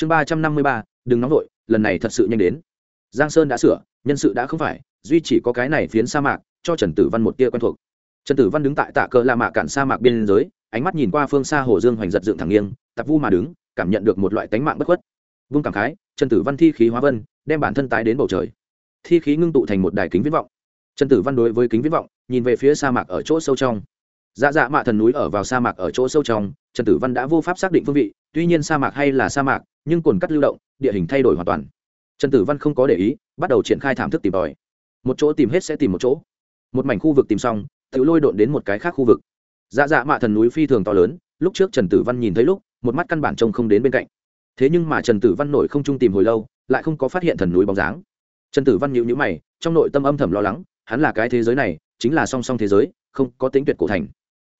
chương ba trăm năm mươi ba, đừng nóng vội, lần này thật sự nhanh đến. Giang sơn đã sửa, nhân sự đã không phải, duy chỉ có cái này phiến sa mạc, cho trần tử văn một tia quen thuộc. Trần tử văn đứng tại tạ cờ la mạ cản sa mạc biên giới, ánh mắt nhìn qua phương xa hồ dương hoành giật dựng thẳng nghiêng tập vu mà đứng, cảm nhận được một loại tánh mạng bất khuất. Vung cảm khái, trần tử văn thi khí hóa vân, đem bản thân tái đến bầu trời. Thi khí ngưng tụ thành một đài kính viễn vọng. Trần tử văn đối với kính viễn vọng, nhìn về phía sa mạc ở chỗ sâu trong. Dạ dạ mạ thần núi ở vào sa mạc ở chỗ sâu trong, trần tử văn đã vô pháp xác định phương vị, tuy nhiên sa mạc hay là sa mạc nhưng cồn cắt lưu động, địa hình thay đổi hoàn toàn. Trần tử văn không có để ý, bắt đầu triển khai thảm thức tìm tòi. Một chỗ tìm hết sẽ tìm một chỗ. Một mảnh khu vực tìm xong tự lôi độn đến một cái khác khu vực. Dạ dạ mạ thần núi phi thường to lớn, lúc trước trần tử văn nhìn thấy lúc, một mắt căn bản trông không đến bên cạnh. Thế nhưng mà trần tử văn nổi không trung tìm hồi lâu, lại không có phát hiện thần núi bóng dáng. Trần tử văn nhịu nhữ mày, trong nội tâm âm thầm lo lắng, hắn là cái thế giới này, chính là song song thế giới, không có tính tuyệt cổ thành.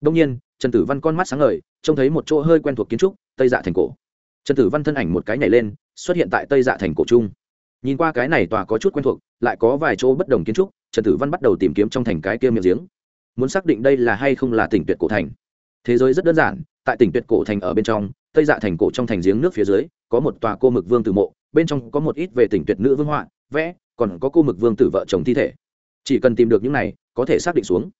Đông nhiên, trần tử văn con mắt sáng ngời, trông thấy một chỗ hơi quen thuộc kiến trúc, tây dạ thành cổ trần tử văn thân ảnh một cái nhảy lên, xuất hiện tại tây dạ thành cổ trung. Nhìn qua cái này tòa có chút quen thuộc, lại có vài chỗ bất đồng kiến trúc, trần tử văn bắt đầu tìm kiếm trong thành cái kia miệng giếng. Muốn xác định đây là hay không là tỉnh tuyệt cổ thành. Thế giới rất đơn giản, tại tỉnh tuyệt cổ thành ở bên trong, tây dạ thành cổ trong thành giếng nước phía dưới, có một tòa cô mực vương tử mộ, bên trong có một ít về tỉnh tuyệt nữ vương họa, vẽ, còn có cô mực vương tử vợ chồng thi thể. Chỉ cần tìm được những này, có thể xác định xuống.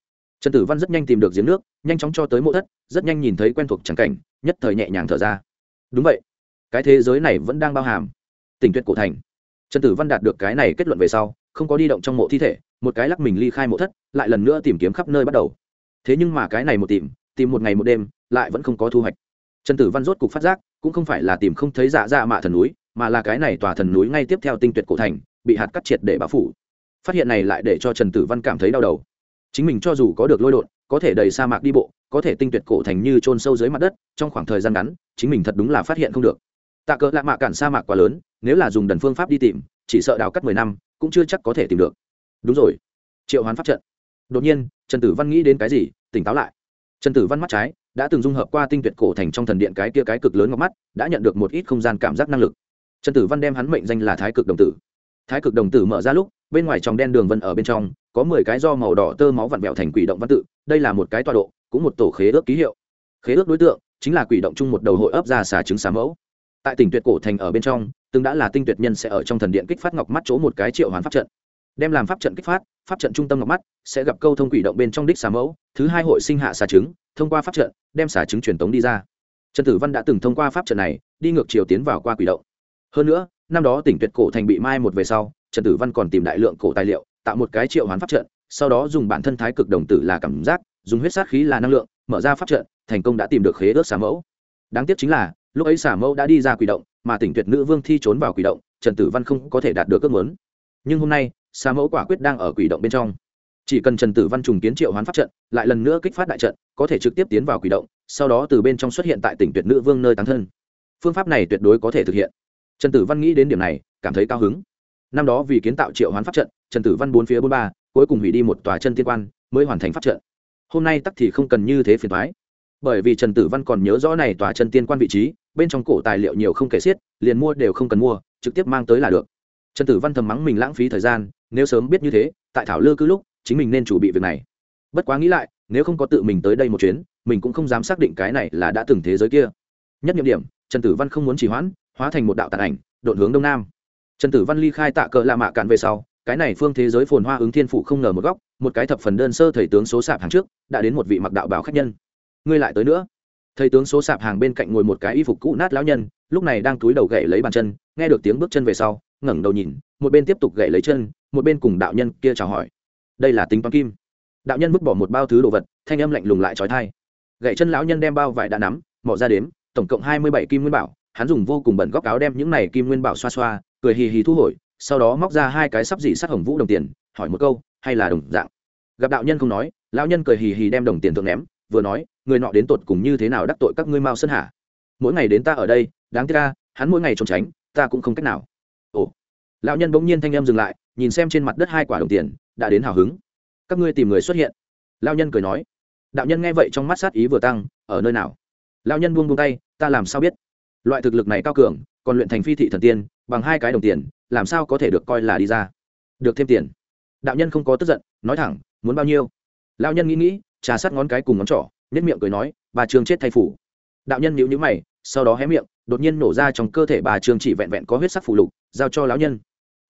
Trần tử văn rất nhanh tìm được giếng nước, nhanh chóng cho tới mộ thất, rất nhanh nhìn thấy quen thuộc trắng cảnh, nhất thời nhẹ nhàng thở ra. Đúng vậy cái thế giới này vẫn đang bao hàm. Tỉnh tuyệt cổ thành. Trần tử văn đạt được cái này kết luận về sau, không có đi động trong mộ thi thể, một cái lắc mình ly khai mộ thất, lại lần nữa tìm kiếm khắp nơi bắt đầu. Thế nhưng mà cái này một tìm tìm một ngày một đêm, lại vẫn không có thu hoạch. Trần tử văn rốt cục phát giác, cũng không phải là tìm không thấy dạ dạ mạ thần núi, mà là cái này tòa thần núi ngay tiếp theo tinh tuyệt cổ thành, bị hạt cắt triệt để báo phủ. Phát hiện này lại để cho trần tử văn cảm thấy đau đầu. Chính mình cho dù có được lôi đột có thể đầy sa mạc đi bộ, có thể tinh tuyệt cổ thành như trôn sâu dưới mặt đất, trong khoảng thời gian ngắn, chính mình thật đúng là phát hiện không được tạ cỡ lạ mạ cản sa mạc quá lớn, nếu là dùng đần phương pháp đi tìm, chỉ sợ đào cắt mười năm, cũng chưa chắc có thể tìm được. Đúng rồi. Triệu hoán pháp trận. Đột nhiên, trần tử văn nghĩ đến cái gì, tỉnh táo lại. Trần tử văn mắt trái, đã từng dung hợp qua tinh tuyệt cổ thành trong thần điện cái kia cái cực lớn ngọc mắt, đã nhận được một ít không gian cảm giác năng lực. Trần tử văn đem hắn mệnh danh là thái cực đồng tử. Thái cực đồng tử mở ra lúc, bên ngoài tròng đen đường vân ở bên trong, có mười cái do màu đỏ tơ máu vặn vẹo thành quỷ động văn tự, đây là một cái tọa độ, cũng một tổ khế ước ký hiệu. Khế ước đối tượng, chính là quỷ động chung một đầu hội ấp ra xà trứng xà mẫu tại tỉnh tuyệt cổ thành ở bên trong, từng đã là tinh tuyệt nhân sẽ ở trong thần điện kích phát ngọc mắt chỗ một cái triệu hoán pháp trận. Đem làm pháp trận kích phát, pháp trận trung tâm ngọc mắt sẽ gặp câu thông quỷ động bên trong đích xà mẫu, thứ hai hội sinh hạ xà trứng, thông qua pháp trận, đem xà trứng truyền tống đi ra. Trần tử văn đã từng thông qua pháp trận này, đi ngược chiều tiến vào qua quỷ động. Hơn nữa, năm đó tỉnh tuyệt cổ thành bị mai một về sau, trần tử văn còn tìm đại lượng cổ tài liệu, tạo một cái triệu hoán pháp trận, sau đó dùng bản thân thái cực đồng tử là cảm giác, dùng huyết sát khí là năng lượng, mở ra pháp trận, thành công đã tìm được khế ước xà mẫu. Đáng tiếc chính là lúc ấy xả mẫu đã đi ra quỷ động, mà tỉnh tuyệt nữ vương thi trốn vào quỷ động, trần tử văn không có thể đạt được ước muốn. Nhưng hôm nay, xả mẫu quả quyết đang ở quỷ động bên trong. Chỉ cần trần tử văn trùng kiến triệu hoán pháp trận, lại lần nữa kích phát đại trận, có thể trực tiếp tiến vào quỷ động, sau đó từ bên trong xuất hiện tại tỉnh tuyệt nữ vương nơi tán thân. Phương pháp này tuyệt đối có thể thực hiện. Trần tử văn nghĩ đến điểm này, cảm thấy cao hứng. Năm đó vì kiến tạo triệu hoán pháp trận, trần tử văn bốn phía bốn ba, cuối cùng hủy đi một tòa chân tiên quan, mới hoàn thành pháp trận. Hôm nay tắc thì không cần như thế phiền thoái bởi vì trần tử văn còn nhớ rõ này tòa chân tiên quan vị trí, bên trong cổ tài liệu nhiều không kể xiết, liền mua đều không cần mua, trực tiếp mang tới là được. Trần tử văn thầm mắng mình lãng phí thời gian, nếu sớm biết như thế, tại thảo lư cứ lúc, chính mình nên chủ bị việc này. Bất quá nghĩ lại, nếu không có tự mình tới đây một chuyến, mình cũng không dám xác định cái này là đã từng thế giới kia. Nhất nhiệm điểm, trần tử văn không muốn trì hoãn, hóa thành một đạo tàn ảnh, đột hướng đông nam. Trần tử văn ly khai tạ cờ lạ mạ cạn về sau, cái này phương thế giới phồn hoa ứng thiên phụ không ngờ một góc, một cái thập phần đơn sơ thầy tướng số sạp hàng trước, đã đến một vị mặc đạo bảo khách nhân ngươi lại tới nữa. Thầy tướng số sạp hàng bên cạnh ngồi một cái y phục cũ nát lão nhân, lúc này đang túi đầu gậy lấy bàn chân, nghe được tiếng bước chân về sau, ngẩng đầu nhìn, một bên tiếp tục gậy lấy chân, một bên cùng đạo nhân kia chào hỏi. Đây là tính toán kim. Đạo nhân vứt bỏ một bao thứ đồ vật, thanh âm lạnh lùng lại trói thai. Gậy chân lão nhân đem bao vải đã nắm, mỏ ra đếm, tổng cộng hai mươi bảy kim nguyên bảo, hắn dùng vô cùng bẩn góc áo đem những này kim nguyên bảo xoa xoa, cười hì hì thu hồi, sau đó móc ra hai cái sắp dị sắc hồng vũ đồng tiền, hỏi một câu, hay là đồng dạng? Gặp đạo nhân không nói, lão nhân cười hì hì đem đồng tiền thượng ném, vừa nói người nọ đến tột cùng như thế nào đắc tội các ngươi mao sơn hả mỗi ngày đến ta ở đây, đáng tiếc ca hắn mỗi ngày trốn tránh, ta cũng không cách nào. Ồ. Lão nhân bỗng nhiên thanh em dừng lại, nhìn xem trên mặt đất hai quả đồng tiền, đã đến hào hứng. Các ngươi tìm người xuất hiện. Lão nhân cười nói. Đạo nhân nghe vậy trong mắt sát ý vừa tăng, ở nơi nào? Lão nhân buông buông tay, ta làm sao biết? Loại thực lực này cao cường, còn luyện thành phi thị thần tiên, bằng hai cái đồng tiền, làm sao có thể được coi là đi ra? Được thêm tiền. Đạo nhân không có tức giận, nói thẳng, muốn bao nhiêu? Lão nhân nghĩ nghĩ, trà sát ngón cái cùng ngón trỏ nhất miệng cười nói bà trường chết thay phủ. Đạo nhân nhíu nhíu mày, sau đó hé miệng, đột nhiên nổ ra trong cơ thể bà Trường chỉ vẹn vẹn có huyết sắc phủ lục, giao cho lão nhân.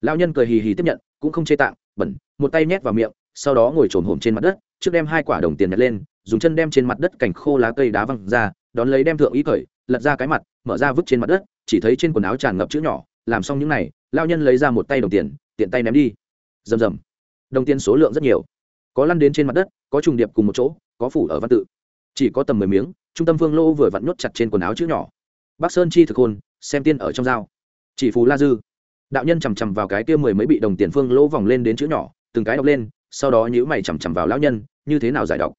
Lão nhân cười hì hì tiếp nhận, cũng không chê tạng, bẩn, một tay nhét vào miệng, sau đó ngồi trồn hổm trên mặt đất, trước đem hai quả đồng tiền nhặt lên, dùng chân đem trên mặt đất cành khô lá cây đá văng ra, đón lấy đem thượng ý cởi lật ra cái mặt, mở ra vứt trên mặt đất, chỉ thấy trên quần áo tràn ngập chữ nhỏ, làm xong những này lao nhân lấy ra một tay đồng tiền, tiện tay ném đi. Rầm rầm. Đồng tiền số lượng rất nhiều. Có lăn đến trên mặt đất, có trùng điệp cùng một chỗ, có phủ ở văn tự chỉ có tầm mười miếng, trung tâm phương lô vừa vặn nhốt chặt trên quần áo chữ nhỏ. Bắc sơn chi thực hôn xem tiên ở trong dao. Chỉ phù la dư. Đạo nhân chằm chằm vào cái kia mười mấy bị đồng tiền phương lỗ vòng lên đến chữ nhỏ, từng cái đọc lên, sau đó nhữ mày chằm chằm vào lão nhân, như thế nào giải đọc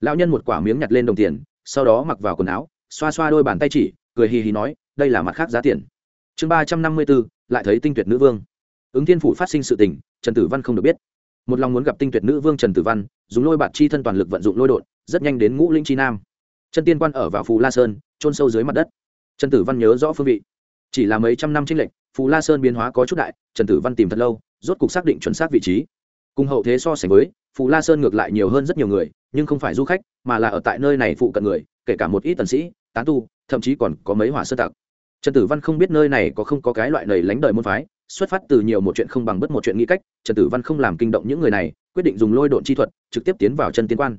lão nhân một quả miếng nhặt lên đồng tiền, sau đó mặc vào quần áo, xoa xoa đôi bàn tay chỉ, cười hì hì nói, đây là mặt khác giá tiền. Chương ba trăm năm mươi bốn, lại thấy tinh tuyệt nữ vương. Ứng thiên phủ phát sinh sự tình, trần tử văn không được biết. Một lòng muốn gặp tinh tuyệt nữ vương trần tử văn dùng lôi bạt chi thân toàn lực vận dụng lôi đột rất nhanh đến ngũ linh chi nam. Chân tiên quan ở vào phù la sơn trôn sâu dưới mặt đất. Trần tử văn nhớ rõ phương vị. Chỉ là mấy trăm năm tranh lệnh, phù la sơn biến hóa có chút đại trần tử văn tìm thật lâu rốt cục xác định chuẩn xác vị trí. Cùng hậu thế so sánh với phù la sơn ngược lại nhiều hơn rất nhiều người nhưng không phải du khách mà là ở tại nơi này phụ cận người kể cả một ít tần sĩ tán tu thậm chí còn có mấy hỏa sơ tặc. Trần tử văn không biết nơi này có không có cái loại nầy lánh đời môn phái xuất phát từ nhiều một chuyện không bằng bất một chuyện nghĩ cách, trần tử văn không làm kinh động những người này, quyết định dùng lôi độn chi thuật, trực tiếp tiến vào chân tiên quan.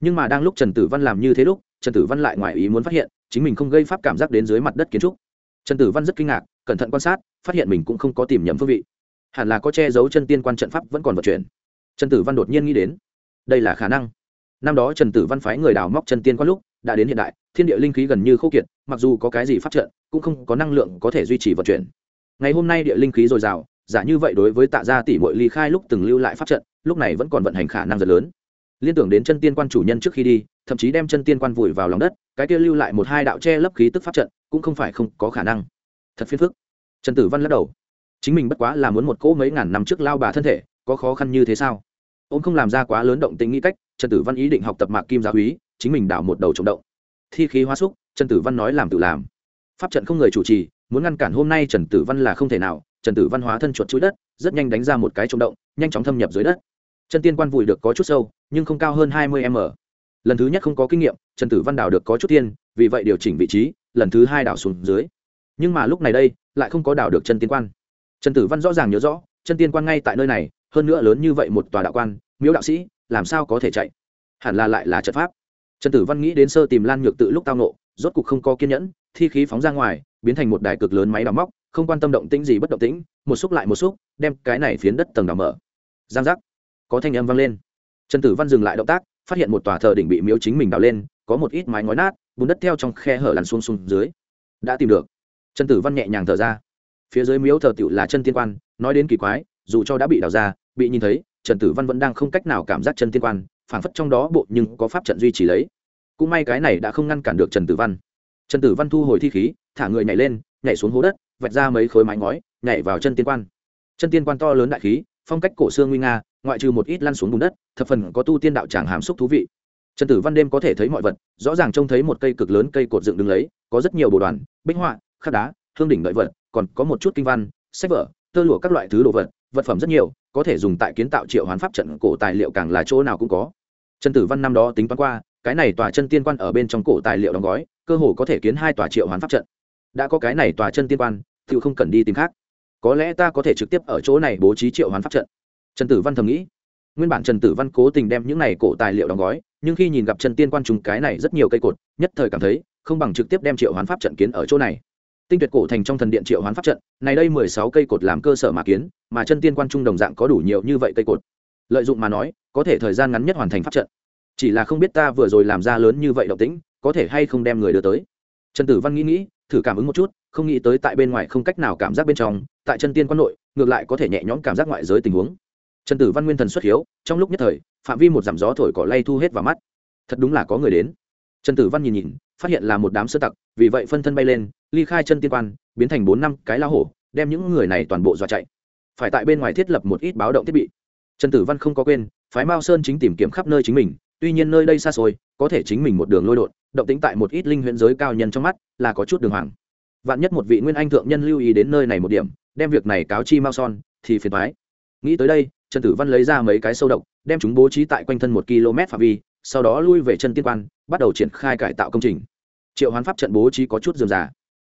Nhưng mà đang lúc trần tử văn làm như thế lúc, trần tử văn lại ngoài ý muốn phát hiện, chính mình không gây pháp cảm giác đến dưới mặt đất kiến trúc. Trần tử văn rất kinh ngạc, cẩn thận quan sát, phát hiện mình cũng không có tìm nhầm phương vị. Hẳn là có che giấu chân tiên quan trận pháp vẫn còn vận chuyển. Trần tử văn đột nhiên nghĩ đến, đây là khả năng. Năm đó trần tử văn phái người đào móc chân tiên quan lúc, đã đến hiện đại, thiên địa linh khí gần như khô kiệt, mặc dù có cái gì phát trận, cũng không có năng lượng có thể duy trì vận chuyển ngày hôm nay địa linh khí dồi dào, giả như vậy đối với tạ gia tỷ muội ly khai lúc từng lưu lại pháp trận, lúc này vẫn còn vận hành khả năng rất lớn. Liên tưởng đến chân tiên quan chủ nhân trước khi đi, thậm chí đem chân tiên quan vùi vào lòng đất, cái kia lưu lại một hai đạo che lấp khí tức pháp trận, cũng không phải không có khả năng. Thật phiền phức. Trần tử văn lắc đầu. Chính mình bất quá là muốn một cỗ mấy ngàn năm trước lao bà thân thể, có khó khăn như thế sao? Ông không làm ra quá lớn động tính nghĩ cách, trần tử văn ý định học tập mạc kim gia úy chính mình đảo một đầu trọng động. Thi khí hóa xúc, trần tử văn nói làm tự làm. Pháp trận không người chủ trì muốn ngăn cản hôm nay trần tử văn là không thể nào trần tử văn hóa thân chuột chuỗi đất rất nhanh đánh ra một cái trọng động nhanh chóng thâm nhập dưới đất. Chân tiên quan vùi được có chút sâu nhưng không cao hơn hai mươi m. Lần thứ nhất không có kinh nghiệm trần tử văn đảo được có chút tiên, vì vậy điều chỉnh vị trí lần thứ hai đảo xuống dưới. Nhưng mà lúc này đây lại không có đảo được chân tiên quan. Trần tử văn rõ ràng nhớ rõ chân tiên quan ngay tại nơi này hơn nữa lớn như vậy một tòa đạo quan miếu đạo sĩ làm sao có thể chạy? Hẳn là lại là trận pháp. Trần tử văn nghĩ đến sơ tìm lan nhược tự lúc tao nộ rốt cục không có kiên nhẫn, thi khí phóng ra ngoài, biến thành một đài cực lớn máy đào móc, không quan tâm động tĩnh gì bất động tĩnh, một xúc lại một xúc, đem cái này phiến đất tầng đào mở. Giang giác. Có thanh âm vang lên. Trần tử văn dừng lại động tác, phát hiện một tòa thờ đỉnh bị miếu chính mình đào lên, có một ít mái ngói nát, bùn đất theo trong khe hở lăn xuống xuống dưới. Đã tìm được. Trần tử văn nhẹ nhàng thở ra. Phía dưới miếu thờ tựu là chân tiên quan, nói đến kỳ quái, dù cho đã bị đào ra, bị nhìn thấy, trần tử văn vẫn đang không cách nào cảm giác chân tiên quan, phảng phất trong đó bộ nhưng có pháp trận duy trì lấy cũng may cái này đã không ngăn cản được trần tử văn. Trần tử văn thu hồi thi khí, thả người nhảy lên, nhảy xuống hố đất, vạch ra mấy khối mái ngói, nhảy vào chân tiên quan. Chân tiên quan to lớn đại khí, phong cách cổ xương nguy nga, ngoại trừ một ít lăn xuống bùn đất, thập phần có tu tiên đạo tràng hàm xúc thú vị. Trần tử văn đêm có thể thấy mọi vật, rõ ràng trông thấy một cây cực lớn cây cột dựng đứng lấy, có rất nhiều bồ đoàn, bích họa, khắc đá, hương đỉnh đợi vật, còn có một chút kinh văn, sách vở, tơ lụa các loại thứ đồ vật vật phẩm rất nhiều, có thể dùng tại kiến tạo triệu hoán pháp trận cổ tài liệu càng là chỗ nào cũng có. Trần tử văn năm đó tính toán qua cái này tòa chân tiên quan ở bên trong cổ tài liệu đóng gói, cơ hồ có thể kiến hai tòa triệu hoán pháp trận. Đã có cái này tòa chân tiên quan tự không cần đi tìm khác. Có lẽ ta có thể trực tiếp ở chỗ này bố trí triệu hoán pháp trận. Trần tử văn thầm nghĩ. Nguyên bản trần tử văn cố tình đem những này cổ tài liệu đóng gói, nhưng khi nhìn gặp chân tiên quan trùng cái này rất nhiều cây cột, nhất thời cảm thấy không bằng trực tiếp đem triệu hoán pháp trận kiến ở chỗ này. Tinh tuyệt cổ thành trong thần điện triệu hoán pháp trận, này đây mười sáu cây cột làm cơ sở mà kiến, mà chân tiên quan trung đồng dạng có đủ nhiều như vậy cây cột. Lợi dụng mà nói, có thể thời gian ngắn nhất hoàn thành pháp trận chỉ là không biết ta vừa rồi làm ra lớn như vậy động tĩnh, có thể hay không đem người đưa tới. Trần tử văn nghĩ nghĩ, thử cảm ứng một chút, không nghĩ tới tại bên ngoài không cách nào cảm giác bên trong, tại chân tiên quan nội, ngược lại có thể nhẹ nhõm cảm giác ngoại giới tình huống. Trần tử văn nguyên thần xuất hiếu, trong lúc nhất thời, phạm vi một dặm gió thổi cỏ lay thu hết vào mắt. Thật đúng là có người đến. Trần tử văn nhìn nhìn, phát hiện là một đám sơ tặc, vì vậy phân thân bay lên, ly khai chân tiên quan, biến thành bốn năm cái la hổ, đem những người này toàn bộ dọa chạy. Phải tại bên ngoài thiết lập một ít báo động thiết bị. Trần tử văn không có quên, phái mao sơn chính tìm kiếm khắp nơi chính mình tuy nhiên nơi đây xa xôi, có thể chính mình một đường lôi đột, động tính tại một ít linh huyễn giới cao nhân trong mắt là có chút đường hoàng. Vạn nhất một vị nguyên anh thượng nhân lưu ý đến nơi này một điểm, đem việc này cáo chi mao son, thì phiền thoái nghĩ tới đây, trần tử văn lấy ra mấy cái sâu độc, đem chúng bố trí tại quanh thân một km phạm vi, sau đó lui về chân tiên quan, bắt đầu triển khai cải tạo công trình. Triệu hoán pháp trận bố trí có chút dườm già.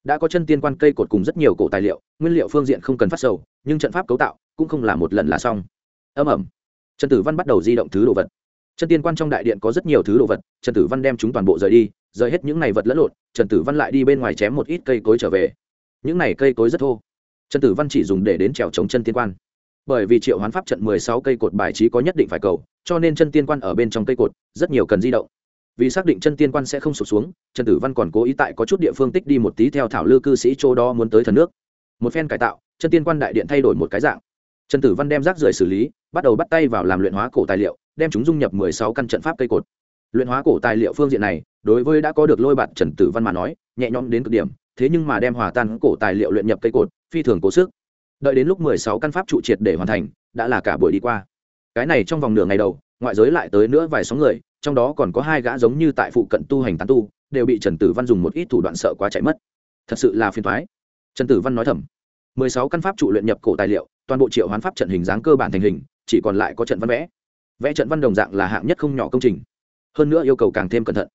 Đã có chân tiên quan cây cột cùng rất nhiều cổ tài liệu, nguyên liệu phương diện không cần phát sầu, nhưng trận pháp cấu tạo cũng không là một lần là xong. Âm ẩm trần tử văn bắt đầu di động thứ đồ vật chân tiên quan trong đại điện có rất nhiều thứ đồ vật, trần tử văn đem chúng toàn bộ rời đi, rời hết những này vật lẫn lộn, trần tử văn lại đi bên ngoài chém một ít cây cối trở về. Những này cây cối rất thô. Trần tử văn chỉ dùng để đến trèo chống chân tiên quan. Bởi vì triệu hoán pháp trận mười sáu cây cột bài trí có nhất định phải cầu, cho nên chân tiên quan ở bên trong cây cột, rất nhiều cần di động. Vì xác định chân tiên quan sẽ không sụp xuống, trần tử văn còn cố ý tại có chút địa phương tích đi một tí theo thảo lư cư sĩ chỗ đó muốn tới thần nước. Một phen cải tạo, chân tiên quan đại điện thay đổi một cái dạng. Trần tử văn đem rác rưởi xử lý bắt đầu bắt tay vào làm luyện hóa cổ tài liệu, đem chúng dung nhập mười sáu căn trận pháp cây cột. Luyện hóa cổ tài liệu phương diện này, đối với đã có được lôi bạt trần tử văn mà nói, nhẹ nhõm đến cực điểm, thế nhưng mà đem hòa tan cổ tài liệu luyện nhập cây cột, phi thường cố sức. Đợi đến lúc mười sáu căn pháp trụ triệt để hoàn thành, đã là cả buổi đi qua. Cái này trong vòng nửa ngày đầu, ngoại giới lại tới nữa vài số người, trong đó còn có hai gã giống như tại phụ cận tu hành tán tu, đều bị trần tử văn dùng một ít thủ đoạn sợ quá chạy mất. Thật sự là phiền thoái trần tử văn nói thầm, mười sáu căn pháp trụ luyện nhập cổ tài liệu, toàn bộ triệu hoán pháp trận hình dáng cơ bản thành hình chỉ còn lại có trận văn vẽ. Vẽ trận văn đồng dạng là hạng nhất không nhỏ công trình. Hơn nữa yêu cầu càng thêm cẩn thận.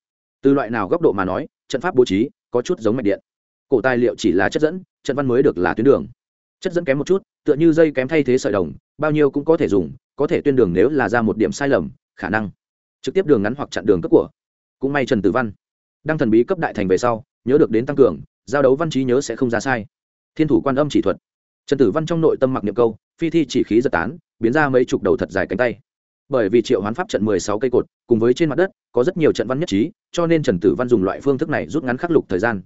Từ loại nào góc độ mà nói, trận pháp bố trí có chút giống mạch điện. Cổ tài liệu chỉ là chất dẫn, trận văn mới được là tuyến đường. Chất dẫn kém một chút, tựa như dây kém thay thế sợi đồng, bao nhiêu cũng có thể dùng, có thể tuyên đường nếu là ra một điểm sai lầm, khả năng trực tiếp đường ngắn hoặc chặn đường cấp của. Cũng may trần tử văn, đăng thần bí cấp đại thành về sau, nhớ được đến tăng cường, giao đấu văn trí nhớ sẽ không ra sai. Thiên thủ quan âm chỉ thuật. Trần tử văn trong nội tâm mặc niệm câu, phi thi chỉ khí giật tán biến ra mấy chục đầu thật dài cánh tay. Bởi vì triệu hoán pháp trận mười sáu cây cột, cùng với trên mặt đất, có rất nhiều trận văn nhất trí, cho nên trần tử văn dùng loại phương thức này rút ngắn khắc lục thời gian.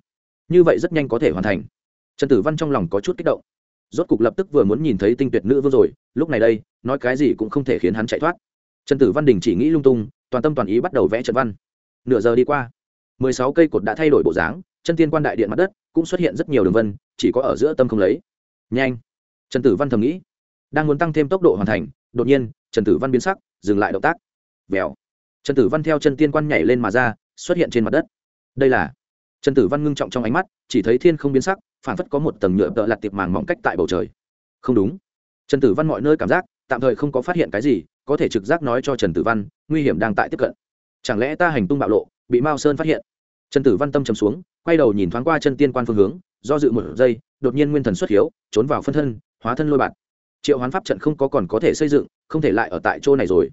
Như vậy rất nhanh có thể hoàn thành. Trần tử văn trong lòng có chút kích động. Rốt cục lập tức vừa muốn nhìn thấy tinh tuyệt nữ vương rồi, lúc này đây, nói cái gì cũng không thể khiến hắn chạy thoát. Trần tử văn đình chỉ nghĩ lung tung, toàn tâm toàn ý bắt đầu vẽ trận văn. Nửa giờ đi qua, mười sáu cây cột đã thay đổi bộ dáng, chân tiên quan đại điện mặt đất cũng xuất hiện rất nhiều đường vân, chỉ có ở giữa tâm không lấy. Nhanh! Trần tử văn thầm nghĩ đang muốn tăng thêm tốc độ hoàn thành, đột nhiên, trần tử văn biến sắc, dừng lại động tác. Vèo. Trần tử văn theo chân tiên quan nhảy lên mà ra, xuất hiện trên mặt đất. Đây là trần tử văn ngưng trọng trong ánh mắt, chỉ thấy thiên không biến sắc phản phất có một tầng nhựa tợ lặt tiệp màng mỏng cách tại bầu trời. Không đúng. Trần tử văn mọi nơi cảm giác, tạm thời không có phát hiện cái gì, có thể trực giác nói cho trần tử văn, nguy hiểm đang tại tiếp cận. Chẳng lẽ ta hành tung bạo lộ, bị mao sơn phát hiện? Trần tử văn tâm trầm xuống, quay đầu nhìn thoáng qua chân tiên quan phương hướng, do dự một giây, đột nhiên nguyên thần xuất hiếu, trốn vào phân thân, hóa thân lôi bạt triệu hoán pháp trận không có còn có thể xây dựng, không thể lại ở tại chỗ này rồi.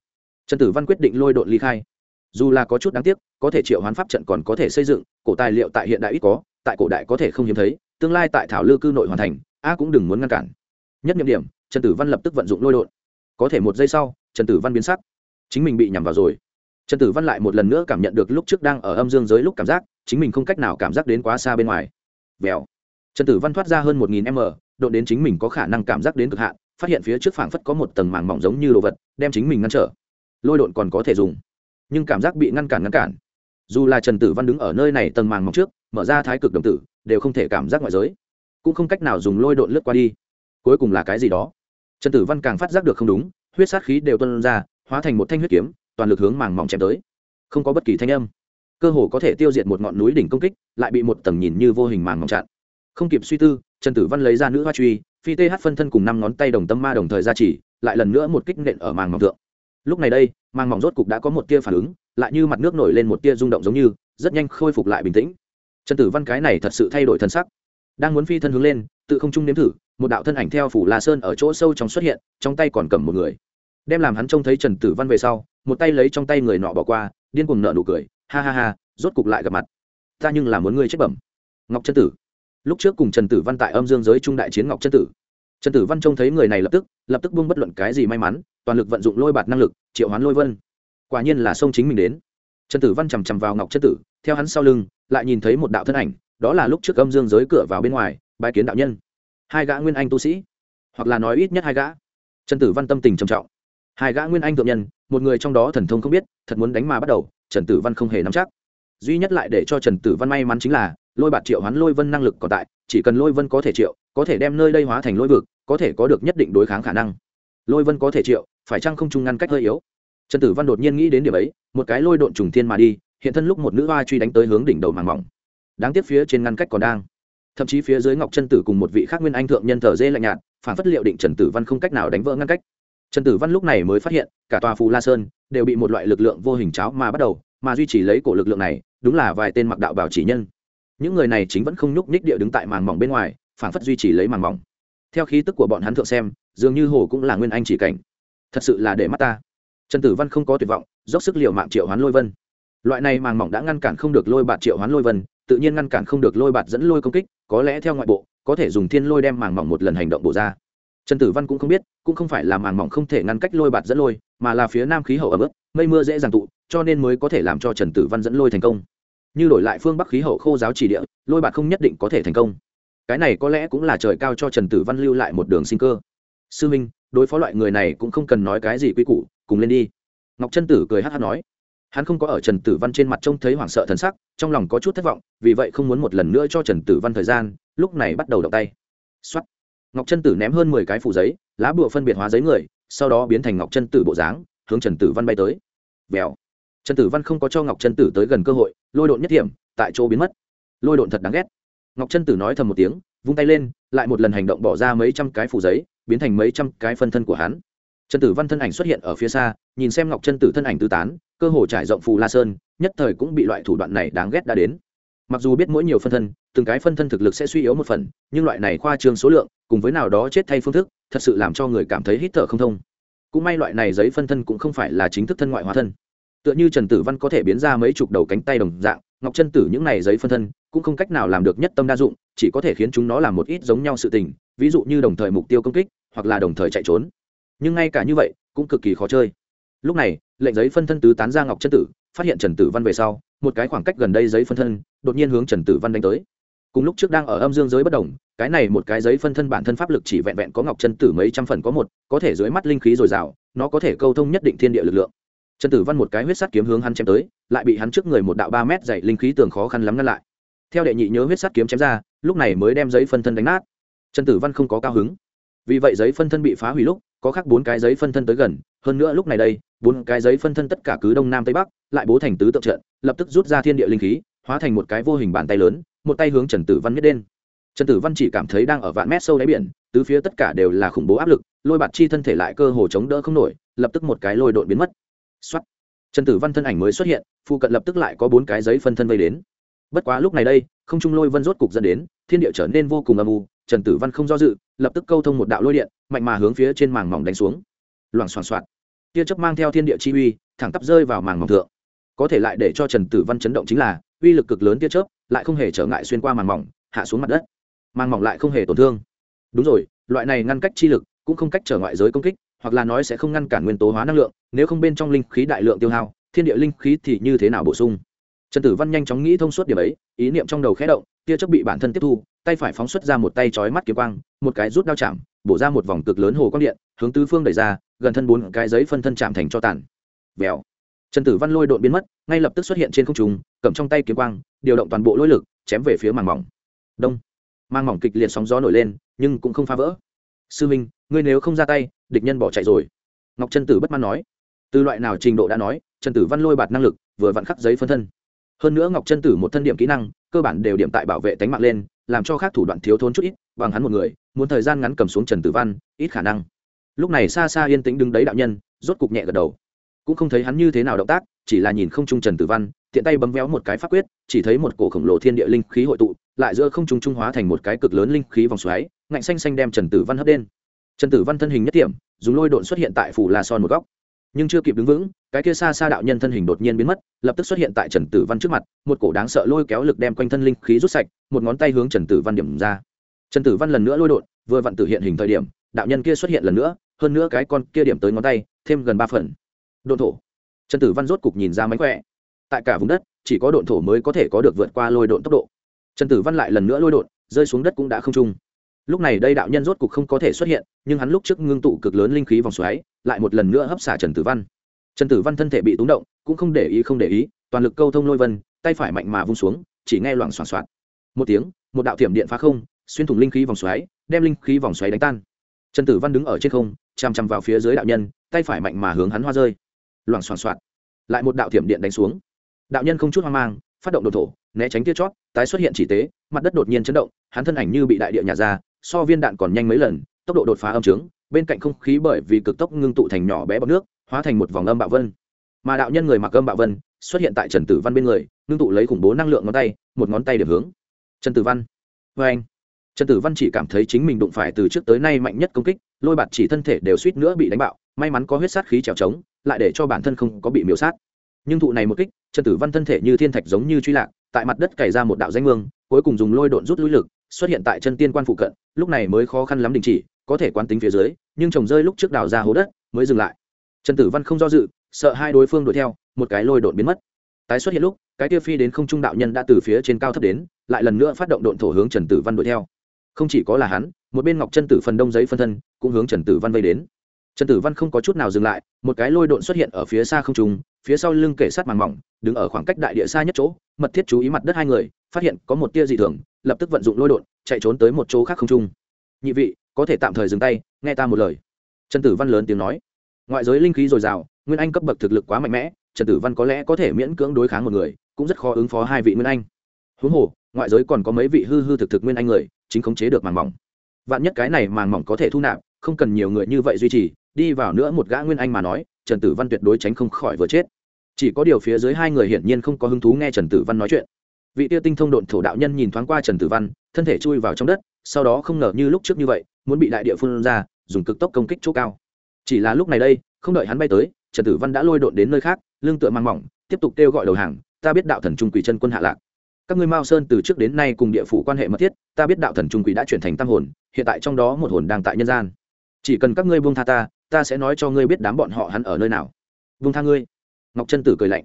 Trần tử văn quyết định lôi đội ly khai. Dù là có chút đáng tiếc, có thể triệu hoán pháp trận còn có thể xây dựng, cổ tài liệu tại hiện đại ít có, tại cổ đại có thể không hiếm thấy, tương lai tại thảo lư cư nội hoàn thành, a cũng đừng muốn ngăn cản. Nhất nhiệm điểm, trần tử văn lập tức vận dụng lôi đột có thể một giây sau, trần tử văn biến sắc. Chính mình bị nhằm vào rồi. Trần tử văn lại một lần nữa cảm nhận được lúc trước đang ở âm dương giới lúc cảm giác, chính mình không cách nào cảm giác đến quá xa bên ngoài. Vèo. Trần tử văn thoát ra hơn một nghìn m độ đến chính mình có khả năng cảm giác đến cực hạn phát hiện phía trước phảng phất có một tầng màng mỏng giống như đồ vật, đem chính mình ngăn trở. Lôi độn còn có thể dùng, nhưng cảm giác bị ngăn cản ngăn cản. Dù là trần tử văn đứng ở nơi này tầng màng mỏng trước, mở ra thái cực đồng tử, đều không thể cảm giác ngoại giới. Cũng không cách nào dùng lôi độn lướt qua đi. Cuối cùng là cái gì đó? Trần tử văn càng phát giác được không đúng, huyết sát khí đều tuân ra, hóa thành một thanh huyết kiếm, toàn lực hướng màng mỏng chém tới. Không có bất kỳ thanh âm. Cơ hồ có thể tiêu diệt một ngọn núi đỉnh công kích, lại bị một tầng nhìn như vô hình màng mỏng chặn. Không kịp suy tư, trần tử văn lấy ra nữ hoa truy phi th phân thân cùng năm ngón tay đồng tâm ma đồng thời ra chỉ lại lần nữa một kích nện ở màng mỏng thượng. Lúc này đây, màng mỏng rốt cục đã có một tia phản ứng, lại như mặt nước nổi lên một tia rung động giống như, rất nhanh khôi phục lại bình tĩnh. Trần tử văn cái này thật sự thay đổi thân sắc. Đang muốn phi thân hướng lên, tự không trung nếm thử, một đạo thân ảnh theo phủ la sơn ở chỗ sâu trong xuất hiện, trong tay còn cầm một người. Đem làm hắn trông thấy trần tử văn về sau, một tay lấy trong tay người nọ bỏ qua, điên cuồng nợ nụ cười, ha ha ha, rốt cục lại gặp mặt. Ta nhưng là muốn ngươi chết bẩm. Ngọc Trân tử lúc trước cùng trần tử văn tại âm dương giới trung đại chiến ngọc chân tử. Trần tử văn trông thấy người này lập tức lập tức buông bất luận cái gì may mắn, toàn lực vận dụng lôi bạt năng lực, triệu hoán lôi vân. Quả nhiên là sông chính mình đến. Trần tử văn chằm chằm vào ngọc chân tử, theo hắn sau lưng, lại nhìn thấy một đạo thân ảnh, đó là lúc trước âm dương giới cửa vào bên ngoài bãi kiến đạo nhân. Hai gã nguyên anh tu sĩ, hoặc là nói ít nhất hai gã. Trần tử văn tâm tình trầm trọng. Hai gã nguyên anh thượng nhân, một người trong đó thần thông không biết, thật muốn đánh mà bắt đầu, trần tử văn không hề nắm chắc. Duy nhất lại để cho trần tử văn may mắn chính là lôi bạt triệu hoán lôi vân năng lực còn tại, chỉ cần lôi vân có thể triệu, có thể đem nơi đây hóa thành lôi vực, có thể có được nhất định đối kháng khả năng. Lôi vân có thể triệu, phải chăng không trung ngăn cách hơi yếu? Trần tử văn đột nhiên nghĩ đến điểm ấy, một cái lôi độn trùng thiên mà đi, hiện thân lúc một nữ hoa truy đánh tới hướng đỉnh đầu màng mỏng. Đáng tiếc phía trên ngăn cách còn đang. Thậm chí phía dưới ngọc trân tử cùng một vị khác nguyên anh thượng nhân thờ dê lạnh nhạt, phản phất liệu định trần tử văn không cách nào đánh vỡ ngăn cách. Trần tử văn lúc này mới phát hiện, cả tòa phù la sơn đều bị một loại lực lượng vô hình cháo mà bắt đầu, mà duy trì lấy cổ lực lượng này, đúng là vài tên mặc đạo bảo chỉ nhân những người này chính vẫn không nhúc nhích địa đứng tại màn mỏng bên ngoài phản phất duy trì lấy màn mỏng. Theo khí tức của bọn hắn thượng xem, dường như hồ cũng là nguyên anh chỉ cảnh. Thật sự là để mắt ta. Trần tử văn không có tuyệt vọng, dốc sức l i ề u mạng triệu hoán lôi vân. Loại này màng mỏng đã ngăn cản không được lôi bạt triệu hoán lôi vân, tự nhiên ngăn cản không được lôi bạt dẫn lôi công kích, có lẽ theo ngoại bộ, có thể dùng thiên lôi đem màng mỏng một lần hành động bổ ra. Trần tử văn cũng không biết, cũng không phải là màng mỏng không thể ngăn cách lôi bạt dẫn lôi, mà là phía nam khí hậu ẩm ướt, mây mưa dễ dàng tụ, cho nên mới có thể làm cho trần tử văn dẫn lôi thành công như đổi lại phương bắc khí hậu khô giáo chỉ địa, lôi bạt không nhất định có thể thành công. Cái này có lẽ cũng là trời cao cho trần tử văn lưu lại một đường sinh cơ. Sư minh, đối phó loại người này cũng không cần nói cái gì quy củ, cùng lên đi. Ngọc trân tử cười hát hát nói. Hắn không có ở trần tử văn trên mặt trông thấy hoảng sợ thần sắc, trong lòng có chút thất vọng, vì vậy không muốn một lần nữa cho trần tử văn thời gian, lúc này bắt đầu động tay. X ngọc trân tử ném hơn mười cái phủ giấy, lá bụa phân biệt hóa giấy người, sau đó biến thành ngọc trân tử bộ dáng, hướng trần tử văn bay tới. Vèo trần tử văn không có cho ngọc trân tử tới gần cơ hội, lôi độn nhất điểm tại chỗ biến mất. Lôi độn thật đáng ghét. Ngọc trân tử nói thầm một tiếng, vung tay lên, lại một lần hành động bỏ ra mấy trăm cái phủ giấy, biến thành mấy trăm cái phân thân của hắn. Trần tử văn thân ảnh xuất hiện ở phía xa, nhìn xem ngọc trân tử thân ảnh tứ tán, cơ hồ trải rộng phù la sơn, nhất thời cũng bị loại thủ đoạn này đáng ghét đã đến. Mặc dù biết mỗi nhiều phân thân, từng cái phân thân thực lực sẽ suy yếu một phần, nhưng loại này khoa trương số lượng, cùng với nào đó chết thay phương thức, thật sự làm cho người cảm thấy hít thở không thông. Cũng may loại này giấy phân thân cũng không phải là chính thức thân ngoại hóa thân tựa như trần tử văn có thể biến ra mấy chục đầu cánh tay đồng dạng, ngọc chân tử những này giấy phân thân cũng không cách nào làm được nhất tâm đa dụng, chỉ có thể khiến chúng nó làm một ít giống nhau sự tình, ví dụ như đồng thời mục tiêu công kích, hoặc là đồng thời chạy trốn. Nhưng ngay cả như vậy, cũng cực kỳ khó chơi. Lúc này, lệnh giấy phân thân tứ tán ra ngọc chân tử, phát hiện trần tử văn về sau, một cái khoảng cách gần đây giấy phân thân, đột nhiên hướng trần tử văn đánh tới. Cùng lúc trước đang ở âm dương giới bất đồng, cái này một cái giấy phân thân bản thân pháp lực chỉ vẹn vẹn có ngọc chân tử mấy trăm phần có một, có thể dưới mắt linh khí dồi dào, nó có thể câu thông nhất định thiên địa lực lượng trần tử văn một cái huyết sắt kiếm hướng hắn chém tới, lại bị hắn trước người một đạo ba mét dày linh khí tường khó khăn lắm ngăn lại. Theo đệ nhị nhớ huyết sắt kiếm chém ra, lúc này mới đem giấy phân thân đánh nát. Trần tử văn không có cao hứng. Vì vậy giấy phân thân bị phá hủy lúc, có khác bốn cái giấy phân thân tới gần, hơn nữa lúc này đây, bốn cái giấy phân thân tất cả cứ đông nam tây bắc, lại bố thành tứ tượng trận, lập tức rút ra thiên địa linh khí, hóa thành một cái vô hình bàn tay lớn, một tay hướng trần tử văn nhất đen trần tử văn chỉ cảm thấy đang ở vạn mét sâu đáy biển, tứ phía tất cả đều là khủng bố áp lực, lôi bạt chi thân thể lại cơ hồ chống đỡ không nổi, lập tức một cái lôi đột biến mất xuất trần tử văn thân ảnh mới xuất hiện phụ cận lập tức lại có bốn cái giấy phân thân vây đến. Bất quá lúc này đây, không trung lôi vân rốt cục dẫn đến, thiên địa trở nên vô cùng âm u, trần tử văn không do dự, lập tức câu thông một đạo lôi điện, mạnh mà hướng phía trên màng mỏng đánh xuống. Loảng xoảng xoạt tia chớp mang theo thiên địa chi uy, thẳng tắp rơi vào màng mỏng thượng. Có thể lại để cho trần tử văn chấn động chính là, uy lực cực lớn tia chớp, lại không hề trở ngại xuyên qua màng mỏng, hạ xuống mặt đất. Màng mỏng lại không hề tổn thương. Đúng rồi, loại này ngăn cách chi lực, cũng không cách trở ngoại giới công kích hoặc là nói sẽ không ngăn cản nguyên tố hóa năng lượng, nếu không bên trong linh khí đại lượng tiêu hao, thiên địa linh khí thì như thế nào bổ sung? Trần tử văn nhanh chóng nghĩ thông suốt điểm ấy, ý niệm trong đầu khẽ động, tia chớp bị bản thân tiếp thu, tay phải phóng xuất ra một tay chói mắt kiếm quang, một cái rút đao chạm, bổ ra một vòng cực lớn hồ quang điện, hướng tứ phương đẩy ra, gần thân bốn cái giấy phân thân chạm thành cho tàn. Vèo. Trần tử văn lôi đội biến mất, ngay lập tức xuất hiện trên không trung, cầm trong tay kiếm quang, điều động toàn bộ lôi lực, chém về phía màng mỏng. Đông. Mang mỏng kịch liệt sóng gió nổi lên, nhưng cũng không phá vỡ sư minh, ngươi nếu không ra tay, địch nhân bỏ chạy rồi. Ngọc trân tử bất mãn nói. Từ loại nào trình độ đã nói trần tử văn lôi bạt năng lực, vừa vặn khắc giấy phân thân. Hơn nữa ngọc trân tử một thân điểm kỹ năng, cơ bản đều điểm tại bảo vệ tánh mạng lên, làm cho khác thủ đoạn thiếu thốn chút ít, bằng hắn một người, muốn thời gian ngắn cầm xuống trần tử văn, ít khả năng. Lúc này xa xa yên tĩnh đứng đấy đạo nhân, rốt cục nhẹ gật đầu cũng không thấy hắn như thế nào động tác, chỉ là nhìn không trung trần tử văn, tiện tay bấm véo một cái pháp quyết, chỉ thấy một cổ khổng lồ thiên địa linh khí hội tụ, lại giữa không trung trung hóa thành một cái cực lớn linh khí vòng xoáy, ngạnh xanh xanh đem trần tử văn hất lên trần tử văn thân hình nhất điểm dùng lôi độn xuất hiện tại phủ la son một góc. Nhưng chưa kịp đứng vững, cái kia xa xa đạo nhân thân hình đột nhiên biến mất, lập tức xuất hiện tại trần tử văn trước mặt, một cổ đáng sợ lôi kéo lực đem quanh thân linh khí rút sạch, một ngón tay hướng trần tử văn điểm ra. Trần tử văn lần nữa lôi độn, vừa vặn tử hiện hình thời điểm, đạo nhân kia xuất hiện lần nữa, hơn nữa cái con kia điểm tới ngón tay, thêm gần ba phần độn thổ. Trần tử văn rốt cục nhìn ra mánh khỏe. Tại cả vùng đất, chỉ có độn thổ mới có thể có được vượt qua lôi độn tốc độ. Trần tử văn lại lần nữa lôi độn, rơi xuống đất cũng đã không trung. Lúc này đây đạo nhân rốt cục không có thể xuất hiện, nhưng hắn lúc trước ngưng tụ cực lớn linh khí vòng xoáy, lại một lần nữa hấp xả trần tử văn. Trần tử văn thân thể bị túng động, cũng không để ý, không để ý, toàn lực câu thông lôi vân, tay phải mạnh mà vung xuống, chỉ nghe loảng xoảng xoạt một tiếng, một đạo thiểm điện phá không, xuyên thủng linh khí vòng xoáy, đem linh khí vòng xoáy đánh tan. Trần tử văn đứng ở trên không chằm chằm vào phía dưới đạo nhân, tay phải mạnh mà hướng hắn hoa rơi loảng xoảng xoạt lại một đạo thiểm điện đánh xuống. Đạo nhân không chút hoang mang, phát động đột thổ, né tránh tia chót, tái xuất hiện chỉ tế, mặt đất đột nhiên chấn động, hắn thân ảnh như bị đại địa nhà ra, so viên đạn còn nhanh mấy lần, tốc độ đột phá âm trướng, bên cạnh không khí bởi vì cực tốc ngưng tụ thành nhỏ bé bọc nước, hóa thành một vòng âm bạo vân. Mà đạo nhân người mặc âm bạo vân, xuất hiện tại trần tử văn bên người, ngưng tụ lấy khủng bố năng lượng ngón tay, một ngón tay điểm hướng. Trần tử văn. Vê anh. Trần tử văn chỉ cảm thấy chính mình đụng phải từ trước tới nay mạnh nhất công kích, lôi bạt chỉ thân thể đều suýt nữa bị đánh bạo, may mắn có huyết sát khí trèo trống lại để cho bản thân không có bị miêu sát. Nhưng thụ này một kích, trần tử văn thân thể như thiên thạch giống như truy lạc, tại mặt đất cày ra một đạo danh mương, cuối cùng dùng lôi độn rút lui lực, xuất hiện tại chân tiên quan phụ cận, lúc này mới khó khăn lắm đình chỉ, có thể quán tính phía dưới, nhưng trồng rơi lúc trước đào ra hố đất, mới dừng lại. Trần tử văn không do dự, sợ hai đối phương đuổi theo, một cái lôi độn biến mất. Tái xuất hiện lúc, cái kia phi đến không trung đạo nhân đã từ phía trên cao thấp đến, lại lần nữa phát động độn thổ hướng trần tử văn đuổi theo. Không chỉ có là hắn, một bên ngọc chân tử phần đông giấy phân thân cũng hướng trần tử văn vây đến trần tử văn không có chút nào dừng lại, một cái lôi độn xuất hiện ở phía xa không trung, phía sau lưng kể sát màng mỏng, đứng ở khoảng cách đại địa xa nhất chỗ, mật thiết chú ý mặt đất hai người, phát hiện có một tia dị thường, lập tức vận dụng lôi độn, chạy trốn tới một chỗ khác không trung. Nhị vị, có thể tạm thời dừng tay, nghe ta một lời. Trần tử văn lớn tiếng nói. Ngoại giới linh khí dồi dào, nguyên anh cấp bậc thực lực quá mạnh mẽ, trần tử văn có lẽ có thể miễn cưỡng đối kháng một người, cũng rất khó ứng phó hai vị nguyên anh. Huống hồ, ngoại giới còn có mấy vị hư hư thực thực nguyên anh người, chính khống chế được màng mỏng. Vạn nhất cái này màng mỏng có thể thu nạp, không cần nhiều người như vậy duy trì đi vào nữa một gã nguyên anh mà nói, trần tử văn tuyệt đối tránh không khỏi vừa chết. Chỉ có điều phía dưới hai người hiển nhiên không có hứng thú nghe trần tử văn nói chuyện. Vị tiêu tinh thông độn thổ đạo nhân nhìn thoáng qua trần tử văn, thân thể chui vào trong đất, sau đó không ngờ như lúc trước như vậy, muốn bị đại địa phương ra, dùng cực tốc công kích chỗ cao. Chỉ là lúc này đây, không đợi hắn bay tới, trần tử văn đã lôi độn đến nơi khác lương tựa mang mỏng, tiếp tục kêu gọi đầu hàng, ta biết đạo thần trung quỷ chân quân hạ lạc. Các ngươi mao sơn từ trước đến nay cùng địa phủ quan hệ mật thiết, ta biết đạo thần trung quỷ đã chuyển thành tam hồn, hiện tại trong đó một hồn đang tại nhân gian. Chỉ cần các ngươi buông tha ta ta sẽ nói cho ngươi biết đám bọn họ hắn ở nơi nào. Vung tha ngươi. Ngọc chân tử cười lạnh.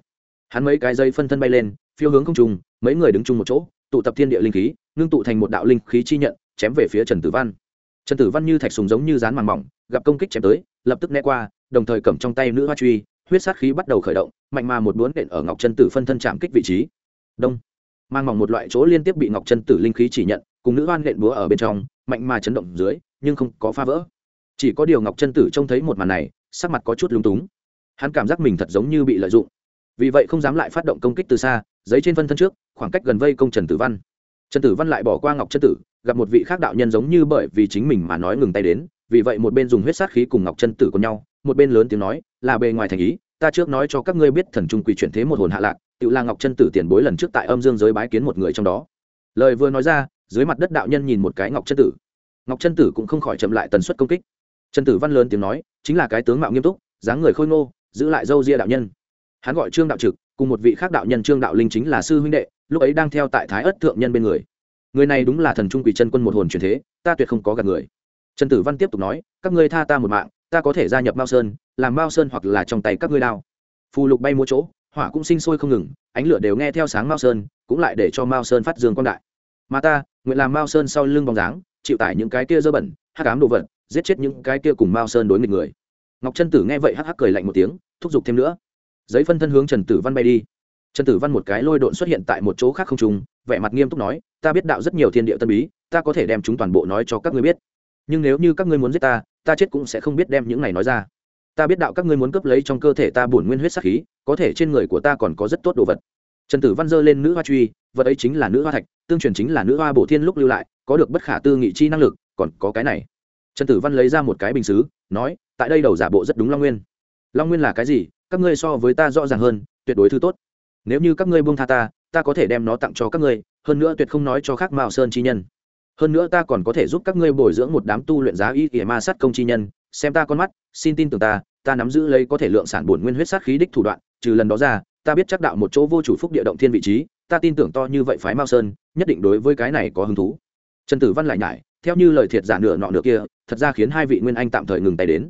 Hắn mấy cái dây phân thân bay lên, phiêu hướng không trùng mấy người đứng chung một chỗ, tụ tập thiên địa linh khí, ngưng tụ thành một đạo linh khí chi nhận, chém về phía trần tử văn. Trần tử văn như thạch sùng giống như dán màn mỏng, gặp công kích chém tới, lập tức né qua, đồng thời cầm trong tay nữ hoa truy, huyết sát khí bắt đầu khởi động, mạnh mà một đuốn đện ở ngọc chân tử phân thân chạm kích vị trí. Đông. Mang mỏng một loại chỗ liên tiếp bị ngọc chân tử linh khí chỉ nhận, cùng nữ hoan nện búa ở bên trong, mạnh mà chấn động dưới, nhưng không có phá vỡ chỉ có điều ngọc chân tử trông thấy một màn này, sắc mặt có chút lung túng. Hắn cảm giác mình thật giống như bị lợi dụng. Vì vậy không dám lại phát động công kích từ xa, giấy trên phân thân trước, khoảng cách gần vây công trần tử văn. Trần tử văn lại bỏ qua ngọc chân tử, gặp một vị khác đạo nhân giống như bởi vì chính mình mà nói ngừng tay đến, vì vậy một bên dùng huyết sát khí cùng ngọc chân tử cùng nhau, một bên lớn tiếng nói, là bề ngoài thành ý, ta trước nói cho các ngươi biết thần trung quỷ chuyển thế một hồn hạ lạc tự là ngọc chân tử tiền bối lần trước tại âm dương giới bái kiến một người trong đó. Lời vừa nói ra, dưới mặt đất đạo nhân nhìn một cái ngọc chân tử. Ngọc chân tử cũng không khỏi chậm lại tần suất công kích trần tử văn lớn tiếng nói, chính là cái tướng mạo nghiêm túc, dáng người khôi ngô, giữ lại dâu ria đạo nhân. Hắn gọi trương đạo trực, cùng một vị khác đạo nhân trương đạo linh chính là sư huynh đệ, lúc ấy đang theo tại thái ất thượng nhân bên người. Người này đúng là thần trung quỷ chân quân một hồn truyền thế, ta tuyệt không có gạt người. Trần tử văn tiếp tục nói, các ngươi tha ta một mạng, ta có thể gia nhập mao sơn, làm mao sơn hoặc là trong tay các ngươi đao. Phù lục bay mua chỗ, hỏa cũng sinh sôi không ngừng, ánh lửa đều nghe theo sáng mao sơn, cũng lại để cho mao sơn phát dương quang đại. Mà ta, nguyện làm mao sơn sau lưng bóng dáng, chịu tải những cái kia dơ bẩn, hắc ám đồ vật giết chết những cái kia cùng mao sơn đối nghịch người. Ngọc trân tử nghe vậy hắc hắc cười lạnh một tiếng, thúc giục thêm nữa. Giấy phân thân hướng trần tử văn bay đi. Trần tử văn một cái lôi độn xuất hiện tại một chỗ khác không trùng vẻ mặt nghiêm túc nói, ta biết đạo rất nhiều thiên địa tân bí, ta có thể đem chúng toàn bộ nói cho các ngươi biết. Nhưng nếu như các ngươi muốn giết ta ta chết cũng sẽ không biết đem những này nói ra. Ta biết đạo các ngươi muốn cướp lấy trong cơ thể ta bổn nguyên huyết sắc khí, có thể trên người của ta còn có rất tốt đồ vật. Trần tử văn dơ lên nữ hoa truy, vật ấy chính là nữ hoa thạch, tương truyền chính là nữ hoa bổ thiên lúc lưu lại, có được bất khả tư nghị chi năng lực, còn có cái này trần tử văn lấy ra một cái bình xứ, nói, tại đây đầu giả bộ rất đúng long nguyên. Long nguyên là cái gì? Các ngươi so với ta rõ ràng hơn, tuyệt đối thứ tốt. Nếu như các ngươi buông tha ta ta có thể đem nó tặng cho các ngươi, hơn nữa tuyệt không nói cho khác mạo sơn chi nhân. Hơn nữa ta còn có thể giúp các ngươi bồi dưỡng một đám tu luyện giá y ỉa ma sát công chi nhân, xem ta con mắt, xin tin tưởng ta ta nắm giữ lấy có thể lượng sản bổn nguyên huyết sát khí đích thủ đoạn, trừ lần đó ra, ta biết chắc đạo một chỗ vô chủ phúc địa động thiên vị trí, ta tin tưởng to như vậy phái mao sơn, nhất định đối với cái này có hứng thú. Trần tử văn lại nhải theo như lời thiệt giả nửa nọ nửa kia, thật ra khiến hai vị nguyên anh tạm thời ngừng tay đến.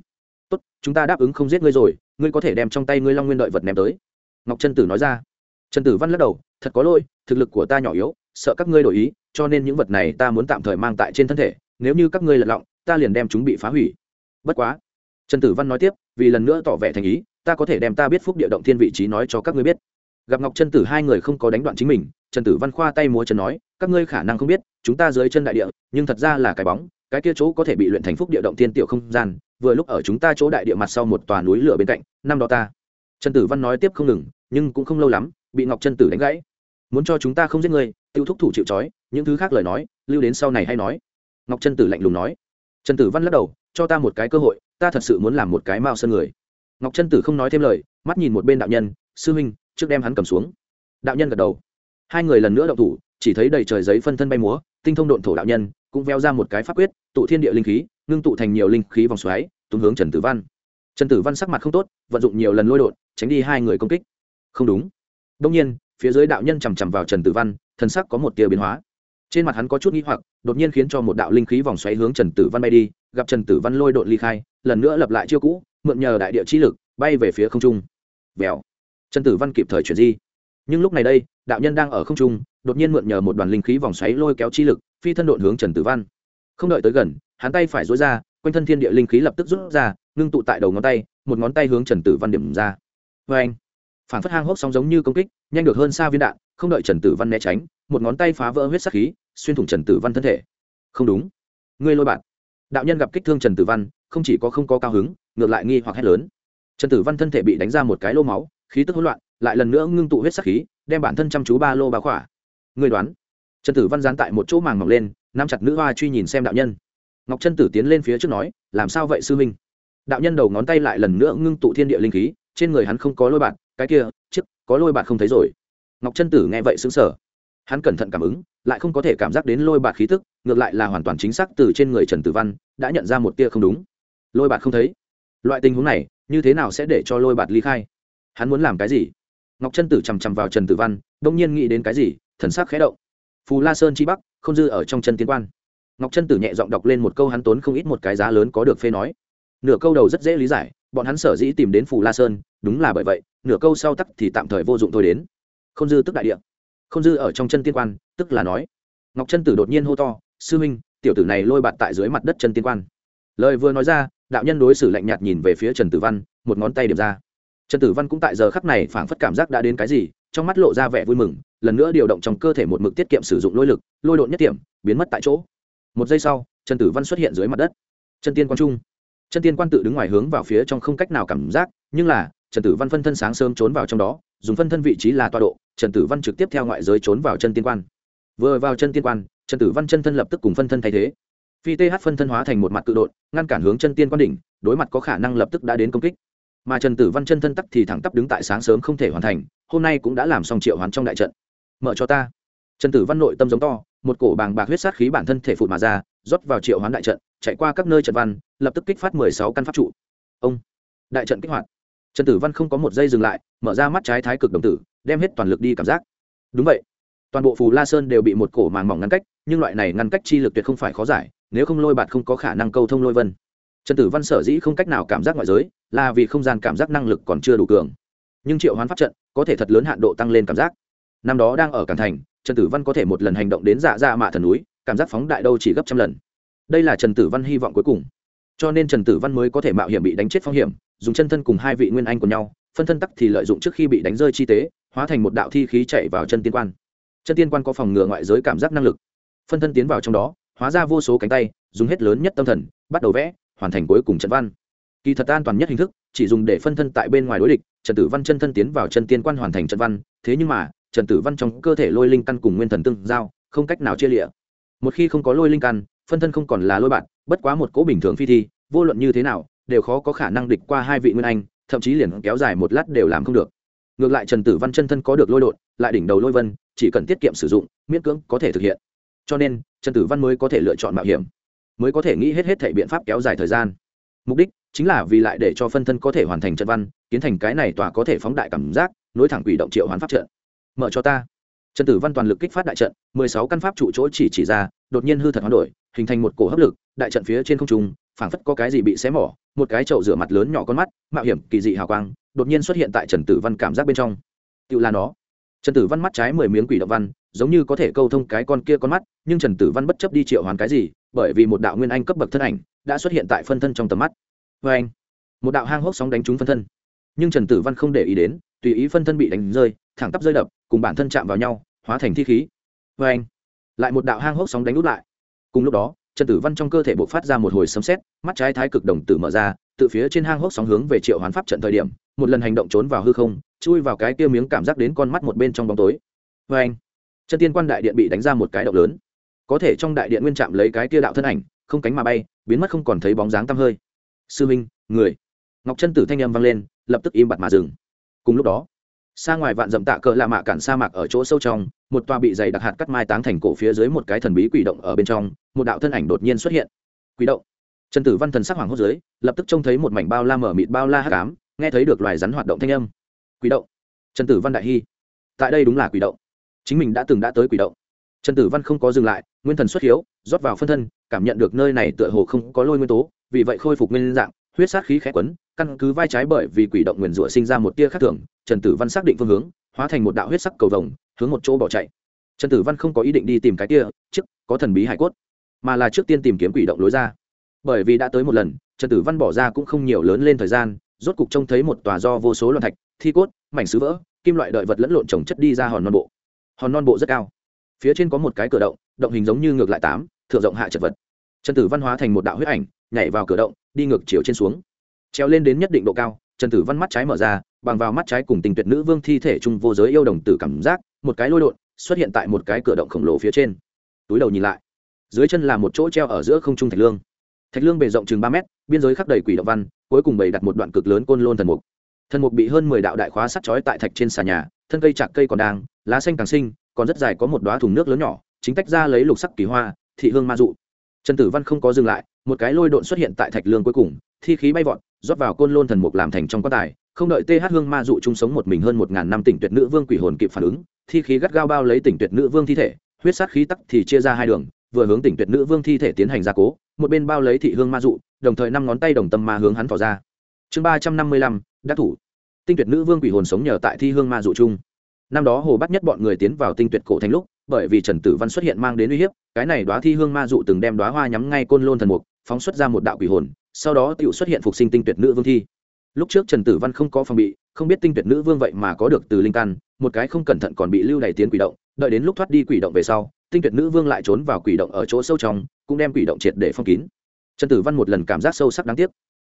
Tốt, chúng ta đáp ứng không giết ngươi rồi, ngươi có thể đem trong tay ngươi long nguyên đợi vật ném tới. Ngọc trân tử nói ra. Trần tử văn lắc đầu, thật có lỗi, thực lực của ta nhỏ yếu, sợ các ngươi đổi ý, cho nên những vật này ta muốn tạm thời mang tại trên thân thể, nếu như các ngươi lật lọng, ta liền đem chúng bị phá hủy. Bất quá. Trần tử văn nói tiếp, vì lần nữa tỏ vẻ thành ý, ta có thể đem ta biết phúc địa động thiên vị trí nói cho các ngươi biết gặp ngọc trân tử hai người không có đánh đoạn chính mình trần tử văn khoa tay múa chân nói các ngươi khả năng không biết chúng ta dưới chân đại địa nhưng thật ra là cái bóng cái kia chỗ có thể bị luyện thành phúc địa động thiên tiểu không gian vừa lúc ở chúng ta chỗ đại địa mặt sau một tòa núi lửa bên cạnh năm đó ta. Trần tử văn nói tiếp không ngừng nhưng cũng không lâu lắm bị ngọc trân tử đánh gãy. Muốn cho chúng ta không giết người, tiêu thúc thủ chịu trói những thứ khác lời nói lưu đến sau này hay nói. Ngọc trân tử lạnh lùng nói. Trần tử văn lắc đầu cho ta một cái cơ hội ta thật sự muốn làm một cái mao sơn người. Ngọc trân tử không nói thêm lời mắt nhìn một bên đạo nhân sư huynh trước đem hắn cầm xuống. Đạo nhân gật đầu. Hai người lần nữa đậu thủ, chỉ thấy đầy trời giấy phân thân bay múa, tinh thông độn thổ đạo nhân, cũng veo ra một cái pháp quyết, tụ thiên địa linh khí, ngưng tụ thành nhiều linh khí vòng xoáy túng hướng trần tử văn. Trần tử văn sắc mặt không tốt, vận dụng nhiều lần lôi đột tránh đi hai người công kích. Không đúng. Đông nhiên, phía dưới đạo nhân chằm chằm vào trần tử văn thần sắc có một tia biến hóa. Trên mặt hắn có chút n g h i hoặc, đột nhiên khiến cho một đạo linh khí vòng xoáy hướng trần tử văn bay đi, gặp trần tử văn lôi đột ly khai, lần nữa lập lại chiêu cũ, mượn nhờ đại địa chi lực, bay về phía không trung. Vèo trần tử văn kịp thời chuyển di. Nhưng lúc này đây, đạo nhân đang ở không trung, đột nhiên mượn nhờ một đoàn linh khí vòng xoáy lôi kéo chi lực, phi thân độn hướng trần tử văn. Không đợi tới gần, hắn tay phải dối ra, quanh thân thiên địa linh khí lập tức rút ra, ngưng tụ tại đầu ngón tay, một ngón tay hướng trần tử văn điểm ra. Vê anh phản phất hang hốc sóng giống như công kích, nhanh được hơn xa viên đạn, không đợi trần tử văn né tránh, một ngón tay phá vỡ huyết sắc khí, xuyên thủng trần tử văn thân thể. Không đúng. Ngươi lôi bạn. Đạo nhân gặp kích thương trần tử văn, không chỉ có không có cao hứng, ngược lại nghi hoặc hét lớn. Trần tử văn thân thể bị đánh ra một cái lô máu khí tức hỗn loạn, lại lần nữa ngưng tụ huyết sắc khí, đem bản thân chăm chú ba lô bá khỏa. Người đoán, trần tử văn gián tại một chỗ màng mỏng lên, nắm chặt nữ hoa truy nhìn xem đạo nhân. Ngọc chân tử tiến lên phía trước nói, làm sao vậy, sư minh đạo nhân đầu ngón tay lại lần nữa ngưng tụ thiên địa linh khí, trên người hắn không có lôi bạt, cái kia chức có lôi bạt không thấy rồi. Ngọc chân tử nghe vậy xứng sở hắn cẩn thận cảm ứng, lại không có thể cảm giác đến lôi bạt khí tức, ngược lại là hoàn toàn chính xác từ trên người trần tử văn đã nhận ra một tia không đúng. Lôi bạt không thấy. Loại tình huống này, như thế nào sẽ để cho lôi bạt ly khai? Hắn muốn làm cái gì? Ngọc chân tử chằm chằm vào trần tử văn, đông nhiên nghĩ đến cái gì, thần sắc khẽ động. Phù la sơn chi bắc, không dư ở trong chân tiên quan. Ngọc chân tử nhẹ giọng đọc lên một câu hắn tốn không ít một cái giá lớn có được phê nói. Nửa câu đầu rất dễ lý giải, bọn hắn sở dĩ tìm đến phù la sơn, đúng là bởi vậy, nửa câu sau tắc thì tạm thời vô dụng thôi đến. Không dư tức đại địa. Không dư ở trong chân tiên quan, tức là nói. Ngọc chân tử đột nhiên hô to, sư huynh, tiểu tử này lôi bạt tại dưới mặt đất chân tiên quan. Lời vừa nói ra, đạo nhân đối xử lạnh nhạt nhìn về phía trần tử văn, một ngón tay điểm ra trần tử văn cũng tại giờ khắc này phảng phất cảm giác đã đến cái gì, trong mắt lộ ra vẻ vui mừng, lần nữa điều động trong cơ thể một mực tiết kiệm sử dụng lôi lực, lôi độn nhất điểm biến mất tại chỗ. Một giây sau, trần tử văn xuất hiện dưới mặt đất. Chân tiên quan trung. Chân tiên quan tự đứng ngoài hướng vào phía trong không cách nào cảm giác, nhưng là, trần tử văn phân thân sáng sớm trốn vào trong đó, dùng phân thân vị trí là toa độ, trần tử văn trực tiếp theo ngoại giới trốn vào chân tiên quan. Vừa vào chân tiên quan, trần tử văn chân thân lập tức cùng phân thân thay thế. Phi th phân thân hóa thành một mặt tự đội ngăn cản hướng chân tiên quan đỉnh, đối mặt có khả năng lập tức đã đến công kích mà trần tử văn chân thân tắc thì thẳng tắp đứng tại sáng sớm không thể hoàn thành, hôm nay cũng đã làm xong triệu hoán trong đại trận. Mở cho ta. Trần tử văn nội tâm giống to, một cổ bàng bạc huyết sát khí bản thân thể phụt mà ra, rót vào triệu hoán đại trận, chạy qua các nơi trận văn, lập tức kích phát mười sáu căn pháp trụ. Ông, đại trận kích hoạt. Trần tử văn không có một giây dừng lại, mở ra mắt trái thái cực đồng tử, đem hết toàn lực đi cảm giác. Đúng vậy, toàn bộ phù la sơn đều bị một cổ màng mỏng ngăn cách, nhưng loại này ngăn cách chi lực tuyệt không phải khó giải, nếu không lôi bạt không có khả năng câu thông lôi vân trần tử văn sở dĩ không cách nào cảm giác ngoại giới, là vì không gian cảm giác năng lực còn chưa đủ cường. Nhưng triệu hoán pháp trận, có thể thật lớn hạn độ tăng lên cảm giác. Năm đó đang ở cảng thành, trần tử văn có thể một lần hành động đến dạ dạ mạ thần núi, cảm giác phóng đại đâu chỉ gấp trăm lần. Đây là trần tử văn hy vọng cuối cùng. Cho nên trần tử văn mới có thể mạo hiểm bị đánh chết phong hiểm, dùng chân thân cùng hai vị nguyên anh của nhau, phân thân tắc thì lợi dụng trước khi bị đánh rơi chi tế, hóa thành một đạo thi khí chạy vào chân tiên quan. Chân tiên quan có phòng ngừa ngoại giới cảm giác năng lực. Phân thân tiến vào trong đó, hóa ra vô số cánh tay, dùng hết lớn nhất tâm thần, bắt đầu vẽ hoàn thành cuối cùng trận văn. Kỳ thật an toàn nhất hình thức, chỉ dùng để phân thân tại bên ngoài đối địch, trần tử văn chân thân tiến vào chân tiên quan hoàn thành trận văn, thế nhưng mà, trần tử văn trong cơ thể lôi linh căn cùng nguyên thần tương giao, không cách nào chia lịa một khi không có lôi linh căn, phân thân không còn là lôi bạn, bất quá một cỗ bình thường phi thi, vô luận như thế nào, đều khó có khả năng địch qua hai vị nguyên anh, thậm chí liền kéo dài một lát đều làm không được. Ngược lại trần tử văn chân thân có được lôi đột, lại đỉnh đầu lôi vân, chỉ cần tiết kiệm sử dụng, miễn cưỡng có thể thực hiện. Cho nên, trần tử văn mới có thể lựa chọn mạo hiểm mới có thể nghĩ hết hết thể biện pháp kéo dài thời gian. Mục đích chính là vì lại để cho phân thân có thể hoàn thành trận văn, kiến thành cái này tòa có thể phóng đại cảm giác, nối thẳng quỷ động triệu hoán pháp trận. Mở cho ta. Trần tử văn toàn lực kích phát đại trận, mười sáu căn pháp trụ chỗ chỉ chỉ ra, đột nhiên hư thật hoán đổi, hình thành một cổ hấp lực, đại trận phía trên không trung, phảng phất có cái gì bị xé mỏ, một cái chậu rửa mặt lớn nhỏ con mắt, mạo hiểm, kỳ dị hào quang, đột nhiên xuất hiện tại trần tử văn cảm giác bên trong. Tự là nó. Trần tử văn mắt trái mười miếng quỷ động văn giống như có thể câu thông cái con kia con mắt, nhưng trần tử văn bất chấp đi triệu hoán cái gì, bởi vì một đạo nguyên anh cấp bậc thân ảnh đã xuất hiện tại phân thân trong tầm mắt. Vê anh, một đạo hang hốc sóng đánh trúng phân thân. Nhưng trần tử văn không để ý đến, tùy ý phân thân bị đánh rơi, thẳng tắp rơi đập, cùng bản thân chạm vào nhau, hóa thành thi khí. Vê anh, lại một đạo hang hốc sóng đánh út lại. Cùng lúc đó, trần tử văn trong cơ thể bộc phát ra một hồi sấm xét mắt trái thái cực đồng tử mở ra, từ phía trên hang hốc sóng hướng về triệu hoán pháp trận thời điểm, một lần hành động trốn vào hư không, chui vào cái kia miếng cảm giác đến con mắt một bên trong bóng tối. Vê anh chân tiên quan đại điện bị đánh ra một cái động lớn. Có thể trong đại điện nguyên chạm lấy cái kia đạo thân ảnh, không cánh mà bay, biến mất không còn thấy bóng dáng tăm hơi. Sư minh, người. Ngọc chân tử thanh âm vang lên, lập tức im bặt mà dừng. Cùng lúc đó, xa ngoài vạn dậm tạ cỡ lạ mạ cản sa mạc ở chỗ sâu trong, một tòa bị dày đặc hạt cắt mai táng thành cổ phía dưới một cái thần bí quỷ động ở bên trong, một đạo thân ảnh đột nhiên xuất hiện. Quỷ động. Trần tử văn thần sắc hoàng hốt dưới, lập tức trông thấy một mảnh bao la mở mịt bao la hát cám nghe thấy được loài rắn hoạt động thanh âm. Quỷ động. Trần tử văn đại hy. Tại đây đúng là quỷ động chính mình đã từng đã tới quỷ động. Trần tử văn không có dừng lại, nguyên thần xuất hiếu, rót vào phân thân, cảm nhận được nơi này tựa hồ không có lôi nguyên tố, vì vậy khôi phục nguyên dạng, huyết sát khí khẽ quấn, căn cứ vai trái bởi vì quỷ động nguyền rủa sinh ra một tia khác thường, trần tử văn xác định phương hướng, hóa thành một đạo huyết sắc cầu vồng, hướng một chỗ bỏ chạy. Trần tử văn không có ý định đi tìm cái tia trước, có thần bí hải cốt, mà là trước tiên tìm kiếm quỷ động lối ra. Bởi vì đã tới một lần, trần tử văn bỏ ra cũng không nhiều lớn lên thời gian, rốt cục trông thấy một tòa do vô số loạn thạch, thi cốt, mảnh sứ vỡ, kim loại đợi vật lẫn lộn trồng chất đi ra hòn non bộ hòn non bộ rất cao. Phía trên có một cái cửa động động hình giống như ngược lại tám, thượng rộng hạ chật vật. Trần tử văn hóa thành một đạo huyết ảnh, nhảy vào cửa động, đi ngược chiều trên xuống. Treo lên đến nhất định độ cao, trần tử văn mắt trái mở ra, bằng vào mắt trái cùng tình tuyệt nữ vương thi thể chung vô giới yêu đồng tử cảm giác, một cái lôi đột xuất hiện tại một cái cửa động khổng lồ phía trên. Túi đầu nhìn lại, dưới chân là một chỗ treo ở giữa không trung thạch lương. Thạch lương bề rộng chừng ba mét, biên giới khắc đầy quỷ động văn, cuối cùng bày đặt một đoạn cực lớn côn lôn thần mục thần mục bị hơn mười đạo đại khóa sắt chói tại thạch trên xà nhà, thân cây chạc cây còn đang, lá xanh càng sinh còn rất dài có một đoá thùng nước lớn nhỏ, chính tách ra lấy lục sắc kỳ hoa, thị hương ma dụ. Trần tử văn không có dừng lại, một cái lôi độn xuất hiện tại thạch lương cuối cùng, thi khí bay vọt, rót vào côn lôn thần mục làm thành trong quan tài, không đợi th hương ma dụ chung sống một mình hơn một ngàn năm tỉnh tuyệt nữ vương quỷ hồn kịp phản ứng, thi khí gắt gao bao lấy tỉnh tuyệt nữ vương thi thể, huyết sát khí tắc thì chia ra hai đường, vừa hướng tỉnh tuyệt nữ vương thi thể tiến hành gia cố, một bên bao lấy thị hương ma dụ, đồng thời năm ngón tay đồng tâm ma hướng hắn tỏ ra. Chương ba trăm năm mươi lăm đắc thủ. Tinh tuyệt nữ vương quỷ hồn sống nhờ tại thi hương ma dụ chung. Năm đó hồ bắt nhất bọn người tiến vào tinh tuyệt cổ thành lúc, bởi vì trần tử văn xuất hiện mang đến uy hiếp, cái này đoá thi hương ma dụ từng đem đoá hoa nhắm ngay côn lôn thần mục, phóng xuất ra một đạo quỷ hồn, sau đó tự xuất hiện phục sinh tinh tuyệt nữ vương thi. Lúc trước trần tử văn không có phòng bị, không biết tinh tuyệt nữ vương vậy mà có được từ linh căn, một cái không cẩn thận còn bị lưu đày tiến quỷ động, đợi đến lúc thoát đi quỷ động về sau, tinh tuyệt nữ vương lại trốn vào quỷ động ở chỗ sâu trong, cũng đem quỷ động triệt để phong kín. Trần tử văn một lần cảm giác sâu sắc đáng tiếc.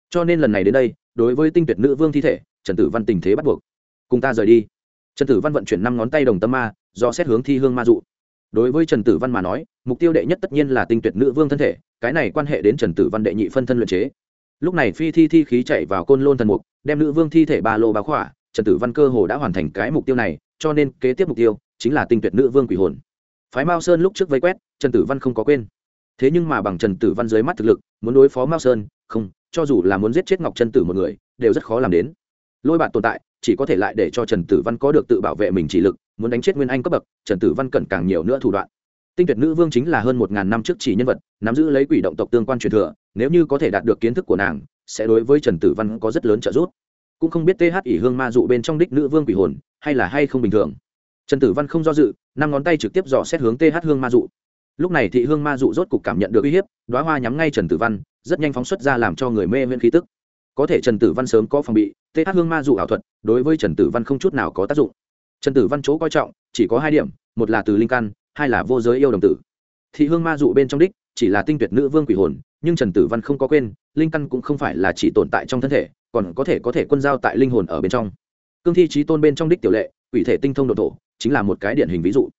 Cho nên lần này đến đây đối với tinh tuyệt nữ vương thi thể, trần tử văn tình thế bắt buộc. Cùng ta rời đi. Trần tử văn vận chuyển năm ngón tay đồng tâm ma, do xét hướng thi hương ma dụ. Đối với trần tử văn mà nói, mục tiêu đệ nhất tất nhiên là tinh tuyệt nữ vương thân thể, cái này quan hệ đến trần tử văn đệ nhị phân thân luyện chế. Lúc này phi thi thi khí chạy vào côn lôn thần mục, đem nữ vương thi thể ba lô báo khỏa, trần tử văn cơ hồ đã hoàn thành cái mục tiêu này, cho nên kế tiếp mục tiêu chính là tinh tuyệt nữ vương quỷ hồn. Phái mao sơn lúc trước vây quét, trần tử văn không có quên. Thế nhưng mà bằng trần tử văn dưới mắt thực lực, muốn đối phó mao sơn, không cho dù là muốn giết chết ngọc trân tử một người, đều rất khó làm đến. Lôi bạn tồn tại, chỉ có thể lại để cho trần tử văn có được tự bảo vệ mình chỉ lực, muốn đánh chết nguyên anh cấp bậc, trần tử văn cần càng nhiều nữa thủ đoạn. Tinh tuyệt nữ vương chính là hơn một ngàn năm trước chỉ nhân vật, nắm giữ lấy quỷ động tộc tương quan truyền thừa, nếu như có thể đạt được kiến thức của nàng, sẽ đối với trần tử văn có rất lớn trợ giúp. Cũng không biết th ỷ hương ma dụ bên trong đích nữ vương quỷ hồn, hay là hay không bình thường. Trần tử văn không do dự, năm ngón tay trực tiếp dò xét hướng th hương ma dụ. Lúc này thị hương ma dụ rốt cục cảm nhận được uy hiếp đoá hoa nhắm ngay trần tử văn rất nhanh phóng xuất ra làm cho người mê miễn khí tức. Có thể trần tử văn sớm có phòng bị th hương ma dụ ảo thuật, đối với trần tử văn không chút nào có tác dụng. Trần tử văn chỗ coi trọng, chỉ có hai điểm, một là từ linh căn, hai là vô giới yêu đồng tử. Thị hương ma dụ bên trong đích, chỉ là tinh tuyệt nữ vương quỷ hồn, nhưng trần tử văn không có quên, linh căn cũng không phải là chỉ tồn tại trong thân thể, còn có thể có thể quân giao tại linh hồn ở bên trong. Cương thi trí tôn bên trong đích tiểu lệ, quỷ thể tinh thông độ thổ, chính là một cái điển hình ví dụ.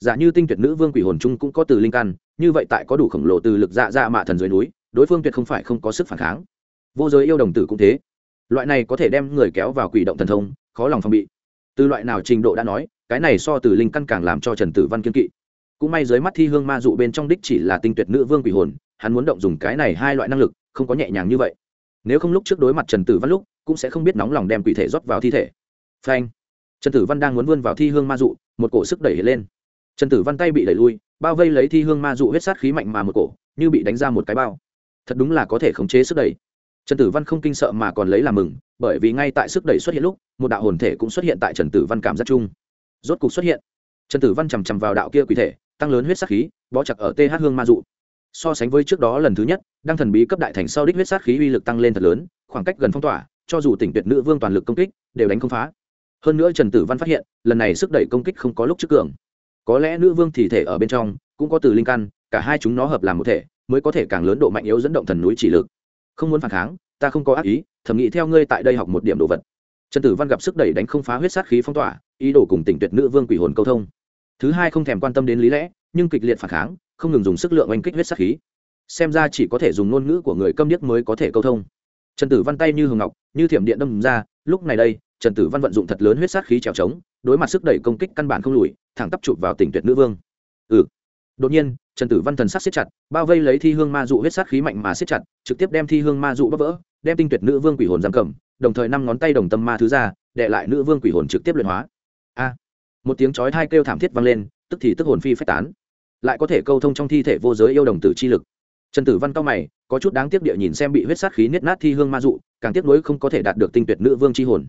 Giả như tinh tuyệt nữ vương quỷ hồn chung cũng có từ linh căn, như vậy tại có đủ khổng lồ từ lực dạ dạ mạ thần dưới núi đối phương tuyệt không phải không có sức phản kháng. Vô giới yêu đồng tử cũng thế. Loại này có thể đem người kéo vào quỷ động thần thông, khó lòng phòng bị. Từ loại nào trình độ đã nói, cái này so từ linh căn càng làm cho trần tử văn kiên kỵ. Cũng may dưới mắt thi hương ma dụ bên trong đích chỉ là tinh tuyệt nữ vương quỷ hồn, hắn muốn động dùng cái này hai loại năng lực, không có nhẹ nhàng như vậy. Nếu không lúc trước đối mặt trần tử văn lúc, cũng sẽ không biết nóng lòng đem quỷ thể rót vào thi thể. Phanh. Trần tử văn đang muốn vươn vào thi hương ma dụ, một cổ sức đẩy lên. Trần tử văn tay bị đẩy lui, bao vây lấy thi hương ma dụ huyết sát khí mạnh mà một cổ, như bị đánh ra một cái bao thật đúng là có thể khống chế sức đẩy. Trần tử văn không kinh sợ mà còn lấy làm mừng, bởi vì ngay tại sức đẩy xuất hiện lúc, một đạo hồn thể cũng xuất hiện tại trần tử văn cảm giác chung. Rốt cục xuất hiện. Trần tử văn chằm chằm vào đạo kia quỷ thể, tăng lớn huyết sát khí, bó chặt ở th hương ma dụ. So sánh với trước đó lần thứ nhất đang thần bí cấp đại thành sau đích huyết sát khí uy lực tăng lên thật lớn, khoảng cách gần phong tỏa, cho dù tỉnh tuyệt nữ vương toàn lực công kích, đều đánh không phá. Hơn nữa trần tử văn phát hiện, lần này sức đẩy công kích không có lúc trước cường. Có lẽ nữ vương thì thể ở bên trong, cũng có từ linh căn cả hai chúng nó hợp làm một thể, mới có thể càng lớn độ mạnh yếu dẫn động thần núi chỉ lực. Không muốn phản kháng, ta không có ác ý, thầm nghĩ theo ngươi tại đây học một điểm đồ vật. Trần tử văn gặp sức đẩy đánh không phá huyết sát khí phong tỏa, ý đồ cùng tỉnh tuyệt nữ vương quỷ hồn câu thông. Thứ hai không thèm quan tâm đến lý lẽ, nhưng kịch liệt phản kháng, không ngừng dùng sức lượng oanh kích huyết sát khí. Xem ra chỉ có thể dùng ngôn ngữ của người câm điếc mới có thể câu thông. Trần tử văn tay như hường ngọc, như thiểm điện đâm ra, lúc này đây, trần tử văn vận dụng thật lớn huyết sát khí trèo trống, đối mặt sức đẩy công kích căn bản không lùi, thẳng tắp chụp vào tỉnh tuyệt nữ vương. Ừ đột nhiên, trần tử văn thần sắc siết chặt, bao vây lấy thi hương ma dụ huyết sát khí mạnh mà siết chặt, trực tiếp đem thi hương ma dụ bắp vỡ, đem tinh tuyệt nữ vương quỷ hồn giam cầm, đồng thời năm ngón tay đồng tâm ma thứ ra đệ lại nữ vương quỷ hồn trực tiếp luyện hóa. A! Một tiếng chói thai kêu thảm thiết vang lên, tức thì tức hồn phi phách tán. Lại có thể câu thông trong thi thể vô giới yêu đồng tử chi lực. Trần tử văn cao mày, có chút đáng tiếc địa nhìn xem bị huyết sát khí niết nát thi hương ma dụ, càng tiếc nuối không có thể đạt được tinh tuyệt nữ vương chi hồn.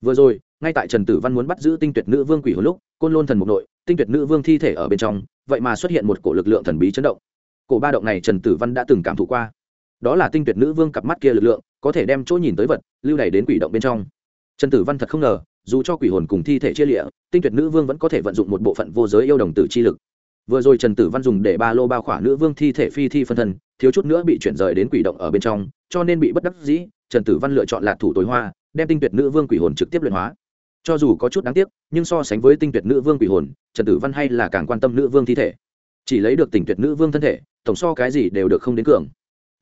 Vừa rồi, ngay tại trần tử văn muốn bắt giữ tinh tuyệt nữ vương quỷ hồn lúc, côn lôn thần mục nội, tinh tuyệt nữ vương thi thể ở bên trong vậy mà xuất hiện một cổ lực lượng thần bí chấn động. Cổ ba động này trần tử văn đã từng cảm thụ qua. Đó là tinh tuyệt nữ vương cặp mắt kia lực lượng, có thể đem chỗ nhìn tới vật, lưu đày đến quỷ động bên trong. Trần tử văn thật không ngờ, dù cho quỷ hồn cùng thi thể chia lịa, tinh tuyệt nữ vương vẫn có thể vận dụng một bộ phận vô giới yêu đồng tử chi lực. Vừa rồi trần tử văn dùng để ba lô bao khỏa nữ vương thi thể phi thi phân thân, thiếu chút nữa bị chuyển rời đến quỷ động ở bên trong, cho nên bị bất đắc dĩ, trần tử văn lựa chọn lạc thủ tối hoa, đem tinh tuyệt nữ vương quỷ hồn trực tiếp luyện hóa cho dù có chút đáng tiếc, nhưng so sánh với tinh tuyệt nữ vương quỷ hồn, trần tử văn hay là càng quan tâm nữ vương thi thể. Chỉ lấy được tình tuyệt nữ vương thân thể, tổng so cái gì đều được không đến cường.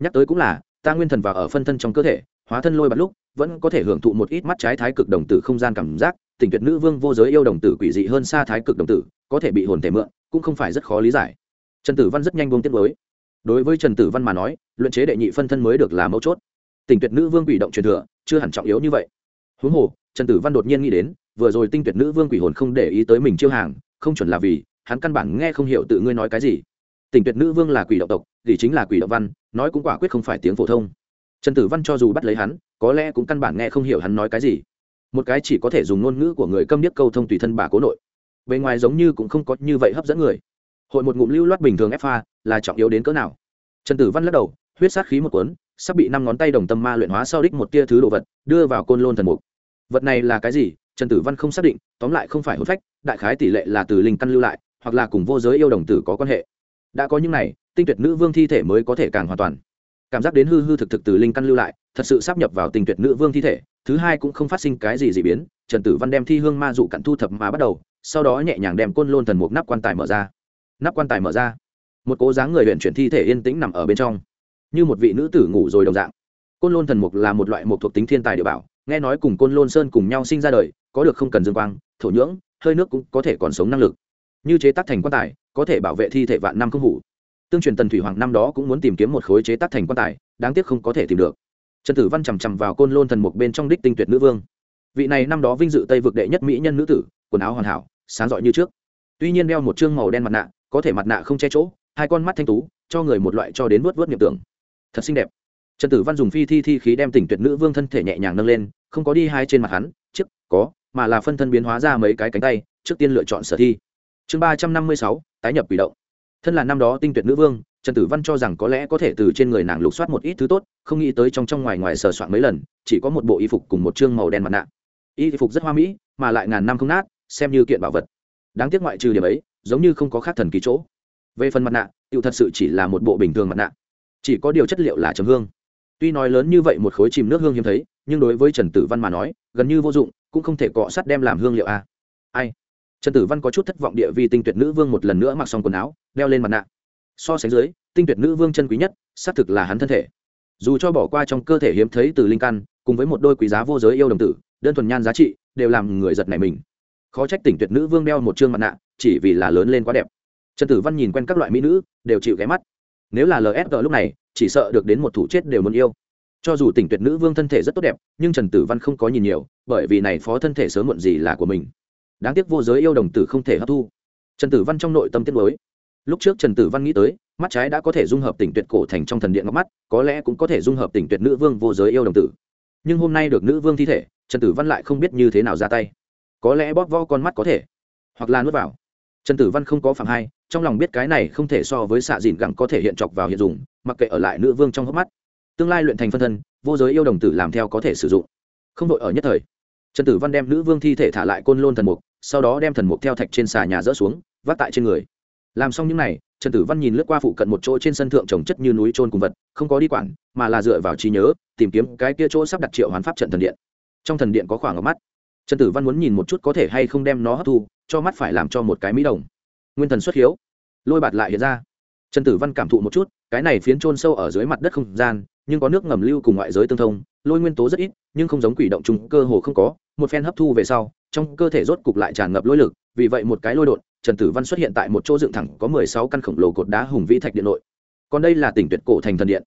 Nhắc tới cũng là, ta nguyên thần vào ở phân thân trong cơ thể, hóa thân lôi bật lúc, vẫn có thể hưởng thụ một ít mắt trái thái cực đồng tử không gian cảm giác. Tình tuyệt nữ vương vô giới yêu đồng tử quỷ dị hơn xa thái cực đồng tử, có thể bị hồn thể mượn, cũng không phải rất khó lý giải. Trần tử văn rất nhanh buông tiết mới. Đối với trần tử văn mà nói luận chế đệ nhị phân thân mới được là mấu chốt. Tình tuyệt nữ vương quỷ động truyền thừa, chưa hẳn trọng yếu như vậy. Huống hồ trần tử văn đột nhiên nghĩ đến, vừa rồi tinh tuyệt nữ vương quỷ hồn không để ý tới mình chiêu hàng, không chuẩn là vì, hắn căn bản nghe không hiểu tự ngươi nói cái gì. Tình tuyệt nữ vương là quỷ động tộc, thì chính là quỷ động văn, nói cũng quả quyết không phải tiếng phổ thông. Trần tử văn cho dù bắt lấy hắn, có lẽ cũng căn bản nghe không hiểu hắn nói cái gì. Một cái chỉ có thể dùng ngôn ngữ của người câm điếc câu thông tùy thân bà cố nội. Bề ngoài giống như cũng không có như vậy hấp dẫn người. Hội một ngụm lưu loát bình thường ép pha là trọng yếu đến cỡ nào? Trần tử văn lắc đầu, huyết sát khí một cuốn, sắp bị năm ngón tay đồng tâm ma luyện hóa sau đích một tia thứ đồ vật, đưa vào côn lôn thần mục vật này là cái gì? Trần tử văn không xác định, tóm lại không phải hôn phách, đại khái tỷ lệ là từ linh căn lưu lại, hoặc là cùng vô giới yêu đồng tử có quan hệ. Đã có những này, tinh tuyệt nữ vương thi thể mới có thể càng hoàn toàn. Cảm giác đến hư hư thực thực từ linh căn lưu lại, thật sự sắp nhập vào tinh tuyệt nữ vương thi thể, thứ hai cũng không phát sinh cái gì dị biến, trần tử văn đem thi hương ma dụ cặn thu thập mà bắt đầu, sau đó nhẹ nhàng đem côn lôn thần mục nắp quan tài mở ra. Nắp quan tài mở ra. Một cố dáng người huyện chuyển thi thể yên tĩnh nằm ở bên trong. Như một vị nữ tử ngủ rồi đồng dạng. Côn lôn thần mục là một loại mục thuộc tính thiên tài địa bảo nghe nói cùng côn lôn sơn cùng nhau sinh ra đời, có được không cần dương quang, thổ nhưỡng, hơi nước cũng có thể còn sống năng lực. Như chế tác thành quan tài, có thể bảo vệ thi thể vạn năm không hủ. Tương truyền tần thủy hoàng năm đó cũng muốn tìm kiếm một khối chế tác thành quan tài, đáng tiếc không có thể tìm được. Trần tử văn chằm chằm vào côn lôn thần mục bên trong đích tinh tuyệt nữ vương. Vị này năm đó vinh dự tây vực đệ nhất mỹ nhân nữ tử, quần áo hoàn hảo, sáng rọi như trước. Tuy nhiên đeo một chương màu đen mặt nạ, có thể mặt nạ không che chỗ, hai con mắt thanh tú, cho người một loại cho đến vớt vớt nghiệp tưởng. Thật xinh đẹp. Trần tử văn dùng phi thi thi khí đem tỉnh tuyệt nữ vương thân thể nhẹ nhàng nâng lên không có đi hai trên mặt hắn, trước, có, mà là phân thân biến hóa ra mấy cái cánh tay, trước tiên lựa chọn sở thi. Chương ba trăm năm mươi sáu, tái nhập quỷ động. Thân là năm đó tinh tuyệt nữ vương, trần tử văn cho rằng có lẽ có thể từ trên người nàng lục soát một ít thứ tốt, không nghĩ tới trong trong ngoài ngoài sờ soạn mấy lần, chỉ có một bộ y phục cùng một chương màu đen mặt nạ. Y phục rất hoa mỹ, mà lại ngàn năm không nát, xem như kiện bảo vật. Đáng tiếc ngoại trừ điểm ấy, giống như không có khác thần kỳ chỗ. Về phần mặt nạ tự thật sự chỉ là một bộ bình thường mặt nạ. Chỉ có điều chất liệu là chấm hương tuy nói lớn như vậy một khối chìm nước hương hiếm thấy, nhưng đối với trần tử văn mà nói, gần như vô dụng, cũng không thể cọ sắt đem làm hương liệu a ai? Trần tử văn có chút thất vọng địa vì tinh tuyệt nữ vương một lần nữa mặc xong quần áo, đeo lên mặt nạ. So sánh dưới, tinh tuyệt nữ vương chân quý nhất, xác thực là hắn thân thể. Dù cho bỏ qua trong cơ thể hiếm thấy từ linh căn, cùng với một đôi quý giá vô giới yêu đồng tử, đơn thuần nhan giá trị, đều làm người giật này mình. Khó trách tỉnh tuyệt nữ vương đeo một chương mặt nạ, chỉ vì là lớn lên quá đẹp. Trần tử văn nhìn quen các loại mỹ nữ, đều chịu ghé mắt. Nếu là lsg lúc này chỉ sợ được đến một thủ chết đều muốn yêu. Cho dù tỉnh tuyệt nữ vương thân thể rất tốt đẹp, nhưng trần tử văn không có nhìn nhiều, bởi vì này phó thân thể sớm muộn gì là của mình. Đáng tiếc vô giới yêu đồng tử không thể hấp thu. Trần tử văn trong nội tâm tiết mới lúc trước trần tử văn nghĩ tới, mắt trái đã có thể dung hợp tỉnh tuyệt cổ thành trong thần điện ngọc mắt, có lẽ cũng có thể dung hợp tỉnh tuyệt nữ vương vô giới yêu đồng tử. Nhưng hôm nay được nữ vương thi thể, trần tử văn lại không biết như thế nào ra tay. Có lẽ bóp vo con mắt có thể, hoặc là nuốt vào. Trần tử văn không có phạm hai, trong lòng biết cái này không thể so với xạ dìn gẳng có thể hiện chọc vào hiện dùng mặc kệ ở lại nữ vương trong hốc mắt. Tương lai luyện thành phân thân, vô giới yêu đồng tử làm theo có thể sử dụng. Không đội ở nhất thời. Trần tử văn đem nữ vương thi thể thả lại côn lôn thần mục, sau đó đem thần mục theo thạch trên xà nhà rỡ xuống, vác tại trên người. Làm xong những n à y trần tử văn nhìn lướt qua phụ cận một chỗ trên sân thượng trồng chất như núi trôn cùng vật, không có đi quản, mà là dựa vào trí nhớ, tìm kiếm cái kia chỗ sắp đặt triệu hoán pháp trận thần điện. Trong thần điện có khoảng ở mắt. Trần tử văn muốn nhìn một chút có thể hay không đem nó hấp thu, cho mắt phải làm cho một cái mỹ đồng. Nguyên thần xuất hiếu. Lôi bạt lại hiện ra trần tử văn cảm thụ một chút, cái này phiến trôn sâu ở dưới mặt đất không gian, nhưng có nước ngầm lưu cùng ngoại giới tương thông, lôi nguyên tố rất ít, nhưng không giống quỷ động trùng, cơ hồ không có. Một phen hấp thu về sau, trong cơ thể rốt cục lại tràn ngập lôi lực, vì vậy một cái lôi đột, trần tử văn xuất hiện tại một chỗ dựng thẳng, có mười sáu căn khổng lồ cột đá hùng vĩ thạch điện nội. Còn đây là tỉnh tuyệt cổ thành thần điện.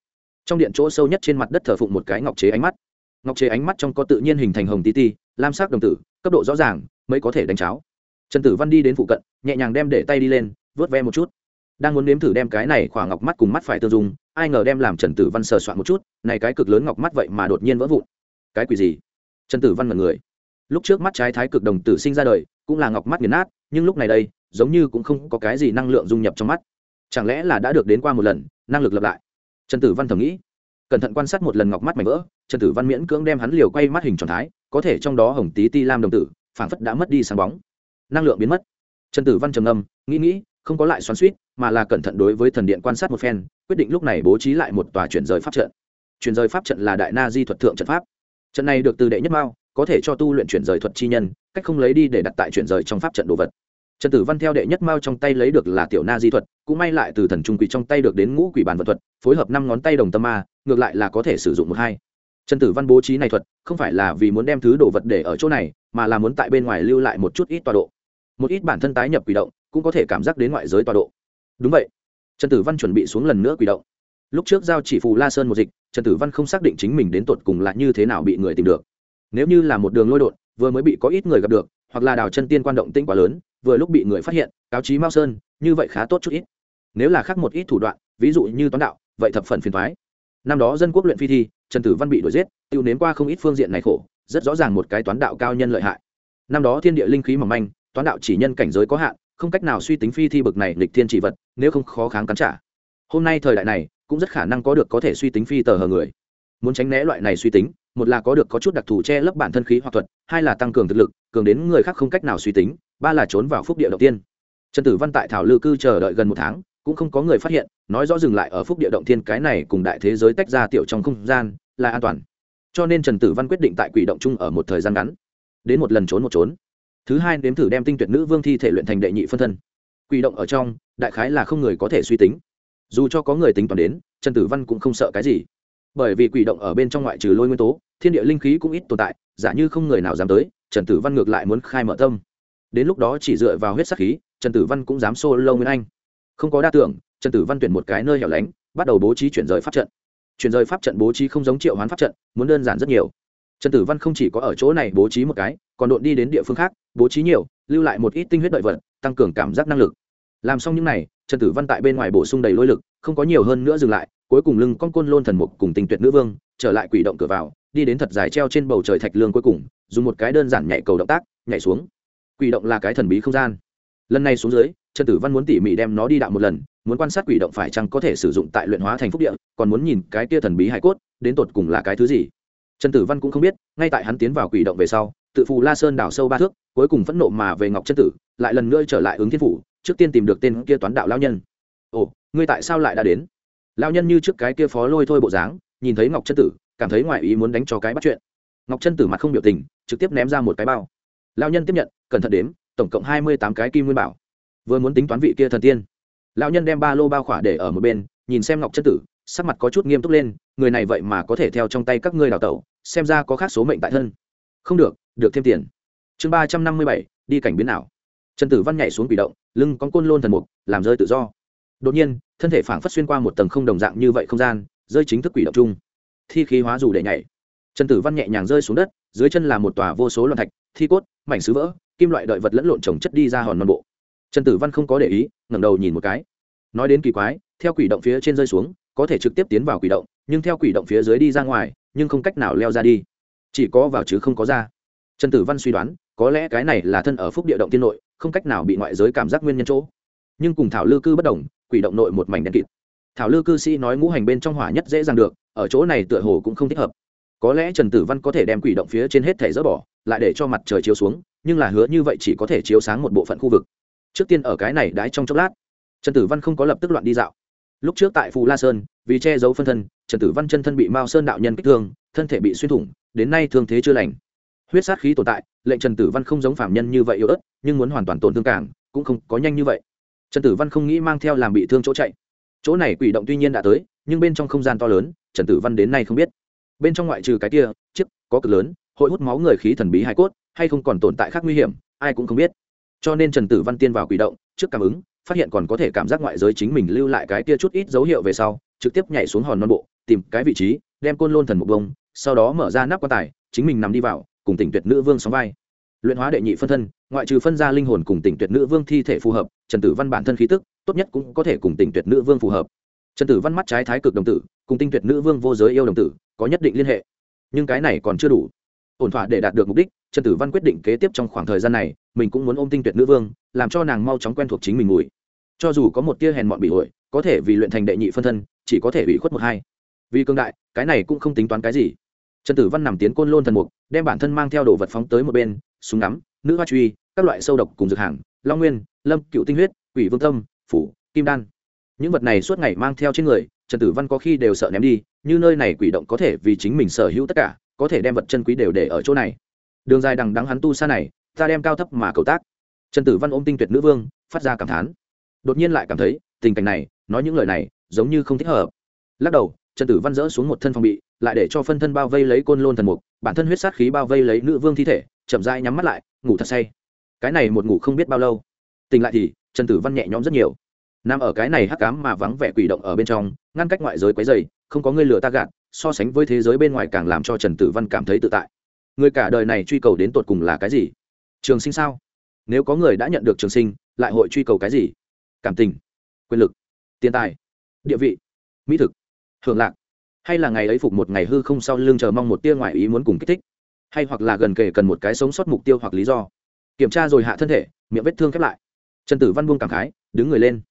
Trong điện chỗ sâu nhất trên mặt đất thờ phụng một cái ngọc chế ánh mắt. Ngọc chế ánh mắt trong có tự nhiên hình thành hồng tí ti, lam sắc đồng tử, cấp độ rõ ràng, mới có thể đánh cháo. Trần tử văn đi đến phụ cận, nhẹ nhàng đem để tay đi lên, vớt ve một chút đang muốn nếm thử đem cái này khoảng ngọc mắt cùng mắt phải tương dung, ai ngờ đem làm trần tử văn sờ soạn một chút, này cái cực lớn ngọc mắt vậy mà đột nhiên vỡ vụn. Cái quỷ gì? Trần tử văn mật người. Lúc trước mắt trái thái cực đồng tử sinh ra đời, cũng là ngọc mắt nghiền nát, nhưng lúc này đây, giống như cũng không có cái gì năng lượng dung nhập trong mắt. Chẳng lẽ là đã được đến qua một lần, năng lực lập lại? Trần tử văn thầm nghĩ. Cẩn thận quan sát một lần ngọc mắt mảnh vỡ, trần tử văn miễn cưỡng đem hắn liều quay mắt hình tròn thái, có thể trong đó hồng tí ti lam đồng tử, phảng phất đã mất đi sáng bóng. Năng lượng biến mất. Trần tử văn trầm ngâm, nghĩ nghĩ không có lại xoắn suýt, mà là cẩn thận đối với thần điện quan sát một phen, quyết định lúc này bố trí lại một tòa chuyển rời pháp trận. Chuyển rời pháp trận là đại na di thuật thượng trận pháp. Trận này được từ đệ nhất mao, có thể cho tu luyện chuyển rời thuật chi nhân, cách không lấy đi để đặt tại chuyển rời trong pháp trận đồ vật. Trần tử văn theo đệ nhất mao trong tay lấy được là tiểu na di thuật, cũng may lại từ thần trung quỷ trong tay được đến ngũ quỷ bản vật thuật, phối hợp năm ngón tay đồng tâm ma, ngược lại là có thể sử dụng một hai. Trần tử văn bố trí này thuật, không phải là vì muốn đem thứ đồ vật để ở chỗ này, mà là muốn tại bên ngoài lưu lại một chút ít tọa độ. Một ít bản thân tái nhập quỷ động cũng có thể cảm giác đến ngoại giới tọa độ. Đúng vậy. Trần tử văn chuẩn bị xuống lần nữa quỷ động. Lúc trước giao chỉ phù la sơn một dịch, trần tử văn không xác định chính mình đến tột cùng là như thế nào bị người tìm được. Nếu như là một đường lôi đột, vừa mới bị có ít người gặp được, hoặc là đào chân tiên quan động tĩnh quá lớn, vừa lúc bị người phát hiện, cáo chí mao sơn, như vậy khá tốt chút ít. Nếu là khác một ít thủ đoạn, ví dụ như toán đạo, vậy thập phần phiền thoái năm đó dân quốc luyện phi thi, trần tử văn bị đuổi giết, tiêu nếm qua không ít phương diện này khổ, rất rõ ràng một cái toán đạo cao nhân lợi hại. Năm đó thiên địa linh khí mỏng manh, toán đạo chỉ nhân cảnh giới có hạn không cách nào suy tính phi thi bực này lịch thiên chỉ vật, nếu không khó kháng cắn trả. Hôm nay thời đại này, cũng rất khả năng có được có thể suy tính phi tờ hờ người. Muốn tránh né loại này suy tính, một là có được có chút đặc thù che lấp bản thân khí hoặc thuật, hai là tăng cường thực lực, cường đến người khác không cách nào suy tính, ba là trốn vào phúc địa đầu tiên trần tử văn tại thảo lư cư chờ đợi gần một tháng, cũng không có người phát hiện, nói rõ dừng lại ở phúc địa động thiên cái này cùng đại thế giới tách ra tiểu trong không gian, là an toàn. Cho nên trần tử văn quyết định tại quỷ động chung ở một thời gian ngắn. Đến một lần trốn một trốn thứ hai, nếm thử đem tinh tuyệt nữ vương thi thể luyện thành đệ nhị phân thân. Quỷ động ở trong, đại khái là không người có thể suy tính. Dù cho có người tính toán đến, trần tử văn cũng không sợ cái gì. Bởi vì quỷ động ở bên trong ngoại trừ lôi nguyên tố, thiên địa linh khí cũng ít tồn tại, giả như không người nào dám tới, trần tử văn ngược lại muốn khai mở tâm. Đến lúc đó chỉ dựa vào huyết sắc khí, trần tử văn cũng dám xô lâu nguyên anh. Không có đa tưởng, trần tử văn tuyển một cái nơi hẻo lánh, bắt đầu bố trí chuyển rời pháp trận. Chuyển rời pháp trận bố trí không giống triệu hoán pháp trận, muốn đơn giản rất nhiều trần tử văn không chỉ có ở chỗ này bố trí một cái còn đột đi đến địa phương khác bố trí nhiều lưu lại một ít tinh huyết đợi vật tăng cường cảm giác năng lực. Làm xong những này, trần tử văn tại bên ngoài bổ sung đầy lôi lực không có nhiều hơn nữa dừng lại cuối cùng lưng con côn lôn thần mục cùng tình tuyệt nữ vương trở lại quỷ động cửa vào đi đến thật dài treo trên bầu trời thạch lương cuối cùng dùng một cái đơn giản nhảy cầu động tác nhảy xuống. Quỷ động là cái thần bí không gian. Lần này xuống dưới trần tử văn muốn tỉ mỉ đem nó đi đạo một lần muốn quan sát quỷ động phải chăng có thể sử dụng tại luyện hóa thành phúc địa còn muốn nhìn cái kia thần bí hải cốt đến tột cùng là cái thứ gì trần tử văn cũng không biết, ngay tại hắn tiến vào quỷ động về sau, tự phù la sơn đảo sâu ba thước, cuối cùng phẫn nộ mà về ngọc chân tử, lại lần nữa trở lại ứng thiên phủ, trước tiên tìm được tên kia toán đạo lao nhân. Ồ, ngươi tại sao lại đã đến? Lao nhân như trước cái kia phó lôi thôi bộ dáng, nhìn thấy ngọc chân tử, cảm thấy ngoại ý muốn đánh cho cái bắt chuyện. Ngọc chân tử mặt không biểu tình, trực tiếp ném ra một cái bao. Lao nhân tiếp nhận, cẩn thận đếm, tổng cộng hai mươi tám cái kim nguyên bảo. Vừa muốn tính toán vị kia thần tiên, lão nhân đem ba lô bao khỏa để ở một bên, nhìn xem ngọc chân tử, sắc mặt có chút nghiêm túc lên người này vậy mà có thể theo trong tay các ngươi đào tẩu, xem ra có khác số mệnh tại thân. Không được được thêm tiền. Chương ba trăm năm mươi bảy, đi cảnh biến nào trần tử văn nhảy xuống bị động, lưng con côn lôn thần mục, làm rơi tự do. Đột nhiên, thân thể phảng phất xuyên qua một tầng không đồng dạng như vậy không gian, rơi chính thức quỷ động chung. Thi khí hóa dù để nhảy. Trần tử văn nhẹ nhàng rơi xuống đất, dưới chân là một tòa vô số loạn thạch, thi cốt, mảnh sứ vỡ, kim loại đợi vật lẫn lộn trồng chất đi ra hòn non bộ. Trần tử văn không có để ý, ngẩng đầu nhìn một cái. Nói đến kỳ quái, theo quỷ động phía trên rơi xuống có thể trực tiếp tiến vào quỷ động, nhưng theo quỷ động phía dưới đi ra ngoài, nhưng không cách nào leo ra đi. Chỉ có vào chứ không có ra. Trần tử văn suy đoán, có lẽ cái này là thân ở phúc địa động tiên nội, không cách nào bị ngoại giới cảm giác nguyên nhân chỗ. Nhưng cùng thảo lư cư bất đồng, quỷ động nội một mảnh đen kịt. Thảo lư cư sĩ nói ngũ hành bên trong hỏa nhất dễ dàng được, ở chỗ này tựa hồ cũng không thích hợp. Có lẽ trần tử văn có thể đem quỷ động phía trên hết thể dỡ bỏ, lại để cho mặt trời chiếu xuống, nhưng là hứa như vậy chỉ có thể chiếu sáng một bộ phận khu vực. Trước tiên ở cái này đãi trong chốc lát. Trần tử văn không có lập tức loạn đi dạo lúc trước tại phù la sơn, vì che giấu phân thân, trần tử văn chân thân bị mao sơn đạo nhân kích thương, thân thể bị xuyên thủng, đến nay thương thế chưa lành. Huyết sát khí tồn tại, lệnh trần tử văn không giống phạm nhân như vậy yếu ớt, nhưng muốn hoàn toàn tổn thương cảng cũng không có nhanh như vậy. Trần tử văn không nghĩ mang theo làm bị thương chỗ chạy. Chỗ này quỷ động tuy nhiên đã tới, nhưng bên trong không gian to lớn, trần tử văn đến nay không biết. Bên trong ngoại trừ cái kia, chiếc, có cực lớn, hội hút máu người khí thần bí hai cốt, hay không còn tồn tại khác nguy hiểm, ai cũng không biết. Cho nên trần tử văn tiên vào quỷ động, trước cảm ứng phát hiện còn có thể cảm giác ngoại giới chính mình lưu lại cái kia chút ít dấu hiệu về sau, trực tiếp nhảy xuống hòn non bộ, tìm cái vị trí, đem côn lôn thần mục bông, sau đó mở ra nắp quan tài, chính mình nằm đi vào, cùng tỉnh tuyệt nữ vương sóng vai. Luyện hóa đệ nhị phân thân, ngoại trừ phân ra linh hồn cùng tỉnh tuyệt nữ vương thi thể phù hợp, trần tử văn bản thân khí tức, tốt nhất cũng có thể cùng tỉnh tuyệt nữ vương phù hợp. Trần tử văn mắt trái thái cực đồng tử, cùng tinh tuyệt nữ vương vô giới yêu đồng tử, có nhất định liên hệ. Nhưng cái này còn chưa đủ. Ổn thỏa để đạt được mục đích, trần tử văn quyết định kế tiếp trong khoảng thời gian này, mình cũng muốn ôm tinh tuyệt nữ vương, làm cho nàng mau chóng quen thuộc chính mình mùi cho dù có một tia hèn mọn bị ổi có thể vì luyện thành đệ nhị phân thân, chỉ có thể ủy khuất một hai. Vì cương đại, cái này cũng không tính toán cái gì. Trần tử văn nằm tiến côn lôn thần mục, đem bản thân mang theo đồ vật phóng tới một bên, súng ngắm, nữ hoa truy, các loại sâu độc cùng dược hàng, long nguyên, lâm, cựu tinh huyết, quỷ vương tâm, phủ, kim đan. Những vật này suốt ngày mang theo trên người, trần tử văn có khi đều sợ ném đi, như nơi này quỷ động có thể vì chính mình sở hữu tất cả, có thể đem vật chân quý đều để ở chỗ này. Đường dài đằng đắng hắn tu xa này, ta đem cao thấp mà cầu tác. Trần tử văn ôm tinh tuyệt nữ vương, phát ra cảm thán đột nhiên lại cảm thấy tình cảnh này, nói những lời này giống như không thích hợp. Lắc đầu, trần tử văn dỡ xuống một thân phòng bị, lại để cho phân thân bao vây lấy côn lôn thần mục, bản thân huyết sát khí bao vây lấy nữ vương thi thể, chậm dai nhắm mắt lại, ngủ thật say. Cái này một ngủ không biết bao lâu. Tỉnh lại thì, trần tử văn nhẹ nhõm rất nhiều. Nằm ở cái này hắc cám mà vắng vẻ quỷ động ở bên trong, ngăn cách ngoại giới quấy dày không có người lừa ta gạt, so sánh với thế giới bên ngoài càng làm cho trần tử văn cảm thấy tự tại. Người cả đời này truy cầu đến tột cùng là cái gì? Trường sinh sao? Nếu có người đã nhận được trường sinh, lại hội truy cầu cái gì? Cảm tình, quyền lực, tiền tài, địa vị, mỹ thực, hưởng lạc. Hay là ngày ấy phục một ngày hư không sau lưng chờ mong một tia ngoại ý muốn cùng kích thích. Hay hoặc là gần kề cần một cái sống sót mục tiêu hoặc lý do. Kiểm tra rồi hạ thân thể, miệng vết thương khép lại. Trần tử văn buông cảm khái, đứng người lên.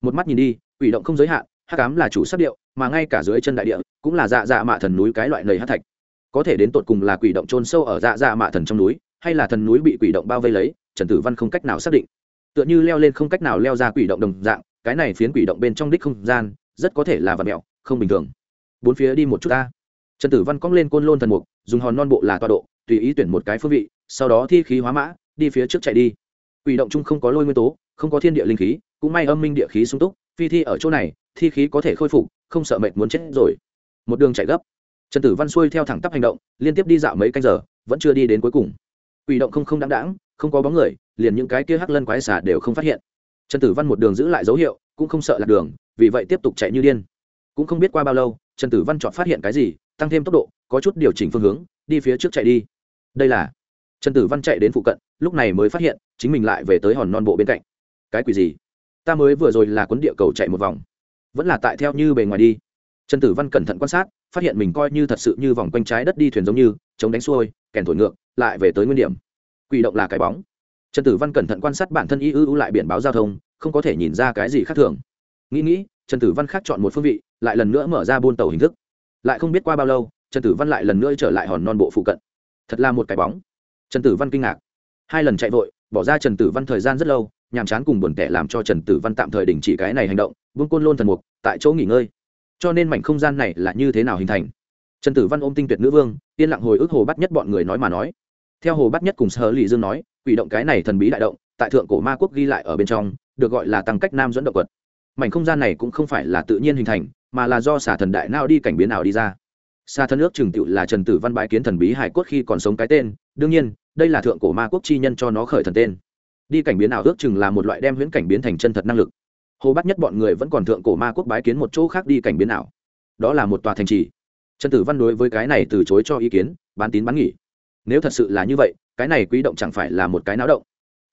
Một mắt nhìn đi, quỷ động không giới hạn hát cám là chủ sắc điệu, mà ngay cả dưới chân đại địa, cũng là dạ dạ mạ thần núi cái loại lầy hát thạch. Có thể đến tột cùng là quỷ động trôn sâu ở dạ dạ mạ thần trong núi, hay là thần núi bị quỷ động bao vây lấy, trần tử văn không cách nào xác định tựa như leo lên không cách nào leo ra quỷ động đồng dạng, cái này phiến quỷ động bên trong đích không gian, rất có thể là vật mẹo, không bình thường. Bốn phía đi một chút ta. Trần tử văn cong lên côn lôn thần mục, dùng hòn non bộ là tọa độ, tùy ý tuyển một cái phương vị, sau đó thi khí hóa mã, đi phía trước chạy đi. Quỷ động chung không có lôi nguyên tố, không có thiên địa linh khí, cũng may âm minh địa khí sung túc, phi thi ở chỗ này, thi khí có thể khôi phục, không sợ mệt muốn chết rồi. Một đường chạy gấp. Trần tử văn xuôi theo thẳng tắp hành động, liên tiếp đi dạo mấy canh giờ, vẫn chưa đi đến cuối cùng. Quỷ động không không đáng đáng, không có bóng người liền những cái kia hắc lân quái xà đều không phát hiện. Trần tử văn một đường giữ lại dấu hiệu, cũng không sợ lạc đường, vì vậy tiếp tục chạy như điên. Cũng không biết qua bao lâu, trần tử văn chọn phát hiện cái gì, tăng thêm tốc độ, có chút điều chỉnh phương hướng, đi phía trước chạy đi. Đây là trần tử văn chạy đến phụ cận, lúc này mới phát hiện, chính mình lại về tới hòn non bộ bên cạnh. Cái quỷ gì? Ta mới vừa rồi là cuốn địa cầu chạy một vòng, vẫn là tại theo như bề ngoài đi. Trần tử văn cẩn thận quan sát, phát hiện mình coi như thật sự như vòng quanh trái đất đi thuyền giống như, chống đánh xuôi, kèn thổi ngược, lại về tới nguyên điểm. Quỷ động là cái bóng trần tử văn cẩn thận quan sát bản thân y ư u lại biển báo giao thông, không có thể nhìn ra cái gì khác thường. Nghĩ nghĩ, trần tử văn khác chọn một phương vị, lại lần nữa mở ra buôn tàu hình thức. Lại không biết qua bao lâu, trần tử văn lại lần nữa trở lại hòn non bộ phụ cận. Thật là một cái bóng. Trần tử văn kinh ngạc. Hai lần chạy vội, bỏ ra trần tử văn thời gian rất lâu, nhàm chán cùng buồn tẻ làm cho trần tử văn tạm thời đình chỉ cái này hành động vương côn lôn thần mục, tại chỗ nghỉ ngơi. Cho nên mảnh không gian này là như thế nào hình thành? Trần tử văn ôm tinh tuyệt nữ vương, yên lặng hồi ức hồ bắt nhất bọn người nói mà nói. Theo hồ bắt nhất cùng sở lì dương nói quỷ động cái này thần bí đại động, tại thượng cổ ma quốc ghi lại ở bên trong, được gọi là tăng cách nam dẫn động quật. Mảnh không gian này cũng không phải là tự nhiên hình thành, mà là do xà thần đại nào đi cảnh biến nào đi ra. Xa thân ước trừng tựu là trần tử văn bái kiến thần bí hải cốt khi còn sống cái tên, đương nhiên, đây là thượng cổ ma quốc chi nhân cho nó khởi thần tên. Đi cảnh biến nào ước chừng là một loại đem huyễn cảnh biến thành chân thật năng lực. Hồ bắt nhất bọn người vẫn còn thượng cổ ma quốc bái kiến một chỗ khác đi cảnh biến nào đó là một tòa thành trì. Trần tử văn đối với cái này từ chối cho ý kiến, bán tín bán nghỉ nếu thật sự là như vậy, cái này quý động chẳng phải là một cái náo động,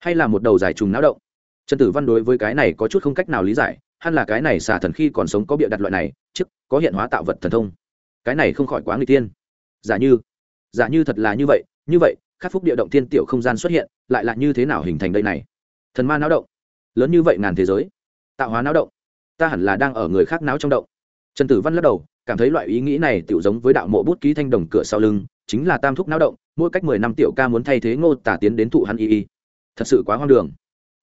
hay là một đầu giải trùng náo động? Trần tử văn đối với cái này có chút không cách nào lý giải hay là cái này xà thần khi còn sống có bịa đặt loại này chức có hiện hóa tạo vật thần thông. Cái này không khỏi quá người tiên. Giả như giả như thật là như vậy như vậy, khắc phúc địa động tiên tiểu không gian xuất hiện, lại là như thế nào hình thành đây này? Thần ma náo động. Lớn như vậy ngàn thế giới. Tạo hóa náo động. Ta hẳn là đang ở người khác náo trong động. Trần tử văn lắc đầu, cảm thấy loại ý nghĩ này tiểu giống với đạo mộ bút ký thanh đồng cửa sau lưng, chính là tam thúc náo động mỗi cách mười năm tiểu ca muốn thay thế ngô tả tiến đến thụ hắn y y. Thật sự quá hoang đường.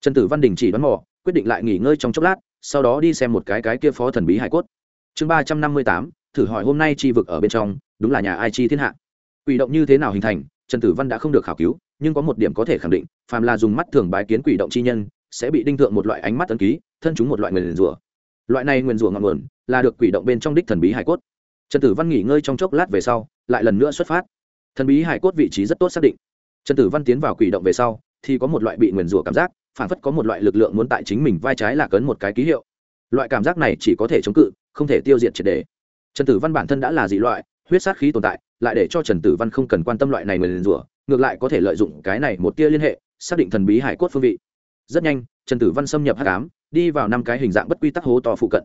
Trần tử văn đình chỉ đoán mò, quyết định lại nghỉ ngơi trong chốc lát, sau đó đi xem một cái cái kia phó thần bí hải cốt. Chương ba trăm năm mươi tám, thử hỏi hôm nay chi vực ở bên trong, đúng là nhà ai chi thiên hạ? Quỷ động như thế nào hình thành, trần tử văn đã không được khảo cứu, nhưng có một điểm có thể khẳng định, phàm là dùng mắt thường bái kiến quỷ động chi nhân, sẽ bị đinh thượng một loại ánh mắt ấn ký, thân chúng một loại nguyền rủa. Loại này nguyền rủa ngọn nguồn, là được quỷ động bên trong đích thần bí hải cốt. Trần tử văn nghỉ ngơi trong chốc lát về sau, lại lần nữa xuất phát thần bí hải cốt vị trí rất tốt xác định. Trần tử văn tiến vào quỷ động về sau, thì có một loại bị nguyền rủa cảm giác, phản phất có một loại lực lượng muốn tại chính mình vai trái là cấn một cái ký hiệu. Loại cảm giác này chỉ có thể chống cự, không thể tiêu diệt triệt đề trần tử văn bản thân đã là dị loại, huyết sát khí tồn tại, lại để cho trần tử văn không cần quan tâm loại này nguyền rủa, ngược lại có thể lợi dụng cái này một tia liên hệ, xác định thần bí hải cốt phương vị. Rất nhanh, trần tử văn xâm nhập hắc ám, đi vào năm cái hình dạng bất quy tắc hố to phụ cận.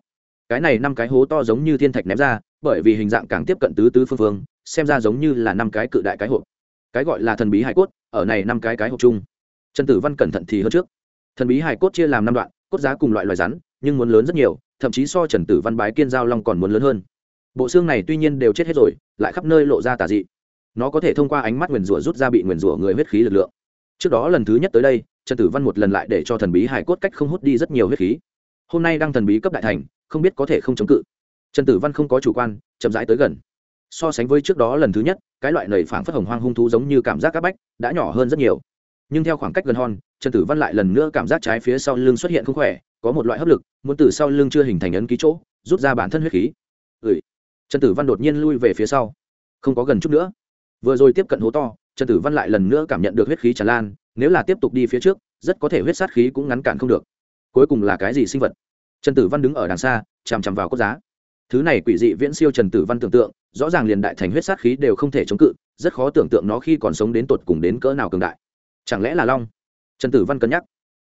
Cái này năm cái hố to giống như thiên thạch ném ra, bởi vì hình dạng càng tiếp cận tứ tứ phương phương xem ra giống như là năm cái cự đại cái hộp. Cái gọi là thần bí hải cốt, ở này năm cái cái hộp chung. Trần tử văn cẩn thận thì hơn trước. Thần bí hải cốt chia làm năm đoạn, cốt giá cùng loại loài rắn, nhưng muốn lớn rất nhiều, thậm chí so trần tử văn bái kiên giao long còn muốn lớn hơn. Bộ xương này tuy nhiên đều chết hết rồi, lại khắp nơi lộ ra tà dị. Nó có thể thông qua ánh mắt nguyền rủa rút ra bị nguyền rủa người huyết khí lực lượng. Trước đó lần thứ nhất tới đây, trần tử văn một lần lại để cho thần bí hải cốt cách không hút đi rất nhiều huyết khí. Hôm nay đang thần bí cấp đại thành, không biết có thể không chống cự. Trần tử văn không có chủ quan, chậm rãi tới gần so sánh với trước đó lần thứ nhất, cái loại nầy phảng phất hồng hoang hung thú giống như cảm giác các bách đã nhỏ hơn rất nhiều. Nhưng theo khoảng cách gần hòn, trần tử văn lại lần nữa cảm giác trái phía sau lưng xuất hiện không khỏe, có một loại hấp lực, muốn từ sau lưng chưa hình thành ấn ký chỗ, rút ra bản thân huyết khí. Ừ. trần tử văn đột nhiên lui về phía sau. Không có gần chút nữa. Vừa rồi tiếp cận hố to, trần tử văn lại lần nữa cảm nhận được huyết khí tràn lan, nếu là tiếp tục đi phía trước, rất có thể huyết sát khí cũng ngắn cản không được. Cuối cùng là cái gì sinh vật? Trần tử văn đứng ở đằng xa, chằm chằm vào cốt giá. Thứ này quỷ dị viễn siêu trần tử văn tưởng tượng rõ ràng liền đại thành huyết sát khí đều không thể chống cự, rất khó tưởng tượng nó khi còn sống đến tột cùng đến cỡ nào cường đại. Chẳng lẽ là long? Trần tử văn cân nhắc.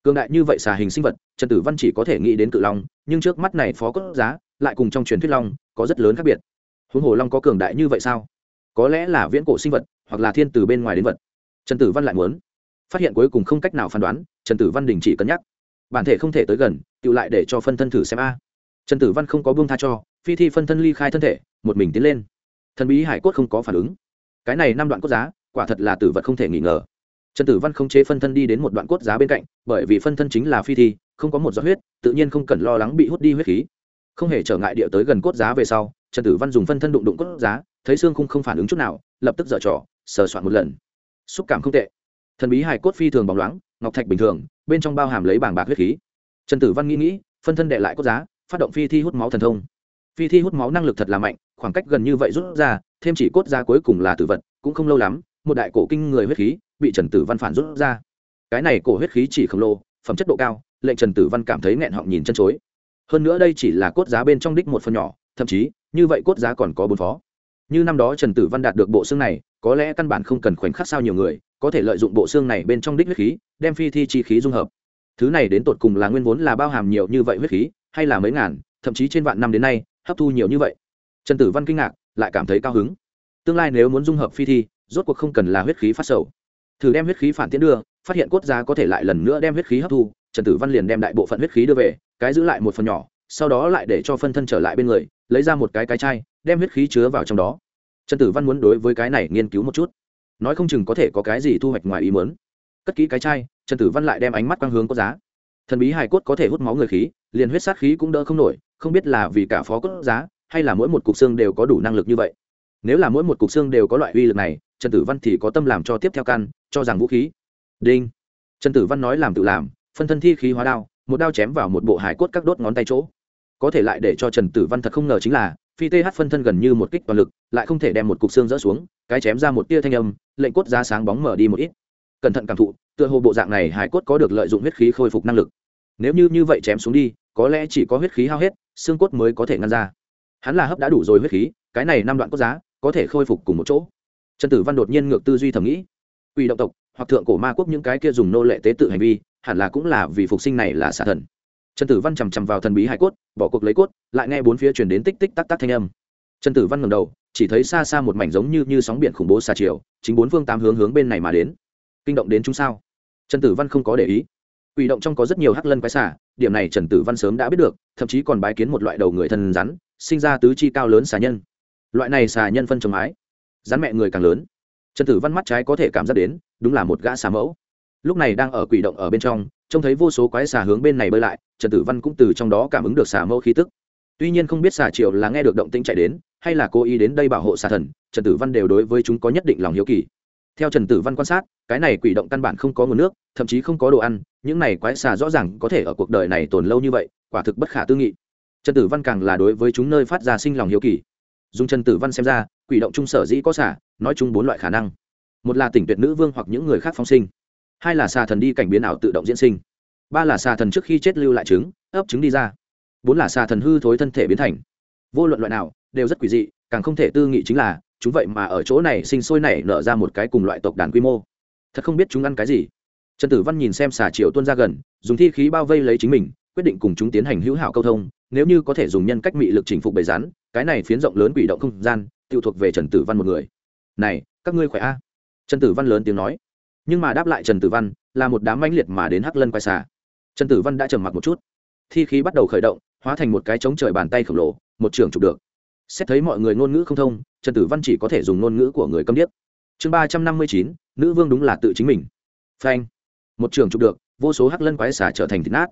Cường đại như vậy xà hình sinh vật, trần tử văn chỉ có thể nghĩ đến cự long, nhưng trước mắt này phó cốt giá, lại cùng trong truyền thuyết long, có rất lớn khác biệt. Huống hồ long có cường đại như vậy sao? Có lẽ là viễn cổ sinh vật, hoặc là thiên từ bên ngoài đến vật. Trần tử văn lại muốn. Phát hiện cuối cùng không cách nào phán đoán, trần tử văn đình chỉ cân nhắc. Bản thể không thể tới gần tự lại để cho phân thân thử xem a. Trần tử văn không có buông tha cho phi thi phân thân ly khai thân thể, một mình tiến lên. Thần bí hải cốt không có phản ứng. Cái này năm đoạn cốt giá, quả thật là tử vật không thể nghi ngờ. Trần tử văn không chế phân thân đi đến một đoạn cốt giá bên cạnh, bởi vì phân thân chính là phi thi, không có một giọt huyết, tự nhiên không cần lo lắng bị hút đi huyết khí. Không hề trở ngại địa tới gần cốt giá về sau, trần tử văn dùng phân thân đụng đụng cốt giá, thấy xương khung không phản ứng chút nào, lập tức dở trò, sờ soạn một lần. Xúc cảm không tệ. Thần bí hải cốt phi thường bóng loáng, ngọc thạch bình thường, bên trong bao hàm lấy bảng bạc huyết khí. Trần tử văn nghĩ nghĩ, phân thân đệ lại cốt giá, phát động phi thi hút máu thần thông phi thi hút máu năng lực thật là mạnh, khoảng cách gần như vậy rút ra, thêm chỉ cốt giá cuối cùng là tử vật, cũng không lâu lắm, một đại cổ kinh người huyết khí bị trần tử văn phản rút ra. Cái này cổ huyết khí chỉ khổng lồ, phẩm chất độ cao, lệnh trần tử văn cảm thấy nghẹn họng nhìn chân chối. Hơn nữa đây chỉ là cốt giá bên trong đích một phần nhỏ, thậm chí, như vậy cốt giá còn có bốn phó. Như năm đó trần tử văn đạt được bộ xương này, có lẽ căn bản không cần khoảnh khắc sao nhiều người, có thể lợi dụng bộ xương này bên trong đích huyết khí, đem phi thi chi khí dung hợp. Thứ này đến tột cùng là nguyên vốn là bao hàm nhiều như vậy huyết khí, hay là mấy ngàn, thậm chí trên vạn năm đến nay hấp thu nhiều như vậy. Trần tử văn kinh ngạc, lại cảm thấy cao hứng. Tương lai nếu muốn dung hợp phi thi, rốt cuộc không cần là huyết khí phát sầu. Thử đem huyết khí phản tiến đưa, phát hiện quốc giá có thể lại lần nữa đem huyết khí hấp thu, trần tử văn liền đem đại bộ phận huyết khí đưa về, cái giữ lại một phần nhỏ, sau đó lại để cho phân thân trở lại bên người, lấy ra một cái cái chai, đem huyết khí chứa vào trong đó. Trần tử văn muốn đối với cái này nghiên cứu một chút. Nói không chừng có thể có cái gì thu hoạch ngoài ý muốn. Cất kỹ cái chai, trần tử văn lại đem ánh mắt quang hướng có giá. Thần bí hài cốt có thể hút máu người khí, liền huyết sát khí cũng đỡ không nổi không biết là vì cả phó cốt giá, hay là mỗi một cục xương đều có đủ năng lực như vậy. Nếu là mỗi một cục xương đều có loại uy lực này, trần tử văn thì có tâm làm cho tiếp theo căn, cho rằng vũ khí. Đinh. Trần tử văn nói làm tự làm, phân thân thi khí hóa đao, một đao chém vào một bộ hải cốt các đốt ngón tay chỗ. Có thể lại để cho trần tử văn thật không ngờ chính là, phi th phân thân gần như một kích toàn lực, lại không thể đem một cục xương rỡ xuống, cái chém ra một tia thanh âm, lệnh cốt ra sáng bóng mở đi một ít. Cẩn thận cảm thụ, tựa hồ bộ dạng này hải cốt có được lợi dụng huyết khí khôi phục năng lực. Nếu như như vậy chém xuống đi, có lẽ chỉ có huyết khí hao hết xương cốt mới có thể ngăn ra. Hắn là hấp đã đủ rồi huyết khí, cái này năm đoạn cốt giá, có thể khôi phục cùng một chỗ. Trần tử văn đột nhiên ngược tư duy thầm nghĩ, quỷ động tộc, hoặc thượng cổ ma quốc những cái kia dùng nô lệ tế tự hành vi, hẳn là cũng là vì phục sinh này là xả thần. Trần tử văn chằm chằm vào thần bí hải cốt, bỏ cuộc lấy cốt, lại nghe bốn phía chuyển đến tích tích tắc tắc thanh âm. Trần tử văn ngầm đầu, chỉ thấy xa xa một mảnh giống như như sóng biển khủng bố xa chiều, chính bốn phương tám hướng hướng bên này mà đến. Kinh động đến chúng sao? Trần tử văn không có để ý. Quỷ động trong có rất nhiều hắc lân quái xả điểm này trần tử văn sớm đã biết được, thậm chí còn bái kiến một loại đầu người thân rắn, sinh ra tứ chi cao lớn xà nhân. Loại này xà nhân phân trồng mái rắn mẹ người càng lớn. Trần tử văn mắt trái có thể cảm giác đến, đúng là một gã xà mẫu. Lúc này đang ở quỷ động ở bên trong, trông thấy vô số quái xà hướng bên này bơi lại, trần tử văn cũng từ trong đó cảm ứng được xà mẫu khí tức. Tuy nhiên không biết xà triệu là nghe được động tĩnh chạy đến, hay là cố ý đến đây bảo hộ xà thần, trần tử văn đều đối với chúng có nhất định lòng hiếu kỳ theo trần tử văn quan sát, cái này quỷ động căn bản không có nguồn nước, thậm chí không có đồ ăn, những này quái xà rõ ràng có thể ở cuộc đời này tồn lâu như vậy, quả thực bất khả tư nghị. Trần tử văn càng là đối với chúng nơi phát ra sinh lòng hiếu kỳ. Dùng trần tử văn xem ra, quỷ động trung sở dĩ có xả nói chung bốn loại khả năng. Một là tỉnh tuyệt nữ vương hoặc những người khác phóng sinh. Hai là xà thần đi cảnh biến ảo tự động diễn sinh. Ba là xà thần trước khi chết lưu lại trứng, ấp trứng đi ra. Bốn là xà thần hư thối thân thể biến thành. Vô luận loại nào, đều rất quỷ dị, càng không thể tư nghị chính là chúng vậy mà ở chỗ này sinh sôi nảy nở ra một cái cùng loại tộc đàn quy mô. Thật không biết chúng ăn cái gì. Trần tử văn nhìn xem xà triều tuôn ra gần, dùng thi khí bao vây lấy chính mình, quyết định cùng chúng tiến hành hữu hảo câu thông, nếu như có thể dùng nhân cách mị lực chỉnh phục bầy rắn, cái này phiến rộng lớn quỷ động không gian, tiêu thuộc về trần tử văn một người. Này, các ngươi khỏe a? Trần tử văn lớn tiếng nói. Nhưng mà đáp lại trần tử văn, là một đám mãnh liệt mà đến hắc lân quay xà. Trần tử văn đã trầm mặc một chút. Thi khí bắt đầu khởi động, hóa thành một cái chống trời bàn tay khổng lồ, một trường chụp được xét thấy mọi người ngôn ngữ không thông, trần tử văn chỉ có thể dùng ngôn ngữ của người câm điếc. Chương ba trăm năm mươi chín, nữ vương đúng là tự chính mình. Phanh. Một trường chụp được, vô số hắc lân quái xả trở thành thịt nát.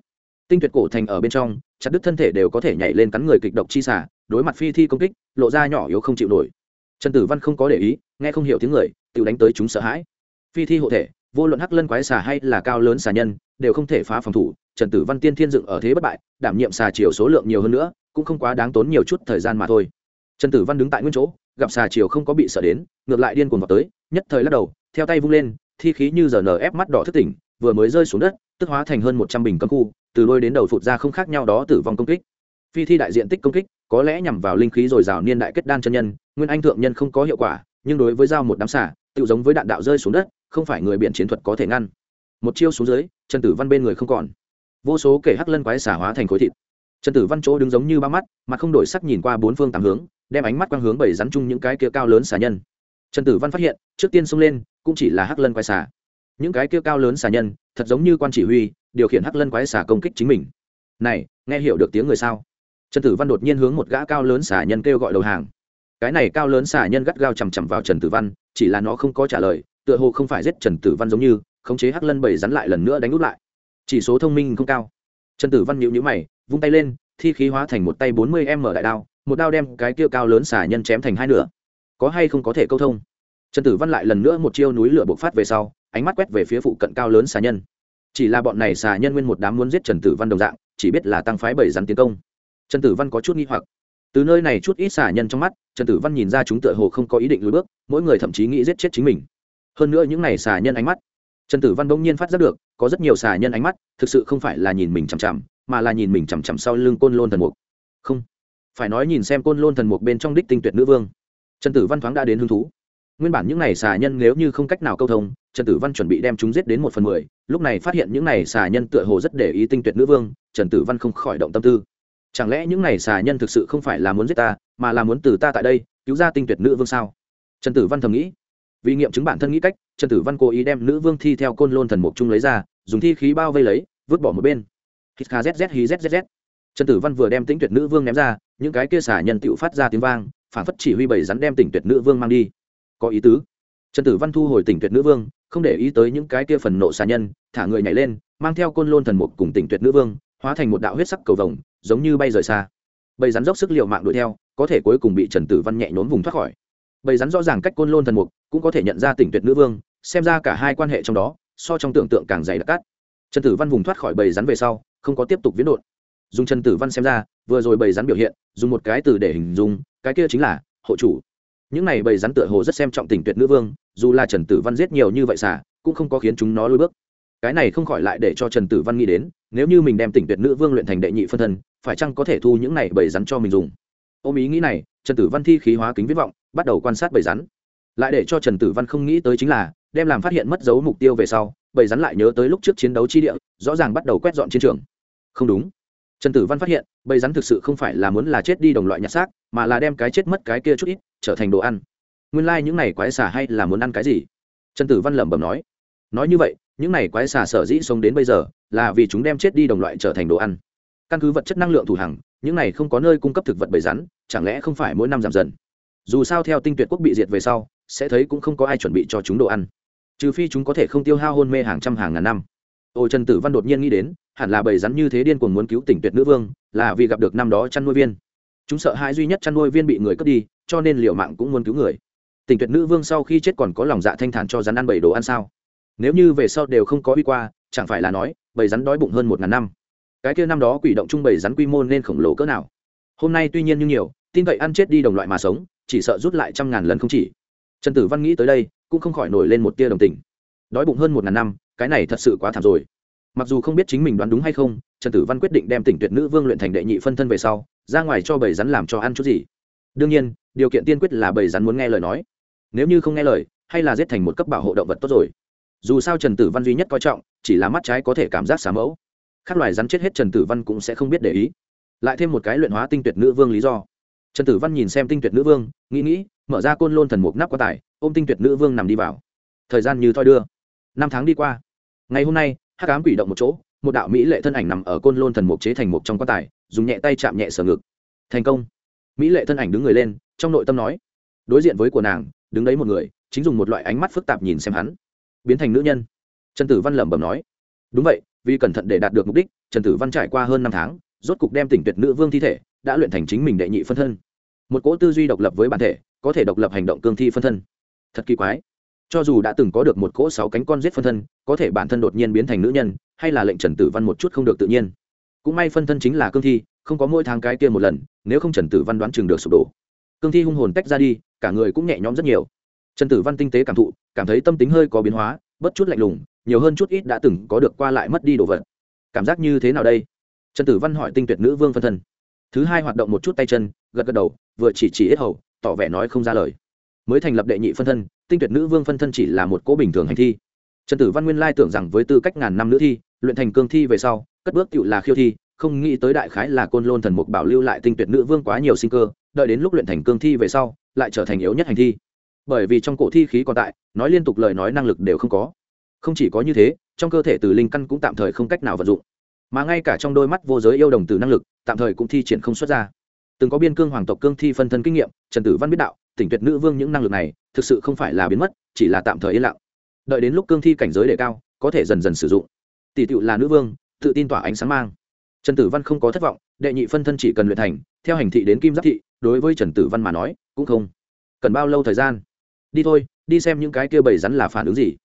Tinh tuyệt cổ thành ở bên trong, chặt đứt thân thể đều có thể nhảy lên cắn người kịch độc chi xả, đối mặt phi thi công kích, lộ ra nhỏ yếu không chịu nổi. Trần tử văn không có để ý, nghe không hiểu tiếng người, tự đánh tới chúng sợ hãi. Phi thi hộ thể, vô luận hắc lân quái xà hay là cao lớn xà nhân, đều không thể phá phòng thủ, trần tử văn tiên thiên dựng ở thế bất bại, đảm nhiệm xà chiều số lượng nhiều hơn nữa, cũng không quá đáng tốn nhiều chút thời gian mà thôi trần tử văn đứng tại nguyên chỗ, gặp xà chiều không có bị sợ đến, ngược lại điên cuồng vào tới, nhất thời lắc đầu, theo tay vung lên, thi khí như giờ nở ép mắt đỏ thức tỉnh, vừa mới rơi xuống đất, tức hóa thành hơn một trăm bình cấm khu, từ đôi đến đầu phụt ra không khác nhau đó tử vong công kích. Phi thi đại diện tích công kích, có lẽ nhằm vào linh khí dồi dào niên đại kết đan chân nhân, nguyên anh thượng nhân không có hiệu quả, nhưng đối với dao một đám xả tự giống với đạn đạo rơi xuống đất, không phải người biện chiến thuật có thể ngăn. Một chiêu xuống dưới, trần tử văn bên người không còn. Vô số kể hắc lân quái xả hóa thành khối thịt trần tử văn chỗ đứng giống như ba mắt, mà không đổi sắc nhìn qua bốn phương tám hướng, đem ánh mắt quang hướng bảy rắn chung những cái kia cao lớn xà nhân. Trần tử văn phát hiện, trước tiên xông lên, cũng chỉ là hắc lân quái xà. những cái kia cao lớn xà nhân, thật giống như quan chỉ huy, điều khiển hắc lân quái xà công kích chính mình. Này, nghe hiểu được tiếng người sao? Trần tử văn đột nhiên hướng một gã cao lớn xà nhân kêu gọi đầu hàng. Cái này cao lớn xà nhân gắt gao chằm chằm vào trần tử văn, chỉ là nó không có trả lời, tựa hồ không phải giết trần tử văn giống như, khống chế hắc lân bảy rắn lại lần nữa đánh úp lại. Chỉ số thông minh không cao. Trần tử văn nhịu nhữ mày vung tay lên, thi khí hóa thành một tay bốn mươi m đại đao, một đao đem cái kia cao lớn xả nhân chém thành hai nửa. Có hay không có thể câu thông? Trần tử văn lại lần nữa một chiêu núi lửa bộc phát về sau, ánh mắt quét về phía phụ cận cao lớn xà nhân. Chỉ là bọn này xà nhân nguyên một đám muốn giết trần tử văn đồng dạng, chỉ biết là tăng phái bảy rắn tiến công. Trần tử văn có chút nghi hoặc. Từ nơi này chút ít xà nhân trong mắt, trần tử văn nhìn ra chúng tựa hồ không có ý định lùi bước, mỗi người thậm chí nghĩ giết chết chính mình. Hơn nữa những này xà nhân ánh mắt, trần tử văn bỗng nhiên phát giác được, có rất nhiều xà nhân ánh mắt, thực sự không phải là nhìn mình chằm chằm mà là nhìn mình chằm chằm sau lưng côn lôn thần mục. Không, phải nói nhìn xem côn lôn thần mục bên trong đích tinh tuyệt nữ vương. Trần tử văn thoáng đã đến hứng thú. Nguyên bản những này xà nhân nếu như không cách nào câu thông, trần tử văn chuẩn bị đem chúng giết đến một phần mười, lúc này phát hiện những này xà nhân tựa hồ rất để ý tinh tuyệt nữ vương, trần tử văn không khỏi động tâm tư. Chẳng lẽ những này xà nhân thực sự không phải là muốn giết ta, mà là muốn từ ta tại đây, cứu ra tinh tuyệt nữ vương sao? Trần tử văn thầm nghĩ. Vì nghiệm chứng bản thân nghĩ cách, trần tử văn cố ý đem nữ vương thi theo côn lôn thần mục chung lấy ra, dùng thi khí bao vây lấy, vứt bỏ một bên hít kha zz hí zzz trần tử văn vừa đem tính tuyệt nữ vương ném ra, những cái kia xả nhân tựu phát ra tiếng vang phản phất chỉ huy bảy rắn đem tỉnh tuyệt nữ vương mang đi. Có ý tứ. Trần tử văn thu hồi tỉnh tuyệt nữ vương, không để ý tới những cái kia phần nộ xà nhân, thả người nhảy lên, mang theo côn lôn thần mục cùng tỉnh tuyệt nữ vương, hóa thành một đạo huyết sắc cầu vồng, giống như bay rời xa. Bầy rắn dốc sức liều mạng đuổi theo, có thể cuối cùng bị trần tử văn nhẹ nhốn vùng thoát khỏi. Bầy rắn rõ ràng cách côn lôn thần mục cũng có thể nhận ra tỉnh tuyệt nữ vương, xem ra cả hai quan hệ trong đó, so trong tưởng tượng càng dày đặc cát. Trần tử văn vùng thoát khỏi bầy rắn về sau không có tiếp tục viễn đột dùng trần tử văn xem ra, vừa rồi bầy rắn biểu hiện, dùng một cái từ để hình dung, cái kia chính là hộ chủ. Những này bầy rắn tựa hồ rất xem trọng tình tuyệt nữ vương, dù là trần tử văn giết nhiều như vậy xả, cũng không có khiến chúng nó lùi bước. Cái này không khỏi lại để cho trần tử văn nghĩ đến, nếu như mình đem tình tuyệt nữ vương luyện thành đệ nhị phân thân, phải chăng có thể thu những này bầy rắn cho mình dùng? Ôm ý nghĩ này, trần tử văn thi khí hóa kính viết vọng, bắt đầu quan sát bầy rắn. Lại để cho trần tử văn không nghĩ tới chính là đem làm phát hiện mất dấu mục tiêu về sau bầy rắn lại nhớ tới lúc trước chiến đấu chi địa, rõ ràng bắt đầu quét dọn chiến trường. Không đúng. Trần tử văn phát hiện, bầy rắn thực sự không phải là muốn là chết đi đồng loại nhặt xác, mà là đem cái chết mất cái kia chút ít, trở thành đồ ăn. Nguyên lai、like、những này quái xà hay là muốn ăn cái gì? Trần tử văn lẩm bẩm nói. Nói như vậy, những này quái xà sở dĩ sống đến bây giờ, là vì chúng đem chết đi đồng loại trở thành đồ ăn. Căn cứ vật chất năng lượng thủ hằng, những này không có nơi cung cấp thực vật bầy rắn, chẳng lẽ không phải mỗi năm giảm dần? Dù sao theo tinh tuyệt quốc bị diệt về sau, sẽ thấy cũng không có ai chuẩn bị cho chúng đồ ăn. Trừ phi chúng có thể không tiêu hao hôn mê hàng trăm hàng ngàn năm. Ôi trần tử văn đột nhiên nghĩ đến, hẳn là bầy rắn như thế điên cuồng muốn cứu tỉnh tuyệt nữ vương, là vì gặp được năm đó chăn nuôi viên. Chúng sợ hãi duy nhất chăn nuôi viên bị người cướp đi, cho nên liệu mạng cũng muốn cứu người. Tỉnh tuyệt nữ vương sau khi chết còn có lòng dạ thanh thản cho rắn ăn bảy đồ ăn sao? Nếu như về sau đều không có đi qua, chẳng phải là nói, bầy rắn đói bụng hơn một ngàn năm. Cái kia năm đó quỷ động chung bầy rắn quy mô nên khổng lồ cỡ nào? Hôm nay tuy nhiên như nhiều tin cậy ăn chết đi đồng loại mà sống, chỉ sợ rút lại trăm ngàn lần không chỉ. Trần tử văn nghĩ tới đây, cũng không khỏi nổi lên một tia đồng tình. Đói bụng hơn một ngàn năm, cái này thật sự quá thảm rồi. Mặc dù không biết chính mình đoán đúng hay không, trần tử văn quyết định đem tỉnh tuyệt nữ vương luyện thành đệ nhị phân thân về sau, ra ngoài cho bầy rắn làm cho ăn chút gì. Đương nhiên, điều kiện tiên quyết là bầy rắn muốn nghe lời nói. Nếu như không nghe lời, hay là giết thành một cấp bảo hộ động vật tốt rồi. Dù sao trần tử văn duy nhất coi trọng, chỉ là mắt trái có thể cảm giác xả mẫu. Các loài rắn chết hết trần tử văn cũng sẽ không biết để ý. Lại thêm một cái luyện hóa tinh tuyệt nữ vương lý do trần tử văn nhìn xem tinh tuyệt nữ vương, nghĩ nghĩ, mở ra côn lôn thần mục nắp quá tải ôm tinh tuyệt nữ vương nằm đi vào. Thời gian như thoi đưa. Năm tháng đi qua. Ngày hôm nay hát cám quỷ động một chỗ, một đạo mỹ lệ thân ảnh nằm ở côn lôn thần mục chế thành mục trong quá tải dùng nhẹ tay chạm nhẹ sở ngực. Thành công. Mỹ lệ thân ảnh đứng người lên, trong nội tâm nói, đối diện với của nàng, đứng đấy một người, chính dùng một loại ánh mắt phức tạp nhìn xem hắn. Biến thành nữ nhân. Trần tử văn lẩm bẩm nói, đúng vậy, vì cẩn thận để đạt được mục đích, trần tử văn trải qua hơn năm tháng, rốt cục đem tỉnh tuyệt nữ vương thi thể, đã luyện thành chính mình đệ nhị phân thân một cỗ tư duy độc lập với bản thể, có thể độc lập hành động cương thi phân thân. Thật kỳ quái. Cho dù đã từng có được một cỗ sáu cánh con giết phân thân, có thể bản thân đột nhiên biến thành nữ nhân, hay là lệnh trần tử văn một chút không được tự nhiên. Cũng may phân thân chính là cương thi, không có mỗi tháng cái kia một lần, nếu không trần tử văn đoán chừng được sụp đổ. Cương thi hung hồn tách ra đi, cả người cũng nhẹ nhõm rất nhiều. Trần tử văn tinh tế cảm thụ, cảm thấy tâm tính hơi có biến hóa bất chút lạnh lùng, nhiều hơn chút ít đã từng có được qua lại mất đi đồ vật. Cảm giác như thế nào đây? Trần tử văn hỏi tinh tuyệt nữ vương phân thân. Thứ hai hoạt động một chút tay chân, gật gật đầu vừa chỉ chỉ ít hầu, tỏ vẻ nói không ra lời. Mới thành lập đệ nhị phân thân, tinh tuyệt nữ vương phân thân chỉ là một cỗ bình thường hành thi. Trần tử văn nguyên lai tưởng rằng với tư cách ngàn năm nữ thi, luyện thành cương thi về sau, cất bước cựu là khiêu thi, không nghĩ tới đại khái là côn lôn thần mục bảo lưu lại tinh tuyệt nữ vương quá nhiều sinh cơ, đợi đến lúc luyện thành cương thi về sau, lại trở thành yếu nhất hành thi. Bởi vì trong cổ thi khí còn tại, nói liên tục lời nói năng lực đều không có. Không chỉ có như thế, trong cơ thể từ linh căn cũng tạm thời không cách nào vận dụng. Mà ngay cả trong đôi mắt vô giới yêu đồng từ năng lực, tạm thời cũng thi triển không xuất ra từng có biên cương hoàng tộc cương thi phân thân kinh nghiệm, trần tử văn biết đạo, tỉnh tuyệt nữ vương những năng lực này, thực sự không phải là biến mất, chỉ là tạm thời yên lặng. Đợi đến lúc cương thi cảnh giới đề cao, có thể dần dần sử dụng. Tỷ tựu là nữ vương, tự tin tỏa ánh sáng mang. Trần tử văn không có thất vọng, đệ nhị phân thân chỉ cần luyện thành, theo hành thị đến kim giáp thị, đối với trần tử văn mà nói, cũng không cần bao lâu thời gian. Đi thôi, đi xem những cái kia bầy rắn là phản ứng gì.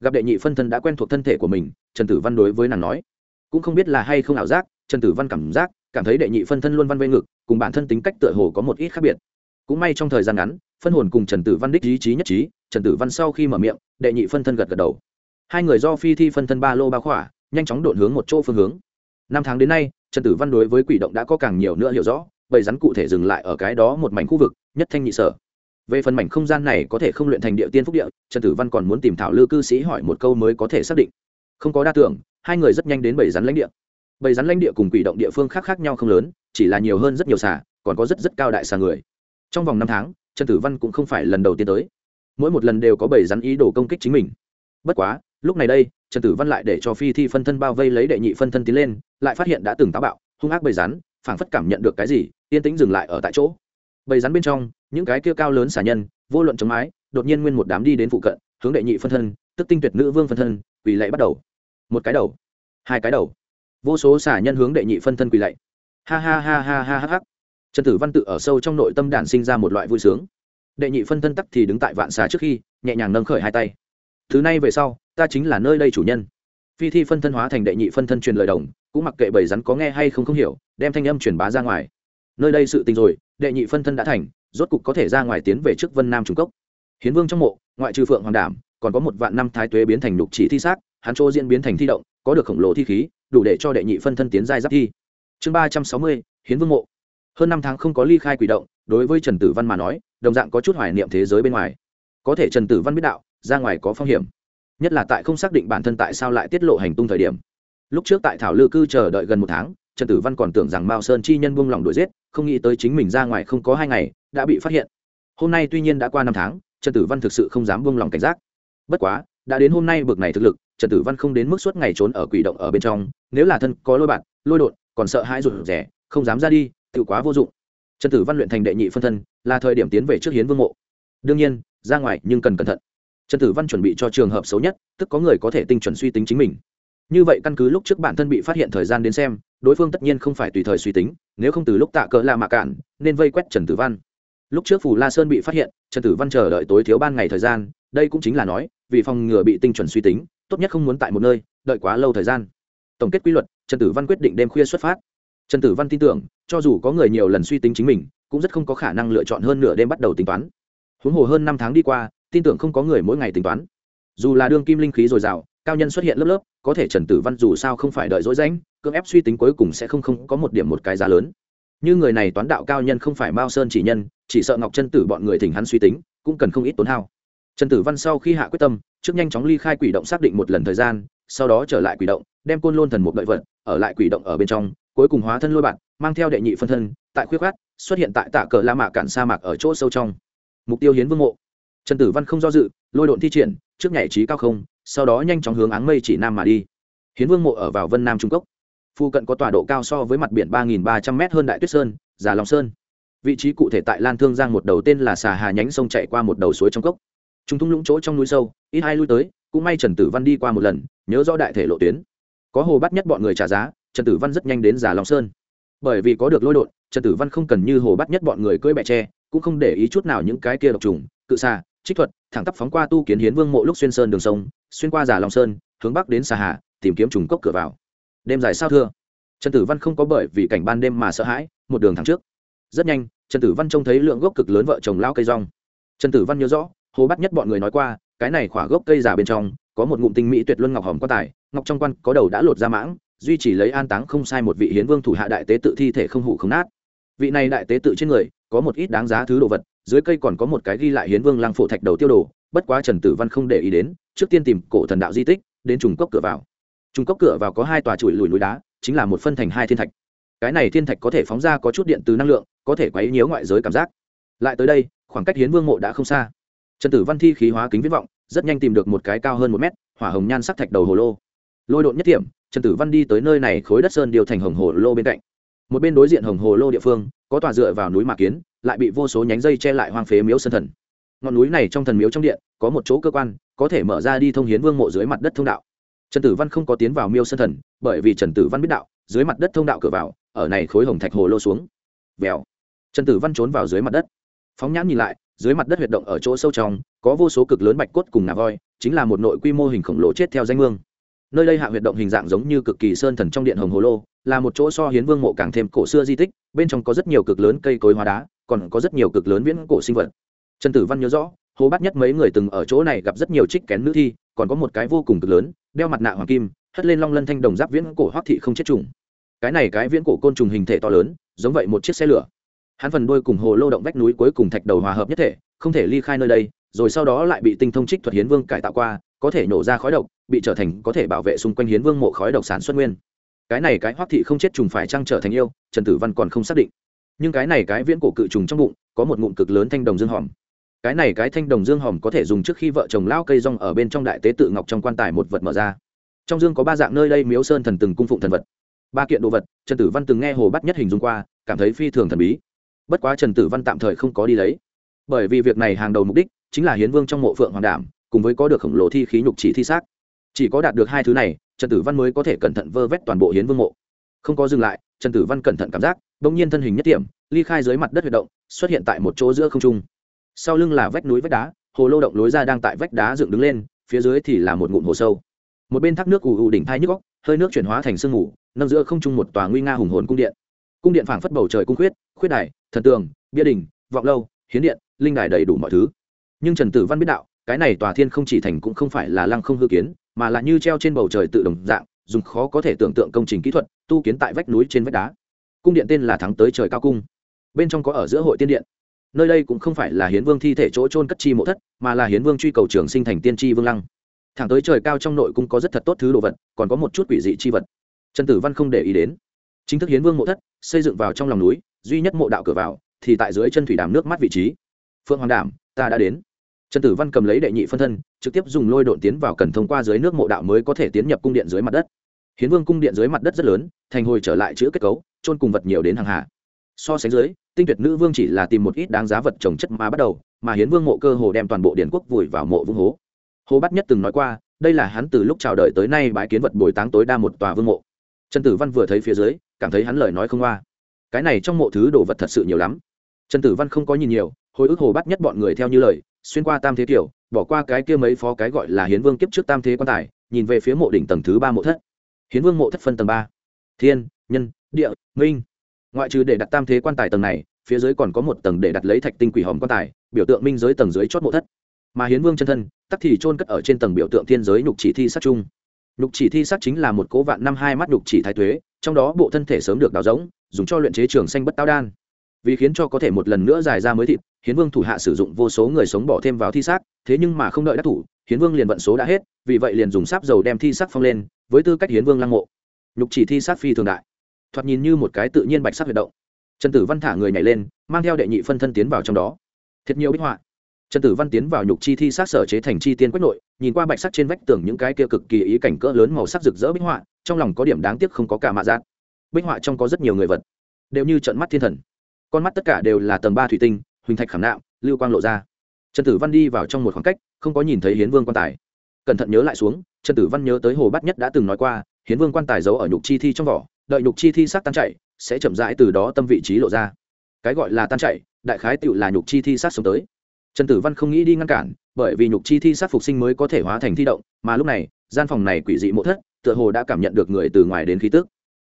Gặp đệ nhị phân thân đã quen thuộc thân thể của mình, trần tử văn đối với nàng nói, cũng không biết là hay không ảo giác, trần tử văn cảm giác cảm thấy đệ nhị phân thân luôn văn vây ngực, cùng bản thân tính cách tựa hồ có một ít khác biệt. Cũng may trong thời gian ngắn, phân hồn cùng trần tử văn đích ý chí nhất trí, trần tử văn sau khi mở miệng, đệ nhị phân thân gật gật đầu. Hai người do phi thi phân thân ba lô ba khỏa, nhanh chóng đột hướng một chỗ phương hướng. Năm tháng đến nay, trần tử văn đối với quỷ động đã có càng nhiều nữa hiểu rõ, bầy rắn cụ thể dừng lại ở cái đó một mảnh khu vực, nhất thanh nhị sở. Về phần mảnh không gian này có thể không luyện thành địa tiên phúc địa, trần tử văn còn muốn tìm thảo lư cư sĩ hỏi một câu mới có thể xác định. Không có đa tưởng, hai người rất nhanh đến bầy rắn lãnh địa bầy rắn lãnh địa cùng quỷ động địa phương khác khác nhau không lớn, chỉ là nhiều hơn rất nhiều xà, còn có rất rất cao đại xà người. Trong vòng năm tháng, trần tử văn cũng không phải lần đầu tiên tới. Mỗi một lần đều có bầy rắn ý đồ công kích chính mình. Bất quá, lúc này đây, trần tử văn lại để cho phi thi phân thân bao vây lấy đệ nhị phân thân tiến lên, lại phát hiện đã từng táo bạo, hung ác bầy rắn, phảng phất cảm nhận được cái gì, yên tĩnh dừng lại ở tại chỗ. Bầy rắn bên trong, những cái kia cao lớn xả nhân, vô luận chống mái, đột nhiên nguyên một đám đi đến phụ cận, hướng đệ nhị phân thân, tức tinh tuyệt nữ vương phân thân, quỳ lệ bắt đầu. Một cái đầu, hai cái đầu vô số xả nhân hướng đệ nhị phân thân quỳ lạy. Ha ha ha ha ha ha ha. Trần tử văn tự ở sâu trong nội tâm đản sinh ra một loại vui sướng. Đệ nhị phân thân tắc thì đứng tại vạn xà trước khi, nhẹ nhàng nâng khởi hai tay. Thứ này về sau, ta chính là nơi đây chủ nhân. Phi thi phân thân hóa thành đệ nhị phân thân truyền lời đồng, cũng mặc kệ bầy rắn có nghe hay không không hiểu, đem thanh âm truyền bá ra ngoài. Nơi đây sự tình rồi, đệ nhị phân thân đã thành, rốt cục có thể ra ngoài tiến về trước vân nam trung cốc. Hiến vương trong mộ, ngoại trừ phượng hoàng đảm, còn có một vạn năm thái tuế biến thành lục chỉ thi xác, hắn chỗ diễn biến thành thi động, có được khổng lồ thi khí đủ để cho đệ nhị phân thân tiến giai giáp thi. Chương ba trăm sáu mươi, hiến vương mộ. Hơn năm tháng không có ly khai quỷ động, đối với trần tử văn mà nói, đồng dạng có chút hoài niệm thế giới bên ngoài. Có thể trần tử văn biết đạo, ra ngoài có phong hiểm. Nhất là tại không xác định bản thân tại sao lại tiết lộ hành tung thời điểm. Lúc trước tại thảo lư cư chờ đợi gần một tháng, trần tử văn còn tưởng rằng mao sơn chi nhân buông lỏng đuổi giết, không nghĩ tới chính mình ra ngoài không có hai ngày, đã bị phát hiện. Hôm nay tuy nhiên đã qua năm tháng, trần tử văn thực sự không dám buông lỏng cảnh giác. Bất quá, đã đến hôm nay bực này thực lực trần tử văn không đến mức suốt ngày trốn ở quỷ động ở bên trong, nếu là thân có lôi bạn lôi đột, còn sợ hãi rụt rẻ không dám ra đi, tự quá vô dụng. Trần tử văn luyện thành đệ nhị phân thân, là thời điểm tiến về trước hiến vương mộ. Đương nhiên, ra ngoài nhưng cần cẩn thận. Trần tử văn chuẩn bị cho trường hợp xấu nhất, tức có người có thể tinh chuẩn suy tính chính mình. Như vậy căn cứ lúc trước bản thân bị phát hiện thời gian đến xem, đối phương tất nhiên không phải tùy thời suy tính, nếu không từ lúc tạ cỡ là mạ cản nên vây quét trần tử văn. Lúc trước phù la sơn bị phát hiện, trần tử văn chờ đợi tối thiếu ban ngày thời gian, đây cũng chính là nói, vì phòng ngừa bị tinh chuẩn suy tính tốt nhất không muốn tại một nơi, đợi quá lâu thời gian. Tổng kết quy luật, trần tử văn quyết định đêm khuya xuất phát. Trần tử văn tin tưởng, cho dù có người nhiều lần suy tính chính mình, cũng rất không có khả năng lựa chọn hơn nửa đêm bắt đầu tính toán. Huống hồ hơn năm tháng đi qua, tin tưởng không có người mỗi ngày tính toán. Dù là đương kim linh khí dồi dào, cao nhân xuất hiện lớp lớp, có thể trần tử văn dù sao không phải đợi dối rãnh, cưỡng ép suy tính cuối cùng sẽ không không có một điểm một cái giá lớn. Như người này toán đạo cao nhân không phải mao sơn chỉ nhân, chỉ sợ ngọc chân tử bọn người thỉnh hắn suy tính, cũng cần không ít tốn hao trần tử văn sau khi hạ quyết tâm, trước nhanh chóng ly khai quỷ động xác định một lần thời gian, sau đó trở lại quỷ động, đem côn lôn thần một đợi vật ở lại quỷ động ở bên trong, cuối cùng hóa thân lôi bạn mang theo đệ nhị phân thân, tại khuyết khát xuất hiện tại tạ cờ la mạ cản sa mạc ở chỗ sâu trong. Mục tiêu hiến vương mộ. Trần tử văn không do dự, lôi độn thi triển, trước nhảy trí cao không, sau đó nhanh chóng hướng áng mây chỉ nam mà đi. Hiến vương mộ ở vào vân nam trung cốc. Phu cận có tọa độ cao so với mặt biển ba nghìn ba trăm m hơn đại tuyết sơn, già long sơn. Vị trí cụ thể tại lan thương giang một đầu tên là xà hà nhánh sông chạy qua một đầu suối trong cốc chúng thung lũng chỗ trong núi sâu ít hai lui tới cũng may trần tử văn đi qua một lần nhớ rõ đại thể lộ tuyến. Có hồ bắt nhất bọn người trả giá trần tử văn rất nhanh đến già long sơn. Bởi vì có được lôi đột trần tử văn không cần như hồ bắt nhất bọn người cưỡi bẹ tre cũng không để ý chút nào những cái kia độc trùng cự xa, trích thuật thẳng tắp phóng qua tu kiến hiến vương mộ lúc xuyên sơn đường sông xuyên qua giả long sơn hướng bắc đến xà hà tìm kiếm trùng cốc cửa vào. Đêm dài sao thưa trần tử văn không có bởi vì cảnh ban đêm mà sợ hãi một đường thẳng trước. Rất nhanh trần tử văn trông thấy lượng gốc cực lớn vợ chồng lao cây rong. Trần tử văn nhớ rõ hồ bắt nhất bọn người nói qua, cái này khỏa gốc cây già bên trong, có một ngụm tinh mỹ tuyệt luân ngọc hòm có tài, ngọc trong quan có đầu đã lột ra mãng, duy chỉ lấy an táng không sai một vị hiến vương thủ hạ đại tế tự thi thể không hủ không nát. Vị này đại tế tự trên người, có một ít đáng giá thứ đồ vật, dưới cây còn có một cái ghi lại hiến vương lăng phổ thạch đầu tiêu đồ, bất quá trần tử văn không để ý đến, trước tiên tìm cổ thần đạo di tích, đến trùng cốc cửa vào. Trùng cốc cửa vào có hai tòa chuỗi lùi núi đá, chính là một phân thành hai thiên thạch. Cái này thiên thạch có thể phóng ra có chút điện từ năng lượng, có thể quấy nhiễu ngoại giới cảm giác. Lại tới đây, khoảng cách hiến vương mộ đã không xa trần tử văn thi khí hóa kính viết vọng, rất nhanh tìm được một cái cao hơn một mét, hỏa hồng nhan sắc thạch đầu hồ lô. Lôi độn nhất điểm trần tử văn đi tới nơi này khối đất sơn điều thành hồng hồ lô bên cạnh. Một bên đối diện hồng hồ lô địa phương, có tòa dựa vào núi mạc kiến, lại bị vô số nhánh dây che lại hoang phế miếu sơn thần. Ngọn núi này trong thần miếu trong điện, có một chỗ cơ quan, có thể mở ra đi thông hiến vương mộ dưới mặt đất thông đạo. Trần tử văn không có tiến vào miêu sơn thần, bởi vì trần tử văn biết đạo, dưới mặt đất thông đạo cửa vào, ở này khối hồng thạch hồ lô xuống. Vèo. Trần tử văn trốn vào dưới mặt đất. Phóng nhãn nhìn lại dưới mặt đất huyệt động ở chỗ sâu trong, có vô số cực lớn bạch cốt cùng ngà voi, chính là một nội quy mô hình khổng lồ chết theo danh mương. Nơi đây hạ huyệt động hình dạng giống như cực kỳ sơn thần trong điện hồng hồ lô, là một chỗ so hiến vương mộ càng thêm cổ xưa di tích, bên trong có rất nhiều cực lớn cây cối hóa đá, còn có rất nhiều cực lớn viễn cổ sinh vật. Trần tử văn nhớ rõ, hồ Bát nhất mấy người từng ở chỗ này gặp rất nhiều trích kén nữ thi, còn có một cái vô cùng cực lớn, đeo mặt nạ hoàng kim, hất lên long lân thanh đồng giáp viễn cổ hoắc thị không chết trùng. Cái này cái viễn cổ côn trùng hình thể to lớn, giống vậy một chiếc xe lửa hắn phần đôi cùng hồ lô động vách núi cuối cùng thạch đầu hòa hợp nhất thể, không thể ly khai nơi đây, rồi sau đó lại bị tinh thông trích thuật hiến vương cải tạo qua, có thể nổ ra khói độc, bị trở thành có thể bảo vệ xung quanh hiến vương mộ khói độc sản xuất nguyên. Cái này cái hoắc thị không chết trùng phải trăng trở thành yêu, trần tử văn còn không xác định. Nhưng cái này cái viễn cổ cự trùng trong bụng, có một ngụm cực lớn thanh đồng dương hòm. Cái này cái thanh đồng dương hòm có thể dùng trước khi vợ chồng lao cây rong ở bên trong đại tế tự ngọc trong quan tài một vật mở ra. Trong dương có ba dạng nơi đây miếu sơn thần từng cung phụng thần vật. Ba kiện đồ vật, trần tử văn từng nghe hồ bắt nhất hình dung qua, cảm thấy phi thường thần bí bất quá trần tử văn tạm thời không có đi lấy. Bởi vì việc này hàng đầu mục đích chính là hiến vương trong mộ phượng hoàng đảm, cùng với có được khổng lồ thi khí nhục chỉ thi xác. Chỉ có đạt được hai thứ này, trần tử văn mới có thể cẩn thận vơ vét toàn bộ hiến vương mộ. Không có dừng lại, trần tử văn cẩn thận cảm giác đ ỗ n g nhiên thân hình nhất điểm ly khai dưới mặt đất huyệt động, xuất hiện tại một chỗ giữa không trung. Sau lưng là vách núi vách đá, hồ lô động lối ra đang tại vách đá dựng đứng lên, phía dưới thì là một ngụm hồ sâu. Một bên thác nước ù ù đỉnh thai nhức góc hơi nước chuyển hóa thành sương mù, nâng giữa không trung một tòa nguy nga hùng hồn cung điện. Cung điện phảng phất bầu trời cung khuyết khuyết đài, thần tường, bia đình, vọng lâu, hiến điện, linh đài đầy đủ mọi thứ. Nhưng trần tử văn biết đạo, cái này tòa thiên không chỉ thành cũng không phải là lăng không hư kiến, mà là như treo trên bầu trời tự đồng dạng, dùng khó có thể tưởng tượng công trình kỹ thuật, tu kiến tại vách núi trên vách đá. Cung điện tên là thắng tới trời cao cung. Bên trong có ở giữa hội tiên điện. Nơi đây cũng không phải là hiến vương thi thể chỗ trôn cất chi mộ thất, mà là hiến vương truy cầu trường sinh thành tiên tri vương lăng. Thẳng tới trời cao trong nội cung có rất thật tốt thứ đồ vật, còn có một chút quỷ dị chi vật. Trần tử văn không để ý đến. Chính thức hiến vương mộ thất, xây dựng vào trong lòng núi duy nhất mộ đạo cửa vào, thì tại dưới chân thủy đàm nước mắt vị trí. Phượng hoàng đảm ta đã đến. Trần tử văn cầm lấy đệ nhị phân thân, trực tiếp dùng lôi độn tiến vào cần thông qua dưới nước mộ đạo mới có thể tiến nhập cung điện dưới mặt đất. Hiến vương cung điện dưới mặt đất rất lớn, thành hồi trở lại chữ kết cấu trôn cùng vật nhiều đến hàng hạ so sánh dưới, tinh tuyệt nữ vương chỉ là tìm một ít đáng giá vật trồng chất mà bắt đầu, mà hiến vương mộ cơ hồ đem toàn bộ điện quốc vùi vào mộ vương hố. Hồ bắt nhất từng nói qua, đây là hắn từ lúc chào đời tới nay bãi kiến vật bồi táng tối đa một tòa vương mộ. Trần tử văn vừa thấy phía dưới, cảm thấy hắn lời nói không qua cái này trong mộ thứ đồ vật thật sự nhiều lắm. Trần tử văn không có nhìn nhiều, hồi ức hồ bắt nhất bọn người theo như lời, xuyên qua tam thế kiểu bỏ qua cái kia mấy phó cái gọi là hiến vương kiếp trước tam thế quan tài, nhìn về phía mộ đỉnh tầng thứ ba mộ thất. Hiến vương mộ thất phân tầng ba. Thiên, nhân, địa, minh. Ngoại trừ để đặt tam thế quan tài tầng này, phía dưới còn có một tầng để đặt lấy thạch tinh quỷ hòm quan tài, biểu tượng minh giới tầng dưới chót mộ thất. Mà hiến vương chân thân, tắc thì trôn cất ở trên tầng biểu tượng thiên giới nhục chỉ thi sát chung nhục chỉ thi sát chính là một cố vạn năm hai mắt nhục chỉ thái thuế, trong đó bộ thân thể sớm được đào rỗng, dùng cho luyện chế trường xanh bất tao đan. Vì khiến cho có thể một lần nữa dài ra mới thịt, hiến vương thủ hạ sử dụng vô số người sống bỏ thêm vào thi xác, thế nhưng mà không đợi đắc thủ, hiến vương liền vận số đã hết, vì vậy liền dùng sáp dầu đem thi xác phong lên, với tư cách hiến vương lăng mộ. Nhục chỉ thi Sát phi thường đại. Thoạt nhìn như một cái tự nhiên bạch sắc huyệt động. Trần tử văn thả người nhảy lên, mang theo đệ nhị phân thân tiến vào trong đó. Thiệt nhiều bích họa trần tử văn tiến vào nhục chi thi sát sở chế thành chi tiên quách nội, nhìn qua bạch sắc trên vách tường những cái kia cực kỳ ý cảnh cỡ lớn màu sắc rực rỡ bích họa, trong lòng có điểm đáng tiếc không có cả mạ giác. Bích họa trong có rất nhiều người vật, đều như trận mắt thiên thần. Con mắt tất cả đều là tầng ba thủy tinh, huỳnh thạch khảm nạo lưu quang lộ ra. Trần tử văn đi vào trong một khoảng cách, không có nhìn thấy hiến vương quan tài. Cẩn thận nhớ lại xuống, trần tử văn nhớ tới hồ bát nhất đã từng nói qua, hiến vương quan tài giấu ở nhục chi thi trong vỏ, đợi nhục chi thi sát tan chạy sẽ chậm rãi từ đó tâm vị trí lộ ra. Cái gọi là tan chạy đại khái tựu là nhục chi thi sát sống tới trần tử văn không nghĩ đi ngăn cản, bởi vì nhục chi thi sát phục sinh mới có thể hóa thành thi động, mà lúc này, gian phòng này quỷ dị mộ thất, tựa hồ đã cảm nhận được người từ ngoài đến khí tức.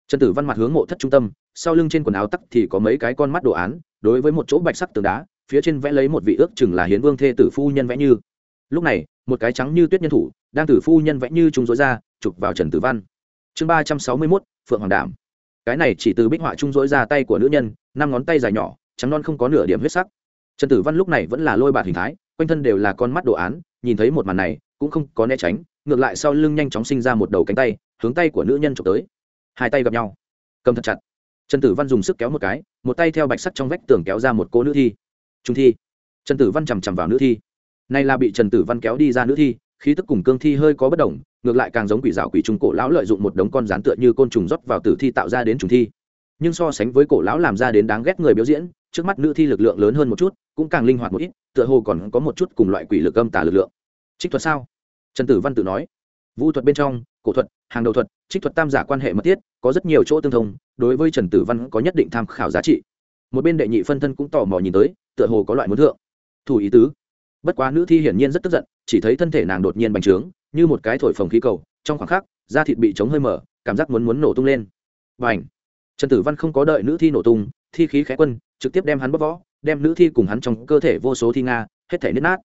Trần tử văn mặt hướng mộ thất trung tâm, sau lưng trên quần áo tắc thì có mấy cái con mắt đồ án, đối với một chỗ bạch sắc tường đá, phía trên vẽ lấy một vị ước chừng là hiến vương thê tử phu nhân vẽ như. Lúc này, một cái trắng như tuyết nhân thủ, đang tử phu nhân vẽ như trung dối ra, chụp vào trần tử văn. Chương ba trăm sáu mươi mốt, phượng hoàng đảm. Cái này chỉ từ bích họa trung dối ra tay của nữ nhân, năm ngón tay dài nhỏ, trắng non không có nửa điểm huyết sắc trần tử văn lúc này vẫn là lôi bạt hình thái, quanh thân đều là con mắt đồ án, nhìn thấy một màn này, cũng không có né tránh, ngược lại sau lưng nhanh chóng sinh ra một đầu cánh tay, hướng tay của nữ nhân trộm tới. Hai tay gặp nhau. Cầm thật chặt. Trần tử văn dùng sức kéo một cái, một tay theo bạch sắt trong vách tường kéo ra một cô nữ thi. Trung thi. Trần tử văn chằm chằm vào nữ thi. Nay là bị trần tử văn kéo đi ra nữ thi, khí tức cùng cương thi hơi có bất đồng, ngược lại càng giống quỷ rào quỷ trung cổ lão lợi dụng một đống con rán tựa như côn trùng rót vào tử thi tạo ra đến trùng thi. Nhưng so sánh với cổ lão làm ra đến đáng ghét người biểu diễn trước mắt nữ thi lực lượng lớn hơn một chút, cũng càng linh hoạt một ít, tựa hồ còn có một chút cùng loại quỷ lực âm tả lực lượng. Trích thuật sao? Trần tử văn tự nói. Vũ thuật bên trong, cổ thuật, hàng đầu thuật, trích thuật tam giả quan hệ mật thiết, có rất nhiều chỗ tương thông, đối với trần tử văn có nhất định tham khảo giá trị. Một bên đệ nhị phân thân cũng tò mò nhìn tới, tựa hồ có loại muốn thượng. Thủ ý tứ. Bất quá nữ thi hiển nhiên rất tức giận, chỉ thấy thân thể nàng đột nhiên bành trướng, như một cái thổi phồng khí cầu, trong khoảng khắc, da thịt bị chống hơi mở, cảm giác muốn muốn nổ tung lên. Và ảnh trần tử văn không có đợi nữ thi nổ tung, thi khí khẽ quân trực tiếp đem hắn bóp võ đem nữ thi cùng hắn trong cơ thể vô số thi nga, hết thể nứt nát.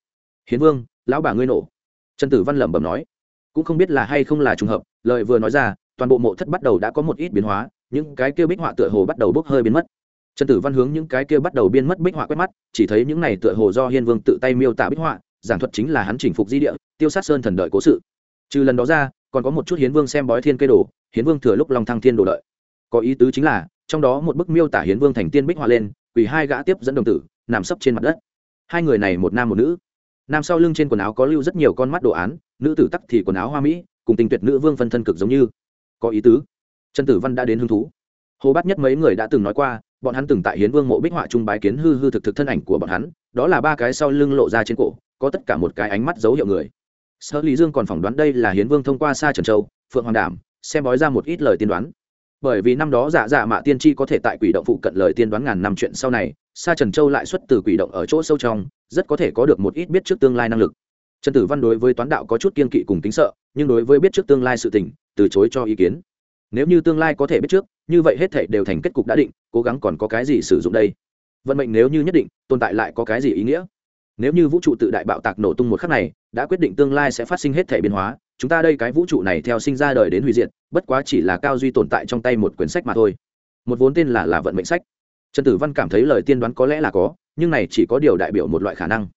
Hiến vương, lão bà ngươi nổ. Trần tử văn lẩm bẩm nói. Cũng không biết là hay không là trùng hợp, lời vừa nói ra, toàn bộ mộ thất bắt đầu đã có một ít biến hóa, những cái kia bích họa tựa hồ bắt đầu bốc hơi biến mất. Trần tử văn hướng những cái kia bắt đầu biên mất bích họa quét mắt, chỉ thấy những này tựa hồ do hiên vương tự tay miêu tả bích họa, giảng thuật chính là hắn chỉnh phục di địa, tiêu sát sơn thần đợi cố sự. Trừ lần đó ra, còn có một chút hiến vương xem bói thiên cây đồ, hiến vương thừa lúc long thăng thiên đồ đợi. Có ý tứ chính là, trong đó một bức miêu tả hiến vương thành tiên bích họa lên quỳ hai gã tiếp dẫn đồng tử, nằm sấp trên mặt đất. Hai người này một nam một nữ. Nam sau lưng trên quần áo có lưu rất nhiều con mắt đồ án, nữ tử tắc thì quần áo hoa mỹ, cùng tình tuyệt nữ vương phân thân cực giống như. Có ý tứ. Trần tử văn đã đến hứng thú. Hồ bát nhất mấy người đã từng nói qua, bọn hắn từng tại hiến vương mộ bích họa trung bái kiến hư hư thực thực thân ảnh của bọn hắn, đó là ba cái sau lưng lộ ra trên cổ, có tất cả một cái ánh mắt dấu hiệu người. Sở lý dương còn phỏng đoán đây là hiến vương thông qua xa trần châu, phượng hoàng đảm, xem bói ra một ít lời tiên đoán bởi vì năm đó giả dạ mạ tiên tri có thể tại quỷ động phụ cận lời tiên đoán ngàn năm chuyện sau này, sa trần châu lại xuất từ quỷ động ở chỗ sâu trong, rất có thể có được một ít biết trước tương lai năng lực. Trần tử văn đối với toán đạo có chút kiên kỵ cùng tính sợ, nhưng đối với biết trước tương lai sự tình, từ chối cho ý kiến. Nếu như tương lai có thể biết trước, như vậy hết thể đều thành kết cục đã định, cố gắng còn có cái gì sử dụng đây? Vận mệnh nếu như nhất định, tồn tại lại có cái gì ý nghĩa? Nếu như vũ trụ tự đại bạo tạc nổ tung một khắc này, đã quyết định tương lai sẽ phát sinh hết thể biến hóa chúng ta đây cái vũ trụ này theo sinh ra đời đến hủy diệt, bất quá chỉ là cao duy tồn tại trong tay một quyển sách mà thôi. Một vốn tên là là vận mệnh sách. Trần tử văn cảm thấy lời tiên đoán có lẽ là có, nhưng này chỉ có điều đại biểu một loại khả năng.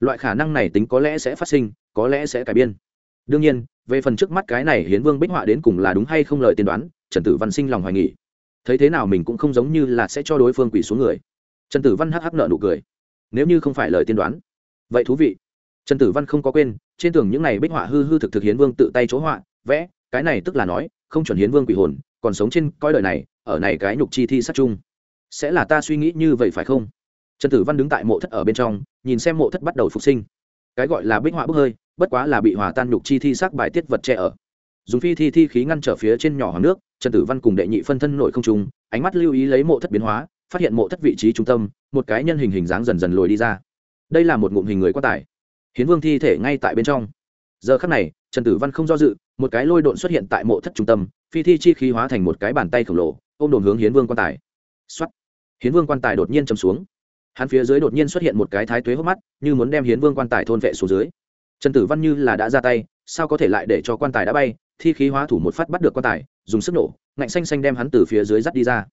Loại khả năng này tính có lẽ sẽ phát sinh, có lẽ sẽ cải biên. Đương nhiên, về phần trước mắt cái này hiến vương bích họa đến cùng là đúng hay không lời tiên đoán, trần tử văn sinh lòng hoài nghỉ thấy thế nào mình cũng không giống như là sẽ cho đối phương quỷ xuống người. Trần tử văn hắc hắc nợ nụ cười. Nếu như không phải lời tiên đoán. Vậy thú vị trần tử văn không có quên, trên tường những này bích họa hư hư thực thực hiến vương tự tay chỗ họa, vẽ, cái này tức là nói, không chuẩn hiến vương quỷ hồn, còn sống trên coi đời này, ở này cái nhục chi thi sát chung. Sẽ là ta suy nghĩ như vậy phải không? Trần tử văn đứng tại mộ thất ở bên trong, nhìn xem mộ thất bắt đầu phục sinh. Cái gọi là bích họa bốc hơi, bất quá là bị hòa tan nhục chi thi xác bài tiết vật che ở. Dùng phi thi thi khí ngăn trở phía trên nhỏ hoàng nước, trần tử văn cùng đệ nhị phân thân nội không trùng ánh mắt lưu ý lấy mộ thất biến hóa, phát hiện mộ thất vị trí trung tâm, một cái nhân hình hình dáng dần dần lồi đi ra. Đây là một ngụm hình người quá tải hiến vương thi thể ngay tại bên trong. Giờ khắc này, trần tử văn không do dự, một cái lôi độn xuất hiện tại mộ thất trung tâm, phi thi chi khí hóa thành một cái bàn tay khổng lồ, ôm đồn hướng hiến vương quan tài. Xuất hiến vương quan tài đột nhiên chầm xuống. Hắn phía dưới đột nhiên xuất hiện một cái thái tuế hốc mắt, như muốn đem hiến vương quan tài thôn vệ xuống dưới. Trần tử văn như là đã ra tay, sao có thể lại để cho quan tài đã bay? Thi khí hóa thủ một phát bắt được quan tài, dùng sức nổ, ngạnh xanh xanh đem hắn từ phía dưới dắt đi ra.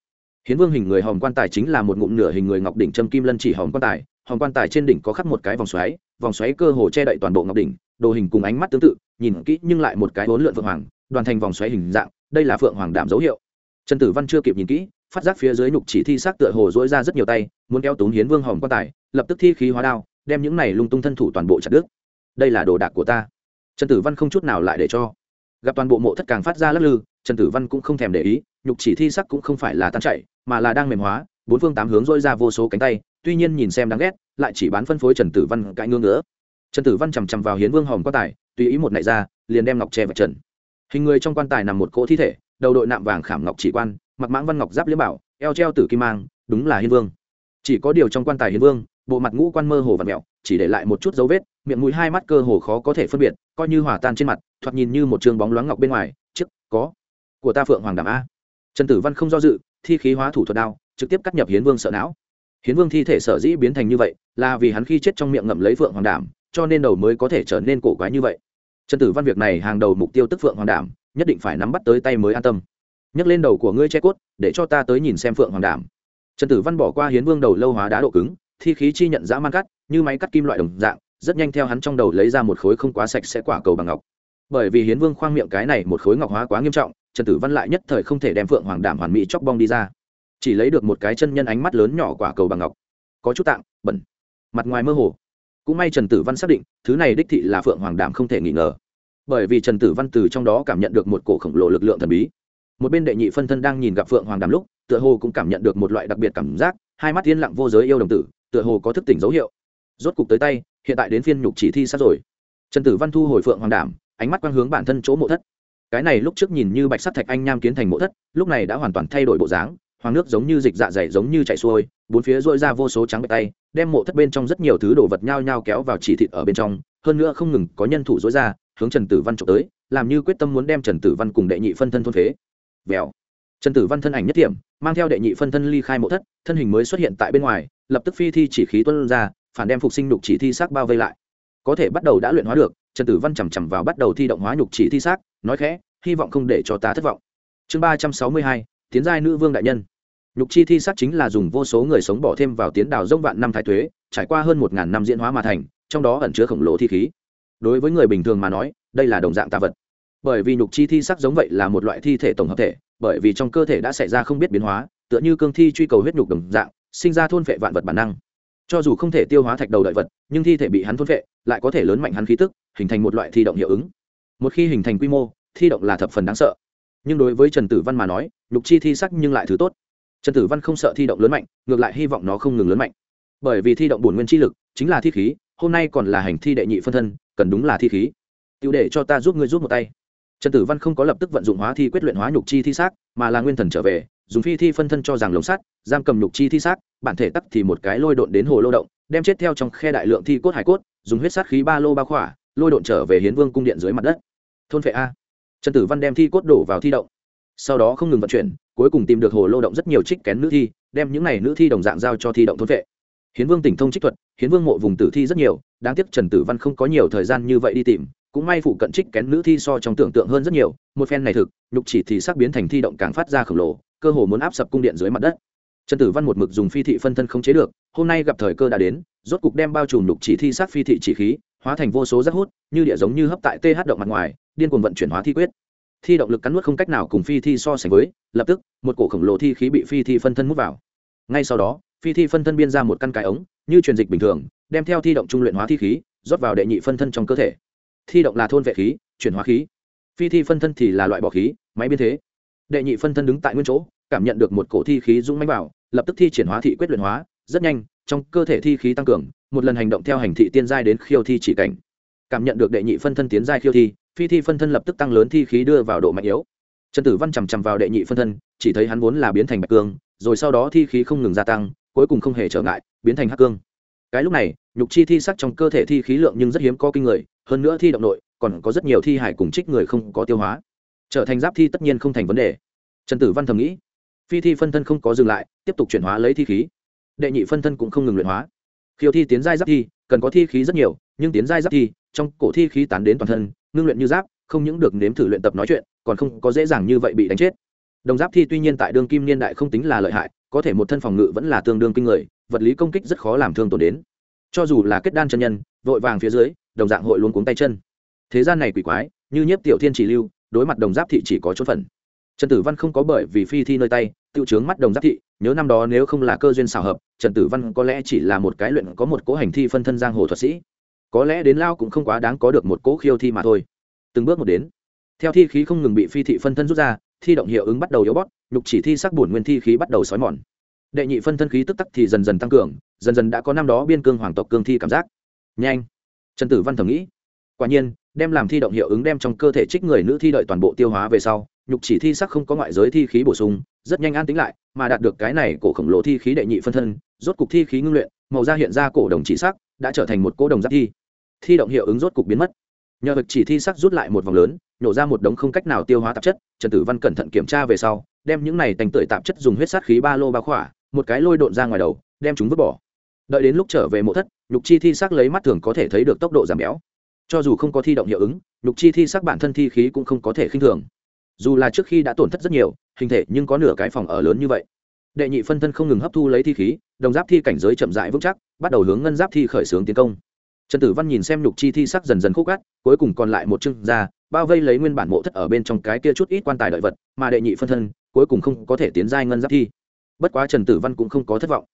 Hiến vương hình người hòm quan tài chính là một ngụm nửa hình người ngọc đỉnh châm kim lân chỉ hòm quan tài hòm quan tài trên đỉnh có khắc một cái vòng xoáy vòng xoáy cơ hồ che đậy toàn bộ ngọc đỉnh, đồ hình cùng ánh mắt tương tự, nhìn kỹ nhưng lại một cái bốn lượn phượng hoàng, đoàn thành vòng xoáy hình dạng, đây là phượng hoàng đảm dấu hiệu. Trần tử văn chưa kịp nhìn kỹ, phát giác phía dưới nhục chỉ thi xác tựa hồ dỗi ra rất nhiều tay, muốn kéo túng hiến vương hòm quan tài, lập tức thi khí hóa đao, đem những này lung tung thân thủ toàn bộ chặt đứt. Đây là đồ đạc của ta. Trần tử văn không chút nào lại để cho. Gặp toàn bộ mộ thất càng phát ra lắc lư, trần tử văn cũng không thèm để ý, nhục chỉ thi sắc cũng không phải là tan chạy mà là đang mềm hóa, bốn phương tám hướng dôi ra vô số cánh tay tuy nhiên nhìn xem đáng ghét, lại chỉ bán phân phối trần tử văn cãi ngưỡng nữa trần tử văn chằm chằm vào hiến vương hòm quan tài, tùy ý một nại ra, liền đem ngọc tre vật trần. Hình người trong quan tài nằm một cỗ thi thể, đầu đội nạm vàng khảm ngọc chỉ quan, mặc mãng văn ngọc giáp liễm bảo, eo treo tử kim mang, đúng là hiến vương. Chỉ có điều trong quan tài hiến vương, bộ mặt ngũ quan mơ hồ và mẹo, chỉ để lại một chút dấu vết, miệng mũi hai mắt cơ hồ khó có thể phân biệt, coi như hòa tan trên mặt, thoạt nhìn như một trường bóng loáng ngọc bên ngoài chức có, của ta phượng hoàng đảm a. Trần tử văn không do dự, thi khí hóa thủ thuật đao, trực tiếp cắt nhập hiến vương sợ não hiến vương thi thể sở dĩ biến thành như vậy là vì hắn khi chết trong miệng ngậm lấy phượng hoàng đảm, cho nên đầu mới có thể trở nên cổ quái như vậy. Trần tử văn việc này hàng đầu mục tiêu tức phượng hoàng đảm, nhất định phải nắm bắt tới tay mới an tâm. Nhấc lên đầu của ngươi che cốt, để cho ta tới nhìn xem phượng hoàng đảm. Trần tử văn bỏ qua hiến vương đầu lâu hóa đá độ cứng, thi khí chi nhận dã man cắt, như máy cắt kim loại đồng dạng, rất nhanh theo hắn trong đầu lấy ra một khối không quá sạch sẽ quả cầu bằng ngọc. Bởi vì hiến vương khoang miệng cái này một khối ngọc hóa quá nghiêm trọng, trần tử văn lại nhất thời không thể đem phượng hoàng đảm hoàn mỹ chóc bong đi ra chỉ lấy được một cái chân nhân ánh mắt lớn nhỏ quả cầu bằng ngọc. Có chút tạng, bẩn. Mặt ngoài mơ hồ. Cũng may trần tử văn xác định, thứ này đích thị là phượng hoàng đảm không thể nghi ngờ. Bởi vì trần tử văn từ trong đó cảm nhận được một cổ khổng lồ lực lượng thần bí. Một bên đệ nhị phân thân đang nhìn gặp phượng hoàng đàm lúc, tựa hồ cũng cảm nhận được một loại đặc biệt cảm giác, hai mắt yên lặng vô giới yêu đồng tử, tựa hồ có thức tỉnh dấu hiệu. Rốt cục tới tay, hiện tại đến phiên nhục chỉ thi sát rồi. Trần tử văn thu hồi phượng hoàng đảm ánh mắt quang hướng bản thân chỗ mộ thất. Cái này lúc trước nhìn như bạch sắt thạch anh nham kiến thành mộ thất, lúc này đã hoàn toàn thay đổi bộ dáng hoàng nước giống như dịch dạ dày giống như chạy xuôi, bốn phía dội ra vô số trắng bạch tay, đem mộ thất bên trong rất nhiều thứ đồ vật nhao nhao kéo vào chỉ thịt ở bên trong, hơn nữa không ngừng có nhân thủ dối ra, hướng trần tử văn trộm tới, làm như quyết tâm muốn đem trần tử văn cùng đệ nhị phân thân thôn phế. Vèo. Trần tử văn thân ảnh nhất điểm mang theo đệ nhị phân thân ly khai mộ thất, thân hình mới xuất hiện tại bên ngoài, lập tức phi thi chỉ khí tuân ra, phản đem phục sinh nhục chỉ thi xác bao vây lại. Có thể bắt đầu đã luyện hóa được, trần tử văn chằm chằm vào bắt đầu thi động hóa nhục chỉ thi xác, nói khẽ, hy vọng không để cho ta thất vọng. Chương ba trăm sáu mươi hai tiến giai nữ vương đại nhân. Nhục chi thi sát chính là dùng vô số người sống bỏ thêm vào tiến đào dông vạn năm thái thuế, trải qua hơn một ngàn năm diễn hóa mà thành, trong đó ẩn chứa khổng lồ thi khí. Đối với người bình thường mà nói, đây là đồng dạng tạ vật. Bởi vì nhục chi thi sắc giống vậy là một loại thi thể tổng hợp thể, bởi vì trong cơ thể đã xảy ra không biết biến hóa, tựa như cương thi truy cầu huyết nhục đồng dạng, sinh ra thôn phệ vạn vật bản năng. Cho dù không thể tiêu hóa thạch đầu đợi vật, nhưng thi thể bị hắn thôn phệ, lại có thể lớn mạnh hắn khí tức, hình thành một loại thi động hiệu ứng. Một khi hình thành quy mô, thi động là thập phần đáng sợ. Nhưng đối với trần tử văn mà nói nhục chi thi sắc nhưng lại thứ tốt. Trần tử văn không sợ thi động lớn mạnh, ngược lại hy vọng nó không ngừng lớn mạnh. Bởi vì thi động bổn nguyên chi lực chính là thi khí, hôm nay còn là hành thi đệ nhị phân thân, cần đúng là thi khí. Tiêu để cho ta giúp ngươi giúp một tay. Trần tử văn không có lập tức vận dụng hóa thi quyết luyện hóa nhục chi thi xác, mà là nguyên thần trở về, dùng phi thi phân thân cho rằng lồng sắt, giam cầm nhục chi thi xác, bản thể tắt thì một cái lôi độn đến hồ lô động, đem chết theo trong khe đại lượng thi cốt hải cốt, dùng huyết sát khí ba lô ba khỏa, lôi độn trở về hiến vương cung điện dưới mặt đất. Thôn phệ a. Trần tử văn đem thi cốt đổ vào thi động sau đó không ngừng vận chuyển cuối cùng tìm được hồ lô động rất nhiều trích kén nữ thi đem những này nữ thi đồng dạng giao cho thi động thôn vệ, hiến vương tỉnh thông trích thuật hiến vương mộ vùng tử thi rất nhiều đáng tiếc trần tử văn không có nhiều thời gian như vậy đi tìm cũng may phụ cận trích kén nữ thi so trong tưởng tượng hơn rất nhiều một phen này thực nhục chỉ thì sắc biến thành thi động càng phát ra khổng lồ cơ hồ muốn áp sập cung điện dưới mặt đất. Trần tử văn một mực dùng phi thị phân thân không chế được hôm nay gặp thời cơ đã đến rốt cục đem bao trùm nhục chỉ thi sắc phi thị chỉ khí hóa thành vô số rác hút như địa giống như hấp tại th động mặt ngoài điên cuồng vận chuyển hóa thi quyết thi động lực cắn nuốt không cách nào cùng phi thi so sánh với, lập tức, một cổ khổng lồ thi khí bị phi thi phân thân mút vào. Ngay sau đó, phi thi phân thân biên ra một căn cái ống, như truyền dịch bình thường, đem theo thi động trung luyện hóa thi khí, rót vào đệ nhị phân thân trong cơ thể. Thi động là thôn vệ khí, chuyển hóa khí. Phi thi phân thân thì là loại bỏ khí, máy biên thế. Đệ nhị phân thân đứng tại nguyên chỗ, cảm nhận được một cổ thi khí dũng mánh vào, lập tức thi triển hóa thị quyết luyện hóa, rất nhanh, trong cơ thể thi khí tăng cường, một lần hành động theo hành thị tiên giai đến khiêu thi chỉ cảnh cảm nhận được đệ nhị phân thân tiến giai khiêu thi, phi thi phân thân lập tức tăng lớn thi khí đưa vào độ mạnh yếu. Trần tử văn chằm chằm vào đệ nhị phân thân, chỉ thấy hắn vốn là biến thành bạch cương, rồi sau đó thi khí không ngừng gia tăng, cuối cùng không hề trở ngại, biến thành hắc cương. Cái lúc này, nhục chi thi sắc trong cơ thể thi khí lượng nhưng rất hiếm có kinh người, hơn nữa thi động nội, còn có rất nhiều thi hải cùng trích người không có tiêu hóa. Trở thành giáp thi tất nhiên không thành vấn đề. Trần tử văn thầm nghĩ, phi thi phân thân không có dừng lại, tiếp tục chuyển hóa lấy thi khí. Đệ nhị phân thân cũng không ngừng luyện hóa. Khiêu thi tiến giai giáp thi, cần có thi khí rất nhiều, nhưng tiến giai giáp thi trong cổ thi khí tán đến toàn thân, ngưng luyện như giáp, không những được nếm thử luyện tập nói chuyện, còn không có dễ dàng như vậy bị đánh chết. Đồng giáp thi tuy nhiên tại đương kim niên đại không tính là lợi hại, có thể một thân phòng ngự vẫn là tương đương kinh người, vật lý công kích rất khó làm thương tổn đến. Cho dù là kết đan chân nhân, vội vàng phía dưới, đồng dạng hội luôn cuống tay chân. Thế gian này quỷ quái, như nhiếp tiểu thiên chỉ lưu, đối mặt đồng giáp thị chỉ có chốt phần trần tử văn không có bởi vì phi thi nơi tay tự chướng mắt đồng giáp thị, nhớ năm đó nếu không là cơ duyên xảo hợp, trần tử văn có lẽ chỉ là một cái luyện, có một cố hành thi phân thân giang hồ thuật sĩ có lẽ đến lao cũng không quá đáng có được một cố khiêu thi mà thôi. Từng bước một đến, theo thi khí không ngừng bị phi thị phân thân rút ra, thi động hiệu ứng bắt đầu yếu bót nhục chỉ thi sắc bổn nguyên thi khí bắt đầu xói mòn. Đệ nhị phân thân khí tức tắc thì dần dần tăng cường, dần dần đã có năm đó biên cương hoàng tộc cương thi cảm giác. Nhanh! Trần tử văn thầm nghĩ. Quả nhiên, đem làm thi động hiệu ứng đem trong cơ thể trích người nữ thi đợi toàn bộ tiêu hóa về sau, nhục chỉ thi sắc không có ngoại giới thi khí bổ sung, rất nhanh an tính lại, mà đạt được cái này cổ khổng lồ thi khí đệ nhị phân thân, rốt cục thi khí ngưng luyện, màu da hiện ra cổ đồng chỉ sắc, đã trở thành một cố đồng giáp thi thi động hiệu ứng rốt cục biến mất. Nhờ việc chỉ thi sắc rút lại một vòng lớn nhổ ra một đống không cách nào tiêu hóa tạp chất, trần tử văn cẩn thận kiểm tra về sau, đem những này thành tưởi tạp chất dùng huyết sát khí ba lô ba khỏa, một cái lôi độn ra ngoài đầu, đem chúng vứt bỏ. Đợi đến lúc trở về mộ thất, nhục chi thi sắc lấy mắt thường có thể thấy được tốc độ giảm béo. Cho dù không có thi động hiệu ứng, nhục chi thi sắc bản thân thi khí cũng không có thể khinh thường. Dù là trước khi đã tổn thất rất nhiều, hình thể nhưng có nửa cái phòng ở lớn như vậy. Đệ nhị phân thân không ngừng hấp thu lấy thi khí, đồng giáp thi cảnh giới chậm rãi vững chắc, bắt đầu hướng ngân giáp thi khởi xướng tiến công trần tử văn nhìn xem nhục chi thi sắc dần dần khúc gắt, cuối cùng còn lại một chưng ra, bao vây lấy nguyên bản mộ thất ở bên trong cái kia chút ít quan tài đợi vật, mà đệ nhị phân thân, cuối cùng không có thể tiến giai ngân giáp thi. Bất quá trần tử văn cũng không có thất vọng.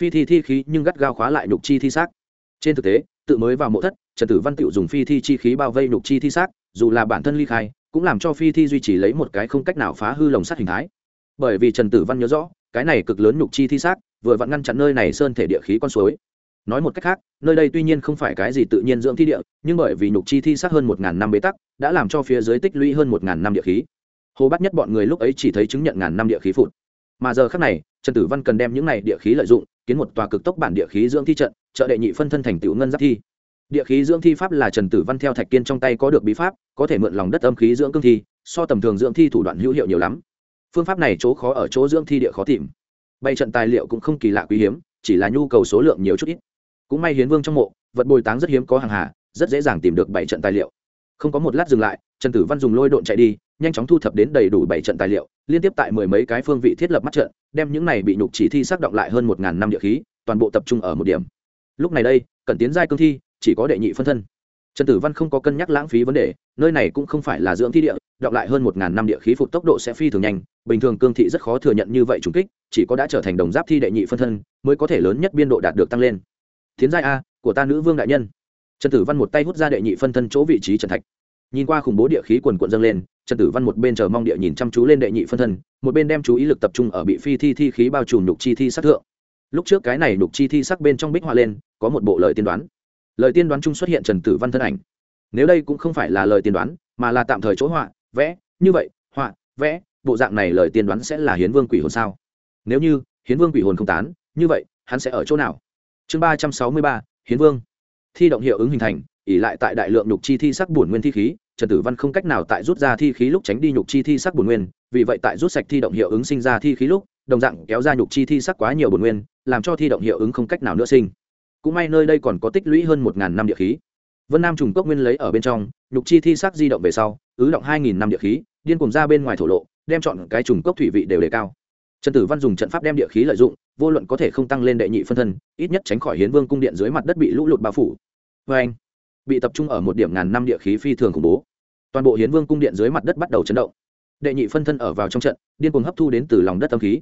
Phi thi thi khí nhưng gắt gao khóa lại nhục chi thi xác. Trên thực tế, tự mới vào mộ thất, trần tử văn tự dùng phi thi chi khí bao vây nhục chi thi xác, dù là bản thân ly khai, cũng làm cho phi thi duy trì lấy một cái không cách nào phá hư lồng sắt hình thái. Bởi vì trần tử văn nhớ rõ, cái này cực lớn nhục chi thi xác, vừa vặn ngăn chặn nơi này sơn thể địa khí con suối nói một cách khác, nơi đây tuy nhiên không phải cái gì tự nhiên dưỡng thi địa, nhưng bởi vì nhục chi thi sát hơn một ngàn năm bế tắc, đã làm cho phía dưới tích lũy hơn một ngàn năm địa khí. Hồ bắt nhất bọn người lúc ấy chỉ thấy chứng nhận ngàn năm địa khí phụt. Mà giờ khác này, trần tử văn cần đem những này địa khí lợi dụng, kiến một tòa cực tốc bản địa khí dưỡng thi trận, trợ đệ nhị phân thân thành tựu ngân giáp thi. Địa khí dưỡng thi pháp là trần tử văn theo thạch kiên trong tay có được bí pháp, có thể mượn lòng đất âm khí dưỡng cương thi, so tầm thường dưỡng thi thủ đoạn hữu hiệu nhiều lắm. Phương pháp này chỗ khó ở chỗ dưỡng thi địa khó tìm. Bày trận tài liệu cũng không kỳ lạ quý hiếm, chỉ là nhu cầu số lượng nhiều chút ít cũng may hiến vương trong mộ, vật bồi táng rất hiếm có hàng hà, rất dễ dàng tìm được bảy trận tài liệu. Không có một lát dừng lại, trần tử văn dùng lôi độn chạy đi, nhanh chóng thu thập đến đầy đủ bảy trận tài liệu, liên tiếp tại mười mấy cái phương vị thiết lập mắt trận, đem những này bị nhục chỉ thi xác động lại hơn một ngàn năm địa khí, toàn bộ tập trung ở một điểm. Lúc này đây, cần tiến giai cương thi, chỉ có đệ nhị phân thân. Trần tử văn không có cân nhắc lãng phí vấn đề, nơi này cũng không phải là dưỡng thi địa, động lại hơn một ngàn năm địa khí phục tốc độ sẽ phi thường nhanh, bình thường cương thị rất khó thừa nhận như vậy trùng kích, chỉ có đã trở thành đồng giáp thi đệ nhị phân thân, mới có thể lớn nhất biên độ đạt được tăng lên tiến giai a, của ta nữ vương đại nhân. Trần tử văn một tay hút ra đệ nhị phân thân chỗ vị trí trần thạch. Nhìn qua khủng bố địa khí quần quận dâng lên, trần tử văn một bên chờ mong địa nhìn chăm chú lên đệ nhị phân thân, một bên đem chú ý lực tập trung ở bị phi thi thi khí bao trùm nhục chi thi sát thượng. Lúc trước cái này nhục chi thi sắc bên trong bích họa lên, có một bộ lời tiên đoán. Lời tiên đoán chung xuất hiện trần tử văn thân ảnh. Nếu đây cũng không phải là lời tiên đoán, mà là tạm thời chỗ họa, vẽ, như vậy, họa, vẽ, bộ dạng này lời tiên đoán sẽ là hiến vương quỷ hồn sao? Nếu như hiến vương quỷ hồn không tán, như vậy, hắn sẽ ở chỗ nào? Chương ba trăm sáu mươi ba, hiến vương. Thi động hiệu ứng hình thành ỉ lại tại đại lượng nhục chi thi sắc bổn nguyên thi khí, trần tử văn không cách nào tại rút ra thi khí lúc tránh đi nhục chi thi sắc bổn nguyên, vì vậy tại rút sạch thi động hiệu ứng sinh ra thi khí lúc, đồng dạng kéo ra nhục chi thi sắc quá nhiều bổn nguyên, làm cho thi động hiệu ứng không cách nào nữa sinh. Cũng may nơi đây còn có tích lũy hơn một ngàn năm địa khí. Vân nam trùng cốc nguyên lấy ở bên trong, nhục chi thi sắc di động về sau, ứ động hai nghìn năm địa khí, điên cùng ra bên ngoài thổ lộ, đem chọn cái trùng cốc thủy vị đều đề cao. Trần tử văn dùng trận pháp đem địa khí lợi dụng vô luận có thể không tăng lên đệ nhị phân thân, ít nhất tránh khỏi hiến vương cung điện dưới mặt đất bị lũ lụt bao phủ. Vê anh, bị tập trung ở một điểm ngàn năm địa khí phi thường khủng bố. Toàn bộ hiến vương cung điện dưới mặt đất bắt đầu chấn động. Đệ nhị phân thân ở vào trong trận, điên cuồng hấp thu đến từ lòng đất âm khí.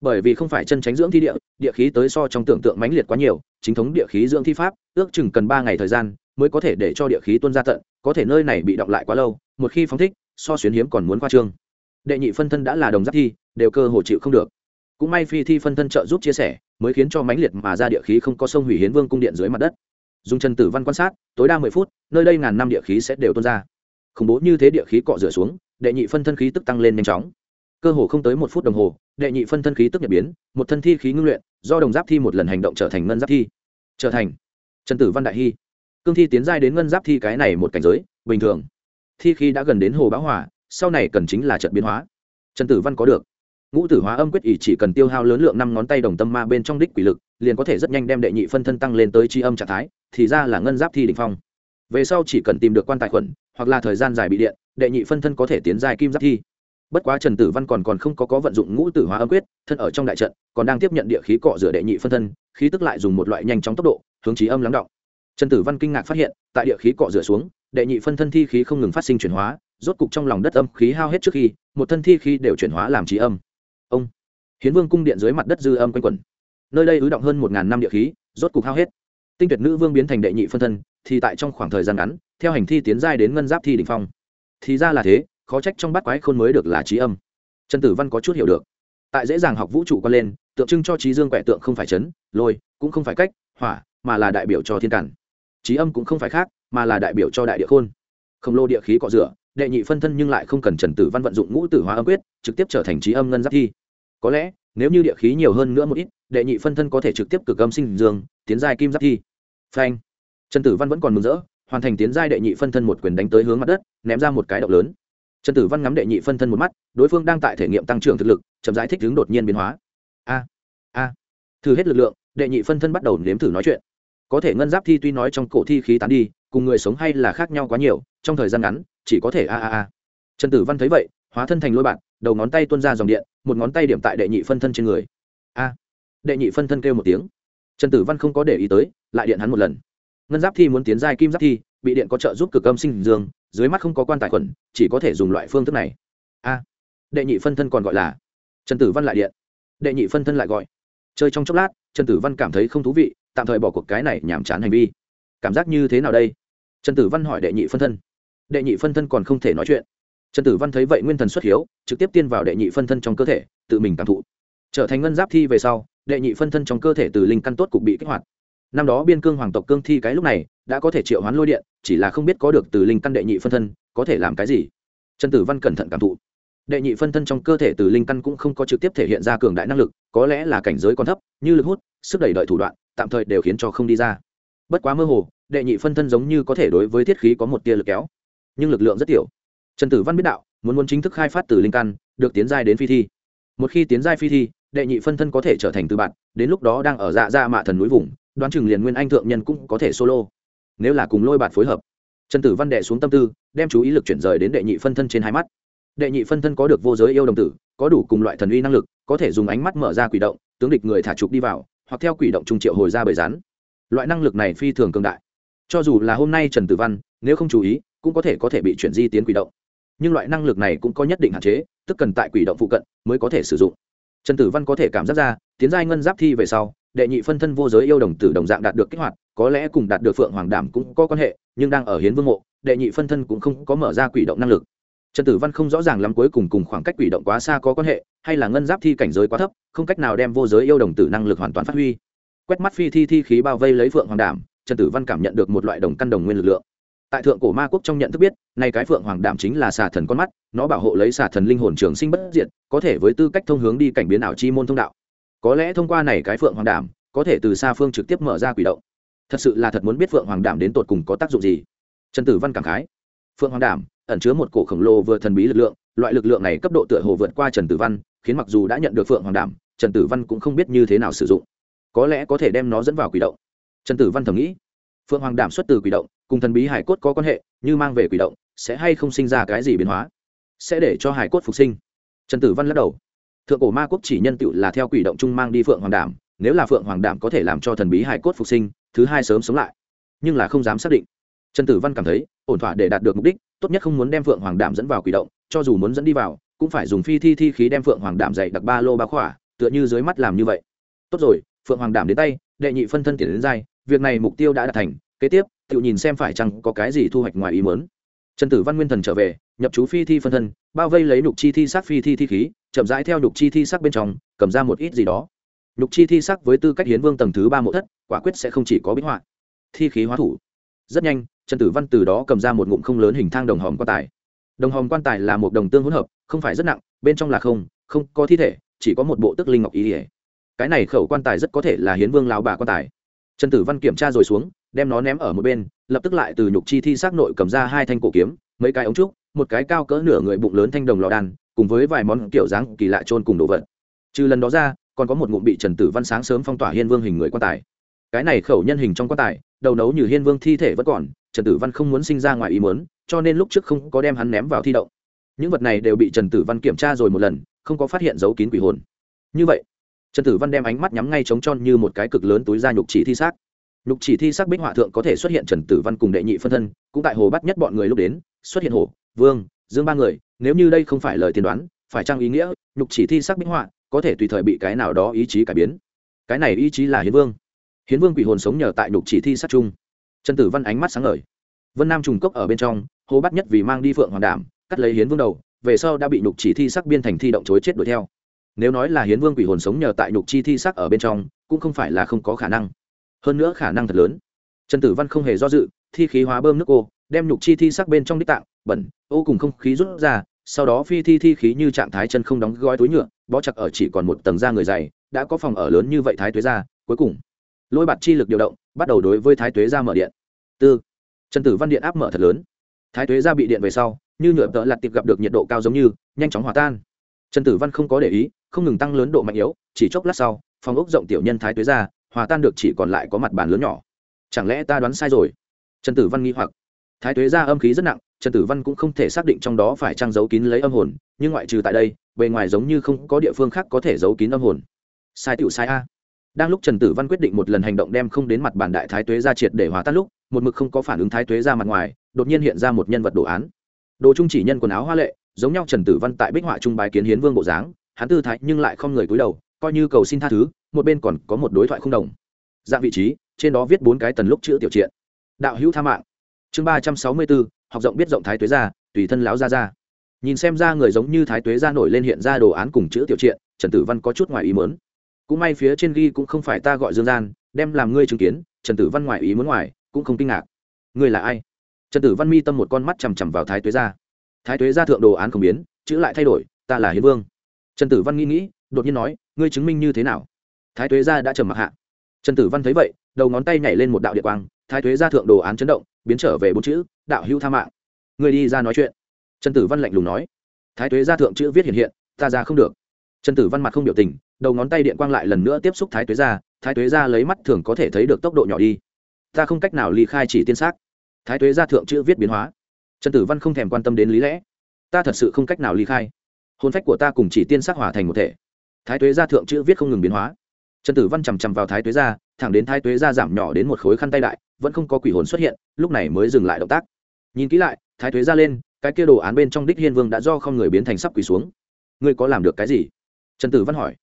Bởi vì không phải chân tránh dưỡng thi địa địa khí tới so trong tưởng tượng mãnh liệt quá nhiều, chính thống địa khí dưỡng thi pháp, ước chừng cần ba ngày thời gian mới có thể để cho địa khí tuân ra tận, có thể nơi này bị động lại quá lâu, một khi phóng thích, so xuyến hiếm còn muốn khoa trương. Đệ nhị phân thân đã là đồng giáp thi, đều cơ hồ chịu không được cũng may phi thi phân thân trợ giúp chia sẻ, mới khiến cho mãnh liệt mà ra địa khí không có sông hủy hiến vương cung điện dưới mặt đất. Dùng chân tử văn quan sát, tối đa mười phút, nơi đây ngàn năm địa khí sẽ đều tuôn ra. Khủng bố như thế địa khí cọ rửa xuống, đệ nhị phân thân khí tức tăng lên nhanh chóng. Cơ hồ không tới một phút đồng hồ, đệ nhị phân thân khí tức nhập biến, một thân thi khí ngưng luyện, do đồng giáp thi một lần hành động trở thành ngân giáp thi. Trở thành trần tử văn đại hy. Cương thi tiến giai đến ngân giáp thi cái này một cảnh giới, bình thường. Thi khí đã gần đến hồ bão hỏa sau này cần chính là trận biến hóa. Trần tử văn có được ngũ tử hóa âm quyết ý chỉ cần tiêu hao lớn lượng năm ngón tay đồng tâm ma bên trong đích quỷ lực, liền có thể rất nhanh đem đệ nhị phân thân tăng lên tới tri âm trạng thái, thì ra là ngân giáp thi đ ỉ n h phong. Về sau chỉ cần tìm được quan tài khuẩn, hoặc là thời gian dài bị điện, đệ nhị phân thân có thể tiến dài kim giáp thi. Bất quá trần tử văn còn còn không có có vận dụng ngũ tử hóa âm quyết, thân ở trong đại trận, còn đang tiếp nhận địa khí cọ rửa đệ nhị phân thân, khí tức lại dùng một loại nhanh chóng tốc độ, hướng trí âm lắng động. Trần tử văn kinh ngạc phát hiện, tại địa khí cọ rửa xuống, đệ nhị phân thân thi khí không ngừng phát sinh chuyển hóa, rốt cục trong lòng đất âm khí hao hết trước khi, một thân thi khí đều chuyển hóa làm trí âm ông. Hiến vương cung điện dưới mặt đất dư âm quanh quẩn. Nơi đây ứ động hơn một ngàn năm địa khí, rốt cục hao hết. Tinh tuyệt nữ vương biến thành đệ nhị phân thân, thì tại trong khoảng thời gian ngắn, theo hành thi tiến giai đến ngân giáp thi đ ỉ n h phong. Thì ra là thế, khó trách trong bát quái khôn mới được là trí âm. Trần tử văn có chút hiểu được. Tại dễ dàng học vũ trụ con lên, tượng trưng cho trí dương quẻ tượng không phải chấn, lôi, cũng không phải cách, hỏa, mà là đại biểu cho thiên cản. Trí âm cũng không phải khác, mà là đại biểu cho đại địa khôn. Khổng lồ địa khí cọ rửa đệ nhị phân thân nhưng lại không cần trần tử văn vận dụng ngũ tử hóa âm quyết, trực tiếp trở thành trí âm ngân giáp thi. Có lẽ, nếu như địa khí nhiều hơn nữa một ít, đệ nhị phân thân có thể trực tiếp cực âm sinh dương, tiến giai kim giáp thi. Phanh. Trần tử văn vẫn còn mừng rỡ, hoàn thành tiến giai đệ nhị phân thân một quyền đánh tới hướng mặt đất, ném ra một cái động lớn. Trần tử văn ngắm đệ nhị phân thân một mắt, đối phương đang tại thể nghiệm tăng trưởng thực lực, chậm giải thích hướng đột nhiên biến hóa. A a. Thử hết lực lượng, đệ nhị phân thân bắt đầu nếm thử nói chuyện. Có thể ngân giáp thi tuy nói trong cổ thi khí tán đi, cùng người sống hay là khác nhau quá nhiều, trong thời gian ngắn chỉ có thể a a a. Trần tử văn thấy vậy, hóa thân thành lôi bạn, đầu ngón tay tuôn ra dòng điện, một ngón tay điểm tại đệ nhị phân thân trên người. A. Đệ nhị phân thân kêu một tiếng. Trần tử văn không có để ý tới, lại điện hắn một lần. Ngân giáp thi muốn tiến giai kim giáp thi, bị điện có trợ giúp cực âm sinh dương, dưới mắt không có quan tài khuẩn, chỉ có thể dùng loại phương thức này. A. Đệ nhị phân thân còn gọi là. Trần tử văn lại điện. Đệ nhị phân thân lại gọi. Chơi trong chốc lát, trần tử văn cảm thấy không thú vị, tạm thời bỏ cuộc cái này nhàm chán hành vi. Cảm giác như thế nào đây? Trần tử văn hỏi đệ nhị phân thân đệ nhị phân thân còn không thể nói chuyện. Trần tử văn thấy vậy nguyên thần xuất hiếu, trực tiếp tiên vào đệ nhị phân thân trong cơ thể, tự mình cảm thụ. Trở thành ngân giáp thi về sau, đệ nhị phân thân trong cơ thể từ linh căn tốt cục bị kích hoạt. Năm đó biên cương hoàng tộc cương thi cái lúc này, đã có thể triệu hoán lôi điện, chỉ là không biết có được từ linh căn đệ nhị phân thân, có thể làm cái gì. Trần tử văn cẩn thận cảm thụ. Đệ nhị phân thân trong cơ thể từ linh căn cũng không có trực tiếp thể hiện ra cường đại năng lực, có lẽ là cảnh giới còn thấp, như lực hút, sức đẩy đợi thủ đoạn, tạm thời đều khiến cho không đi ra. Bất quá mơ hồ, đệ nhị phân thân giống như có thể đối với thiết khí có một tia lực kéo nhưng lực lượng rất tiểu. Trần tử văn biết đạo, muốn muốn chính thức khai phát từ linh căn, được tiến giai đến phi thi. Một khi tiến giai phi thi, đệ nhị phân thân có thể trở thành từ bạn, đến lúc đó đang ở dạ dạ mạ thần núi vùng, đoán chừng liền nguyên anh thượng nhân cũng có thể solo. Nếu là cùng lôi bạn phối hợp, trần tử văn đệ xuống tâm tư, đem chú ý lực chuyển rời đến đệ nhị phân thân trên hai mắt. Đệ nhị phân thân có được vô giới yêu đồng tử, có đủ cùng loại thần uy năng lực, có thể dùng ánh mắt mở ra quỷ động, tướng địch người thả trục đi vào, hoặc theo quỷ động trung triệu hồi ra bởi rắn. Loại năng lực này phi thường cường đại. Cho dù là hôm nay trần tử văn, nếu không chú ý cũng có thể có thể bị chuyển di tiến quỷ động. Nhưng loại năng lực này cũng có nhất định hạn chế, tức cần tại quỷ động phụ cận mới có thể sử dụng. Trần tử văn có thể cảm giác ra, tiến giai ngân giáp thi về sau, đệ nhị phân thân vô giới yêu đồng tử đồng dạng đạt được kích hoạt, có lẽ cùng đạt được phượng hoàng đảm cũng có quan hệ, nhưng đang ở hiến vương mộ, đệ nhị phân thân cũng không có mở ra quỷ động năng lực. Trần tử văn không rõ ràng lắm cuối cùng cùng khoảng cách quỷ động quá xa có quan hệ, hay là ngân giáp thi cảnh giới quá thấp, không cách nào đem vô giới yêu đồng tử năng lực hoàn toàn phát huy. Quét mắt phi thi thi khí bao vây lấy phượng hoàng đảm, trần tử văn cảm nhận được một loại đồng căn đồng nguyên lực lượng tại thượng cổ ma quốc trong nhận thức biết, nay cái phượng hoàng đảm chính là xà thần con mắt, nó bảo hộ lấy xà thần linh hồn trường sinh bất diệt, có thể với tư cách thông hướng đi cảnh biến ảo chi môn thông đạo. Có lẽ thông qua này cái phượng hoàng đảm có thể từ xa phương trực tiếp mở ra quỷ động. Thật sự là thật muốn biết phượng hoàng đảm đến tột cùng có tác dụng gì. Trần tử văn cảm khái. Phượng hoàng đảm ẩn chứa một cổ khổng lồ vừa thần bí lực lượng, loại lực lượng này cấp độ tựa hồ vượt qua trần tử văn, khiến mặc dù đã nhận được phượng hoàng đảm trần tử văn cũng không biết như thế nào sử dụng. Có lẽ có thể đem nó dẫn vào quỷ động. Trần tử văn thầm nghĩ phượng hoàng đảm xuất từ quỷ động, cùng thần bí hải cốt có quan hệ, như mang về quỷ động, sẽ hay không sinh ra cái gì biến hóa? Sẽ để cho hải cốt phục sinh. Trần tử văn lắc đầu. Thượng cổ ma quốc chỉ nhân tựu là theo quỷ động chung mang đi phượng hoàng đảm, nếu là phượng hoàng đảm có thể làm cho thần bí hải cốt phục sinh, thứ hai sớm sống lại. Nhưng là không dám xác định. Trần tử văn cảm thấy, ổn thỏa để đạt được mục đích, tốt nhất không muốn đem phượng hoàng đảm dẫn vào quỷ động, cho dù muốn dẫn đi vào, cũng phải dùng phi thi thi khí đem phượng hoàng đảm dày đặc ba lô ba khỏa, tựa như dưới mắt làm như vậy. Tốt rồi, phượng hoàng đảm đến tay, đệ nhị phân thân tiền đến dai việc này mục tiêu đã đạt thành, kế tiếp tự nhìn xem phải chăng có cái gì thu hoạch ngoài ý mớn trần tử văn nguyên thần trở về, nhập chú phi thi phân thân, bao vây lấy nhục chi thi sắc phi thi thi khí, chậm rãi theo nhục chi thi sắc bên trong, cầm ra một ít gì đó. Nhục chi thi sắc với tư cách hiến vương tầng thứ ba mộ thất, quả quyết sẽ không chỉ có bích họa. Thi khí hóa thủ. Rất nhanh, trần tử văn từ đó cầm ra một ngụm không lớn hình thang đồng hòm quan tài. Đồng hòm quan tài là một đồng tương hỗn hợp, không phải rất nặng, bên trong là không không có thi thể, chỉ có một bộ tức linh ngọc ý ỉa cái này khẩu quan tài rất có thể là hiến vương lão bà quan tài trần tử văn kiểm tra rồi xuống, đem nó ném ở một bên, lập tức lại từ nhục chi thi xác nội cầm ra hai thanh cổ kiếm, mấy cái ống trúc, một cái cao cỡ nửa người bụng lớn thanh đồng lò đàn cùng với vài món kiểu dáng kỳ lạ trôn cùng đồ vật. Trừ lần đó ra, còn có một ngụm bị trần tử văn sáng sớm phong tỏa hiên vương hình người quan tài. Cái này khẩu nhân hình trong quan tài, đầu nấu như hiên vương thi thể vẫn còn, trần tử văn không muốn sinh ra ngoài ý muốn, cho nên lúc trước không có đem hắn ném vào thi động. Những vật này đều bị trần tử văn kiểm tra rồi một lần, không có phát hiện dấu kín quỷ hồn. Như vậy trần tử văn đem ánh mắt nhắm ngay trống tròn như một cái cực lớn túi da nhục chỉ thi xác. Nhục chỉ thi xác bích họa thượng có thể xuất hiện trần tử văn cùng đệ nhị phân thân, cũng tại hồ bắt nhất bọn người lúc đến, xuất hiện hồ, vương, dương ba người, nếu như đây không phải lời tiên đoán, phải trang ý nghĩa nhục chỉ thi xác bích họa có thể tùy thời bị cái nào đó ý chí cải biến? Cái này ý chí là hiến vương. Hiến vương quỷ hồn sống nhờ tại nhục chỉ thi sát chung. Trần tử văn ánh mắt sáng ngời. Vân nam trùng cốc ở bên trong, hồ bắt nhất vì mang đi phượng hoàng đảm, cắt lấy hiến vương đầu, về sau đã bị nhục chỉ thi sắc biên thành thi động chối chết đuổi theo nếu nói là hiến vương quỷ hồn sống nhờ tại nhục chi thi sắc ở bên trong, cũng không phải là không có khả năng. Hơn nữa khả năng thật lớn. Trần tử văn không hề do dự, thi khí hóa bơm nước ô, đem nhục chi thi sắc bên trong đích tạng bẩn, ô cùng không khí rút ra, sau đó phi thi thi khí như trạng thái chân không đóng gói túi nhựa, bó chặt ở chỉ còn một tầng da người dày, đã có phòng ở lớn như vậy thái tuế ra, cuối cùng, lôi bạt chi lực điều động, bắt đầu đối với thái tuế ra mở điện. Tư. Trần tử văn điện áp mở thật lớn. Thái tuế ra bị điện về sau, như nhựa tợ lặt tiệp gặp được nhiệt độ cao giống như, nhanh chóng hòa tan. Trần tử văn không có để ý không ngừng tăng lớn độ mạnh yếu, chỉ chốc lát sau, phòng ốc rộng tiểu nhân thái tuế ra, hòa tan được chỉ còn lại có mặt bàn lớn nhỏ. Chẳng lẽ ta đoán sai rồi? Trần tử văn nghi hoặc. Thái tuế ra âm khí rất nặng, trần tử văn cũng không thể xác định trong đó phải trang giấu kín lấy âm hồn, nhưng ngoại trừ tại đây, bề ngoài giống như không có địa phương khác có thể giấu kín âm hồn. Sai tựu sai a. Đang lúc trần tử văn quyết định một lần hành động đem không đến mặt bàn đại thái tuế ra triệt để hòa tan lúc, một mực không có phản ứng thái tuế ra mặt ngoài, đột nhiên hiện ra một nhân vật đồ án. Đồ trung chỉ nhân quần áo hoa lệ, giống nhau trần tử văn tại bích họa trung bái kiến hiến vương bộ dáng hắn tư thái nhưng lại không người cúi đầu, coi như cầu xin tha thứ, một bên còn có một đối thoại không đồng. Dạng vị trí, trên đó viết bốn cái tần lúc chữ tiểu triện. Đạo hữu tha mạng. Chương ba trăm sáu mươi bốn, học rộng biết rộng thái tuế ra tùy thân láo ra ra nhìn xem ra người giống như thái tuế ra nổi lên hiện ra đồ án cùng chữ tiểu triện, trần tử văn có chút ngoài ý mớn cũng may phía trên ghi cũng không phải ta gọi dương gian, đem làm ngươi chứng kiến, trần tử văn ngoài ý muốn ngoài, cũng không kinh ngạc. Ngươi là ai? Trần tử văn mi tâm một con mắt chằm chằm vào thái tuế gia. Thái tuế gia thượng đồ án không biến, chữ lại thay đổi, ta là hiến vương trần tử văn nghĩ nghĩ, đột nhiên nói, ngươi chứng minh như thế nào? Thái tuế gia đã trầm mặc hạ. Trần tử văn thấy vậy, đầu ngón tay nhảy lên một đạo địa quang, thái tuế gia thượng đồ án chấn động, biến trở về bốn chữ, đạo hữu tha mạng. Ngươi đi ra nói chuyện. Trần tử văn lạnh lùng nói. Thái tuế gia thượng chữ viết hiện hiện, ta ra không được. Trần tử văn mặt không biểu tình, đầu ngón tay điện quang lại lần nữa tiếp xúc thái tuế gia, thái tuế gia lấy mắt thường có thể thấy được tốc độ nhỏ đi. Ta không cách nào ly khai chỉ tiên xác. Thái tuế gia thượng chữ viết biến hóa. Trần tử văn không thèm quan tâm đến lý lẽ. Ta thật sự không cách nào ly khai hôn phách của ta cùng chỉ tiên sắc hòa thành một thể. Thái tuế gia thượng chữ viết không ngừng biến hóa. Trần tử văn chằm chằm vào thái tuế gia, thẳng đến thái tuế gia giảm nhỏ đến một khối khăn tay đại, vẫn không có quỷ hồn xuất hiện, lúc này mới dừng lại động tác. Nhìn kỹ lại, thái tuế gia lên, cái kia đồ án bên trong đích hiên vương đã do không người biến thành sắp quỷ xuống. Ngươi có làm được cái gì? Trần tử văn hỏi.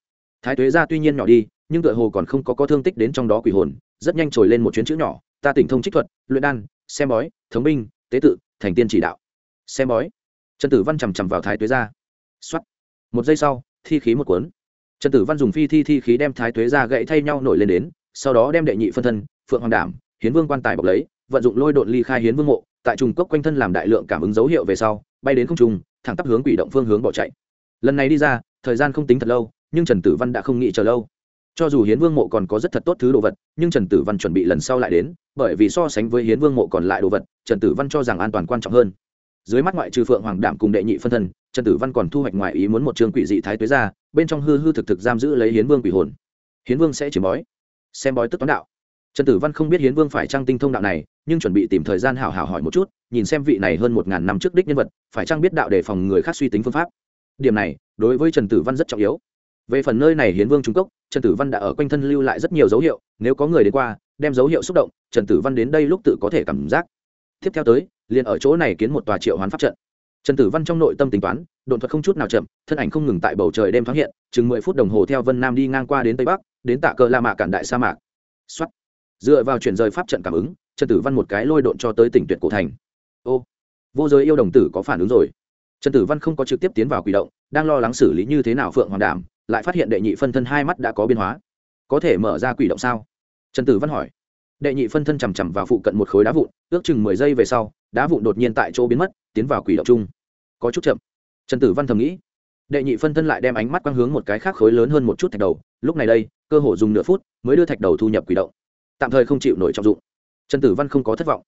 Thái tuế gia tuy nhiên nhỏ đi, nhưng tựa hồ còn không có có thương tích đến trong đó quỷ hồn, rất nhanh trồi lên một chuyến chữ nhỏ. Ta tỉnh thông trích thuật, luyện đan, xem bói, thống binh, tế tự, thành tiên chỉ đạo. Xem bói. Trần tử văn chằm chằm vào thái tuế Gia. Soát. một giây sau, thi khí một cuốn. Trần tử văn dùng phi thi thi khí đem thái tuế ra gãy thay nhau nổi lên đến, sau đó đem đệ nhị phân thân, phượng hoàng đảm, hiến vương quan tài bọc lấy, vận dụng lôi độn ly khai hiến vương mộ, tại trùng cốc quanh thân làm đại lượng cảm ứng dấu hiệu về sau, bay đến không trung, thẳng tắp hướng quỷ động phương hướng bỏ chạy. Lần này đi ra, thời gian không tính thật lâu, nhưng trần tử văn đã không nghĩ chờ lâu. Cho dù hiến vương mộ còn có rất thật tốt thứ đồ vật, nhưng trần tử văn chuẩn bị lần sau lại đến, bởi vì so sánh với hiến vương mộ còn lại đồ vật, trần tử văn cho rằng an toàn quan trọng hơn. Dưới mắt ngoại trừ phượng hoàng đảm cùng đệ nhị phân thân trần tử văn còn thu hoạch ngoài ý muốn một trường quỷ dị thái tuế ra, bên trong hư hư thực thực giam giữ lấy hiến vương quỷ hồn. Hiến vương sẽ chỉ bói, xem bói tức toán đạo. Trần tử văn không biết hiến vương phải trang tinh thông đạo này, nhưng chuẩn bị tìm thời gian hảo hảo hỏi một chút, nhìn xem vị này hơn một ngàn năm trước đích nhân vật, phải trang biết đạo để phòng người khác suy tính phương pháp. Điểm này, đối với trần tử văn rất trọng yếu. Về phần nơi này hiến vương trung cốc trần tử văn đã ở quanh thân lưu lại rất nhiều dấu hiệu, nếu có người đến qua, đem dấu hiệu xúc động, trần tử văn đến đây lúc tự có thể cảm giác. Tiếp theo tới, liền ở chỗ này kiến một tòa triệu hoán pháp trận trần tử văn trong nội tâm tính toán đột thuật không chút nào chậm, thân ảnh không ngừng tại bầu trời đêm thoáng hiện, chừng mười phút đồng hồ theo vân nam đi ngang qua đến tây bắc, đến tạ cờ la mạ cản đại sa mạc. Xuất dựa vào chuyển rời pháp trận cảm ứng, trần tử văn một cái lôi độn cho tới tỉnh tuyệt cổ thành. Ô, vô giới yêu đồng tử có phản ứng rồi. Trần tử văn không có trực tiếp tiến vào quỷ động, đang lo lắng xử lý như thế nào phượng hoàng đảm, lại phát hiện đệ nhị phân thân hai mắt đã có biến hóa. Có thể mở ra quỷ động sao? Trần tử văn hỏi đệ nhị phân thân chằm chằm vào phụ cận một khối đá vụn, ước chừng mười giây về sau, đá vụn đột nhiên tại chỗ biến mất, tiến vào quỷ động chung. Có chút chậm. Trần tử văn thầm nghĩ. Đệ nhị phân thân lại đem ánh mắt quang hướng một cái khác khối lớn hơn một chút thạch đầu, lúc này đây, cơ hồ dùng nửa phút mới đưa thạch đầu thu nhập quỷ động. Tạm thời không chịu nổi trọng dụng. Trần tử văn không có thất vọng.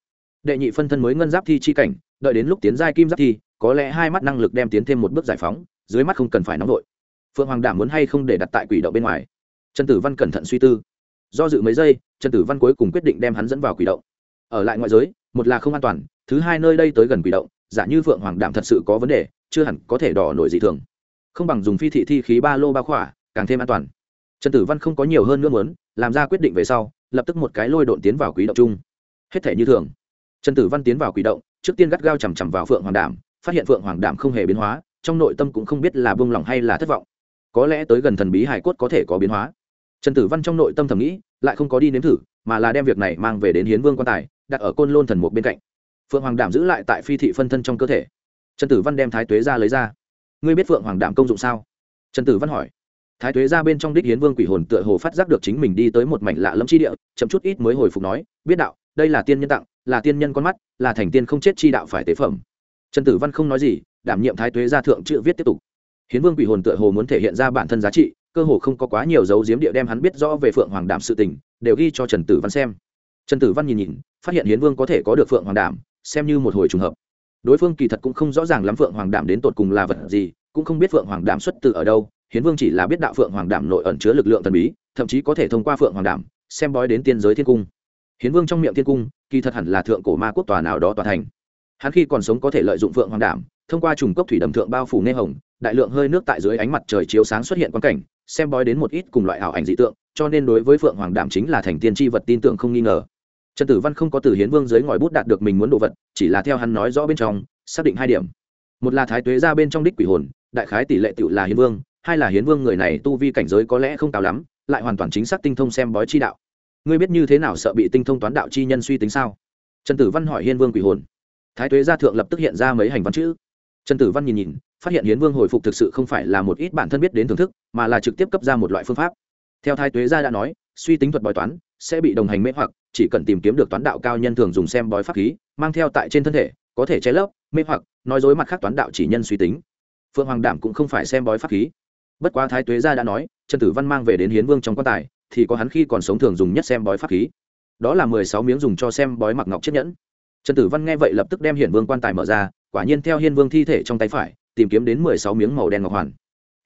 Đệ nhị phân thân mới ngân giáp thi chi cảnh, đợi đến lúc tiến giai kim giáp thi, có lẽ hai mắt năng lực đem tiến thêm một bước giải phóng, dưới mắt không cần phải nóng vội. Phượng hoàng đảm muốn hay không để đặt tại quỷ động bên ngoài? Trần tử văn cẩn thận suy tư do dự mấy giây, trần tử văn cuối cùng quyết định đem hắn dẫn vào quỷ động. Ở lại ngoại giới, một là không an toàn, thứ hai nơi đây tới gần quỷ động, giả như phượng hoàng đảm thật sự có vấn đề, chưa hẳn có thể đỏ nổi gì thường. Không bằng dùng phi thị thi khí ba lô ba khỏa, càng thêm an toàn. Trần tử văn không có nhiều hơn nữa muốn, làm ra quyết định về sau, lập tức một cái lôi độn tiến vào quỷ động chung. Hết thể như thường. Trần tử văn tiến vào quỷ động, trước tiên gắt gao chằm chằm vào phượng hoàng đảm, phát hiện phượng hoàng đảm không hề biến hóa, trong nội tâm cũng không biết là buông lỏng hay là thất vọng. Có lẽ tới gần thần bí hải cốt có thể có biến hóa trần tử văn trong nội tâm thầm nghĩ, lại không có đi nếm thử, mà là đem việc này mang về đến hiến vương quan tài, đặt ở côn lôn thần mục bên cạnh. Phượng hoàng đảm giữ lại tại phi thị phân thân trong cơ thể. Trần tử văn đem thái tuế ra lấy ra. Ngươi biết phượng hoàng đảm công dụng sao? Trần tử văn hỏi. Thái tuế ra bên trong đích hiến vương quỷ hồn tựa hồ phát giác được chính mình đi tới một mảnh lạ lẫm chi địa, chậm chút ít mới hồi phục nói, biết đạo, đây là tiên nhân tặng, là tiên nhân con mắt, là thành tiên không chết chi đạo phải tế phẩm. Trần tử văn không nói gì, đảm nhiệm thái tuế ra thượng chữ viết tiếp tục. Hiến vương quỷ hồn tựa hồ muốn thể hiện ra bản thân giá trị cơ hồ không có quá nhiều dấu diếm địa đem hắn biết rõ về phượng hoàng đảm sự tình, đều ghi cho trần tử văn xem. Trần tử văn nhìn nhìn, phát hiện hiến vương có thể có được phượng hoàng đảm xem như một hồi trùng hợp. Đối phương kỳ thật cũng không rõ ràng lắm phượng hoàng đảm đến tột cùng là vật gì, cũng không biết phượng hoàng đảm xuất từ ở đâu, hiến vương chỉ là biết đạo phượng hoàng đảm nội ẩn chứa lực lượng thần bí, thậm chí có thể thông qua phượng hoàng đảm xem bói đến tiên giới thiên cung. Hiến vương trong miệng thiên cung, kỳ thật hẳn là thượng cổ ma quốc tòa nào đó tòa thành. Hắn khi còn sống có thể lợi dụng phượng hoàng đảm thông qua trùng cốc thủy đầm thượng bao phủ nê hồng, đại lượng hơi nước tại dưới ánh mặt trời chiếu sáng xuất hiện quan cảnh xem bói đến một ít cùng loại ảo ảnh dị tượng, cho nên đối với phượng hoàng đảm chính là thành tiên tri vật tin tưởng không nghi ngờ. Trần tử văn không có từ hiến vương dưới ngòi bút đạt được mình muốn đồ vật, chỉ là theo hắn nói rõ bên trong, xác định hai điểm. Một là thái tuế ra bên trong đích quỷ hồn, đại khái tỷ lệ tựu là hiến vương, hai là hiến vương người này tu vi cảnh giới có lẽ không cao lắm, lại hoàn toàn chính xác tinh thông xem bói chi đạo. Ngươi biết như thế nào sợ bị tinh thông toán đạo chi nhân suy tính sao? Trần tử văn hỏi hiên vương quỷ hồn. Thái tuế gia thượng lập tức hiện ra mấy hành văn chữ. Trần tử văn nhìn nhìn phát hiện hiến vương hồi phục thực sự không phải là một ít bản thân biết đến thưởng thức, mà là trực tiếp cấp ra một loại phương pháp. Theo thái tuế gia đã nói, suy tính thuật bói toán sẽ bị đồng hành mê hoặc, chỉ cần tìm kiếm được toán đạo cao nhân thường dùng xem bói pháp khí, mang theo tại trên thân thể, có thể che lấp, mê hoặc, nói dối mặt khác toán đạo chỉ nhân suy tính. Phượng hoàng đảm cũng không phải xem bói pháp khí. Bất quá thái tuế gia đã nói, trần tử văn mang về đến hiến vương trong quan tài, thì có hắn khi còn sống thường dùng nhất xem bói pháp khí. Đó là mười sáu miếng dùng cho xem bói mặc ngọc chiếc nhẫn. Trần tử văn nghe vậy lập tức đem hiển vương quan tài mở ra, quả nhiên theo hiên vương thi thể trong tay phải tìm kiếm đến mười sáu miếng màu đen ngọc hoàn.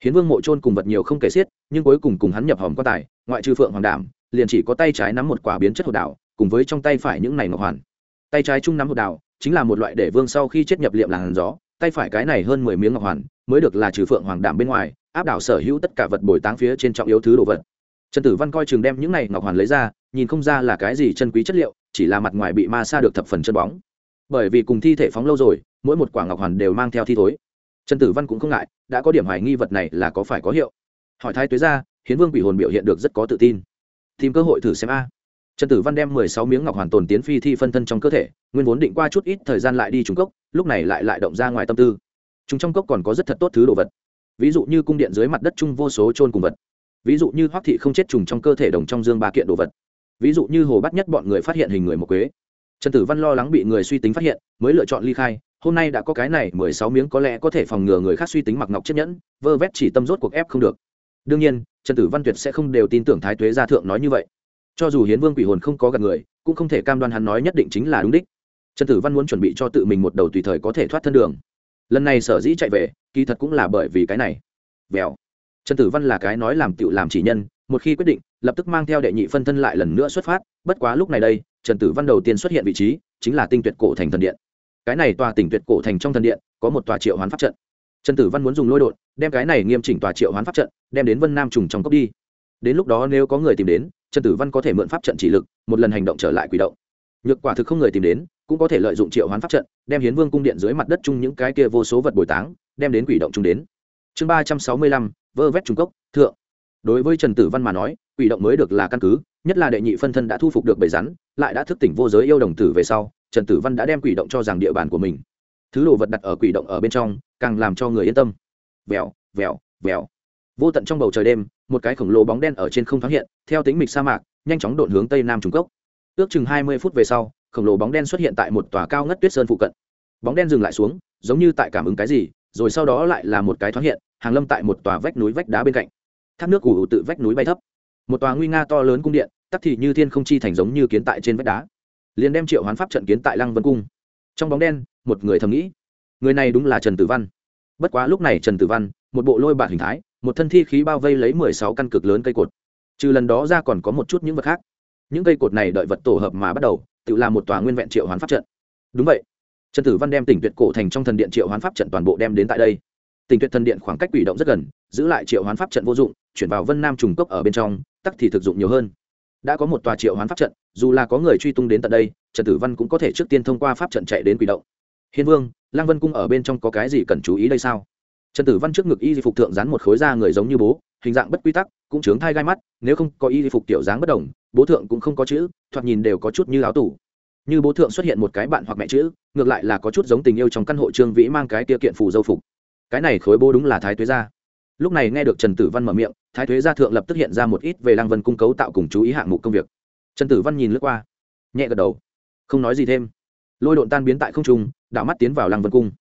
Hiến vương mộ trôn cùng vật nhiều không kể xiết, nhưng cuối cùng cùng hắn nhập hòm quan tài, ngoại trừ phượng hoàng đảm, liền chỉ có tay trái nắm một quả biến chất hột đảo, cùng với trong tay phải những này ngọc hoàn. Tay trái chung nắm hột đảo, chính là một loại để vương sau khi chết nhập liệm làn gió, tay phải cái này hơn mười miếng ngọc hoàn, mới được là trừ phượng hoàng đảm bên ngoài, áp đảo sở hữu tất cả vật bồi táng phía trên trọng yếu thứ đồ vật. Trần tử văn coi chừng đem những này ngọc hoàn lấy ra, nhìn không ra là cái gì chân quý chất liệu, chỉ là mặt ngoài bị ma sa được thập phần chân bóng. Bởi vì cùng thi thể phóng lâu rồi, mỗi một quả ngọc hoàn đều mang theo thi thối trần tử văn cũng không ngại, đã có điểm hoài nghi vật này là có phải có hiệu. Hỏi thái tuế ra, hiến vương quỷ hồn biểu hiện được rất có tự tin. Tìm cơ hội thử xem a. Trần tử văn đem mười sáu miếng ngọc hoàn tồn tiến phi thi phân thân trong cơ thể, nguyên vốn định qua chút ít thời gian lại đi trùng cốc, lúc này lại lại động ra ngoài tâm tư. Chúng trong cốc còn có rất thật tốt thứ đồ vật. Ví dụ như cung điện dưới mặt đất chung vô số trôn cùng vật. Ví dụ như hoắc thị không chết trùng trong cơ thể đồng trong dương ba kiện đồ vật. Ví dụ như hồ bắt nhất bọn người phát hiện hình người một quế. Trần tử văn lo lắng bị người suy tính phát hiện, mới lựa chọn ly khai hôm nay đã có cái này mười sáu miếng có lẽ có thể phòng ngừa người khác suy tính mặc ngọc chiếc nhẫn, vơ vét chỉ tâm rốt cuộc ép không được. Đương nhiên, trần tử văn tuyệt sẽ không đều tin tưởng thái tuế gia thượng nói như vậy. Cho dù hiến vương quỷ hồn không có gặp người, cũng không thể cam đoan hắn nói nhất định chính là đúng đích. Trần tử văn muốn chuẩn bị cho tự mình một đầu tùy thời có thể thoát thân đường. Lần này sở dĩ chạy về, kỳ thật cũng là bởi vì cái này. Vèo. Trần tử văn là cái nói làm tựu làm chỉ nhân, một khi quyết định, lập tức mang theo đệ nhị phân thân lại lần nữa xuất phát. Bất quá lúc này đây, trần tử văn đầu tiên xuất hiện vị trí, chính là tinh tuyệt cổ thành thần điện cái này tòa tỉnh tuyệt cổ thành trong thần điện, có một tòa triệu hoán pháp trận. Trần tử văn muốn dùng lôi đột đem cái này nghiêm chỉnh tòa triệu hoán pháp trận, đem đến vân nam trùng trong cốc đi. Đến lúc đó nếu có người tìm đến, trần tử văn có thể mượn pháp trận chỉ lực, một lần hành động trở lại quỷ động. Nhược quả thực không người tìm đến, cũng có thể lợi dụng triệu hoán pháp trận, đem hiến vương cung điện dưới mặt đất chung những cái kia vô số vật bồi táng, đem đến quỷ động chung đến. Chương ba trăm sáu mươi lăm, vơ vét trung cốc, thượng. Đối với trần tử văn mà nói, quỷ động mới được là căn cứ, nhất là đệ nhị phân thân đã thu phục được bầy rắn, lại đã thức tỉnh vô giới yêu đồng tử về sau trần tử văn đã đem quỷ động cho rằng địa bàn của mình. Thứ đồ vật đặt ở quỷ động ở bên trong, càng làm cho người yên tâm. Vèo vèo vèo vô tận trong bầu trời đêm, một cái khổng lồ bóng đen ở trên không thoáng hiện, theo tính mịch sa mạc, nhanh chóng đột hướng tây nam trung cốc ước chừng hai mươi phút về sau, khổng lồ bóng đen xuất hiện tại một tòa cao ngất tuyết sơn phụ cận. Bóng đen dừng lại xuống, giống như tại cảm ứng cái gì, rồi sau đó lại là một cái thoáng hiện, hàng lâm tại một tòa vách núi vách đá bên cạnh. Thác nước ủ tự vách núi bay thấp. Một tòa nguy nga to lớn cung điện, tắc thì như thiên không chi thành giống như kiến tại trên vách đá liền đem triệu hoán pháp trận kiến tại lăng vân cung. Trong bóng đen, một người thầm nghĩ, người này đúng là trần tử văn. Bất quá lúc này trần tử văn, một bộ lôi bản hình thái, một thân thi khí bao vây lấy mười sáu căn cực lớn cây cột. Trừ lần đó ra còn có một chút những vật khác. Những cây cột này đợi vật tổ hợp mà bắt đầu, tự làm một tòa nguyên vẹn triệu hoán pháp trận. Đúng vậy. Trần tử văn đem tỉnh tuyệt cổ thành trong thần điện triệu hoán pháp trận toàn bộ đem đến tại đây. Tỉnh tuyệt thần điện khoảng cách quỷ động rất gần, giữ lại triệu hoán pháp trận vô dụng, chuyển vào vân nam trùng cốc ở bên trong, tắc thì thực dụng nhiều hơn. Đã có một tòa triệu hoán pháp trận dù là có người truy tung đến tận đây, trần tử văn cũng có thể trước tiên thông qua pháp trận chạy đến quỷ động. Hiên vương lang vân cung ở bên trong có cái gì cần chú ý đây sao? Trần tử văn trước ngực y phục thượng dán một khối da người giống như bố, hình dạng bất quy tắc, cũng chướng thai gai mắt, nếu không có y phục tiểu dáng bất đồng, bố thượng cũng không có chữ, thoạt nhìn đều có chút như áo tủ. Như bố thượng xuất hiện một cái bạn hoặc mẹ chữ, ngược lại là có chút giống tình yêu trong căn hộ trương vĩ mang cái tiêu kiện phù dâu phục. Cái này khối bố đúng là thái tuế gia. Lúc này nghe được trần tử văn mở miệng, thái thuế gia thượng lập tức hiện ra một ít về lăng vân cung cấu tạo cùng chú ý hạng mục công việc trần tử văn nhìn lướt qua, nhẹ gật đầu, không nói gì thêm. Lôi độn tan biến tại không trung, đạo mắt tiến vào lăng vân cung.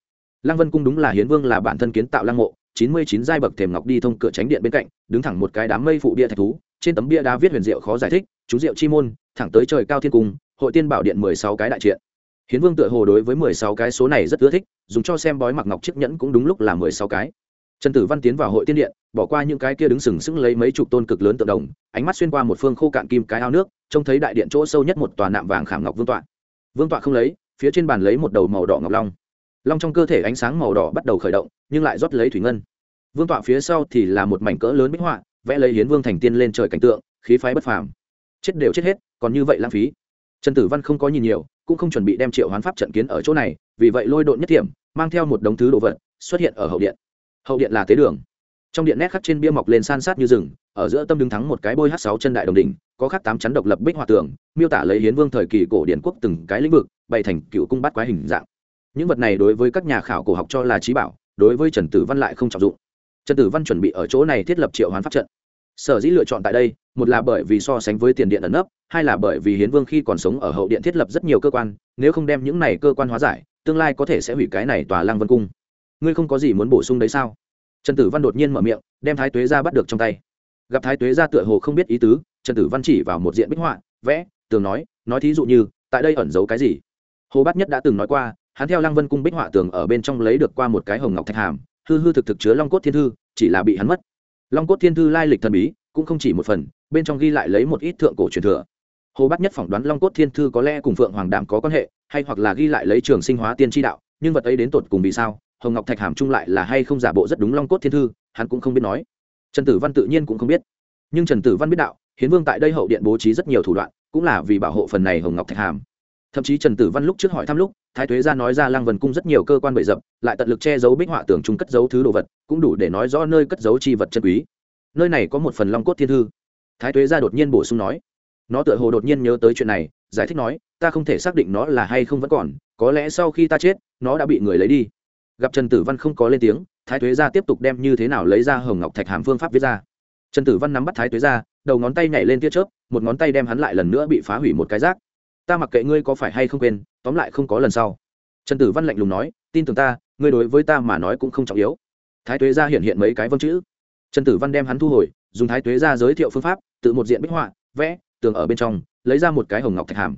Lăng vân cung đúng là hiến vương là bản thân kiến tạo lăng mộ, chín mươi chín giai bậc thềm ngọc đi thông cửa tránh điện bên cạnh, đứng thẳng một cái đám mây phụ bia thạch thú, trên tấm bia đá viết huyền diệu khó giải thích, chú diệu chi môn, thẳng tới trời cao thiên cung, hội tiên bảo điện mười sáu cái đại triện. Hiến vương tựa hồ đối với mười sáu cái số này rất ưa thích, dùng cho xem bói mặc ngọc chiếc nhẫn cũng đúng lúc là mười sáu cái. Trần tử văn tiến vào hội tiên điện bỏ qua những cái kia đứng sừng sững lấy mấy chục tôn cực lớn tượng đồng, ánh mắt xuyên qua một phương khô cạn kim cái ao nước, trông thấy đại điện chỗ sâu nhất một tòa nạm vàng khảm ngọc vương tọa. Vương tọa không lấy, phía trên bàn lấy một đầu màu đỏ ngọc long. Long trong cơ thể ánh sáng màu đỏ bắt đầu khởi động, nhưng lại rót lấy thủy ngân. Vương tọa phía sau thì là một mảnh cỡ lớn bích họa, vẽ lấy hiến vương thành tiên lên trời cảnh tượng, khí phái bất phàm. Chết đều chết hết, còn như vậy lãng phí. Trần tử văn không có nhìn nhiều, cũng không chuẩn bị đem triệu hoán pháp trận kiến ở chỗ này, vì vậy lôi độn nhất điểm, mang theo một đống thứ đồ vật, xuất hiện ở hậu điện. Hậu điện là tế đường trong điện nét khắc trên bia mọc lên san sát như rừng, ở giữa tâm đứng thắng một cái bôi h sáu chân đại đồng đình có khắc tám chắn độc lập bích hòa tường, miêu tả lấy hiến vương thời kỳ cổ điện quốc từng cái lĩnh vực, bày thành cựu cung bắt quái hình dạng. Những vật này đối với các nhà khảo cổ học cho là trí bảo, đối với trần tử văn lại không trọng dụng. Trần tử văn chuẩn bị ở chỗ này thiết lập triệu hoán pháp trận. Sở dĩ lựa chọn tại đây, một là bởi vì so sánh với tiền điện ẩn nấp, hai là bởi vì hiến vương khi còn sống ở hậu điện thiết lập rất nhiều cơ quan, nếu không đem những này cơ quan hóa giải, tương lai có thể sẽ hủy cái này tòa lăng vân cung. Ngươi không có gì muốn bổ sung đấy sao? Trần tử văn đột nhiên mở miệng đem thái tuế ra bắt được trong tay gặp thái tuế ra tựa hồ không biết ý tứ trần tử văn chỉ vào một diện bích họa vẽ tường nói nói thí dụ như tại đây ẩn giấu cái gì hồ bát nhất đã từng nói qua hắn theo lăng vân cung bích họa tường ở bên trong lấy được qua một cái hồng ngọc thạch hàm hư hư thực thực chứa long cốt thiên thư chỉ là bị hắn mất long cốt thiên thư lai lịch thần bí cũng không chỉ một phần bên trong ghi lại lấy một ít thượng cổ truyền thừa hồ bát nhất phỏng đoán long cốt thiên thư có lẽ cùng phượng hoàng Đạm có quan hệ hay hoặc là ghi lại lấy trường sinh hóa tiên tri đạo nhưng vật ấy đến tột cùng vì sao hồng ngọc thạch hàm trung lại là hay không giả bộ rất đúng long cốt thiên thư, hắn cũng không biết nói. Trần tử văn tự nhiên cũng không biết. Nhưng trần tử văn biết đạo, hiến vương tại đây hậu điện bố trí rất nhiều thủ đoạn, cũng là vì bảo hộ phần này hồng ngọc thạch hàm. Thậm chí trần tử văn lúc trước hỏi thăm lúc, thái thuế ra nói ra lăng vần cung rất nhiều cơ quan bậy dập, lại tận lực che giấu bích họa tưởng chúng cất giấu thứ đồ vật, cũng đủ để nói rõ nơi cất giấu chi vật chân quý. Nơi này có một phần long cốt thiên thư. Thái thuế ra đột nhiên bổ sung nói. Nó tựa hồ đột nhiên nhớ tới chuyện này, giải thích nói, ta không thể xác định nó là hay không vẫn còn, có lẽ sau khi ta chết, nó đã bị người lấy đi gặp trần tử văn không có lên tiếng, thái tuế gia tiếp tục đem như thế nào lấy ra hồng ngọc thạch hàm phương pháp viết ra. Trần tử văn nắm bắt thái tuế gia, đầu ngón tay nhảy lên tiết chớp, một ngón tay đem hắn lại lần nữa bị phá hủy một cái rác. Ta mặc kệ ngươi có phải hay không quên, tóm lại không có lần sau. Trần tử văn lạnh lùng nói, tin tưởng ta, ngươi đối với ta mà nói cũng không trọng yếu. Thái tuế gia hiện hiện mấy cái vâng chữ. Trần tử văn đem hắn thu hồi, dùng thái tuế gia giới thiệu phương pháp, tự một diện bích họa, vẽ, tường ở bên trong, lấy ra một cái hồng ngọc thạch hàm.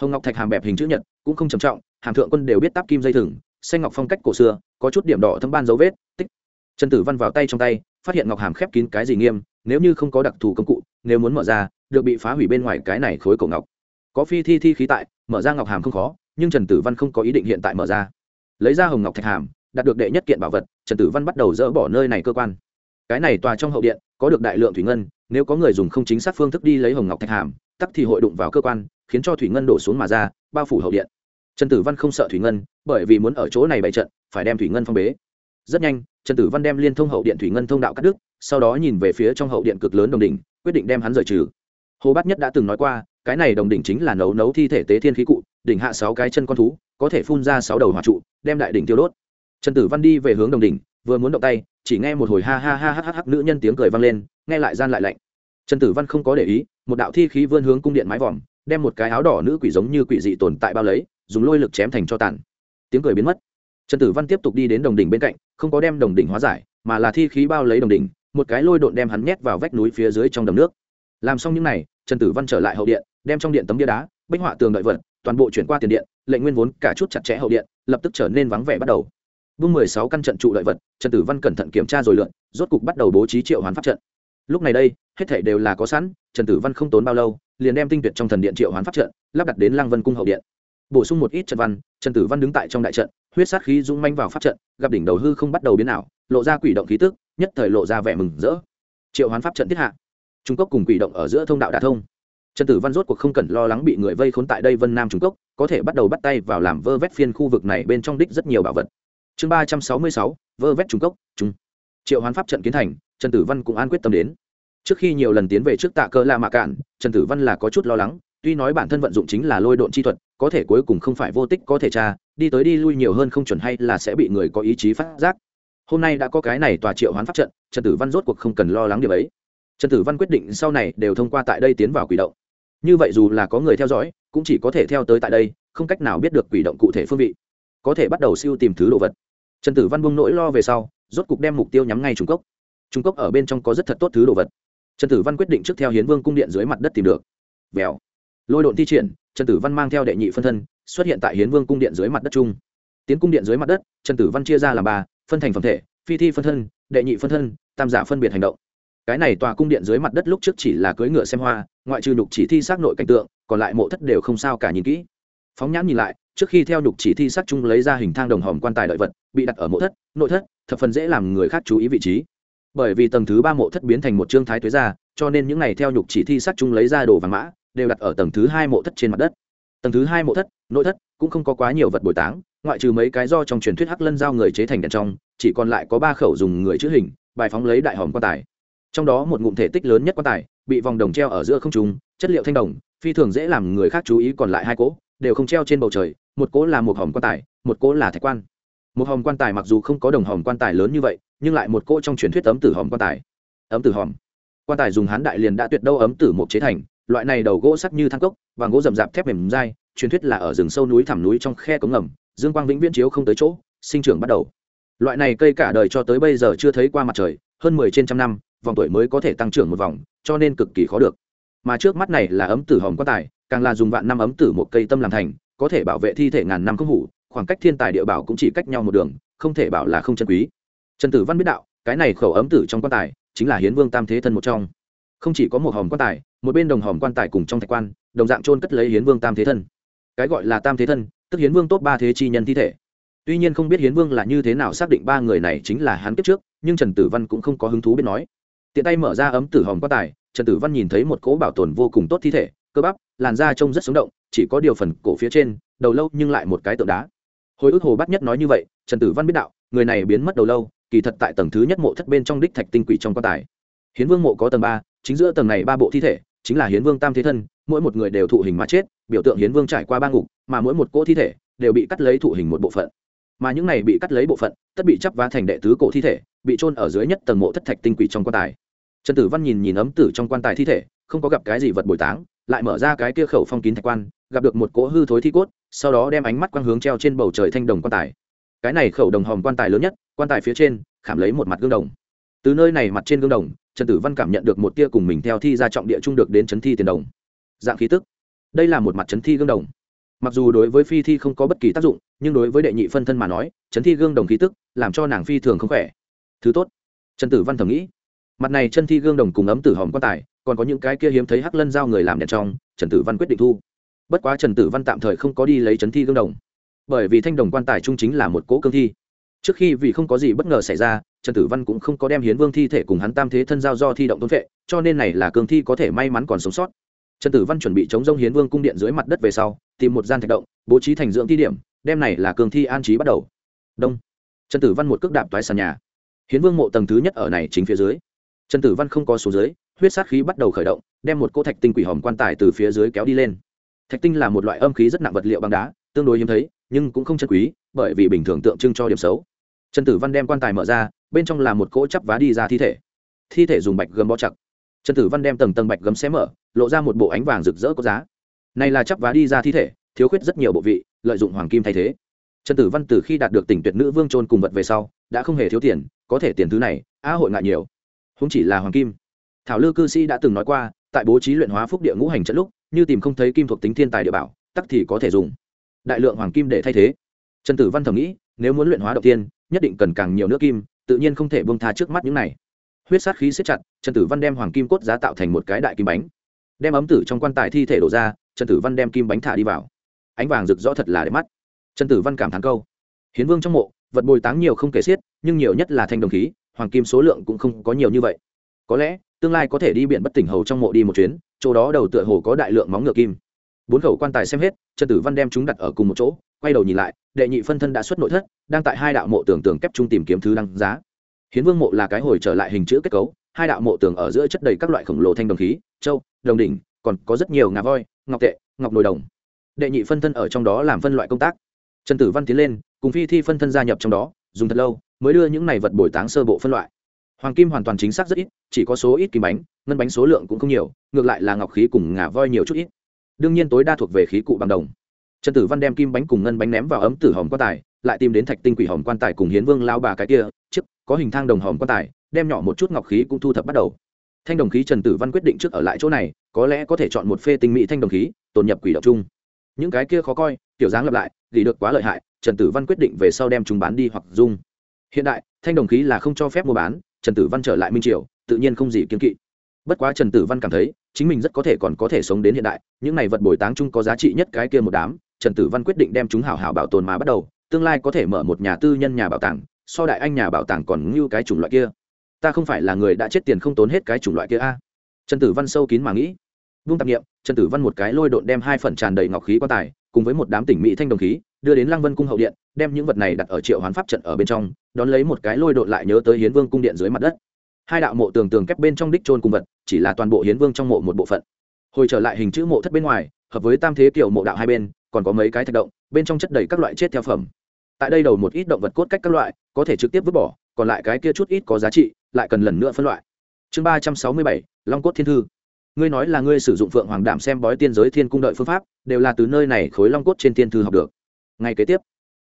Hồng ngọc thạch hàm bẹp hình chữ nhật, cũng không trầm trọng, hàm thượng quân đều biết tắp kim dây thừng xanh ngọc phong cách cổ xưa, có chút điểm đỏ thâm ban dấu vết, tích. Trần tử văn vào tay trong tay, phát hiện ngọc hàm khép kín cái gì nghiêm, nếu như không có đặc thù công cụ, nếu muốn mở ra, được bị phá hủy bên ngoài cái này khối cổ ngọc. Có phi thi thi khí tại, mở ra ngọc hàm không khó, nhưng trần tử văn không có ý định hiện tại mở ra. Lấy ra hồng ngọc thạch hàm, đạt được đệ nhất kiện bảo vật, trần tử văn bắt đầu dỡ bỏ nơi này cơ quan. Cái này tòa trong hậu điện, có được đại lượng thủy ngân, nếu có người dùng không chính xác phương thức đi lấy hồng ngọc thạch hàm, tắc thì hội đụng vào cơ quan, khiến cho thủy ngân đổ xuống mà ra, bao phủ hậu điện trần tử văn không sợ thủy ngân, bởi vì muốn ở chỗ này bày trận, phải đem thủy ngân phong bế. Rất nhanh, trần tử văn đem liên thông hậu điện thủy ngân thông đạo cắt đứt, sau đó nhìn về phía trong hậu điện cực lớn đồng đỉnh, quyết định đem hắn rời trừ. Hồ bát nhất đã từng nói qua, cái này đồng đỉnh chính là nấu nấu thi thể tế thiên khí cụ, đỉnh hạ sáu cái chân con thú, có thể phun ra sáu đầu hỏa trụ, đem đại đỉnh tiêu đốt. Trần tử văn đi về hướng đồng đỉnh, vừa muốn động tay, chỉ nghe một hồi ha ha ha ha ha nữ nhân tiếng cười vang lên, nghe lại gian lại lạnh. Trần tử văn không có để ý, một đạo thi khí vươn hướng cung điện mái vòm, đem một cái áo đỏ nữ quỷ giống như quỷ dị tồn tại bao lấy dùng lôi lực chém thành cho tàn. Tiếng cười biến mất. Trần tử văn tiếp tục đi đến đồng đỉnh bên cạnh, không có đem đồng đỉnh hóa giải, mà là thi khí bao lấy đồng đỉnh, một cái lôi độn đem hắn nhét vào vách núi phía dưới trong đầm nước. Làm xong những n à y trần tử văn trở lại hậu điện, đem trong điện tấm bia đá, bích họa tường đợi vật, toàn bộ chuyển qua tiền điện, lệnh nguyên vốn cả chút chặt chẽ hậu điện, lập tức trở nên vắng vẻ bắt đầu. Vương mười sáu căn trận trụ lợi vật, trần tử văn cẩn thận kiểm tra rồi lượn, rốt cục bắt đầu bố trí triệu hoán pháp trận. Lúc này đây, hết thể đều là có sẵn, trần tử văn không tốn bao lâu, liền đem tinh tuyệt trong thần điện triệu hoán pháp trận, lắp đặt đến Lang vân cung hậu điện bổ sung một ít trận văn, trần tử văn đứng tại trong đại trận, huyết sát khí rung manh vào pháp trận, gặp đỉnh đầu hư không bắt đầu biến ảo, lộ ra quỷ động khí tức, nhất thời lộ ra vẻ mừng rỡ. Triệu hoán pháp trận thiết hạ. Trung cốc cùng quỷ động ở giữa thông đạo đà thông. Trần tử văn rốt cuộc không cần lo lắng bị người vây khốn tại đây vân nam trung cốc có thể bắt đầu bắt tay vào làm vơ vét phiên khu vực này bên trong đích rất nhiều bảo vật. Chương ba trăm sáu mươi sáu, vơ vét trung cốc trung. Triệu hoán pháp trận kiến thành, trần tử văn cũng an quyết tâm đến. Trước khi nhiều lần tiến về trước tạ cơ la mạ cạn, trần tử văn là có chút lo lắng, tuy nói bản thân vận dụng chính là lôi độn chi thuật có thể cuối cùng không phải vô tích có thể tra, đi tới đi lui nhiều hơn không chuẩn hay là sẽ bị người có ý chí phát giác. Hôm nay đã có cái này tòa triệu hoán pháp trận, trần tử văn rốt cuộc không cần lo lắng điều ấy. Trần tử văn quyết định sau này đều thông qua tại đây tiến vào quỷ động. Như vậy dù là có người theo dõi, cũng chỉ có thể theo tới tại đây, không cách nào biết được quỷ động cụ thể phương vị. Có thể bắt đầu siêu tìm thứ đồ vật. Trần tử văn buông nỗi lo về sau, rốt cục đem mục tiêu nhắm ngay trung cốc trung cốc ở bên trong có rất thật tốt thứ đồ vật. Trần tử văn quyết định trước theo hiến vương cung điện dưới mặt đất tìm được. Vèo. Lôi độn thi triển trần tử văn mang theo đệ nhị phân thân, xuất hiện tại hiến vương cung điện dưới mặt đất chung. Tiến cung điện dưới mặt đất, trần tử văn chia ra làm ba, phân thành phẩm thể, phi thi phân thân, đệ nhị phân thân, tam giả phân biệt hành động. Cái này tòa cung điện dưới mặt đất lúc trước chỉ là cưỡi ngựa xem hoa, ngoại trừ nhục chỉ thi xác nội cảnh tượng, còn lại mộ thất đều không sao cả nhìn kỹ. Phóng nhãn nhìn lại, trước khi theo nhục chỉ thi xác chung lấy ra hình thang đồng hòm quan tài đợi vật, bị đặt ở mộ thất, nội thất, thập phần dễ làm người khác chú ý vị trí. Bởi vì tầng thứ ba mộ thất biến thành một trương thái tuế ra, cho nên những ngày theo nhục chỉ thi xác chung lấy ra đồ vàng mã đều đặt ở tầng thứ hai mộ thất trên mặt đất. Tầng thứ hai mộ thất, nội thất, cũng không có quá nhiều vật bồi táng, ngoại trừ mấy cái do trong truyền thuyết hắc lân giao người chế thành đèn trong, chỉ còn lại có ba khẩu dùng người chữ hình, bài phóng lấy đại hòm quan tài. Trong đó một ngụm thể tích lớn nhất quan tài, bị vòng đồng treo ở giữa không trung, chất liệu thanh đồng, phi thường dễ làm người khác chú ý còn lại hai cỗ, đều không treo trên bầu trời, một cỗ là một hòm quan tài, một cỗ là thạch quan. Một hòm quan tài mặc dù không có đồng hòm quan tài lớn như vậy, nhưng lại một cỗ trong truyền thuyết ấm tử hòm quan tài. Ấm tử hòm. Quan tài dùng hán đại liền đã tuyệt đâu ấm tử một chế thành loại này đầu gỗ sắc như thang cốc và gỗ rậm rạp thép mềm dai, truyền thuyết là ở rừng sâu núi thẳm núi trong khe cống ngầm, dương quang vĩnh viễn chiếu không tới chỗ, sinh trưởng bắt đầu. Loại này cây cả đời cho tới bây giờ chưa thấy qua mặt trời, hơn mười trên trăm năm, vòng tuổi mới có thể tăng trưởng một vòng, cho nên cực kỳ khó được. Mà trước mắt này là ấm tử hòm quan tài, càng là dùng vạn năm ấm tử một cây tâm làm thành, có thể bảo vệ thi thể ngàn năm không hủ, khoảng cách thiên tài địa bảo cũng chỉ cách nhau một đường, không thể bảo là không chân quý. Trần tử văn biết đạo, cái này khẩu ấm tử trong quan tài, chính là hiến vương tam thế thân một trong. Không chỉ có một hòm quan tài một bên đồng hòm quan tài cùng trong thạch quan, đồng dạng trôn cất lấy hiến vương tam thế thân. Cái gọi là tam thế thân, tức hiến vương tốt ba thế chi nhân thi thể. Tuy nhiên không biết hiến vương là như thế nào xác định ba người này chính là hắn kiếp trước, nhưng trần tử văn cũng không có hứng thú biết nói. Tiện tay mở ra ấm tử hòm quan tài, trần tử văn nhìn thấy một cỗ bảo tồn vô cùng tốt thi thể, cơ bắp, làn da trông rất sống động, chỉ có điều phần cổ phía trên, đầu lâu nhưng lại một cái tượng đá. Hồi ức hồ bắt nhất nói như vậy, trần tử văn biết đạo, người này biến mất đầu lâu, kỳ thật tại tầng thứ nhất mộ thất bên trong đích thạch tinh quỷ trong quan tài. Hiến vương mộ có tầng ba, chính giữa tầng này ba bộ thi thể chính là hiến vương tam thế thân, mỗi một người đều thụ hình mà chết, biểu tượng hiến vương trải qua ba ngục, mà mỗi một cỗ thi thể đều bị cắt lấy thụ hình một bộ phận. Mà những này bị cắt lấy bộ phận, tất bị chấp vá thành đệ tứ cổ thi thể, bị trôn ở dưới nhất tầng mộ thất thạch tinh quỷ trong quan tài. Trần tử văn nhìn nhìn ấm tử trong quan tài thi thể, không có gặp cái gì vật bồi táng, lại mở ra cái kia khẩu phong kín thạch quan, gặp được một cỗ hư thối thi cốt, sau đó đem ánh mắt quang hướng treo trên bầu trời thanh đồng quan tài. Cái này khẩu đồng hòm quan tài lớn nhất, quan tài phía trên, khảm lấy một mặt gương đồng. Từ nơi này mặt trên gương đồng trần tử văn cảm nhận được một tia cùng mình theo thi ra trọng địa trung được đến chấn thi tiền đồng. Dạng khí tức. Đây là một mặt chấn thi gương đồng. Mặc dù đối với phi thi không có bất kỳ tác dụng, nhưng đối với đệ nhị phân thân mà nói, chấn thi gương đồng khí tức làm cho nàng phi thường không khỏe. Thứ tốt. Trần tử văn thầm nghĩ. Mặt này chân thi gương đồng cùng ấm tử hòm quan tài, còn có những cái kia hiếm thấy hắc lân giao người làm đèn trong, trần tử văn quyết định thu. Bất quá trần tử văn tạm thời không có đi lấy chấn thi gương đồng. Bởi vì thanh đồng quan tài trung chính là một cỗ cương thi trước khi vì không có gì bất ngờ xảy ra, trần tử văn cũng không có đem hiến vương thi thể cùng hắn tam thế thân giao do thi động tôn vệ, cho nên này là cường thi có thể may mắn còn sống sót. Trần tử văn chuẩn bị chống rông hiến vương cung điện dưới mặt đất về sau, tìm một gian thạch động, bố trí thành dưỡng thi điểm đem này là cường thi an trí bắt đầu. Đông. Trần tử văn một cước đạp toái sàn nhà. Hiến vương mộ tầng thứ nhất ở này chính phía dưới. Trần tử văn không có số dưới, huyết sát khí bắt đầu khởi động, đem một cô thạch tinh quỷ hòm quan tài từ phía dưới kéo đi lên. Thạch tinh là một loại âm khí rất nặng vật liệu bằng đá, tương đối hiếm thấy, nhưng cũng không chân quý bởi vì bình thường tượng trưng cho điểm xấu. Trần tử văn đem quan tài mở ra, bên trong là một cỗ chắp vá đi ra thi thể. Thi thể dùng bạch gấm bó chặt. Trần tử văn đem tầng tầng bạch gấm xé mở, lộ ra một bộ ánh vàng rực rỡ có giá. Này là chắp vá đi ra thi thể, thiếu khuyết rất nhiều bộ vị, lợi dụng hoàng kim thay thế. Trần tử văn từ khi đạt được tỉnh tuyệt nữ vương trôn cùng vật về sau, đã không hề thiếu tiền, có thể tiền thứ này, á hội ngại nhiều. Không chỉ là hoàng kim. Thảo lư cư sĩ đã từng nói qua, tại bố trí luyện hóa phúc địa ngũ hành trận lúc, như tìm không thấy kim thuộc tính thiên tài địa bảo, tắc thì có thể dùng. Đại lượng hoàng kim để thay thế trần tử văn thầm nghĩ, nếu muốn luyện hóa đầu tiên, nhất định cần càng nhiều nước kim, tự nhiên không thể bông tha trước mắt những này. Huyết sát khí siết chặt, trần tử văn đem hoàng kim cốt giá tạo thành một cái đại kim bánh. Đem ấm tử trong quan tài thi thể đổ ra, trần tử văn đem kim bánh thả đi vào. Ánh vàng rực rõ thật là đẹp mắt. Trần tử văn cảm thán câu, hiến vương trong mộ, vật bồi táng nhiều không kể xiết, nhưng nhiều nhất là thanh đồng khí, hoàng kim số lượng cũng không có nhiều như vậy. Có lẽ, tương lai có thể đi biển bất tỉnh hầu trong mộ đi một chuyến, chỗ đó đầu tựa hồ có đại lượng móng ngựa kim bốn khẩu quan tài xem hết, trần tử văn đem chúng đặt ở cùng một chỗ, quay đầu nhìn lại, đệ nhị phân thân đã xuất nội thất, đang tại hai đạo mộ tường tường kép trung tìm kiếm thứ đăng giá. Hiến vương mộ là cái hồi trở lại hình chữ kết cấu, hai đạo mộ tường ở giữa chất đầy các loại khổng lồ thanh đồng khí, châu, đồng đỉnh, còn có rất nhiều ngà voi, ngọc tệ, ngọc nồi đồng. Đệ nhị phân thân ở trong đó làm phân loại công tác. Trần tử văn tiến lên, cùng phi thi phân thân gia nhập trong đó, dùng thật lâu, mới đưa những này vật bồi táng sơ bộ phân loại. Hoàng kim hoàn toàn chính xác rất ít, chỉ có số ít kim bánh, ngân bánh số lượng cũng không nhiều, ngược lại là ngọc khí cùng ngà voi nhiều chút ít đương nhiên tối đa thuộc về khí cụ bằng đồng. Trần tử văn đem kim bánh cùng ngân bánh ném vào ấm tử hòm quan tài, lại tìm đến thạch tinh quỷ hòm quan tài cùng hiến vương lao bà cái kia chiếc có hình thang đồng hòm quan tài, đem nhỏ một chút ngọc khí cũng thu thập bắt đầu. Thanh đồng khí trần tử văn quyết định trước ở lại chỗ này, có lẽ có thể chọn một phê tinh mỹ thanh đồng khí, tồn nhập quỷ độc chung. Những cái kia khó coi kiểu dáng lặp lại thì được quá lợi hại, trần tử văn quyết định về sau đem chúng bán đi hoặc dung hiện đại, thanh đồng khí là không cho phép mua bán, trần tử văn trở lại minh triều, tự nhiên không gì kiên kỵ bất quá trần tử văn cảm thấy, chính mình rất có thể còn có thể sống đến hiện đại, những này vật bồi táng chung có giá trị nhất cái kia một đám, trần tử văn quyết định đem chúng hảo hảo bảo tồn mà bắt đầu, tương lai có thể mở một nhà tư nhân nhà bảo tàng, so đại anh nhà bảo tàng còn ngưu cái chủng loại kia. Ta không phải là người đã chết tiền không tốn hết cái chủng loại kia a. Trần tử văn sâu kín mà nghĩ. Vung tạp nghiệm, trần tử văn một cái lôi độn đem hai phần tràn đầy ngọc khí quan tài, cùng với một đám tỉnh mỹ thanh đồng khí, đưa đến lăng vân cung hậu điện, đem những vật này đặt ở triệu hoán pháp trận ở bên trong, đón lấy một cái lôi độn lại nhớ tới hiến vương cung điện dưới mặt đất hai đạo mộ tường tường kép bên trong đích trôn cùng vật, chỉ là toàn bộ hiến vương trong mộ một bộ phận. Hồi trở lại hình chữ mộ thất bên ngoài, hợp với tam thế kiểu mộ đạo hai bên, còn có mấy cái thạch động, bên trong chất đầy các loại chết theo phẩm. Tại đây đầu một ít động vật cốt cách các loại, có thể trực tiếp vứt bỏ, còn lại cái kia chút ít có giá trị, lại cần lần nữa phân loại. Chương ba trăm sáu mươi bảy, long cốt thiên thư. Ngươi nói là ngươi sử dụng phượng hoàng đảm xem bói tiên giới thiên cung đợi phương pháp, đều là từ nơi này khối long cốt trên thiên thư học được. Ngay kế tiếp,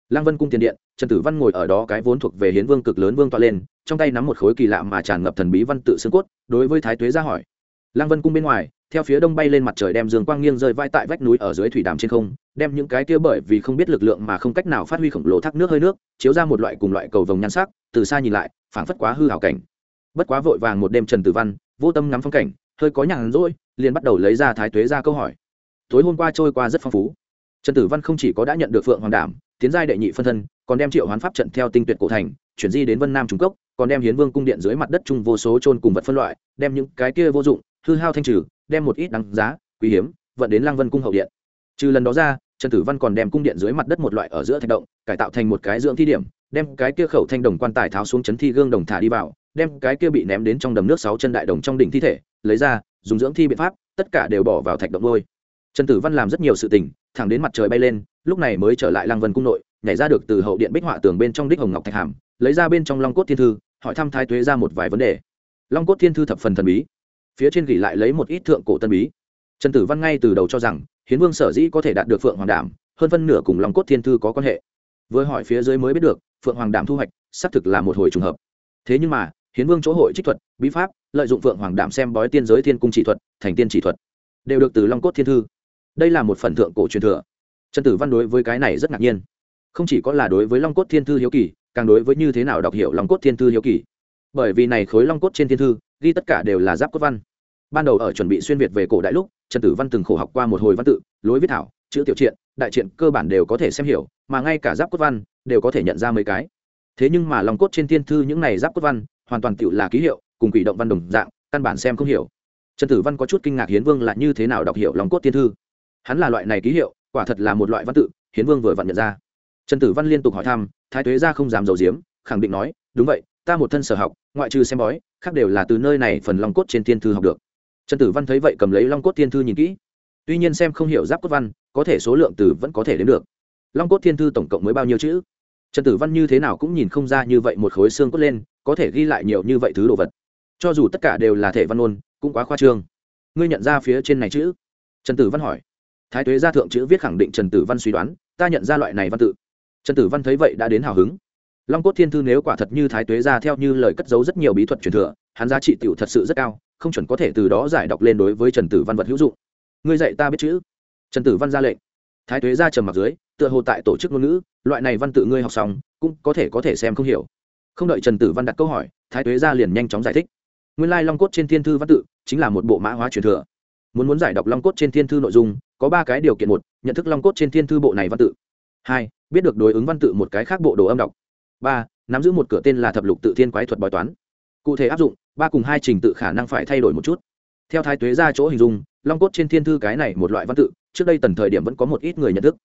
lăng vân cung tiền điện trần tử văn ngồi ở đó cái vốn thuộc về hiến vương cực lớn vương toa lên, trong tay nắm một khối kỳ lạ mà tràn ngập thần bí văn tự xương cốt, đối với thái tuế ra hỏi. Lăng vân cung bên ngoài, theo phía đông bay lên mặt trời đem dương quang nghiêng rơi vai tại vách núi ở dưới thủy đàm trên không, đem những cái kia bởi vì không biết lực lượng mà không cách nào phát huy khổng lồ thác nước hơi nước, chiếu ra một loại cùng loại cầu vồng nhan sắc, từ xa nhìn lại, phảng phất quá hư hảo cảnh. Bất quá vội vàng một đêm trần tử văn, vô tâm ngắm phong cảnh, hơi có nhàn rỗi, liền bắt đầu lấy ra thái tuế ra câu hỏi. Tối hôm qua trôi qua rất phong phú. Trần tử văn không chỉ có đã nhận được phượng hoàng đảm tiến giai đệ nhị phân thân, còn đem triệu hoán pháp trận theo tinh tuyệt cổ thành, chuyển di đến vân nam trung cốc, còn đem hiến vương cung điện dưới mặt đất chung vô số trôn cùng vật phân loại, đem những cái kia vô dụng, hư hao thanh trừ, đem một ít đáng giá, quý hiếm, vận đến lang vân cung hậu điện. Trừ lần đó ra, trần tử văn còn đem cung điện dưới mặt đất một loại ở giữa thạch động, cải tạo thành một cái dưỡng thi điểm, đem cái kia khẩu thanh đồng quan tài tháo xuống chấn thi gương đồng thả đi vào, đem cái kia bị ném đến trong đầm nước sáu chân đại đồng trong đỉnh thi thể, lấy ra, dùng dưỡng thi biện pháp, tất cả đều bỏ vào thạch động đôi trần tử văn làm rất nhiều sự tình, thẳng đến mặt trời bay lên lúc này mới trở lại lăng vân cung nội, nhảy ra được từ hậu điện bích họa tường bên trong đích hồng ngọc thạch hàm, lấy ra bên trong long cốt thiên thư, hỏi thăm thái tuế ra một vài vấn đề. Long cốt thiên thư thập phần thần bí, phía trên gỉ lại lấy một ít thượng cổ tân bí. Trần tử văn ngay từ đầu cho rằng, hiến vương sở dĩ có thể đạt được phượng hoàng đảm, hơn phân nửa cùng long cốt thiên thư có quan hệ. Với hỏi phía dưới mới biết được, phượng hoàng đảm thu hoạch, xác thực là một hồi trùng hợp. Thế nhưng mà, hiến vương chỗ hội trích thuật, bí pháp, lợi dụng phượng hoàng đảm xem bói tiên giới thiên cung chỉ thuật, thành tiên chỉ thuật, đều được từ long cốt thiên thư. Đây là một phần thượng cổ truyền thừa trần tử văn đối với cái này rất ngạc nhiên. Không chỉ có là đối với long cốt thiên thư hiếu kỳ, càng đối với như thế nào đọc hiểu long cốt thiên thư hiếu kỳ. Bởi vì này khối long cốt trên thiên thư, ghi tất cả đều là giáp cốt văn. Ban đầu ở chuẩn bị xuyên việt về cổ đại lúc, trần tử văn từng khổ học qua một hồi văn tự, lối viết thảo, chữ tiểu triện, đại triện cơ bản đều có thể xem hiểu, mà ngay cả giáp cốt văn đều có thể nhận ra mấy cái. Thế nhưng mà long cốt trên thiên thư những này giáp cốt văn, hoàn toàn tự là ký hiệu, cùng quỷ động văn đồng dạng, căn bản xem không hiểu. Trần tử văn có chút kinh ngạc hiến vương là như thế nào đọc hiểu long cốt thiên thư? Hắn là loại này ký hiệu quả thật là một loại văn tự, hiến vương vừa vặn nhận ra. Trần tử văn liên tục hỏi thăm, thái tuế ra không dám dầu diếm khẳng định nói, đúng vậy, ta một thân sở học, ngoại trừ xem bói, khác đều là từ nơi này phần long cốt trên thiên thư học được. Trần tử văn thấy vậy cầm lấy long cốt thiên thư nhìn kỹ. Tuy nhiên xem không hiểu giáp cốt văn, có thể số lượng từ vẫn có thể đến được. Long cốt thiên thư tổng cộng mới bao nhiêu chữ? Trần tử văn như thế nào cũng nhìn không ra như vậy một khối xương cốt lên, có thể ghi lại nhiều như vậy thứ đồ vật. Cho dù tất cả đều là thể văn ôn cũng quá khoa trương. Ngươi nhận ra phía trên này chữ? Trần tử văn hỏi thái tuế gia thượng chữ viết khẳng định trần tử văn suy đoán, ta nhận ra loại này văn tự. Trần tử văn thấy vậy đã đến hào hứng. Long cốt thiên thư nếu quả thật như thái tuế gia theo như lời cất giấu rất nhiều bí thuật truyền thừa, hắn giá trị t thật sự rất cao, không chuẩn có thể từ đó giải đọc lên đối với trần tử văn vật hữu dụng. Ngươi dạy ta biết chữ. Trần tử văn ra lệnh. Thái Tuế ra trầm mặc dưới, tựa hồ tại tổ chức ngôn ngữ, loại này văn tự ngươi học xong, cũng có thể có thể xem không hiểu. Không đợi trần tử văn đặt câu hỏi, thái Tuế ra liền nhanh chóng giải thích. Nguyên lai long cốt trên thiên thư văn tự chính là một bộ mã hóa truyền thừa. Muốn muốn giải đọc long cốt trên thiên thư nội dung có ba cái điều kiện một, nhận thức long cốt trên thiên thư bộ này văn tự. Hai, biết được đối ứng văn tự một cái khác bộ đồ âm đọc. Ba, nắm giữ một cửa tên là thập lục tự thiên quái thuật bói toán. Cụ thể áp dụng, ba cùng hai trình tự khả năng phải thay đổi một chút. Theo thái tuế ra chỗ hình dung, long cốt trên thiên thư cái này một loại văn tự, trước đây tần thời điểm vẫn có một ít người nhận thức.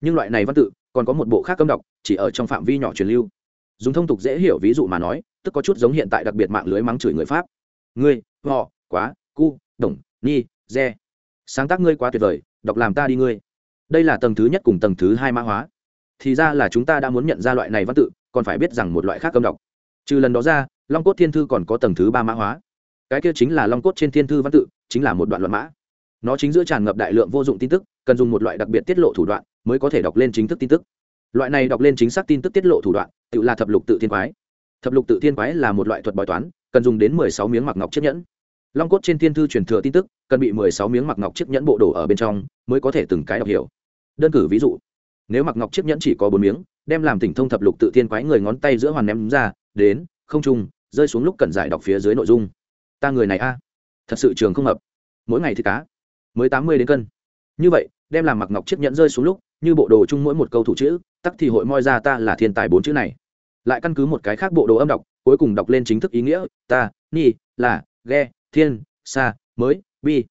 Nhưng loại này văn tự, còn có một bộ khác âm đọc, chỉ ở trong phạm vi nhỏ truyền lưu. Dùng thông tục dễ hiểu ví dụ mà nói, tức có chút giống hiện tại đặc biệt mạng lưới mắng chửi người pháp. Ngươi, họ, quá, cu, đồng, ni re sáng tác ngươi quá tuyệt vời đọc làm ta đi ngươi. Đây là tầng thứ nhất cùng tầng thứ hai mã hóa. Thì ra là chúng ta đã muốn nhận ra loại này văn tự, còn phải biết rằng một loại khác âm đọc. Trừ lần đó ra, long cốt thiên thư còn có tầng thứ ba mã hóa. Cái kia chính là long cốt trên thiên thư văn tự, chính là một đoạn luận mã. Nó chính giữa tràn ngập đại lượng vô dụng tin tức, cần dùng một loại đặc biệt tiết lộ thủ đoạn mới có thể đọc lên chính thức tin tức. Loại này đọc lên chính xác tin tức tiết lộ thủ đoạn, tự là thập lục tự thiên quái. Thập lục tự thiên quái là một loại thuật bói toán, cần dùng đến mười sáu miếng mặc ngọc chiếc nhẫn long cốt trên thiên thư truyền thừa tin tức, cần bị mười sáu miếng mặc ngọc chiếc nhẫn bộ đồ ở bên trong mới có thể từng cái đọc hiểu. Đơn cử ví dụ, nếu mặc ngọc chiếc nhẫn chỉ có bốn miếng, đem làm tỉnh thông thập lục tự thiên quái người ngón tay giữa hoàn ném ra, đến, không trung, rơi xuống lúc cần giải đọc phía dưới nội dung. Ta người này a, thật sự trường không hợp. Mỗi ngày thì cá, mới tám mươi đến cân. Như vậy, đem làm mặc ngọc chiếc nhẫn rơi xuống lúc, như bộ đồ chung mỗi một câu thủ chữ, tắc thì hội moi ra ta là thiên tài bốn chữ này. Lại căn cứ một cái khác bộ đồ âm đọc, cuối cùng đọc lên chính thức ý nghĩa, ta, ni, là, ghe thiên, sa, mới, bi.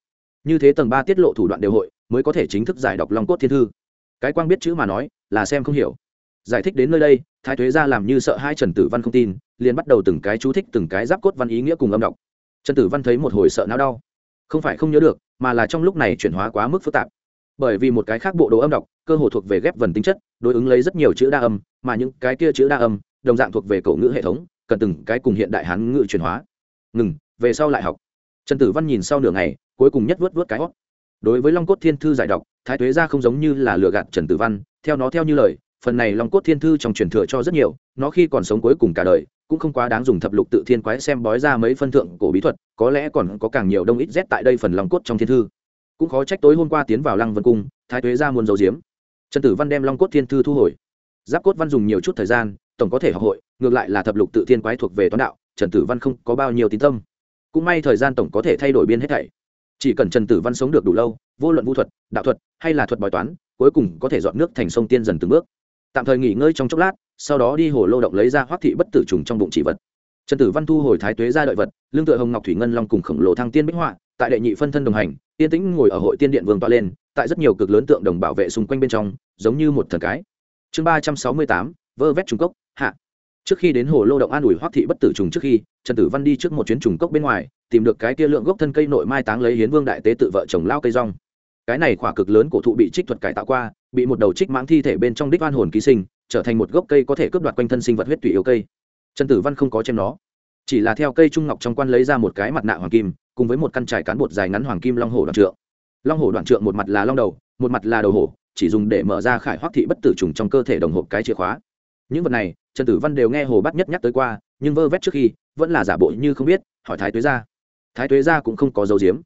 Như thế tầng ba tiết lộ thủ đoạn đều hội, mới có thể chính thức giải đọc long cốt thiên thư. Cái quang biết chữ mà nói, là xem không hiểu. Giải thích đến nơi đây, thái thuế ra làm như sợ hai trần tử văn không tin, liền bắt đầu từng cái chú thích, từng cái giáp cốt văn ý nghĩa cùng âm đọc. Trần tử văn thấy một hồi sợ não đau. Không phải không nhớ được, mà là trong lúc này chuyển hóa quá mức phức tạp. Bởi vì một cái khác bộ đồ âm đọc, cơ hồ thuộc về ghép vần tính chất, đối ứng lấy rất nhiều chữ đa âm, mà những cái kia chữ đa âm, đồng dạng thuộc về cổ ngữ hệ thống, cần từng cái cùng hiện đại hán ngữ chuyển hóa. Ngừng, về sau lại học trần tử văn nhìn sau nửa ngày, cuối cùng nhất vớt vớt cái hót. Đối với long cốt thiên thư giải đọc thái tuế ra không giống như là lừa gạt trần tử văn, theo nó theo như lời, phần này long cốt thiên thư trong truyền thừa cho rất nhiều, nó khi còn sống cuối cùng cả đời, cũng không quá đáng dùng thập lục tự thiên quái xem bói ra mấy phân thượng cổ bí thuật, có lẽ còn có càng nhiều đông ít rét tại đây phần long cốt trong thiên thư. Cũng khó trách tối hôm qua tiến vào lăng vân cung, thái tuế ra muốn giấu diếm trần tử văn đem long cốt thiên thư thu hồi. Giáp cốt văn dùng nhiều chút thời gian, tổng có thể học hội, ngược lại là thập lục tự thiên quái thuộc về toán đạo, trần tử văn không có bao nhiêu tín tâm cũng may thời gian tổng có thể thay đổi biên hết thảy. Chỉ cần trần tử văn sống được đủ lâu, vô luận vũ thuật, đạo thuật hay là thuật bói toán, cuối cùng có thể dọn nước thành sông tiên dần từng bước. Tạm thời nghỉ ngơi trong chốc lát, sau đó đi hồ lô động lấy ra hoác thị bất tử trùng trong bụng chỉ vật. Trần tử văn thu hồi thái tuế ra đợi vật, lương tựa hồng ngọc thủy ngân long cùng khổng lồ thăng tiên bích họa, tại đệ nhị phân thân đồng hành tiên tĩnh ngồi ở hội tiên điện vương toa lên, tại rất nhiều cực lớn tượng đồng bảo vệ xung quanh bên trong, giống như một thần cái. Chương ba trăm sáu mươi tám, vơ vét trung cốc, hạ trước khi đến hồ lô động an ủi hoác thị bất tử trùng trước khi, trần tử văn đi trước một chuyến trùng cốc bên ngoài, tìm được cái kia lượng gốc thân cây nội mai táng lấy hiến vương đại tế tự vợ chồng lao cây rong. Cái này khỏa cực lớn cổ thụ bị trích thuật cải tạo qua, bị một đầu trích mãng thi thể bên trong đích oan hồn ký sinh, trở thành một gốc cây có thể cướp đoạt quanh thân sinh vật huyết tủy yêu cây. Trần tử văn không có chém nó. Chỉ là theo cây trung ngọc trong quan lấy ra một cái mặt nạ hoàng kim, cùng với một căn trải cán bột dài ngắn hoàng kim long hổ đoạn trượng. Long hổ đoạn trượng một mặt là long đầu, một mặt là đầu hổ, chỉ dùng để mở ra khải hoắc thị bất tử trùng trong cơ thể đồng hộp cái chìa khóa. Những vật này trần tử văn đều nghe hồ bắt nhất nhắc tới qua, nhưng vơ vét trước khi, vẫn là giả bộ như không biết, hỏi thái tuế gia. thái tuế gia cũng không có dấu diếm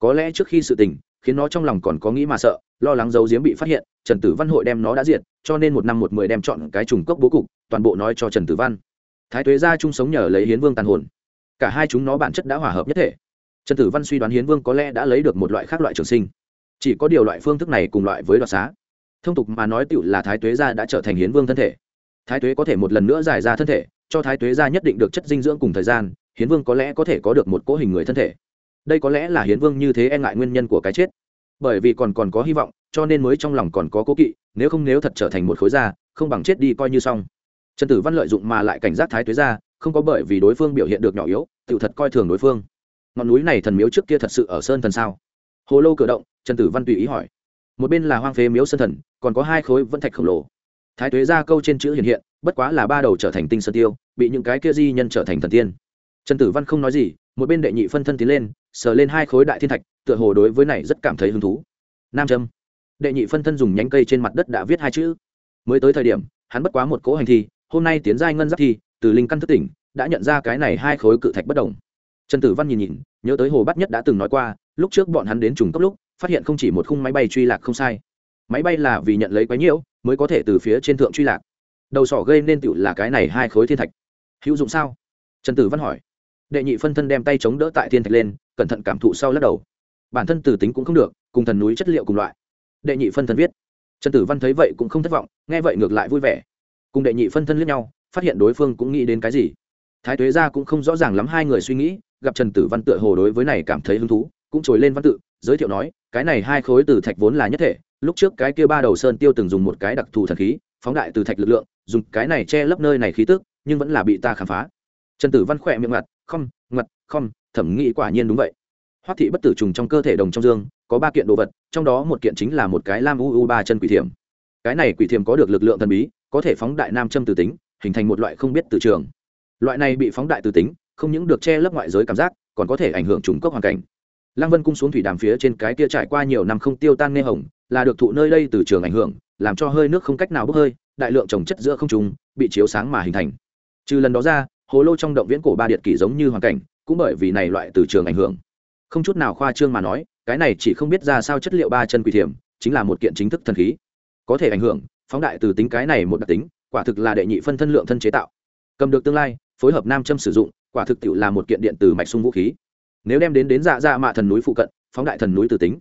có lẽ trước khi sự tình, khiến nó trong lòng còn có nghĩ mà sợ, lo lắng dấu diếm bị phát hiện, trần tử văn hội đem nó đã diệt, cho nên một năm một mười đem chọn cái trùng cốc bố cục, toàn bộ nói cho trần tử văn. Thái tuế gia chung sống nhờ lấy hiến vương tàn hồn. Cả hai chúng nó bản chất đã hòa hợp nhất thể. Trần tử văn suy đoán hiến vương có lẽ đã lấy được một loại khác loại trường sinh. Chỉ có điều loại phương thức này cùng loại với đoạt xá. Thông tục mà nói tựu là thái tuế gia đã trở thành hiến vương thân thể thái tuế có thể một lần nữa giải ra thân thể, cho thái tuế gia nhất định được chất dinh dưỡng cùng thời gian, hiến vương có lẽ có thể có được một cỗ hình người thân thể. Đây có lẽ là hiến vương như thế e ngại nguyên nhân của cái chết. Bởi vì còn còn có hy vọng, cho nên mới trong lòng còn có cố kỵ, nếu không nếu thật trở thành một khối da, không bằng chết đi coi như xong. Trần tử văn lợi dụng mà lại cảnh giác thái tuế ra, không có bởi vì đối phương biểu hiện được nhỏ yếu tự thật coi thường đối phương. Ngọn núi này thần miếu trước kia thật sự ở sơn thần sao? Hồ lô cử động, trần tử văn tùy ý hỏi. Một bên là hoang phế miếu sơn thần, còn có hai khối vân thạch khổng lồ thái tuế ra câu trên chữ hiện hiện, bất quá là ba đầu trở thành tinh sơn tiêu, bị những cái kia di nhân trở thành thần tiên. Trần tử văn không nói gì, một bên đệ nhị phân thân tiến lên, sờ lên hai khối đại thiên thạch, tựa hồ đối với này rất cảm thấy hứng thú. Nam trâm. Đệ nhị phân thân dùng nhánh cây trên mặt đất đã viết hai chữ. Mới tới thời điểm, hắn bất quá một cỗ hành thi, hôm nay tiến giai ngân giáp thi, từ linh căn thức tỉnh, đã nhận ra cái này hai khối cự thạch bất đồng. Trần tử văn nhìn nhìn, nhớ tới hồ bát nhất đã từng nói qua, lúc trước bọn hắn đến trùng cấp lúc, phát hiện không chỉ một khung máy bay truy lạc không sai. Máy bay là vì nhận lấy quái nhiễu mới có thể từ phía trên thượng truy lạc. Đầu sỏ gây nên tựu là cái này hai khối thiên thạch. Hữu dụng sao? Trần tử văn hỏi. Đệ nhị phân thân đem tay chống đỡ tại thiên thạch lên, cẩn thận cảm thụ sau lắc đầu. Bản thân từ tính cũng không được, cùng thần núi chất liệu cùng loại. Đệ nhị phân thân viết. Trần tử văn thấy vậy cũng không thất vọng, nghe vậy ngược lại vui vẻ. Cùng đệ nhị phân thân lướt nhau, phát hiện đối phương cũng nghĩ đến cái gì. Thái tuế gia cũng không rõ ràng lắm hai người suy nghĩ, gặp trần tử văn tựa hồ đối với này cảm thấy hứng thú, cũng trồi lên văn tự, giới thiệu nói, cái này hai khối từ thạch vốn là nhất thể lúc trước cái kia ba đầu sơn tiêu từng dùng một cái đặc thù thần khí, phóng đại từ thạch lực lượng, dùng cái này che lấp nơi này khí tức, nhưng vẫn là bị ta khám phá. Trần tử văn khỏe miệng ngặt, không ngặt, không, thẩm nghĩ quả nhiên đúng vậy. Hoắc thị bất tử trùng trong cơ thể đồng trong dương, có ba kiện đồ vật, trong đó một kiện chính là một cái lam u u ba chân quỷ thiểm. Cái này quỷ thiểm có được lực lượng thần bí, có thể phóng đại nam châm từ tính, hình thành một loại không biết từ trường. Loại này bị phóng đại từ tính, không những được che lấp ngoại giới cảm giác, còn có thể ảnh hưởng trùng cốc hoàn cảnh. Lăng vân cung xuống thủy đàm phía trên cái kia trải qua nhiều năm không tiêu tan nghe hồng là được thụ nơi đây từ trường ảnh hưởng, làm cho hơi nước không cách nào bốc hơi, đại lượng trồng chất giữa không trùng bị chiếu sáng mà hình thành. Trừ lần đó ra, hồ lô trong động viễn cổ ba điện kỷ giống như hoàn cảnh, cũng bởi vì này loại từ trường ảnh hưởng. Không chút nào khoa trương mà nói, cái này chỉ không biết ra sao chất liệu ba chân quỷ thiểm, chính là một kiện chính thức thần khí. Có thể ảnh hưởng, phóng đại từ tính cái này một đặc tính, quả thực là đệ nhị phân thân lượng thân chế tạo. Cầm được tương lai, phối hợp nam châm sử dụng, quả thực tiệu là một kiện điện từ mạch sung vũ khí. Nếu đem đến đến dạ dạ mạ thần núi phụ cận, phóng đại thần núi từ tính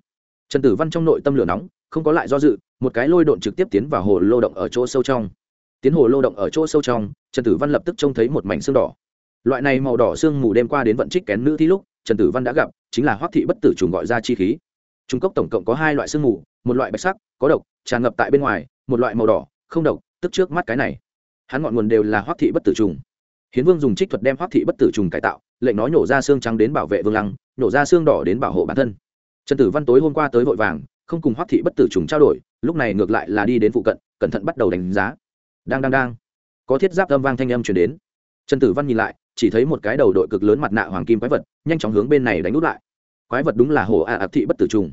trần tử văn trong nội tâm lửa nóng, không có lại do dự, một cái lôi độn trực tiếp tiến vào hồ lô động ở chỗ sâu trong. Tiến hồ lô động ở chỗ sâu trong, trần tử văn lập tức trông thấy một mảnh xương đỏ. Loại này màu đỏ xương mù đêm qua đến vận trích kén nữ thi lúc, trần tử văn đã gặp, chính là hoắc thị bất tử trùng gọi ra chi khí. Trung cốc tổng cộng có hai loại xương mù, một loại bạch sắc, có độc, tràn ngập tại bên ngoài, một loại màu đỏ, không độc, tức trước mắt cái này. Hắn ngọn nguồn đều là hoắc thị bất tử trùng. Hiến vương dùng trích thuật đem hoắc thị bất tử trùng cải tạo, lệnh nó nhổ ra xương trắng đến bảo vệ vương lăng, nhổ ra xương đỏ đến bảo hộ bản thân trần tử văn tối hôm qua tới vội vàng, không cùng hoắc thị bất tử trùng trao đổi, lúc này ngược lại là đi đến phụ cận, cẩn thận bắt đầu đánh giá. Đang đang đang. Có thiết giáp âm vang thanh âm chuyển đến. Trần tử văn nhìn lại, chỉ thấy một cái đầu đội cực lớn mặt nạ hoàng kim quái vật, nhanh chóng hướng bên này đánh út lại. Quái vật đúng là hồ ạ ạp thị bất tử trùng.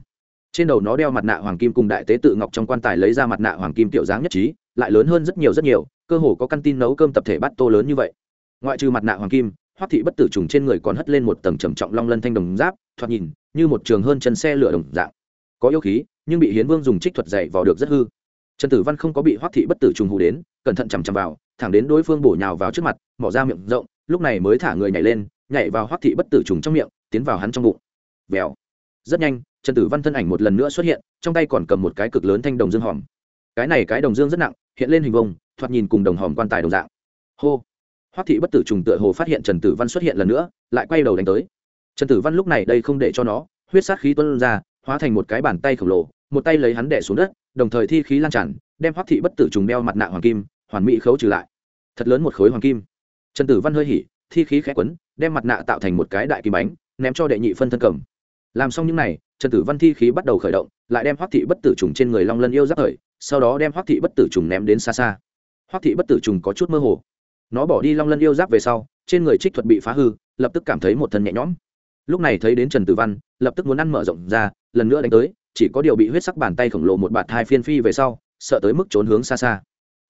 Trên đầu nó đeo mặt nạ hoàng kim cùng đại tế tự ngọc trong quan tài lấy ra mặt nạ hoàng kim tiểu dáng nhất trí, lại lớn hơn rất nhiều rất nhiều, cơ hồ có căn tin nấu cơm tập thể bát tô lớn như vậy. Ngoại trừ mặt nạ hoàng kim, hoắc thị bất tử trùng trên người còn hất lên một tầng trầm trọng long lân thanh đồng giáp thoạt nhìn, như một trường hơn chân xe lửa đồng dạng. Có yêu khí, nhưng bị hiến vương dùng trích thuật dạy vào được rất hư. Trần tử văn không có bị hoắc thị bất tử trùng hù đến, cẩn thận chằm chằm vào, thẳng đến đối phương bổ nhào vào trước mặt, mỏ ra miệng rộng, lúc này mới thả người nhảy lên, nhảy vào hoắc thị bất tử trùng trong miệng, tiến vào hắn trong bụng. Vèo. Rất nhanh, trần tử văn thân ảnh một lần nữa xuất hiện, trong tay còn cầm một cái cực lớn thanh đồng dương hòm. Cái này cái đồng dương rất nặng, hiện lên hình vông thoạt nhìn cùng đồng hòm quan tài đồng dạng. Hô. Hoắc thị bất tử trùng tựa hồ phát hiện trần tử văn xuất hiện lần nữa, lại quay đầu đánh tới trần tử văn lúc này đây không để cho nó, huyết sát khí tuân ra, hóa thành một cái bàn tay khổng lồ, một tay lấy hắn đẻ xuống đất, đồng thời thi khí lan tràn, đem hoắc thị bất tử trùng đeo mặt nạ hoàng kim, hoàn mỹ khấu trừ lại. Thật lớn một khối hoàng kim. Trần tử văn hơi hỉ, thi khí khẽ quấn, đem mặt nạ tạo thành một cái đại kim bánh, ném cho đệ nhị phân thân cầm. Làm xong những n à y trần tử văn thi khí bắt đầu khởi động, lại đem hoắc thị bất tử trùng trên người long lân yêu giáp thời, sau đó đem hoắc thị bất tử trùng ném đến xa xa. Hoắc thị bất tử trùng có chút mơ hồ. Nó bỏ đi long lân yêu giáp về sau, trên người trích thuật bị phá hư, lập tức cảm thấy một thân nhẹ nhõm lúc này thấy đến trần tử văn, lập tức muốn ăn mở rộng ra, lần nữa đánh tới, chỉ có điều bị huyết sắc bàn tay khổng lồ một bạt hai phiên phi về sau, sợ tới mức trốn hướng xa xa.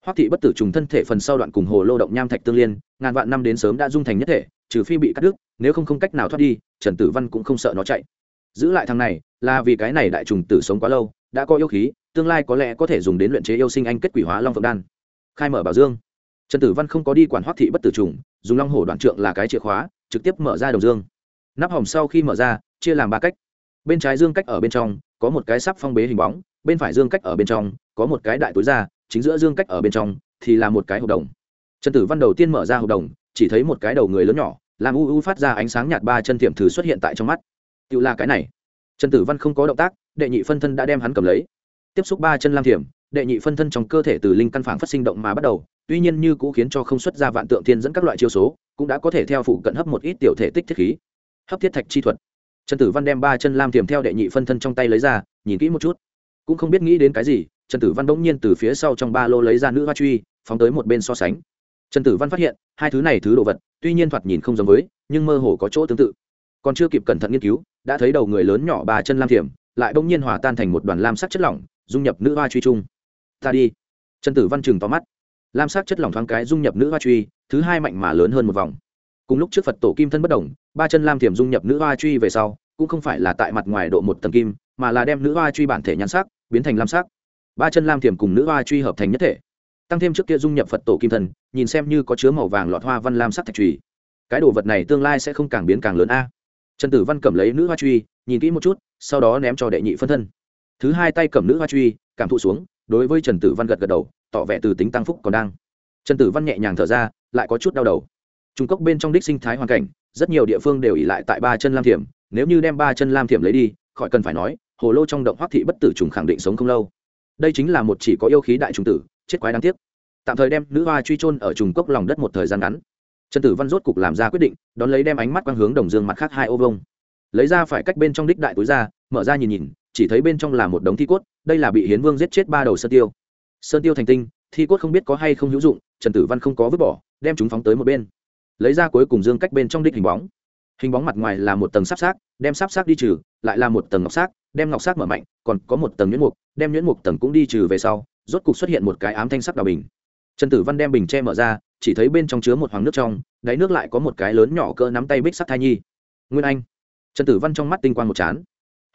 Hoắc thị bất tử trùng thân thể phần sau đoạn cùng hồ lô động nham thạch tương liên, ngàn vạn năm đến sớm đã dung thành nhất thể, trừ phi bị cắt đứt, nếu không không cách nào thoát đi, trần tử văn cũng không sợ nó chạy. Giữ lại thằng này, là vì cái này đại trùng tử sống quá lâu, đã có yêu khí, tương lai có lẽ có thể dùng đến luyện chế yêu sinh anh kết quỷ hóa long phượng đan. Khai mở bảo dương. Trần tử văn không có đi quản hoắc thị bất tử trùng, dùng long hồ đoạn trượng là cái chìa khóa, trực tiếp mở ra đầu dương nắp hòm sau khi mở ra, chia làm ba cách. Bên trái dương cách ở bên trong, có một cái sắp phong bế hình bóng, bên phải dương cách ở bên trong, có một cái đại túi da, chính giữa dương cách ở bên trong thì là một cái hộp đồng. Trần tử văn đầu tiên mở ra hộp đồng, chỉ thấy một cái đầu người lớn nhỏ, làm u u phát ra ánh sáng nhạt ba chân tiệm thử xuất hiện tại trong mắt. Tự là cái này. Trần tử văn không có động tác, đệ nhị phân thân đã đem hắn cầm lấy. Tiếp xúc ba chân lam thiểm, đệ nhị phân thân trong cơ thể từ linh căn phản phát sinh động mà bắt đầu, tuy nhiên như cũ khiến cho không xuất ra vạn tượng thiên dẫn các loại chiêu số, cũng đã có thể theo phụ cận hấp một ít tiểu thể tích thiết khí hấp thiết thạch chi thuật. Trần tử văn đem ba chân lam tiềm theo đệ nhị phân thân trong tay lấy ra, nhìn kỹ một chút. Cũng không biết nghĩ đến cái gì, trần tử văn bỗng nhiên từ phía sau trong ba lô lấy ra nữ hoa truy, phóng tới một bên so sánh. Trần tử văn phát hiện, hai thứ này thứ đồ vật, tuy nhiên thoạt nhìn không giống với, nhưng mơ hồ có chỗ tương tự. Còn chưa kịp cẩn thận nghiên cứu, đã thấy đầu người lớn nhỏ ba chân lam thiểm lại bỗng nhiên hòa tan thành một đoàn lam sắc chất lỏng, dung nhập nữ hoa truy chung. Ta đi. Trần tử văn chừng tóm mắt. Lam sắc chất lỏng thoáng cái dung nhập nữ hoa truy, thứ hai mạnh mà lớn hơn một vòng cùng lúc trước phật tổ kim thân bất đồng ba chân lam thiểm dung nhập nữ hoa truy về sau cũng không phải là tại mặt ngoài độ một tầng kim mà là đem nữ hoa truy bản thể nhan sắc biến thành lam sắc. Ba chân lam thiềm cùng nữ hoa truy hợp thành nhất thể. Tăng thêm trước kia dung nhập phật tổ kim thân, nhìn xem như có chứa màu vàng lọt hoa văn lam sắc thạch trùy cái đồ vật này tương lai sẽ không càng biến càng lớn a. Trần tử văn cầm lấy nữ hoa truy nhìn kỹ một chút sau đó ném cho đệ nhị phân thân. Thứ hai tay cầm nữ hoa truy cảm thụ xuống đối với trần tử văn gật gật đầu tỏ vẻ từ tính tăng phúc còn đang. Trần tử văn nhẹ nhàng thở ra lại có chút đau đầu trung cốc bên trong đích sinh thái hoàn cảnh, rất nhiều địa phương đều ỉ lại tại ba chân lam thiểm. Nếu như đem ba chân lam thiểm lấy đi, khỏi cần phải nói, hồ lô trong động hoác thị bất tử trùng khẳng định sống không lâu. Đây chính là một chỉ có yêu khí đại trùng tử, chết quái đáng tiếc. Tạm thời đem nữ hoa truy trôn ở trùng cốc lòng đất một thời gian ngắn. Trần tử văn rốt cục làm ra quyết định, đón lấy đem ánh mắt quang hướng đồng dương mặt khác hai ô vông lấy ra phải cách bên trong đích đại túi ra, mở ra nhìn nhìn, chỉ thấy bên trong là một đống thi cốt, đây là bị hiến vương giết chết ba đầu sơn tiêu. Sơn tiêu thành tinh, thi cốt không biết có hay không hữu dụng, trần tử văn không có vứt bỏ, đem chúng phóng tới một bên lấy ra cuối cùng dương cách bên trong đích hình bóng. Hình bóng mặt ngoài là một tầng sáp xác đem sáp xác đi trừ, lại là một tầng ngọc xác đem ngọc xác mở mạnh, còn có một tầng nhuyễn mục, đem nhuyễn mục tầng cũng đi trừ về sau, rốt cục xuất hiện một cái ám thanh sắc đào bình. Trần tử văn đem bình che mở ra, chỉ thấy bên trong chứa một hoàng nước trong, đáy nước lại có một cái lớn nhỏ cỡ nắm tay bích sắc thai nhi. Nguyên anh. Trần tử văn trong mắt tinh quang một chán.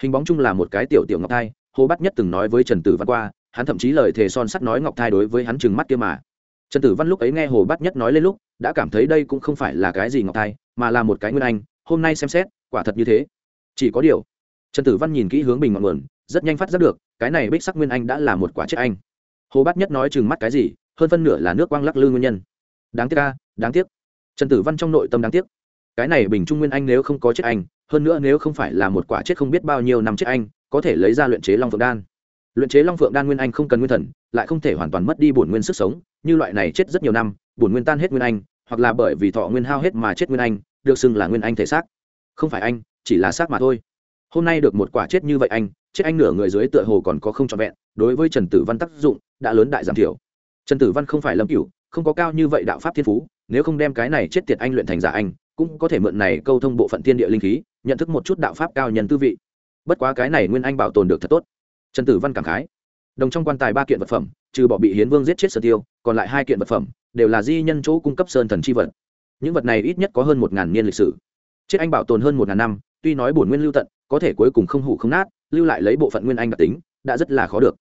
Hình bóng chung là một cái tiểu tiểu ngọc thai, hồ bắt nhất từng nói với trần tử văn qua, hắn thậm chí lời thề son sắt nói ngọc thai đối với hắn chừng mắt kia mà trần tử văn lúc ấy nghe hồ Bát nhất nói lên lúc, đã cảm thấy đây cũng không phải là cái gì ngọc thai, mà là một cái nguyên anh, hôm nay xem xét, quả thật như thế. Chỉ có điều, trần tử văn nhìn kỹ hướng bình ngọn nguồn, rất nhanh phát giác được, cái này bích sắc nguyên anh đã là một quả chết anh. Hồ bát nhất nói chừng mắt cái gì, hơn phân nửa là nước quang lắc lư nguyên nhân. Đáng tiếc ca đáng tiếc. Trần tử văn trong nội tâm đáng tiếc. Cái này bình trung nguyên anh nếu không có chết anh, hơn nữa nếu không phải là một quả chết không biết bao nhiêu năm chết anh, có thể lấy ra luyện chế long phượng đan luyện chế long phượng đan nguyên anh không cần nguyên thần, lại không thể hoàn toàn mất đi bổn nguyên sức sống, như loại này chết rất nhiều năm, bổn nguyên tan hết nguyên anh, hoặc là bởi vì thọ nguyên hao hết mà chết nguyên anh, được xưng là nguyên anh thể xác. Không phải anh, chỉ là xác mà thôi. Hôm nay được một quả chết như vậy anh, chết anh nửa người dưới tựa hồ còn có không trọn vẹn, đối với trần tử văn tác dụng đã lớn đại giảm thiểu. Trần tử văn không phải lâm cửu, không có cao như vậy đạo pháp thiên phú, nếu không đem cái này chết tiệt anh luyện thành giả anh, cũng có thể mượn này câu thông bộ phận thiên địa linh khí, nhận thức một chút đạo pháp cao nhân tư vị. Bất quá cái này nguyên anh bảo tồn được thật tốt trần tử văn cảm khái. Đồng trong quan tài ba kiện vật phẩm, trừ bỏ bị hiến vương giết chết sơn tiêu, còn lại hai kiện vật phẩm đều là di nhân chỗ cung cấp sơn thần chi vật. Những vật này ít nhất có hơn một ngàn niên lịch sử. Chết anh bảo tồn hơn một ngàn năm, tuy nói bổn nguyên lưu tận, có thể cuối cùng không hủ không nát, lưu lại lấy bộ phận nguyên anh đặc tính, đã rất là khó được.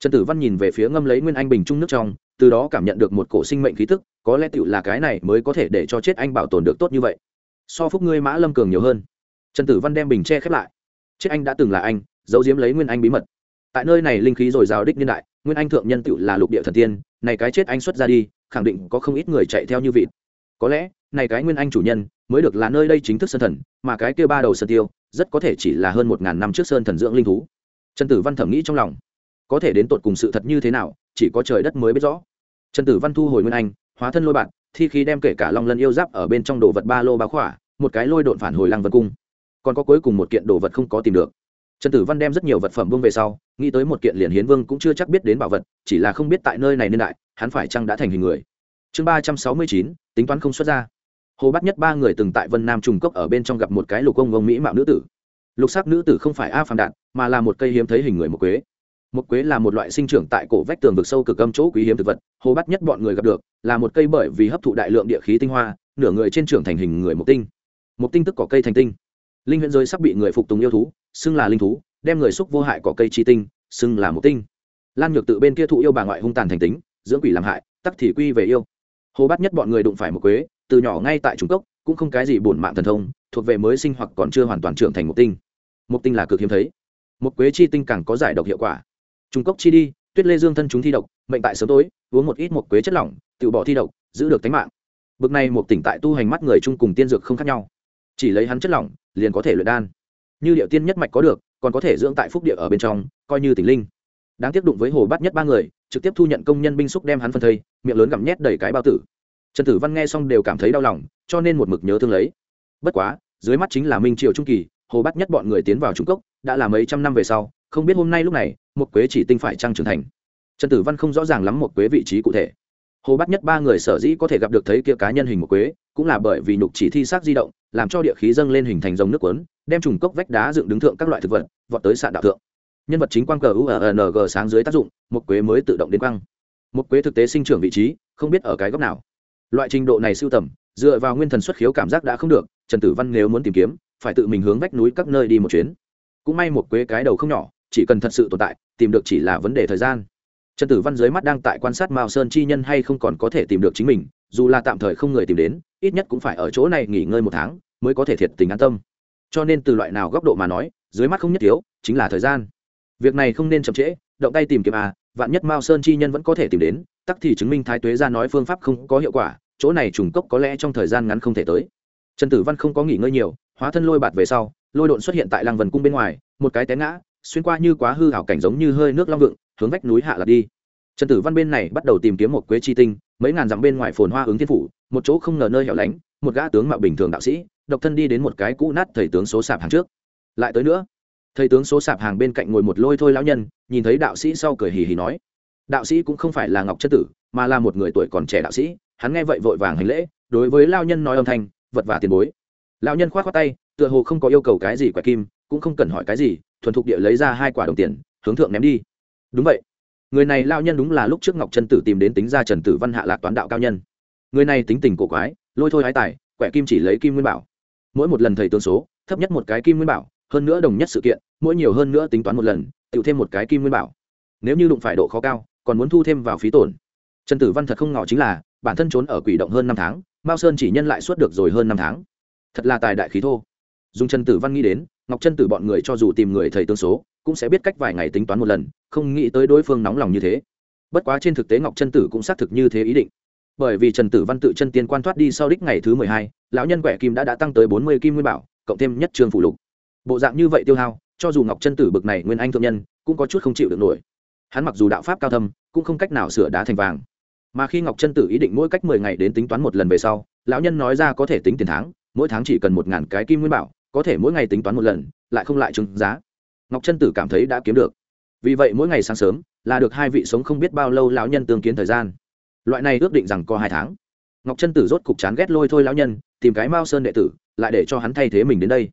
Trần tử văn nhìn về phía ngâm lấy nguyên anh bình trung nước trong, từ đó cảm nhận được một cổ sinh mệnh khí tức, có lẽ tựu là cái này mới có thể để cho chết anh bảo tồn được tốt như vậy. So phúc ngươi mã lâm cường nhiều hơn. Trần tử văn đem bình che khép lại. Chết anh đã từng là anh, giấu diếm lấy nguyên anh bí mật tại nơi này linh khí dồi dào đích niên đại, nguyên anh thượng nhân tựu là lục địa thần tiên, này cái chết anh xuất ra đi, khẳng định có không ít người chạy theo như vịt. Có lẽ, này cái nguyên anh chủ nhân mới được là nơi đây chính thức sơn thần, mà cái kia ba đầu sơn tiêu rất có thể chỉ là hơn một ngàn năm trước sơn thần dưỡng linh thú. Trần tử văn thẩm nghĩ trong lòng, có thể đến tột cùng sự thật như thế nào, chỉ có trời đất mới biết rõ. Trần tử văn thu hồi nguyên anh, hóa thân lôi bạn, thi khi đem kể cả long lân yêu giáp ở bên trong đồ vật ba lô bá khỏa, một cái lôi độn phản hồi lăng vật cung. Còn có cuối cùng một kiện đồ vật không có tìm được trần tử văn đem rất nhiều vật phẩm vương về sau, nghĩ tới một kiện liền hiến vương cũng chưa chắc biết đến bảo vật, chỉ là không biết tại nơi này niên đại, hắn phải chăng đã thành hình người. Chương ba trăm sáu mươi chín, tính toán không xuất ra. Hồ bắt nhất ba người từng tại vân nam trùng cốc ở bên trong gặp một cái lục ông ông mỹ mạo nữ tử. Lục sắc nữ tử không phải a phàm đạn, mà là một cây hiếm thấy hình người một quế. Một quế là một loại sinh trưởng tại cổ vách tường vực sâu cực âm chỗ quý hiếm thực vật, hồ bắt nhất bọn người gặp được, là một cây bởi vì hấp thụ đại lượng địa khí tinh hoa, nửa người trên trưởng thành hình người một tinh. Một tinh tức cỏ cây thành tinh linh huyện giới sắp bị người phục tùng yêu thú, xưng là linh thú, đem người xúc vô hại cỏ cây chi tinh, xưng là một tinh. Lan nhược tự bên kia thụ yêu bà ngoại hung tàn thành tính, dưỡng quỷ làm hại, tắc thì quy về yêu. Hồ bắt nhất bọn người đụng phải một quế, từ nhỏ ngay tại trung cốc cũng không cái gì bổn mạng thần thông, thuộc về mới sinh hoặc còn chưa hoàn toàn trưởng thành một tinh. Một tinh là cực hiếm thấy. Một quế chi tinh càng có giải độc hiệu quả. Trung cốc chi đi, tuyết lê dương thân chúng thi độc, mệnh tại sớm tối, uống một ít một quế chất lỏng, tự bỏ thi độc, giữ được tính mạng. Bực này một tỉnh tại tu hành mắt người chung cùng tiên dược không khác nhau. Chỉ lấy hắn chất lỏng liền có thể luyện đan. Như điệu tiên nhất mạch có được, còn có thể dưỡng tại phúc địa ở bên trong, coi như tỉnh linh. Đáng tiếp đụng với hồ bát nhất ba người, trực tiếp thu nhận công nhân binh xúc đem hắn phân thây, miệng lớn gặm nhét đầy cái bao tử. Trần tử văn nghe xong đều cảm thấy đau lòng, cho nên một mực nhớ thương lấy. Bất quá, dưới mắt chính là minh triều trung kỳ, hồ Bát nhất bọn người tiến vào trung cốc, đã là mấy trăm năm về sau, không biết hôm nay lúc này, một quế chỉ tinh phải trăng trưởng thành. Trần tử văn không rõ ràng lắm một quế vị trí cụ thể hồ bắt nhất ba người sở dĩ có thể gặp được thấy kia cá nhân hình một quế, cũng là bởi vì nhục chỉ thi xác di động, làm cho địa khí dâng lên hình thành dòng nước quấn đem trùng cốc vách đá dựng đứng thượng các loại thực vật, vọt tới sạn đạo thượng. Nhân vật chính quang cờ ung sáng dưới tác dụng, một quế mới tự động đến quang. Một quế thực tế sinh trưởng vị trí, không biết ở cái góc nào. Loại trình độ này sưu tầm, dựa vào nguyên thần xuất khiếu cảm giác đã không được, trần tử văn nếu muốn tìm kiếm, phải tự mình hướng vách núi các nơi đi một chuyến. Cũng may một quế cái đầu không nhỏ, chỉ cần thật sự tồn tại, tìm được chỉ là vấn đề thời gian trần tử văn dưới mắt đang tại quan sát mao sơn chi nhân hay không còn có thể tìm được chính mình, dù là tạm thời không người tìm đến, ít nhất cũng phải ở chỗ này nghỉ ngơi một tháng mới có thể thiệt tình an tâm. Cho nên từ loại nào góc độ mà nói, dưới mắt không nhất thiếu, chính là thời gian. Việc này không nên chậm trễ, động tay tìm kiếm à vạn nhất mao sơn chi nhân vẫn có thể tìm đến, tắc thì chứng minh thái tuế ra nói phương pháp không có hiệu quả, chỗ này trùng cốc có lẽ trong thời gian ngắn không thể tới. Trần tử văn không có nghỉ ngơi nhiều, hóa thân lôi bạt về sau, lôi độn xuất hiện tại lăng vần cung bên ngoài, một cái té ngã, xuyên qua như quá hư hảo cảnh giống như hơi nước long vựng hướng vách núi hạ lạc đi. Trần tử văn bên này bắt đầu tìm kiếm một quế chi tinh, mấy ngàn dặm bên ngoài phồn hoa ứng thiên phủ, một chỗ không ngờ nơi hẻo lánh, một gã tướng mạo bình thường đạo sĩ, độc thân đi đến một cái cũ nát thầy tướng số sạp hàng trước. Lại tới nữa. Thầy tướng số sạp hàng bên cạnh ngồi một lôi thôi lão nhân, nhìn thấy đạo sĩ sau cười hì hì nói, đạo sĩ cũng không phải là ngọc chất tử, mà là một người tuổi còn trẻ đạo sĩ, hắn nghe vậy vội vàng hành lễ, đối với lao nhân nói âm thanh, vật và tiền bối. Lão nhân k h o á t khoác tay, tựa hồ không có yêu cầu cái gì quẹt kim, cũng không cần hỏi cái gì, thuần thục địa lấy ra hai quả đồng tiền, hướng thượng ném đi đúng vậy. Người này lao nhân đúng là lúc trước ngọc trân tử tìm đến tính ra trần tử văn hạ lạc toán đạo cao nhân. Người này tính tình cổ quái, lôi thôi hái tài, quẻ kim chỉ lấy kim nguyên bảo. Mỗi một lần thầy tướng số, thấp nhất một cái kim nguyên bảo, hơn nữa đồng nhất sự kiện, mỗi nhiều hơn nữa tính toán một lần tự thêm một cái kim nguyên bảo. Nếu như đụng phải độ khó cao, còn muốn thu thêm vào phí tổn. Trần tử văn thật không ngỏ chính là, bản thân trốn ở quỷ động hơn năm tháng, mao sơn chỉ nhân lại suốt được rồi hơn năm tháng. Thật là tài đại khí thô dùng trần tử văn nghĩ đến, ngọc trân tử bọn người cho dù tìm người thầy tương số, cũng sẽ biết cách vài ngày tính toán một lần, không nghĩ tới đối phương nóng lòng như thế. Bất quá trên thực tế ngọc trân tử cũng xác thực như thế ý định. Bởi vì trần tử văn tự chân tiên quan thoát đi sau đích ngày thứ mười hai, lão nhân quẻ kim đã đã tăng tới bốn mươi kim nguyên bảo, cộng thêm nhất trường phủ lục. Bộ dạng như vậy tiêu hao, cho dù ngọc trân tử bực này nguyên anh thượng nhân, cũng có chút không chịu được nổi. Hắn mặc dù đạo pháp cao thâm, cũng không cách nào sửa đá thành vàng. Mà khi ngọc trân tử ý định mỗi cách mười ngày đến tính toán một lần về sau, lão nhân nói ra có thể tính tiền tháng, mỗi tháng chỉ cần một ngàn cái kim nguyên bảo có thể mỗi ngày tính toán một lần, lại không lại trừng giá. Ngọc trân tử cảm thấy đã kiếm được. Vì vậy mỗi ngày sáng sớm là được hai vị sống không biết bao lâu lão nhân tương kiến thời gian. Loại này ước định rằng có hai tháng. Ngọc trân tử rốt cục chán ghét lôi thôi lão nhân, tìm cái mao sơn đệ tử, lại để cho hắn thay thế mình đến đây.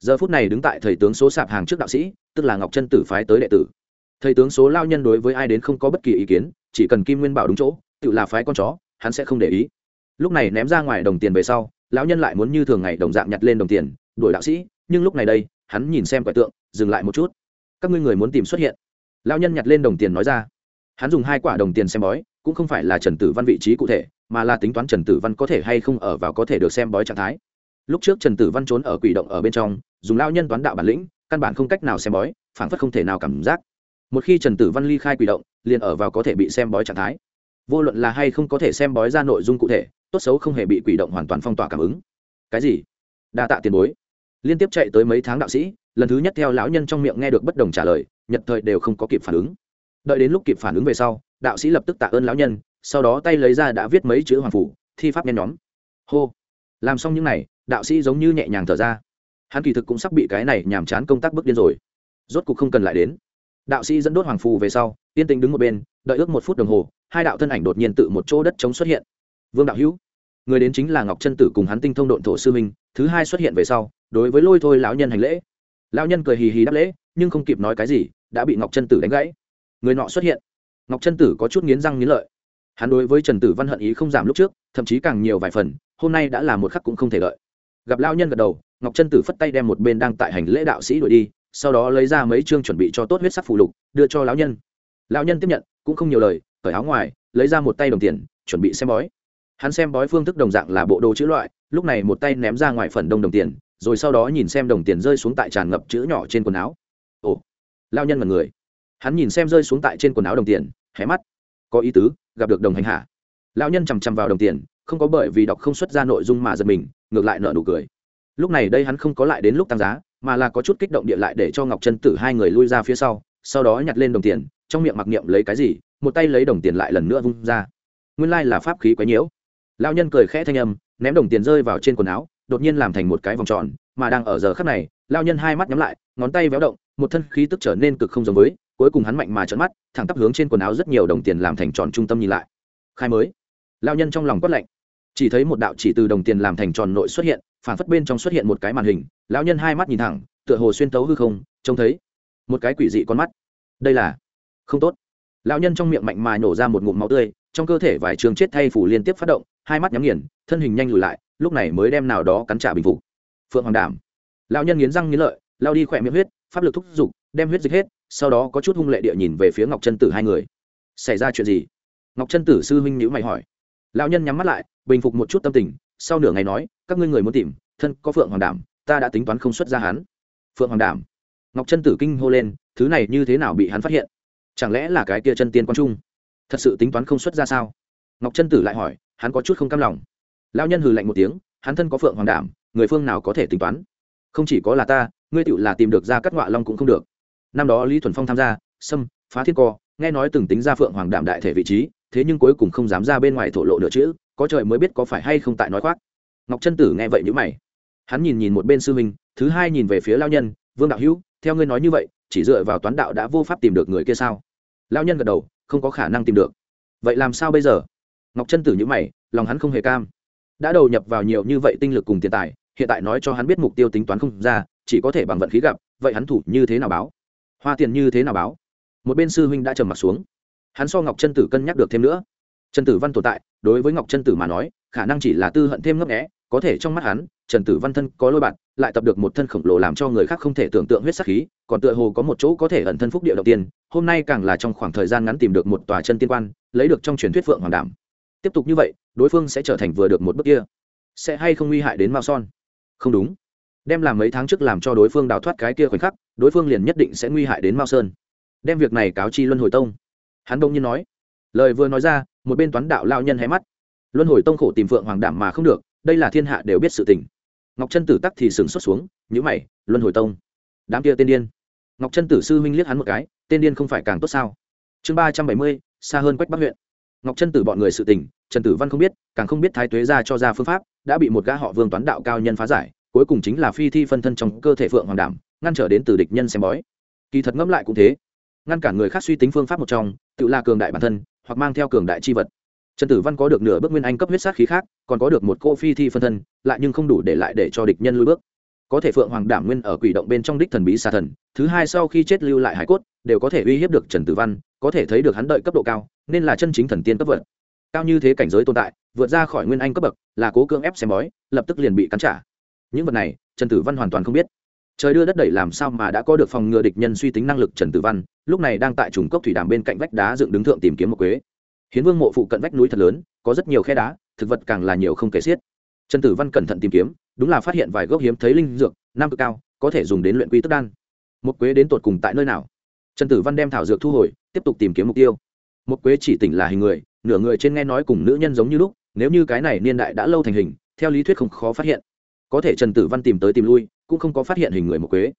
Giờ phút này đứng tại thầy tướng số sạp hàng trước đạo sĩ, tức là ngọc trân tử phái tới đệ tử. Thầy tướng số lao nhân đối với ai đến không có bất kỳ ý kiến, chỉ cần kim nguyên bảo đúng chỗ, tự là phái con chó, hắn sẽ không để ý. Lúc này ném ra ngoài đồng tiền về sau, lão nhân lại muốn như thường ngày đồng dạng nhặt lên đồng tiền đuổi đạo sĩ, nhưng lúc này đây, hắn nhìn xem quẻ tượng, dừng lại một chút. Các ngươi người muốn tìm xuất hiện. Lão nhân nhặt lên đồng tiền nói ra. Hắn dùng hai quả đồng tiền xem bói, cũng không phải là trần tử văn vị trí cụ thể, mà là tính toán trần tử văn có thể hay không ở vào có thể được xem bói trạng thái. Lúc trước trần tử văn trốn ở quỷ động ở bên trong, dùng lao nhân toán đạo bản lĩnh, căn bản không cách nào xem bói phản phất không thể nào cảm giác. Một khi trần tử văn ly khai quỷ động, liền ở vào có thể bị xem bói trạng thái. Vô luận là hay không có thể xem bói ra nội dung cụ thể, tốt xấu không hề bị quỷ động hoàn toàn phong tỏa cảm ứng. Cái gì? Đa tạ tiền bối liên tiếp chạy tới mấy tháng đạo sĩ, lần thứ nhất theo lão nhân trong miệng nghe được bất đồng trả lời, nhật thời đều không có kịp phản ứng. Đợi đến lúc kịp phản ứng về sau, đạo sĩ lập tức tạ ơn lão nhân, sau đó tay lấy ra đã viết mấy chữ hoàng phủ, thi pháp nhen nhóm. Hô! Làm xong những n à y đạo sĩ giống như nhẹ nhàng thở ra. Hắn kỳ thực cũng sắp bị cái này nhàm chán công tác bước điên rồi. Rốt cuộc không cần lại đến. Đạo sĩ dẫn đốt hoàng phù về sau, yên tĩnh đứng một bên, đợi ước một phút đồng hồ, hai đạo thân ảnh đột nhiên tự một chỗ đất trống xuất hiện. Vương đạo hữu, người đến chính là ngọc trân tử cùng hắn tinh thông độn thổ sư minh thứ hai xuất hiện về sau, đối với lôi thôi lão nhân hành lễ. Lão nhân cười hì hì đáp lễ, nhưng không kịp nói cái gì, đã bị ngọc trân tử đánh gãy. Người nọ xuất hiện. Ngọc trân tử có chút nghiến răng nghiến lợi. Hắn đối với trần tử văn hận ý không giảm lúc trước, thậm chí càng nhiều vài phần, hôm nay đã là một khắc cũng không thể lợi gặp lao nhân gật đầu, ngọc trân tử phất tay đem một bên đang tại hành lễ đạo sĩ đuổi đi, sau đó lấy ra mấy chương chuẩn bị cho tốt huyết sắc phù lục, đưa cho lão nhân. Lão nhân tiếp nhận, cũng không nhiều lời, cởi áo ngoài, lấy ra một tay đồng tiền, chuẩn bị xem bói. Hắn xem bói phương thức đồng dạng là bộ đồ chữ loại lúc này một tay ném ra ngoài phần đông đồng tiền, rồi sau đó nhìn xem đồng tiền rơi xuống tại tràn ngập chữ nhỏ trên quần áo. Ồ, lao nhân mật người. Hắn nhìn xem rơi xuống tại trên quần áo đồng tiền, hé mắt. Có ý tứ, gặp được đồng hành hạ lão nhân chằm chằm vào đồng tiền, không có bởi vì đọc không xuất ra nội dung mà giật mình, ngược lại nợ nụ cười. Lúc này đây hắn không có lại đến lúc tăng giá, mà là có chút kích động địa lại để cho ngọc chân tử hai người lui ra phía sau sau đó nhặt lên đồng tiền, trong miệng mặc niệm lấy cái gì, một tay lấy đồng tiền lại lần nữa vung ra. Nguyên lai là pháp khí quấy nhiễu. Lao nhân cười khẽ thanh âm ném đồng tiền rơi vào trên quần áo, đột nhiên làm thành một cái vòng tròn, mà đang ở giờ khắc này, lao nhân hai mắt nhắm lại, ngón tay véo động, một thân khí tức trở nên cực không giống với, cuối cùng hắn mạnh mà trợn mắt, thẳng tắp hướng trên quần áo rất nhiều đồng tiền làm thành tròn trung tâm nhìn lại. Khai mới. Lao nhân trong lòng quất lạnh. Chỉ thấy một đạo chỉ từ đồng tiền làm thành tròn nội xuất hiện, phản phất bên trong xuất hiện một cái màn hình, lão nhân hai mắt nhìn thẳng, tựa hồ xuyên tấu hư không, trông thấy một cái quỷ dị con mắt. Đây là không tốt. Lão nhân trong miệng mạnh mà nổ ra một ngụm máu tươi, trong cơ thể vài trường chết thay phủ liên tiếp phát động hai mắt nhắm nghiền, thân hình nhanh lùi lại, lúc này mới đem nào đó cắn trả bình phục. Phượng hoàng đảm. Lão nhân nghiến răng nghiến lợi lao đi khỏe miệng huyết, pháp lực thúc giục, đem huyết dịch hết, sau đó có chút hung lệ địa nhìn về phía ngọc Trân tử hai người. Xảy ra chuyện gì? Ngọc Trân tử sư huynh nhữ mày hỏi. Lão nhân nhắm mắt lại, bình phục một chút tâm tình, sau nửa ngày nói, các ngươi người muốn tìm, thân có phượng hoàng đảm, ta đã tính toán không xuất ra hắn. Phượng hoàng đảm. Ngọc Trân tử kinh hô lên, thứ này như thế nào bị hắn phát hiện? Chẳng lẽ là cái kia chân tiên quan trung? Thật sự tính toán không xuất ra sao? Ngọc Trân tử lại hỏi hắn có chút không cam lòng. Lão nhân hừ lạnh một tiếng, hắn thân có phượng hoàng đảm, người phương nào có thể tính toán? Không chỉ có là ta, ngươi tựu là tìm được ra cắt ngọa long cũng không được. Năm đó lý thuần phong tham gia xâm phá thiên co, nghe nói từng tính ra phượng hoàng đảm đại thể vị trí, thế nhưng cuối cùng không dám ra bên ngoài thổ lộ nửa chữ, có trời mới biết có phải hay không tại nói khoác. Ngọc chân tử nghe vậy nhữ mày. Hắn nhìn nhìn một bên sư huynh, thứ hai nhìn về phía lao nhân, vương đạo hữu, theo ngươi nói như vậy, chỉ dựa vào toán đạo đã vô pháp tìm được người kia sao? Lao nhân gật đầu, không có khả năng tìm được. Vậy làm sao bây giờ? Ngọc chân tử nhữ mày, lòng hắn không hề cam. Đã đầu nhập vào nhiều như vậy tinh lực cùng tiền tài, hiện tại nói cho hắn biết mục tiêu tính toán không ra, chỉ có thể bằng vận khí gặp, vậy hắn thủ như thế nào báo? Hoa tiền như thế nào báo? Một bên sư huynh đã trầm m ặ t xuống. Hắn so ngọc chân tử cân nhắc được thêm nữa. Trần tử văn tồn tại, đối với ngọc chân tử mà nói, khả năng chỉ là tư hận thêm ngấp nghẽ có thể trong mắt hắn, trần tử văn thân có lôi bạn lại tập được một thân khổng lồ làm cho người khác không thể tưởng tượng huyết sắc khí, còn tựa hồ có một chỗ có thể ẩn thân phúc địa đầu tiên, hôm nay càng là trong khoảng thời gian ngắn tìm được một tòa chân tiên quan, lấy được trong truyền thuyết phượng hoàng đảm tiếp tục như vậy, đối phương sẽ trở thành vừa được một bước kia. Sẽ hay không nguy hại đến mao son? Không đúng. Đem làm mấy tháng trước làm cho đối phương đào thoát cái kia khoảnh khắc, đối phương liền nhất định sẽ nguy hại đến mao sơn. Đem việc này cáo chi luân hồi tông. Hắn đông nhiên nói. Lời vừa nói ra, một bên toán đạo lao nhân hé mắt. Luân hồi tông khổ tìm phượng hoàng đảm mà không được, đây là thiên hạ đều biết sự tình. Ngọc trân tử tắc thì sừng xuất xuống nhữ mày, luân hồi tông. Đám kia tên điên. Ngọc trân tử sư huynh liếc hắn một cái, tên điên không phải càng tốt sao? Chương ba trăm bảy mươi, xa hơn quách bắc huyện ngọc trân tử bọn người sự tình, trần tử văn không biết, càng không biết thái tuế ra cho ra phương pháp, đã bị một gã họ vương toán đạo cao nhân phá giải, cuối cùng chính là phi thi phân thân trong cơ thể phượng hoàng đảm, ngăn trở đến từ địch nhân xem bói. Kỳ thật ngẫm lại cũng thế. Ngăn cản người khác suy tính phương pháp một trong, tự là cường đại bản thân, hoặc mang theo cường đại chi vật. Trần tử văn có được nửa bước nguyên anh cấp huyết sát khí khác, còn có được một cô phi thi phân thân, lại nhưng không đủ để lại để cho địch nhân lui bước. Có thể phượng hoàng đảm nguyên ở quỷ động bên trong đích thần bí xa thần, thứ hai sau khi chết lưu lại hải cốt, đều có thể uy hiếp được trần tử văn, có thể thấy được hắn đợi cấp độ cao nên là chân chính thần tiên cấp vật. Cao như thế cảnh giới tồn tại, vượt ra khỏi nguyên anh cấp bậc, là cố cưỡng ép xem bói, lập tức liền bị cắn trả. Những vật này, trần tử văn hoàn toàn không biết. Trời đưa đất đẩy làm sao mà đã có được phòng ngừa địch nhân suy tính năng lực trần tử văn, lúc này đang tại trùng cốc thủy đàm bên cạnh vách đá dựng đứng thượng tìm kiếm một quế. Hiến vương mộ phụ cận vách núi thật lớn, có rất nhiều khe đá, thực vật càng là nhiều không kể xiết. Trần tử văn cẩn thận tìm kiếm, đúng là phát hiện vài gốc hiếm thấy linh dược nam cực cao, có thể dùng đến luyện quy tức đan. Một quế đến tột cùng tại nơi nào? Trần tử văn đem thảo dược thu hồi, tiếp tục tìm kiếm mục tiêu một quế chỉ tỉnh là hình người nửa người trên nghe nói cùng nữ nhân giống như lúc nếu như cái này niên đại đã lâu thành hình theo lý thuyết không khó phát hiện. Có thể trần tử văn tìm tới tìm lui cũng không có phát hiện hình người một quế.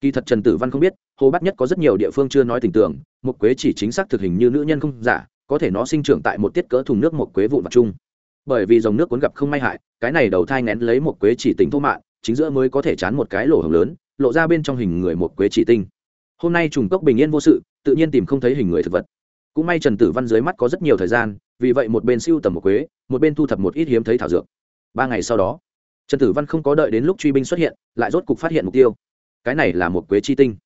Kỳ thật trần tử văn không biết hồ bát nhất có rất nhiều địa phương chưa nói tình tưởng một quế chỉ chính xác thực hình như nữ nhân không giả có thể nó sinh trưởng tại một tiết cỡ thùng nước một quế vụn vặt chung. Bởi vì dòng nước cuốn gặp không may hại cái này đầu thai ngén lấy một quế chỉ tính thô mạ, chính giữa mới có thể chán một cái lỗ hồng lớn lộ ra bên trong hình người một quế chỉ tinh. Hôm nay trùng cốc bình yên vô sự tự nhiên tìm không thấy hình người thực vật cũng may trần tử văn dưới mắt có rất nhiều thời gian, vì vậy một bên siêu tầm một quế, một bên thu thập một ít hiếm thấy thảo dược. Ba ngày sau đó, trần tử văn không có đợi đến lúc truy binh xuất hiện, lại rốt cục phát hiện mục tiêu. Cái này là một quế chi tinh.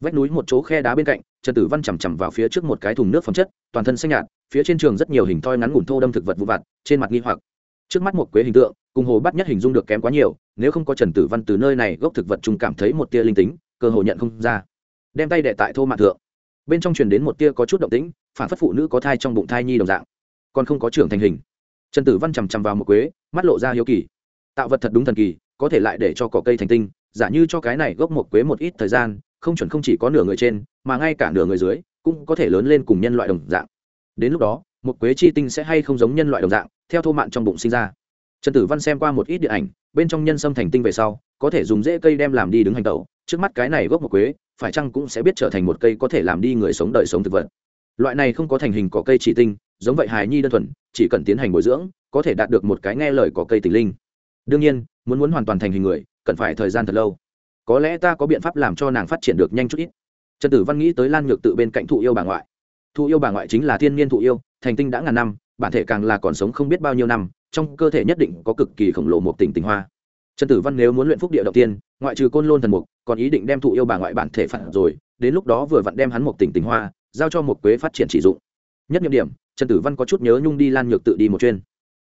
Vách núi một chỗ khe đá bên cạnh, trần tử văn chằm chằm vào phía trước một cái thùng nước phẩm chất, toàn thân xanh nhạt, phía trên trường rất nhiều hình thoi ngắn ngủn thô đâm thực vật vụ vặt, trên mặt nghi hoặc. Trước mắt một quế hình tượng, cùng hồ bắt nhất hình dung được kém quá nhiều, nếu không có trần tử văn từ nơi này gốc thực vật chung cảm thấy một tia linh tính, cơ hội nhận không ra. Đem tay đệ tại thô mạng thượng. Bên trong truyền đến một tia có chút động tĩnh phản phất phụ nữ có thai trong bụng thai nhi đồng dạng, còn không có trưởng thành hình. Trần tử văn chằm chằm vào một quế, mắt lộ ra hiếu kỳ. Tạo vật thật đúng thần kỳ, có thể lại để cho cỏ cây thành tinh, giả như cho cái này gốc một quế một ít thời gian, không chuẩn không chỉ có nửa người trên, mà ngay cả nửa người dưới, cũng có thể lớn lên cùng nhân loại đồng dạng. Đến lúc đó, một quế chi tinh sẽ hay không giống nhân loại đồng dạng, theo thô mạn trong bụng sinh ra. Trần tử văn xem qua một ít điện ảnh, bên trong nhân sâm thành tinh về sau, có thể dùng dễ cây đem làm đi đứng hành tẩu, trước mắt cái này gốc một quế, phải chăng cũng sẽ biết trở thành một cây có thể làm đi người sống đời sống thực vật loại này không có thành hình có cây chỉ tinh, giống vậy hài nhi đơn thuần, chỉ cần tiến hành bồi dưỡng, có thể đạt được một cái nghe lời có cây tình linh. Đương nhiên, muốn muốn hoàn toàn thành hình người, cần phải thời gian thật lâu. Có lẽ ta có biện pháp làm cho nàng phát triển được nhanh chút ít. Trần tử văn nghĩ tới lan nhược tự bên cạnh thụ yêu bà ngoại. Thụ yêu bà ngoại chính là thiên nhiên thụ yêu, thành tinh đã ngàn năm, bản thể càng là còn sống không biết bao nhiêu năm, trong cơ thể nhất định có cực kỳ khổng lồ một tỉnh tình hoa. Trần tử văn nếu muốn luyện phúc địa đầu tiên, ngoại trừ côn lôn thần mục, còn ý định đem thụ yêu bà ngoại bản thể phản rồi, đến lúc đó vừa vặn đem hắn một tỉnh tình hoa giao cho một quế phát triển chỉ dụng. Nhất nhiệm điểm, trần tử văn có chút nhớ nhung đi lan nhược tự đi một chuyên.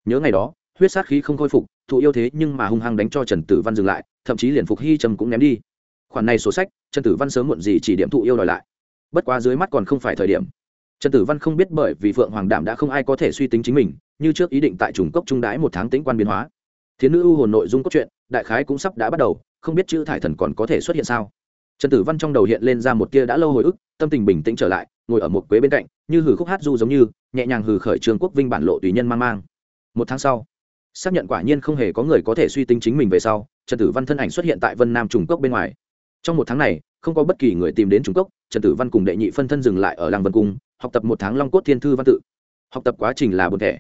Nhớ ngày đó, huyết sát khí không khôi phục, thụ yêu thế nhưng mà hung hăng đánh cho trần tử văn dừng lại, thậm chí liền phục hy trầm cũng ném đi. Khoản này sổ sách, trần tử văn sớm muộn gì chỉ điểm thụ yêu đòi lại. Bất quá dưới mắt còn không phải thời điểm. Trần tử văn không biết bởi vì phượng hoàng đảm đã không ai có thể suy tính chính mình, như trước ý định tại trùng cốc trung đái một tháng tính quan biến hóa. Thiến nữ ưu hồn nội dung cốt truyện, đại khái cũng sắp đã bắt đầu, không biết chữ thải thần còn có thể xuất hiện sao trần tử văn trong đầu hiện lên ra một tia đã lâu hồi ức, tâm tình bình tĩnh trở lại, ngồi ở một quế bên cạnh, như hử khúc hát du giống như, nhẹ nhàng hử khởi trường quốc vinh bản lộ tùy nhân mang mang. Một tháng sau, xác nhận quả nhiên không hề có người có thể suy tính chính mình về sau, trần tử văn thân ảnh xuất hiện tại vân nam trùng cốc bên ngoài. Trong một tháng này, không có bất kỳ người tìm đến trùng cốc trần tử văn cùng đệ nhị phân thân dừng lại ở làng vân cung, học tập một tháng long cốt thiên thư văn tự. Học tập quá trình là buồn thẻ,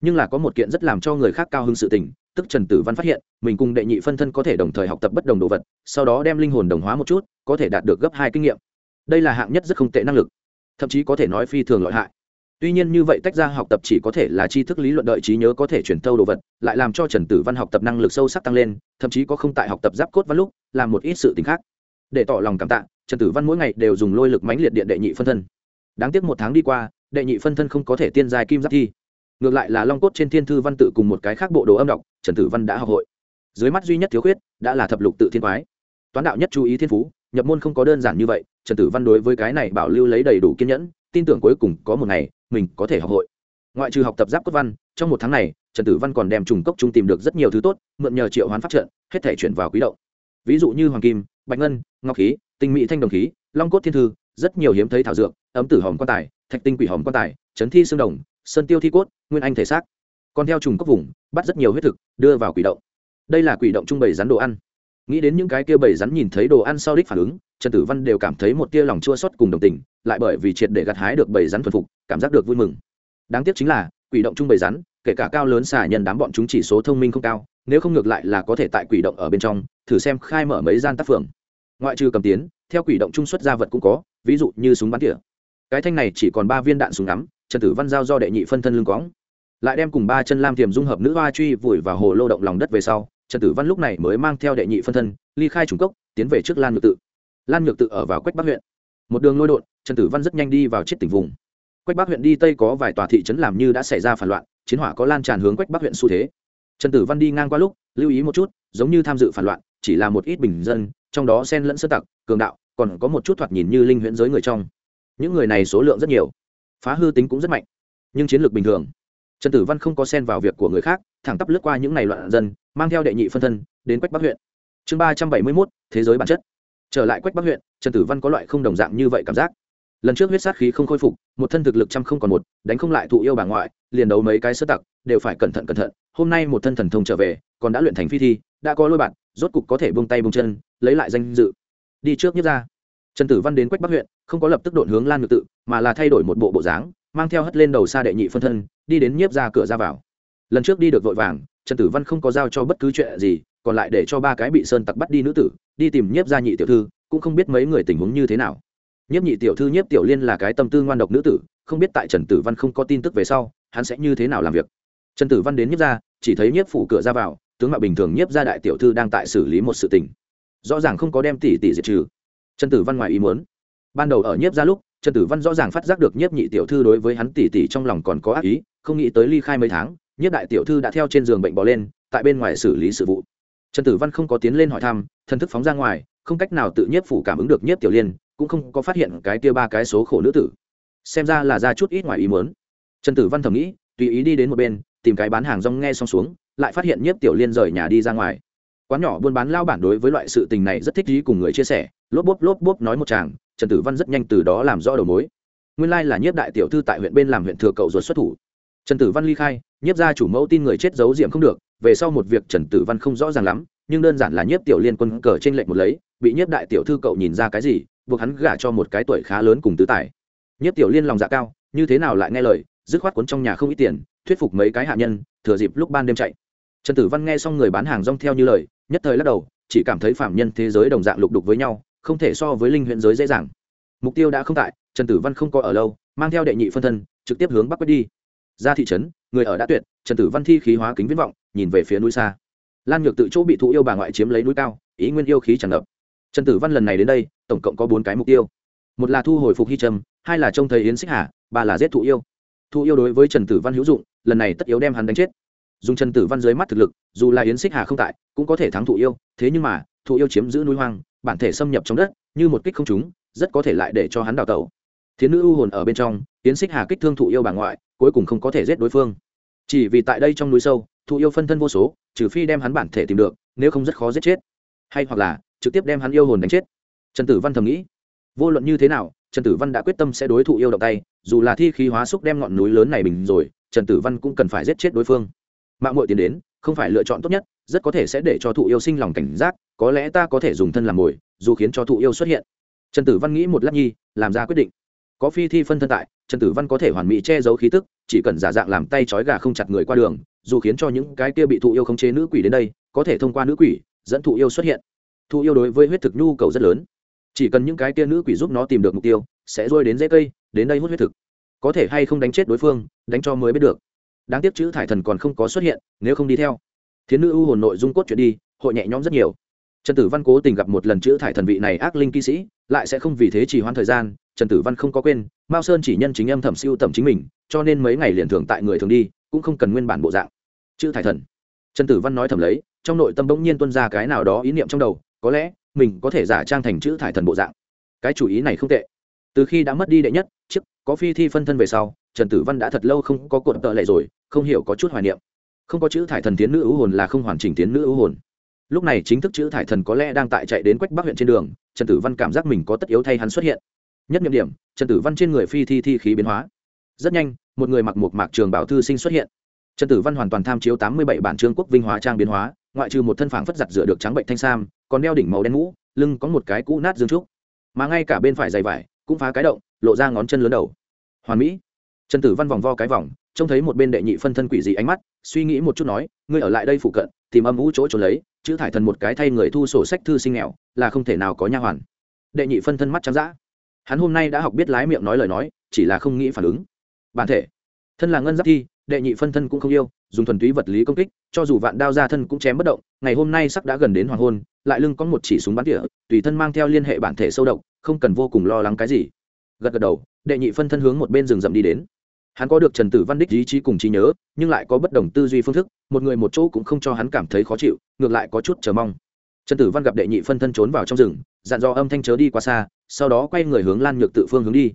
nhưng là có một kiện rất làm cho người khác cao hứng sự tình tức trần tử văn phát hiện, mình cùng đệ nhị phân thân có thể đồng thời học tập bất đồng đồ vật, sau đó đem linh hồn đồng hóa một chút, có thể đạt được gấp hai kinh nghiệm. Đây là hạng nhất rất không tệ năng lực, thậm chí có thể nói phi thường lợi hại. Tuy nhiên như vậy tách ra học tập chỉ có thể là tri thức lý luận đợi trí nhớ có thể chuyển thâu đồ vật, lại làm cho trần tử văn học tập năng lực sâu sắc tăng lên, thậm chí có không tại học tập giáp cốt văn lúc, làm một ít sự t ì n h khác. Để tỏ lòng cảm tạ, trần tử văn mỗi ngày đều dùng lôi lực mánh liệt điện đệ nhị phân thân. Đáng tiếc một tháng đi qua, đệ nhị phân thân không có thể tiên dài kim giáp thi ngược lại là long cốt trên thiên thư văn tự cùng một cái khác bộ đồ âm đọc, trần tử văn đã học hội. Dưới mắt duy nhất thiếu khuyết, đã là thập lục tự thiên quái. Toán đạo nhất chú ý thiên phú, nhập môn không có đơn giản như vậy, trần tử văn đối với cái này bảo lưu lấy đầy đủ kiên nhẫn, tin tưởng cuối cùng có một ngày, mình có thể học hội. Ngoại trừ học tập giáp cốt văn, trong một tháng này, trần tử văn còn đem trùng cốc trung tìm được rất nhiều thứ tốt, mượn nhờ triệu hoán phát trận, hết thể chuyển vào quý động. Ví dụ như hoàng kim, bạch ngân, ngọc khí, tinh mỹ thanh đồng khí, long cốt thiên thư, rất nhiều hiếm thấy thảo dược, ấm tử hòm quan tài, thạch tinh quỷ hòm quan tài trấn thi xương đồng sơn tiêu thi cốt, nguyên anh thể xác. Còn theo trùng cốc vùng, bắt rất nhiều huyết thực, đưa vào quỷ động. Đây là quỷ động trung bày rắn đồ ăn. Nghĩ đến những cái kia bầy rắn nhìn thấy đồ ăn sau đích phản ứng, trần tử văn đều cảm thấy một tia lòng chua xót cùng đồng tình, lại bởi vì triệt để gặt hái được bầy rắn thuần phục, cảm giác được vui mừng. Đáng tiếc chính là, quỷ động chung bầy rắn, kể cả cao lớn xả nhân đám bọn chúng chỉ số thông minh không cao, nếu không ngược lại là có thể tại quỷ động ở bên trong, thử xem khai mở mấy gian tác phường. Ngoại trừ cầm tiến, theo quỷ động trung xuất gia vật cũng có, ví dụ như súng bắn tỉa. Cái thanh này chỉ còn ba viên đạn súng ngắm trần tử văn giao do đệ nhị phân thân lưng cóng lại đem cùng ba chân lam thiềm dung hợp nữ hoa truy vùi vào hồ lô động lòng đất về sau, trần tử văn lúc này mới mang theo đệ nhị phân thân, ly khai trùng cốc, tiến về trước lan nhược tự. Lan nhược tự ở vào quách bắc huyện. Một đường lôi đột, trần tử văn rất nhanh đi vào chết tỉnh vùng. Quách bắc huyện đi tây có vài tòa thị trấn làm như đã xảy ra phản loạn, chiến hỏa có lan tràn hướng quách bắc huyện xu thế. Trần tử văn đi ngang qua lúc, lưu ý một chút, giống như tham dự phản loạn, chỉ là một ít bình dân, trong đó xen lẫn sơ tặc, cường đạo, còn có một chút thoạt nhìn như linh huyễn giới người trong. Những người này số lượng rất nhiều phá hư tính cũng rất mạnh. Nhưng chiến lược bình thường, trần tử văn không có xen vào việc của người khác, thẳng tắp lướt qua những ngày loạn dân, mang theo đệ nhị phân thân, đến quách bắc huyện. Chương ba trăm bảy mươi mốt, thế giới bản chất. Trở lại quách bắc huyện, trần tử văn có loại không đồng dạng như vậy cảm giác. Lần trước huyết sát khí không khôi phục, một thân thực lực trăm không còn một, đánh không lại thụ yêu bà ngoại, liền đấu mấy cái sơ tặc, đều phải cẩn thận cẩn thận. Hôm nay một thân thần thông trở về, còn đã luyện thành phi thi, đã có lôi bạn, rốt cục có thể bông tay bông chân, lấy lại danh dự. Đi trước nhất ra. Trần tử văn đến quách bắc huyện không có lập tức độn hướng lan ngược tự, mà là thay đổi một bộ bộ dáng, mang theo hất lên đầu xa đệ nhị phân thân, đi đến nhiếp ra cửa ra vào. Lần trước đi được vội vàng, trần tử văn không có giao cho bất cứ chuyện gì, còn lại để cho ba cái bị sơn tặc bắt đi nữ tử, đi tìm nhiếp gia nhị tiểu thư, cũng không biết mấy người tình huống như thế nào. Nhiếp nhị tiểu thư, nhiếp tiểu liên là cái tâm tư ngoan độc nữ tử, không biết tại trần tử văn không có tin tức về sau, hắn sẽ như thế nào làm việc. Trần tử văn đến nhiếp gia chỉ thấy nhiếp phủ cửa ra vào, tướng mạo bình thường nhiếp gia đại tiểu thư đang tại xử lý một sự tình. Rõ ràng không có đem tỷ tỷ diệt trừ. Trần tử văn ngoài ý muốn ban đầu ở nhiếp gia lúc, trần tử văn rõ ràng phát giác được nhiếp nhị tiểu thư đối với hắn tỷ tỷ trong lòng còn có ác ý, không nghĩ tới ly khai mấy tháng, nhiếp đại tiểu thư đã theo trên giường bệnh bỏ lên, tại bên ngoài xử lý sự vụ. Trần tử văn không có tiến lên hỏi thăm thân thức phóng ra ngoài, không cách nào tự nhiếp phủ cảm ứng được nhiếp tiểu liên, cũng không có phát hiện cái kia ba cái số khổ nữ tử. Xem ra là ra chút ít ngoài ý muốn. Trần tử văn thầm nghĩ, tùy ý đi đến một bên, tìm cái bán hàng rong nghe xong xuống, lại phát hiện nhiếp tiểu liên rời nhà đi ra ngoài. Quán nhỏ buôn bán lao bản đối với loại sự tình này rất thích ý cùng người chia sẻ, lốp bốp lốp bốp nói một chàng trần tử văn rất nhanh từ đó làm rõ đầu mối. Nguyên lai là nhiếp đại tiểu thư tại huyện bên làm huyện thừa cậu ruột xuất thủ. Trần tử văn ly khai, nhiếp gia chủ mẫu tin người chết giấu diệm không được, về sau một việc trần tử văn không rõ ràng lắm, nhưng đơn giản là nhiếp tiểu liên quân cờ trên lệnh một lấy, bị nhiếp đại tiểu thư cậu nhìn ra cái gì, buộc hắn gả cho một cái tuổi khá lớn cùng tứ tài. Nhiếp tiểu liên lòng dạ cao, như thế nào lại nghe lời, dứt khoát cuốn trong nhà không ít tiền, thuyết phục mấy cái hạ nhân, thừa dịp lúc ban đêm chạy. Trần tử văn nghe xong người bán hàng rong theo như lời, nhất thời lắc đầu, chỉ cảm thấy phạm nhân thế giới đồng dạng lục đục với nhau không thể so với linh huyện giới dễ dàng. Mục tiêu đã không tại, trần tử văn không có ở lâu, mang theo đệ nhị phân thân, trực tiếp hướng bắc quét đi. Ra thị trấn, người ở đã tuyệt, trần tử văn thi khí hóa kính viễn vọng, nhìn về phía núi xa. Lan nhược tự chỗ bị thụ yêu bà ngoại chiếm lấy núi cao, ý nguyên yêu khí tràn ngập. Trần tử văn lần này đến đây, tổng cộng có bốn cái mục tiêu. Một là thu hồi phục hy trầm hai là trông thấy yến xích hà, ba là giết thụ yêu. Thụ yêu đối với trần tử văn hữu dụng, lần này tất yếu đem hắn đánh chết. Dùng trần tử văn dưới mắt thực lực, dù là yến xích hà không tại, cũng có thể thắng thụ yêu, thế nhưng mà, thụ yêu chiếm giữ núi hoang bản thể xâm nhập trong đất, như một kích không trúng, rất có thể lại để cho hắn đào tẩu. Thiến nữ ưu hồn ở bên trong tiến xích hà kích thương thụ yêu bà ngoại, cuối cùng không có thể giết đối phương. Chỉ vì tại đây trong núi sâu, thụ yêu phân thân vô số, trừ phi đem hắn bản thể tìm được, nếu không rất khó giết chết. Hay hoặc là, trực tiếp đem hắn yêu hồn đánh chết. Trần tử văn thầm nghĩ. Vô luận như thế nào, trần tử văn đã quyết tâm sẽ đối thụ yêu động tay, dù là thi khí hóa xúc đem ngọn núi lớn này bình rồi, trần tử văn cũng cần phải giết chết đối phương. Mạng mội tiến đến không phải lựa chọn tốt nhất, rất có thể sẽ để cho thụ yêu sinh lòng cảnh giác, có lẽ ta có thể dùng thân làm mồi, dù khiến cho thụ yêu xuất hiện. Trần tử văn nghĩ một lát nhi, làm ra quyết định. Có phi thi phân thân tại, trần tử văn có thể hoàn mỹ che giấu khí tức, chỉ cần giả dạng làm tay trói gà không chặt người qua đường, dù khiến cho những cái kia bị thụ yêu khống chế nữ quỷ đến đây, có thể thông qua nữ quỷ, dẫn thụ yêu xuất hiện. Thụ yêu đối với huyết thực nhu cầu rất lớn. Chỉ cần những cái kia nữ quỷ giúp nó tìm được mục tiêu, sẽ rôi đến dễ cây, đến đây hút huyết thực. Có thể hay không đánh chết đối phương, đánh cho mới biết được đáng tiếc chữ thải thần còn không có xuất hiện, nếu không đi theo. Thiến nữ ưu hồn nội dung cốt chuyện đi, hội nhẹ nhõm rất nhiều. Trần tử văn cố tình gặp một lần chữ thải thần vị này ác linh kỵ sĩ, lại sẽ không vì thế chỉ hoãn thời gian, trần tử văn không có quên, mao sơn chỉ nhân chính âm thẩm siêu tầm chính mình, cho nên mấy ngày liền thường tại người thường đi, cũng không cần nguyên bản bộ dạng. Chữ thải thần. Trần tử văn nói thầm lấy, trong nội tâm bỗng nhiên tuân ra cái nào đó ý niệm trong đầu, có lẽ, mình có thể giả trang thành chữ thải thần bộ dạng. Cái chủ ý này không tệ. Từ khi đã mất đi đệ nhất, chiếc, có phi thi phân thân về sau, trần tử văn đã thật lâu không có cột tợ lệ rồi không hiểu có chút hoài niệm. Không có chữ thải thần tiến nữ ưu hồn là không hoàn chỉnh tiến nữ ưu hồn. Lúc này chính thức chữ thải thần có lẽ đang tại chạy đến quách bắc huyện trên đường, trần tử văn cảm giác mình có tất yếu thay hắn xuất hiện. Nhất nhiệm điểm, trần tử văn trên người phi thi thi khí biến hóa. Rất nhanh, một người mặc một mạc trường bảo thư sinh xuất hiện. Trần tử văn hoàn toàn tham chiếu tám mươi bảy bản trương quốc vinh hóa trang biến hóa, ngoại trừ một thân phản phất giặt rửa được trắng bệnh thanh sam, còn đeo đỉnh màu đen mũ, lưng có một cái cũ nát dương trúc. Mà ngay cả bên phải dày vải cũng phá cái động, lộ ra ngón chân lớn đầu. Hoàn mỹ. Trần tử văn vòng vo cái vòng trông thấy một bên đệ nhị phân thân quỷ dị ánh mắt, suy nghĩ một chút nói, ngươi ở lại đây phụ cận, tìm âm vũ chỗ trốn lấy, chữ thải thần một cái thay người thu sổ sách thư sinh nghèo, là không thể nào có nha hoàn. Đệ nhị phân thân mắt trắng dã. Hắn hôm nay đã học biết lái miệng nói lời nói, chỉ là không nghĩ phản ứng. Bản thể, thân là ngân giáp thi, đệ nhị phân thân cũng không yêu, dùng thuần túy vật lý công kích, cho dù vạn đao ra thân cũng chém bất động, ngày hôm nay sắp đã gần đến hoàng hôn, lại lưng có một chỉ súng bắn tỉa, tùy thân mang theo liên hệ bản thể sâu độc, không cần vô cùng lo lắng cái gì. Gật gật đầu, đệ nhị phân thân hướng một bên rừng rậm đi đến hắn có được trần tử văn đích ý chí cùng trí nhớ, nhưng lại có bất đồng tư duy phương thức, một người một chỗ cũng không cho hắn cảm thấy khó chịu, ngược lại có chút chờ mong. Trần tử văn gặp đệ nhị phân thân trốn vào trong rừng, dặn dò âm thanh chớ đi qua xa, sau đó quay người hướng lan nhược tự phương hướng đi.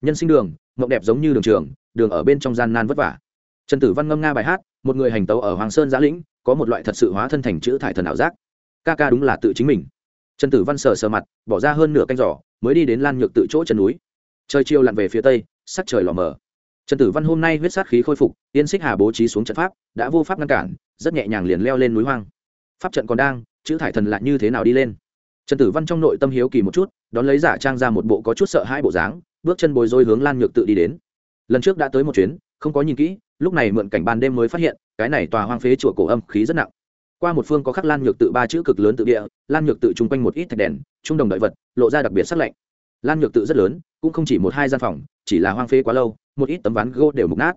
Nhân sinh đường, mộng đẹp giống như đường trường, đường ở bên trong gian nan vất vả. Trần tử văn ngâm nga bài hát, một người hành tấu ở hoàng sơn giã lĩnh, có một loại thật sự hóa thân thành chữ thải thần ảo giác. Ca ca đúng là tự chính mình. Trần tử văn sờ sờ mặt, bỏ ra hơn nửa canh giỏ, mới đi đến lan nhược tự chỗ chân núi. Trời chiều lặn về phía tây, sắc trời lò mờ trần tử văn hôm nay huyết sát khí khôi phục, yên xích hà bố trí xuống trận pháp, đã vô pháp ngăn cản, rất nhẹ nhàng liền leo lên núi hoang. Pháp trận còn đang, chữ thải thần lại như thế nào đi lên? Trần tử văn trong nội tâm hiếu kỳ một chút, đón lấy giả trang ra một bộ có chút sợ hai bộ dáng, bước chân bồi dối hướng lan nhược tự đi đến. Lần trước đã tới một chuyến, không có nhìn kỹ, lúc này mượn cảnh ban đêm mới phát hiện, cái này tòa hoang phế chùa cổ âm khí rất nặng. Qua một phương có khắc lan nhược tự ba chữ cực lớn tự địa, lan nhược tự chung quanh một ít thạch đèn, trung đồng đợi vật, lộ ra đặc biệt sắc lạnh. Lan nhược tự rất lớn, cũng không chỉ một hai gian phòng, chỉ là hoang phế quá lâu một ít tấm ván gỗ đều mục nát.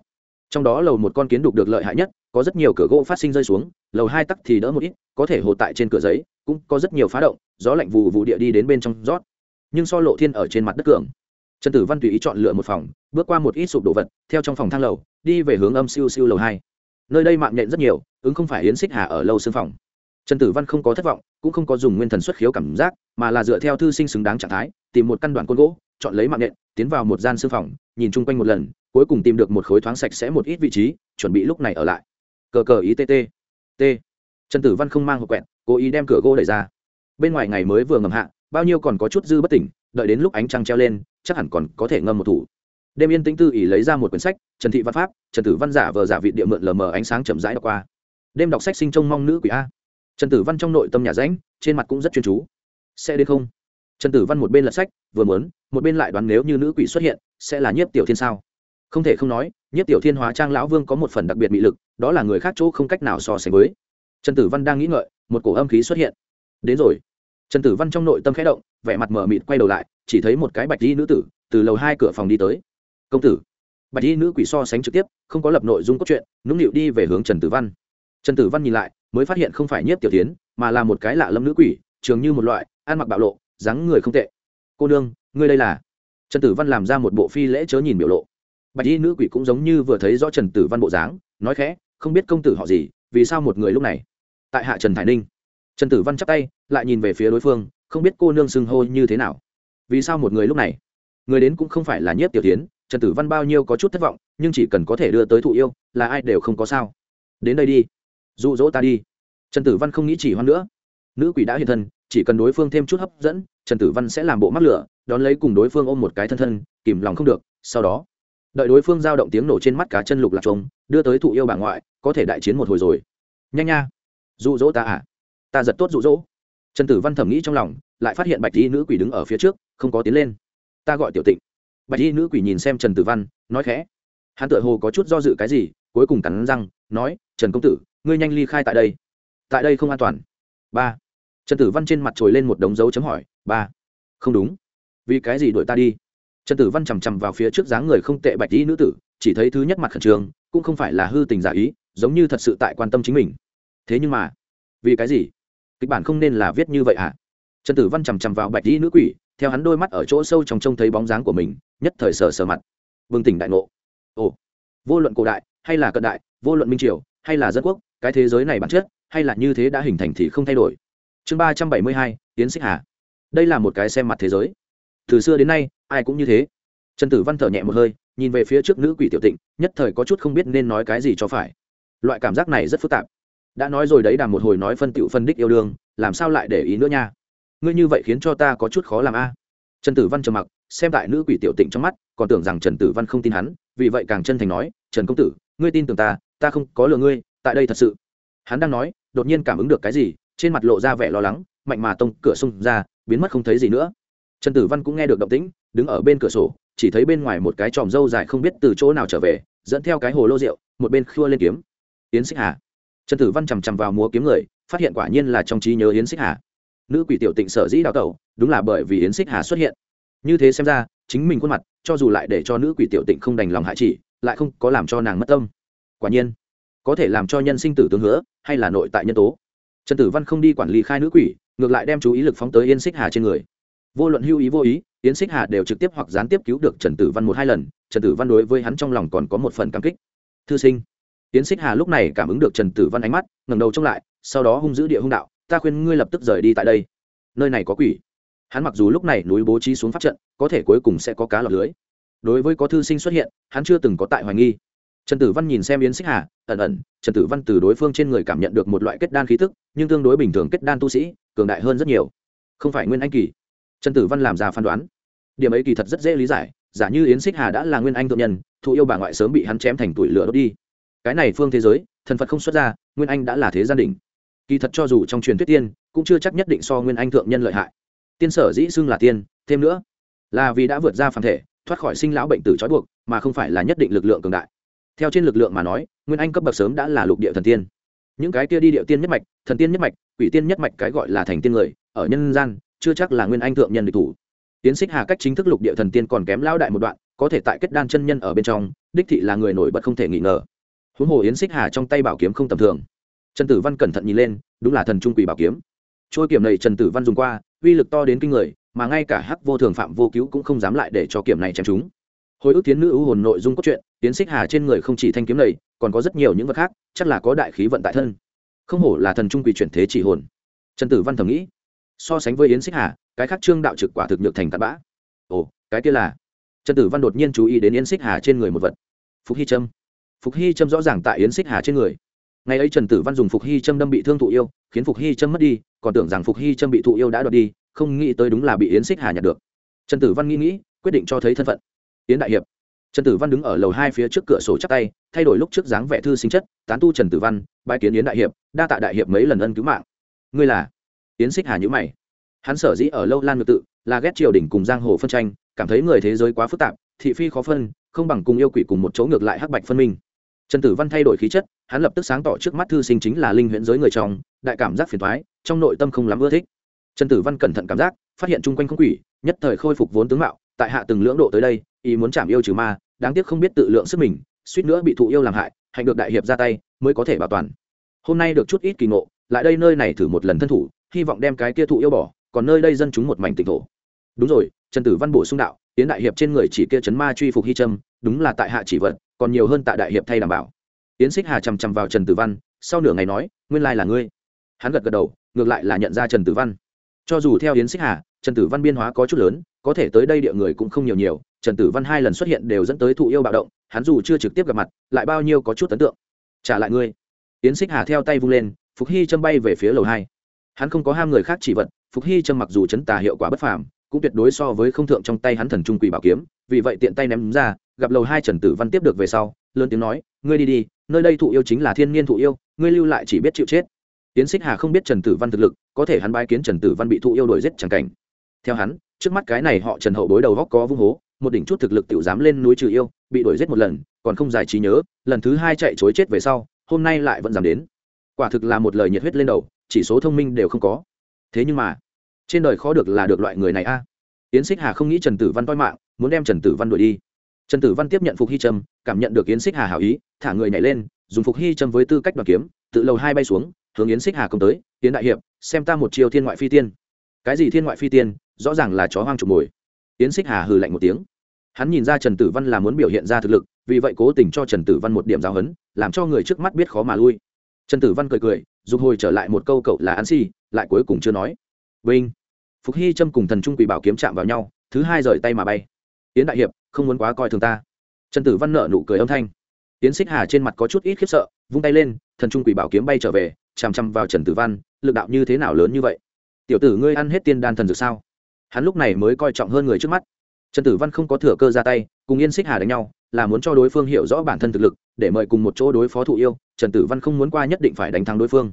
Trong đó lầu một con kiến đục được lợi hại nhất, có rất nhiều cửa gỗ phát sinh rơi xuống, lầu hai tắc thì đỡ một ít, có thể hồ tại trên cửa giấy, cũng có rất nhiều phá động, gió lạnh vù vụ địa đi đến bên trong rót. Nhưng so lộ thiên ở trên mặt đất cường. Trần tử văn tùy ý chọn lựa một phòng, bước qua một ít sụp đồ vật, theo trong phòng thang lầu, đi về hướng âm siêu siêu lầu hai. Nơi đây mạng nhện rất nhiều, ứng không phải yến xích hà ở lâu xương phòng trần tử văn không có thất vọng, cũng không có dùng nguyên thần xuất khiếu cảm giác, mà là dựa theo thư sinh xứng đáng trạng thái, tìm một căn đoạn côn gỗ, chọn lấy mạng nện, tiến vào một gian xương phòng, nhìn chung quanh một lần, cuối cùng tìm được một khối thoáng sạch sẽ một ít vị trí, chuẩn bị lúc này ở lại. Cờ cờ ý tt t. Trần tử văn không mang hộp quẹt, cố ý đem cửa gỗ đẩy ra. Bên ngoài ngày mới vừa ngầm hạ, bao nhiêu còn có chút dư bất tỉnh, đợi đến lúc ánh trăng treo lên, chắc hẳn còn có thể ngâm một thủ. Đêm yên tĩnh tư ỉ lấy ra một quyển sách, trần thị văn pháp, trần tử văn giả vờ giả vị địa mượn lờ mờ ánh sáng chậm rãi đọc qua. Đêm đọc sách sinh trông mong nữ quỷ a trần tử văn trong nội tâm nhà rãnh, trên mặt cũng rất chuyên chú. Sẽ đến không? Trần tử văn một bên lật sách, vừa mớn một bên lại đoán nếu như nữ quỷ xuất hiện, sẽ là nhiếp tiểu thiên sao? Không thể không nói, nhiếp tiểu thiên hóa trang lão vương có một phần đặc biệt bị lực, đó là người khác chỗ không cách nào so sánh với. Trần tử văn đang nghĩ ngợi, một cổ âm khí xuất hiện. Đến rồi. Trần tử văn trong nội tâm khẽ động, vẻ mặt mở mịt quay đầu lại, chỉ thấy một cái bạch y nữ tử, từ lầu hai cửa phòng đi tới. Công tử. Bạch y nữ quỷ so sánh trực tiếp, không có lập nội dung cốt truyện, nũng nịu đi về hướng trần tử văn. Trần tử văn nhìn lại mới phát hiện không phải nhiếp tiểu tiến, mà là một cái lạ lâm nữ quỷ, trường như một loại, ăn mặc bạo lộ, dáng người không tệ. Cô nương, ngươi đây là? Trần tử văn làm ra một bộ phi lễ chớ nhìn biểu lộ. Bạch y nữ quỷ cũng giống như vừa thấy rõ trần tử văn bộ dáng, nói khẽ, không biết công tử họ gì, vì sao một người lúc này? Tại hạ trần thải ninh. Trần tử văn chắp tay, lại nhìn về phía đối phương, không biết cô nương xưng hô như thế nào. Vì sao một người lúc này? Người đến cũng không phải là nhiếp tiểu tiến, trần tử văn bao nhiêu có chút thất vọng, nhưng chỉ cần có thể đưa tới thụ yêu, là ai đều không có sao. Đến đây đi dụ dỗ ta đi. Trần tử văn không nghĩ chỉ hoan nữa. Nữ quỷ đã hiện thân, chỉ cần đối phương thêm chút hấp dẫn, trần tử văn sẽ làm bộ mắc lửa, đón lấy cùng đối phương ôm một cái thân thân, kìm lòng không được, sau đó, đợi đối phương giao động tiếng nổ trên mắt cá chân lục lạc trống đưa tới thụ yêu bà ngoại, có thể đại chiến một hồi rồi. Nhanh nha, dụ dỗ ta à? Ta giật tốt dụ dỗ. Trần tử văn thẩm nghĩ trong lòng, lại phát hiện bạch y nữ quỷ đứng ở phía trước, không có tiến lên. Ta gọi tiểu tịnh. Bạch y nữ quỷ nhìn xem trần tử văn, nói khẽ. Hắn tự hồ có chút do dự cái gì, cuối cùng cắn răng, nói, trần công tử ngươi nhanh ly khai tại đây. Tại đây không an toàn. Ba. Trần tử văn trên mặt trồi lên một đống dấu chấm hỏi. Ba. Không đúng. Vì cái gì đuổi ta đi? Trần tử văn chằm chằm vào phía trước dáng người không tệ bạch y nữ tử, chỉ thấy thứ nhất mặt khẩn trương, cũng không phải là hư tình giả ý, giống như thật sự tại quan tâm chính mình. Thế nhưng mà, vì cái gì? Kịch bản không nên là viết như vậy hả? À? trần tử văn chằm chằm vào bạch y nữ quỷ, theo hắn đôi mắt ở chỗ sâu trong trông thấy bóng dáng của mình, nhất thời sờ sờ mặt. Vương tỉnh đại ngộ. Ồ, vô luận cổ đại, hay là cận đại, vô luận minh triều, hay là dân quốc cái thế giới này bản chất, hay là như thế đã hình thành thì không thay đổi. Chương ba trăm bảy mươi hai, tiến xích hà. Đây là một cái xem mặt thế giới. Từ xưa đến nay, ai cũng như thế. Trần tử văn thở nhẹ một hơi, nhìn về phía trước nữ quỷ tiểu tịnh, nhất thời có chút không biết nên nói cái gì cho phải. Loại cảm giác này rất phức tạp. Đã nói rồi đấy, đàm một hồi nói phân tựu phân đích yêu đương, làm sao lại để ý nữa nha? Ngươi như vậy khiến cho ta có chút khó làm a. Trần tử văn trầm mặc, xem tại nữ quỷ tiểu tịnh trong mắt, còn tưởng rằng trần tử văn không tin hắn, vì vậy càng chân thành nói, trần công tử, ngươi tin tưởng ta ta không có lừa ngươi tại đây thật sự. Hắn đang nói, đột nhiên cảm ứng được cái gì, trên mặt lộ ra vẻ lo lắng, mạnh mà tông cửa xông ra, biến mất không thấy gì nữa. Trần tử văn cũng nghe được động tĩnh, đứng ở bên cửa sổ, chỉ thấy bên ngoài một cái tròm râu dài không biết từ chỗ nào trở về, dẫn theo cái hồ lô rượu, một bên khua lên kiếm. Yến xích hà. Trần tử văn chằm chằm vào múa kiếm người, phát hiện quả nhiên là trong trí nhớ yến xích hà. Nữ quỷ tiểu tịnh sở dĩ đào tẩu, đúng là bởi vì yến xích hà xuất hiện. Như thế xem ra, chính mình khuôn mặt, cho dù lại để cho nữ quỷ tiểu tịnh không đành lòng hại chỉ, lại không có làm cho nàng mất tâm. Quả nhiên có thể làm cho nhân sinh tử tướng hứa, hay là nội tại nhân tố. Trần tử văn không đi quản lý khai nữ quỷ, ngược lại đem chú ý lực phóng tới yên xích hà trên người. Vô luận hưu ý vô ý yến xích hà đều trực tiếp hoặc gián tiếp cứu được trần tử văn một hai lần, trần tử văn đối với hắn trong lòng còn có một phần cảm kích. Thư sinh yến xích hà lúc này cảm ứng được trần tử văn ánh mắt, ngẩng đầu trông lại, sau đó hung giữ địa hung đạo, ta khuyên ngươi lập tức rời đi tại đây. Nơi này có quỷ. Hắn mặc dù lúc này núi bố trí xuống pháp trận, có thể cuối cùng sẽ có cá lọc lưới. Đối với có thư sinh xuất hiện, hắn chưa từng có tại hoài nghi trần tử văn nhìn xem yến xích hà, ẩn ẩn, trần tử văn từ đối phương trên người cảm nhận được một loại kết đan khí tức, nhưng tương đối bình thường kết đan tu sĩ, cường đại hơn rất nhiều. Không phải nguyên anh kỳ. Trần tử văn làm ra phán đoán. Điểm ấy kỳ thật rất dễ lý giải, giả như yến xích hà đã là nguyên anh thượng nhân, thụ yêu bà ngoại sớm bị hắn chém thành tuổi lửa đốt đi. Cái này phương thế giới, thần phật không xuất ra, nguyên anh đã là thế gia đình kỳ thật cho dù trong truyền thuyết tiên, cũng chưa chắc nhất định so nguyên anh thượng nhân lợi hại. Tiên sở dĩ xưng là tiên, thêm nữa, là vì đã vượt ra phản thể, thoát khỏi sinh lão bệnh tử trói buộc, mà không phải là nhất định lực lượng cường đại theo trên lực lượng mà nói, nguyên anh cấp bậc sớm đã là lục địa thần tiên. Những cái kia đi địa tiên nhất mạch, thần tiên nhất mạch, quỷ tiên nhất mạch cái gọi là thành tiên người, ở nhân gian, chưa chắc là nguyên anh thượng nhân địch thủ. Tiến xích hà cách chính thức lục địa thần tiên còn kém lao đại một đoạn, có thể tại kết đan chân nhân ở bên trong, đích thị là người nổi bật không thể nghi ngờ. Huống hồ yến xích hà trong tay bảo kiếm không tầm thường. Trần tử văn cẩn thận nhìn lên, đúng là thần trung quỷ bảo kiếm. Trôi kiểm này trần tử văn dùng qua, uy lực to đến kinh người, mà ngay cả hắc vô thường phạm vô cứu cũng không dám lại để cho kiểm này chém chúng hồi ức tiến nữ ưu hồn nội dung cốt truyện, tiến xích hà trên người không chỉ thanh kiếm này, còn có rất nhiều những vật khác, chắc là có đại khí vận tại thân. Không hổ là thần trung quỷ chuyển thế chỉ hồn. Trần tử văn thầm nghĩ, so sánh với yến xích hà, cái khác trương đạo trực quả thực nhược thành tạt bã. Ồ, cái kia là. Trần tử văn đột nhiên chú ý đến yến xích hà trên người một vật. Phục hy trâm. Phục hy trâm rõ ràng tại yến xích hà trên người. Ngày ấy trần tử văn dùng phục hy trâm đâm bị thương thụ yêu, khiến phục hy trâm mất đi, còn tưởng rằng phục hy trâm bị thụ yêu đã đoạt đi, không nghĩ tới đúng là bị yến xích hà nhặt được. Trần tử văn nghĩ nghĩ, quyết định cho thấy thân phận yến đại hiệp. Trần tử văn đứng ở lầu hai phía trước cửa sổ chắc tay, thay đổi lúc trước dáng vẻ thư sinh chất, tán tu trần tử văn bãi kiến yến đại hiệp, đa tạ đại hiệp mấy lần ân cứu mạng. Ngươi là? Yến xích hà nhữ mày. Hắn sở dĩ ở lâu lan ngược tự, là ghét triều đình cùng giang hồ phân tranh, cảm thấy người thế giới quá phức tạp, thị phi khó phân, không bằng cùng yêu quỷ cùng một chỗ ngược lại hắc bạch phân minh. Trần tử văn thay đổi khí chất, hắn lập tức sáng tỏ trước mắt thư sinh chính là linh huyễn giới người trong, đại cảm giác phiền thoái trong nội tâm không lắm ưa thích. Trần tử văn cẩn thận cảm giác, phát hiện chung quanh không quỷ, nhất thời khôi phục vốn tướng mạo tại hạ từng lưỡng độ tới đây, ý muốn chạm yêu trừ ma, đáng tiếc không biết tự lượng sức mình, suýt nữa bị thụ yêu làm hại, hạnh được đại hiệp ra tay, mới có thể bảo toàn. Hôm nay được chút ít kỳ ngộ, lại đây nơi này thử một lần thân thủ, hy vọng đem cái kia thụ yêu bỏ, còn nơi đây dân chúng một mảnh tịnh thổ. Đúng rồi, trần tử văn bổ sung đạo, tiến đại hiệp trên người chỉ kia chấn ma truy phục hy trâm, đúng là tại hạ chỉ vật còn nhiều hơn tại đại hiệp thay đảm bảo. Yến xích hà chằm chằm vào trần tử văn, sau nửa ngày nói, nguyên lai là ngươi. Hắn gật gật đầu, ngược lại là nhận ra trần tử văn. Cho dù theo yến xích hà, trần tử văn biên hóa có chút lớn có thể tới đây địa người cũng không nhiều nhiều, trần tử văn hai lần xuất hiện đều dẫn tới thụ yêu bạo động, hắn dù chưa trực tiếp gặp mặt, lại bao nhiêu có chút ấn tượng. Trả lại ngươi. Yến xích hà theo tay vung lên, phục hy châm bay về phía lầu hai. Hắn không có ham người khác chỉ vật, phục hy châm mặc dù chấn tà hiệu quả bất phàm, cũng tuyệt đối so với không thượng trong tay hắn thần trung quỷ bảo kiếm, vì vậy tiện tay ném ra, gặp lầu hai trần tử văn tiếp được về sau, lớn tiếng nói, ngươi đi đi, nơi đây thụ yêu chính là thiên niên thụ yêu, ngươi lưu lại chỉ biết chịu chết. Tiến xích hà không biết trần tử văn thực lực, có thể hắn bái kiến trần tử văn bị thụ yêu đổi giết chẳng cảnh. Theo hắn trước mắt cái này họ trần hậu bối đầu góc có vung hố, một đỉnh chút thực lực tự dám lên núi trừ yêu, bị đuổi giết một lần, còn không giải trí nhớ, lần thứ hai chạy chối chết về sau, hôm nay lại vẫn dám đến. Quả thực là một lời nhiệt huyết lên đầu, chỉ số thông minh đều không có. Thế nhưng mà, trên đời khó được là được loại người này a. Yến xích hà không nghĩ trần tử văn toi mạng, muốn đem trần tử văn đuổi đi. Trần tử văn tiếp nhận phục hy trâm, cảm nhận được yến xích hà hảo ý, thả người nhảy lên, dùng phục hy trâm với tư cách đoàn kiếm, tự lầu hai bay xuống, hướng yến xích hà công tới, yến đại hiệp, xem ta một chiều thiên ngoại phi tiên. Cái gì thiên ngoại phi tiên? Rõ ràng là chó hoang trục mồi. Yến xích hà hừ lạnh một tiếng. Hắn nhìn ra trần tử văn là muốn biểu hiện ra thực lực, vì vậy cố tình cho trần tử văn một điểm giáo hấn làm cho người trước mắt biết khó mà lui. Trần tử văn cười cười dùng hồi trở lại một câu cậu là ăn si, lại cuối cùng chưa nói. Vinh. Phục hy trâm cùng thần trung quỷ bảo kiếm chạm vào nhau, thứ hai rời tay mà bay. Yến đại hiệp, không muốn quá coi thường ta. Trần tử văn nợ nụ cười âm thanh. Yến xích hà trên mặt có chút ít khiếp sợ, vung tay lên, thần trung quỷ bảo kiếm bay trở về, chằm chằm vào trần tử văn, lực đạo như thế nào lớn như vậy? Tiểu tử ngươi ăn hết tiên đan thần dược sao? Hắn lúc này mới coi trọng hơn người trước mắt. Trần tử văn không có thừa cơ ra tay, cùng yên xích hà đánh nhau, là muốn cho đối phương hiểu rõ bản thân thực lực, để mời cùng một chỗ đối phó thụ yêu, trần tử văn không muốn qua nhất định phải đánh thắng đối phương.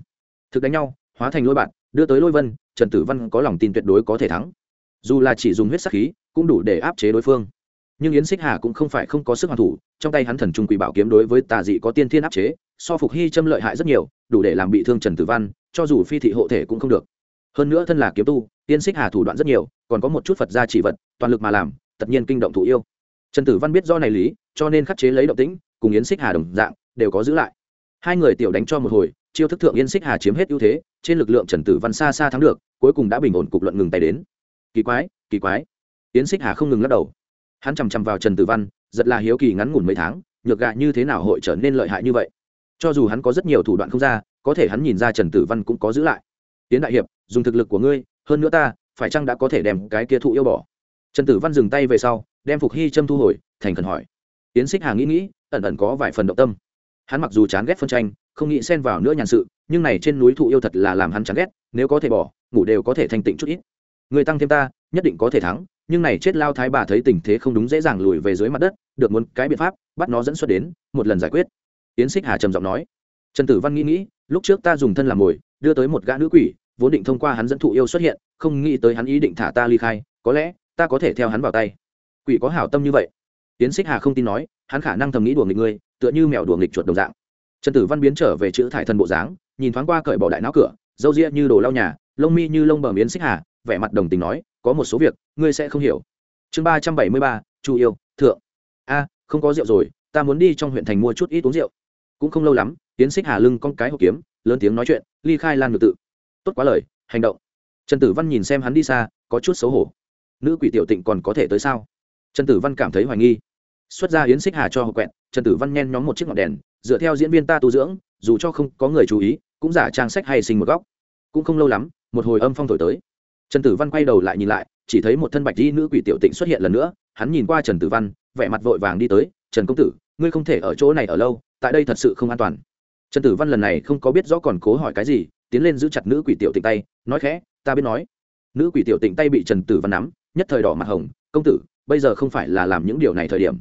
Thực đánh nhau, hóa thành lôi bạn, đưa tới lôi vân, trần tử văn có lòng tin tuyệt đối có thể thắng. Dù là chỉ dùng huyết sắc khí, cũng đủ để áp chế đối phương. Nhưng yến xích hà cũng không phải không có sức hoàn thủ, trong tay hắn thần trung quỷ bảo kiếm đối với tà dị có tiên thiên áp chế, so phục hy châm lợi hại rất nhiều, đủ để làm bị thương trần tử văn, cho dù phi thị hộ thể cũng không được. Hơn nữa thân là kiếm tu tiên xích hà thủ đoạn rất nhiều, còn có một chút phật gia chỉ vật, toàn lực mà làm, tất nhiên kinh động thủ yêu. Trần tử văn biết do này lý, cho nên khắc chế lấy động tĩnh, cùng yến xích hà đồng dạng, đều có giữ lại. Hai người tiểu đánh cho một hồi, chiêu thức thượng yên xích hà chiếm hết ưu thế, trên lực lượng trần tử văn xa xa thắng được, cuối cùng đã bình ổn cục luận ngừng tay đến. Kỳ quái kỳ quái. Yến xích hà không ngừng lắc đầu. Hắn chằm chằm vào trần tử văn, giật là hiếu kỳ ngắn ngủn mấy tháng, nhược gạ như thế nào hội trở nên lợi hại như vậy? Cho dù hắn có rất nhiều thủ đoạn không ra, có thể hắn nhìn ra trần tử văn cũng có giữ lại. Tiến đại hiệp, dùng thực lực của ngươi hơn nữa ta, phải chăng đã có thể đem cái kia thụ yêu bỏ? Trần tử văn dừng tay về sau, đem phục hy châm thu hồi, thành khẩn hỏi. Yến xích hà nghĩ nghĩ, ẩn ẩn có vài phần động tâm. Hắn mặc dù chán ghét phân tranh, không nghĩ xen vào nữa nhàn sự, nhưng này trên núi thụ yêu thật là làm hắn chán ghét, nếu có thể bỏ, ngủ đều có thể thanh tịnh chút ít. Người tăng thêm ta, nhất định có thể thắng, nhưng này chết lao thái bà thấy tình thế không đúng dễ dàng lùi về dưới mặt đất, được muốn cái biện pháp, bắt nó dẫn xuất đến, một lần giải quyết. Yến xích hà trầm giọng nói. Trần tử văn nghĩ nghĩ, lúc trước ta dùng thân làm mồi, đưa tới một gã nữ quỷ vốn định thông qua hắn dẫn thụ yêu xuất hiện, không nghĩ tới hắn ý định thả ta ly khai, có lẽ, ta có thể theo hắn vào tay. Quỷ có hảo tâm như vậy. Tiến xích hà không tin nói, hắn khả năng thầm nghĩ đùa nghịch ngươi, tựa như mèo đùa nghịch chuột đồng dạng. Trần tử văn biến trở về chữ thải thần bộ dáng, nhìn thoáng qua cởi bỏ đại não cửa râu ria như đồ lau nhà, lông mi như lông bờ miến xích hà, vẻ mặt đồng tình nói, có một số việc, ngươi sẽ không hiểu. Chương ba trăm bảy mươi ba, chu yêu, thượng. A, không có rượu rồi, ta muốn đi trong huyện thành mua chút ít uống rượu. Cũng không lâu lắm tiến xích hà lưng con cái hộp kiếm, lớn tiếng nói chuyện, ly khai lan ngược tự tốt quá lời, hành động. Trần tử văn nhìn xem hắn đi xa, có chút xấu hổ. Nữ quỷ tiểu tịnh còn có thể tới sao? Trần tử văn cảm thấy hoài nghi. Xuất ra yến xích hà cho hộp quẹn, trần tử văn nhen nhóm một chiếc ngọn đèn, dựa theo diễn viên ta tu dưỡng, dù cho không có người chú ý, cũng giả trang sách hay sinh một góc. Cũng không lâu lắm, một hồi âm phong thổi tới. Trần tử văn quay đầu lại nhìn lại, chỉ thấy một thân bạch di nữ quỷ tiểu tịnh xuất hiện lần nữa, hắn nhìn qua trần tử văn, vẻ mặt vội vàng đi tới, trần công tử, ngươi không thể ở chỗ này ở lâu, tại đây thật sự không an toàn. Trần tử văn lần này không có biết rõ còn cố hỏi cái gì tiến lên giữ chặt nữ quỷ tiểu tịnh tay, nói khẽ, ta biết nói. Nữ quỷ tiểu tịnh tay bị trần tử văn nắm, nhất thời đỏ mặt hồng, công tử, bây giờ không phải là làm những điều này thời điểm.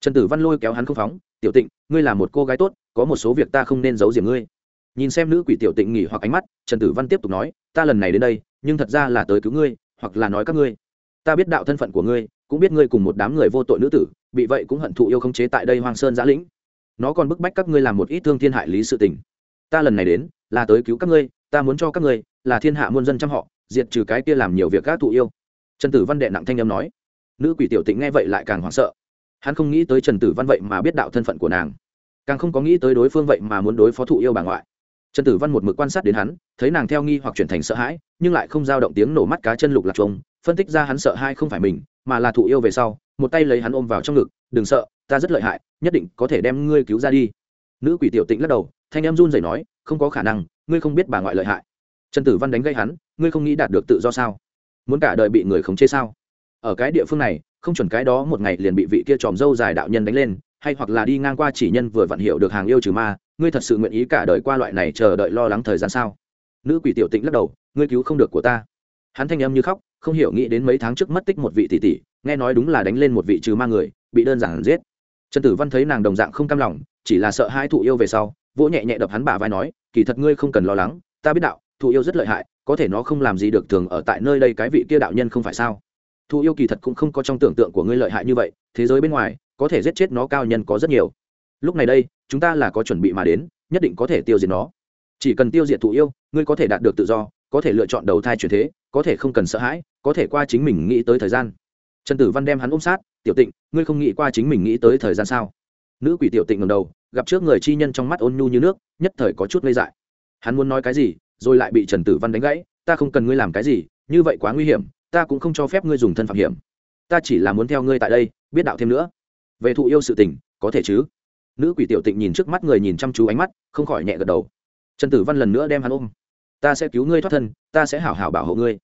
Trần tử văn lôi kéo hắn không phóng, tiểu tịnh, ngươi là một cô gái tốt, có một số việc ta không nên giấu diếm ngươi. Nhìn xem nữ quỷ tiểu tịnh nghỉ hoặc ánh mắt, trần tử văn tiếp tục nói, ta lần này đến đây, nhưng thật ra là tới cứu ngươi, hoặc là nói các ngươi. Ta biết đạo thân phận của ngươi, cũng biết ngươi cùng một đám người vô tội nữ tử, bị vậy cũng hận thụ yêu không chế tại đây hoang sơn giã lĩnh. Nó còn bức bách các ngươi làm một ít thương thiên hại lý sự tình ta lần này đến, là tới cứu các ngươi, ta muốn cho các ngươi, là thiên hạ muôn dân chăm họ, diệt trừ cái kia làm nhiều việc các thụ yêu. Trần tử văn đệ nặng thanh âm nói. Nữ quỷ tiểu tịnh nghe vậy lại càng hoảng sợ. Hắn không nghĩ tới trần tử văn vậy mà biết đạo thân phận của nàng. Càng không có nghĩ tới đối phương vậy mà muốn đối phó thụ yêu bà ngoại. Trần tử văn một mực quan sát đến hắn, thấy nàng theo nghi hoặc chuyển thành sợ hãi, nhưng lại không dao động tiếng nổ mắt cá chân lục lạc trông phân tích ra hắn sợ hai không phải mình, mà là thụ yêu về sau, một tay lấy hắn ôm vào trong ngực, đừng sợ, ta rất lợi hại, nhất định có thể đem ngươi cứu ra đi. Nữ quỷ tiểu tịnh lắc đầu thanh em run rẩy nói, không có khả năng, ngươi không biết bà ngoại lợi hại. Trần tử văn đánh gây hắn, ngươi không nghĩ đạt được tự do sao? Muốn cả đời bị người khống chế sao? Ở cái địa phương này, không chuẩn cái đó một ngày liền bị vị kia tròm dâu dài đạo nhân đánh lên, hay hoặc là đi ngang qua chỉ nhân vừa vặn hiểu được hàng yêu trừ ma, ngươi thật sự nguyện ý cả đời qua loại này chờ đợi lo lắng thời gian sao? Nữ quỷ tiểu tĩnh lắc đầu, ngươi cứu không được của ta. Hắn thanh em như khóc, không hiểu nghĩ đến mấy tháng trước mất tích một vị tỷ tỷ, nghe nói đúng là đánh lên một vị trừ ma người, bị đơn giản giết. Trần tử văn thấy nàng đồng dạng không cam lòng, chỉ là sợ hai thụ yêu về sau vỗ nhẹ nhẹ đập hắn bả vai nói, kỳ thật ngươi không cần lo lắng, ta biết đạo, thụ yêu rất lợi hại, có thể nó không làm gì được thường ở tại nơi đây cái vị kia đạo nhân không phải sao? Thụ yêu kỳ thật cũng không có trong tưởng tượng của ngươi lợi hại như vậy, thế giới bên ngoài, có thể giết chết nó cao nhân có rất nhiều. Lúc này đây, chúng ta là có chuẩn bị mà đến, nhất định có thể tiêu diệt nó. Chỉ cần tiêu diệt thụ yêu, ngươi có thể đạt được tự do, có thể lựa chọn đầu thai chuyển thế, có thể không cần sợ hãi, có thể qua chính mình nghĩ tới thời gian. Trần tử văn đem hắn ôm sát, tiểu tịnh, ngươi không nghĩ qua chính mình nghĩ tới thời gian sao? Nữ quỷ tiểu tịnh ngầm đầu gặp trước người chi nhân trong mắt ôn nhu như nước, nhất thời có chút ngây dại. Hắn muốn nói cái gì, rồi lại bị trần tử văn đánh gãy, ta không cần ngươi làm cái gì, như vậy quá nguy hiểm, ta cũng không cho phép ngươi dùng thân phạm hiểm. Ta chỉ là muốn theo ngươi tại đây, biết đạo thêm nữa. Về thụ yêu sự tình, có thể chứ? Nữ quỷ tiểu tịnh nhìn trước mắt người nhìn chăm chú ánh mắt, không khỏi nhẹ gật đầu. Trần tử văn lần nữa đem hắn ôm. Ta sẽ cứu ngươi thoát thân, ta sẽ hảo hảo bảo hộ ngươi.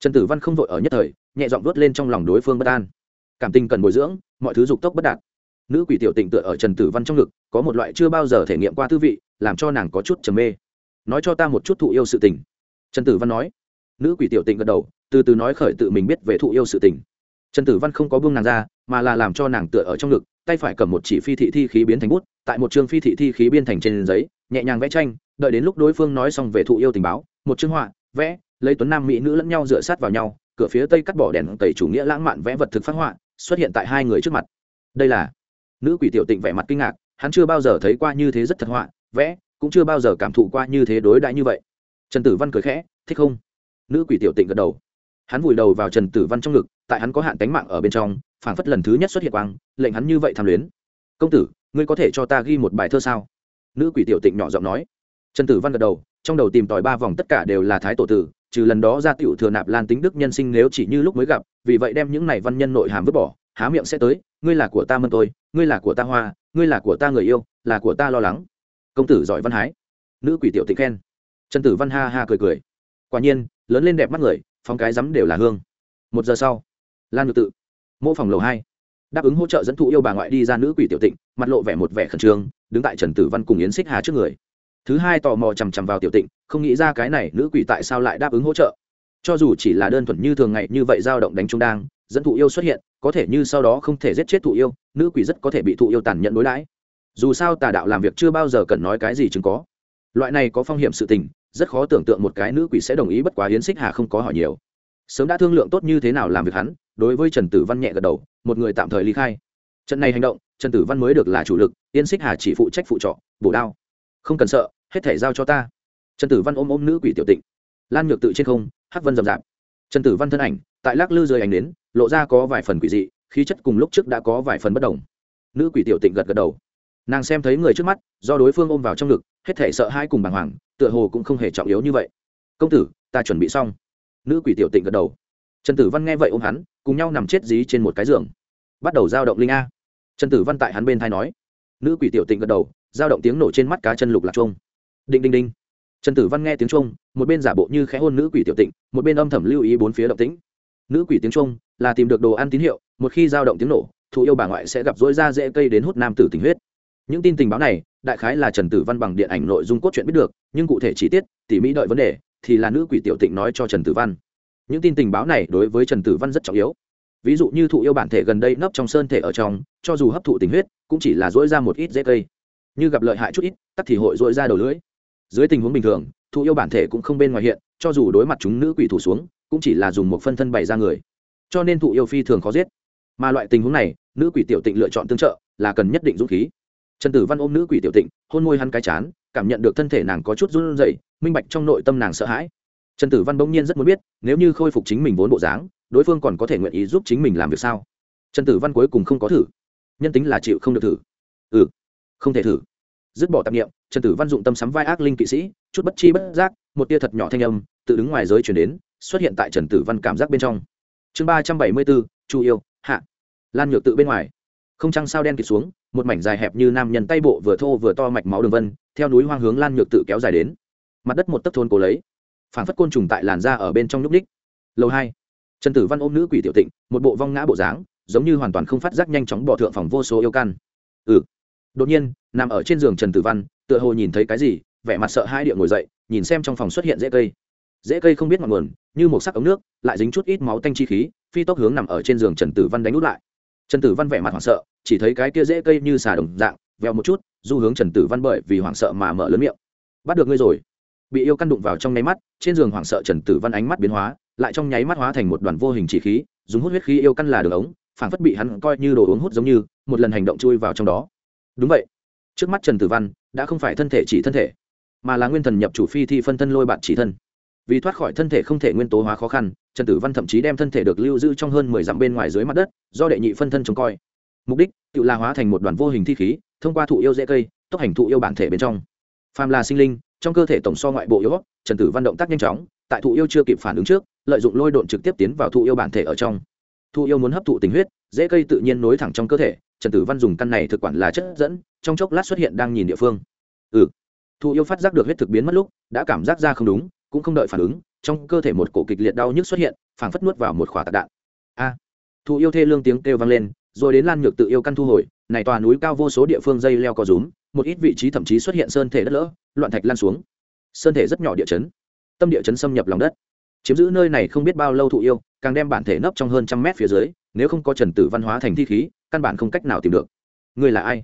Trần tử văn không vội ở nhất thời, nhẹ giọng vớt lên trong lòng đối phương bất an. Cảm tình cần bồi dưỡng, mọi thứ dục tốc bất đạt nữ quỷ tiểu tịnh tựa ở trần tử văn trong ngực, có một loại chưa bao giờ thể nghiệm qua thư vị, làm cho nàng có chút trầm mê. Nói cho ta một chút thụ yêu sự tình. Trần tử văn nói. Nữ quỷ tiểu tịnh gật đầu, từ từ nói khởi tự mình biết về thụ yêu sự tình. Trần tử văn không có buông nàng ra, mà là làm cho nàng tựa ở trong ngực, tay phải cầm một chỉ phi thị thi khí biến thành bút, tại một chương phi thị thi khí biên thành trên giấy, nhẹ nhàng vẽ tranh, đợi đến lúc đối phương nói xong về thụ yêu tình báo, một chương họa, vẽ, lấy tuấn nam mỹ nữ lẫn nhau dựa sát vào nhau, cửa phía tây cắt bỏ đèn tẩy chủ nghĩa lãng mạn vẽ vật thực phát họa, xuất hiện tại hai người trước mặt. Đây là nữ quỷ tiểu tịnh vẻ mặt kinh ngạc, hắn chưa bao giờ thấy qua như thế rất thật họa, vẽ, cũng chưa bao giờ cảm thụ qua như thế đối đãi như vậy. Trần tử văn cười khẽ, thích không? Nữ quỷ tiểu tịnh gật đầu. Hắn vùi đầu vào trần tử văn trong ngực, tại hắn có hạn tánh mạng ở bên trong, phảng phất lần thứ nhất xuất hiện quang, lệnh hắn như vậy tham luyến. Công tử, ngươi có thể cho ta ghi một bài thơ sao? Nữ quỷ tiểu tịnh nhỏ giọng nói. Trần tử văn gật đầu, trong đầu tìm tòi ba vòng tất cả đều là thái tổ tử, trừ lần đó ra tiểu thừa nạp lan tính đức nhân sinh nếu chỉ như lúc mới gặp, vì vậy đem những này văn nhân nội hàm vứt bỏ, há miệng sẽ tới ngươi là của ta mân tôi, ngươi là của ta hoa, ngươi là của ta người yêu, là của ta lo lắng. Công tử giỏi văn hái. Nữ quỷ tiểu tịnh khen. Trần tử văn ha ha cười cười. Quả nhiên, lớn lên đẹp mắt người phong cái rắm đều là hương. Một giờ sau, lan ngự tự, mô phòng lầu hai, đáp ứng hỗ trợ dẫn thụ yêu bà ngoại đi ra nữ quỷ tiểu tịnh, mặt lộ vẻ một vẻ khẩn trương, đứng tại trần tử văn cùng yến xích hà trước người. Thứ hai tò mò chằm chằm vào tiểu tịnh, không nghĩ ra cái này nữ quỷ tại sao lại đáp ứng hỗ trợ cho dù chỉ là đơn thuần như thường ngày như vậy dao động đánh trung đang, dẫn thụ yêu xuất hiện, có thể như sau đó không thể giết chết thụ yêu, nữ quỷ rất có thể bị thụ yêu tàn nhẫn đối đãi. Dù sao tà đạo làm việc chưa bao giờ cần nói cái gì chứng có. Loại này có phong hiểm sự tình, rất khó tưởng tượng một cái nữ quỷ sẽ đồng ý bất quá hiến xích hà không có hỏi nhiều. Sớm đã thương lượng tốt như thế nào làm việc hắn, đối với trần tử văn nhẹ gật đầu, một người tạm thời ly khai. Trận này hành động, trần tử văn mới được là chủ lực yên xích hà chỉ phụ trách phụ trọ, bổ đao. Không cần sợ, hết thể giao cho ta. Trần tử văn ôm ôm nữ quỷ tiểu tịnh. Lan nhược tự trên không hắc vân rậm rạp. Trần tử văn thân ảnh, tại lắc lư rơi ảnh đến lộ ra có vài phần quỷ dị, khí chất cùng lúc trước đã có vài phần bất đồng. Nữ quỷ tiểu tịnh gật gật đầu. Nàng xem thấy người trước mắt, do đối phương ôm vào trong ngực, hết thể sợ hai cùng bàng hoàng, tựa hồ cũng không hề trọng yếu như vậy. Công tử, ta chuẩn bị xong. Nữ quỷ tiểu tịnh gật đầu. Trần tử văn nghe vậy ôm hắn, cùng nhau nằm chết dí trên một cái giường. Bắt đầu giao động linh a. Trần tử văn tại hắn bên thai nói. Nữ quỷ tiểu tịnh gật đầu, giao động tiếng nổ trên mắt cá chân lục lạc trung đinh đinh đinh trần tử văn nghe tiếng trung, một bên giả bộ như khẽ hôn nữ quỷ tiểu tịnh, một bên âm thầm lưu ý bốn phía động tĩnh. Nữ quỷ tiếng trung là tìm được đồ ăn tín hiệu, một khi dao động tiếng nổ, thụ yêu bà ngoại sẽ gặp dối ra dễ cây đến hút nam tử tình huyết. Những tin tình báo này, đại khái là trần tử văn bằng điện ảnh nội dung cốt truyện biết được, nhưng cụ thể chi tiết, tỉ mỹ đợi vấn đề, thì là nữ quỷ tiểu tịnh nói cho trần tử văn. Những tin tình báo này đối với trần tử văn rất trọng yếu. Ví dụ như thụ yêu bản thể gần đây nấp trong sơn thể ở trong, cho dù hấp thụ tình huyết, cũng chỉ là dỗi ra một ít dễ cây. Như gặp lợi hại chút ít, tắc thì hội dỗi ra đầu lưới dưới tình huống bình thường, thụ yêu bản thể cũng không bên ngoài hiện, cho dù đối mặt chúng nữ quỷ thủ xuống, cũng chỉ là dùng một phân thân bày ra người. Cho nên thụ yêu phi thường khó giết. Mà loại tình huống này, nữ quỷ tiểu tịnh lựa chọn tương trợ, là cần nhất định dũng khí. Trần tử văn ôm nữ quỷ tiểu tịnh, hôn môi hắn cái chán, cảm nhận được thân thể nàng có chút run rẩy, minh bạch trong nội tâm nàng sợ hãi. Trần tử văn bỗng nhiên rất muốn biết, nếu như khôi phục chính mình vốn bộ dáng, đối phương còn có thể nguyện ý giúp chính mình làm việc sao? Trần tử văn cuối cùng không có thử. Nhân tính là chịu không được thử. Ừ không thể thử. Dứt bỏ tạp nghiệm trần tử văn dụng tâm sắm vai ác linh kỵ sĩ, chút bất chi bất giác, một tia thật nhỏ thanh âm tự đứng ngoài giới chuyển đến, xuất hiện tại trần tử văn cảm giác bên trong. Chương ba trăm bảy mươi bốn, chu yêu, hạ. Lan nhược tự bên ngoài. Không trăng sao đen kịp xuống, một mảnh dài hẹp như nam nhân tay bộ vừa thô vừa to mạch máu đường vân, theo núi hoang hướng lan nhược tự kéo dài đến. Mặt đất một tấc thôn cố lấy. Phản phất côn trùng tại làn da ở bên trong nhúc ních Lâu hai. Trần tử văn ôm nữ quỷ tiểu tịnh, một bộ vong ngã bộ dáng, giống như hoàn toàn không phát giác nhanh chóng bỏ thượng phòng vô số yêu căn. Ừ. Đột nhiên, nằm ở trên giường trần tử văn tựa hồ nhìn thấy cái gì, vẻ mặt sợ hai địa ngồi dậy, nhìn xem trong phòng xuất hiện dễ cây. Dễ cây không biết ngọn nguồn, như một sắc ống nước, lại dính chút ít máu tanh chi khí, phi tốc hướng nằm ở trên giường trần tử văn đánh út lại. Trần tử văn vẻ mặt hoảng sợ, chỉ thấy cái kia dễ cây như xà đồng dạng veo một chút, du hướng trần tử văn bởi vì hoảng sợ mà mở lớn miệng. Bắt được ngươi rồi. Bị yêu căn đụng vào trong nháy mắt, trên giường hoảng sợ trần tử văn ánh mắt biến hóa, lại trong nháy mắt hóa thành một đoàn vô hình chỉ khí, dùng hút huyết khí yêu căn là đường ống phản phất bị hắn coi như đồ uống hút giống như, một lần hành động chui vào trong đó. Đúng vậy. Trước mắt trần tử văn đã không phải thân thể chỉ thân thể, mà là nguyên thần nhập chủ phi thi phân thân lôi bạn chỉ thân. Vì thoát khỏi thân thể không thể nguyên tố hóa khó khăn, trần tử văn thậm chí đem thân thể được lưu giữ trong hơn mười dặm bên ngoài dưới mặt đất, do đệ nhị phân thân trông coi. Mục đích, tự la hóa thành một đoàn vô hình thi khí, thông qua thụ yêu dễ cây, tốc hành thụ yêu bản thể bên trong. Phàm là sinh linh, trong cơ thể tổng so ngoại bộ yếu trần tử văn động tác nhanh chóng, tại thụ yêu chưa kịp phản ứng trước, lợi dụng lôi độn trực tiếp tiến vào thụ yêu bản thể ở trong. Thụ yêu muốn hấp thụ tình huyết dễ cây tự nhiên nối thẳng trong cơ thể trần tử văn dùng căn này thực quản là chất dẫn trong chốc lát xuất hiện đang nhìn địa phương. Ừ. Thụ yêu phát giác được huyết thực biến mất lúc đã cảm giác ra không đúng cũng không đợi phản ứng trong cơ thể một cổ kịch liệt đau nhức xuất hiện phảng phất nuốt vào một khỏa tạc đạn. A. À, thụ yêu thê lương tiếng kêu vang lên rồi đến lan nhược tự yêu căn thu hồi này tòa núi cao vô số địa phương dây leo có rúm một ít vị trí thậm chí xuất hiện sơn thể đất lỡ loạn thạch lan xuống. Sơn thể rất nhỏ địa chấn. Tâm địa chấn xâm nhập lòng đất chiếm giữ nơi này không biết bao lâu thụ yêu, càng đem bản thể nấp trong hơn trăm mét phía dưới, nếu không có trần tử văn hóa thành thi khí, căn bản không cách nào tìm được. Người là ai?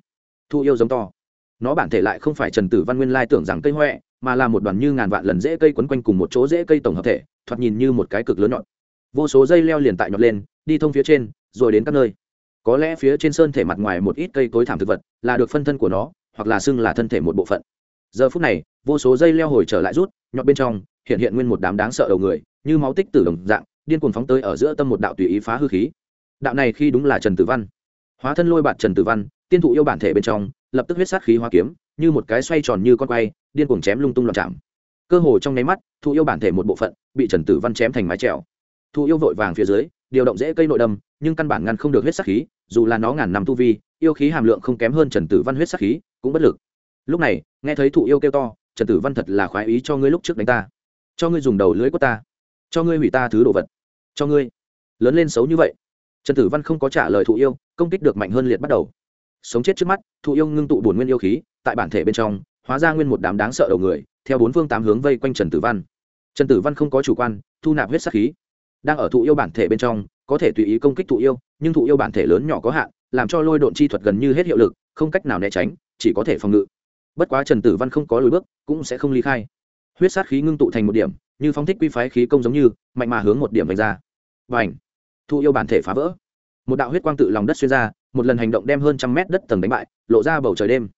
Thụ yêu giống to. Nó bản thể lại không phải trần tử văn nguyên lai tưởng rằng cây huệ mà là một đoàn như ngàn vạn lần dễ cây quấn quanh cùng một chỗ dễ cây tổng hợp thể, thoạt nhìn như một cái cực lớn nhọn. Vô số dây leo liền tại nhọt lên, đi thông phía trên, rồi đến các nơi. Có lẽ phía trên sơn thể mặt ngoài một ít cây cối thảm thực vật, là được phân thân của nó, hoặc là xưng là thân thể một bộ phận. Giờ phút này, vô số dây leo hồi trở lại rút nhọt bên trong hiện hiện nguyên một đám đáng sợ đầu người, như máu tích tử đồng dạng, điên cuồng phóng tới ở giữa tâm một đạo tùy ý phá hư khí. Đạo này khi đúng là trần tử văn. Hóa thân lôi bạt trần tử văn, tiên thụ yêu bản thể bên trong, lập tức huyết sát khí hoa kiếm, như một cái xoay tròn như con quay, điên cuồng chém lung tung loạn chạm. Cơ hồ trong nháy mắt, thụ yêu bản thể một bộ phận bị trần tử văn chém thành mái trèo. Thụ yêu vội vàng phía dưới, điều động dễ cây nội đâm, nhưng căn bản ngăn không được huyết sát khí, dù là nó ngàn năm tu vi, yêu khí hàm lượng không kém hơn trần tử văn huyết sát khí, cũng bất lực. Lúc này, nghe thấy thụ yêu kêu to, trần tử văn thật là khoái ý cho ngươi lúc trước đánh ta cho ngươi dùng đầu lưới của ta. Cho ngươi hủy ta thứ đồ vật. Cho ngươi. Lớn lên xấu như vậy. Trần tử văn không có trả lời thụ yêu, công kích được mạnh hơn liệt bắt đầu. Sống chết trước mắt, thụ yêu ngưng tụ bổn nguyên yêu khí, tại bản thể bên trong, hóa ra nguyên một đám đáng sợ đầu người, theo bốn phương tám hướng vây quanh trần tử văn. Trần tử văn không có chủ quan, thu nạp huyết sắc khí. Đang ở thụ yêu bản thể bên trong, có thể tùy ý công kích thụ yêu, nhưng thụ yêu bản thể lớn nhỏ có hạn, làm cho lôi độn chi thuật gần như hết hiệu lực, không cách nào né tránh, chỉ có thể phòng ngự. Bất quá trần tử văn không có lối bước, cũng sẽ không ly khai huyết sát khí ngưng tụ thành một điểm, như phóng thích quy phái khí công giống như, mạnh mà hướng một điểm vạch ra. Và ảnh thụ yêu bản thể phá vỡ. Một đạo huyết quang tự lòng đất xuyên ra, một lần hành động đem hơn trăm mét đất tầng đánh bại, lộ ra bầu trời đêm.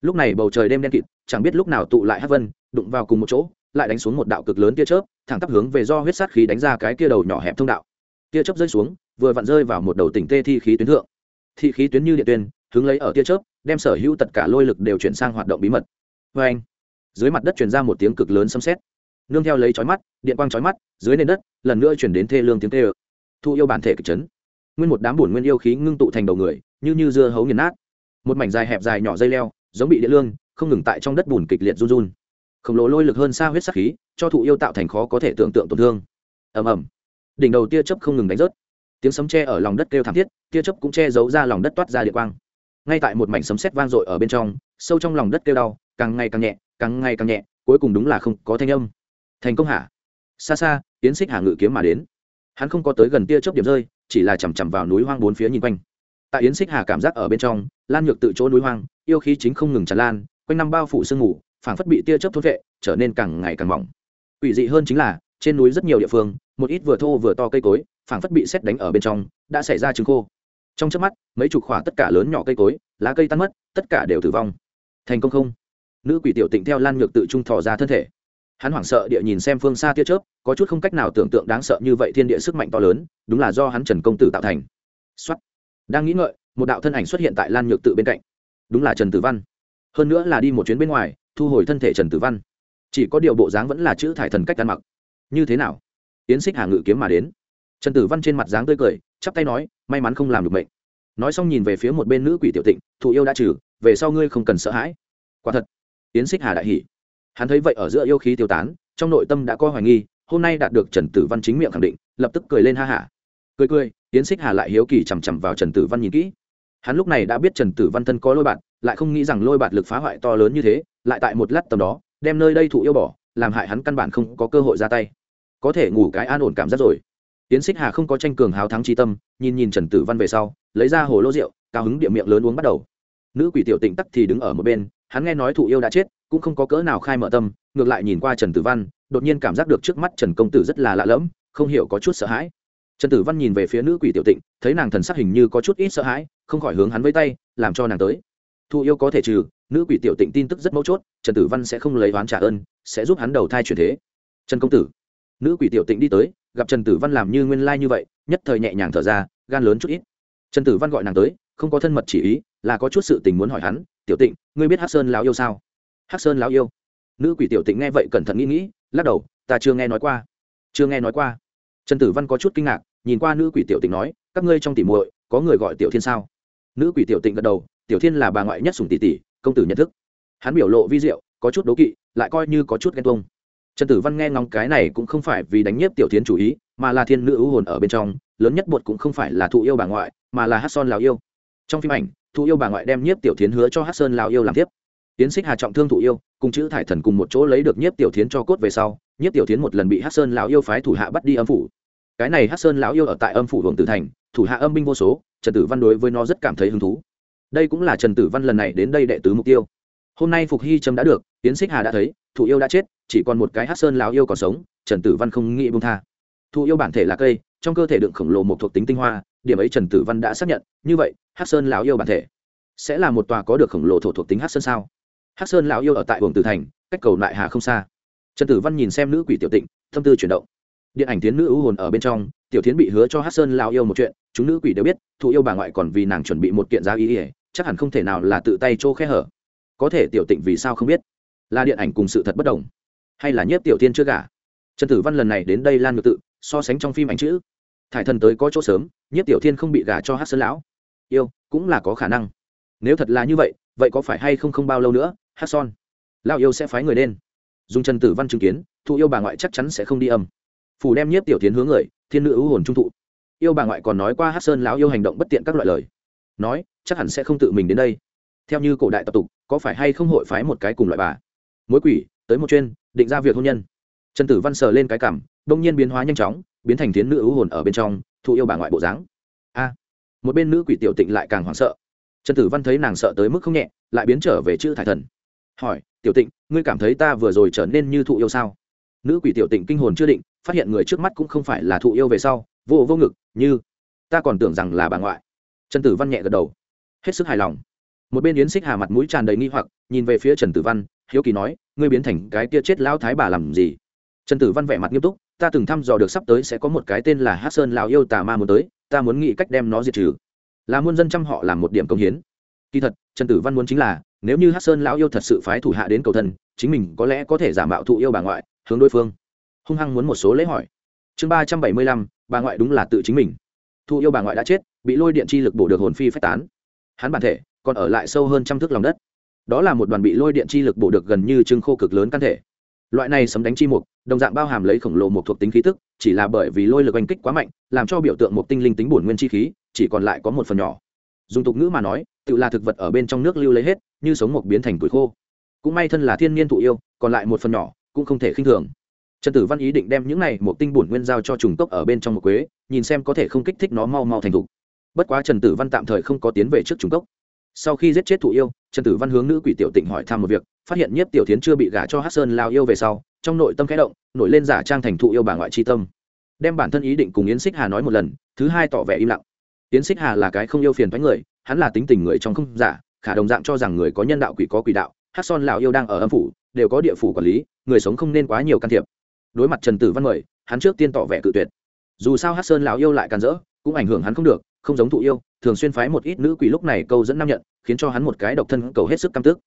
Lúc này bầu trời đêm đen kịt, chẳng biết lúc nào tụ lại hát vân, đụng vào cùng một chỗ, lại đánh xuống một đạo cực lớn tia chớp, thẳng tắp hướng về do huyết sát khí đánh ra cái kia đầu nhỏ hẹp thông đạo. Tia chớp rơi xuống, vừa vặn rơi vào một đầu tỉnh tê thi khí tuyến thượng. Thị khí tuyến như điện tuyến hướng lấy ở tia chớp, đem sở hữu tất cả lôi lực đều chuyển sang hoạt động bí mật. Vê anh dưới mặt đất truyền ra một tiếng cực lớn xâm xét nương theo lấy chói mắt, điện quang chói mắt, dưới nền đất, lần nữa chuyển đến thê lương tiếng tê ơ thụ yêu bản thể kịch chấn. Nguyên một đám bổn nguyên yêu khí ngưng tụ thành đầu người, như như dưa hấu nghiền nát. Một mảnh dài hẹp dài nhỏ dây leo, giống bị điện lương, không ngừng tại trong đất bùn kịch liệt run run. Khổng lồ lôi lực hơn xa huyết sắc khí, cho thụ yêu tạo thành khó có thể tưởng tượng tổn thương. Ầm ầm. Đỉnh đầu tia chớp không ngừng đánh rớt. Tiếng sấm tre ở lòng đất kêu thảm thiết, tia chớp cũng che giấu ra lòng đất toát ra địa quang. Ngay tại một mảnh sấm sét vang dội ở bên trong, sâu trong lòng đất kêu đau, càng ngày càng nhẹ càng ngày càng nhẹ, cuối cùng đúng là không có thanh âm. Thành công hả? Xa xa tiến xích hà ngự kiếm mà đến. Hắn không có tới gần tia chớp điểm rơi, chỉ là chằm chằm vào núi hoang bốn phía nhìn quanh. Tại yến xích hà cảm giác ở bên trong, lan nhược tự chỗ núi hoang, yêu khí chính không ngừng tràn lan, quanh năm bao phủ sương mù, phảng phất bị tia chớp thốt vệ, trở nên càng ngày càng mỏng. Ủy dị hơn chính là, trên núi rất nhiều địa phương, một ít vừa thô vừa to cây cối, phảng phất bị xét đánh ở bên trong, đã xảy ra trứng khô. Trong chớp mắt, mấy chục khỏa tất cả lớn nhỏ cây cối, lá cây tan mất, tất cả đều tử vong. Thành công không? Nữ quỷ tiểu tịnh theo lan nhược tự trung thò ra thân thể. Hắn hoảng sợ địa nhìn xem phương xa tia chớp, có chút không cách nào tưởng tượng đáng sợ như vậy thiên địa sức mạnh to lớn, đúng là do hắn trần công tử tạo thành. Xuất đang nghĩ ngợi, một đạo thân ảnh xuất hiện tại lan nhược tự bên cạnh. Đúng là trần tử văn. Hơn nữa là đi một chuyến bên ngoài, thu hồi thân thể trần tử văn. Chỉ có điều bộ dáng vẫn là chữ thải thần cách ăn mặc. Như thế nào? Tiến xích hà ngự kiếm mà đến. Trần tử văn trên mặt dáng tươi cười, chắp tay nói, may mắn không làm được mệnh. Nói xong nhìn về phía một bên nữ quỷ tiểu tịnh, thụ yêu đã trừ, về sau ngươi không cần sợ hãi. Quả thật tiến xích hà đại hỉ. Hắn thấy vậy ở giữa yêu khí tiêu tán, trong nội tâm đã có hoài nghi, hôm nay đạt được trần tử văn chính miệng khẳng định, lập tức cười lên ha hả. Cười cười tiến xích hà lại hiếu kỳ chằm chằm vào trần tử văn nhìn kỹ. Hắn lúc này đã biết trần tử văn thân có lôi bạt, lại không nghĩ rằng lôi bạt lực phá hoại to lớn như thế, lại tại một lát tầm đó, đem nơi đây thụ yêu bỏ, làm hại hắn căn bản không có cơ hội ra tay. Có thể ngủ cái an ổn cảm giác rồi. Tiến xích hà không có tranh cường hào thắng tri tâm, nhìn nhìn trần tử văn về sau, lấy ra hồ lô rượu, cao hứng địa miệng lớn uống bắt đầu. Nữ quỷ tiểu tịnh tắc thì đứng ở một bên hắn nghe nói thụ yêu đã chết, cũng không có cỡ nào khai mở tâm, ngược lại nhìn qua trần tử văn, đột nhiên cảm giác được trước mắt trần công tử rất là lạ lẫm, không hiểu có chút sợ hãi. Trần tử văn nhìn về phía nữ quỷ tiểu tịnh, thấy nàng thần sắc hình như có chút ít sợ hãi, không khỏi hướng hắn với tay, làm cho nàng tới. Thụ yêu có thể trừ, nữ quỷ tiểu tịnh tin tức rất mấu chốt, trần tử văn sẽ không lấy oán trả ơn, sẽ giúp hắn đầu thai chuyển thế. Trần công tử. Nữ quỷ tiểu tịnh đi tới, gặp trần tử văn làm như nguyên lai như vậy, nhất thời nhẹ nhàng thở ra, gan lớn chút ít. Trần tử văn gọi nàng tới, không có thân mật chỉ ý, là có chút sự tình muốn hỏi hắn tiểu tịnh, ngươi biết hát sơn lão yêu sao? Hát sơn lão yêu? Nữ quỷ tiểu tịnh nghe vậy cẩn thận nghĩ nghĩ, lắc đầu, ta chưa nghe nói qua. Chưa nghe nói qua. Trần tử văn có chút kinh ngạc, nhìn qua nữ quỷ tiểu tịnh nói, các ngươi trong tỉ muội, có người gọi tiểu thiên sao? Nữ quỷ tiểu tịnh gật đầu, tiểu thiên là bà ngoại nhất sùng tỷ tỷ, công tử nhận thức. Hắn biểu lộ vi diệu, có chút đố kỵ, lại coi như có chút ghen tuông. Trần tử văn nghe ngóng cái này cũng không phải vì đánh nhiếp tiểu thiên chủ ý, mà là thiên nữ ưu hồn ở bên trong, lớn nhất bột cũng không phải là thụ yêu bà ngoại, mà là hát son lào yêu trong phim ảnh, thụ yêu bà ngoại đem nhiếp tiểu tiến hứa cho hát sơn lào yêu làm tiếp. Tiến xích hà trọng thương thụ yêu, cùng chữ thải thần cùng một chỗ lấy được nhiếp tiểu tiến cho cốt về sau, nhiếp tiểu tiến một lần bị hát sơn lão yêu phái thủ hạ bắt đi âm phủ. Cái này hát sơn lão yêu ở tại âm phủ hưởng tử thành, thủ hạ âm binh vô số, trần tử văn đối với nó rất cảm thấy hứng thú. Đây cũng là trần tử văn lần này đến đây đệ tứ mục tiêu. Hôm nay phục hy trâm đã được, tiến xích hà đã thấy, thụ yêu đã chết, chỉ còn một cái hát sơn lão yêu còn sống, trần tử văn không nghĩ bông tha thụ yêu bản thể là cây, trong cơ thể đựng khổng lồ một thuộc tính tinh hoa, điểm ấy trần tử văn đã xác nhận, như vậy hát sơn lão yêu bản thể sẽ là một tòa có được khổng lồ thổ thuộc tính hát sơn sao? Hát sơn lão yêu ở tại hưởng tử thành, cách cầu lại hà không xa. Trần tử văn nhìn xem nữ quỷ tiểu tịnh, tâm tư chuyển động. Điện ảnh tiến nữ ưu hồn ở bên trong, tiểu tiến bị hứa cho hát sơn lão yêu một chuyện, chúng nữ quỷ đều biết thụ yêu bà ngoại còn vì nàng chuẩn bị một kiện giá ý ỉa chắc hẳn không thể nào là tự tay chỗ khe hở. Có thể tiểu tịnh vì sao không biết? Là điện ảnh cùng sự thật bất đồng, hay là nhiếp tiểu tiên chưa gả? Trần tử văn lần này đến đây lan ngược tự so sánh trong phim ảnh chữ. Thải thần tới có chỗ sớm, nhiếp tiểu thiên không bị gả cho hát sơn lão. Yêu, cũng là có khả năng. Nếu thật là như vậy vậy có phải hay không không bao lâu nữa hát son? Lao yêu sẽ phái người lên. Dùng trần tử văn chứng kiến thụ yêu bà ngoại chắc chắn sẽ không đi âm. Phủ đem nhiếp tiểu tiến hướng người, thiên nữ ưu hồn trung thụ. Yêu bà ngoại còn nói qua hát sơn lão yêu hành động bất tiện các loại lời. Nói, chắc hẳn sẽ không tự mình đến đây. Theo như cổ đại tập tục, có phải hay không hội phái một cái cùng loại bà? Mối quỷ, tới một chuyên, định ra việc hôn nhân. Trần tử văn sờ lên cái cảm đông nhiên biến hóa nhanh chóng, biến thành tiến nữ ưu hồn ở bên trong thụ yêu bà ngoại bộ dáng. A, một bên nữ quỷ tiểu tịnh lại càng hoảng sợ. Trần tử văn thấy nàng sợ tới mức không nhẹ, lại biến trở về chữ thải thần. Hỏi, tiểu tịnh, ngươi cảm thấy ta vừa rồi trở nên như thụ yêu sao? Nữ quỷ tiểu tịnh kinh hồn chưa định, phát hiện người trước mắt cũng không phải là thụ yêu về sau, vô vô ngực, như, ta còn tưởng rằng là bà ngoại. Trần tử văn nhẹ gật đầu. Hết sức hài lòng. Một bên yến xích hà mặt mũi tràn đầy nghi hoặc, nhìn về phía trần tử văn, hiếu kỳ nói, ngươi biến thành cái tia chết lão thái bà làm gì? Trần tử văn vẻ mặt nghiêm túc ta từng thăm dò được sắp tới sẽ có một cái tên là hát sơn lào yêu tà ma muốn tới, ta muốn nghĩ cách đem nó diệt trừ. Là muôn dân trăm họ làm một điểm công hiến. Kỳ thật, trần tử văn muốn chính là, nếu như hát sơn lão yêu thật sự phái thủ hạ đến cầu thân chính mình có lẽ có thể giả mạo thụ yêu bà ngoại, hướng đối phương. Hung hăng muốn một số lễ hỏi. Chương ba trăm bảy mươi lăm, bà ngoại đúng là tự chính mình. Thụ yêu bà ngoại đã chết, bị lôi điện chi lực bổ được hồn phi phách tán. Hắn bản thể còn ở lại sâu hơn trăm thước lòng đất. Đó là một đoàn bị lôi điện chi lực bổ được gần như trưng khô cực lớn căn thể loại này sấm đánh chi mục, đồng dạng bao hàm lấy khổng lồ một thuộc tính khí tức, chỉ là bởi vì lôi lực oanh kích quá mạnh, làm cho biểu tượng một tinh linh tính bổn nguyên chi khí, chỉ còn lại có một phần nhỏ. Dùng tục ngữ mà nói, tự là thực vật ở bên trong nước lưu lấy hết, như sống một biến thành tuổi khô. Cũng may thân là thiên nhiên thụ yêu, còn lại một phần nhỏ, cũng không thể khinh thường. Trần tử văn ý định đem những này một tinh bổn nguyên giao cho trùng cốc ở bên trong một quế, nhìn xem có thể không kích thích nó mau mau thành thục. Bất quá trần tử văn tạm thời không có tiến về trước trùng cốc sau khi giết chết thụ yêu, trần tử văn hướng nữ quỷ tiểu tịnh hỏi thăm một việc phát hiện nhiếp tiểu tiến chưa bị gả cho hát sơn lao yêu về sau, trong nội tâm khẽ động, nổi lên giả trang thành thụ yêu bà ngoại tri tâm. Đem bản thân ý định cùng yến xích hà nói một lần, thứ hai tỏ vẻ im lặng. Yến xích hà là cái không yêu phiền thoái người, hắn là tính tình người trong không giả, khả đồng dạng cho rằng người có nhân đạo quỷ có quỷ đạo, hát son lào yêu đang ở âm phủ, đều có địa phủ quản lý, người sống không nên quá nhiều can thiệp. Đối mặt trần tử văn mời, hắn trước tiên tỏ vẻ cự tuyệt. Dù sao hát sơn lào yêu lại càn rỡ, cũng ảnh hưởng hắn không được, không giống thụ yêu, thường xuyên phái một ít nữ quỷ lúc này câu dẫn nam nhận, khiến cho hắn một cái độc thân cầu hết sức căm tức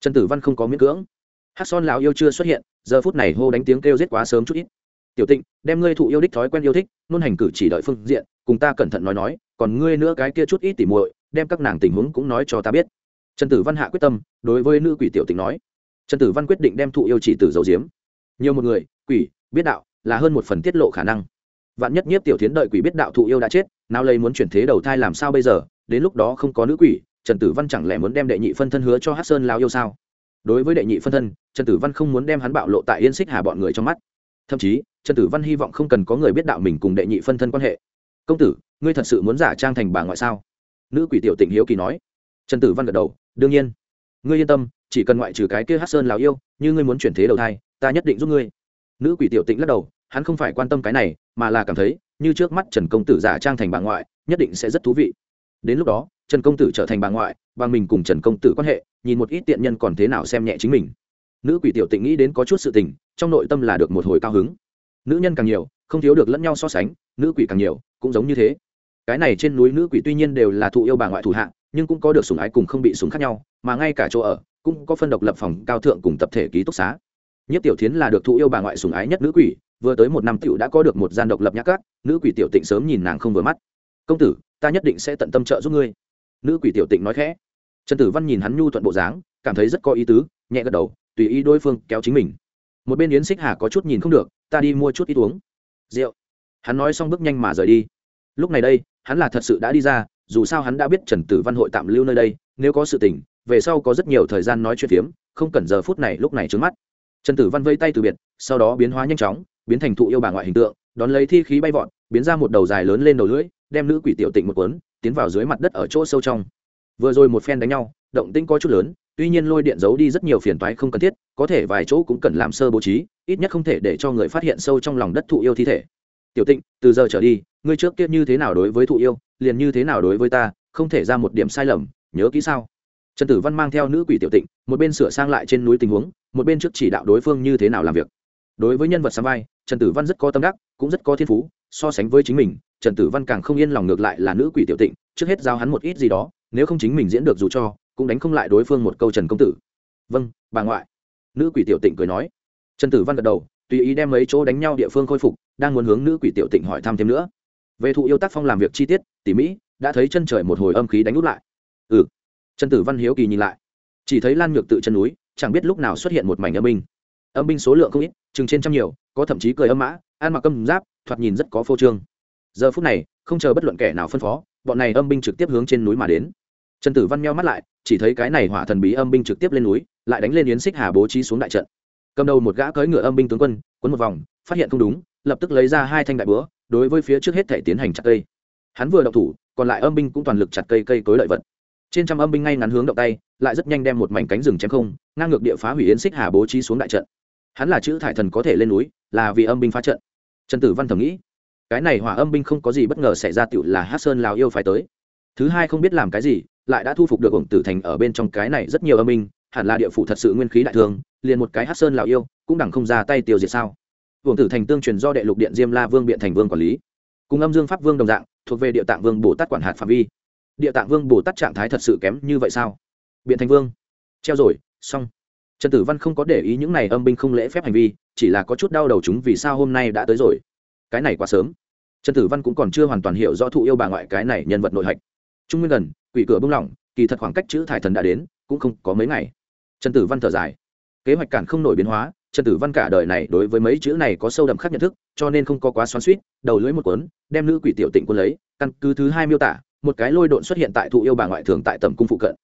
trần tử văn không có miễn cưỡng. Hát son lão yêu chưa xuất hiện, giờ phút này hô đánh tiếng kêu giết quá sớm chút ít. Tiểu tịnh, đem ngươi thụ yêu đích thói quen yêu thích, nôn hành cử chỉ đợi phương diện, cùng ta cẩn thận nói nói, còn ngươi nữa cái kia chút ít tỉ muội, đem các nàng tình huống cũng nói cho ta biết. Trần tử văn hạ quyết tâm, đối với nữ quỷ tiểu tịnh nói. Trần tử văn quyết định đem thụ yêu chỉ tử dầu diếm nhiều một người, quỷ, biết đạo, là hơn một phần tiết lộ khả năng. Vạn nhất nhiếp tiểu tiến đợi quỷ biết đạo thụ yêu đã chết, nào lấy muốn chuyển thế đầu thai làm sao bây giờ, đến lúc đó không có nữ quỷ trần tử văn chẳng lẽ muốn đem đệ nhị phân thân hứa cho hát sơn lao yêu sao? Đối với đệ nhị phân thân, trần tử văn không muốn đem hắn bạo lộ tại yên xích hà bọn người trong mắt. Thậm chí, trần tử văn hy vọng không cần có người biết đạo mình cùng đệ nhị phân thân quan hệ. Công tử, ngươi thật sự muốn giả trang thành bà ngoại sao? Nữ quỷ tiểu tịnh hiếu kỳ nói. Trần tử văn gật đầu, đương nhiên. Ngươi yên tâm, chỉ cần ngoại trừ cái kia hát sơn lào yêu, như ngươi muốn chuyển thế đầu thai, ta nhất định giúp ngươi. Nữ quỷ tiểu tịnh lắc đầu, hắn không phải quan tâm cái này, mà là cảm thấy, như trước mắt trần công tử giả trang thành bà ngoại, nhất định sẽ rất thú vị đến lúc đó, trần công tử trở thành bà ngoại, và mình cùng trần công tử quan hệ, nhìn một ít tiện nhân còn thế nào xem nhẹ chính mình. Nữ quỷ tiểu tịnh nghĩ đến có chút sự tình, trong nội tâm là được một hồi cao hứng. Nữ nhân càng nhiều, không thiếu được lẫn nhau so sánh, nữ quỷ càng nhiều, cũng giống như thế. Cái này trên núi nữ quỷ tuy nhiên đều là thụ yêu bà ngoại thủ hạ, nhưng cũng có được sùng ái cùng không bị sùng khác nhau, mà ngay cả chỗ ở, cũng có phân độc lập phòng, cao thượng cùng tập thể ký túc xá. Nhất tiểu thiến là được thụ yêu bà ngoại sùng ái nhất nữ quỷ, vừa tới một năm tiểu đã có được một gian độc lập nhã cát, nữ quỷ tiểu tịnh sớm nhìn nàng không vừa mắt. Công tử ta nhất định sẽ tận tâm trợ giúp ngươi. Nữ quỷ tiểu tịnh nói khẽ. Trần tử văn nhìn hắn nhu thuận bộ dáng, cảm thấy rất có ý tứ, nhẹ gật đầu, tùy ý đối phương kéo chính mình. Một bên yến xích hà có chút nhìn không được, ta đi mua chút ít uống. Rượu. Hắn nói xong bước nhanh mà rời đi. Lúc này đây, hắn là thật sự đã đi ra, dù sao hắn đã biết trần tử văn hội tạm lưu nơi đây, nếu có sự tình, về sau có rất nhiều thời gian nói chuyện phiếm, không cần giờ phút này lúc này trước mắt. Trần tử văn vây tay từ biệt, sau đó biến hóa nhanh chóng, biến thành thụ yêu bà ngoại hình tượng, đón lấy thi khí bay vọt, biến ra một đầu dài lớn lên đầu lưỡi đem nữ quỷ tiểu tịnh một cuốn, tiến vào dưới mặt đất ở chỗ sâu trong. Vừa rồi một phen đánh nhau, động tĩnh có chút lớn, tuy nhiên lôi điện giấu đi rất nhiều phiền toái không cần thiết, có thể vài chỗ cũng cần làm sơ bố trí, ít nhất không thể để cho người phát hiện sâu trong lòng đất thụ yêu thi thể. Tiểu tịnh, từ giờ trở đi, ngươi trước kia như thế nào đối với thụ yêu, liền như thế nào đối với ta, không thể ra một điểm sai lầm, nhớ kỹ sao? Trần tử văn mang theo nữ quỷ tiểu tịnh, một bên sửa sang lại trên núi tình huống, một bên trước chỉ đạo đối phương như thế nào làm việc. Đối với nhân vật sắm vai, trần tử văn rất có tâm đắc, cũng rất có thiên phú so sánh với chính mình, trần tử văn càng không yên lòng ngược lại là nữ quỷ tiểu tịnh, trước hết giao hắn một ít gì đó, nếu không chính mình diễn được dù cho, cũng đánh không lại đối phương một câu trần công tử. Vâng bà ngoại. Nữ quỷ tiểu tịnh cười nói. Trần tử văn gật đầu, tùy ý đem mấy chỗ đánh nhau địa phương khôi phục, đang muốn hướng nữ quỷ tiểu tịnh hỏi thăm thêm nữa. Về thụ yêu tác phong làm việc chi tiết, tỉ mỹ đã thấy chân trời một hồi âm khí đánh út lại. Ừ. Trần tử văn hiếu kỳ nhìn lại. Chỉ thấy lan nhược tự chân núi, chẳng biết lúc nào xuất hiện một mảnh âm binh. Âm binh số lượng không ít, chừng trên trăm nhiều, có thậm chí cười âm mã, ăn mặc âm giáp thoạt nhìn rất có phô trương. Giờ phút này, không chờ bất luận kẻ nào phân phó, bọn này âm binh trực tiếp hướng trên núi mà đến. Trần tử văn meo mắt lại, chỉ thấy cái này hỏa thần bí âm binh trực tiếp lên núi, lại đánh lên yến xích hà bố trí xuống đại trận. Cầm đầu một gã cưỡi ngựa âm binh tướng quân quấn một vòng, phát hiện không đúng, lập tức lấy ra hai thanh đại búa, đối với phía trước hết thể tiến hành chặt cây. Hắn vừa động thủ, còn lại âm binh cũng toàn lực chặt cây cây cối lợi vật. Trên trăm âm binh ngay ngắn hướng động tay, lại rất nhanh đem một mảnh cánh rừng chém không, ngang ngược địa phá hủy yến xích hà bố trí xuống đại trận. Hắn là chữ thải thần có thể lên núi, là vì âm binh phá trận trần tử văn thầm nghĩ, cái này hỏa âm binh không có gì bất ngờ xảy ra tựu là hát sơn lào yêu phải tới. Thứ hai không biết làm cái gì, lại đã thu phục được ổng tử thành ở bên trong cái này rất nhiều âm binh, hẳn là địa phủ thật sự nguyên khí đại thương liền một cái hát sơn lào yêu, cũng đẳng không ra tay tiêu diệt sao. Ổng tử thành tương truyền do đệ lục điện diêm la vương biện thành vương quản lý. Cùng âm dương pháp vương đồng dạng, thuộc về địa tạng vương bồ tát quản hạt phạm vi. Địa tạng vương bồ tát trạng thái thật sự kém như vậy sao? Biện thành vương. Treo rồi, xong trần tử văn không có để ý những này âm binh không lễ phép hành vi, chỉ là có chút đau đầu chúng vì sao hôm nay đã tới rồi. Cái này quá sớm. Trần tử văn cũng còn chưa hoàn toàn hiểu rõ thụ yêu bà ngoại cái này nhân vật nội hạch. Trung nguyên gần, quỷ cửa bung lỏng, kỳ thật khoảng cách chữ thải thần đã đến, cũng không có mấy ngày. Trần tử văn thở dài. Kế hoạch cản không nổi biến hóa, trần tử văn cả đời này đối với mấy chữ này có sâu đậm khác nhận thức, cho nên không có quá xoắn suýt đầu lưỡi một cuốn, đem nữ quỷ tiểu tịnh quân lấy, căn cứ thứ hai miêu tả, một cái lôi độn xuất hiện tại thụ yêu bà ngoại thường tại tầm cung phụ cận.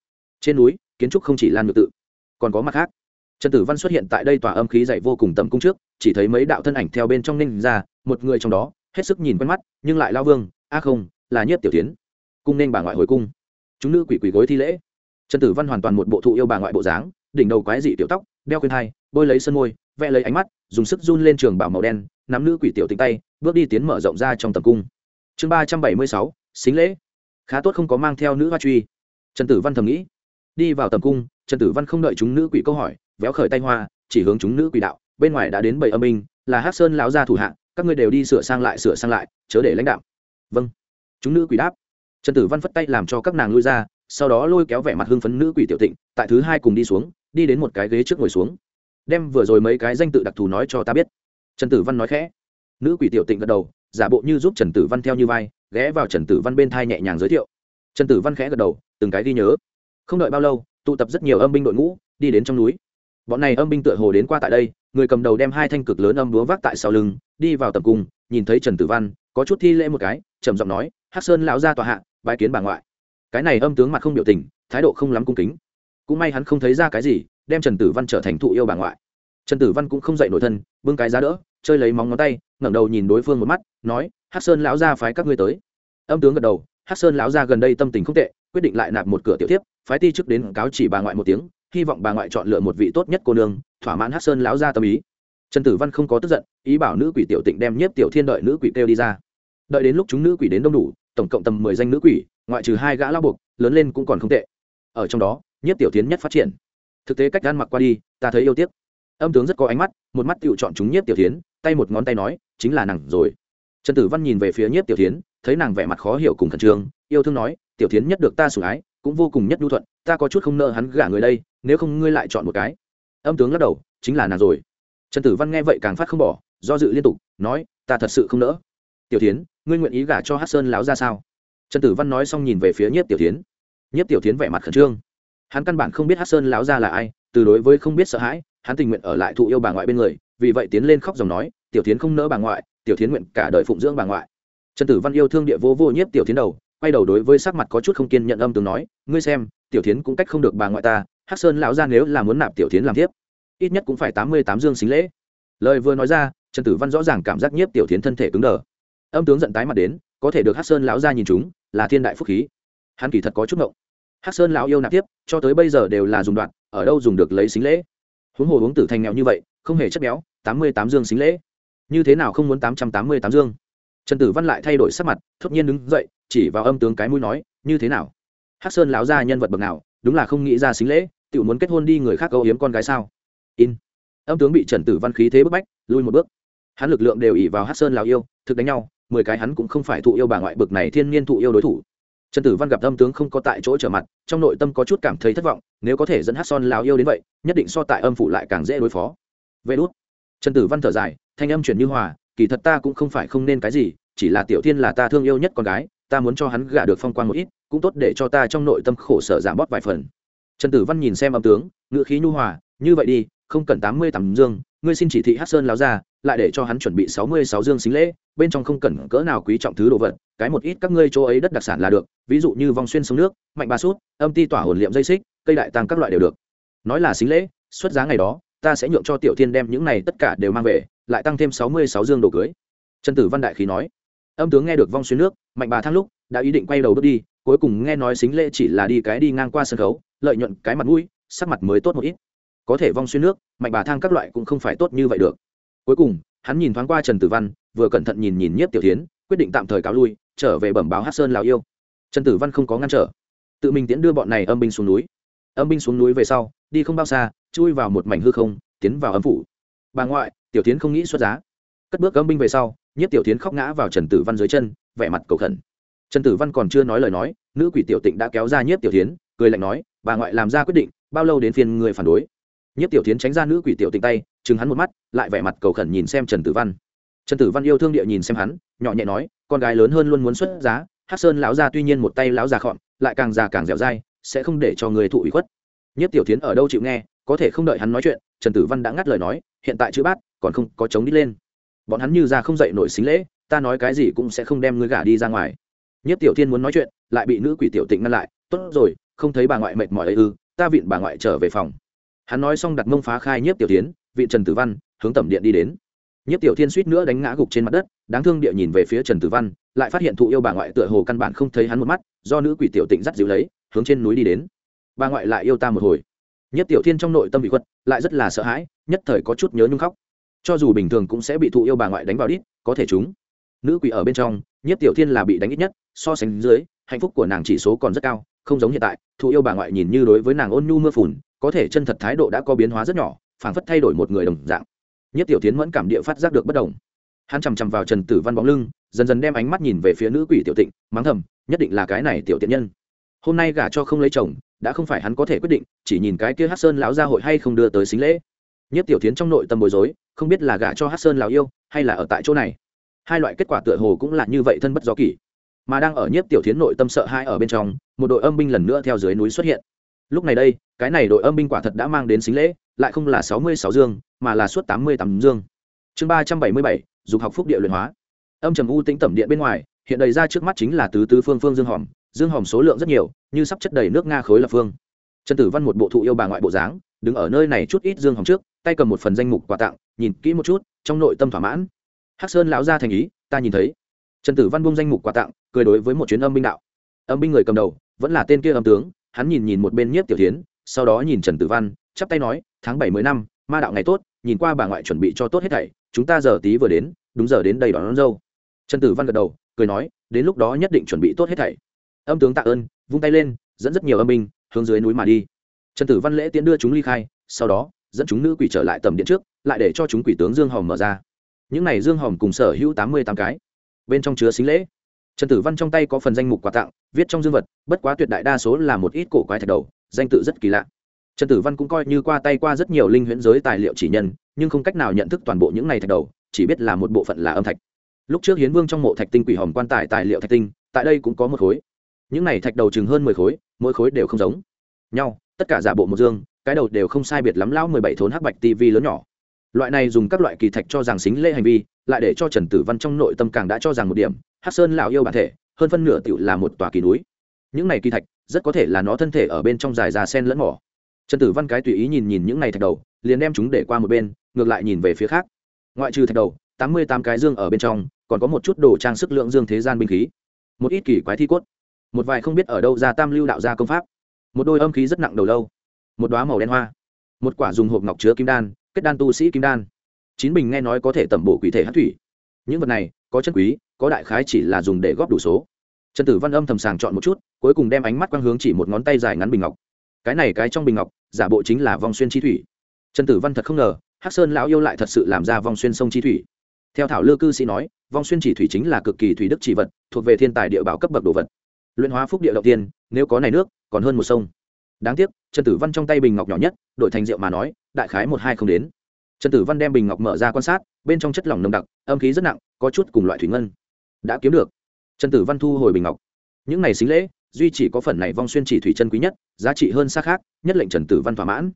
Trên núi, kiến trúc không chỉ lan ngược tự, còn có mặt khác trần tử văn xuất hiện tại đây tòa âm khí dậy vô cùng tầm cung trước, chỉ thấy mấy đạo thân ảnh theo bên trong ninh ra, một người trong đó, hết sức nhìn quen mắt, nhưng lại lao vương, a không, là nhiếp tiểu tiến. Cung nên bà ngoại hồi cung. Chúng nữ quỷ quỷ gối thi lễ. Trần tử văn hoàn toàn một bộ thụ yêu bà ngoại bộ dáng, đỉnh đầu quái dị tiểu tóc, đeo khuyên hai bôi lấy sân môi, vẽ lấy ánh mắt, dùng sức run lên trường bảo màu đen, nắm nữ quỷ tiểu tinh tay, bước đi tiến mở rộng ra trong tầm cung. Chương ba trăm bảy mươi sáu, xính lễ. Khá tốt không có mang theo nữ hoa truy. Trần tử văn thầm nghĩ. Đi vào tầm cung, trần tử văn không đợi chúng nữ quỷ câu hỏi véo khởi tay hoa, chỉ hướng chúng nữ quỷ đạo, bên ngoài đã đến bảy âm minh là hát sơn lão gia thủ hạ, các ngươi đều đi sửa sang lại, sửa sang lại, chớ để lãnh đạo. Vâng. Chúng nữ quỷ đáp. Trần tử văn phất tay làm cho các nàng lui ra, sau đó lôi kéo vẻ mặt hưng phấn nữ quỷ tiểu tịnh, tại thứ hai cùng đi xuống, đi đến một cái ghế trước ngồi xuống. Đem vừa rồi mấy cái danh tự đặc thù nói cho ta biết. Trần tử văn nói khẽ. Nữ quỷ tiểu tịnh gật đầu, giả bộ như giúp trần tử văn theo như vai, ghé vào trần tử văn bên thai nhẹ nhàng giới thiệu. Trần tử văn khẽ gật đầu, từng cái ghi nhớ. Không đợi bao lâu, tụ tập rất nhiều âm binh đội ngũ, đi đến trong núi bọn này âm binh tựa hồ đến qua tại đây, người cầm đầu đem hai thanh cực lớn âm búa vác tại sau lưng, đi vào tập cung, nhìn thấy trần tử văn, có chút thi lễ một cái, trầm giọng nói, hắc sơn lão gia tòa hạ, bái kiến bà ngoại. Cái này âm tướng mặt không biểu tình, thái độ không lắm cung kính. Cũng may hắn không thấy ra cái gì, đem trần tử văn trở thành thụ yêu bà ngoại. Trần tử văn cũng không dậy nổi thân, bưng cái giá đỡ, chơi lấy móng ngón tay, ngẩng đầu nhìn đối phương một mắt, nói, hắc sơn lão gia phái các ngươi tới. Âm tướng gật đầu, hắc sơn lão gia gần đây tâm tình không tệ, quyết định lại nạp một cửa tiểu tiếp phái ti chức đến cáo chỉ bà ngoại một tiếng hy vọng bà ngoại chọn lựa một vị tốt nhất cô nương, thỏa mãn hắc sơn lão gia tâm ý. Trần tử văn không có tức giận, ý bảo nữ quỷ tiểu tịnh đem nhiếp tiểu thiên đợi nữ quỷ kêu đi ra. Đợi đến lúc chúng nữ quỷ đến đông đủ, tổng cộng tầm mười danh nữ quỷ, ngoại trừ hai gã lao buộc, lớn lên cũng còn không tệ. Ở trong đó, nhiếp tiểu tiến nhất phát triển. Thực tế cách gan mặc qua đi, ta thấy yêu tiếc. Âm tướng rất có ánh mắt, một mắt tự chọn chúng nhiếp tiểu tiến, tay một ngón tay nói, chính là nàng rồi. Trần tử văn nhìn về phía nhiếp tiểu tiến, thấy nàng vẻ mặt khó hiểu cùng khẩn trương, yêu thương nói, tiểu tiến nhất được ta sủng ái cũng vô cùng nhất nhu thuận, ta có chút không nợ hắn gả người đây, nếu không ngươi lại chọn một cái. Âm tướng lắc đầu, chính là nàng rồi. Trần tử văn nghe vậy càng phát không bỏ, do dự liên tục, nói, ta thật sự không nỡ. Tiểu tiến ngươi nguyện ý gả cho hát sơn láo ra sao? Trần tử văn nói xong nhìn về phía nhiếp tiểu tiến nhiếp tiểu tiến vẻ mặt khẩn trương. Hắn căn bản không biết hát sơn láo ra là ai, từ đối với không biết sợ hãi, hắn tình nguyện ở lại thụ yêu bà ngoại bên người, vì vậy tiến lên khóc dòng nói, tiểu tiến không nỡ bà ngoại, tiểu tiến nguyện cả đời phụng dưỡng bà ngoại. Trần tử văn yêu thương địa vô vô nhiếp tiểu tiến đầu quay đầu đối với sắc mặt có chút không kiên nhận âm tướng nói, ngươi xem, tiểu tiến cũng cách không được bà ngoại ta, hắc sơn lão ra nếu là muốn nạp tiểu tiến làm tiếp ít nhất cũng phải tám mươi tám dương xính lễ. Lời vừa nói ra, trần tử văn rõ ràng cảm giác nhiếp tiểu tiến thân thể cứng đờ. Âm tướng giận tái mặt đến, có thể được hắc sơn lão ra nhìn chúng, là thiên đại phúc khí. Hắn kỳ thật có chút ngộng. Hắc sơn lão yêu nạp tiếp cho tới bây giờ đều là dùng đoạn, ở đâu dùng được lấy xính lễ? Huống hồ uống tử thành nghèo như vậy, không hề chất béo, tám mươi tám dương xính lễ. Như thế nào không muốn tám trăm tám mươi tám dương? Trần tử văn lại thay đổi sắc mặt, thốt nhiên đứng dậy chỉ vào âm tướng cái mũi nói, như thế nào? Hắc sơn lão ra nhân vật bậc nào, đúng là không nghĩ ra xính lễ tự muốn kết hôn đi người khác âu yếm con gái sao? In. Âm tướng bị trần tử văn khí thế bức bách, lui một bước. Hắn lực lượng đều ỉ vào hắc sơn lão yêu, thực đánh nhau, mười cái hắn cũng không phải thụ yêu bà ngoại bực này thiên nhiên thụ yêu đối thủ. Trần tử văn gặp âm tướng không có tại chỗ trở mặt, trong nội tâm có chút cảm thấy thất vọng, nếu có thể dẫn hát son lào yêu đến vậy, nhất định so tại âm phụ lại càng dễ đối phó. Vê đốt trần tử văn thở dài, thanh âm chuyển như hòa, kỳ thật ta cũng không phải không nên cái gì, chỉ là tiểu thiên là ta thương yêu nhất con gái ta muốn cho hắn gả được phong quan một ít, cũng tốt để cho ta trong nội tâm khổ sở giảm bớt vài phần. Trần tử văn nhìn xem âm tướng, ngữ khí nhu hòa, như vậy đi, không cần tám mươi tám dương, ngươi xin chỉ thị hát sơn láo ra, lại để cho hắn chuẩn bị sáu mươi sáu dương xính lễ, bên trong không cần cỡ nào quý trọng thứ đồ vật, cái một ít các ngươi chỗ ấy đất đặc sản là được, ví dụ như vòng xuyên sông nước, mạnh ba sút, âm ti tỏa hồn liệm dây xích, cây đại tăng các loại đều được. Nói là xính lễ, xuất giá ngày đó, ta sẽ nhượng cho tiểu thiên đem những này tất cả đều mang về, lại tăng thêm sáu mươi sáu dương đồ cưới. Trần tử văn đại khí nói âm tướng nghe được vong xuyên nước, mạnh bà thang lúc, đã ý định quay đầu bước đi, cuối cùng nghe nói xính lễ chỉ là đi cái đi ngang qua sân khấu, lợi nhuận cái mặt mũi, sắc mặt mới tốt một ít. Có thể vong xuyên nước, mạnh bà thang các loại cũng không phải tốt như vậy được. Cuối cùng, hắn nhìn thoáng qua trần tử văn, vừa cẩn thận nhìn nhìn nhiếp tiểu tiến quyết định tạm thời cáo lui, trở về bẩm báo hát sơn lào yêu. Trần tử văn không có ngăn trở. Tự mình tiễn đưa bọn này âm binh xuống núi. Âm binh xuống núi về sau, đi không bao xa, chui vào một mảnh hư không, tiến vào âm phủ. Bà ngoại, tiểu tiến không nghĩ xuất giá. Cất bước âm binh về sau nhiếp tiểu tiến khóc ngã vào trần tử văn dưới chân, vẻ mặt cầu khẩn. Trần tử văn còn chưa nói lời nói, nữ quỷ tiểu tịnh đã kéo ra nhiếp tiểu tiến cười lạnh nói, bà ngoại làm ra quyết định, bao lâu đến phiên người phản đối? Nhiếp tiểu tiến tránh ra nữ quỷ tiểu tịnh tay chừng hắn một mắt, lại vẻ mặt cầu khẩn nhìn xem trần tử văn. Trần tử văn yêu thương địa nhìn xem hắn, nhỏ nhẹ nói, con gái lớn hơn luôn muốn xuất giá hát sơn lão gia tuy nhiên một tay lão già khọn, lại càng già càng dẻo dai, sẽ không để cho người thụ ủy khuất. Nhiếp tiểu tiến ở đâu chịu nghe, có thể không đợi hắn nói chuyện, trần tử văn đã ngắt lời nói, hiện tại chữ bát, còn không có chống đi lên bọn hắn như ra không dậy nổi xính lễ, ta nói cái gì cũng sẽ không đem ngươi gả đi ra ngoài. Nhất tiểu thiên muốn nói chuyện, lại bị nữ quỷ tiểu tịnh ngăn lại, tốt rồi, không thấy bà ngoại mệt mỏi ấy ư, ta vịn bà ngoại trở về phòng. Hắn nói xong đặt mông phá khai nhiếp tiểu tiến vị trần tử văn, hướng tẩm điện đi đến. Nhiếp tiểu thiên suýt nữa đánh ngã gục trên mặt đất, đáng thương địa nhìn về phía trần tử văn, lại phát hiện thụ yêu bà ngoại tựa hồ căn bản không thấy hắn một mắt, do nữ quỷ tiểu tịnh dắt dịu lấy, hướng trên núi đi đến. Bà ngoại lại yêu ta một hồi. Nhất tiểu thiên trong nội tâm bị khuất, lại rất là sợ hãi, nhất thời có chút nhớ nhung khóc cho dù bình thường cũng sẽ bị thụ yêu bà ngoại đánh vào đít, có thể chúng. Nữ quỷ ở bên trong nhất tiểu thiên là bị đánh ít nhất, so sánh dưới, hạnh phúc của nàng chỉ số còn rất cao, không giống hiện tại, thụ yêu bà ngoại nhìn như đối với nàng ôn nhu mưa phùn, có thể chân thật thái độ đã có biến hóa rất nhỏ, phảng phất thay đổi một người đồng dạng. Nhất tiểu tiến mẫn cảm địa phát giác được bất đồng. Hắn chằm chằm vào trần tử văn bóng lưng, dần dần đem ánh mắt nhìn về phía nữ quỷ tiểu tịnh, mắng thầm, nhất định là cái này tiểu tiện nhân. Hôm nay gả cho không lấy chồng, đã không phải hắn có thể quyết định, chỉ nhìn cái kia hát sơn lão gia hội hay không đưa tới xính lễ. Nhất tiểu tiến trong nội tâm bối rối không biết là gả cho hát sơn lão yêu hay là ở tại chỗ này. Hai loại kết quả tựa hồ cũng là như vậy thân bất do kỷ. Mà đang ở nhiếp tiểu tiến nội tâm sợ hai ở bên trong, một đội âm binh lần nữa theo dưới núi xuất hiện. Lúc này đây, cái này đội âm binh quả thật đã mang đến xính lễ, lại không là sáu mươi sáu dương, mà là suốt tám mươi tám dương. Chương ba trăm bảy mươi bảy, dục học phúc địa luyện hóa. Âm trầm u tĩnh tẩm điện bên ngoài, hiện đầy ra trước mắt chính là tứ tứ phương phương dương hòm. Dương hòm số lượng rất nhiều, như sắp chất đầy nước nga khối lập phương. Trần tử văn một bộ thụ yêu bà ngoại bộ dáng, đứng ở nơi này chút ít dương hòm trước tay cầm một phần danh mục quà tặng nhìn kỹ một chút trong nội tâm thỏa mãn. Hắc sơn lão ra thành ý ta nhìn thấy. Trần tử văn buông danh mục quà tặng cười đối với một chuyến âm binh đạo. Âm binh người cầm đầu vẫn là tên kia âm tướng hắn nhìn nhìn một bên nhiếp tiểu tiến sau đó nhìn trần tử văn chắp tay nói tháng bảy mươi năm ma đạo ngày tốt nhìn qua bà ngoại chuẩn bị cho tốt hết thảy chúng ta giờ tí vừa đến đúng giờ đến đây đón, đón dâu. Trần tử văn gật đầu cười nói đến lúc đó nhất định chuẩn bị tốt hết thảy. Âm tướng tạ ơn vung tay lên dẫn rất nhiều âm binh hướng dưới núi mà đi. Trần tử văn lễ tiến đưa chúng ly khai sau đó dẫn chúng nữ quỷ trở lại tầm điện trước, lại để cho chúng quỷ tướng dương hòm mở ra. Những này dương hòm cùng sở hữu tám mươi tám cái. Bên trong chứa xính lễ. Trần tử văn trong tay có phần danh mục quà tặng, viết trong dương vật, bất quá tuyệt đại đa số là một ít cổ quái thạch đầu, danh tự rất kỳ lạ. Trần tử văn cũng coi như qua tay qua rất nhiều linh huyễn giới tài liệu chỉ nhân, nhưng không cách nào nhận thức toàn bộ những này thạch đầu, chỉ biết là một bộ phận là âm thạch. Lúc trước hiến vương trong mộ thạch tinh quỷ hòm quan tài tài liệu thạch tinh, tại đây cũng có một khối. Những này thạch đầu chừng hơn mười khối, mỗi khối đều không giống nhau, tất cả giả bộ một dương cái đầu đều không sai biệt lắm lão mười bảy thốn hắc bạch tv lớn nhỏ. Loại này dùng các loại kỳ thạch cho rằng xính lễ hành vi, lại để cho trần tử văn trong nội tâm càng đã cho rằng một điểm, hắc sơn lão yêu bản thể, hơn phân nửa tựu là một tòa kỳ núi. Những này kỳ thạch, rất có thể là nó thân thể ở bên trong dài ra sen lẫn mỏ. Trần tử văn cái tùy ý nhìn nhìn những này thạch đầu, liền đem chúng để qua một bên, ngược lại nhìn về phía khác. Ngoại trừ thạch đầu, tám mươi tám cái dương ở bên trong, còn có một chút đồ trang sức lượng dương thế gian binh khí. Một ít kỳ quái thi cốt. Một vài không biết ở đâu ra tam lưu đạo gia công pháp. Một đôi âm khí rất nặng đầu lâu một đoá màu đen hoa, một quả dùng hộp ngọc chứa kim đan, kết đan tu sĩ kim đan. Chín bình nghe nói có thể tẩm bổ quỷ thể hát thủy. Những vật này, có chân quý, có đại khái chỉ là dùng để góp đủ số. Trần tử văn âm thầm sàng chọn một chút, cuối cùng đem ánh mắt quang hướng chỉ một ngón tay dài ngắn bình ngọc. Cái này cái trong bình ngọc, giả bộ chính là vòng xuyên chi thủy. Trần tử văn thật không ngờ, hắc sơn lão yêu lại thật sự làm ra vòng xuyên sông chi thủy. Theo thảo lư cư sĩ nói, vong xuyên chỉ thủy chính là cực kỳ thủy đức chỉ vật, thuộc về thiên tài địa bảo cấp bậc đồ vật. Luyện hóa phúc địa đầu tiên, nếu có này nước, còn hơn một sông đáng tiếc, trần tử văn trong tay bình ngọc nhỏ nhất, đổi thành rượu mà nói, đại khái một hai không đến. Trần tử văn đem bình ngọc mở ra quan sát, bên trong chất lỏng nồng đặc, âm khí rất nặng, có chút cùng loại thủy ngân. Đã kiếm được. Trần tử văn thu hồi bình ngọc. Những này xính lễ, duy chỉ có phần này vong xuyên chỉ thủy chân quý nhất, giá trị hơn xa khác, nhất lệnh trần tử văn thỏa mãn.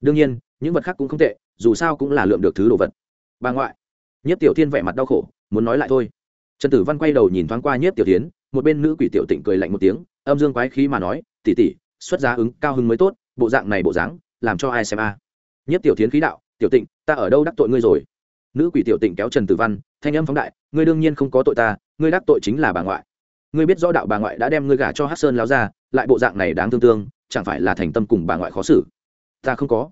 Đương nhiên, những vật khác cũng không tệ, dù sao cũng là lượm được thứ đồ vật. Bà ngoại. Nhất tiểu thiên vẻ mặt đau khổ, muốn nói lại thôi. Trần tử văn quay đầu nhìn thoáng qua nhất tiểu tiến, một bên nữ quỷ tiểu tịnh cười lạnh một tiếng, âm dương quái khí mà nói tỉ tỉ xuất giá ứng cao hứng mới tốt, bộ dạng này bộ dáng, làm cho ai xem a? À. nhất tiểu tiến khí đạo, tiểu tịnh, ta ở đâu đắc tội ngươi rồi? Nữ quỷ tiểu tịnh kéo trần tử văn, thanh âm phóng đại, ngươi đương nhiên không có tội ta, ngươi đắc tội chính là bà ngoại. Ngươi biết rõ đạo bà ngoại đã đem ngươi gả cho hát sơn láo ra lại bộ dạng này đáng thương tương, chẳng phải là thành tâm cùng bà ngoại khó xử? Ta không có.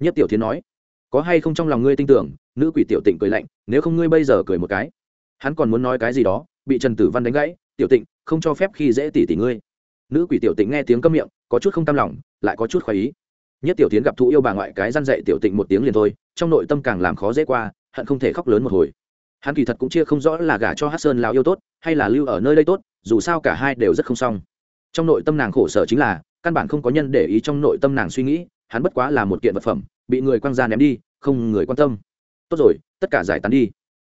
Nhất tiểu tiến nói. Có hay không trong lòng ngươi tin tưởng, nữ quỷ tiểu tịnh cười lạnh, nếu không ngươi bây giờ cười một cái. Hắn còn muốn nói cái gì đó, bị trần tử văn đánh gãy, tiểu tịnh, không cho phép khi dễ tỉ tỉ ngươi nữ quỷ tiểu tịnh nghe tiếng câm miệng, có chút không tam lòng, lại có chút khoái ý. Nhất tiểu tiến gặp thụ yêu bà ngoại cái răn dậy tiểu tịnh một tiếng liền thôi, trong nội tâm càng làm khó dễ qua, hận không thể khóc lớn một hồi. Hắn kỳ thật cũng chia không rõ là gả cho hát sơn lào yêu tốt, hay là lưu ở nơi đây tốt, dù sao cả hai đều rất không xong. Trong nội tâm nàng khổ sở chính là, căn bản không có nhân để ý trong nội tâm nàng suy nghĩ, hắn bất quá là một kiện vật phẩm, bị người quăng ra ném đi, không người quan tâm. Tốt rồi, tất cả giải tán đi.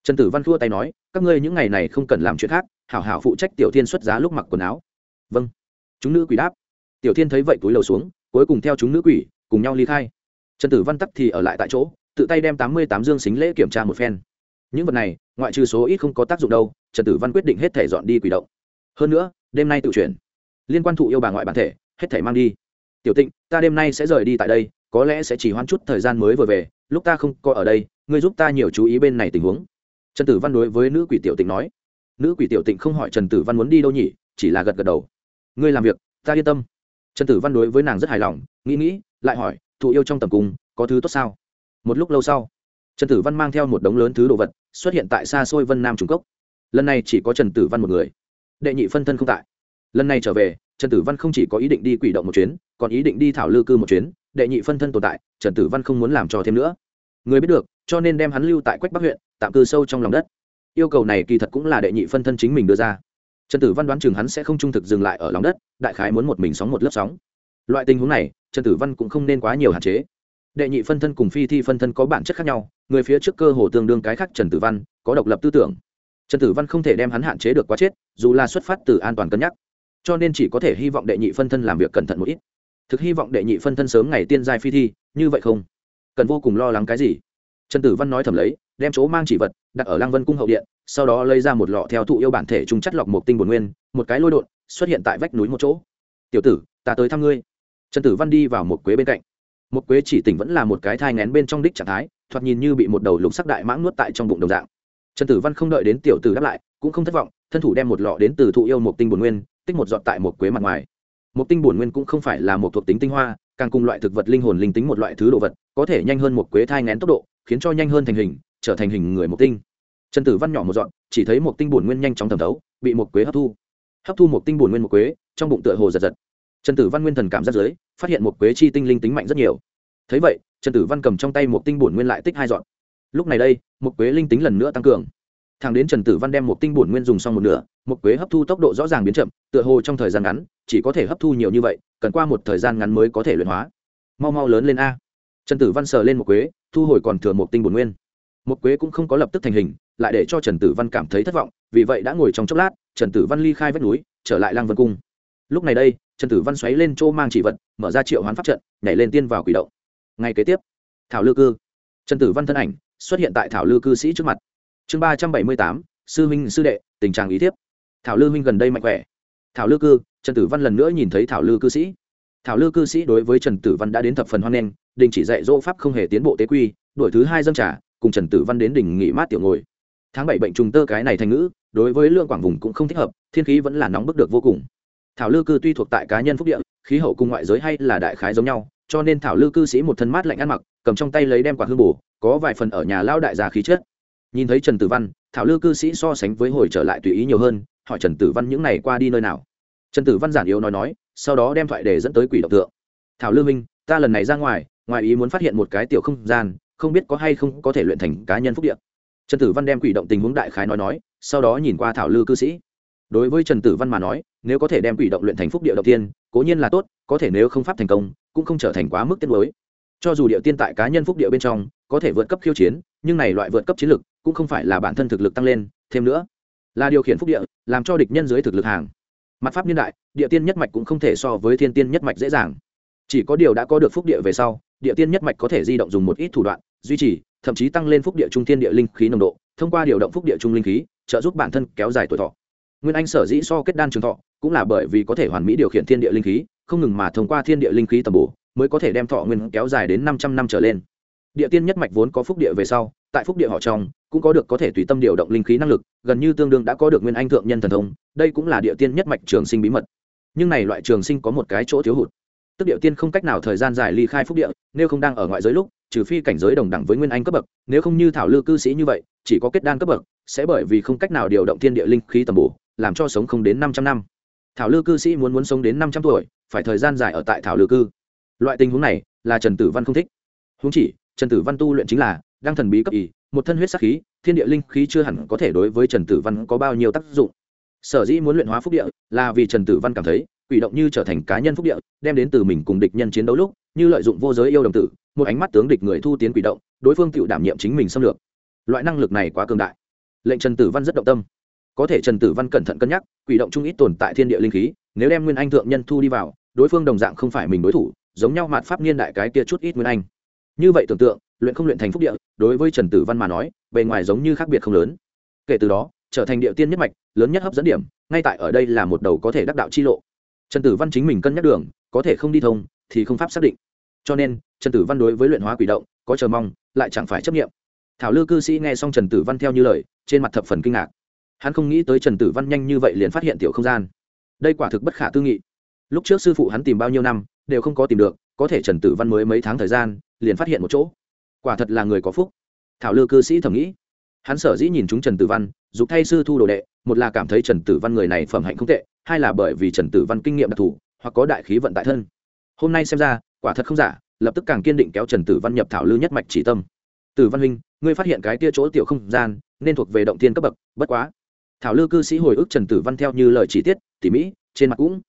Trần tử văn khua tay nói, các ngươi những ngày này không cần làm chuyện khác, hảo hảo phụ trách tiểu thiên xuất giá lúc mặc quần áo. Vâng chúng nữ quỷ đáp. Tiểu thiên thấy vậy túi lầu xuống, cuối cùng theo chúng nữ quỷ cùng nhau ly khai. Trần tử văn tắc thì ở lại tại chỗ, tự tay đem tám mươi tám dương xính lễ kiểm tra một phen. Những vật này, ngoại trừ số ít không có tác dụng đâu, trần tử văn quyết định hết thể dọn đi quỷ động. Hơn nữa, đêm nay tự chuyển. Liên quan thụ yêu bà ngoại bản thể, hết thể mang đi. Tiểu tịnh, ta đêm nay sẽ rời đi tại đây, có lẽ sẽ chỉ hoãn chút thời gian mới vừa về, lúc ta không có ở đây, ngươi giúp ta nhiều chú ý bên này tình huống. Trần tử văn đối với nữ quỷ tiểu tịnh nói. Nữ quỷ tiểu tịnh không hỏi trần tử văn muốn đi đâu nhỉ, chỉ là gật gật đầu ngươi làm việc, ta yên tâm. Trần tử văn đối với nàng rất hài lòng, nghĩ nghĩ, lại hỏi, thụ yêu trong tầm cung, có thứ tốt sao? Một lúc lâu sau, trần tử văn mang theo một đống lớn thứ đồ vật, xuất hiện tại xa xôi vân nam trung cốc. Lần này chỉ có trần tử văn một người. Đệ nhị phân thân không tại. Lần này trở về, trần tử văn không chỉ có ý định đi quỷ động một chuyến, còn ý định đi thảo lư cư một chuyến. Đệ nhị phân thân tồn tại, trần tử văn không muốn làm cho thêm nữa. Người biết được, cho nên đem hắn lưu tại quách bắc huyện, tạm cư sâu trong lòng đất. Yêu cầu này kỳ thật cũng là đệ nhị phân thân chính mình đưa ra trần tử văn đoán chừng hắn sẽ không trung thực dừng lại ở lòng đất, đại khái muốn một mình sóng một lớp sóng. Loại tình huống này, trần tử văn cũng không nên quá nhiều hạn chế. Đệ nhị phân thân cùng phi thi phân thân có bản chất khác nhau, người phía trước cơ hồ tương đương cái khác trần tử văn, có độc lập tư tưởng. Trần tử văn không thể đem hắn hạn chế được quá chết, dù là xuất phát từ an toàn cân nhắc. Cho nên chỉ có thể hy vọng đệ nhị phân thân làm việc cẩn thận một ít. Thực hy vọng đệ nhị phân thân sớm ngày tiên giai phi thi, như vậy không cần vô cùng lo lắng cái gì. Trần tử văn nói thầm lấy, đem chỗ mang chỉ vật đặt ở lăng vân cung hậu điện sau đó lấy ra một lọ theo thụ yêu bản thể trung chất lọc một tinh bổn nguyên, một cái lôi đột xuất hiện tại vách núi một chỗ. Tiểu tử, ta tới thăm ngươi. Trần tử văn đi vào một quế bên cạnh. Một quế chỉ tỉnh vẫn là một cái thai ngén bên trong đích trạng thái, thoạt nhìn như bị một đầu lục sắc đại mãng nuốt tại trong bụng đồng dạng. Trần tử văn không đợi đến tiểu tử đáp lại, cũng không thất vọng, thân thủ đem một lọ đến từ thụ yêu một tinh bổn nguyên, tích một giọt tại một quế mặt ngoài. Một tinh bổn nguyên cũng không phải là một thuộc tính tinh hoa, càng cùng loại thực vật linh hồn linh tính một loại thứ đồ vật, có thể nhanh hơn một quế thai ngén tốc độ, khiến cho nhanh hơn thành hình, trở thành hình người một tinh trần tử văn nhỏ một dọn, chỉ thấy một tinh bổn nguyên nhanh chóng thẩm thấu, bị một quế hấp thu. Hấp thu một tinh bổn nguyên một quế, trong bụng tựa hồ giật giật. Trần tử văn nguyên thần cảm giác giới phát hiện một quế chi tinh linh tính mạnh rất nhiều. Thấy vậy, trần tử văn cầm trong tay một tinh bổn nguyên lại tích hai dọn. Lúc này đây, một quế linh tính lần nữa tăng cường. Thằng đến trần tử văn đem một tinh bổn nguyên dùng xong một nửa, một quế hấp thu tốc độ rõ ràng biến chậm, tựa hồ trong thời gian ngắn, chỉ có thể hấp thu nhiều như vậy, cần qua một thời gian ngắn mới có thể luyện hóa. Mau mau lớn lên a. Trần tử văn sờ lên một quế, thu hồi còn thừa một tinh bổn nguyên một quế cũng không có lập tức thành hình, lại để cho trần tử văn cảm thấy thất vọng, vì vậy đã ngồi trong chốc lát, trần tử văn ly khai vách núi, trở lại lang vân cung. Lúc này đây, trần tử văn xoáy lên chỗ mang chỉ vật, mở ra triệu hoán pháp trận, nhảy lên tiên vào quỷ động. Ngay kế tiếp, thảo lư cư. Trần tử văn thân ảnh xuất hiện tại thảo lư cư sĩ trước mặt. Chương ba trăm bảy mươi tám, sư huynh, sư đệ, tình trạng ý thiếp. Thảo lư huynh gần đây mạnh khỏe. Thảo lư cư, trần tử văn lần nữa nhìn thấy thảo lư cư sĩ. Thảo lư cư sĩ đối với trần tử văn đã đến thập phần hoan nghênh, đình chỉ dạy dỗ pháp không hề tiến bộ tế quy đổi thứ hai dân trả cùng trần tử văn đến đỉnh nghỉ mát tiểu ngồi. Tháng bảy bệnh trùng tơ cái này thành ngữ, đối với lượng quảng vùng cũng không thích hợp, thiên khí vẫn là nóng bức được vô cùng. Thảo lư cư tuy thuộc tại cá nhân phúc địa, khí hậu cùng ngoại giới hay là đại khái giống nhau, cho nên thảo lư cư sĩ một thân mát lạnh ăn mặc, cầm trong tay lấy đem quả hương bù có vài phần ở nhà lao đại gia khí chết nhìn thấy trần tử văn, thảo lư cư sĩ so sánh với hồi trở lại tùy ý nhiều hơn, hỏi trần tử văn những n à y qua đi nơi nào. Trần tử văn giản yếu nói nói, sau đó đem thoại để dẫn tới quỷ độc tượng. Thảo lư minh, ta lần này ra ngoài ngoài ý muốn phát hiện một cái tiểu không gian không biết có hay không có thể luyện thành cá nhân phúc địa. Trần tử văn đem quỷ động tình huống đại khái nói nói, sau đó nhìn qua thảo lư cư sĩ. Đối với trần tử văn mà nói, nếu có thể đem quỷ động luyện thành phúc địa đầu tiên, cố nhiên là tốt, có thể nếu không pháp thành công, cũng không trở thành quá mức tiết mới cho dù địa tiên tại cá nhân phúc địa bên trong, có thể vượt cấp khiêu chiến, nhưng này loại vượt cấp chiến lực cũng không phải là bản thân thực lực tăng lên, thêm nữa, là điều khiển phúc địa, làm cho địch nhân dưới thực lực hàng. Mặt pháp niên đại, địa tiên nhất mạch cũng không thể so với thiên tiên nhất mạch dễ dàng chỉ có điều đã có được phúc địa về sau, địa tiên nhất mạch có thể di động dùng một ít thủ đoạn, duy trì, thậm chí tăng lên phúc địa trung thiên địa linh khí nồng độ, thông qua điều động phúc địa trung linh khí, trợ giúp bản thân kéo dài tuổi thọ. Nguyên anh sở dĩ so kết đan trường thọ, cũng là bởi vì có thể hoàn mỹ điều khiển thiên địa linh khí, không ngừng mà thông qua thiên địa linh khí tầm bổ, mới có thể đem thọ nguyên kéo dài đến năm trăm năm trở lên. Địa tiên nhất mạch vốn có phúc địa về sau, tại phúc địa họ trong, cũng có được có thể tùy tâm điều động linh khí năng lực, gần như tương đương đã có được nguyên anh thượng nhân thần thông, đây cũng là địa tiên nhất mạch trường sinh bí mật. Nhưng này loại trường sinh có một cái chỗ thiếu hụt tức địa tiên không cách nào thời gian dài ly khai phúc địa, nếu không đang ở ngoại giới lúc, trừ phi cảnh giới đồng đẳng với nguyên anh cấp bậc, nếu không như thảo lư cư sĩ như vậy, chỉ có kết đan cấp bậc, sẽ bởi vì không cách nào điều động thiên địa linh khí tầm bổ, làm cho sống không đến năm trăm năm. Thảo lư cư sĩ muốn muốn sống đến năm trăm tuổi, phải thời gian dài ở tại thảo lư cư. Loại tình huống này là trần tử văn không thích. Huống chỉ, trần tử văn tu luyện chính là đang thần bí cấp ý một thân huyết sắc khí, thiên địa linh khí chưa hẳn có thể đối với trần tử văn có bao nhiêu tác dụng. Sở dĩ muốn luyện hóa phúc địa là vì trần tử văn cảm thấy quỷ động như trở thành cá nhân phúc địa, đem đến từ mình cùng địch nhân chiến đấu lúc, như lợi dụng vô giới yêu đồng tử, một ánh mắt tướng địch người thu tiến quỷ động, đối phương tự đảm nhiệm chính mình xâm lược. Loại năng lực này quá cường đại. Lệnh trần tử văn rất động tâm. Có thể trần tử văn cẩn thận cân nhắc, quỷ động trung ít tồn tại thiên địa linh khí, nếu đem nguyên anh thượng nhân thu đi vào, đối phương đồng dạng không phải mình đối thủ, giống nhau mạt pháp niên đại cái kia chút ít nguyên anh. Như vậy tưởng tượng, luyện không luyện thành phúc địa, đối với trần tử văn mà nói, bề ngoài giống như khác biệt không lớn. Kể từ đó, trở thành địa tiên nhất mạch, lớn nhất hấp dẫn điểm, ngay tại ở đây là một đầu có thể đắc đạo chi lộ trần tử văn chính mình cân nhắc đường, có thể không đi thông, thì không pháp xác định. Cho nên, trần tử văn đối với luyện hóa quỷ động, có chờ mong, lại chẳng phải chấp nghiệm thảo lư cư sĩ nghe xong trần tử văn theo như lời, trên mặt thập phần kinh ngạc. Hắn không nghĩ tới trần tử văn nhanh như vậy liền phát hiện tiểu không gian. Đây quả thực bất khả tư nghị. Lúc trước sư phụ hắn tìm bao nhiêu năm, đều không có tìm được, có thể trần tử văn mới mấy tháng thời gian, liền phát hiện một chỗ. Quả thật là người có phúc. Thảo lư cư sĩ thầm nghĩ. Hắn sở dĩ nhìn chúng trần tử văn, dục thay sư thu đồ đệ, một là cảm thấy trần tử văn người này phẩm hạnh không tệ hai là bởi vì trần tử văn kinh nghiệm đặc thù, hoặc có đại khí vận tại thân. Hôm nay xem ra, quả thật không giả, lập tức càng kiên định kéo trần tử văn nhập thảo lư nhất mạch chỉ tâm. Tử văn huynh, ngươi phát hiện cái tia chỗ tiểu không gian, nên thuộc về động tiên cấp bậc, bất quá. Thảo lư cư sĩ hồi ức trần tử văn theo như lời chỉ tiết, tỉ mỹ trên mặt cũng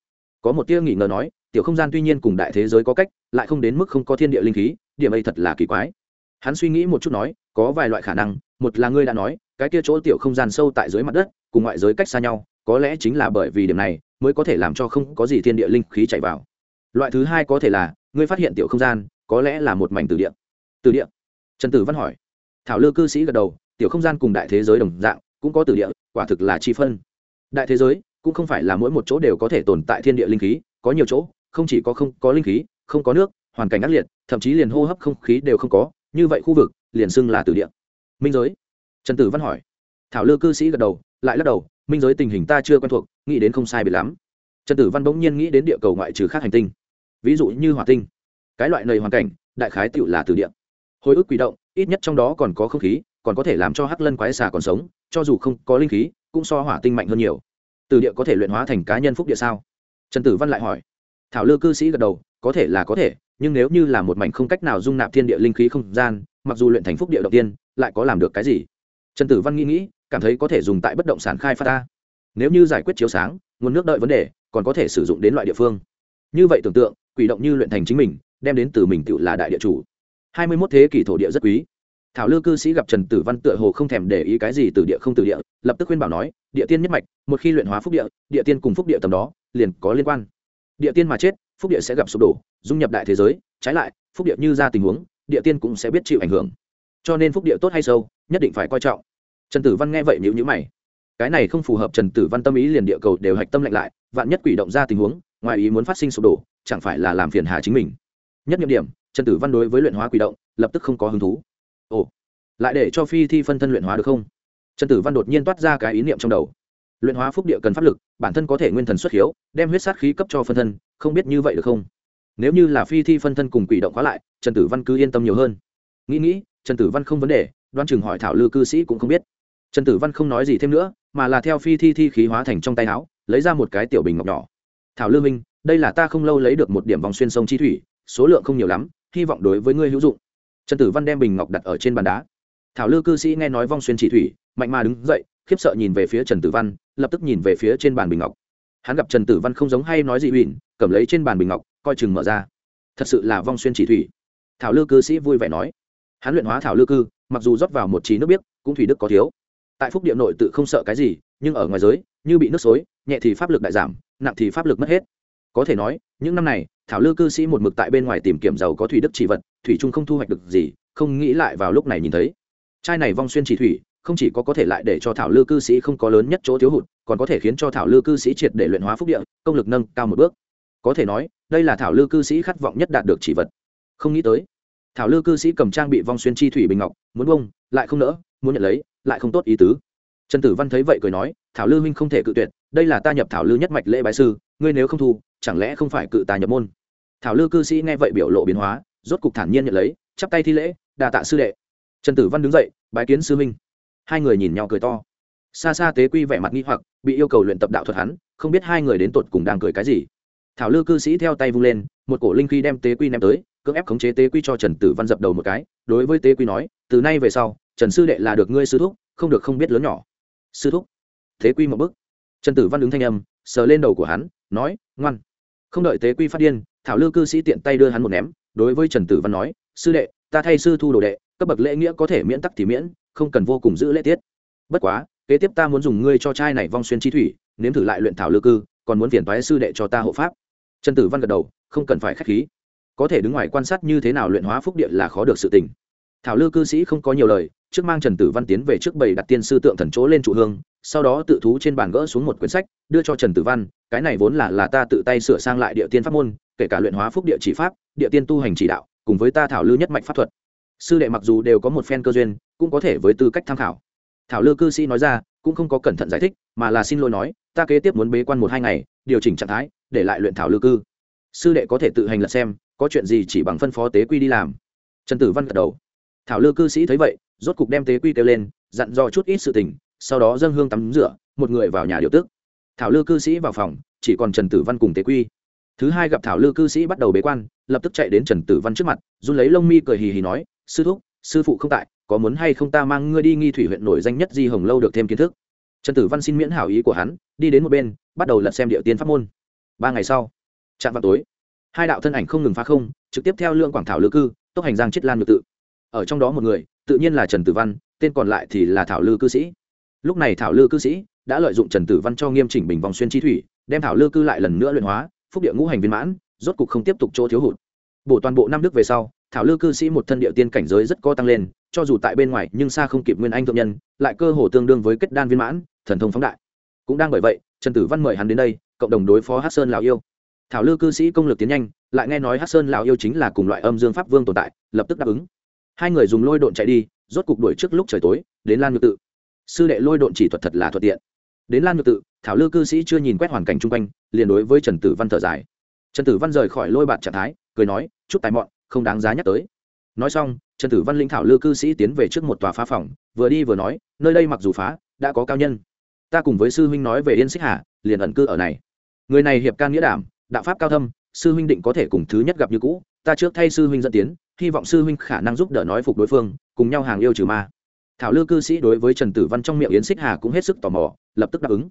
có một tia nghỉ ngờ nói, tiểu không gian tuy nhiên cùng đại thế giới có cách, lại không đến mức không có thiên địa linh khí, điểm ấy thật là kỳ quái. Hắn suy nghĩ một chút nói, có vài loại khả năng, một là ngươi đã nói, cái kia chỗ tiểu không gian sâu tại dưới mặt đất, cùng ngoại giới cách xa nhau có lẽ chính là bởi vì điểm này mới có thể làm cho không có gì thiên địa linh khí chạy vào. Loại thứ hai có thể là, ngươi phát hiện tiểu không gian, có lẽ là một mảnh từ địa. Từ địa? Trần tử văn hỏi. Thảo lư cư sĩ gật đầu, tiểu không gian cùng đại thế giới đồng dạng, cũng có từ địa, quả thực là chi phân. Đại thế giới, cũng không phải là mỗi một chỗ đều có thể tồn tại thiên địa linh khí, có nhiều chỗ, không chỉ có không có linh khí, không có nước, hoàn cảnh ác liệt, thậm chí liền hô hấp không khí đều không có, như vậy khu vực liền xưng là từ địa. Minh giới? Trần tử văn hỏi. Thảo lư cư sĩ gật đầu, lại lắc đầu minh giới tình hình ta chưa quen thuộc, nghĩ đến không sai biệt lắm. Trần tử văn bỗng nhiên nghĩ đến địa cầu ngoại trừ khác hành tinh. Ví dụ như hỏa tinh. Cái loại nơi hoàn cảnh, đại khái tựu là từ địa. Hồi ức quỷ động, ít nhất trong đó còn có không khí, còn có thể làm cho hắc lân quái xà còn sống, cho dù không có linh khí, cũng so hỏa tinh mạnh hơn nhiều. Từ địa có thể luyện hóa thành cá nhân phúc địa sao? Trần tử văn lại hỏi. Thảo lư cư sĩ gật đầu, có thể là có thể, nhưng nếu như là một mảnh không cách nào dung nạp thiên địa linh khí không gian, mặc dù luyện thành phúc địa đầu tiên, lại có làm được cái gì? Trần tử văn nghĩ nghĩ cảm thấy có thể dùng tại bất động sản khai phát ta. Nếu như giải quyết chiếu sáng, nguồn nước đợi vấn đề, còn có thể sử dụng đến loại địa phương. Như vậy tưởng tượng, quỷ động như luyện thành chính mình, đem đến từ mình tự là đại địa chủ. Hai mươi 21 thế kỷ thổ địa rất quý. Thảo lư cư sĩ gặp trần tử văn tựa hồ không thèm để ý cái gì từ địa không từ địa, lập tức khuyên bảo nói, địa tiên nhất mạch, một khi luyện hóa phúc địa địa tiên cùng phúc địa tầm đó, liền có liên quan. Địa tiên mà chết, phúc địa sẽ gặp sụp đổ, dung nhập đại thế giới, trái lại, phúc địa như ra tình huống, địa tiên cũng sẽ biết chịu ảnh hưởng. Cho nên phúc địa tốt hay sâu, nhất định phải coi trọng trần tử văn nghe vậy nhữ nhữ mày. Cái này không phù hợp trần tử văn tâm ý liền địa cầu đều hạch tâm lạnh lại, vạn nhất quỷ động ra tình huống, ngoài ý muốn phát sinh sụp đổ, chẳng phải là làm phiền hà chính mình. Nhất nhiệm điểm, trần tử văn đối với luyện hóa quỷ động, lập tức không có hứng thú. Ồ, lại để cho phi thi phân thân luyện hóa được không? Trần tử văn đột nhiên toát ra cái ý niệm trong đầu. Luyện hóa phúc địa cần pháp lực, bản thân có thể nguyên thần xuất hiếu, đem huyết sát khí cấp cho phân thân, không biết như vậy được không? Nếu như là phi thi phân thân cùng quỷ động khóa lại, trần tử văn cứ yên tâm nhiều hơn. Nghĩ nghĩ, trần tử văn không vấn đề đoan chừng hỏi thảo lư cư sĩ cũng không biết trần tử văn không nói gì thêm nữa, mà là theo phi thi thi khí hóa thành trong tay áo, lấy ra một cái tiểu bình ngọc nhỏ. Thảo lư minh, đây là ta không lâu lấy được một điểm vòng xuyên sông chi thủy, số lượng không nhiều lắm, hy vọng đối với ngươi hữu dụng. Trần tử văn đem bình ngọc đặt ở trên bàn đá. Thảo lư cư sĩ nghe nói vong xuyên chỉ thủy, mạnh mà đứng dậy, khiếp sợ nhìn về phía trần tử văn, lập tức nhìn về phía trên bàn bình ngọc. Hắn gặp trần tử văn không giống hay nói gì huỳnh cầm lấy trên bàn bình ngọc, coi chừng mở ra. Thật sự là vong xuyên chỉ thủy. Thảo lư cư sĩ vui vẻ nói. Hắn luyện hóa thảo lư cư, mặc dù rót vào một trí nước biếc, cũng thủy đức có thiếu tại phúc địa nội tự không sợ cái gì, nhưng ở ngoài giới, như bị nước xối, nhẹ thì pháp lực đại giảm, nặng thì pháp lực mất hết. Có thể nói, những năm này, thảo lư cư sĩ một mực tại bên ngoài tìm kiếm giàu có thủy đức chỉ vật, thủy trung không thu hoạch được gì, không nghĩ lại vào lúc này nhìn thấy. Chai này vong xuyên chỉ thủy, không chỉ có có thể lại để cho thảo lư cư sĩ không có lớn nhất chỗ thiếu hụt, còn có thể khiến cho thảo lư cư sĩ triệt để luyện hóa phúc địa, công lực nâng cao một bước. Có thể nói, đây là thảo lư cư sĩ khát vọng nhất đạt được chỉ vật. Không nghĩ tới, thảo lư cư sĩ cầm trang bị vong xuyên chi thủy bình ngọc, muốn bông, lại không nỡ, muốn nhận lấy lại không tốt ý tứ. Trần tử văn thấy vậy cười nói, thảo lư huynh không thể cự tuyệt, đây là ta nhập thảo lư nhất mạch lễ bái sư, ngươi nếu không thu, chẳng lẽ không phải cự ta nhập môn? Thảo lư cư sĩ nghe vậy biểu lộ biến hóa, rốt cục thản nhiên nhận lấy, chắp tay thi lễ đà tạ sư đệ. Trần tử văn đứng dậy, bái kiến sư minh hai người nhìn nhau cười to. Xa xa tế quy vẻ mặt nghi hoặc, bị yêu cầu luyện tập đạo thuật hắn, không biết hai người đến tột cùng đang cười cái gì. Thảo lư cư sĩ theo tay vung lên, một cổ linh khí đem tế quy ném tới, cưỡng ép khống chế tế quy cho trần tử văn dập đầu một cái, đối với tế quy nói, từ nay về sau trần sư đệ là được ngươi sư thúc, không được không biết lớn nhỏ. Sư thúc. Thế quy một bức trần tử văn đứng thanh âm, sờ lên đầu của hắn, nói, ngoan. Không đợi tế quy phát điên, thảo lư cư sĩ tiện tay đưa hắn một ném, đối với trần tử văn nói, sư đệ, ta thay sư thu đồ đệ, cấp bậc lễ nghĩa có thể miễn tắc thì miễn, không cần vô cùng giữ lễ tiết. Bất quá, kế tiếp ta muốn dùng ngươi cho trai này vong xuyên chi thủy, nếm thử lại luyện thảo lư cư, còn muốn phiền toái sư đệ cho ta hộ pháp. Trần tử văn gật đầu, không cần phải k h á c h khí. Có thể đứng ngoài quan sát như thế nào luyện hóa phúc địa là khó được sự tình. Thảo lư cư sĩ không có nhiều lời trước mang trần tử văn tiến về trước bầy đặt tiên sư tượng thần chỗ lên trụ hương, sau đó tự thú trên bàn gỡ xuống một quyển sách, đưa cho trần tử văn, cái này vốn là là ta tự tay sửa sang lại địa tiên pháp môn, kể cả luyện hóa phúc địa chỉ pháp, địa tiên tu hành chỉ đạo, cùng với ta thảo lư nhất mạch pháp thuật. Sư đệ mặc dù đều có một phen cơ duyên, cũng có thể với tư cách tham khảo. Thảo lư cư sĩ nói ra, cũng không có cẩn thận giải thích, mà là xin lỗi nói, ta kế tiếp muốn bế quan một hai ngày, điều chỉnh trạng thái, để lại luyện thảo lư cư. Sư đệ có thể tự hành lật xem, có chuyện gì chỉ bằng phân phó tế quy đi làm. Trần tử văn gật đầu. Thảo lư cư sĩ thấy vậy rốt cục đem tế quy kêu lên, dặn dò chút ít sự tình, sau đó dâng hương tắm rửa, một người vào nhà điều tức. Thảo lư cư sĩ vào phòng, chỉ còn trần tử văn cùng tế quy. Thứ hai gặp thảo lư cư sĩ bắt đầu bế quan, lập tức chạy đến trần tử văn trước mặt, run lấy lông mi cười hì hì nói, sư thúc, sư phụ không tại, có muốn hay không ta mang ngươi đi nghi thủy huyện nổi danh nhất di hồng lâu được thêm kiến thức? Trần tử văn xin miễn hảo ý của hắn, đi đến một bên, bắt đầu lật xem địa tiên pháp môn. Ba ngày sau trạm vào tối, hai đạo thân ảnh không ngừng phá không, trực tiếp theo lượng quảng thảo lư cư, tốc hành giang chiết lan ngược tự ở trong đó một người, tự nhiên là trần tử văn, tên còn lại thì là thảo lư cư sĩ. Lúc này thảo lư cư sĩ đã lợi dụng trần tử văn cho nghiêm chỉnh bình vòng xuyên chi thủy, đem thảo lư cư lại lần nữa luyện hóa, phúc địa ngũ hành viên mãn, rốt cục không tiếp tục chỗ thiếu hụt. Bổ toàn bộ năm đức về sau, thảo lư cư sĩ một thân địa tiên cảnh giới rất có tăng lên, cho dù tại bên ngoài nhưng xa không kịp nguyên anh thượng nhân, lại cơ hồ tương đương với kết đan viên mãn, thần thông phóng đại. Cũng đang bởi vậy, trần tử văn mời hắn đến đây, cộng đồng đối phó hát sơn lào yêu. Thảo lư cư sĩ công lực tiến nhanh, lại nghe nói hát sơn lào yêu chính là cùng loại âm dương pháp vương tồn tại, lập tức đáp ứng hai người dùng lôi độn chạy đi, rốt cục đuổi trước lúc trời tối, đến lan nhược tự. Sư đệ lôi độn chỉ thuật thật là thuận tiện. Đến lan nhược tự, thảo lư cư sĩ chưa nhìn quét hoàn cảnh chung quanh, liền đối với trần tử văn thở dài. Trần tử văn rời khỏi lôi bạt trạng thái, cười nói, chút tài mọn, không đáng giá nhắc tới. Nói xong, trần tử văn linh thảo lư cư sĩ tiến về trước một tòa phá phòng, vừa đi vừa nói, nơi đây mặc dù phá, đã có cao nhân. Ta cùng với sư huynh nói về yên xích hà, liền ẩn cư ở này. Người này hiệp can nghĩa đảm, đạo pháp cao thâm, sư huynh định có thể cùng thứ nhất gặp như cũ, ta trước thay sư huynh dẫn tiến hy vọng sư huynh khả năng giúp đỡ nói phục đối phương, cùng nhau hàng yêu trừ ma. Thảo lư cư sĩ đối với trần tử văn trong miệng yến xích hà cũng hết sức tò mò, lập tức đáp ứng.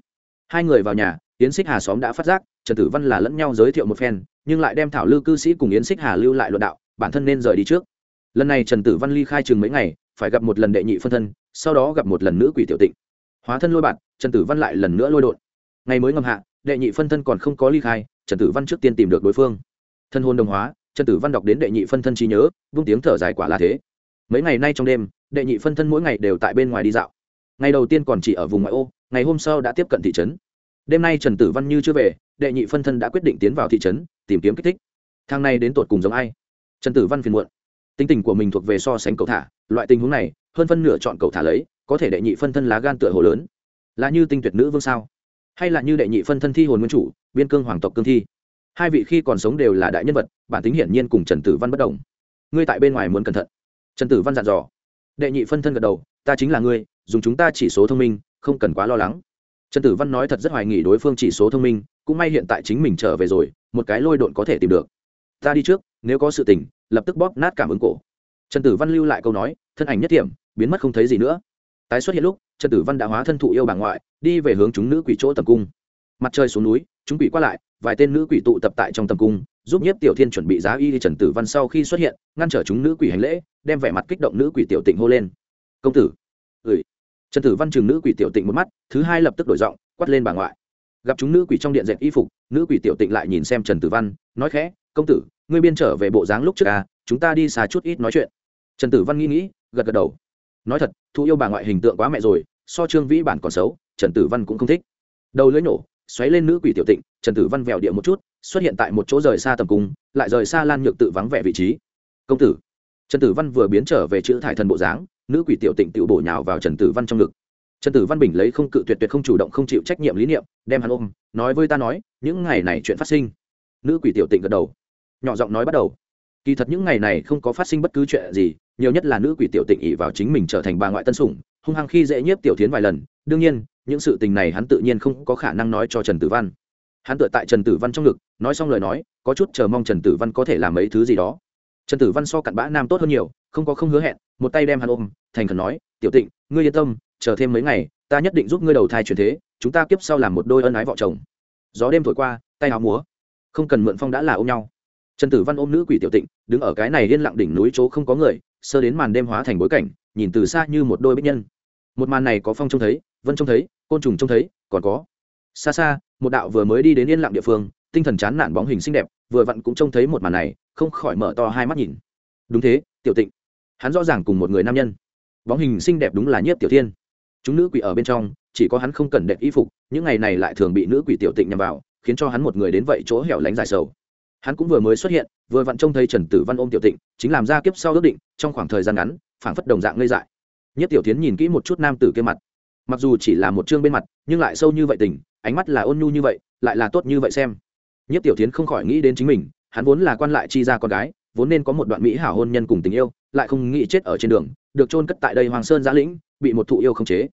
Hai người vào nhà, yến xích hà xóm đã phát giác, trần tử văn là lẫn nhau giới thiệu một phen, nhưng lại đem thảo lư cư sĩ cùng yến xích hà lưu lại luận đạo, bản thân nên rời đi trước. Lần này trần tử văn ly khai chừng mấy ngày, phải gặp một lần đệ nhị phân thân, sau đó gặp một lần nữ quỷ tiểu tịnh. Hóa thân lôi bạn, trần tử văn lại lần nữa lôi đột ngày mới ngầm hạ, đệ nhị phân thân còn không có ly khai, trần tử văn trước tiên tìm được đối phương. Thân hôn đồng hóa trần tử văn đọc đến đệ nhị phân thân trí nhớ, vung tiếng thở dài quả là thế. Mấy ngày nay trong đêm, đệ nhị phân thân mỗi ngày đều tại bên ngoài đi dạo. Ngày đầu tiên còn chỉ ở vùng ngoại ô, ngày hôm sau đã tiếp cận thị trấn. Đêm nay trần tử văn như chưa về, đệ nhị phân thân đã quyết định tiến vào thị trấn, tìm kiếm kích thích. Thang này đến tột cùng giống ai? Trần tử văn phiền muộn. Tính tình của mình thuộc về so sánh cầu thả, loại tình huống này, hơn phân nửa chọn cầu thả lấy, có thể đệ nhị phân thân lá gan tựa hồ lớn. Là như tinh tuyệt nữ vương sao? Hay là như đệ nhị phân thân thi hồn nguyên chủ, biên cương hoàng tộc cương thi? Hai vị khi còn sống đều là đại nhân vật, bản tính hiển nhiên cùng trần tử văn bất đồng. Ngươi tại bên ngoài muốn cẩn thận. Trần tử văn dặn dò. Đệ nhị phân thân gật đầu, ta chính là ngươi, dùng chúng ta chỉ số thông minh, không cần quá lo lắng. Trần tử văn nói thật rất hoài nghỉ đối phương chỉ số thông minh, cũng may hiện tại chính mình trở về rồi, một cái lôi độn có thể tìm được. Ta đi trước, nếu có sự tình, lập tức bóp nát cảm ứng cổ. Trần tử văn lưu lại câu nói, thân ảnh nhất điểm biến mất không thấy gì nữa. Tái xuất hiện lúc, trần tử văn đã hóa thân thụ yêu bà ngoại, đi về hướng chúng nữ quỷ chỗ tầm cung. Mặt trời xuống núi, chúng quỷ qua lại vài tên nữ quỷ tụ tập tại trong tầm cung, giúp nhiếp tiểu thiên chuẩn bị giá y trần tử văn sau khi xuất hiện, ngăn trở chúng nữ quỷ hành lễ, đem vẻ mặt kích động nữ quỷ tiểu tịnh hô lên. Công tử! Ừ trần tử văn chừng nữ quỷ tiểu tịnh một mắt, thứ hai lập tức đổi giọng, quát lên bà ngoại. Gặp chúng nữ quỷ trong điện dệt y phục, nữ quỷ tiểu tịnh lại nhìn xem trần tử văn, nói khẽ, công tử, ngươi biên trở về bộ dáng lúc trước à chúng ta đi xa chút ít nói chuyện. Trần tử văn nghĩ nghĩ, gật gật đầu. Nói thật, thu yêu bà ngoại hình tượng quá mẹ rồi, so trương vĩ bản còn xấu, trần tử văn cũng không thích. Đầu lưỡi nổ xoáy lên nữ quỷ tiểu tịnh trần tử văn vèo địa một chút, xuất hiện tại một chỗ rời xa tầm cung, lại rời xa lan nhược tự vắng vẻ vị trí. Công tử. Trần tử văn vừa biến trở về chữ thải thần bộ dáng, nữ quỷ tiểu tịnh tự bổ nhào vào trần tử văn trong ngực. Trần tử văn bình lấy không cự tuyệt tuyệt không chủ động không chịu trách nhiệm lý niệm, đem hắn ôm, nói với ta nói, những ngày này chuyện phát sinh. Nữ quỷ tiểu tịnh gật đầu. Nhỏ giọng nói bắt đầu. Kỳ thật những ngày này không có phát sinh bất cứ chuyện gì, nhiều nhất là nữ quỷ tiểu tịnh ỉ vào chính mình trở thành bà ngoại tân sủng, hung hăng khi dễ nhiếp tiểu tiến vài lần. Đương nhiên, những sự tình này hắn tự nhiên không có khả năng nói cho trần tử văn hắn tựa tại trần tử văn trong ngực, nói xong lời nói, có chút chờ mong trần tử văn có thể làm mấy thứ gì đó. Trần tử văn so cặn bã nam tốt hơn nhiều, không có không hứa hẹn, một tay đem hắn ôm, thành khẩn nói, tiểu tịnh, ngươi yên tâm, chờ thêm mấy ngày, ta nhất định giúp ngươi đầu thai truyền thế, chúng ta kiếp sau làm một đôi ân ái vợ chồng. Gió đêm thổi qua, tay áo múa. Không cần mượn phong đã là ôm nhau. Trần tử văn ôm nữ quỷ tiểu tịnh, đứng ở cái này yên lặng đỉnh núi chỗ không có người, sơ đến màn đêm hóa thành bối cảnh, nhìn từ xa như một đôi bích nhân. Một màn này có phong trông thấy, vân trông thấy, côn trùng trông thấy, còn có xa xa, một đạo vừa mới đi đến yên lặng địa phương, tinh thần chán nản bóng hình xinh đẹp, vừa vặn cũng trông thấy một màn này, không khỏi mở to hai mắt nhìn. Đúng thế, tiểu tịnh. Hắn rõ ràng cùng một người nam nhân. Bóng hình xinh đẹp đúng là nhiếp tiểu thiên. Chúng nữ quỷ ở bên trong, chỉ có hắn không cần đẹp y phục, những ngày này lại thường bị nữ quỷ tiểu tịnh nhằm vào, khiến cho hắn một người đến vậy chỗ hẻo lánh dài sầu. Hắn cũng vừa mới xuất hiện, vừa vặn trông thấy trần tử văn ôm tiểu tịnh, chính làm ra kiếp sau ước định, trong khoảng thời gian ngắn, phảng phất đồng dạng ngây dại. Nhất tiểu tiến nhìn kỹ một chút nam tử kia mặt. Mặc dù chỉ là một chương bên mặt, nhưng lại sâu như vậy tình ánh mắt là ôn nhu như vậy, lại là tốt như vậy xem. Nhất tiểu tiến không khỏi nghĩ đến chính mình, hắn vốn là quan lại chi ra con gái, vốn nên có một đoạn mỹ hảo hôn nhân cùng tình yêu, lại không nghĩ chết ở trên đường, được chôn cất tại đây hoàng sơn giã lĩnh, bị một thụ yêu không chế.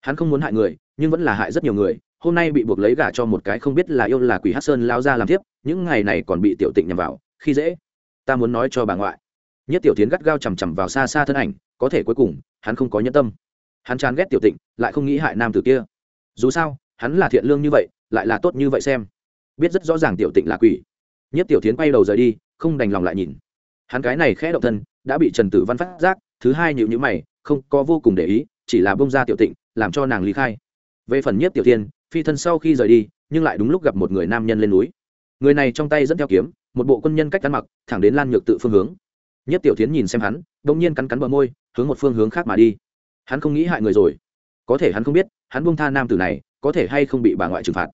Hắn không muốn hại người, nhưng vẫn là hại rất nhiều người, hôm nay bị buộc lấy gả cho một cái không biết là yêu là quỷ hát sơn lao ra làm tiếp những ngày này còn bị tiểu tịnh nhằm vào, khi dễ. Ta muốn nói cho bà ngoại. Nhất tiểu tiến gắt gao chằm chằm vào xa xa thân ảnh, có thể cuối cùng, hắn không có nhân tâm. Hắn chán ghét tiểu tịnh, lại không nghĩ hại nam tử kia. Dù sao hắn là thiện lương như vậy, lại là tốt như vậy xem. Biết rất rõ ràng tiểu tịnh là quỷ. Nhất tiểu tiến quay đầu rời đi, không đành lòng lại nhìn. Hắn cái này khẽ động thân, đã bị trần tử văn phát giác, thứ hai nhịu nhữ mày, không có vô cùng để ý, chỉ là bông ra tiểu tịnh, làm cho nàng lý khai. Về phần nhất tiểu thiên phi thân sau khi rời đi, nhưng lại đúng lúc gặp một người nam nhân lên núi. Người này trong tay dẫn theo kiếm, một bộ quân nhân cách ăn mặc, thẳng đến lan nhược tự phương hướng. Nhất tiểu tiến nhìn xem hắn đ ỗ n g nhiên cắn cắn bờ môi, hướng một phương hướng khác mà đi. Hắn không nghĩ hại người rồi. Có thể hắn không biết, hắn buông tha nam tử này có thể hay không bị bà ngoại trừng phạt.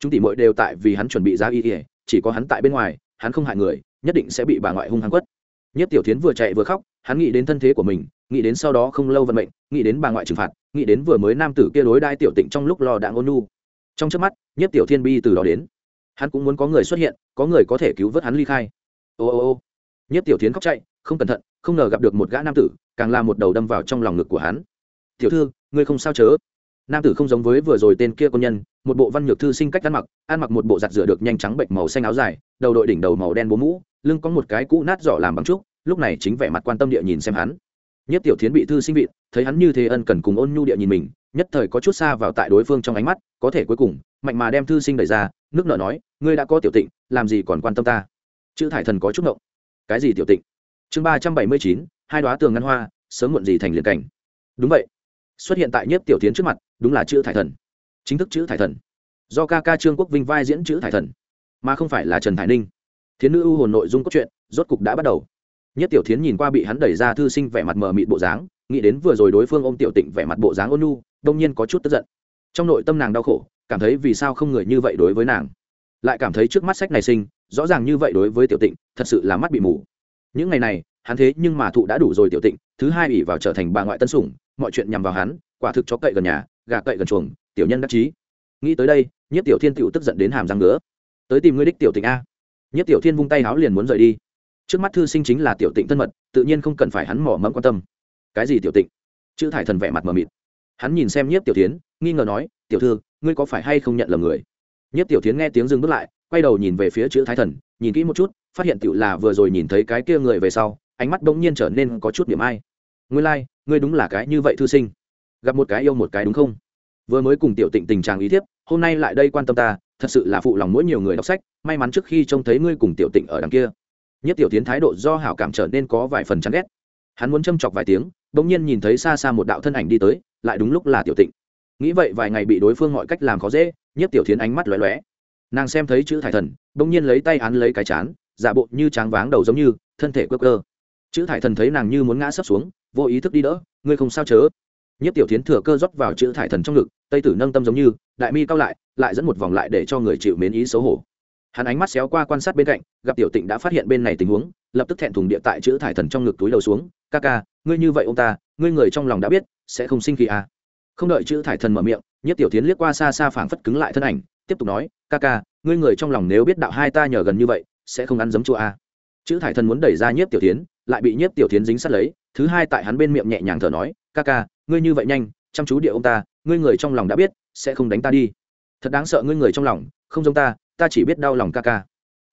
Chúng tỷ muội đều tại vì hắn chuẩn bị ra y ỉa chỉ có hắn tại bên ngoài, hắn không hại người, nhất định sẽ bị bà ngoại hung hăng quất. Nhất tiểu tiến vừa chạy vừa khóc, hắn nghĩ đến thân thế của mình, nghĩ đến sau đó không lâu vận mệnh, nghĩ đến bà ngoại trừng phạt, nghĩ đến vừa mới nam tử kia đối đai tiểu tịnh trong lúc lo đạn ôn nu trong trước mắt, nhất tiểu thiên bi từ đó đến. Hắn cũng muốn có người xuất hiện, có người có thể cứu vớt hắn ly khai. Ô ô ô. Nhất tiểu tiến khóc chạy, không cẩn thận, không ngờ gặp được một gã nam tử, càng làm một đầu đâm vào trong lòng ngực của hắn. Tiểu thư, ngươi không sao chớ? Nam tử không giống với vừa rồi tên kia công nhân, một bộ văn nhược thư sinh cách ăn mặc ăn mặc một bộ giặt rửa được nhanh trắng bệnh màu xanh áo dài, đầu đội đỉnh đầu màu đen bố mũ, lưng có một cái cũ nát giỏ làm bằng trúc, lúc này chính vẻ mặt quan tâm địa nhìn xem hắn. Nhất tiểu thiến bị thư sinh vịn thấy hắn như thế ân cần cùng ôn nhu địa nhìn mình, nhất thời có chút xa vào tại đối phương trong ánh mắt, có thể cuối cùng, mạnh mà đem thư sinh đẩy ra, nước nợ nói, ngươi đã có tiểu tịnh, làm gì còn quan tâm ta? Chữ thải thần có chút ngộng. Cái gì tiểu tịnh? Chương ba trăm bảy mươi chín, hai đoá tường ngăn hoa, sớm muộn gì thành liền cảnh. Đúng vậy xuất hiện tại nhất tiểu tiến trước mặt, đúng là chữ thải thần. Chính thức chữ thải thần. Do ca ca trương quốc vinh vai diễn chữ thải thần. Mà không phải là trần thải ninh. Thiến nữ ưu hồn nội dung cốt truyện, rốt cục đã bắt đầu. Nhất tiểu thiến nhìn qua bị hắn đẩy ra thư sinh vẻ mặt mờ mịt bộ dáng, nghĩ đến vừa rồi đối phương ôm tiểu tịnh vẻ mặt bộ dáng ôn nu đông nhiên có chút tức giận. Trong nội tâm nàng đau khổ, cảm thấy vì sao không người như vậy đối với nàng. Lại cảm thấy trước mắt sách này sinh, rõ ràng như vậy đối với tiểu tịnh, thật sự là mắt bị mù. Những ngày này, hắn thế nhưng mà thụ đã đủ rồi tiểu tịnh, thứ hai ủy vào trở thành bà ngoại tân sủng mọi chuyện nhằm vào hắn, quả thực chó cậy gần nhà, gà cậy gần chuồng, tiểu nhân đắc chí. Nghĩ tới đây nhất tiểu thiên tựu tức giận đến hàm răng nữa tới tìm ngươi đích tiểu tịnh a. Nhất tiểu thiên vung tay háo liền muốn rời đi. Trước mắt thư sinh chính là tiểu tịnh thân mật, tự nhiên không cần phải hắn mỏ mẫm quan tâm. Cái gì tiểu tịnh? Chữ thải thần vẻ mặt mờ mịt. Hắn nhìn xem nhiếp tiểu tiến nghi ngờ nói, tiểu thư, ngươi có phải hay không nhận lầm người? Nhiếp tiểu tiến nghe tiếng dừng bước lại, quay đầu nhìn về phía chữ thái thần, nhìn kỹ một chút, phát hiện tiểu là vừa rồi nhìn thấy cái kia người về sau, ánh mắt bỗng nhiên trở nên có chút điểm ai. Ngươi lai? Ngươi đúng là cái như vậy thư sinh. Gặp một cái yêu một cái đúng không? Vừa mới cùng tiểu tịnh tình trạng ý thiếp, hôm nay lại đây quan tâm ta, thật sự là phụ lòng mỗi nhiều người đọc sách, may mắn trước khi trông thấy ngươi cùng tiểu tịnh ở đằng kia. Nhất tiểu tiến thái độ do hảo cảm trở nên có vài phần chán ghét. Hắn muốn châm chọc vài tiếng, bỗng nhiên nhìn thấy xa xa một đạo thân ảnh đi tới, lại đúng lúc là tiểu tịnh. Nghĩ vậy vài ngày bị đối phương mọi cách làm khó dễ, nhất tiểu tiến ánh mắt lóe lóe. Nàng xem thấy chữ thải thần, bỗng nhiên lấy tay án lấy cái chán, giả bộ như tráng váng đầu giống như, thân thể quơ cơ chữ thải thần thấy nàng như muốn ngã sấp xuống vô ý thức đi đỡ, ngươi không sao chớ nhất tiểu tiến thừa cơ rót vào chữ thải thần trong ngực, tây tử nâng tâm giống như, đại mi cao lại lại dẫn một vòng lại để cho người chịu mến ý xấu hổ hắn ánh mắt xéo qua quan sát bên cạnh, gặp tiểu tịnh đã phát hiện bên này tình huống, lập tức thẹn thùng địa tại chữ thải thần trong ngực túi đầu xuống, ca ca, ngươi như vậy ông ta, ngươi người trong lòng đã biết, sẽ không sinh khi à. không đợi chữ thải thần mở miệng nhất tiểu tiến liếc qua xa xa phảng phất cứng lại thân ảnh, tiếp tục nói, ca ca, ngươi người trong lòng nếu biết đạo hai ta nhờ gần như vậy, sẽ không ăn giấm chua à. chữ thải thần muốn đẩy ra nhiếp tiểu tiến lại bị nhiếp tiểu tiến dính sát lấy thứ hai tại hắn bên miệng nhẹ nhàng thở nói, ca ca, ngươi như vậy nhanh, chăm chú địa ông ta, ngươi người trong lòng đã biết, sẽ không đánh ta đi. Thật đáng sợ ngươi người trong lòng, không giống ta ta chỉ biết đau lòng ca ca.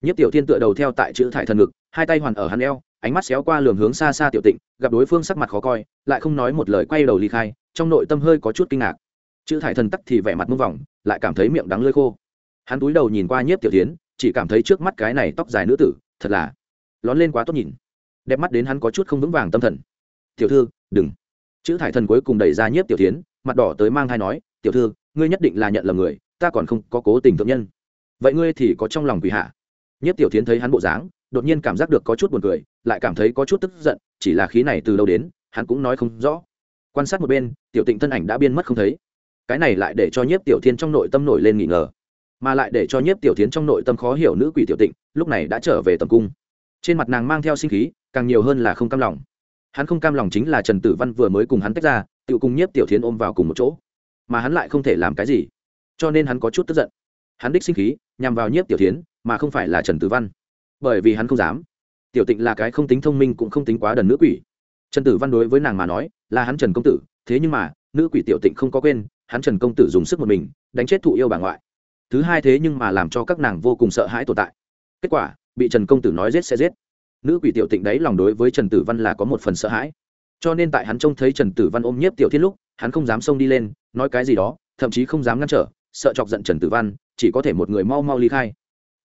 Nhất tiểu thiên tựa đầu theo tại chữ thải thần ngực, hai tay hoàn ở hắn eo, ánh mắt xéo qua lường hướng xa xa tiểu tịnh, gặp đối phương sắc mặt khó coi, lại không nói một lời quay đầu ly khai, trong nội tâm hơi có chút kinh ngạc. Chữ thải thần tắc thì vẻ mặt mông vòng, lại cảm thấy miệng đắng lơi khô. Hắn túi đầu nhìn qua nhiếp tiểu tiến chỉ cảm thấy trước mắt cái này tóc dài nữ tử, thật là lón lên quá tốt nhìn. Đẹp mắt đến hắn có chút không vững vàng tâm thần tiểu thư, đừng. Chữ thải thần cuối cùng đẩy ra nhiếp tiểu tiến mặt đỏ tới mang thai nói, tiểu thư, ngươi nhất định là nhận lầm người, ta còn không có cố tình thượng nhân. Vậy ngươi thì có trong lòng quỷ hạ. Nhiếp tiểu tiến thấy hắn bộ dáng, đột nhiên cảm giác được có chút buồn cười, lại cảm thấy có chút tức giận, chỉ là khí này từ đâu đến, hắn cũng nói không rõ. Quan sát một bên, tiểu tịnh thân ảnh đã biên mất không thấy. Cái này lại để cho nhiếp tiểu thiên trong nội tâm nổi lên nghỉ ngờ. Mà lại để cho nhiếp tiểu tiến trong nội tâm khó hiểu nữ quỷ tiểu tịnh, lúc này đã trở về tầm cung. Trên mặt nàng mang theo sinh khí, càng nhiều hơn là không cam lòng hắn không cam lòng chính là trần tử văn vừa mới cùng hắn tách ra tự cùng nhiếp tiểu thiến ôm vào cùng một chỗ. Mà hắn lại không thể làm cái gì. Cho nên hắn có chút tức giận. Hắn đích sinh khí nhằm vào nhiếp tiểu thiến, mà không phải là trần tử văn. Bởi vì hắn không dám. Tiểu tịnh là cái không tính thông minh cũng không tính quá đần nữ quỷ. Trần tử văn đối với nàng mà nói là hắn trần công tử thế nhưng mà nữ quỷ tiểu tịnh không có quên hắn trần công tử dùng sức một mình đánh chết thụ yêu bà ngoại. Thứ hai thế nhưng mà làm cho các nàng vô cùng sợ hãi tồn tại. Kết quả bị trần công tử nói giết sẽ giết nữ quỷ tiểu tịnh đấy lòng đối với trần tử văn là có một phần sợ hãi. Cho nên tại hắn trông thấy trần tử văn ôm nhiếp tiểu thiên lúc, hắn không dám xông đi lên, nói cái gì đó, thậm chí không dám ngăn trở, sợ chọc giận trần tử văn, chỉ có thể một người mau mau ly khai.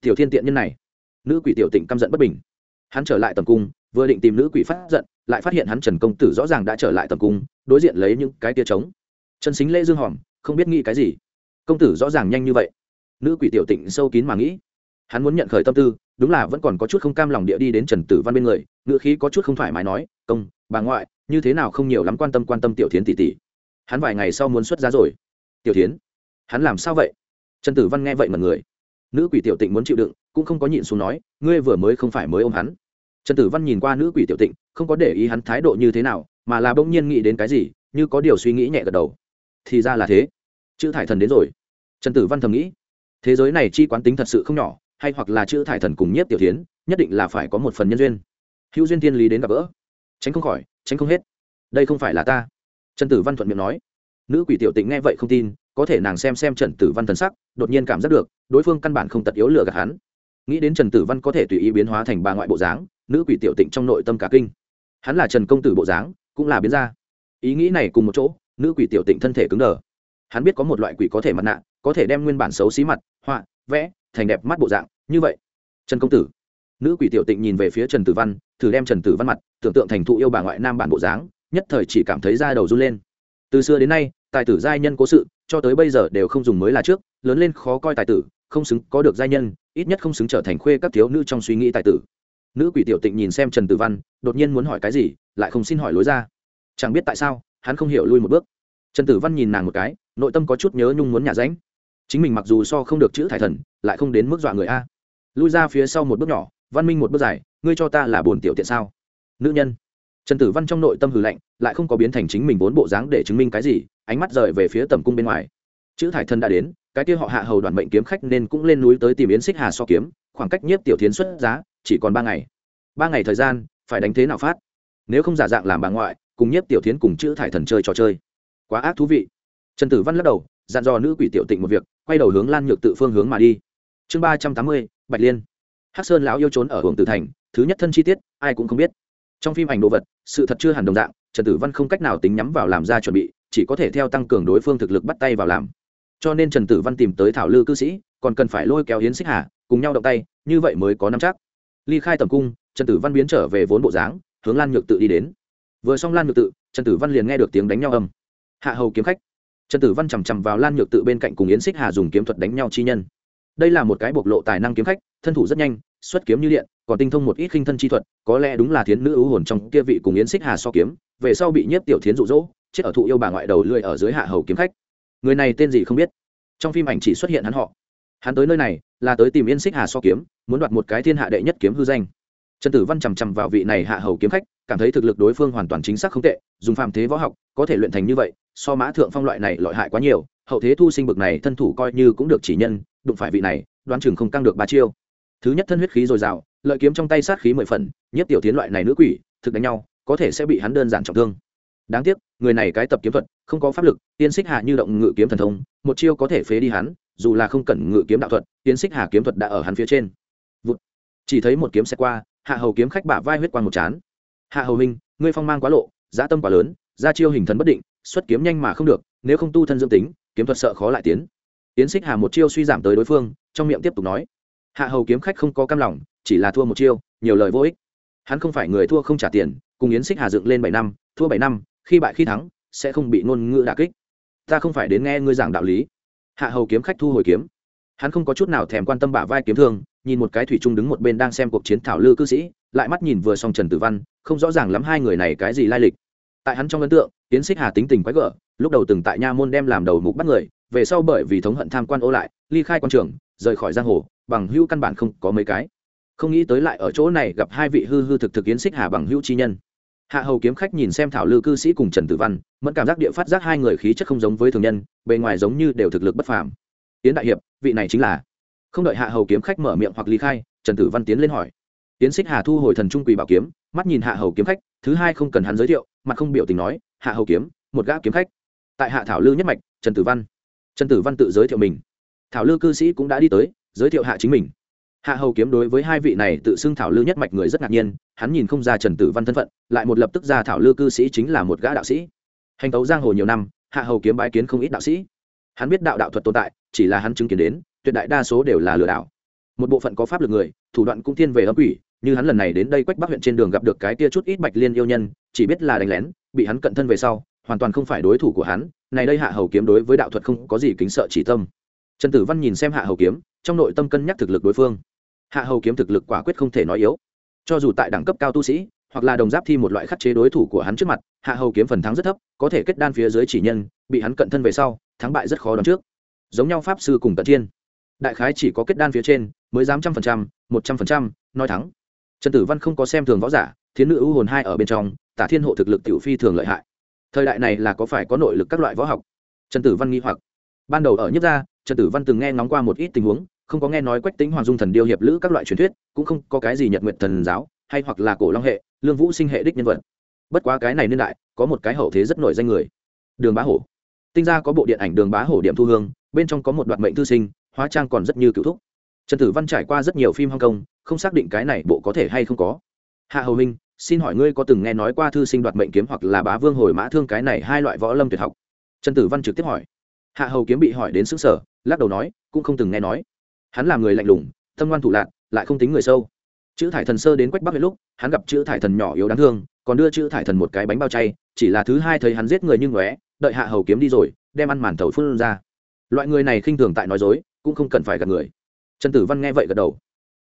Tiểu thiên tiện nhân này. Nữ quỷ tiểu tịnh căm giận bất bình. Hắn trở lại tầm cung, vừa định tìm nữ quỷ phát giận, lại phát hiện hắn trần công tử rõ ràng đã trở lại tầm cung, đối diện lấy những cái tia trống. Trần xính lễ dương hòm, không biết nghĩ cái gì. Công tử rõ ràng nhanh như vậy. Nữ quỷ tiểu tịnh sâu kín mà nghĩ hắn muốn nhận khởi tâm tư, đúng là vẫn còn có chút không cam lòng địa đi đến trần tử văn bên người, ngữ khí có chút không thoải mái nói, công, bà ngoại, như thế nào không nhiều lắm quan tâm quan tâm tiểu tiến tỷ tỷ. Hắn vài ngày sau muốn xuất giá rồi. Tiểu tiến hắn làm sao vậy? Trần tử văn nghe vậy mà người. Nữ quỷ tiểu tịnh muốn chịu đựng, cũng không có nhịn xuống nói, ngươi vừa mới không phải mới ôm hắn. Trần tử văn nhìn qua nữ quỷ tiểu tịnh, không có để ý hắn thái độ như thế nào, mà là bỗng nhiên nghĩ đến cái gì, như có điều suy nghĩ nhẹ gật đầu. Thì ra là thế. Chữ thải thần đến rồi. Trần tử văn thầm nghĩ. Thế giới này chi quán tính thật sự không nhỏ hay hoặc là chữ thải thần cùng nhiếp tiểu tiến nhất định là phải có một phần nhân duyên. Hữu duyên tiên lý đến gặp gỡ. Tránh không khỏi, tránh không hết. Đây không phải là ta. Trần tử văn thuận miệng nói. Nữ quỷ tiểu tịnh nghe vậy không tin, có thể nàng xem xem trần tử văn thần sắc, đột nhiên cảm giác được, đối phương căn bản không tật yếu lừa gạt hắn. Nghĩ đến trần tử văn có thể tùy ý biến hóa thành bà ngoại bộ dáng, nữ quỷ tiểu tịnh trong nội tâm cả kinh. Hắn là trần công tử bộ dáng, cũng là biến ra. Ý nghĩ này cùng một chỗ, nữ quỷ tiểu tịnh thân thể cứng đờ hắn biết có một loại quỷ có thể mặt nạ, có thể đem nguyên bản xấu xí mặt, họa, vẽ thành đẹp mắt bộ dạng, như vậy. Trần công tử. Nữ quỷ tiểu tịnh nhìn về phía trần tử văn, thử đem trần tử văn mặt, tưởng tượng thành thụ yêu bà ngoại nam bản bộ dáng, nhất thời chỉ cảm thấy da đầu run lên. Từ xưa đến nay, tài tử giai nhân cố sự, cho tới bây giờ đều không dùng mới là trước, lớn lên khó coi tài tử, không xứng có được giai nhân, ít nhất không xứng trở thành khuê các thiếu nữ trong suy nghĩ tài tử. Nữ quỷ tiểu tịnh nhìn xem trần tử văn, đột nhiên muốn hỏi cái gì, lại không xin hỏi lối ra. Chẳng biết tại sao, hắn không hiểu lui một bước. Trần tử văn nhìn nàng một cái nội tâm có chút nhớ nhung muốn nhà ránh. Chính mình mặc dù so không được chữ thải thần, lại không đến mức dọa người a. Lui ra phía sau một bước nhỏ, văn minh một bước dài, ngươi cho ta là bồn tiểu tiện sao? Nữ nhân. Trần tử văn trong nội tâm hừ lạnh, lại không có biến thành chính mình vốn bộ dáng để chứng minh cái gì, ánh mắt rời về phía tầm cung bên ngoài. Chữ thải thân đã đến, cái kia họ hạ hầu đoàn mệnh kiếm khách nên cũng lên núi tới tìm yến xích hà so kiếm, khoảng cách nhiếp tiểu tiến xuất giá, chỉ còn ba ngày. Ba ngày thời gian, phải đánh thế nào phát? Nếu không giả dạng làm bà ngoại, cùng nhiếp tiểu tiến cùng chữ thải thần chơi trò chơi. Quá ác thú vị trần tử văn lắc đầu, dặn dò nữ quỷ tiểu tịnh một việc, quay đầu hướng lan nhược tự phương hướng mà đi. Chương ba trăm tám mươi, bạch liên. Hắc sơn lão yêu trốn ở hưởng tử thành, thứ nhất thân chi tiết, ai cũng không biết. Trong phim ảnh đồ vật, sự thật chưa hẳn đồng dạng, trần tử văn không cách nào tính nhắm vào làm ra chuẩn bị, chỉ có thể theo tăng cường đối phương thực lực bắt tay vào làm. Cho nên trần tử văn tìm tới thảo lư cư sĩ, còn cần phải lôi kéo hiến xích hà, cùng nhau động tay, như vậy mới có năm chắc. Ly khai tầm cung, trần tử văn biến trở về vốn bộ dáng, hướng lan nhược tự đi đến. Vừa xong lan nhược tự, trần tử văn liền nghe được tiếng đánh nhau âm. Hạ hầu kiếm khách trần tử văn chằm chằm vào lan nhược tự bên cạnh cùng yến xích hà dùng kiếm thuật đánh nhau chi nhân. Đây là một cái bộc lộ tài năng kiếm khách, thân thủ rất nhanh, xuất kiếm như điện, còn tinh thông một ít khinh thân chi thuật, có lẽ đúng là thiến nữ ưu hồn trong kia vị cùng yến xích hà so kiếm, về sau bị nhiếp tiểu thiến rụ rỗ chết ở thụ yêu bà ngoại đầu lưỡi ở dưới hạ hầu kiếm khách. Người này tên gì không biết. Trong phim ảnh chỉ xuất hiện hắn họ. Hắn tới nơi này, là tới tìm yên xích hà so kiếm, muốn đoạt một cái thiên hạ đệ nhất kiếm hư danh. Trần tử văn chằm chằm vào vị này hạ hầu kiếm khách cảm thấy thực lực đối phương hoàn toàn chính xác không tệ, dùng phạm thế võ học, có thể luyện thành như vậy, so mã thượng phong loại này lợi hại quá nhiều, hậu thế thu sinh bực này thân thủ coi như cũng được chỉ nhân, đụng phải vị này, đoán chừng không căng được ba chiêu. Thứ nhất thân huyết khí dồi dào, lợi kiếm trong tay sát khí mười phần, nhất tiểu tiến loại này nữ quỷ, thực đánh nhau, có thể sẽ bị hắn đơn giản trọng thương. Đáng tiếc, người này cái tập kiếm thuật, không có pháp lực, tiên xích hạ như động ngự kiếm thần thông, một chiêu có thể phế đi hắn, dù là không cần ngự kiếm đạo thuật, tiên xích hà kiếm thuật đã ở hắn phía trên. Vụt. chỉ thấy một kiếm xe qua, hạ hầu kiếm khách bả vai huyết quang một chán hạ hầu minh, ngươi phong mang quá lộ, giá tâm quá lớn ra chiêu hình thần bất định, xuất kiếm nhanh mà không được, nếu không tu thân dương tính, kiếm thuật sợ khó lại tiến. Tiến xích hà một chiêu suy giảm tới đối phương, trong miệng tiếp tục nói. Hạ hầu kiếm khách không có cam lòng, chỉ là thua một chiêu, nhiều lời vô ích. Hắn không phải người thua không trả tiền, cùng yến xích hà dựng lên bảy năm, thua bảy năm, khi bại khi thắng, sẽ không bị ngôn ngữ đà kích. Ta không phải đến nghe ngươi giảng đạo lý. Hạ hầu kiếm khách thu hồi kiếm. Hắn không có chút nào thèm quan tâm bả vai kiếm thương, nhìn một cái thủy trung đứng một bên đang xem cuộc chiến thảo lư cư sĩ lại mắt nhìn vừa xong trần tử văn, không rõ ràng lắm hai người này cái gì lai lịch. Tại hắn trong ấn tượng tiến xích hà tính tình quái gở, lúc đầu từng tại nha môn đem làm đầu mục bắt người, về sau bởi vì thống hận tham quan ô lại, ly khai quan trường, rời khỏi giang hồ, bằng hữu căn bản không có mấy cái. Không nghĩ tới lại ở chỗ này gặp hai vị hư hư thực thực yến xích hà bằng hữu chi nhân. Hạ hầu kiếm khách nhìn xem thảo lư cư sĩ cùng trần tử văn, mẫn cảm giác địa phát giác hai người khí chất không giống với thường nhân, bề ngoài giống như đều thực lực bất phàm. Yến đại hiệp, vị này chính là? Không đợi hạ hầu kiếm khách mở miệng hoặc ly khai, trần tử văn tiến lên hỏi tiến xích hà thu hồi thần trung quỳ bảo kiếm, mắt nhìn hạ hầu kiếm khách, thứ hai không cần hắn giới thiệu, mặt không biểu tình nói, hạ hầu kiếm, một gã kiếm khách. Tại hạ thảo lư nhất mạch, trần tử văn. Trần tử văn tự giới thiệu mình. Thảo lư cư sĩ cũng đã đi tới, giới thiệu hạ chính mình. Hạ hầu kiếm đối với hai vị này tự xưng thảo lư nhất mạch người rất ngạc nhiên, hắn nhìn không ra trần tử văn thân phận, lại một lập tức ra thảo lư cư sĩ chính là một gã đạo sĩ. Hành tấu giang hồ nhiều năm, hạ hầu kiếm bái kiến không ít đạo sĩ. Hắn biết đạo đạo thuật tồn tại, chỉ là hắn chứng kiến đến, tuyệt đại đa số đều là lừa đảo. Một bộ phận có pháp lực người, thủ đoạn cũng thiên về âm quỷ như hắn lần này đến đây quách bắc huyện trên đường gặp được cái tia chút ít bạch liên yêu nhân, chỉ biết là đánh lén, bị hắn cận thân về sau, hoàn toàn không phải đối thủ của hắn, này đây hạ hầu kiếm đối với đạo thuật không có gì kính sợ chỉ tâm. Trần tử văn nhìn xem hạ hầu kiếm, trong nội tâm cân nhắc thực lực đối phương. Hạ hầu kiếm thực lực quả quyết không thể nói yếu. Cho dù tại đẳng cấp cao tu sĩ, hoặc là đồng giáp thi một loại khắc chế đối thủ của hắn trước mặt, hạ hầu kiếm phần thắng rất thấp, có thể kết đan phía dưới chỉ nhân, bị hắn cận thân về sau, thắng bại rất khó đoán trước. Giống nhau pháp sư cùng cận thiên. Đại khái chỉ có kết đan phía trên, mới dám trăm phần trăm, một trăm phần trăm, nói thắng trần tử văn không có xem thường võ giả, thiến nữ ưu hồn hai ở bên trong, tả thiên hộ thực lực tiểu phi thường lợi hại. Thời đại này là có phải có nội lực các loại võ học? Trần tử văn nghi hoặc. Ban đầu ở nhất gia, trần tử văn từng nghe ngóng qua một ít tình huống, không có nghe nói quách tính hoàng dung thần điêu hiệp lữ các loại truyền thuyết, cũng không có cái gì nhật nguyện thần giáo, hay hoặc là cổ long hệ, lương vũ sinh hệ đích nhân vật. Bất quá cái này niên đại, có một cái hậu thế rất nổi danh người. Đường bá hổ. Tinh ra có bộ điện ảnh đường bá hổ điểm thu hương, bên trong có một đoạn mệnh thư sinh, hóa trang còn rất như cựu thúc. Trần tử văn trải qua rất nhiều phim hong kong không xác định cái này bộ có thể hay không có. Hạ hầu minh, xin hỏi ngươi có từng nghe nói qua thư sinh đoạt mệnh kiếm hoặc là bá vương hồi mã thương cái này hai loại võ lâm tuyệt học? Trần tử văn trực tiếp hỏi. Hạ hầu kiếm bị hỏi đến xứng sở lắc đầu nói, cũng không từng nghe nói. Hắn là người lạnh lùng, tâm ngoan thủ lạc lại không tính người sâu. Chữ thải thần sơ đến quách bắc huyện lúc, hắn gặp chữ thải thần nhỏ yếu đáng thương, còn đưa chữ thải thần một cái bánh bao chay, chỉ là thứ hai thấy hắn giết người như ngóe, đợi hạ hầu kiếm đi rồi, đem ăn màn thầu phun ra. Loại người này khinh thường tại nói dối, cũng không cần phải gạt người. Trần tử văn nghe vậy gật đầu.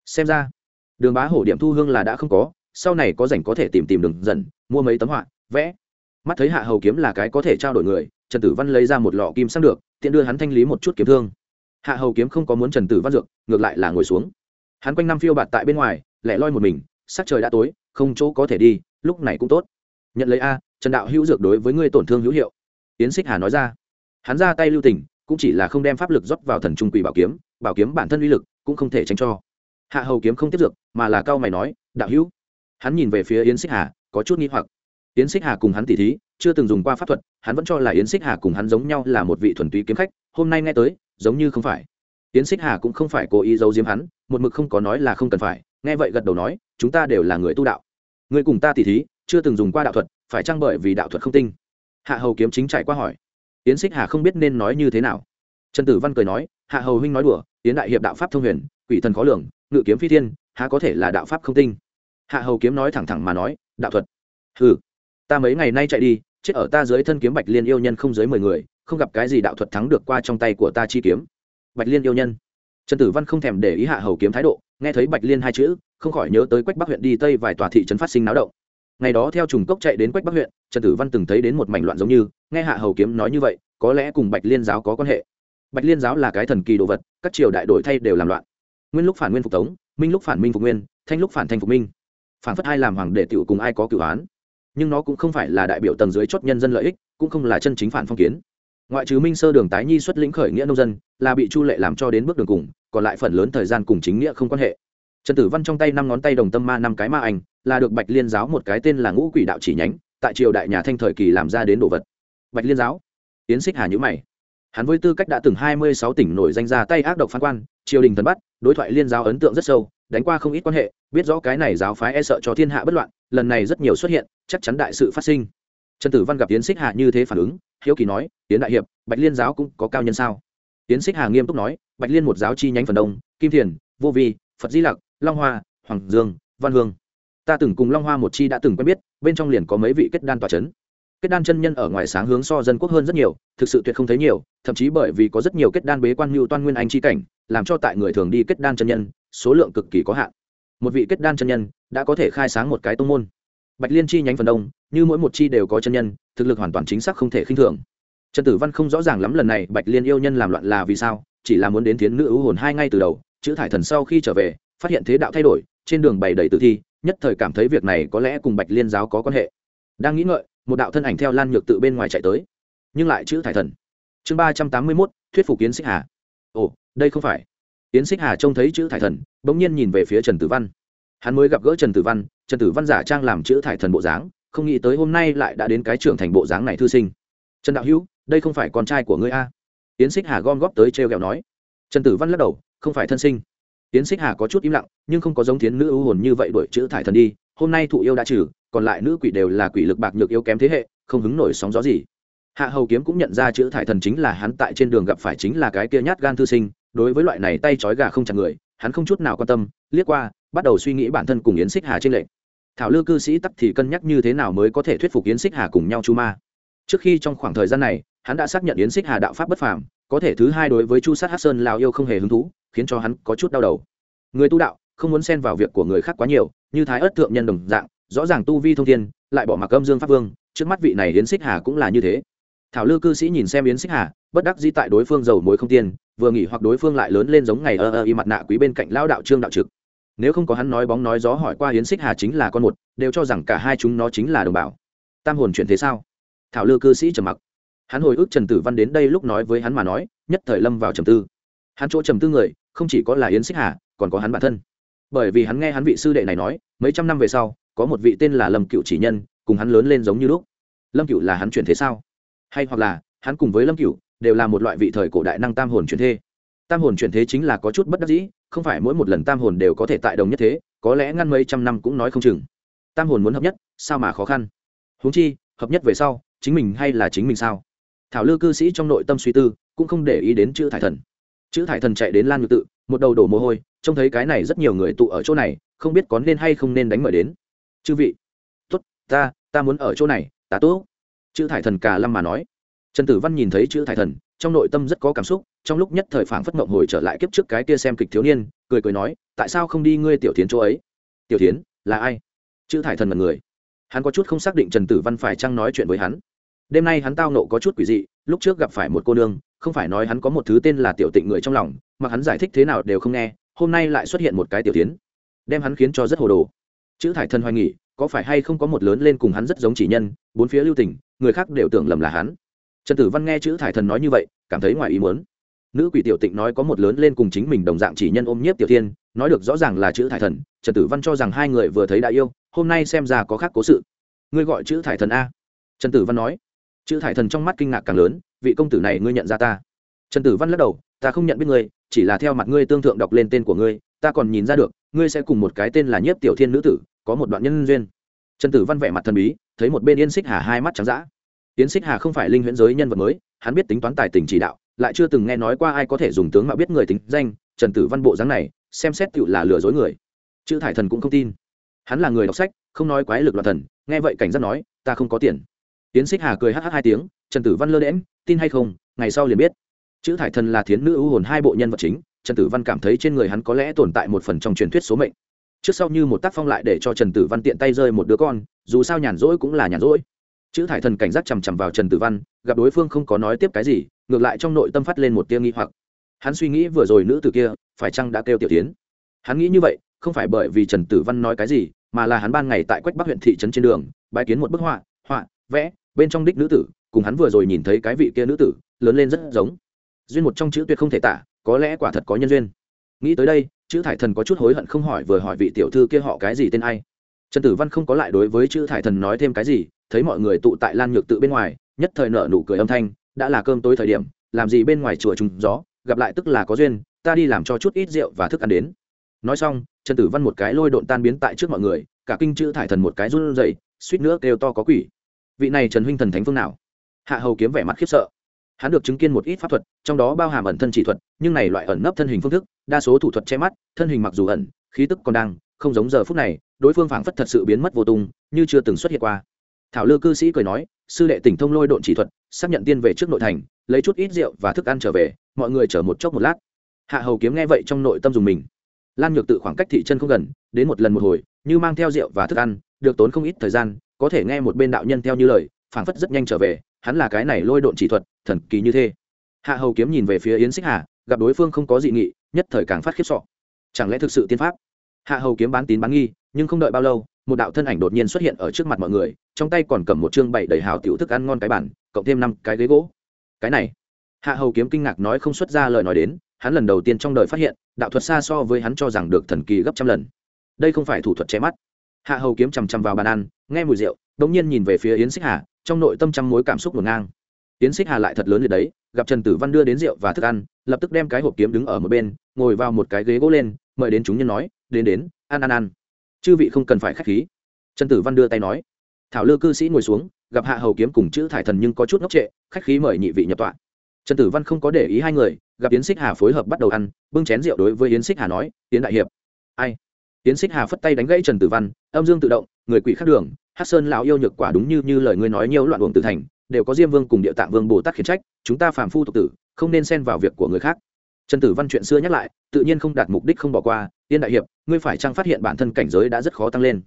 Xem ra đường bá hổ điểm thu hương là đã không có, sau này có rảnh có thể tìm tìm đường dần, mua mấy tấm họa, vẽ. Mắt thấy hạ hầu kiếm là cái có thể trao đổi người, trần tử văn lấy ra một lọ kim sang được, tiện đưa hắn thanh lý một chút kiếm thương. Hạ hầu kiếm không có muốn trần tử văn dược, ngược lại là ngồi xuống. Hắn quanh năm phiêu bạt tại bên ngoài, lẻ loi một mình, sắc trời đã tối, không chỗ có thể đi, lúc này cũng tốt. Nhận lấy a, trần đạo hữu dược đối với ngươi tổn thương hữu hiệu. Yến xích hà nói ra. Hắn ra tay lưu tình, cũng chỉ là không đem pháp lực rót vào thần trung quỷ bảo kiếm bảo kiếm bản thân uy lực cũng không thể tránh cho hạ hầu kiếm không tiếp dược, mà là cao mày nói, đạo hữu. Hắn nhìn về phía yến xích hà, có chút nghi hoặc. Yến xích hà cùng hắn tỉ thí, chưa từng dùng qua pháp thuật, hắn vẫn cho là yến xích hà cùng hắn giống nhau là một vị thuần túy kiếm khách, hôm nay nghe tới, giống như không phải. Yến xích hà cũng không phải cố ý giấu diếm hắn, một mực không có nói là không cần phải, nghe vậy gật đầu nói, chúng ta đều là người tu đạo. Người cùng ta tỉ thí, chưa từng dùng qua đạo thuật, phải chăng bởi vì đạo thuật không tinh? Hạ hầu kiếm chính trải qua hỏi. Yến xích hà không biết nên nói như thế nào. Trần tử văn cười nói, hạ hầu huynh nói đùa, yến đại hiệp đạo pháp thông huyền, quỷ thần khó lường ngự kiếm phi thiên, há có thể là đạo pháp không tinh? Hạ hầu kiếm nói thẳng thẳng mà nói, đạo thuật. Ừ ta mấy ngày nay chạy đi, chết ở ta dưới thân kiếm bạch liên yêu nhân không dưới mười người, không gặp cái gì đạo thuật thắng được qua trong tay của ta chi kiếm. Bạch liên yêu nhân. Trần tử văn không thèm để ý hạ hầu kiếm thái độ, nghe thấy bạch liên hai chữ, không khỏi nhớ tới quách bắc huyện đi tây vài tòa thị trấn phát sinh náo động. Ngày đó theo trùng cốc chạy đến quách bắc huyện, trần tử văn từng thấy đến một mảnh loạn giống như, nghe hạ hầu kiếm nói như vậy, có lẽ cùng bạch liên giáo có quan hệ. Bạch liên giáo là cái thần kỳ đồ vật, các triều đại đổi thay đều làm loạn nguyên lúc phản nguyên phục tống, minh lúc phản minh phục nguyên, thanh lúc phản thanh phục minh. Phản phất ai làm hoàng đệ tiểu cùng ai có cửu án. Nhưng nó cũng không phải là đại biểu tầng dưới chốt nhân dân lợi ích, cũng không là chân chính phản phong kiến. Ngoại trừ minh sơ đường tái nhi xuất lĩnh khởi nghĩa nông dân, là bị chu lệ làm cho đến bước đường cùng, còn lại phần lớn thời gian cùng chính nghĩa không quan hệ. Trần tử văn trong tay năm ngón tay đồng tâm ma năm cái ma ảnh, là được bạch liên giáo một cái tên là ngũ quỷ đạo chỉ nhánh, tại triều đại nhà thanh thời kỳ làm ra đến đồ vật. Bạch liên giáo. Yến xích hà nhữ mày. Hắn với tư cách đã từng hai mươi sáu tỉnh nổi danh ra tay ác độc phán quan, triều đình thần bắt đối thoại liên giáo ấn tượng rất sâu, đánh qua không ít quan hệ, biết rõ cái này giáo phái e sợ cho thiên hạ bất loạn, lần này rất nhiều xuất hiện, chắc chắn đại sự phát sinh. Trần tử văn gặp tiến xích hạ như thế phản ứng, hiếu kỳ nói tiến đại hiệp, bạch liên giáo cũng có cao nhân sao? Tiến xích hà nghiêm túc nói, bạch liên một giáo chi nhánh phần đông, kim thiền, vô vi, phật di lặc, long hoa, hoàng dương, văn hương. Ta từng cùng long hoa một chi đã từng quen biết, bên trong liền có mấy vị kết đan tòa c h ấ n kết đan chân nhân ở ngoài sáng hướng so dân quốc hơn rất nhiều, thực sự tuyệt không thấy nhiều, thậm chí bởi vì có rất nhiều kết đan bế quan mưu toan nguyên anh chi cảnh làm cho tại người thường đi kết đan chân nhân, số lượng cực kỳ có hạn. Một vị kết đan chân nhân đã có thể khai sáng một cái tông môn. Bạch liên chi nhánh phần đông, như mỗi một chi đều có chân nhân, thực lực hoàn toàn chính xác không thể khinh thường. Trần tử văn không rõ ràng lắm lần này bạch liên yêu nhân làm loạn là vì sao, chỉ là muốn đến tiến nữ ưu hồn hai ngay từ đầu, chữ thải thần sau khi trở về, phát hiện thế đạo thay đổi, trên đường bày đầy tử thi, nhất thời cảm thấy việc này có lẽ cùng bạch liên giáo có quan hệ. Đang nghĩ ngợi, một đạo thân ảnh theo lan nhược tự bên ngoài chạy tới, nhưng lại chữ thải thần. Chương ba trăm tám mươi mốt, thuyết phục kiến xích hà. Ồ đây không phải. Yến xích hà trông thấy chữ thải thần, bỗng nhiên nhìn về phía trần tử văn. Hắn mới gặp gỡ trần tử văn, trần tử văn giả trang làm chữ thải thần bộ dáng, không nghĩ tới hôm nay lại đã đến cái trưởng thành bộ dáng này thư sinh. Trần đạo hữu, đây không phải con trai của ngươi a? Yến xích hà gom góp tới t r e o nói. Trần tử văn lắc đầu, không phải thân sinh. Yến xích hà có chút im lặng, nhưng không có giống thiến nữ ưu hồn như vậy đổi chữ thải thần đi. Hôm nay thụ yêu đã trừ, còn lại nữ quỷ đều là quỷ lực bạc nhược yếu kém thế hệ, không hứng nổi sóng gió gì. Hạ hầu kiếm cũng nhận ra chữ thải thần chính là hắn tại trên đường gặp phải chính là cái kia nhát gan thư sinh đối với loại này tay trói gà không chặt người, hắn không chút nào quan tâm, liếc qua, bắt đầu suy nghĩ bản thân cùng yến xích hà trên lệnh thảo lư cư sĩ tắc thì cân nhắc như thế nào mới có thể thuyết phục yến xích hà cùng nhau chu ma. Trước khi trong khoảng thời gian này, hắn đã xác nhận yến xích hà đạo pháp bất phàm, có thể thứ hai đối với chu sát hát sơn lào yêu không hề hứng thú, khiến cho hắn có chút đau đầu. Người tu đạo, không muốn xen vào việc của người khác quá nhiều, như thái ớt thượng nhân đồng dạng, rõ ràng tu vi thông thiên, lại bỏ mặc âm dương pháp vương, trước mắt vị này yến xích hà cũng là như thế. Thảo lư cư sĩ nhìn xem yến xích hà, bất đắc dĩ tại đối phương giàu mối không tiên vừa nghỉ hoặc đối phương lại lớn lên giống ngày ơ ơ y mặt nạ quý bên cạnh lao đạo trương đạo trực. Nếu không có hắn nói bóng nói gió hỏi qua yến xích hà chính là con một, đều cho rằng cả hai chúng nó chính là đồng bào. Tam hồn chuyện thế sao? Thảo lư cư sĩ trầm mặc. Hắn hồi ức trần tử văn đến đây lúc nói với hắn mà nói, nhất thời lâm vào trầm tư. Hắn chỗ trầm tư người, không chỉ có là yến xích hà, còn có hắn bản thân. Bởi vì hắn nghe hắn vị sư đệ này nói, mấy trăm năm về sau, có một vị tên là lâm cựu chỉ nhân, cùng hắn lớn lên giống như lúc. Lâm cựu là hắn chuyển thế sao? Hay hoặc là, hắn cùng với lâm cựu đều là một loại vị thời cổ đại năng tam hồn chuyển thế. Tam hồn chuyển thế chính là có chút bất đắc dĩ, không phải mỗi một lần tam hồn đều có thể tại đồng nhất thế, có lẽ ngăn mấy trăm năm cũng nói không chừng. Tam hồn muốn hợp nhất, sao mà khó khăn? Huống chi, hợp nhất về sau, chính mình hay là chính mình sao? Thảo lư cư sĩ trong nội tâm suy tư, cũng không để ý đến chữ thải thần. Chữ thải thần chạy đến lan nhược tự, một đầu đổ mồ hôi, trông thấy cái này rất nhiều người tụ ở chỗ này, không biết có nên hay không nên đánh mời đến. Chư vị, tốt, ta ta muốn ở chỗ này ta tốt chữ thải thần cà lâm mà nói trần tử văn nhìn thấy chữ thải thần, trong nội tâm rất có cảm xúc, trong lúc nhất thời phảng phất mộng hồi trở lại kiếp trước cái kia xem kịch thiếu niên, cười cười nói, tại sao không đi ngươi tiểu tiến chỗ ấy? Tiểu tiến là ai? Chữ thải thần mật người. Hắn có chút không xác định trần tử văn phải chăng nói chuyện với hắn. Đêm nay hắn tao nộ có chút quỷ dị, lúc trước gặp phải một cô nương, không phải nói hắn có một thứ tên là tiểu tịnh người trong lòng, mà hắn giải thích thế nào đều không nghe, hôm nay lại xuất hiện một cái tiểu tiến đem hắn khiến cho rất hồ đồ. Chữ thải thần hoài nghỉ có phải hay không có một lớn lên cùng hắn rất giống chỉ nhân, bốn phía lưu tình, người khác đều tưởng lầm là hắn trần tử văn nghe chữ thải thần nói như vậy, cảm thấy ngoài ý muốn. Nữ quỷ tiểu tịnh nói có một lớn lên cùng chính mình đồng dạng chỉ nhân ôm nhiếp tiểu thiên, nói được rõ ràng là chữ thải thần, trần tử văn cho rằng hai người vừa thấy đã yêu, hôm nay xem ra có khác cố sự. Ngươi gọi chữ thải thần a. Trần tử văn nói. Chữ thải thần trong mắt kinh ngạc càng lớn, vị công tử này ngươi nhận ra ta. Trần tử văn lắc đầu, ta không nhận biết ngươi, chỉ là theo mặt ngươi tương thượng đọc lên tên của ngươi, ta còn nhìn ra được, ngươi sẽ cùng một cái tên là nhiếp tiểu thiên nữ tử, có một đoạn nhân duyên. Trần tử văn vẻ mặt thần bí, thấy một bên yên xích hà hai mắt trắng d Tiến yến xích hà không phải linh huyễn giới nhân vật mới, hắn biết tính toán tài tình chỉ đạo, lại chưa từng nghe nói qua ai có thể dùng tướng mà biết người tính danh, trần tử văn bộ dáng này, xem xét tựu là lừa dối người. Chữ thải thần cũng không tin. Hắn là người đọc sách, không nói quái lực loạn thần, nghe vậy cảnh giác nói, ta không có tiền. Yến xích hà cười hh hai tiếng, trần tử văn lơ đễm tin hay không, ngày sau liền biết. Chữ thải thần là thiến nữ ưu hồn hai bộ nhân vật chính, trần tử văn cảm thấy trên người hắn có lẽ tồn tại một phần trong truyền thuyết số mệnh. Trước sau như một tác phong lại để cho trần tử văn tiện tay rơi một đứa con, dù sao nhàn rỗi cũng là nhàn rỗi chữ thải thần cảnh giác chằm chằm vào trần tử văn, gặp đối phương không có nói tiếp cái gì, ngược lại trong nội tâm phát lên một tia nghi hoặc. Hắn suy nghĩ vừa rồi nữ tử kia, phải chăng đã kêu tiểu tiến? Hắn nghĩ như vậy, không phải bởi vì trần tử văn nói cái gì, mà là hắn ban ngày tại quách bắc huyện thị trấn trên đường bãi kiến một bức họa họa, vẽ, bên trong đích nữ tử, cùng hắn vừa rồi nhìn thấy cái vị kia nữ tử, lớn lên rất giống. Duyên một trong chữ tuyệt không thể tả, có lẽ quả thật có nhân duyên. Nghĩ tới đây, chữ thải thần có chút hối hận không hỏi vừa hỏi vị tiểu thư kia họ cái gì tên ai trần tử văn không có lại đối với chữ thải thần nói thêm cái gì, thấy mọi người tụ tại lan nhược tự bên ngoài, nhất thời nợ nụ cười âm thanh, đã là cơm tối thời điểm, làm gì bên ngoài chùa trùng gió, gặp lại tức là có duyên, ta đi làm cho chút ít rượu và thức ăn đến. Nói xong, trần tử văn một cái lôi độn tan biến tại trước mọi người, cả kinh chữ thải thần một cái run rẩy, suýt nữa kêu to có quỷ. Vị này trần huynh thần thánh phương nào? Hạ hầu kiếm vẻ mặt khiếp sợ. Hắn được chứng kiến một ít pháp thuật, trong đó bao hàm ẩn thân chỉ thuật, nhưng này loại ẩn nấp thân hình phương thức, đa số thủ thuật che mắt, thân hình mặc dù ẩn, khí tức còn đang, không giống giờ phút này đối phương phảng phất thật sự biến mất vô tung, như chưa từng xuất hiện qua. Thảo lư cư sĩ cười nói, sư đệ tỉnh thông lôi độn chỉ thuật, xác nhận tiên về trước nội thành, lấy chút ít rượu và thức ăn trở về, mọi người chở một chốc một lát. Hạ hầu kiếm nghe vậy trong nội tâm dùng mình. Lan nhược tự khoảng cách thị chân không gần, đến một lần một hồi, như mang theo rượu và thức ăn, được tốn không ít thời gian, có thể nghe một bên đạo nhân theo như lời, phảng phất rất nhanh trở về, hắn là cái này lôi độn chỉ thuật, thần kỳ như thế. Hạ hầu kiếm nhìn về phía yến xích hà, gặp đối phương không có dị nghị, nhất thời càng phát khiếp sọ. Chẳng lẽ thực sự tiên pháp? Hạ hầu kiếm bán tín bán nghi nhưng không đợi bao lâu, một đạo thân ảnh đột nhiên xuất hiện ở trước mặt mọi người, trong tay còn cầm một chương bảy đầy hào tiểu thức ăn ngon cái bản, cộng thêm năm cái ghế gỗ. Cái này, hạ hầu kiếm kinh ngạc nói không xuất ra lời nói đến, hắn lần đầu tiên trong đời phát hiện, đạo thuật xa so với hắn cho rằng được thần kỳ gấp trăm lần. Đây không phải thủ thuật che mắt. Hạ hầu kiếm chằm chằm vào bàn ăn, nghe mùi rượu đ ỗ n g nhiên nhìn về phía yến xích hà, trong nội tâm trăm mối cảm xúc ngổn ngang. Yến xích hà lại thật lớn liệt đấy, gặp trần tử văn đưa đến rượu và thức ăn, lập tức đem cái hộp kiếm đứng ở một bên, ngồi vào một cái ghế gỗ lên, mời đến chúng nhân nói, đến đến, ăn ăn ăn chư vị không cần phải k h á c h khí. Trần tử văn đưa tay nói. Thảo lư cư sĩ ngồi xuống, gặp hạ hầu kiếm cùng chữ thải thần nhưng có chút ngốc trệ, khách khí mời nhị vị nhập tọa. Trần tử văn không có để ý hai người, gặp yến xích hà phối hợp bắt đầu ăn, bưng chén rượu đối với yến xích hà nói, yến đại hiệp. Ai? Yến xích hà phất tay đánh gãy trần tử văn, âm dương tự động, người quỷ khắc đường hát sơn lão yêu nhược quả đúng như như lời ngươi nói nhiều loạn luồng tử thành, đều có diêm vương cùng địa tạng vương bồ tát khiển trách, chúng ta phàm phu tục tử, không nên xen vào việc của người khác. Trần tử văn chuyện xưa nhắc lại, tự nhiên không đạt mục đích không bỏ qua tiên đại hiệp, ngươi phải chăng phát hiện bản thân cảnh giới đã rất khó tăng lên?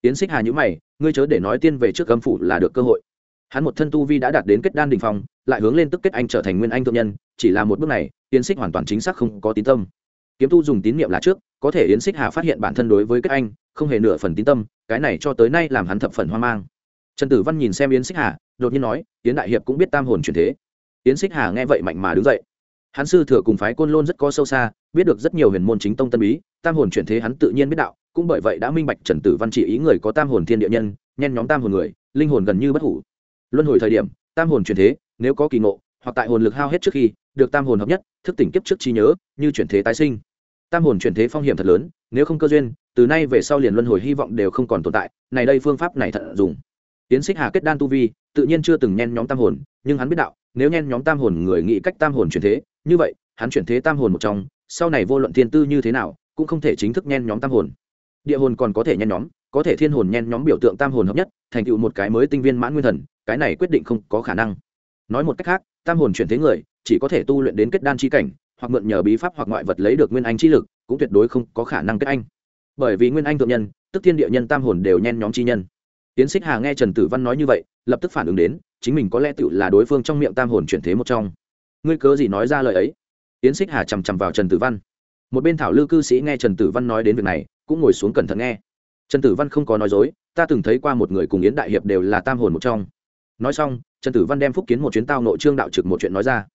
Tiến xích hà nhữ mày, ngươi chớ để nói tiên về trước âm phủ là được cơ hội. Hắn một thân tu vi đã đạt đến kết đan đình phong, lại hướng lên tức kết anh trở thành nguyên anh thượng nhân, chỉ là một bước này tiến xích hoàn toàn chính xác không có tín tâm. Kiếm tu dùng tín nhiệm là trước, có thể yến xích hà phát hiện bản thân đối với kết anh, không hề nửa phần tín tâm, cái này cho tới nay làm hắn thập phần hoang mang. Trần tử văn nhìn xem yến xích hà, đột nhiên nói, yến đại hiệp cũng biết tam hồn truyền thế. Yến xích hà nghe vậy mạnh mà đứng dậy. Hắn sư thừa cùng phái côn lôn rất có sâu xa, biết được rất nhiều huyền môn chính tông tân bí tam hồn chuyển thế hắn tự nhiên biết đạo, cũng bởi vậy đã minh bạch trần tử văn chỉ ý người có tam hồn thiên địa nhân, nhen nhóm tam hồn người, linh hồn gần như bất hủ. Luân hồi thời điểm, tam hồn chuyển thế, nếu có kỳ ngộ, hoặc tại hồn lực hao hết trước khi, được tam hồn hợp nhất, thức tỉnh kiếp trước trí nhớ, như chuyển thế tái sinh. Tam hồn chuyển thế phong hiểm thật lớn, nếu không cơ duyên, từ nay về sau liền luân hồi hy vọng đều không còn tồn tại, này đây phương pháp này thận dùng. Tiến xích hà kết đan tu vi, tự nhiên chưa từng nhen nhóm tam hồn, nhưng hắn biết đạo, nếu nhen nhóm tam hồn người nghĩ cách tam hồn chuyển thế, như vậy, hắn chuyển thế tam hồn một trong, sau này vô luận thiên tư như thế nào cũng không thể chính thức nhen nhóm tam hồn. Địa hồn còn có thể nhen nhóm, có thể thiên hồn nhen nhóm biểu tượng tam hồn hợp nhất, thành tựu một cái mới tinh viên mãn nguyên thần, cái này quyết định không có khả năng. Nói một cách khác, tam hồn chuyển thế người, chỉ có thể tu luyện đến kết đan chi cảnh, hoặc mượn nhờ bí pháp hoặc ngoại vật lấy được nguyên anh chi lực, cũng tuyệt đối không có khả năng kết anh. Bởi vì nguyên anh thượng nhân, tức thiên địa nhân tam hồn đều nhen nhóm chi nhân. Tiến xích hà nghe trần tử văn nói như vậy, lập tức phản ứng đến, chính mình có lẽ tự là đối phương trong miệng tam hồn chuyển thế một trong. Ngươi cớ gì nói ra lời ấy? Tiến xích hà chằm chằm vào trần tử văn một bên thảo lư cư sĩ nghe trần tử văn nói đến việc này cũng ngồi xuống cẩn thận nghe trần tử văn không có nói dối ta từng thấy qua một người cùng yến đại hiệp đều là tam hồn một trong nói xong trần tử văn đem phúc kiến một chuyến tao nội trương đạo trực một chuyện nói ra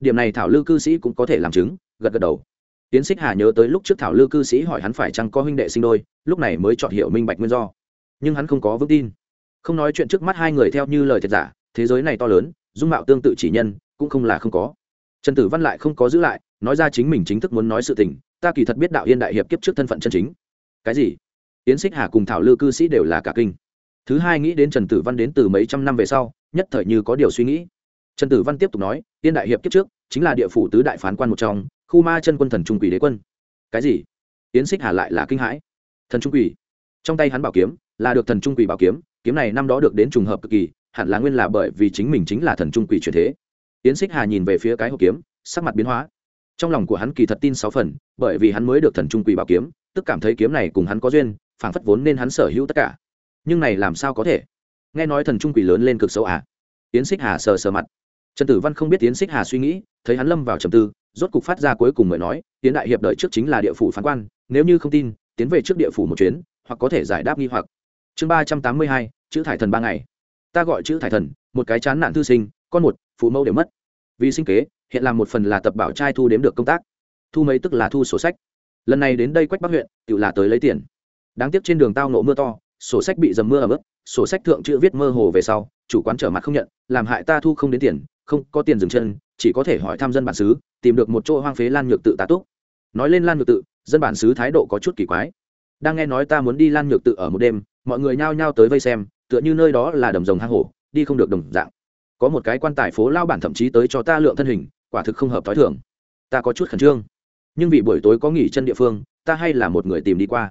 điểm này thảo lư cư sĩ cũng có thể làm chứng gật gật đầu tiến xích hà nhớ tới lúc trước thảo lư cư sĩ hỏi hắn phải chăng có huynh đệ sinh đôi lúc này mới chọn hiệu minh bạch nguyên do nhưng hắn không có vững tin không nói chuyện trước mắt hai người theo như lời thiệt giả thế giới này to lớn dung mạo tương tự chỉ nhân cũng không là không có trần tử văn lại không có giữ lại nói ra chính mình chính thức muốn nói sự tình, ta kỳ thật biết đạo yên đại hiệp kiếp trước thân phận chân chính. Cái gì? Yến xích hà cùng thảo lư cư sĩ đều là cả kinh. Thứ hai nghĩ đến trần tử văn đến từ mấy trăm năm về sau, nhất thời như có điều suy nghĩ. Trần tử văn tiếp tục nói, yên đại hiệp kiếp trước, chính là địa phủ tứ đại phán quan một trong, khu ma chân quân thần trung quỷ đế quân. Cái gì? Yến xích hà lại là kinh hãi. Thần trung quỷ. Trong tay hắn bảo kiếm, là được thần trung quỷ bảo kiếm kiếm này năm đó được đến trùng hợp cực kỳ, hẳn là nguyên là bởi vì chính mình chính là thần trung quỷ truyền thế. Yến xích hà nhìn về phía cái hộp kiếm, sắc mặt biến hóa trong lòng của hắn kỳ thật tin sáu phần, bởi vì hắn mới được thần trung quỷ bảo kiếm, tức cảm thấy kiếm này cùng hắn có duyên phảng phất vốn nên hắn sở hữu tất cả. Nhưng này làm sao có thể? Nghe nói thần trung quỷ lớn lên cực xấu à? Yến xích hà sờ sờ mặt. Trần tử văn không biết yến xích hà suy nghĩ, thấy hắn lâm vào trầm tư, rốt cục phát ra cuối cùng mới nói tiến đại hiệp đợi trước chính là địa phủ phán quan, nếu như không tin, tiến về trước địa phủ một chuyến, hoặc có thể giải đáp nghi hoặc. Chương ba trăm tám mươi hai, chữ thải thần ba ngày. Ta gọi chữ thải thần, một cái chán nạn thư sinh, con một, phụ mẫu đều mất. Vì sinh kế hiện làm một phần là tập bảo trai thu đếm được công tác. Thu mấy tức là thu sổ sách. Lần này đến đây quách bắc huyện, tự là tới lấy tiền. Đáng tiếc trên đường tao nổ mưa to, sổ sách bị dầm mưa ở mức sổ sách thượng chữ viết mơ hồ về sau, chủ quán trở mặt không nhận, làm hại ta thu không đến tiền, không có tiền dừng chân, chỉ có thể hỏi thăm dân bản xứ, tìm được một chỗ hoang phế lan nhược tự tá túc. Nói lên lan nhược tự, dân bản xứ thái độ có chút kỳ quái. Đang nghe nói ta muốn đi lan nhược tự ở một đêm, mọi người nhao nhao tới vây xem, tựa như nơi đó là đầm rồng hang hổ, đi không được đồng dạng. Có một cái quan tài phố lao bản thậm chí tới cho ta lượng thân hình quả thực không hợp t h ó i thường. Ta có chút khẩn trương. Nhưng vì buổi tối có nghỉ chân địa phương, ta hay là một người tìm đi qua.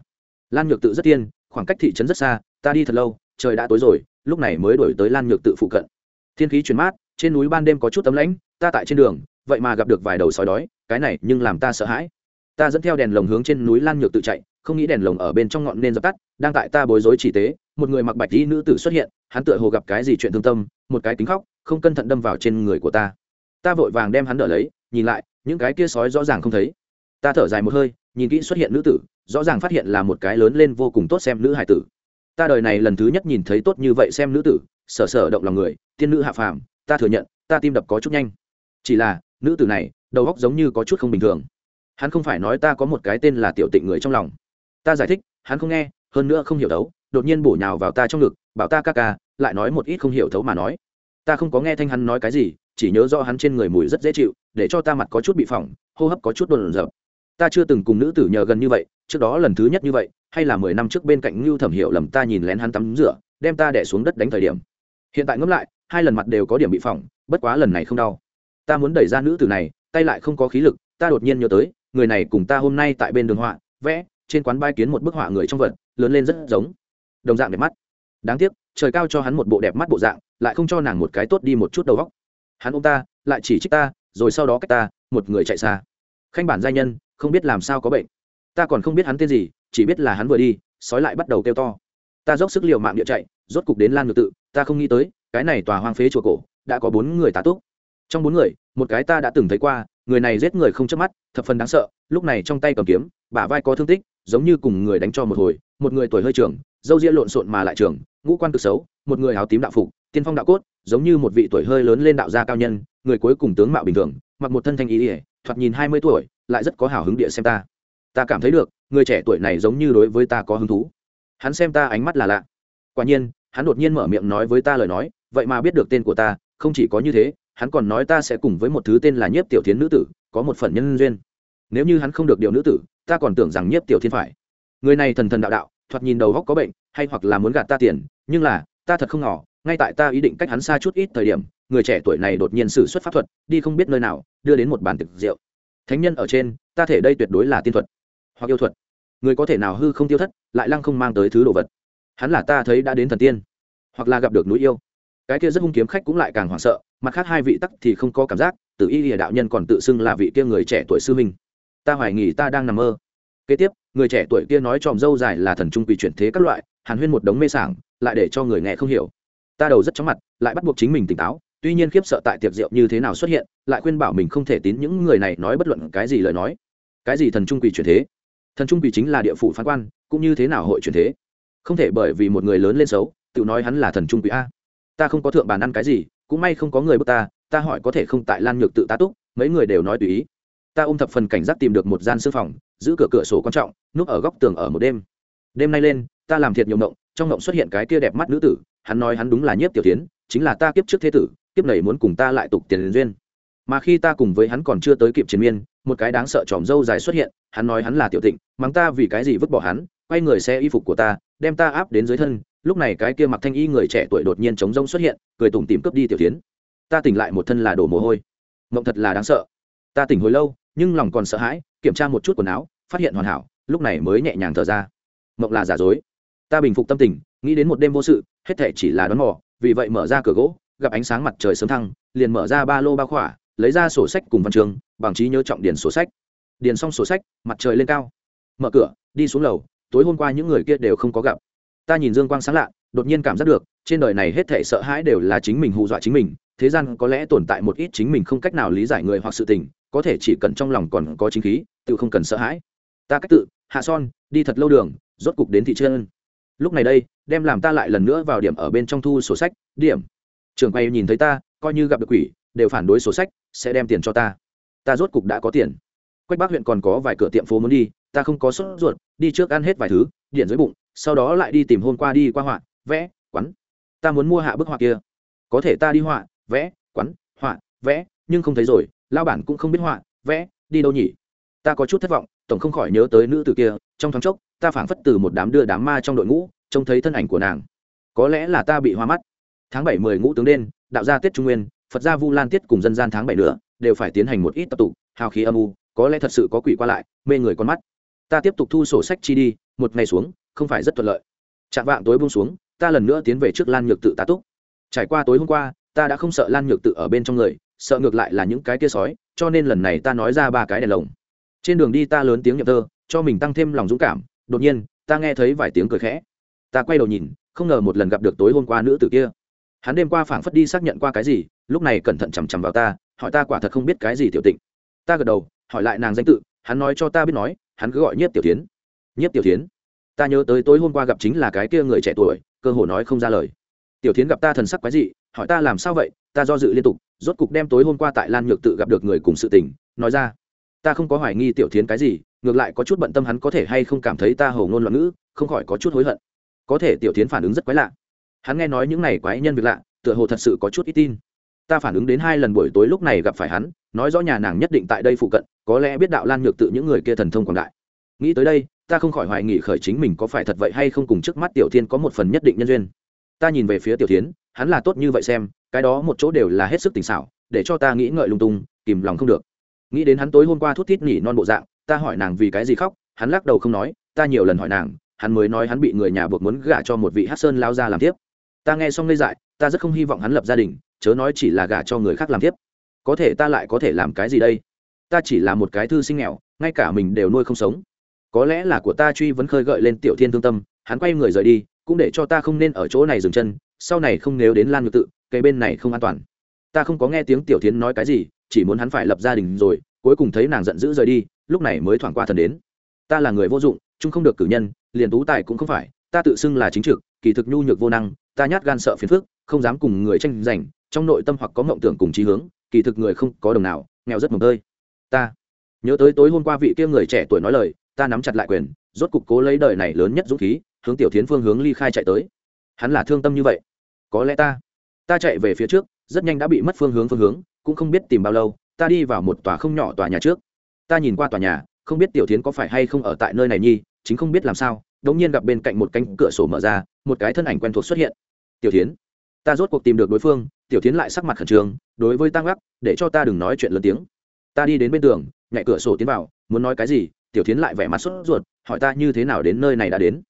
Lan nhược tự rất tiên khoảng cách thị trấn rất xa, ta đi thật lâu, trời đã tối rồi, lúc này mới đổi tới lan nhược tự phụ cận. Thiên khí chuyển mát, trên núi ban đêm có chút tấm lãnh, ta tại trên đường, vậy mà gặp được vài đầu sói đói, cái này nhưng làm ta sợ hãi. Ta dẫn theo đèn lồng hướng trên núi lan nhược tự chạy, không nghĩ đèn lồng ở bên trong ngọn nên dập tắt, đang tại ta bối rối chỉ tế, một người mặc bạch y nữ tử xuất hiện, hắn tựa hồ gặp cái gì chuyện thương tâm, một cái kính khóc, không cẩn thận đâm vào trên người của ta ta vội vàng đem hắn đỡ lấy, nhìn lại, những cái kia sói rõ ràng không thấy. Ta thở dài một hơi, nhìn kỹ xuất hiện nữ tử, rõ ràng phát hiện là một cái lớn lên vô cùng tốt xem nữ hải tử. Ta đời này lần thứ nhất nhìn thấy tốt như vậy xem nữ tử, sở sở động lòng người, tiên nữ hạ phàm, ta thừa nhận, ta tim đập có chút nhanh. Chỉ là, nữ tử này, đầu óc giống như có chút không bình thường. Hắn không phải nói ta có một cái tên là tiểu tịnh người trong lòng. Ta giải thích, hắn không nghe, hơn nữa không hiểu đấu đột nhiên bổ nhào vào ta trong ngực, bảo ta ca ca, lại nói một ít không hiểu thấu mà nói. Ta không có nghe thanh hắn nói cái gì chỉ nhớ rõ hắn trên người mùi rất dễ chịu, để cho ta mặt có chút bị phỏng, hô hấp có chút đồn rợp ta chưa từng cùng nữ tử nhờ gần như vậy, trước đó lần thứ nhất như vậy, hay là mười năm trước bên cạnh ngưu thẩm hiểu lầm ta nhìn lén hắn tắm rửa, đem ta đẻ xuống đất đánh thời điểm. Hiện tại ngẫm lại, hai lần mặt đều có điểm bị phỏng, bất quá lần này không đau. Ta muốn đẩy ra nữ tử này, tay lại không có khí lực, ta đột nhiên nhớ tới, người này cùng ta hôm nay tại bên đường họa, vẽ, trên quán bai kiến một bức họa người trong vật, lớn lên rất giống. Đồng dạng đẹp mắt. Đáng tiếc, trời cao cho hắn một bộ đẹp mắt bộ dạng, lại không cho nàng một cái tốt đi một chút đầu góc hắn ôm ta, lại chỉ trích ta, rồi sau đó cách ta, một người chạy xa. Khanh bản gia nhân, không biết làm sao có bệnh. Ta còn không biết hắn tên gì, chỉ biết là hắn vừa đi, sói lại bắt đầu kêu to. Ta dốc sức liều mạng địa chạy, rốt cục đến lan ngược tự, ta không nghĩ tới, cái này tòa hoang phế chùa cổ, đã có bốn người tá túc. Trong bốn người, một cái ta đã từng thấy qua, người này giết người không chớp mắt, thập phần đáng sợ, lúc này trong tay cầm kiếm, bả vai có thương tích, giống như cùng người đánh cho một hồi, một người tuổi hơi trưởng, dâu ria lộn xộn mà lại trưởng ngũ quan cực xấu, một người áo tím đạo phục, tiên phong đạo cốt, giống như một vị tuổi hơi lớn lên đạo gia cao nhân, người cuối cùng tướng mạo bình thường, mặc một thân thanh ý ỉa thoạt nhìn hai mươi tuổi, lại rất có hào hứng địa xem ta. Ta cảm thấy được, người trẻ tuổi này giống như đối với ta có hứng thú. Hắn xem ta ánh mắt là lạ. Quả nhiên, hắn đột nhiên mở miệng nói với ta lời nói, vậy mà biết được tên của ta, không chỉ có như thế, hắn còn nói ta sẽ cùng với một thứ tên là nhiếp tiểu thiến nữ tử, có một phần nhân duyên. Nếu như hắn không được điều nữ tử, ta còn tưởng rằng nhiếp tiểu thiên phải. Người này thần thần đạo đạo, thoạt nhìn đầu góc có bệnh hay hoặc là muốn gạt ta tiền, nhưng là, ta thật không ngỏ ngay tại ta ý định cách hắn xa chút ít thời điểm, người trẻ tuổi này đột nhiên xử xuất pháp thuật, đi không biết nơi nào, đưa đến một bàn thực rượu. Thánh nhân ở trên, ta thể đây tuyệt đối là tiên thuật hoặc yêu thuật. Người có thể nào hư không tiêu thất, lại lăng không mang tới thứ đồ vật. Hắn là ta thấy đã đến thần tiên, hoặc là gặp được núi yêu. Cái kia rất hung kiếm khách cũng lại càng hoảng sợ, mặt khác hai vị tắc thì không có cảm giác tự y lìa đạo nhân còn tự xưng là vị kia người trẻ tuổi sư minh ta hoài nghi ta đang nằm mơ. Kế tiếp, người trẻ tuổi kia nói tròm dâu dài là thần trung quỷ chuyển thế các loại hàn huyên một đống mê sảng, lại để cho người nghe không hiểu. Ta đầu rất chóng mặt, lại bắt buộc chính mình tỉnh táo, tuy nhiên khiếp sợ tại tiệc rượu như thế nào xuất hiện, lại khuyên bảo mình không thể tín những người này nói bất luận cái gì lời nói. Cái gì thần trung quỳ chuyển thế? Thần trung quỳ chính là địa phủ phán quan, cũng như thế nào hội chuyển thế? Không thể bởi vì một người lớn lên xấu, tự nói hắn là thần trung quỳ a. Ta không có thượng bàn ăn cái gì, cũng may không có người bước ta ta hỏi có thể không tại lan nhược tự tá túc, mấy người đều nói tùy ý. Ta ôm thập phần cảnh giác tìm được một gian sư phòng, giữ cửa cửa sổ quan trọng, núp ở góc tường ở một đêm. Đêm nay lên ta làm thiệt nhiều mộng trong mộng xuất hiện cái kia đẹp mắt nữ tử, hắn nói hắn đúng là nhiếp tiểu tiến, chính là ta kiếp trước thế tử, kiếp này muốn cùng ta lại tục tiền duyên. Mà khi ta cùng với hắn còn chưa tới kịp chiến miên, một cái đáng sợ tròm dâu dài xuất hiện, hắn nói hắn là tiểu tịnh, mắng ta vì cái gì vứt bỏ hắn, quay người xe y phục của ta, đem ta áp đến dưới thân, lúc này cái kia mặc thanh y người trẻ tuổi đột nhiên chống rông xuất hiện, cười tủm tìm cướp đi tiểu tiến. Ta tỉnh lại một thân là đổ mồ hôi. Mộng thật là đáng sợ. Ta tỉnh hồi lâu, nhưng lòng còn sợ hãi, kiểm tra một chút quần áo, phát hiện hoàn hảo, lúc này mới nhẹ nhàng thở ra. Mộng là giả dối ta bình phục tâm tình, nghĩ đến một đêm vô sự, hết thể chỉ là đón mò, vì vậy mở ra cửa gỗ, gặp ánh sáng mặt trời sớm thăng, liền mở ra ba lô ba khỏa, lấy ra sổ sách cùng văn trường bằng trí nhớ trọng điền sổ sách. Điền xong sổ sách, mặt trời lên cao. Mở cửa, đi xuống lầu, tối hôm qua những người kia đều không có gặp. Ta nhìn dương quang sáng lạ, đột nhiên cảm giác được, trên đời này hết thể sợ hãi đều là chính mình hù dọa chính mình, thế gian có lẽ tồn tại một ít chính mình không cách nào lý giải người hoặc sự tình, có thể chỉ cần trong lòng còn có chính khí, tự không cần sợ hãi. Ta cách tự, hạ son, đi thật lâu đường, rốt cục đến thị trấn lúc này đây, đem làm ta lại lần nữa vào điểm ở bên trong thu sổ sách, điểm. Trường quay nhìn thấy ta, coi như gặp được quỷ, đều phản đối sổ sách, sẽ đem tiền cho ta. Ta rốt cục đã có tiền. Quách bắc huyện còn có vài cửa tiệm phố muốn đi, ta không có sốt ruột, đi trước ăn hết vài thứ, điện dưới bụng, sau đó lại đi tìm hôm qua đi qua họa, vẽ quắn ta muốn mua hạ bức họa kia. Có thể ta đi họa, vẽ quắn họa, vẽ, nhưng không thấy rồi lao bản cũng không biết họa, vẽ, đi đâu nhỉ? Ta có chút thất vọng, tổng không khỏi nhớ tới nữ tử kia, trong thoáng chốc ta phảng phất từ một đám đưa đám ma trong đội ngũ, trông thấy thân ảnh của nàng. Có lẽ là ta bị hoa mắt. Tháng bảy mười ngũ tướng đen, đạo gia tiết trung nguyên, phật gia vu lan tiết cùng dân gian tháng bảy nữa, đều phải tiến hành một ít tập tụ, hào khí âm u, có lẽ thật sự có quỷ qua lại, mê người con mắt. Ta tiếp tục thu sổ sách chi đi, một ngày xuống, không phải rất thuận lợi. Chạm vạng tối buông xuống, ta lần nữa tiến về trước lan nhược tự tá túc. Trải qua tối hôm qua, ta đã không sợ lan nhược tự ở bên trong người, sợ ngược lại là những cái kia sói, cho nên lần này ta nói ra ba cái đèn lồng. Trên đường đi ta lớn tiếng nhậm thơ, cho mình tăng thêm lòng dũng cảm đột nhiên, ta nghe thấy vài tiếng cười khẽ. Ta quay đầu nhìn, không ngờ một lần gặp được tối hôm qua nữ tử kia. Hắn đêm qua phảng phất đi xác nhận qua cái gì, lúc này cẩn thận chằm chằm vào ta, hỏi ta quả thật không biết cái gì tiểu tịnh. Ta gật đầu, hỏi lại nàng danh tự, hắn nói cho ta biết nói, hắn cứ gọi nhiếp tiểu tiến nhiếp tiểu tiến ta nhớ tới tối hôm qua gặp chính là cái kia người trẻ tuổi, cơ hồ nói không ra lời. Tiểu tiến gặp ta thần sắc quái dị, hỏi ta làm sao vậy, ta do dự liên tục, rốt cục đem tối hôm qua tại lan nhược tự gặp được người cùng sự tình, nói ra. Ta không có hoài nghi tiểu tiến cái gì ngược lại có chút bận tâm hắn có thể hay không cảm thấy ta hầu ngôn loạn ngữ, không khỏi có chút hối hận. Có thể tiểu tiến phản ứng rất quái lạ. Hắn nghe nói những này quái nhân việc lạ, tựa hồ thật sự có chút ít tin. Ta phản ứng đến hai lần buổi tối lúc này gặp phải hắn, nói rõ nhà nàng nhất định tại đây phụ cận, có lẽ biết đạo lan nhược tự những người kia thần thông quảng đại. Nghĩ tới đây, ta không khỏi hoài nghị khởi chính mình có phải thật vậy hay không cùng trước mắt tiểu thiên có một phần nhất định nhân duyên. Ta nhìn về phía tiểu tiến hắn là tốt như vậy xem, cái đó một chỗ đều là hết sức tình xảo, để cho ta nghĩ ngợi lung tung, kìm lòng không được. Nghĩ đến hắn tối hôm qua thút thít nhỉ non bộ dạng ta hỏi nàng vì cái gì khóc, hắn lắc đầu không nói, ta nhiều lần hỏi nàng, hắn mới nói hắn bị người nhà buộc muốn gả cho một vị hát sơn lao ra làm tiếp. Ta nghe xong ngây dại, ta rất không hy vọng hắn lập gia đình, chớ nói chỉ là gả cho người khác làm tiếp. Có thể ta lại có thể làm cái gì đây? Ta chỉ là một cái thư sinh nghèo, ngay cả mình đều nuôi không sống. Có lẽ là của ta truy vấn khơi gợi lên tiểu thiên thương tâm, hắn quay người rời đi, cũng để cho ta không nên ở chỗ này dừng chân, sau này không nếu đến lan ngược tự cây bên này không an toàn. Ta không có nghe tiếng tiểu thiến nói cái gì, chỉ muốn hắn phải lập gia đình rồi cuối cùng thấy nàng giận dữ rời đi, lúc này mới thoảng qua thần đến. Ta là người vô dụng chung không được cử nhân, liền tú tài cũng không phải, ta tự xưng là chính trực, kỳ thực nhu nhược vô năng, ta nhát gan sợ phiền phức, không dám cùng người tranh giành, trong nội tâm hoặc có mộng tưởng cùng chí hướng, kỳ thực người không có đồng nào, nghèo rất mồm tơi. Ta, nhớ tới tối hôm qua vị kia người trẻ tuổi nói lời, ta nắm chặt lại quyền, rốt cục cố lấy đời này lớn nhất dũng khí, hướng tiểu tiến phương hướng ly khai chạy tới. Hắn là thương tâm như vậy. Có lẽ ta ta chạy về phía trước, rất nhanh đã bị mất phương hướng phương hướng, cũng không biết tìm bao lâu ta đi vào một tòa không nhỏ tòa nhà trước. Ta nhìn qua tòa nhà, không biết tiểu tiến có phải hay không ở tại nơi này nhi, chính không biết làm sao, đống nhiên gặp bên cạnh một cánh cửa sổ mở ra, một cái thân ảnh quen thuộc xuất hiện. Tiểu tiến ta rốt cuộc tìm được đối phương, tiểu tiến lại sắc mặt khẩn trương, đối với tăng gác để cho ta đừng nói chuyện lớn tiếng. Ta đi đến bên tường, nhảy cửa sổ tiến vào, muốn nói cái gì, tiểu tiến lại vẻ mặt sốt ruột, hỏi ta như thế nào đến nơi này đã đến.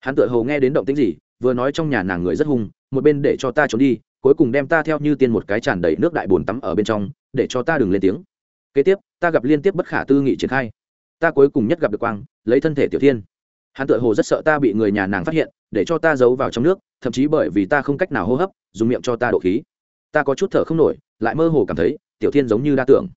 Hắn tự hồ nghe đến động tĩnh gì, vừa nói trong nhà nàng người rất hung, một bên để cho ta trốn đi, cuối cùng đem ta theo như tiên một cái tràn đầy nước đại bồn tắm ở bên trong để cho ta đừng lên tiếng. Kế tiếp, ta gặp liên tiếp bất khả tư nghị triển khai. Ta cuối cùng nhất gặp được quang, lấy thân thể tiểu thiên. Hắn tự hồ rất sợ ta bị người nhà nàng phát hiện, để cho ta giấu vào trong nước, thậm chí bởi vì ta không cách nào hô hấp, dùng miệng cho ta độ khí. Ta có chút thở không nổi, lại mơ hồ cảm thấy, tiểu thiên giống như đa tưởng.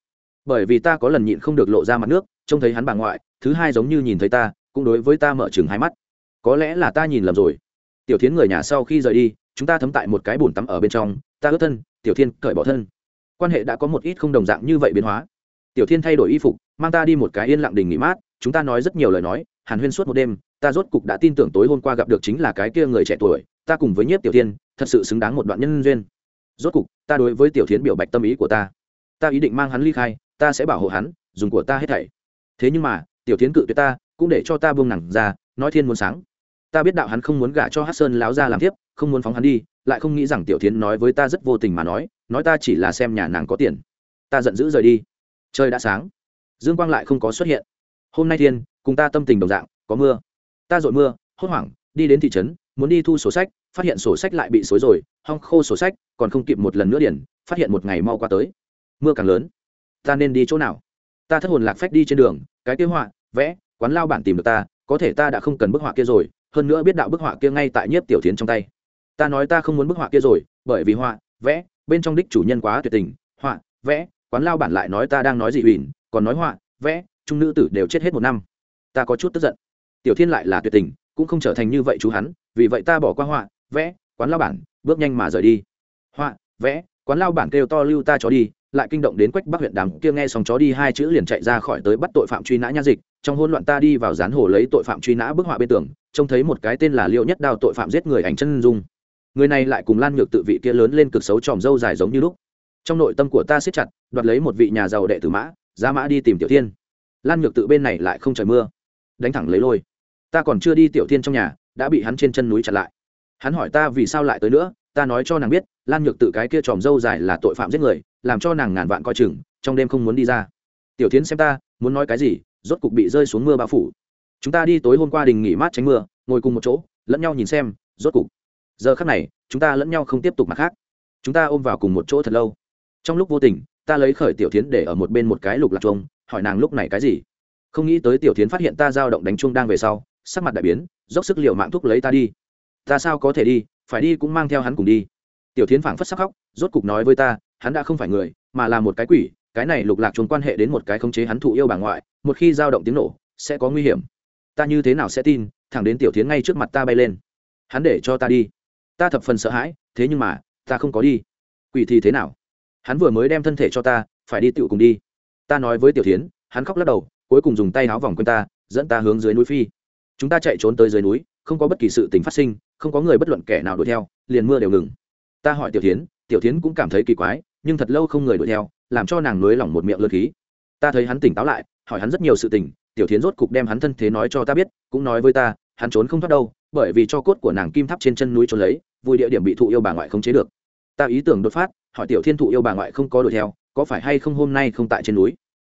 Bởi vì ta có lần nhịn không được lộ ra mặt nước, trông thấy hắn bà ngoại, thứ hai giống như nhìn thấy ta, cũng đối với ta mở chừng hai mắt. Có lẽ là ta nhìn lầm rồi. Tiểu thiến người nhà sau khi rời đi, chúng ta thấm tại một cái bùn tắm ở bên trong, ta ướt thân, tiểu thiên cởi bỏ thân quan hệ đã có một ít không đồng dạng như vậy biến hóa. Tiểu thiên thay đổi y phục, mang ta đi một cái yên lặng đình nghỉ mát, chúng ta nói rất nhiều lời nói, hàn huyên suốt một đêm, ta rốt cục đã tin tưởng tối hôm qua gặp được chính là cái kia người trẻ tuổi, ta cùng với nhiếp tiểu thiên, thật sự xứng đáng một đoạn nhân duyên. Rốt cục, ta đối với tiểu thiến biểu bạch tâm ý của ta. Ta ý định mang hắn ly khai, ta sẽ bảo hộ hắn, dùng của ta hết thảy. Thế nhưng mà, tiểu thiến cự tuyệt ta, cũng để cho ta buông nặng ra, nói thiên muốn sáng. Ta biết đạo hắn không muốn gả cho hát sơn láo ra làm tiếp không muốn phóng hắn đi, lại không nghĩ rằng tiểu thiến nói với ta rất vô tình mà nói nói ta chỉ là xem nhà nàng có tiền. Ta giận dữ rời đi. Trời đã sáng. Dương quang lại không có xuất hiện. Hôm nay thiên, cùng ta tâm tình đồng dạng, có mưa. Ta dội mưa, hốt hoảng, đi đến thị trấn, muốn đi thu sổ sách, phát hiện sổ sách lại bị xối rồi, hong khô sổ sách, còn không kịp một lần nữa điển phát hiện một ngày mau qua tới. Mưa càng lớn. Ta nên đi chỗ nào? Ta thất hồn lạc phách đi trên đường, cái kế họa, vẽ, quán lao bản tìm được ta, có thể ta đã không cần bức họa kia rồi, hơn nữa biết đạo bức họa kia ngay tại nhiếp tiểu tiến trong tay. Ta nói ta không muốn bức họa kia rồi, bởi vì họa, vẽ bên trong đích chủ nhân quá tuyệt tình, họa, vẽ, quán lao bản lại nói ta đang nói gì huỳnh, còn nói họa, vẽ, trung nữ tử đều chết hết một năm. Ta có chút tức giận. Tiểu thiên lại là tuyệt tình, cũng không trở thành như vậy chú hắn, vì vậy ta bỏ qua họa, vẽ, quán lao bản, bước nhanh mà rời đi. Họa, vẽ, quán lao bản kêu to lưu ta chó đi, lại kinh động đến quách bắc huyện đàm kia nghe xong chó đi hai chữ liền chạy ra khỏi tới bắt tội phạm truy nã nha dịch, trong hỗn loạn ta đi vào dán hồ lấy tội phạm truy nã bức họa bên tường, trông thấy một cái tên là liệu nhất đao tội phạm giết người ảnh chân dung người này lại cùng lan nhược tự vị kia lớn lên cực xấu tròm dâu dài giống như lúc. Trong nội tâm của ta siết chặt, đoạt lấy một vị nhà giàu đệ tử mã giá mã đi tìm tiểu thiên. Lan nhược tự bên này lại không trời mưa, đánh thẳng lấy lôi. Ta còn chưa đi tiểu thiên trong nhà, đã bị hắn trên chân núi chặn lại. Hắn hỏi ta vì sao lại tới nữa, ta nói cho nàng biết, lan nhược tự cái kia tròm dâu dài là tội phạm giết người, làm cho nàng ngàn vạn coi chừng, trong đêm không muốn đi ra. Tiểu tiến xem ta, muốn nói cái gì, rốt cục bị rơi xuống mưa bao phủ. Chúng ta đi tối hôm qua đình nghỉ mát tránh mưa, ngồi cùng một chỗ, lẫn nhau nhìn xem, rốt cục giờ khắc này, chúng ta lẫn nhau không tiếp tục mặt khác. Chúng ta ôm vào cùng một chỗ thật lâu. Trong lúc vô tình, ta lấy khởi tiểu tiến để ở một bên một cái lục lạc chuông, hỏi nàng lúc này cái gì. Không nghĩ tới tiểu tiến phát hiện ta dao động đánh chuông đang về sau, sắc mặt đại biến, dốc sức liệu mạng thúc lấy ta đi. Ta sao có thể đi, phải đi cũng mang theo hắn cùng đi. Tiểu tiến phảng phất sắc khóc, rốt cục nói với ta, hắn đã không phải người, mà là một cái quỷ, cái này lục lạc chuông quan hệ đến một cái khống chế hắn thụ yêu bà ngoại, một khi dao động tiếng nổ, sẽ có nguy hiểm. Ta như thế nào sẽ tin, thẳng đến tiểu tiến ngay trước mặt ta bay lên. Hắn để cho ta đi ta thập phần sợ hãi, thế nhưng mà, ta không có đi. Quỷ thì thế nào? Hắn vừa mới đem thân thể cho ta, phải đi tựu cùng đi. Ta nói với tiểu tiến hắn khóc lắc đầu, cuối cùng dùng tay áo vòng quanh ta, dẫn ta hướng dưới núi phi. Chúng ta chạy trốn tới dưới núi, không có bất kỳ sự tình phát sinh, không có người bất luận kẻ nào đuổi theo, liền mưa đều ngừng. Ta hỏi tiểu tiến tiểu tiến cũng cảm thấy kỳ quái, nhưng thật lâu không người đuổi theo, làm cho nàng nới lỏng một miệng lơ khí. Ta thấy hắn tỉnh táo lại, hỏi hắn rất nhiều sự tình, tiểu tiến rốt cục đem hắn thân thế nói cho ta biết, cũng nói với ta, hắn trốn không thoát đâu bởi vì cho cốt của nàng kim tháp trên chân núi trốn lấy, vui địa điểm bị thụ yêu bà ngoại không chế được. Ta ý tưởng đột phát, hỏi tiểu thiên thụ yêu bà ngoại không có đuổi theo, có phải hay không hôm nay không tại trên núi?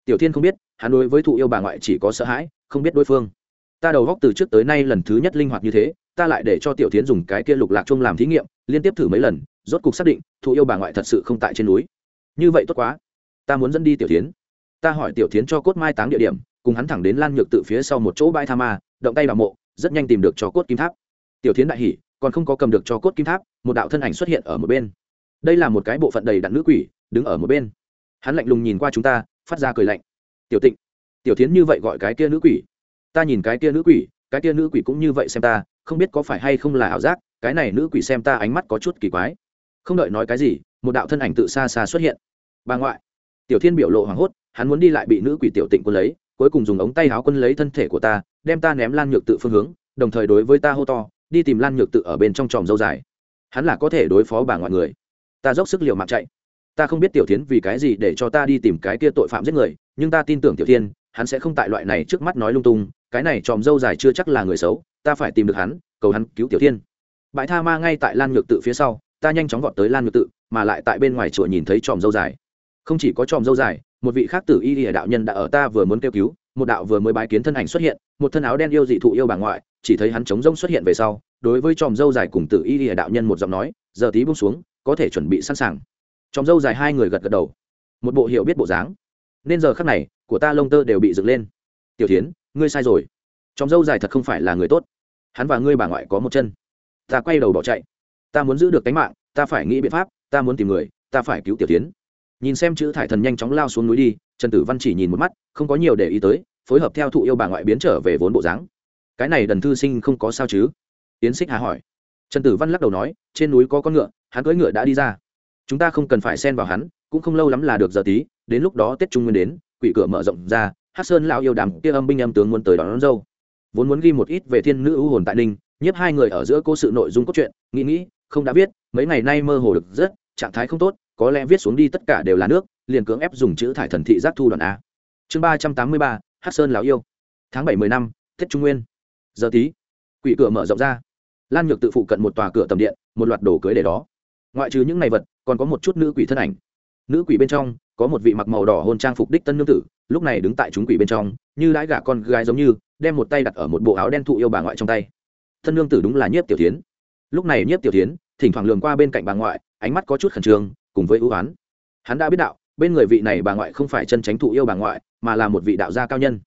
Tiểu thiên không biết, hắn đối với thụ yêu bà ngoại chỉ có sợ hãi, không biết đối phương. Ta đầu góc từ trước tới nay lần thứ nhất linh hoạt như thế, ta lại để cho tiểu tiến dùng cái kia lục lạc chung làm thí nghiệm, liên tiếp thử mấy lần, rốt cục xác định, thụ yêu bà ngoại thật sự không tại trên núi. Như vậy tốt quá. Ta muốn dẫn đi tiểu tiến ta hỏi tiểu tiến cho cốt mai táng địa điểm, cùng hắn thẳng đến lan nhược tự phía sau một chỗ bãi tha ma, động tay vào mộ rất nhanh tìm được cho cốt kim tháp. Tiểu tiến đại hỉ, còn không có cầm được cho cốt kim tháp, một đạo thân ảnh xuất hiện ở một bên. Đây là một cái bộ phận đầy đặn nữ quỷ, đứng ở một bên. Hắn lạnh lùng nhìn qua chúng ta, phát ra cười lạnh. Tiểu tịnh, tiểu tiến như vậy gọi cái kia nữ quỷ. Ta nhìn cái kia nữ quỷ, cái kia nữ quỷ cũng như vậy xem ta, không biết có phải hay không là ảo giác, cái này nữ quỷ xem ta ánh mắt có chút kỳ quái. Không đợi nói cái gì, một đạo thân ảnh tự xa xa xuất hiện. Bà ngoại, tiểu thiên biểu lộ hoảng hốt, hắn muốn đi lại bị nữ quỷ tiểu tịnh quân lấy cuối cùng dùng ống tay áo quân lấy thân thể của ta, đem ta ném lan nhược tự phương hướng, đồng thời đối với ta hô to, đi tìm lan nhược tự ở bên trong tròm dâu dài. Hắn là có thể đối phó bà ngoại người. Ta dốc sức liều mạng chạy. Ta không biết tiểu tiến vì cái gì để cho ta đi tìm cái kia tội phạm giết người, nhưng ta tin tưởng tiểu thiên, hắn sẽ không tại loại này trước mắt nói lung tung, cái này tròm dâu dài chưa chắc là người xấu, ta phải tìm được hắn, cầu hắn cứu tiểu thiên. Bãi tha ma ngay tại lan nhược tự phía sau, ta nhanh chóng vọt tới lan nhược tự, mà lại tại bên ngoài chùa nhìn thấy tròm dâu dài. Không chỉ có tròm dâu dài một vị khác tử y địa đạo nhân đã ở ta vừa muốn kêu cứu, một đạo vừa mới bái kiến thân ảnh xuất hiện, một thân áo đen yêu dị thụ yêu bà ngoại, chỉ thấy hắn chống rông xuất hiện về sau, đối với tròm dâu dài cùng tử y địa đạo nhân một giọng nói, giờ tí bung xuống, có thể chuẩn bị sẵn sàng. Tròm dâu dài hai người gật gật đầu. Một bộ hiệu biết bộ dáng. Nên giờ khắc này, của ta lông tơ đều bị dựng lên. Tiểu tiến ngươi sai rồi. Tròm dâu dài thật không phải là người tốt. Hắn và ngươi bà ngoại có một chân. Ta quay đầu bỏ chạy. Ta muốn giữ được tính mạng, ta phải nghĩ biện pháp, ta muốn tìm người, ta phải cứu tiểu tiến nhìn xem chữ thải thần nhanh chóng lao xuống núi đi trần tử văn chỉ nhìn một mắt không có nhiều để ý tới phối hợp theo thụ yêu bà ngoại biến trở về vốn bộ dáng. Cái này đần thư sinh không có sao chứ? Yến xích hà hỏi. Trần tử văn lắc đầu nói trên núi có con ngựa hắn cưỡi ngựa đã đi ra. Chúng ta không cần phải xen vào hắn cũng không lâu lắm là được giờ tí đến lúc đó tết trung nguyên đến quỷ cửa mở rộng ra hát sơn lão yêu đàm kia âm binh âm tướng muốn tới đón, đón dâu. Vốn muốn ghi một ít về thiên nữ ưu hồn tại ninh nhiếp hai người ở giữa cô sự nội dung cốt truyện nghĩ nghĩ không đã biết, mấy ngày nay mơ hồ được rất trạng thái không tốt có lẽ viết xuống đi tất cả đều là nước, liền cưỡng ép dùng chữ thải thần thị giác thu đoạn a. Chương ba trăm tám mươi ba hát sơn lão yêu. Tháng bảy mười năm, tết trung nguyên. Giờ tí, quỷ cửa mở rộng ra. Lan nhược tự phụ cận một tòa cửa tầm điện, một loạt đồ cưới để đó. Ngoại trừ những này vật, còn có một chút nữ quỷ thân ảnh. Nữ quỷ bên trong, có một vị mặc màu đỏ hôn trang phục đích tân nương tử, lúc này đứng tại chúng quỷ bên trong, như đãi gà con gái giống như, đem một tay đặt ở một bộ áo đen thụ yêu bà ngoại trong tay. Thân nương tử đúng là nhiếp tiểu tiến lúc này nhiếp tiểu tiến thỉnh thoảng lường qua bên cạnh bà ngoại, ánh mắt có chút khẩn trương cùng với ưu oán hắn đã biết đạo, bên người vị này bà ngoại không phải chân tránh thụ yêu bà ngoại, mà là một vị đạo gia cao nhân.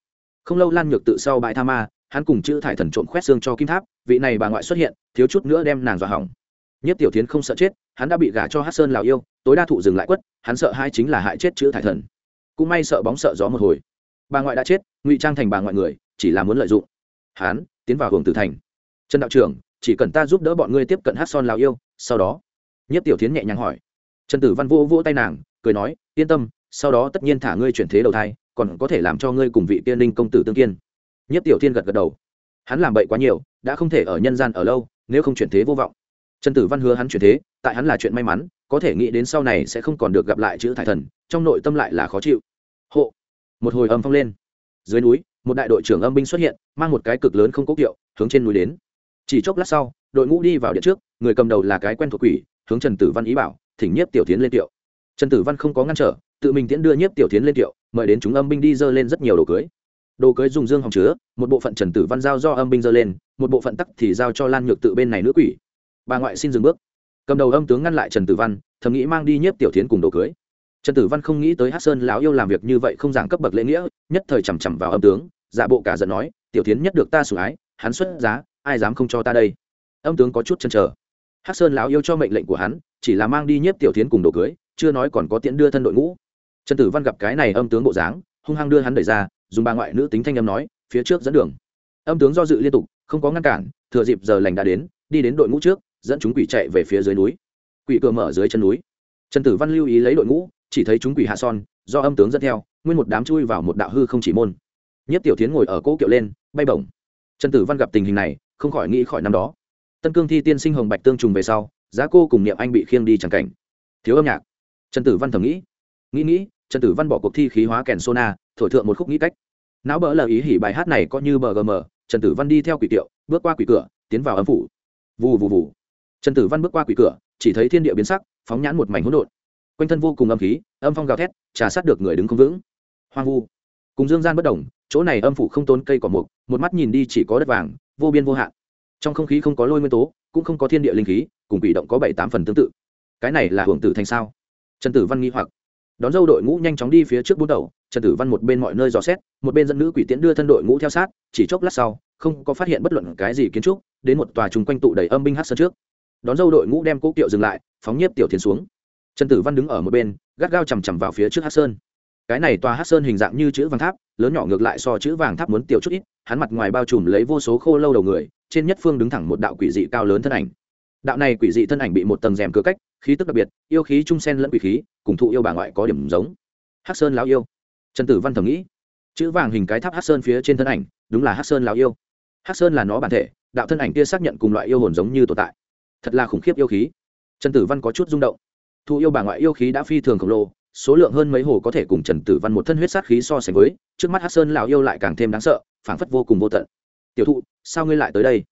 Không lâu lan nhược tự sau bãi tha ma, hắn cùng chữ thải thần trộm khoét xương cho kim tháp, vị này bà ngoại xuất hiện, thiếu chút nữa đem nàng dọa hỏng. Nhất tiểu tiến không sợ chết, hắn đã bị gả cho hát sơn lào yêu, tối đa thụ dừng lại quất, hắn sợ hai chính là hại chết chữ thải thần. Cũng may sợ bóng sợ gió một hồi. Bà ngoại đã chết, ngụy trang thành bà ngoại người, chỉ là muốn lợi dụng. Hắn tiến vào hưởng tử thành. Trần đạo trưởng, chỉ cần ta giúp đỡ bọn ngươi tiếp cận hát son lào yêu, sau đó. Nhất tiểu tiến nhẹ nhàng hỏi trần tử văn vỗ vỗ tay nàng, cười nói, yên tâm, sau đó tất nhiên thả ngươi chuyển thế đầu thai, còn có thể làm cho ngươi cùng vị tiên linh công tử tương kiên. Nhất tiểu thiên gật gật đầu. Hắn làm bậy quá nhiều, đã không thể ở nhân gian ở lâu, nếu không chuyển thế vô vọng. Trần tử văn hứa hắn chuyển thế, tại hắn là chuyện may mắn, có thể nghĩ đến sau này sẽ không còn được gặp lại chữ thải thần, trong nội tâm lại là khó chịu. Hộ! Một hồi âm phong lên. Dưới núi, một đại đội trưởng âm binh xuất hiện, mang một cái cực lớn không cố kiệu, hướng trên núi đến. Chỉ chốc lát sau, đội ngũ đi vào điện trước, người cầm đầu là cái quen thuộc quỷ, hướng trần tử văn ý bảo thỉnh nhiếp tiểu tiến lên tiệu. Trần tử văn không có ngăn trở, tự mình tiễn đưa nhiếp tiểu tiến lên tiệu, mời đến chúng âm binh đi dơ lên rất nhiều đồ cưới. Đồ cưới dùng dương hòng chứa, một bộ phận trần tử văn giao do âm binh dơ lên, một bộ phận tắc thì giao cho lan nhược tự bên này nữ quỷ. Bà ngoại xin dừng bước. Cầm đầu âm tướng ngăn lại trần tử văn, thầm nghĩ mang đi nhiếp tiểu tiến cùng đồ cưới. Trần tử văn không nghĩ tới hát sơn lão yêu làm việc như vậy không giảng cấp bậc lễ nghĩa, nhất thời chằm chằm vào âm tướng, giả bộ cả giận nói, tiểu tiến nhất được ta sủng ái, hắn xuất giá, ai dám không cho ta đây? Âm tướng có chút chần chờ. Hát sơn lão yêu cho mệnh lệnh của hắn chỉ là mang đi nhiếp tiểu tiến cùng đồ cưới, chưa nói còn có tiễn đưa thân đội ngũ. Trần tử văn gặp cái này âm tướng bộ dáng, hung hăng đưa hắn đẩy ra, dùng bà ngoại nữ tính thanh âm nói, phía trước dẫn đường. Âm tướng do dự liên tục, không có ngăn cản, thừa dịp giờ lành đã đến, đi đến đội ngũ trước, dẫn chúng quỷ chạy về phía dưới núi. Quỷ cửa mở dưới chân núi. Trần tử văn lưu ý lấy đội ngũ, chỉ thấy chúng quỷ hạ son, do âm tướng dẫn theo, nguyên một đám chui vào một đạo hư không chỉ môn. Nhất tiểu tiến ngồi ở cỗ kiệu lên, bay bổng. Trần tử văn gặp tình hình này, không khỏi nghĩ khỏi năm đó. Tân cương thi tiên sinh hồng bạch tương trùng về sau giá cô cùng niệm anh bị khiêng đi chẳng cảnh. Thiếu âm nhạc. Trần tử văn thầm nghĩ. Nghĩ nghĩ, trần tử văn bỏ cuộc thi khí hóa kèn sona, thổi thượng một khúc nghĩ cách. Não bỡ lời ý hỉ bài hát này có như bờ gm trần tử văn đi theo quỷ tiệu, bước qua quỷ cửa, tiến vào âm phủ. Vù vù vù. Trần tử văn bước qua quỷ cửa, chỉ thấy thiên địa biến sắc, phóng nhãn một mảnh hỗn độn. Quanh thân vô cùng âm khí, âm phong gào thét, trà sát được người đứng không vững. Hoang vu. Cùng dương gian bất đồng, chỗ này âm phủ không tốn cây cỏ mục, một mắt nhìn đi chỉ có đất vàng, vô biên vô hạn. Trong không khí không có lôi nguyên tố cũng không có thiên địa linh khí, cùng quỷ động có bảy tám phần tương tự. Cái này là hưởng tử thành sao? Trần tử văn nghi hoặc. Đón dâu đội ngũ nhanh chóng đi phía trước bút đầu, trần tử văn một bên mọi nơi dò xét, một bên dẫn nữ quỷ tiễn đưa thân đội ngũ theo sát, chỉ chốc lát sau, không có phát hiện bất luận cái gì kiến trúc, đến một tòa chung quanh tụ đầy âm binh hát sơn trước. Đón dâu đội ngũ đem cố kiệu dừng lại, phóng nhiếp tiểu thiền xuống. Trần tử văn đứng ở một bên, gắt gao chằm chằm vào phía trước hát sơn. Cái này tòa hát sơn hình dạng như chữ văn tháp lớn nhỏ ngược lại so chữ vàng tháp muốn tiểu chút ít, hắn mặt ngoài bao trùm lấy vô số khô lâu đầu người, trên nhất phương đứng thẳng một đạo quỷ dị cao lớn thân ảnh. Đạo này quỷ dị thân ảnh bị một tầng rèm cửa cách, khí tức đặc biệt, yêu khí trung sen lẫn quỷ khí, cùng thụ yêu bà ngoại có điểm giống. Hắc sơn lão yêu. Trần tử văn thầm nghĩ. Chữ vàng hình cái tháp hắc sơn phía trên thân ảnh, đúng là hắc sơn lão yêu. Hắc sơn là nó bản thể, đạo thân ảnh kia xác nhận cùng loại yêu hồn giống như tồn tại. Thật là khủng khiếp yêu khí. Trần tử văn có chút rung động. Thụ yêu bà ngoại yêu khí đã phi thường khổng lồ số lượng hơn mấy hồ có thể cùng trần tử văn một thân huyết sát khí so sánh với, trước mắt hắc sơn lão yêu lại càng thêm đáng sợ, phảng phất vô cùng vô tận. Tiểu thụ, sao ngươi lại tới đây?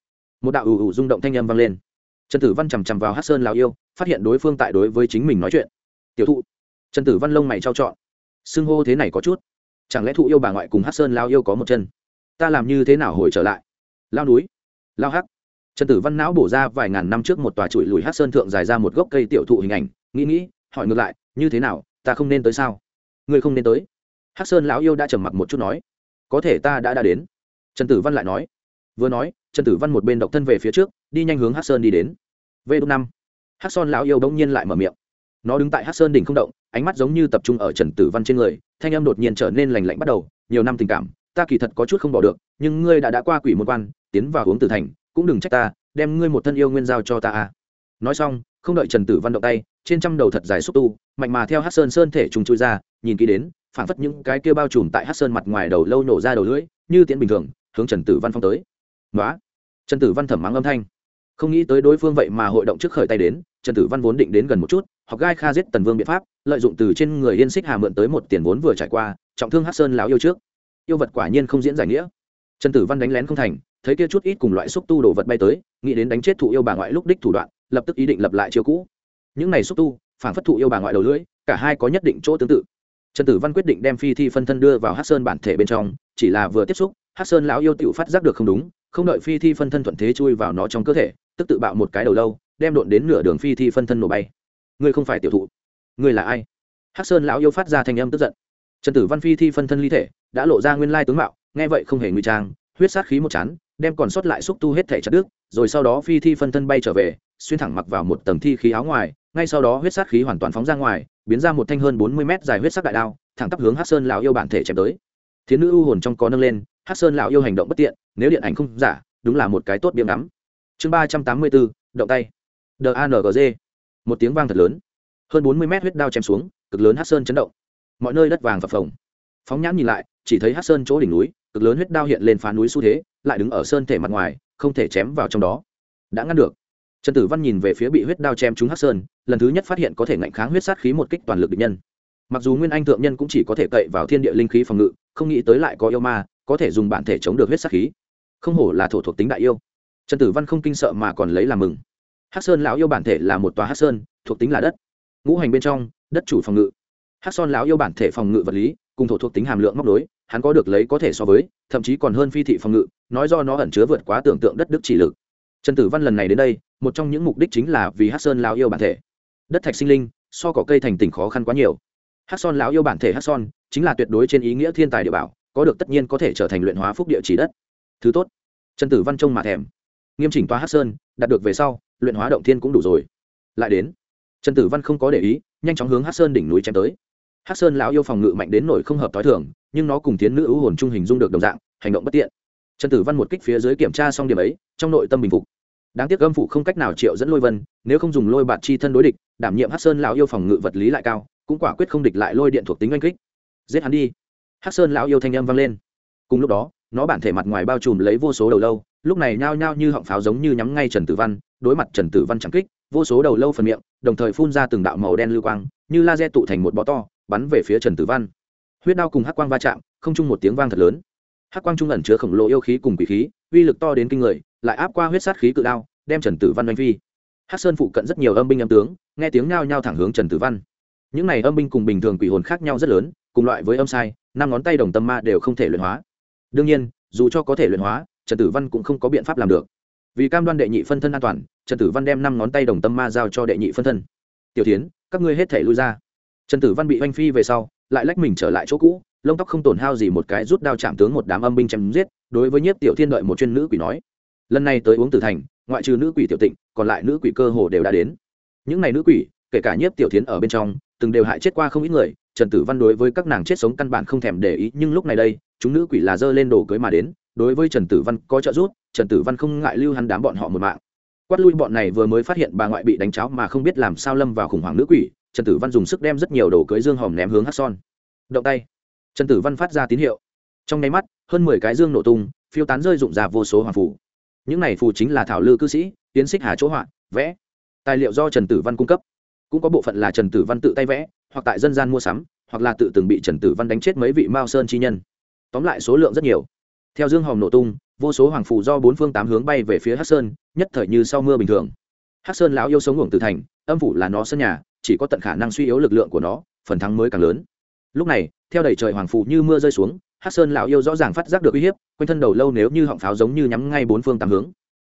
Một đạo ủ ủ rung động thanh âm vang lên. Trần tử văn chằm chằm vào hát sơn lào yêu, phát hiện đối phương tại đối với chính mình nói chuyện. Tiểu thụ. Trần tử văn lông mày trao trọn. Xưng hô thế này có chút. Chẳng lẽ thụ yêu bà ngoại cùng hát sơn lao yêu có một chân? Ta làm như thế nào hồi trở lại? Lao núi. Lao hắc. Trần tử văn não bổ ra vài ngàn năm trước một tòa trụi lùi hát sơn thượng dài ra một gốc cây tiểu thụ hình ảnh, nghĩ nghĩ, hỏi ngược lại, như thế nào? Ta không nên tới sao? Ngươi không nên tới. Hắc sơn lão yêu đã trầm mặc một chút nói. Có thể ta đã đã đến. Trần tử văn lại nói. Vừa nói, trần tử văn một bên độc thân về phía trước, đi nhanh hướng Hắc sơn đi đến. Vê đ năm, Hắc Sơn lão yêu bỗng nhiên lại mở miệng. Nó đứng tại Hắc sơn đỉnh không động, ánh mắt giống như tập trung ở trần tử văn trên người, thanh âm đột nhiên trở nên lành lạnh bắt đầu, nhiều năm tình cảm, ta kỳ thật có chút không bỏ được, nhưng ngươi đã đã qua quỷ một quan, tiến vào hướng tử thành, cũng đừng trách ta, đem ngươi một thân yêu nguyên giao cho ta à? nói xong, không đợi trần tử văn động tay trên trăm đầu thật dài xúc tu, mạnh mà theo hát sơn sơn thể trùng chui ra, nhìn kỹ đến phản phất những cái kia bao trùm tại hát sơn mặt ngoài đầu lâu nổ ra đầu lưỡi, như tiễn bình thường, hướng trần tử văn phong tới. Nói trần tử văn thẩm mắng âm thanh. Không nghĩ tới đối phương vậy mà hội động trước khởi tay đến, trần tử văn vốn định đến gần một chút hoặc gai kha giết tần vương biện pháp, lợi dụng từ trên người yên xích hà mượn tới một tiền vốn vừa trải qua, trọng thương hát sơn lão yêu trước. Yêu vật quả nhiên không diễn giải nghĩa. Trần tử văn đánh lén không thành, thấy kia chút ít cùng loại xúc tu đồ vật bay tới, nghĩ đến đánh chết thụ yêu bà ngoại lúc đích thủ đoạn, lập tức ý định lập lại chiêu cũ những này xúc tu phản phất thụ yêu bà ngoại đầu lưỡi, cả hai có nhất định chỗ tương tự. Trần tử văn quyết định đem phi thi phân thân đưa vào hát sơn bản thể bên trong, chỉ là vừa tiếp xúc hát sơn lão yêu tự phát giác được không đúng, không đợi phi thi phân thân thuận thế chui vào nó trong cơ thể, tức tự bạo một cái đầu lâu, đem độn đến nửa đường phi thi phân thân nổ bay. Ngươi không phải tiểu thụ. Ngươi là ai? Hắc sơn lão yêu phát ra thanh âm tức giận. Trần tử văn phi thi phân thân ly thể, đã lộ ra nguyên lai tướng mạo, nghe vậy không hề nguy trang, huyết sát khí một chán đem còn sót lại xúc tu hết thể chặt đứt, rồi sau đó phi thi phân thân bay trở về, xuyên thẳng mặc vào một tầng thi khí áo ngoài, ngay sau đó huyết sát khí hoàn toàn phóng ra ngoài, biến ra một thanh hơn bốn mươi mét dài huyết sắc đại đao, thẳng tắp hướng hắc sơn lão yêu bản thể chém tới. Thiến nữ u hồn trong có nâng lên, hắc sơn lão yêu hành động bất tiện, nếu điện ảnh không giả, đúng là một cái tốt biếm ngắm. Chương ba trăm tám mươi bốn, động tay. Đangg một tiếng vang thật lớn. Hơn bốn mươi mét huyết đao chém xuống, cực lớn hát sơn chấn động. Mọi nơi đất vàng phập phồng. Phóng nhãn nhìn lại, chỉ thấy hát sơn chỗ đỉnh núi cực lớn huyết đao hiện lên phá núi xu thế, lại đứng ở sơn thể mặt ngoài, không thể chém vào trong đó. Đã ngăn được. Trần tử văn nhìn về phía bị huyết đao chém trúng Hắc sơn, lần thứ nhất phát hiện có thể ngạnh kháng huyết sát khí một kích toàn lực địch nhân. Mặc dù nguyên anh thượng nhân cũng chỉ có thể cậy vào thiên địa linh khí phòng ngự, không nghĩ tới lại có yêu ma, có thể dùng bản thể chống được huyết sát khí. Không hổ là thổ thuộc tính đại yêu. Trần tử văn không kinh sợ mà còn lấy làm mừng. Hắc sơn lão yêu bản thể là một tòa hắc sơn, thuộc tính là đất. Ngũ hành bên trong, đất chủ phòng ngự. Hắc son lão yêu bản thể phòng ngự vật lý cùng thổ thuộc tính hàm lượng móc đối hắn có được lấy có thể so với, thậm chí còn hơn phi thị phòng ngự, nói do nó ẩn chứa vượt quá tưởng tượng đất đức chỉ lực. Trần tử văn lần này đến đây, một trong những mục đích chính là vì hắc sơn lão yêu bản thể. Đất thạch sinh linh, so cỏ cây thành tỉnh khó khăn quá nhiều. Hắc son lão yêu bản thể hắc son chính là tuyệt đối trên ý nghĩa thiên tài địa bảo, có được tất nhiên có thể trở thành luyện hóa phúc địa chỉ đất. Thứ tốt, trần tử văn trông mà thèm. Nghiêm chỉnh toa hát sơn, đạt được về sau, luyện hóa động thiên cũng đủ rồi. Lại đến, trần tử văn không có để ý, nhanh chóng hướng hát sơn đỉnh núi chém tới. Hắc sơn lão yêu phòng ngự mạnh đến nổi không hợp t h i thường, nhưng nó cùng tiến nữ ưu hồn trung hình dung được đồng dạng, hành động bất tiện. Trần tử văn một kích phía dưới kiểm tra xong điểm ấy, trong nội tâm bình phục. Đáng tiếc âm phụ không cách nào triệu dẫn lôi vân, nếu không dùng lôi bạt chi thân đối địch, đảm nhiệm Hắc sơn lão yêu phòng ngự vật lý lại cao, cũng quả quyết không địch lại lôi điện thuộc tính oanh kích. Giết hắn đi. Hắc sơn lão yêu thanh âm vang lên. Cùng lúc đó, nó bản thể mặt ngoài bao trùm lấy vô số đầu lâu, lúc này nhao nhao như họng pháo giống như nhắm ngay trần tử văn, đối mặt trần tử văn chẳng kích, vô số đầu lâu phần miệng, đồng thời phun ra từng đạo màu đen lưu quang, như laser tụ thành một bó to bắn về phía trần tử văn. Huyết đao cùng hắc quang va chạm, không chung một tiếng vang thật lớn. Hắc quang trung ẩn chứa khổng lồ yêu khí cùng quỷ khí, uy lực to đến kinh người, lại áp qua huyết sát khí cự đao, đem trần tử văn đánh phi. Hắc sơn phụ cận rất nhiều âm binh âm tướng, nghe tiếng nhao nhao thẳng hướng trần tử văn. Những này âm binh cùng bình thường quỷ hồn khác nhau rất lớn, cùng loại với âm sai, năm ngón tay đồng tâm ma đều không thể luyện hóa. Đương nhiên, dù cho có thể luyện hóa, trần tử văn cũng không có biện pháp làm được. Vì cam đoan đệ nhị phân thân an toàn, trần tử văn đem năm ngón tay đồng tâm ma giao cho đệ nhị phân thân. Tiểu tiến các ngươi hết thể lui ra trần tử văn bị oanh phi về sau, lại lách mình trở lại chỗ cũ, lông tóc không tổn hao gì một cái rút đao chạm tướng một đám âm binh chém giết, đối với nhiếp tiểu thiên đợi một chuyên nữ quỷ nói. Lần này tới uống tử thành, ngoại trừ nữ quỷ tiểu tịnh, còn lại nữ quỷ cơ hồ đều đã đến. Những n à y nữ quỷ, kể cả nhiếp tiểu thiến ở bên trong, từng đều hại chết qua không ít người, trần tử văn đối với các nàng chết sống căn bản không thèm để ý, nhưng lúc này đây, chúng nữ quỷ là dơ lên đồ cưới mà đến, đối với trần tử văn có trợ giúp, trần tử văn không ngại lưu hắn đám bọn họ một mạng. Quát lui bọn này vừa mới phát hiện bà ngoại bị đánh cháo mà không biết làm sao lâm vào khủng hoảng nữ quỷ trần tử văn dùng sức đem rất nhiều đồ cưới dương hòm ném hướng hát son. Động tay. Trần tử văn phát ra tín hiệu. Trong nháy mắt, hơn mười cái dương nổ tung, phiêu tán rơi rụng ra vô số hoàng phủ. Những này phù chính là thảo lư cư sĩ, tiến xích hà chỗ họa, vẽ. Tài liệu do trần tử văn cung cấp. Cũng có bộ phận là trần tử văn tự tay vẽ, hoặc tại dân gian mua sắm, hoặc là tự từng bị trần tử văn đánh chết mấy vị mao sơn chi nhân. Tóm lại số lượng rất nhiều. Theo dương hòm nổ tung, vô số hoàng phù do bốn phương tám hướng bay về phía hát sơn, nhất thời như sau mưa bình thường. Hát sơn lão yêu sống hưởng từ thành, âm phủ là nó sân nhà chỉ có tận khả năng suy yếu lực lượng của nó, phần thắng mới càng lớn. Lúc này, theo đầy trời hoàng phù như mưa rơi xuống hát sơn lão yêu rõ ràng phát giác được uy hiếp, quanh thân đầu lâu nếu như họng pháo giống như nhắm ngay bốn phương tám hướng.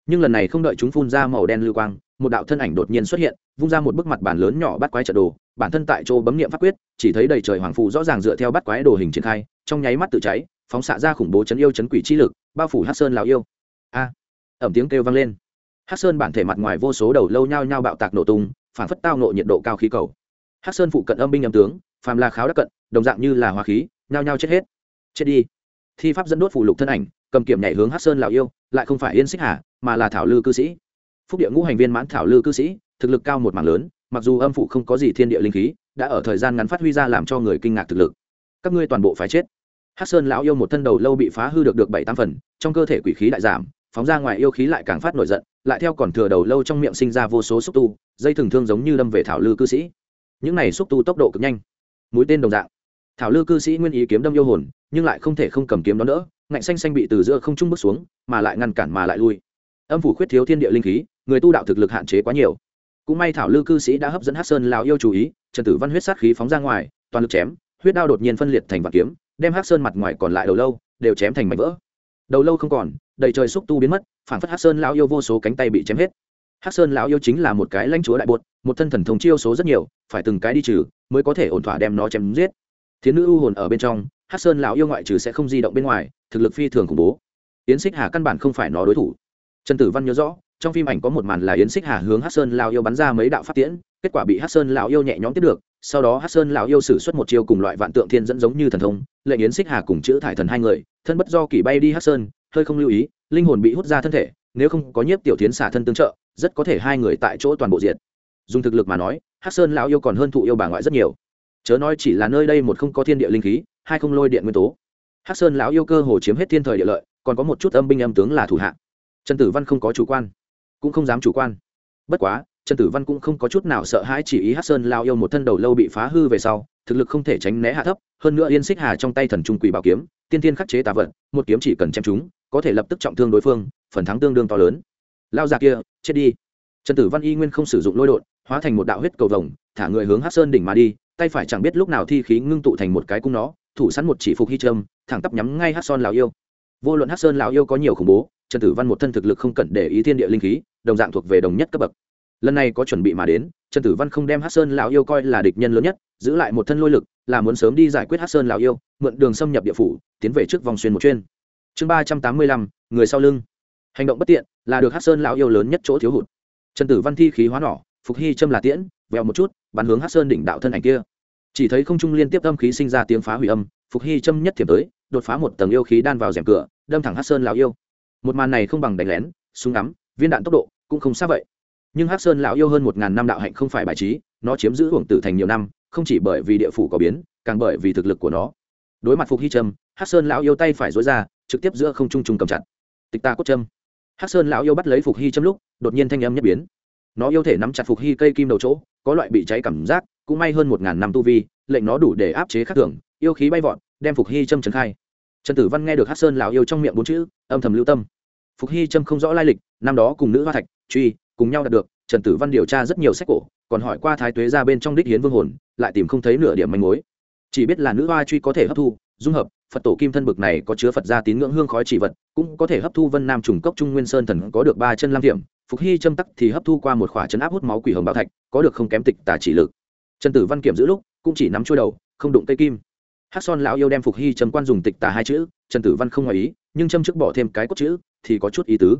Nhưng lần này không đợi chúng phun ra màu đen lưu quang, một đạo thân ảnh đột nhiên xuất hiện, vung ra một bức mặt bản lớn nhỏ bắt quái trận đồ, bản thân tại chỗ bấm niệm pháp quyết, chỉ thấy đầy trời hoàng phù rõ ràng dựa theo bắt quái đồ hình triển khai, trong nháy mắt tự cháy, phóng xạ ra khủng bố chấn yêu chấn quỷ chi lực, bao phủ hát sơn lão yêu. A! Ẩm tiếng kêu vang lên. Hát sơn bản thể mặt ngoài vô số đầu lâu nhao nhao bạo tạc nổ tung phản phất tao nộ nhiệt độ cao khí cầu. Hắc sơn phụ cận âm binh âm tướng, phàm là kháo đắc cận, đồng dạng như là hoa khí, nhao nhao chết hết. Chết đi. Thi pháp dẫn đốt phụ lục thân ảnh, cầm kiểm nhảy hướng hắc sơn lão yêu, lại không phải yên xích hà, mà là thảo lư cư sĩ. Phúc địa ngũ hành viên mãn thảo lư cư sĩ, thực lực cao một mảng lớn, mặc dù âm phụ không có gì thiên địa linh khí, đã ở thời gian ngắn phát huy ra làm cho người kinh ngạc thực lực. Các ngươi toàn bộ phải chết. Hắc sơn lão yêu một thân đầu lâu bị phá hư được được bảy tam phần, trong cơ thể quỷ khí đại giảm, phóng ra ngoài yêu khí lại càng phát nổi giận lại theo còn thừa đầu lâu trong miệng sinh ra vô số xúc tu, dây thường thương giống như đâm về thảo lư cư sĩ. Những này xúc tu tốc độ cực nhanh, mũi tên đồng dạng. Thảo lư cư sĩ nguyên ý kiếm đâm yêu hồn, nhưng lại không thể không cầm kiếm đó nữa ngạnh xanh xanh bị từ giữa không trung bước xuống, mà lại ngăn cản mà lại lui. Âm phủ khuyết thiếu thiên địa linh khí, người tu đạo thực lực hạn chế quá nhiều. Cũng may thảo lư cư sĩ đã hấp dẫn hát sơn lào yêu chú ý, trần tử văn huyết sát khí phóng ra ngoài, toàn lực chém, huyết đao đột nhiên phân liệt thành vạn kiếm, đem hát sơn mặt ngoài còn lại đầu lâu, đều chém thành mảnh vỡ đầu lâu không còn, đầy trời xúc tu biến mất phản phất hát sơn lão yêu vô số cánh tay bị chém hết. Hát sơn lão yêu chính là một cái lãnh chúa đại bột, một thân thần thông chiêu số rất nhiều, phải từng cái đi trừ, mới có thể ổn thỏa đem nó chém giết. Thiến nữ u hồn ở bên trong hát sơn lão yêu ngoại trừ sẽ không di động bên ngoài, thực lực phi thường khủng bố. Yến xích hà căn bản không phải nó đối thủ. Trần tử văn nhớ rõ, trong phim ảnh có một màn là yến xích hà hướng hát sơn lão yêu bắn ra mấy đạo phát tiễn, kết quả bị hát sơn lão yêu nhẹ nhõm tiếp được sau đó hát sơn lão yêu sử xuất một chiêu cùng loại vạn tượng thiên dẫn giống như thần thông lệnh yến xích hà cùng chữ thải thần hai người, thân bất do kỳ bay đi hát sơn, hơi không lưu ý, linh hồn bị hút ra thân thể, nếu không có nhiếp tiểu tiến xả thân tương trợ, rất có thể hai người tại chỗ toàn bộ diện dùng thực lực mà nói hát sơn lão yêu còn hơn thụ yêu bà ngoại rất nhiều. Chớ nói chỉ là nơi đây một không có thiên địa linh khí, hai không lôi điện nguyên tố. Hát sơn lão yêu cơ hồ chiếm hết thiên thời địa lợi, còn có một chút âm binh âm tướng là thủ hạ. Trần tử văn không có chủ quan, cũng không dám chủ quan. Bất quá trần tử văn cũng không có chút nào sợ hãi, chỉ ý hát sơn lao yêu một thân đầu lâu bị phá hư về sau, thực lực không thể tránh né hạ thấp, hơn nữa yên xích hà trong tay thần trung quỷ bảo kiếm, tiên tiên khắc chế tà vật một kiếm chỉ cần chém chúng có thể lập tức trọng thương đối phương, phần thắng tương đương to lớn. Lao ra kia, chết đi. Trần tử văn y nguyên không sử dụng lôi đột hóa thành một đạo huyết cầu vồng, thả người hướng hát sơn đỉnh mà đi, tay phải chẳng biết lúc nào thi khí ngưng tụ thành một cái cung nó, thủ sẵn một chỉ phục hy trâm, thẳng tắp nhắm ngay hát Sơn lào yêu. Vô luận hát sơn lào yêu có nhiều khủng bố, trần tử văn một thân thực lực không cần để ý thiên địa linh khí, đồng dạng thuộc về đồng nhất cấp bậc lần này có chuẩn bị mà đến, trần tử văn không đem hát sơn Lão yêu coi là địch nhân lớn nhất, giữ lại một thân lôi lực, là muốn sớm đi giải quyết hát sơn Lão yêu, mượn đường xâm nhập địa phủ, tiến về trước vòng xuyên một chuyên chương ba trăm tám mươi lăm, người sau lưng. Hành động bất tiện, là được hát sơn lão yêu lớn nhất chỗ thiếu hụt. Trần tử văn thi khí hóa nỏ, phục hy châm là tiễn vèo một chút, bắn hướng hát sơn đỉnh đạo thân ảnh kia. Chỉ thấy không trung liên tiếp âm khí sinh ra tiếng phá hủy âm, phục hy châm nhất thiểm tới, đột phá một tầng yêu khí đan vào rèm cửa, đâm thẳng hát sơn lão yêu. Một màn này không bằng đánh lén, súng ngắm, viên đạn tốc độ cũng không xa vậy nhưng Hắc sơn lão yêu hơn một ngàn năm đạo hạnh không phải bài trí, nó chiếm giữ hưởng tử thành nhiều năm, không chỉ bởi vì địa phủ có biến, càng bởi vì thực lực của nó. Đối mặt phục hy trâm Hắc sơn lão yêu tay phải dối ra, trực tiếp giữa không trung trung cầm chặt. Tịch ta cốt trâm Hắc sơn lão yêu bắt lấy phục hy trâm lúc, đột nhiên thanh âm nhất biến. Nó yêu thể nắm chặt phục hy cây kim đầu chỗ, có loại bị cháy cảm giác, cũng may hơn một ngàn năm tu vi, lệnh nó đủ để áp chế khắc thưởng yêu khí bay vọt, đem phục hy trâm trấn khai. Trần tử văn nghe được hát sơn lão yêu trong miệng bốn chữ, âm thầm lưu tâm. Phục hy trâm không rõ lai lịch, năm đó cùng nữ hoa thạch, truy cùng nhau đạt được, trần tử văn điều tra rất nhiều sách cổ, còn hỏi qua thái tuế ra bên trong đích hiến vương hồn, lại tìm không thấy nửa điểm manh mối. Chỉ biết là nữ hoa truy có thể hấp thu, dung hợp, phật tổ kim thân bực này có chứa phật gia tín ngưỡng hương khói chỉ vật, cũng có thể hấp thu vân nam trùng cốc trung nguyên sơn thần có được ba chân lam điểm phục hy châm tắc thì hấp thu qua một khỏa chấn áp hút máu quỷ hồng bảo thạch, có được không kém tịch tà chỉ lực. Trần tử văn kiểm giữ lúc, cũng chỉ nắm chui đầu, không đụng cây kim. Hát son lão yêu đem phục hy châm quan dùng tịch tà hai chữ, trần tử văn không ngoài ý, nhưng châm trước bỏ thêm cái cốt chữ, thì có chút ý tứ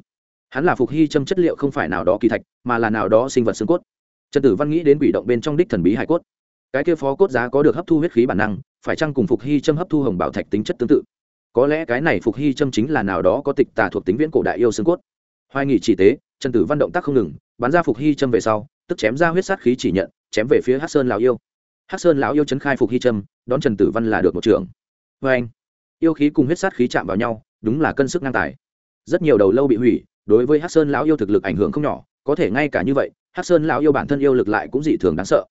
hắn là phục hy châm chất liệu không phải nào đó kỳ thạch, mà là nào đó sinh vật xương cốt. Trần tử văn nghĩ đến quỷ động bên trong đích thần bí hải cốt. Cái kia phó cốt giá có được hấp thu huyết khí bản năng, phải chăng cùng phục hy châm hấp thu hồng bảo thạch tính chất tương tự? Có lẽ cái này phục hy châm chính là nào đó có tịch tà thuộc tính viễn cổ đại yêu xương cốt. Hoài nghị chỉ tế, trần tử văn động tác không ngừng, bắn ra phục hy châm về sau, tức chém ra huyết sát khí chỉ nhận, chém về phía hát sơn lão yêu. Hát sơn lão yêu chấn khai phục hy châm, đón trần tử văn là được một trưởng. Vê anh yêu khí cùng huyết sát khí chạm vào nhau, đúng là cân sức ngang tài. Rất nhiều đầu lâu bị hủy đối với hát sơn lão yêu thực lực ảnh hưởng không nhỏ, có thể ngay cả như vậy hát sơn lão yêu bản thân yêu lực lại cũng dị thường đáng sợ.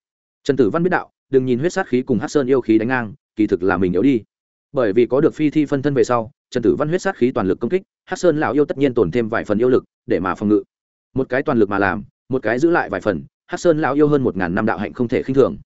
Trần tử văn biết đạo, đừng nhìn huyết sát khí cùng hát sơn yêu khí đánh ngang, kỳ thực là mình yếu đi. Bởi vì có được phi thi phân thân về sau, trần tử văn huyết sát khí toàn lực công kích hát sơn lão yêu tất nhiên tồn thêm vài phần yêu lực, để mà phòng ngự. Một cái toàn lực mà làm, một cái giữ lại vài phần hát sơn lão yêu hơn một ngàn năm đạo hạnh không thể khinh thường.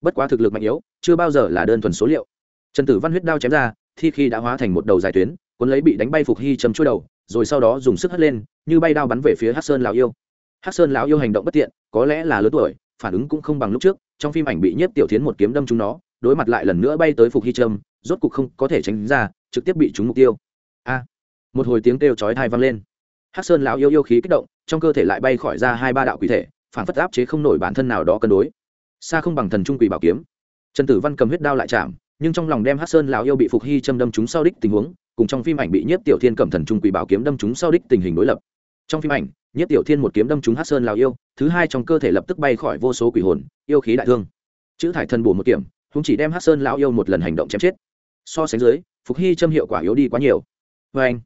Bất quá thực lực mạnh yếu, chưa bao giờ là đơn thuần số liệu. Trần tử văn huyết đao chém ra, thi khi đã hóa thành một đầu dài tuyến cuốn lấy bị đánh bay phục hy chấm chuôi đầu, rồi sau đó dùng sức hất lên, như bay đao bắn về phía hát sơn lão yêu. Hát sơn lão yêu hành động bất tiện, có lẽ là lớn tuổi, phản ứng cũng không bằng lúc trước, trong phim ảnh bị nhiếp tiểu tiến một kiếm đâm chúng nó, đối mặt lại lần nữa bay tới phục hy trâm rốt cục không có thể tránh ra, trực tiếp bị trúng mục tiêu. A! Một hồi tiếng kêu chói thai vang lên. Hắc sơn lão yêu yêu khí kích động, trong cơ thể lại bay khỏi ra hai ba đạo quỷ thể, phản phất áp chế không nổi bản thân nào đó cân đối. Xa không bằng thần trung quỷ bảo kiếm. Trần tử văn cầm huyết đao lại chạm, nhưng trong lòng đem hắc sơn lão yêu bị phục hy châm đâm chúng sau đích tình huống cùng trong phim ảnh bị nhiếp tiểu thiên cầm thần trung quỷ bảo kiếm đâm chúng sau đích tình hình đối lập. Trong phim ảnh, nhiếp tiểu thiên một kiếm đâm chúng hắc sơn lão yêu, thứ hai trong cơ thể lập tức bay khỏi vô số quỷ hồn, yêu khí đại thương. Chữ thải thần bổ một kiểm húng chỉ đem hắc sơn lão yêu một lần hành động chém chết. So sánh dưới, phục hy châm hiệu quả yếu đi quá nhiều. Vê anh,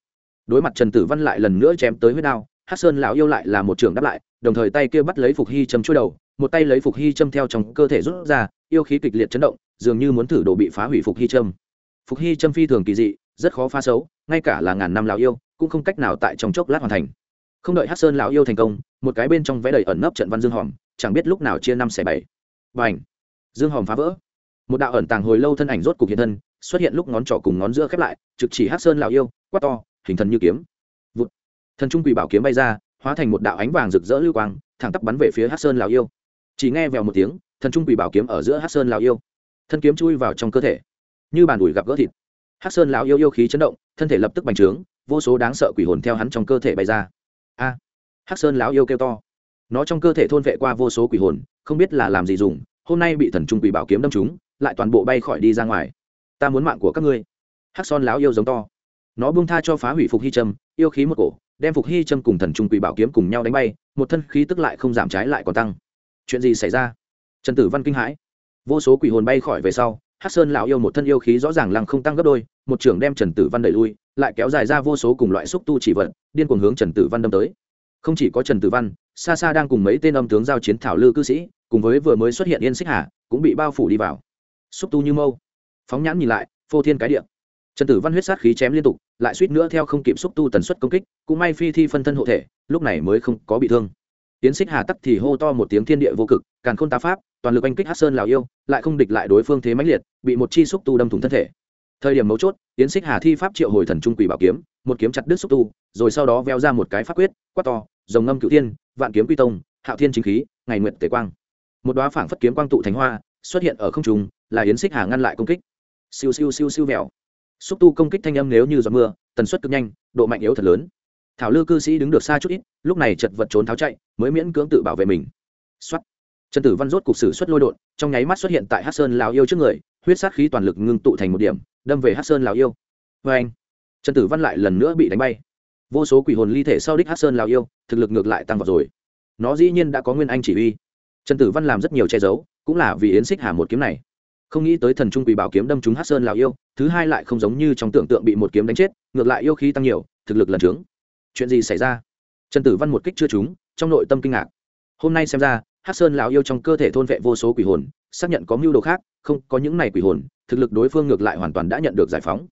đối mặt trần tử văn lại lần nữa chém tới huyết đao hát sơn lão yêu lại là một trường đáp lại, đồng thời tay kia bắt lấy phục hy châm chui đầu, một tay lấy phục hy châm theo trong cơ thể rút ra, yêu khí kịch liệt chấn động, dường như muốn thử đồ bị phá hủy phục hy châm. Phục hy châm phi thường kỳ dị rất khó phá xấu, ngay cả là ngàn năm lão yêu, cũng không cách nào tại trong chốc lát hoàn thành. Không đợi hát sơn lão yêu thành công, một cái bên trong vẽ đầy ẩn nấp trận văn dương hòm, chẳng biết lúc nào chia năm xẻ bảy. B à dương hòm phá vỡ. Một đạo ẩn tàng hồi lâu thân ảnh rốt cục hiện thân, xuất hiện lúc ngón trỏ cùng ngón giữa khép lại, trực chỉ hát sơn lão yêu, quát to, hình thần như kiếm. Vụt. thần trung quỷ bảo kiếm bay ra, hóa thành một đạo ánh vàng rực rỡ lưu quang, thẳng tắp bắn về phía hát sơn lão yêu. Chỉ nghe vèo một tiếng, thần trung quỷ bảo kiếm ở giữa hát sơn lão yêu. Thân kiếm chui vào trong cơ thể. Như bàn ủi gặp gỡ thịt. Hắc sơn lão yêu yêu khí chấn động thân thể lập tức bành trướng vô số đáng sợ quỷ hồn theo hắn trong cơ thể bay ra. A! À, sơn lão yêu kêu to. Nó trong cơ thể thôn vệ qua vô số quỷ hồn không biết là làm gì dùng hôm nay bị thần trung quỷ bảo kiếm đâm trúng lại toàn bộ bay khỏi đi ra ngoài. Ta muốn mạng của các ngươi. Hắc son Lão yêu giống to. Nó buông tha cho phá hủy phục hy trâm yêu khí một cổ đem phục hy trâm cùng thần trung quỷ bảo kiếm cùng nhau đánh bay một thân khí tức lại không giảm trái lại còn tăng. Chuyện gì xảy ra? Trần tử văn kinh hãi. Vô số quỷ hồn bay khỏi về sau hắc sơn lão yêu một thân yêu khí rõ ràng lăng không tăng gấp đôi, một trưởng đem trần tử văn đẩy lui, lại kéo dài ra vô số cùng loại xúc tu chỉ vận điên cuồng hướng trần tử văn đâm tới. Không chỉ có trần tử văn, xa xa đang cùng mấy tên âm tướng giao chiến thảo lư cư sĩ, cùng với vừa mới xuất hiện yên xích hà, cũng bị bao phủ đi vào. Xúc tu như mâu. Phóng nhãn nhìn lại, phô thiên cái điện trần tử văn huyết sát khí chém liên tục, lại suýt nữa theo không kịp xúc tu tần suất công kích, cũng may phi thi phân thân hộ thể, lúc này mới không có bị thương. Tiến xích hà tắc thì hô to một tiếng thiên địa vô cực, càn khôn tá pháp toàn lực anh kích hát sơn lào yêu, lại không địch lại đối phương thế mãnh liệt, bị một chi xúc tu đâm thủng thân thể. Thời điểm mấu chốt tiến xích hà thi pháp triệu hồi thần trung quỷ bảo kiếm, một kiếm chặt đứt xúc tu, rồi sau đó veo ra một cái pháp quyết, quát to dòng ngâm cựu tiên vạn kiếm quy tông, hạo thiên chính khí, ngày nguyện tề quang. Một đoá phảng phất kiếm quang tụ thành hoa, xuất hiện ở không trung, là yến xích hà ngăn lại công kích. Siêu siêu siêu siêu vẹo. Xúc tu công kích thanh âm nếu như giọt mưa, tần suất cực nhanh, độ mạnh yếu thật lớn. Thảo lư cư sĩ đứng được xa chút ít, lúc này chật vật trốn tháo chạy, mới miễn cưỡng tự bảo vệ mình. Xuất trần tử văn rốt cục sử xuất lôi đột trong nháy mắt xuất hiện tại hát sơn lào yêu trước người, huyết sát khí toàn lực ngưng tụ thành một điểm, đâm về hát sơn lào yêu. Vê anh, trần tử văn lại lần nữa bị đánh bay. Vô số quỷ hồn ly thể sau đích hát sơn lào yêu, thực lực ngược lại tăng vào rồi. Nó dĩ nhiên đã có nguyên anh chỉ huy. trần tử văn làm rất nhiều che giấu, cũng là vì yến xích hà một kiếm này. Không nghĩ tới thần trung quỷ bảo kiếm đâm trúng hát sơn lào yêu, thứ hai lại không giống như trong tưởng tượng bị một kiếm đánh chết, ngược lại yêu khí tăng nhiều, thực lực lần trướng. Chuyện gì xảy ra? Trần tử văn một kích chưa trúng, trong nội tâm kinh ngạc. Hôm nay xem ra hát sơn Lão yêu trong cơ thể thôn vệ vô số quỷ hồn, xác nhận có mưu đồ khác, không, có những này quỷ hồn, thực lực đối phương ngược lại hoàn toàn đã nhận được giải phóng.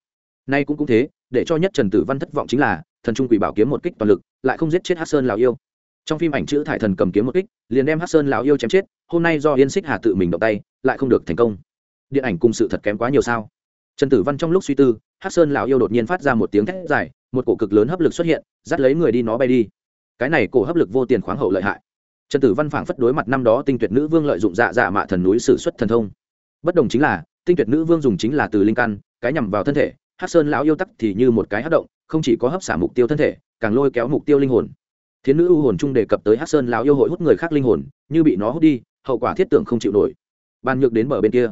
Nay cũng cũng thế, để cho nhất trần tử văn thất vọng chính là, thần trung quỷ bảo kiếm một kích toàn lực, lại không giết chết hát sơn Lão yêu. Trong phim ảnh chữ thải thần cầm kiếm một kích, liền đem hát sơn lão yêu chém chết, hôm nay do yên xích hà tự mình động tay, lại không được thành công. Điện ảnh cùng sự thật kém quá nhiều sao? Trần tử văn trong lúc suy tư hát sơn lão yêu đột nhiên phát ra một tiếng thét dài, một cổ cực lớn hấp lực xuất hiện, dắt lấy người đi nó bay đi. Cái này cổ hấp lực vô tiền khoáng hậu lợi hại trần tử văn phảng phất đối mặt năm đó tinh tuyệt nữ vương lợi dụng dạ dạ mạ thần núi sử xuất thần thông. Bất đồng chính là, tinh tuyệt nữ vương dùng chính là từ linh căn, cái nhằm vào thân thể hát sơn lão yêu tắc thì như một cái hát động, không chỉ có hấp xả mục tiêu thân thể, càng lôi kéo mục tiêu linh hồn. Thiến nữ U hồn chung đề cập tới hát sơn lão yêu hội hút người khác linh hồn, như bị nó hút đi, hậu quả thiết tưởng không chịu nổi. Ban nhược đến bờ bên kia.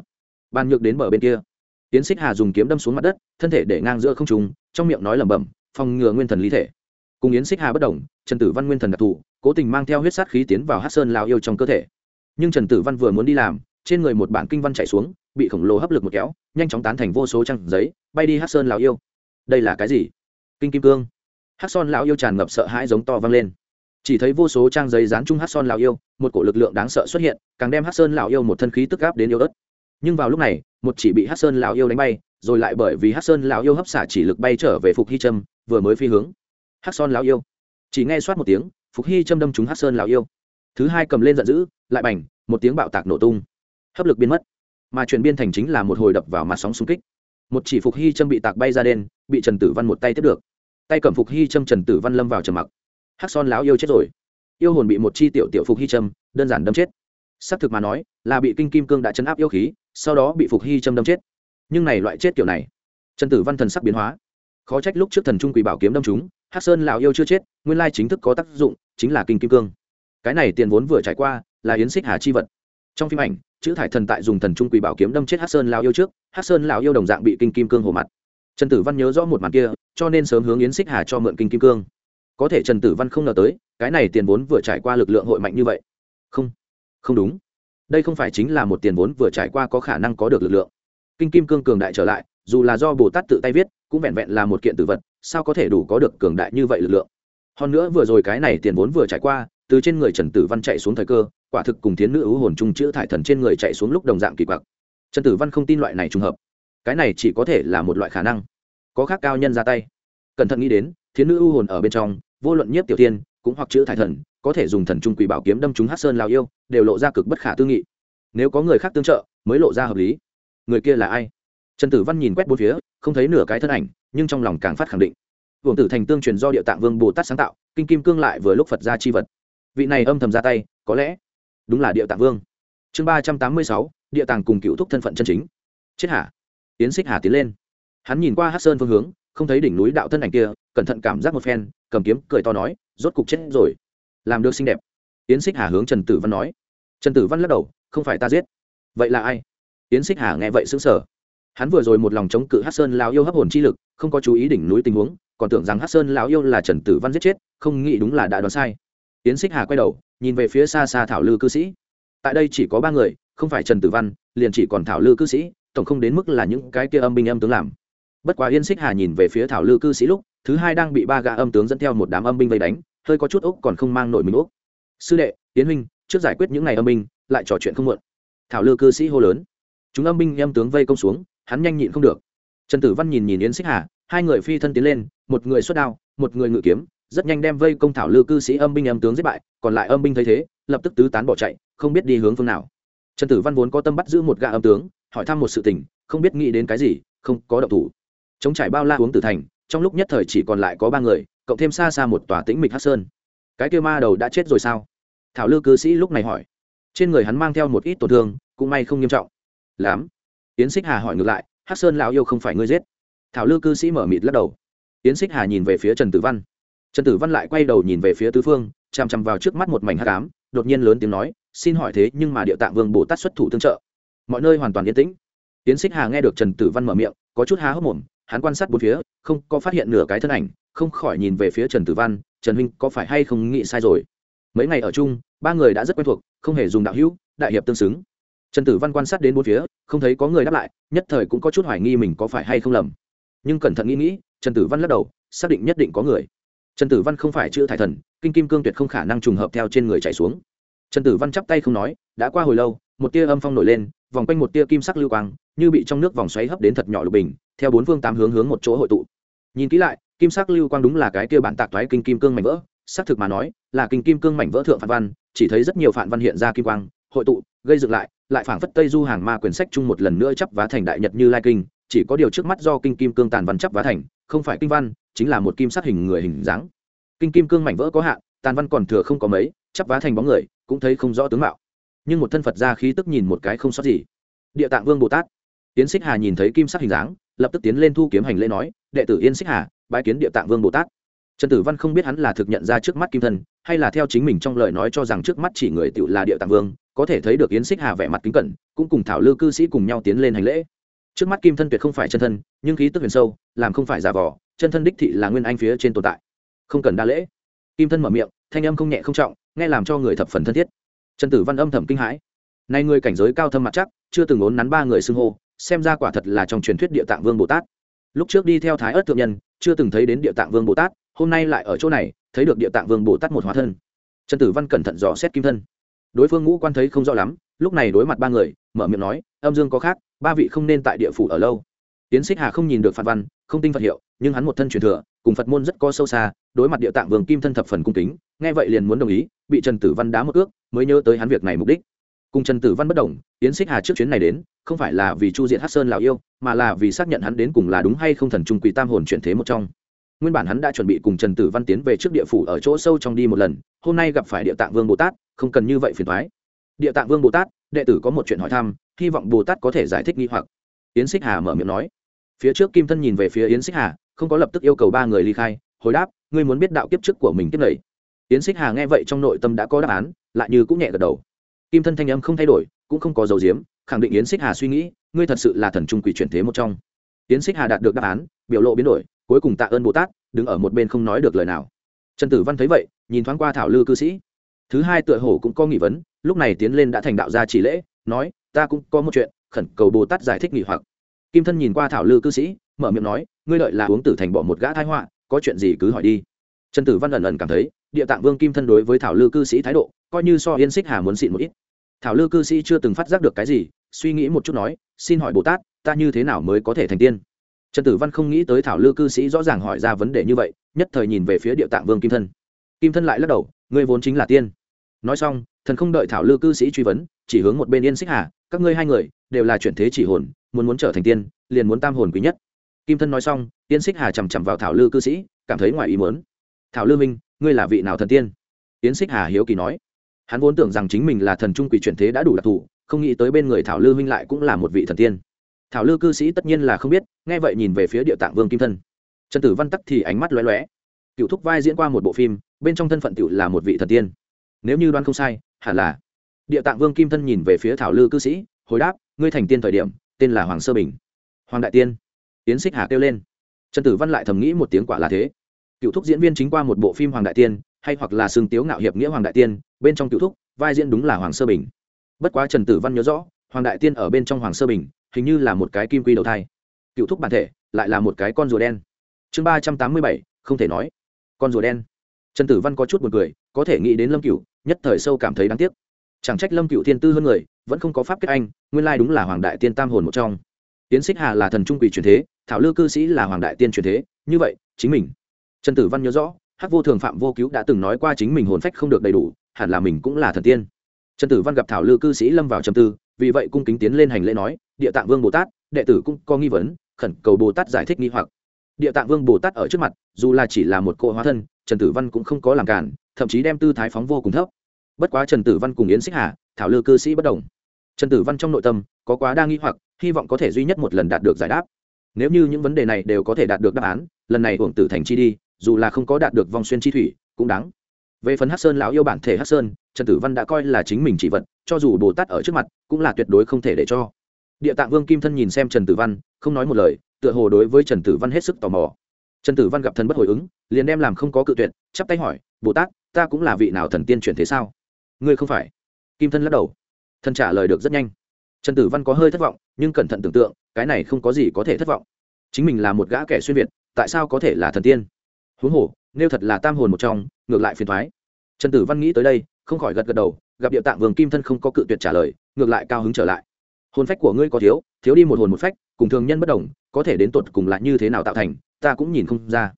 Ban nhược đến bờ bên kia. Tiến xích hà dùng kiếm đâm xuống mặt đất, thân thể để ngang giữa không trùng trong miệng nói lẩm bẩm, phòng ngừa nguyên thần lý thể. Cùng yến xích hà bất đồng, trần tử văn nguyên thần đặc thù cố tình mang theo huyết sát khí tiến vào hát sơn lao yêu trong cơ thể. Nhưng trần tử văn vừa muốn đi làm, trên người một bản kinh văn chạy xuống, bị khổng lồ hấp lực một kéo, nhanh chóng tán thành vô số trang giấy, bay đi hát sơn lao yêu. Đây là cái gì? Kinh kim cương. Hát son lão yêu tràn ngập sợ hãi giống to vang lên. Chỉ thấy vô số trang giấy dán chung hát son lão yêu, một cổ lực lượng đáng sợ xuất hiện, càng đem hát sơn lão yêu một thân khí tức gáp đến yêu ớt. Nhưng vào lúc này, một chỉ bị hát sơn lão yêu đánh bay, rồi lại bởi vì hát sơn lão yêu hấp xả chỉ lực bay trở về phục hy trâm, vừa mới phi hướng. Hát son lão yêu. Chỉ nghe soát một tiếng phục hy châm đâm chúng hát sơn lão yêu. Thứ hai cầm lên giận dữ, lại bành, một tiếng bạo tạc nổ tung. Hấp lực biến mất. Mà chuyển biên thành chính là một hồi đập vào mặt sóng xung kích. Một chỉ phục hy châm bị tạc bay ra đen, bị trần tử văn một tay tiếp được. Tay cầm phục hy châm trần tử văn lâm vào trầm mặc. Hát son lão yêu chết rồi. Yêu hồn bị một chi tiểu tiểu phục hy châm đơn giản đâm chết. Xác thực mà nói, là bị kinh kim cương đã chấn áp yêu khí, sau đó bị phục hy châm đâm chết. Nhưng này loại chết kiểu này, trần tử văn thần sắc biến hóa. Khó trách lúc trước thần trung quỷ bảo kiếm đâm chúng hát sơn lão yêu chưa chết, nguyên lai chính thức có tác dụng, chính là kinh kim cương. Cái này tiền vốn vừa trải qua, là yến xích hà chi vật. Trong phim ảnh, chữ thải thần tại dùng thần trung quỷ bảo kiếm đâm chết hát sơn lão yêu trước, hát sơn lão yêu đồng dạng bị kinh kim cương hồ mặt. Trần tử văn nhớ rõ một màn kia, cho nên sớm hướng yến xích hà cho mượn kinh kim cương. Có thể trần tử văn không ngờ tới, cái này tiền vốn vừa trải qua lực lượng hội mạnh như vậy. Không không đúng. Đây không phải chính là một tiền vốn vừa trải qua có khả năng có được lực lượng. Kinh kim cương cường đại trở lại, dù là do bồ tát tự tay viết, cũng vẹn vẹn là một kiện tử vật sao có thể đủ có được cường đại như vậy lực lượng? Hơn nữa vừa rồi cái này tiền vốn vừa trải qua, từ trên người trần tử văn chạy xuống thời cơ, quả thực cùng thiến nữ ưu hồn trung chữ thải thần trên người chạy xuống lúc đồng dạng kỳ quặc. Trần tử văn không tin loại này trùng hợp. Cái này chỉ có thể là một loại khả năng. Có khác cao nhân ra tay. Cẩn thận nghĩ đến, thiến nữ ưu hồn ở bên trong, vô luận nhiếp tiểu tiên, cũng hoặc chữ thải thần, có thể dùng thần trung quỷ bảo kiếm đâm chúng hát sơn lao yêu, đều lộ ra cực bất khả tư nghị. Nếu có người khác tương trợ, mới lộ ra hợp lý. Người kia là ai? Trần tử văn nhìn quét bốn phía, không thấy nửa cái thân ảnh, nhưng trong lòng càng phát khẳng định. Vương tử thành tương truyền do địa tạng vương bồ tát sáng tạo, kinh kim cương lại vừa lúc phật ra chi vật. Vị này âm thầm ra tay, có lẽ đúng là địa tạng vương. Chương ba trăm tám mươi sáu, địa tàng cùng cựu thúc thân phận chân chính. Chết hả? Tiến xích hà tiến lên. Hắn nhìn qua hát sơn phương hướng, không thấy đỉnh núi đạo thân ảnh kia, cẩn thận cảm giác một phen, cầm kiếm, cười to nói, rốt cục chết rồi. Làm được xinh đẹp. Tiến xích hà hướng trần tử văn nói. Trần tử văn lắc đầu, không phải ta giết. Vậy là ai? Tiến xích hà nghe vậy xứng sở hắn vừa rồi một lòng chống cự hát sơn lao yêu hấp hồn chi lực, không có chú ý đỉnh núi tình huống, còn tưởng rằng hát sơn lao yêu là trần tử văn giết chết, không nghĩ đúng là đã đoán sai. Yến xích hà quay đầu, nhìn về phía xa xa thảo lư cư sĩ. Tại đây chỉ có ba người, không phải trần tử văn, liền chỉ còn thảo lư cư sĩ, tổng không đến mức là những cái kia âm binh âm tướng làm. Bất quá yên xích hà nhìn về phía thảo lư cư sĩ lúc, thứ hai đang bị ba gã âm tướng dẫn theo một đám âm binh vây đánh, hơi có chút úc còn không mang nổi mình úc sư đệ tiến huynh, trước giải quyết những ngày âm binh, lại trò chuyện không muộn. Thảo lư cư sĩ hô lớn. Chúng âm binh âm tướng vây công xuống hắn nhanh nhịn không được. Trần tử văn nhìn nhìn yến xích hà, hai người phi thân tiến lên, một người xuất đao, một người ngự kiếm, rất nhanh đem vây công thảo lư cư sĩ âm binh âm tướng giết bại, còn lại âm binh thấy thế, lập tức tứ tán bỏ chạy, không biết đi hướng phương nào. Trần tử văn vốn có tâm bắt giữ một gã âm tướng, hỏi thăm một sự tình, không biết nghĩ đến cái gì, không có động thủ. Chống trải bao la uống tử thành, trong lúc nhất thời chỉ còn lại có ba người, cộng thêm xa xa một tòa tĩnh mịch hát sơn. Cái kêu ma đầu đã chết rồi sao? Thảo lư cư sĩ lúc này hỏi. Trên người hắn mang theo một ít tổn thương, cũng may không nghiêm trọng. Lắm yến xích hà hỏi ngược lại hát sơn lão yêu không phải ngươi giết? Thảo lư cư sĩ mở mịt lắc đầu. Yến xích hà nhìn về phía trần tử văn. Trần tử văn lại quay đầu nhìn về phía tứ phương, chằm chằm vào trước mắt một mảnh hát cám đột nhiên lớn tiếng nói, xin hỏi thế, nhưng mà địa tạng vương bồ tát xuất thủ tương trợ. Mọi nơi hoàn toàn yên tĩnh. Yến xích hà nghe được trần tử văn mở miệng, có chút há hốc mồm, hắn quan sát bốn phía, không có phát hiện nửa cái thân ảnh, không khỏi nhìn về phía trần tử văn, trần huynh, có phải hay không nghĩ sai rồi? Mấy ngày ở chung, ba người đã rất quen thuộc, không hề dùng đạo hữu, đại hiệp tương xứng trần tử văn quan sát đến bốn phía, không thấy có người đáp lại, nhất thời cũng có chút hoài nghi mình có phải hay không lầm. Nhưng cẩn thận nghĩ nghĩ, trần tử văn lắc đầu, xác định nhất định có người. Trần tử văn không phải chữ thải thần, kinh kim cương tuyệt không khả năng trùng hợp theo trên người chạy xuống. Trần tử văn chắp tay không nói, đã qua hồi lâu, một tia âm phong nổi lên, vòng quanh một tia kim sắc lưu quang, như bị trong nước vòng xoáy hấp đến thật nhỏ lục bình, theo bốn phương tám hướng hướng một chỗ hội tụ. Nhìn kỹ lại, kim sắc lưu quang đúng là cái kia bản tạc thoái kinh kim cương mảnh vỡ, xác thực mà nói, là kinh kim cương mảnh vỡ thượng phản văn, chỉ thấy rất nhiều phản văn hiện ra kim quang, hội tụ, gây dựng lại lại phảng phất tây du hàng ma quyển sách chung một lần nữa chấp vá thành đại nhật như lai kinh, chỉ có điều trước mắt do kinh kim cương tàn văn chấp vá thành, không phải kinh văn, chính là một kim sắc hình người hình dáng. Kinh kim cương mảnh vỡ có hạn, tàn văn còn thừa không có mấy, chấp vá thành bóng người, cũng thấy không rõ tướng mạo. Nhưng một thân phật ra khí tức nhìn một cái không sót gì. Địa tạng vương bồ tát. Tiến xích hà nhìn thấy kim sắc hình dáng, lập tức tiến lên thu kiếm hành lễ nói, đệ tử yên xích hà, bái kiến địa tạng vương bồ tát. Trần tử văn không biết hắn là thực nhận ra trước mắt kim thân hay là theo chính mình trong lời nói cho rằng trước mắt chỉ người tự là địa tạng vương, có thể thấy được yến xích hà vẻ mặt kính cẩn, cũng cùng thảo lư cư sĩ cùng nhau tiến lên hành lễ. Trước mắt kim thân tuyệt không phải chân thân, nhưng khí tức huyền sâu, làm không phải giả vỏ chân thân đích thị là nguyên anh phía trên tồn tại. Không cần đa lễ. Kim thân mở miệng, thanh âm không nhẹ không trọng, nghe làm cho người thập phần thân thiết. Trần tử văn âm thầm kinh hãi. Nay người cảnh giới cao thâm mặt chắc, chưa từng ốn nắn ba người xưng hô, xem ra quả thật là trong truyền thuyết địa tạng vương bồ tát. Lúc trước đi theo thái ớt thượng nhân, chưa từng thấy đến địa tạng vương bồ tát, hôm nay lại ở chỗ này thấy được địa tạng vương bồ tát một hóa thân. Trần tử văn cẩn thận dò xét kim thân. Đối phương ngũ quan thấy không rõ lắm, lúc này đối mặt ba người, mở miệng nói, âm dương có khác, ba vị không nên tại địa phủ ở lâu. Tiến xích hà không nhìn được phạt văn, không tinh phật hiệu, nhưng hắn một thân truyền thừa, cùng phật môn rất có sâu xa, đối mặt địa tạng vương kim thân thập phần cung kính, nghe vậy liền muốn đồng ý, bị trần tử văn đá một ước, mới nhớ tới hắn việc này mục đích. Cùng trần tử văn bất đồng tiến xích hà trước chuyến này đến, không phải là vì chu diện hát sơn lào yêu, mà là vì xác nhận hắn đến cùng là đúng hay không thần trung quỷ tam hồn chuyển thế một trong nguyên bản hắn đã chuẩn bị cùng trần tử văn tiến về trước địa phủ ở chỗ sâu trong đi một lần, hôm nay gặp phải địa tạng vương bồ tát, không cần như vậy phiền thoái địa tạng vương bồ tát, đệ tử có một chuyện hỏi thăm, hy vọng bồ tát có thể giải thích nghi hoặc. Yến xích hà mở miệng nói. Phía trước kim thân nhìn về phía yến xích hà, không có lập tức yêu cầu ba người ly khai, hồi đáp, ngươi muốn biết đạo kiếp trước của mình kiếp này. Yến xích hà nghe vậy trong nội tâm đã có đáp án, lại như cũng nhẹ gật đầu. Kim thân thanh âm không thay đổi, cũng không có dấu diếm, khẳng định yến xích hà suy nghĩ, ngươi thật sự là thần trung quỷ chuyển thế một trong. Yến xích hà đạt được đáp án, biểu lộ biến đổi cuối cùng tạ ơn bồ tát, đứng ở một bên không nói được lời nào. Trần tử văn thấy vậy, nhìn thoáng qua thảo lư cư sĩ. Thứ hai tựa hồ cũng có nghi vấn, lúc này tiến lên đã thành đạo gia chỉ lễ, nói, ta cũng có một chuyện, khẩn cầu bồ tát giải thích nghỉ hoặc. Kim thân nhìn qua thảo lư cư sĩ, mở miệng nói, ngươi lợi là uống tử thành bỏ một gã thái họa, có chuyện gì cứ hỏi đi. Trần tử văn ẩn ẩn cảm thấy, địa tạng vương kim thân đối với thảo lư cư sĩ thái độ, coi như so yên xích hà muốn xịn một ít. Thảo lư cư sĩ chưa từng phát giác được cái gì, suy nghĩ một chút nói, xin hỏi bồ tát, ta như thế nào mới có thể thành tiên? Trần tử văn không nghĩ tới thảo lư cư sĩ rõ ràng hỏi ra vấn đề như vậy, nhất thời nhìn về phía địa tạng vương kim thân. Kim thân lại lắc đầu, ngươi vốn chính là tiên. Nói xong, thần không đợi thảo lư cư sĩ truy vấn, chỉ hướng một bên yên xích hà, các ngươi hai người đều là chuyển thế chỉ hồn, muốn muốn trở thành tiên, liền muốn tam hồn quý nhất. Kim thân nói xong, yên xích hà chằm chằm vào thảo lư cư sĩ, cảm thấy ngoài ý muốn. Thảo lư minh, ngươi là vị nào thần tiên? Yến xích hà hiếu kỳ nói. Hắn vốn tưởng rằng chính mình là thần trung quỷ chuyển thế đã đủ đặc thù, không nghĩ tới bên người thảo lư minh lại cũng là một vị thần tiên thảo lư cư sĩ tất nhiên là không biết, nghe vậy nhìn về phía địa tạng vương kim thân. Trần tử văn tắc thì ánh mắt lóe lóe. Cựu thúc vai diễn qua một bộ phim, bên trong thân phận cựu là một vị thần tiên. Nếu như đoán không sai, hẳn là địa tạng vương kim thân nhìn về phía thảo lư cư sĩ, hồi đáp, ngươi thành tiên thời điểm, tên là hoàng sơ bình. Hoàng đại tiên. Tiến xích hà kêu lên. Trần tử văn lại thầm nghĩ một tiếng quả là thế. Cựu thúc diễn viên chính qua một bộ phim hoàng đại tiên, hay hoặc là xương tiếu ngạo hiệp nghĩa hoàng đại tiên, bên trong cựu thúc, vai diễn đúng là hoàng sơ bình. Bất quá trần tử văn nhớ rõ, hoàng đại tiên ở bên trong hoàng sơ bình hình như là một cái kim quy đầu thai. Cựu thúc bản thể, lại là một cái con rùa đen. Chương ba trăm tám mươi bảy, không thể nói. Con rùa đen. Trần tử văn có chút b u ồ n cười, có thể nghĩ đến lâm cựu nhất thời sâu cảm thấy đáng tiếc. Chẳng trách lâm cựu thiên tư hơn người, vẫn không có pháp kết anh, nguyên lai đúng là hoàng đại tiên tam hồn một trong. Tiến xích hà là thần trung quỷ truyền thế, thảo lư cư sĩ là hoàng đại tiên truyền thế, như vậy, chính mình. Trần tử văn nhớ rõ, hắc vô thường phạm vô cứu đã từng nói qua chính mình hồn phách không được đầy đủ, hẳn là mình cũng là thần tiên. Trần tử văn gặp thảo lư cư sĩ lâm vào trầm tư vì vậy cung kính tiến lên hành lễ nói, địa tạng vương bồ tát, đệ tử cũng có nghi vấn, khẩn cầu bồ tát giải thích nghi hoặc. Địa tạng vương bồ tát ở trước mặt, dù là chỉ là một cỗ hóa thân, trần tử văn cũng không có làm cản, thậm chí đem tư thái phóng vô cùng thấp. Bất quá trần tử văn cùng yến xích hà, thảo lư cư sĩ bất đồng. Trần tử văn trong nội tâm có quá đa nghi hoặc, hy vọng có thể duy nhất một lần đạt được giải đáp. Nếu như những vấn đề này đều có thể đạt được đáp án, lần này hưởng tử thành chi đi, dù là không có đạt được vòng xuyên chi thủy, cũng đáng. Về phần hát sơn lão yêu bản thể hát sơn trần tử văn đã coi là chính mình chỉ vật, cho dù bồ tát ở trước mặt, cũng là tuyệt đối không thể để cho. Địa tạng vương kim thân nhìn xem trần tử văn, không nói một lời, tựa hồ đối với trần tử văn hết sức tò mò. Trần tử văn gặp thần bất hồi ứng, liền đem làm không có cự tuyệt, chắp tay hỏi, bồ tát, ta cũng là vị nào thần tiên chuyển thế sao? Ngươi không phải. Kim thân lắc đầu. Thần trả lời được rất nhanh. Trần tử văn có hơi thất vọng, nhưng cẩn thận tưởng tượng, cái này không có gì có thể thất vọng. Chính mình là một gã kẻ xuyên việt, tại sao có thể là thần tiên? Huống hồ, nếu thật là tam hồn một trong, ngược lại phiền thoái trần tử văn nghĩ tới đây không khỏi gật gật đầu, gặp địa tạng vương kim thân không có cự tuyệt trả lời, ngược lại cao hứng trở lại. Hồn phách của ngươi có thiếu thiếu đi một hồn một phách, cùng thường nhân bất đồng, có thể đến tột cùng lại như thế nào tạo thành, ta cũng nhìn không ra.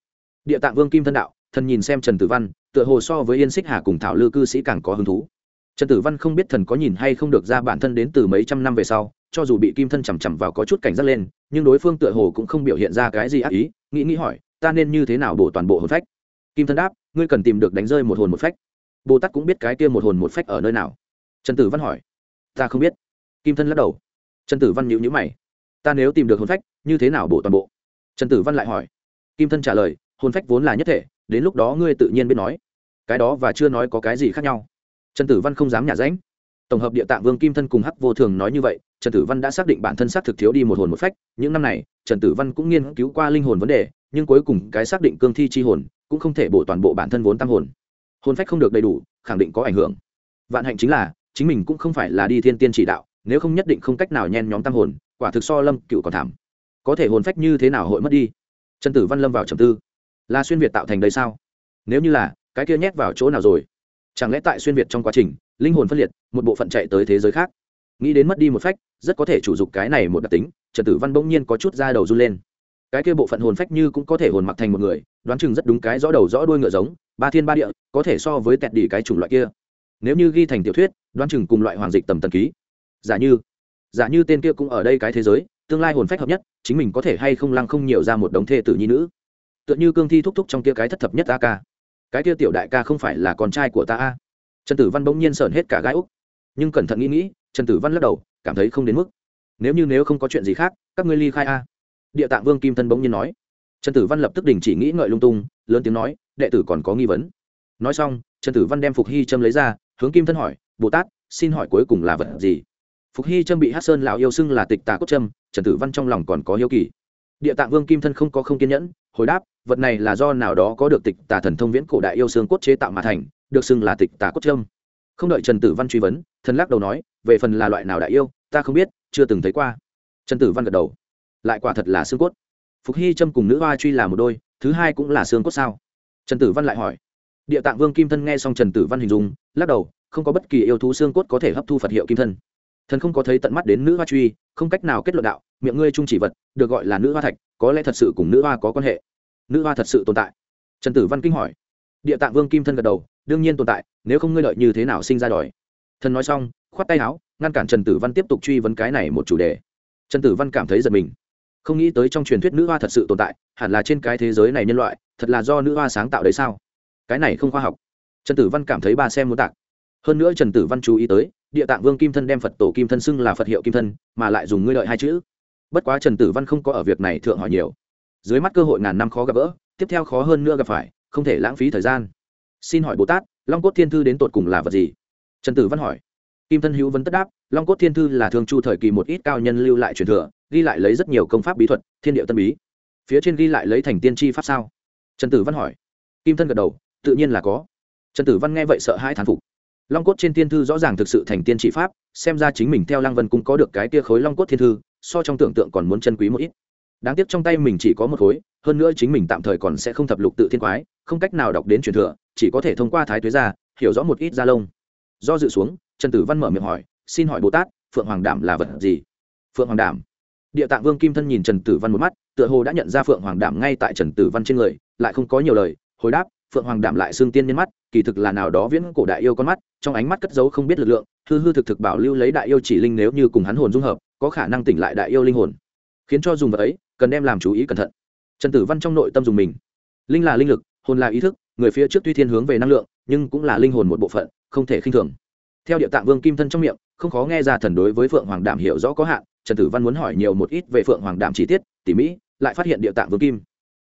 Địa tạng vương kim thân đạo, thần nhìn xem trần tử văn, tựa hồ so với yên xích hà cùng thảo lư cư sĩ càng có hứng thú. Trần tử văn không biết thần có nhìn hay không được ra bản thân đến từ mấy trăm năm về sau, cho dù bị kim thân chằm chằm vào có chút cảnh giác lên, nhưng đối phương tựa hồ cũng không biểu hiện ra cái gì ác ý, nghĩ nghĩ hỏi, ta nên như thế nào bổ toàn bộ hồn phách? Kim thân đáp, ngươi cần tìm được đánh rơi một hồn một phách bồ tát cũng biết cái kia một hồn một phách ở nơi nào. Trần tử văn hỏi. Ta không biết. Kim thân lắc đầu. Trần tử văn nhịu nhữ mày. Ta nếu tìm được hồn phách, như thế nào bổ toàn bộ? Trần tử văn lại hỏi. Kim thân trả lời, hồn phách vốn là nhất thể, đến lúc đó ngươi tự nhiên biết nói. Cái đó và chưa nói có cái gì khác nhau. Trần tử văn không dám nhả ránh. tổng hợp địa tạng vương kim thân cùng hắc vô thường nói như vậy, trần tử văn đã xác định bản thân xác thực thiếu đi một hồn một phách. Những năm này, trần tử văn cũng nghiên cứu qua linh hồn vấn đề, nhưng cuối cùng cái xác định cương thi chi hồn cũng không thể bổ toàn bộ bản thân vốn tam hồn hồn phách không được đầy đủ, khẳng định có ảnh hưởng. Vạn hạnh chính là, chính mình cũng không phải là đi thiên tiên chỉ đạo, nếu không nhất định không cách nào nhen nhóm tam hồn, quả thực so lâm cựu còn thảm. Có thể hồn phách như thế nào hội mất đi? Trần tử văn lâm vào trầm tư. Là xuyên việt tạo thành đây sao? Nếu như là, cái kia nhét vào chỗ nào rồi? Chẳng lẽ tại xuyên việt trong quá trình, linh hồn phân liệt, một bộ phận chạy tới thế giới khác? Nghĩ đến mất đi một phách, rất có thể chủ dục cái này một đặc tính, trần tử văn bỗng nhiên có chút da đầu run lên. Cái kia bộ phận hồn phách như cũng có thể hồn mặc thành một người, đoán chừng rất đúng cái rõ đầu rõ đuôi ngựa giống ba thiên ba địa, có thể so với tẹt đỉ cái chủng loại kia. Nếu như ghi thành tiểu thuyết, đoán chừng cùng loại hoàng dịch tầm tần ký. Giả như giả như tên kia cũng ở đây cái thế giới, tương lai hồn phách hợp nhất, chính mình có thể hay không lăng không nhiều ra một đống thê tử nhi nữ. Tựa như cương thi thúc thúc trong kia cái thất thập nhất ta ca cái kia tiểu đại ca không phải là con trai của ta a. Trần tử văn bỗng nhiên sởn hết cả gai úc. Nhưng cẩn thận nghĩ nghĩ, trần tử văn lắc đầu, cảm thấy không đến mức. Nếu như nếu không có chuyện gì khác, các ngươi ly khai a. Địa tạng vương kim thân bỗng nhiên nói. Trần tử văn lập tức đình chỉ nghĩ ngợi lung tung lớn tiếng nói, đệ tử còn có nghi vấn. Nói xong, trần tử văn đem phục hy châm lấy ra, hướng kim thân hỏi, bồ tát, xin hỏi cuối cùng là vật gì? Phục hy trâm bị hát sơn lão yêu xưng là tịch tà cốt trâm trần tử văn trong lòng còn có hiếu kỳ. Địa tạng vương kim thân không có không kiên nhẫn, hồi đáp, vật này là do nào đó có được tịch tà thần thông viễn cổ đại yêu xương cốt chế tạo mà thành, được xưng là tịch tà cốt trâm không đợi trần tử văn truy vấn, thần lắc đầu nói, về phần là loại nào đại yêu, ta không biết, chưa từng thấy qua. Trần tử văn gật đầu, lại quả thật là xương cốt. Phục hy trâm cùng nữ hoa truy là một đôi thứ hai cũng là xương cốt sao? Trần tử văn lại hỏi. Địa tạng vương kim thân nghe xong trần tử văn hình dung, lắc đầu, không có bất kỳ yêu thú xương cốt có thể hấp thu phật hiệu kim thân. Thần không có thấy tận mắt đến nữ hoa truy, không cách nào kết luận đạo, miệng ngươi trung chỉ vật, được gọi là nữ hoa thạch, có lẽ thật sự cùng nữ hoa có quan hệ. Nữ hoa thật sự tồn tại? Trần tử văn kinh hỏi. Địa tạng vương kim thân gật đầu, đương nhiên tồn tại, nếu không ngươi lợi như thế nào sinh ra đòi. Thần nói xong, khoát tay áo, ngăn cản trần tử văn tiếp tục truy vấn cái này một chủ đề. Trần tử văn cảm thấy giật mình không nghĩ tới trong truyền thuyết nữ hoa thật sự tồn tại, hẳn là trên cái thế giới này nhân loại, thật là do nữ hoa sáng tạo đấy sao? Cái này không khoa học. Trần tử văn cảm thấy ba xem muốn tạc. Hơn nữa trần tử văn chú ý tới, địa tạng vương kim thân đem phật tổ kim thân xưng là phật hiệu kim thân, mà lại dùng ngươi lợi hai chữ. Bất quá trần tử văn không có ở việc này thượng hỏi nhiều. Dưới mắt cơ hội ngàn năm khó gặp gỡ, tiếp theo khó hơn nữa gặp phải, không thể lãng phí thời gian. Xin hỏi bồ tát, long cốt thiên thư đến tột cùng là vật gì? Trần tử văn hỏi. Kim thân hữu vấn tất đáp, long cốt thiên thư là thường chu thời kỳ một ít cao nhân lưu lại truyền thừa ghi lại lấy rất nhiều công pháp bí thuật, thiên điệu tân bí. Phía trên ghi lại lấy thành tiên tri pháp sao? Trần tử văn hỏi. Kim thân gật đầu, tự nhiên là có. Trần tử văn nghe vậy sợ hai thán phục. Long cốt trên tiên thư rõ ràng thực sự thành tiên trị pháp, xem ra chính mình theo lăng vân cũng có được cái tia khối long cốt thiên thư, so trong tưởng tượng còn muốn chân quý một ít. Đáng tiếc trong tay mình chỉ có một khối, hơn nữa chính mình tạm thời còn sẽ không thập lục tự thiên quái, không cách nào đọc đến truyền thừa, chỉ có thể thông qua thái tuế gia hiểu rõ một ít gia lông. Do dự xuống, trần tử văn mở miệng hỏi, xin hỏi bồ tát, phượng hoàng đảm là vật gì? Phượng hoàng đảm địa tạng vương kim thân nhìn trần tử văn một mắt, tựa hồ đã nhận ra phượng hoàng đảm ngay tại trần tử văn trên người, lại không có nhiều lời, hồi đáp, phượng hoàng đảm lại xương tiên nhân mắt, kỳ thực là nào đó viễn cổ đại yêu con mắt, trong ánh mắt cất giấu không biết lực lượng, hư hư thực thực bảo lưu lấy đại yêu chỉ linh nếu như cùng hắn hồn dung hợp, có khả năng tỉnh lại đại yêu linh hồn. Khiến cho dùng vật ấy, cần đem làm chú ý cẩn thận. Trần tử văn trong nội tâm dùng mình. Linh là linh lực, hồn là ý thức, người phía trước tuy thiên hướng về năng lượng, nhưng cũng là linh hồn một bộ phận, không thể khinh thường. Theo địa tạng vương kim thân trong miệng, không khó nghe ra thần đối với phượng hoàng đảm hiểu rõ có hạn trần tử văn muốn hỏi nhiều một ít về phượng hoàng đảm chi tiết, tỉ mỹ lại phát hiện địa tạng vương kim.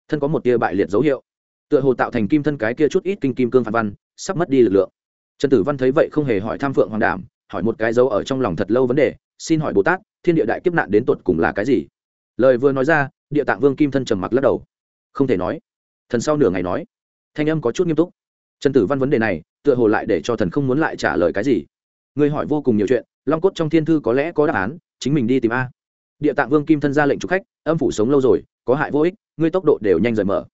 Thân có một tia bại liệt dấu hiệu. Tựa hồ tạo thành kim thân cái kia chút ít kinh kim cương phản văn, sắp mất đi lực lượng. Trần tử văn thấy vậy không hề hỏi tham phượng hoàng đảm hỏi một cái dấu ở trong lòng thật lâu vấn đề, xin hỏi bồ tát, thiên địa đại kiếp nạn đến tột cùng là cái gì? Lời vừa nói ra, địa tạng vương kim thân trầm mặc lắc đầu. Không thể nói. Thần sau nửa ngày nói. Thanh âm có chút nghiêm túc. Trần tử văn vấn đề này, tựa hồ lại để cho thần không muốn lại trả lời cái gì. Người hỏi vô cùng nhiều chuyện, long cốt trong thiên thư có lẽ có đáp án chính mình đi tìm a. Địa tạng vương kim thân ra lệnh chụp khách, âm phủ sống lâu rồi, có hại vô ích, ngươi tốc độ đều nhanh rời mở.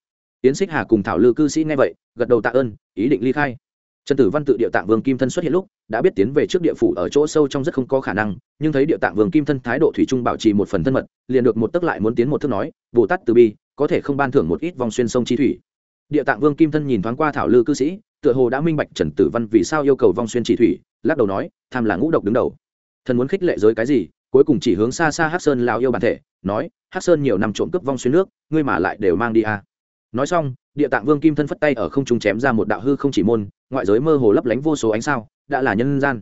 Yến xích hà cùng thảo lư cư sĩ nghe vậy, gật đầu tạ ơn, ý định ly khai. Trần tử văn tự địa tạng vương kim thân xuất hiện lúc, đã biết tiến về trước địa phủ ở chỗ sâu trong rất không có khả năng, nhưng thấy địa tạng vương kim thân thái độ thủy trung bảo trì một phần thân mật, liền được một tức lại muốn tiến một thức nói, bồ tát từ bi, có thể không ban thưởng một ít vòng xuyên sông chi thủy. Địa tạng vương kim thân nhìn thoáng qua thảo lư cư sĩ, tựa hồ đã minh bạch trần tử văn vì sao yêu cầu vong xuyên chỉ thủy, lắc đầu nói, tham là ngũ độc đứng đầu. Thần muốn khích lệ giới cái gì? Cuối cùng chỉ hướng xa xa hát sơn lao yêu bản thể, nói hát sơn nhiều năm trộm cướp vong xuyên nước, ngươi mà lại đều mang đi à. nói xong, địa tạng vương kim thân phất tay ở không trung chém ra một đạo hư không chỉ môn, ngoại giới mơ hồ lấp lánh vô số ánh sao, đã là nhân gian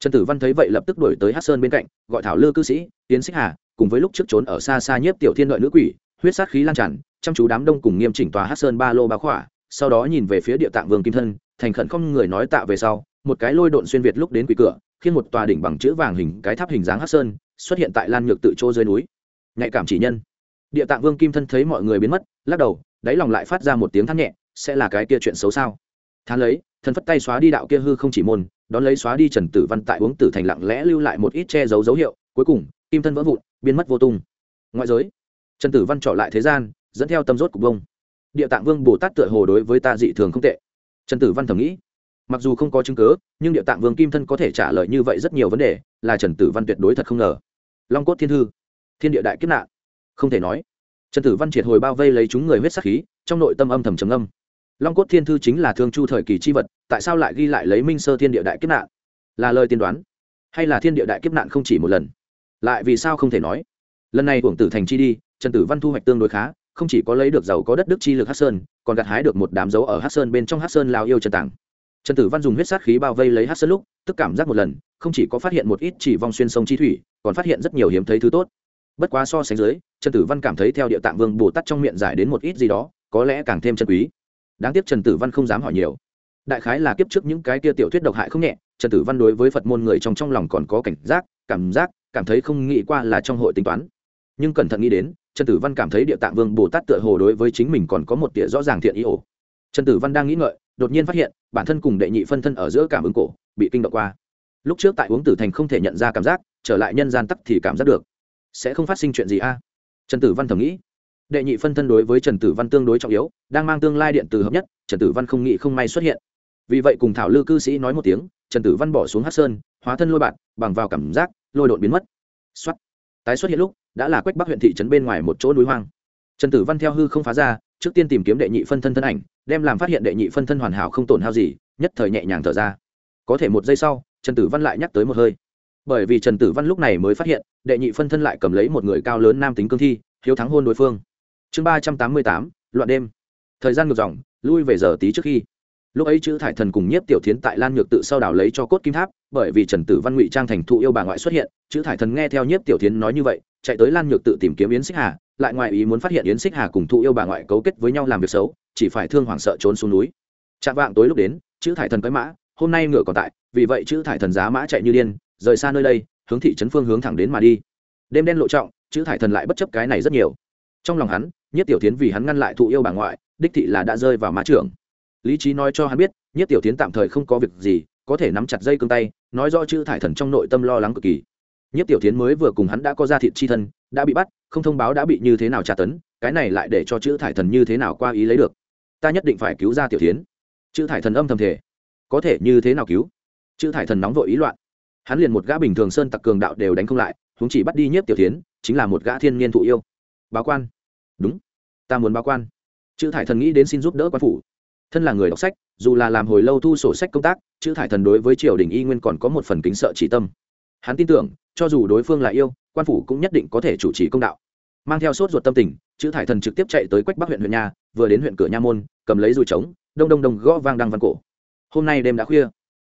trần tử văn thấy vậy lập tức đổi tới hát sơn bên cạnh, gọi thảo lư cư sĩ tiến xích hà, cùng với lúc trước trốn ở xa xa nhiếp tiểu thiên đợi nữ quỷ, huyết sát khí lan tràn, chăm chú đám đông cùng nghiêm chỉnh tòa hát sơn ba lô ba khỏa, sau đó nhìn về phía địa tạng vương kim thân, thành khẩn không người nói tạ về sau, một cái lôi độn xuyên việt lúc đến quỷ cửa khiến một tòa đỉnh bằng chữ vàng hình, cái tháp hình dáng hát sơn xuất hiện tại lan nhược tự chỗ dưới núi. Nhạy cảm chỉ nhân. Địa tạng vương kim thân thấy mọi người biến mất, lắc đầu, đáy lòng lại phát ra một tiếng thắt nhẹ, sẽ là cái kia chuyện xấu sao? Thán lấy thần phất tay xóa đi đạo kia hư không chỉ môn, đón lấy xóa đi trần tử văn tại uống tử thành lặng lẽ lưu lại một ít che giấu dấu hiệu, cuối cùng, kim thân vỡ vụn, biến mất vô tung. Ngoại giới, trần tử văn trọ lại thế gian, dẫn theo tâm rốt cục bông. Địa tạng vương bồ tát tựa hồ đối với ta dị thường không tệ. Trần tử văn thầm nghĩ, mặc dù không có chứng cớ nhưng địa tạng vương kim thân có thể trả lời như vậy rất nhiều vấn đề, là trần tử văn tuyệt đối thật không ngờ long cốt thiên thư. Thiên địa đại kiếp nạn. Không thể nói. Trần tử văn triệt hồi bao vây lấy chúng người huyết sắc khí, trong nội tâm âm thầm trầm âm long cốt thiên thư chính là thương chu thời kỳ c h i vật, tại sao lại ghi lại lấy minh sơ thiên địa đại kiếp nạn? Là lời tiên đoán. Hay là thiên địa đại kiếp nạn không chỉ một lần? Lại vì sao không thể nói? Lần này hưởng tử thành chi đi, trần tử văn thu hoạch tương đối khá, không chỉ có lấy được giàu có đất đức chi lực hát sơn, còn gặt hái được một đám dấu ở hát sơn bên trong hát sơn lao yêu trần tảng trần tử văn dùng huyết sát khí bao vây lấy hát sơn lúc, tức cảm giác một lần, không chỉ có phát hiện một ít chỉ vong xuyên sông chi thủy còn phát hiện rất nhiều hiếm thấy thứ tốt. Bất quá so sánh dưới, trần tử văn cảm thấy theo địa tạng vương bồ tát trong miệng giải đến một ít gì đó, có lẽ càng thêm chân quý. Đáng tiếc trần tử văn không dám hỏi nhiều. Đại khái là kiếp trước những cái kia tiểu thuyết độc hại không nhẹ, trần tử văn đối với phật môn người trong trong lòng còn có cảnh giác, cảm giác, cảm thấy không nghĩ qua là trong hội tính toán. Nhưng cẩn thận nghĩ đến, trần tử văn cảm thấy địa tạng vương bồ tát tựa hồ đối với chính mình còn có một địa rõ ràng thiện ý ổ. Trần tử văn đang nghĩ ngợi, đột nhiên phát hiện, bản thân cùng đệ nhị phân thân ở giữa cảm ứng cổ, bị kinh động qua lúc trước tại uống tử thành không thể nhận ra cảm giác, trở lại nhân gian tắc thì cảm giác được. Sẽ không phát sinh chuyện gì a? Trần tử văn thầm nghĩ. Đệ nhị phân thân đối với trần tử văn tương đối trọng yếu, đang mang tương lai điện từ hợp nhất, trần tử văn không nghĩ không may xuất hiện. Vì vậy cùng thảo lư cư sĩ nói một tiếng, trần tử văn bỏ xuống hát sơn, hóa thân lôi bạn bằng vào cảm giác, lôi đột biến mất. Xuất tái xuất hiện lúc, đã là quách bắc huyện thị trấn bên ngoài một chỗ núi hoang. Trần tử văn theo hư không phá ra, trước tiên tìm kiếm đệ nhị phân thân thân ảnh, đem làm phát hiện đệ nhị phân thân hoàn hảo không tổn hao gì, nhất thời nhẹ nhàng thở ra. Có thể một giây sau trần tử văn lại nhắc tới một hơi. Bởi vì trần tử văn lúc này mới phát hiện, đệ nhị phân thân lại cầm lấy một người cao lớn nam tính cương thi, hiếu thắng hôn đối phương. Chương ba trăm tám mươi tám, loạn đêm. Thời gian ngược dòng, lui về giờ tí trước khi. Lúc ấy chữ thải thần cùng nhiếp tiểu thiến tại lan nhược tự sau đảo lấy cho cốt kim tháp, bởi vì trần tử văn ngụy trang thành thụ yêu bà ngoại xuất hiện, chữ thải thần nghe theo nhiếp tiểu thiến nói như vậy, chạy tới lan nhược tự tìm kiếm yến xích hà, lại ngoại ý muốn phát hiện yến xích hà cùng thụ yêu bà ngoại cấu kết với nhau làm việc xấu, chỉ phải thương hoảng sợ trốn xuống núi. Chạm vạng tối lúc đến, chữ thải thần cưới mã hôm nay ngựa còn tại, vì vậy chữ thải thần giá mã chạy như điên, rời xa nơi đây, hướng thị trấn phương hướng thẳng đến mà đi. Đêm đen lộ trọng, chữ thải thần lại bất chấp cái này rất nhiều. Trong lòng hắn, nhất tiểu tiến vì hắn ngăn lại thụ yêu bà ngoại, đích thị là đã rơi vào mã trưởng. Lý trí nói cho hắn biết, nhất tiểu tiến tạm thời không có việc gì, có thể nắm chặt dây cương tay, nói do chữ thải thần trong nội tâm lo lắng cực kỳ. Nhất tiểu tiến mới vừa cùng hắn đã có ra thịt chi thân, đã bị bắt, không thông báo đã bị như thế nào tra tấn, cái này lại để cho chữ thải thần như thế nào qua ý lấy được. Ta nhất định phải cứu ra tiểu tiến chữ thải thần âm thầm thể có thể như thế nào cứu? Chữ thải thần nóng vội ý loạn. Hắn liền một gã bình thường sơn tặc cường đạo đều đánh không lại chúng chỉ bắt đi nhiếp tiểu tiến chính là một gã thiên niên thụ yêu. Báo quan. Đúng. Ta muốn báo quan. Chữ thải thần nghĩ đến xin giúp đỡ quan phủ. Thân là người đọc sách, dù là làm hồi lâu thu sổ sách công tác, chữ thải thần đối với triều đình y nguyên còn có một phần kính sợ chỉ tâm. Hắn tin tưởng, cho dù đối phương là yêu, quan phủ cũng nhất định có thể chủ trì công đạo. Mang theo sốt ruột tâm tình, chữ thải thần trực tiếp chạy tới quách bắc huyện huyện nhà, vừa đến huyện cửa nha môn, cầm lấy dùi trống, đông đông đông gõ vang đăng văn cổ hôm nay đêm đã khuya.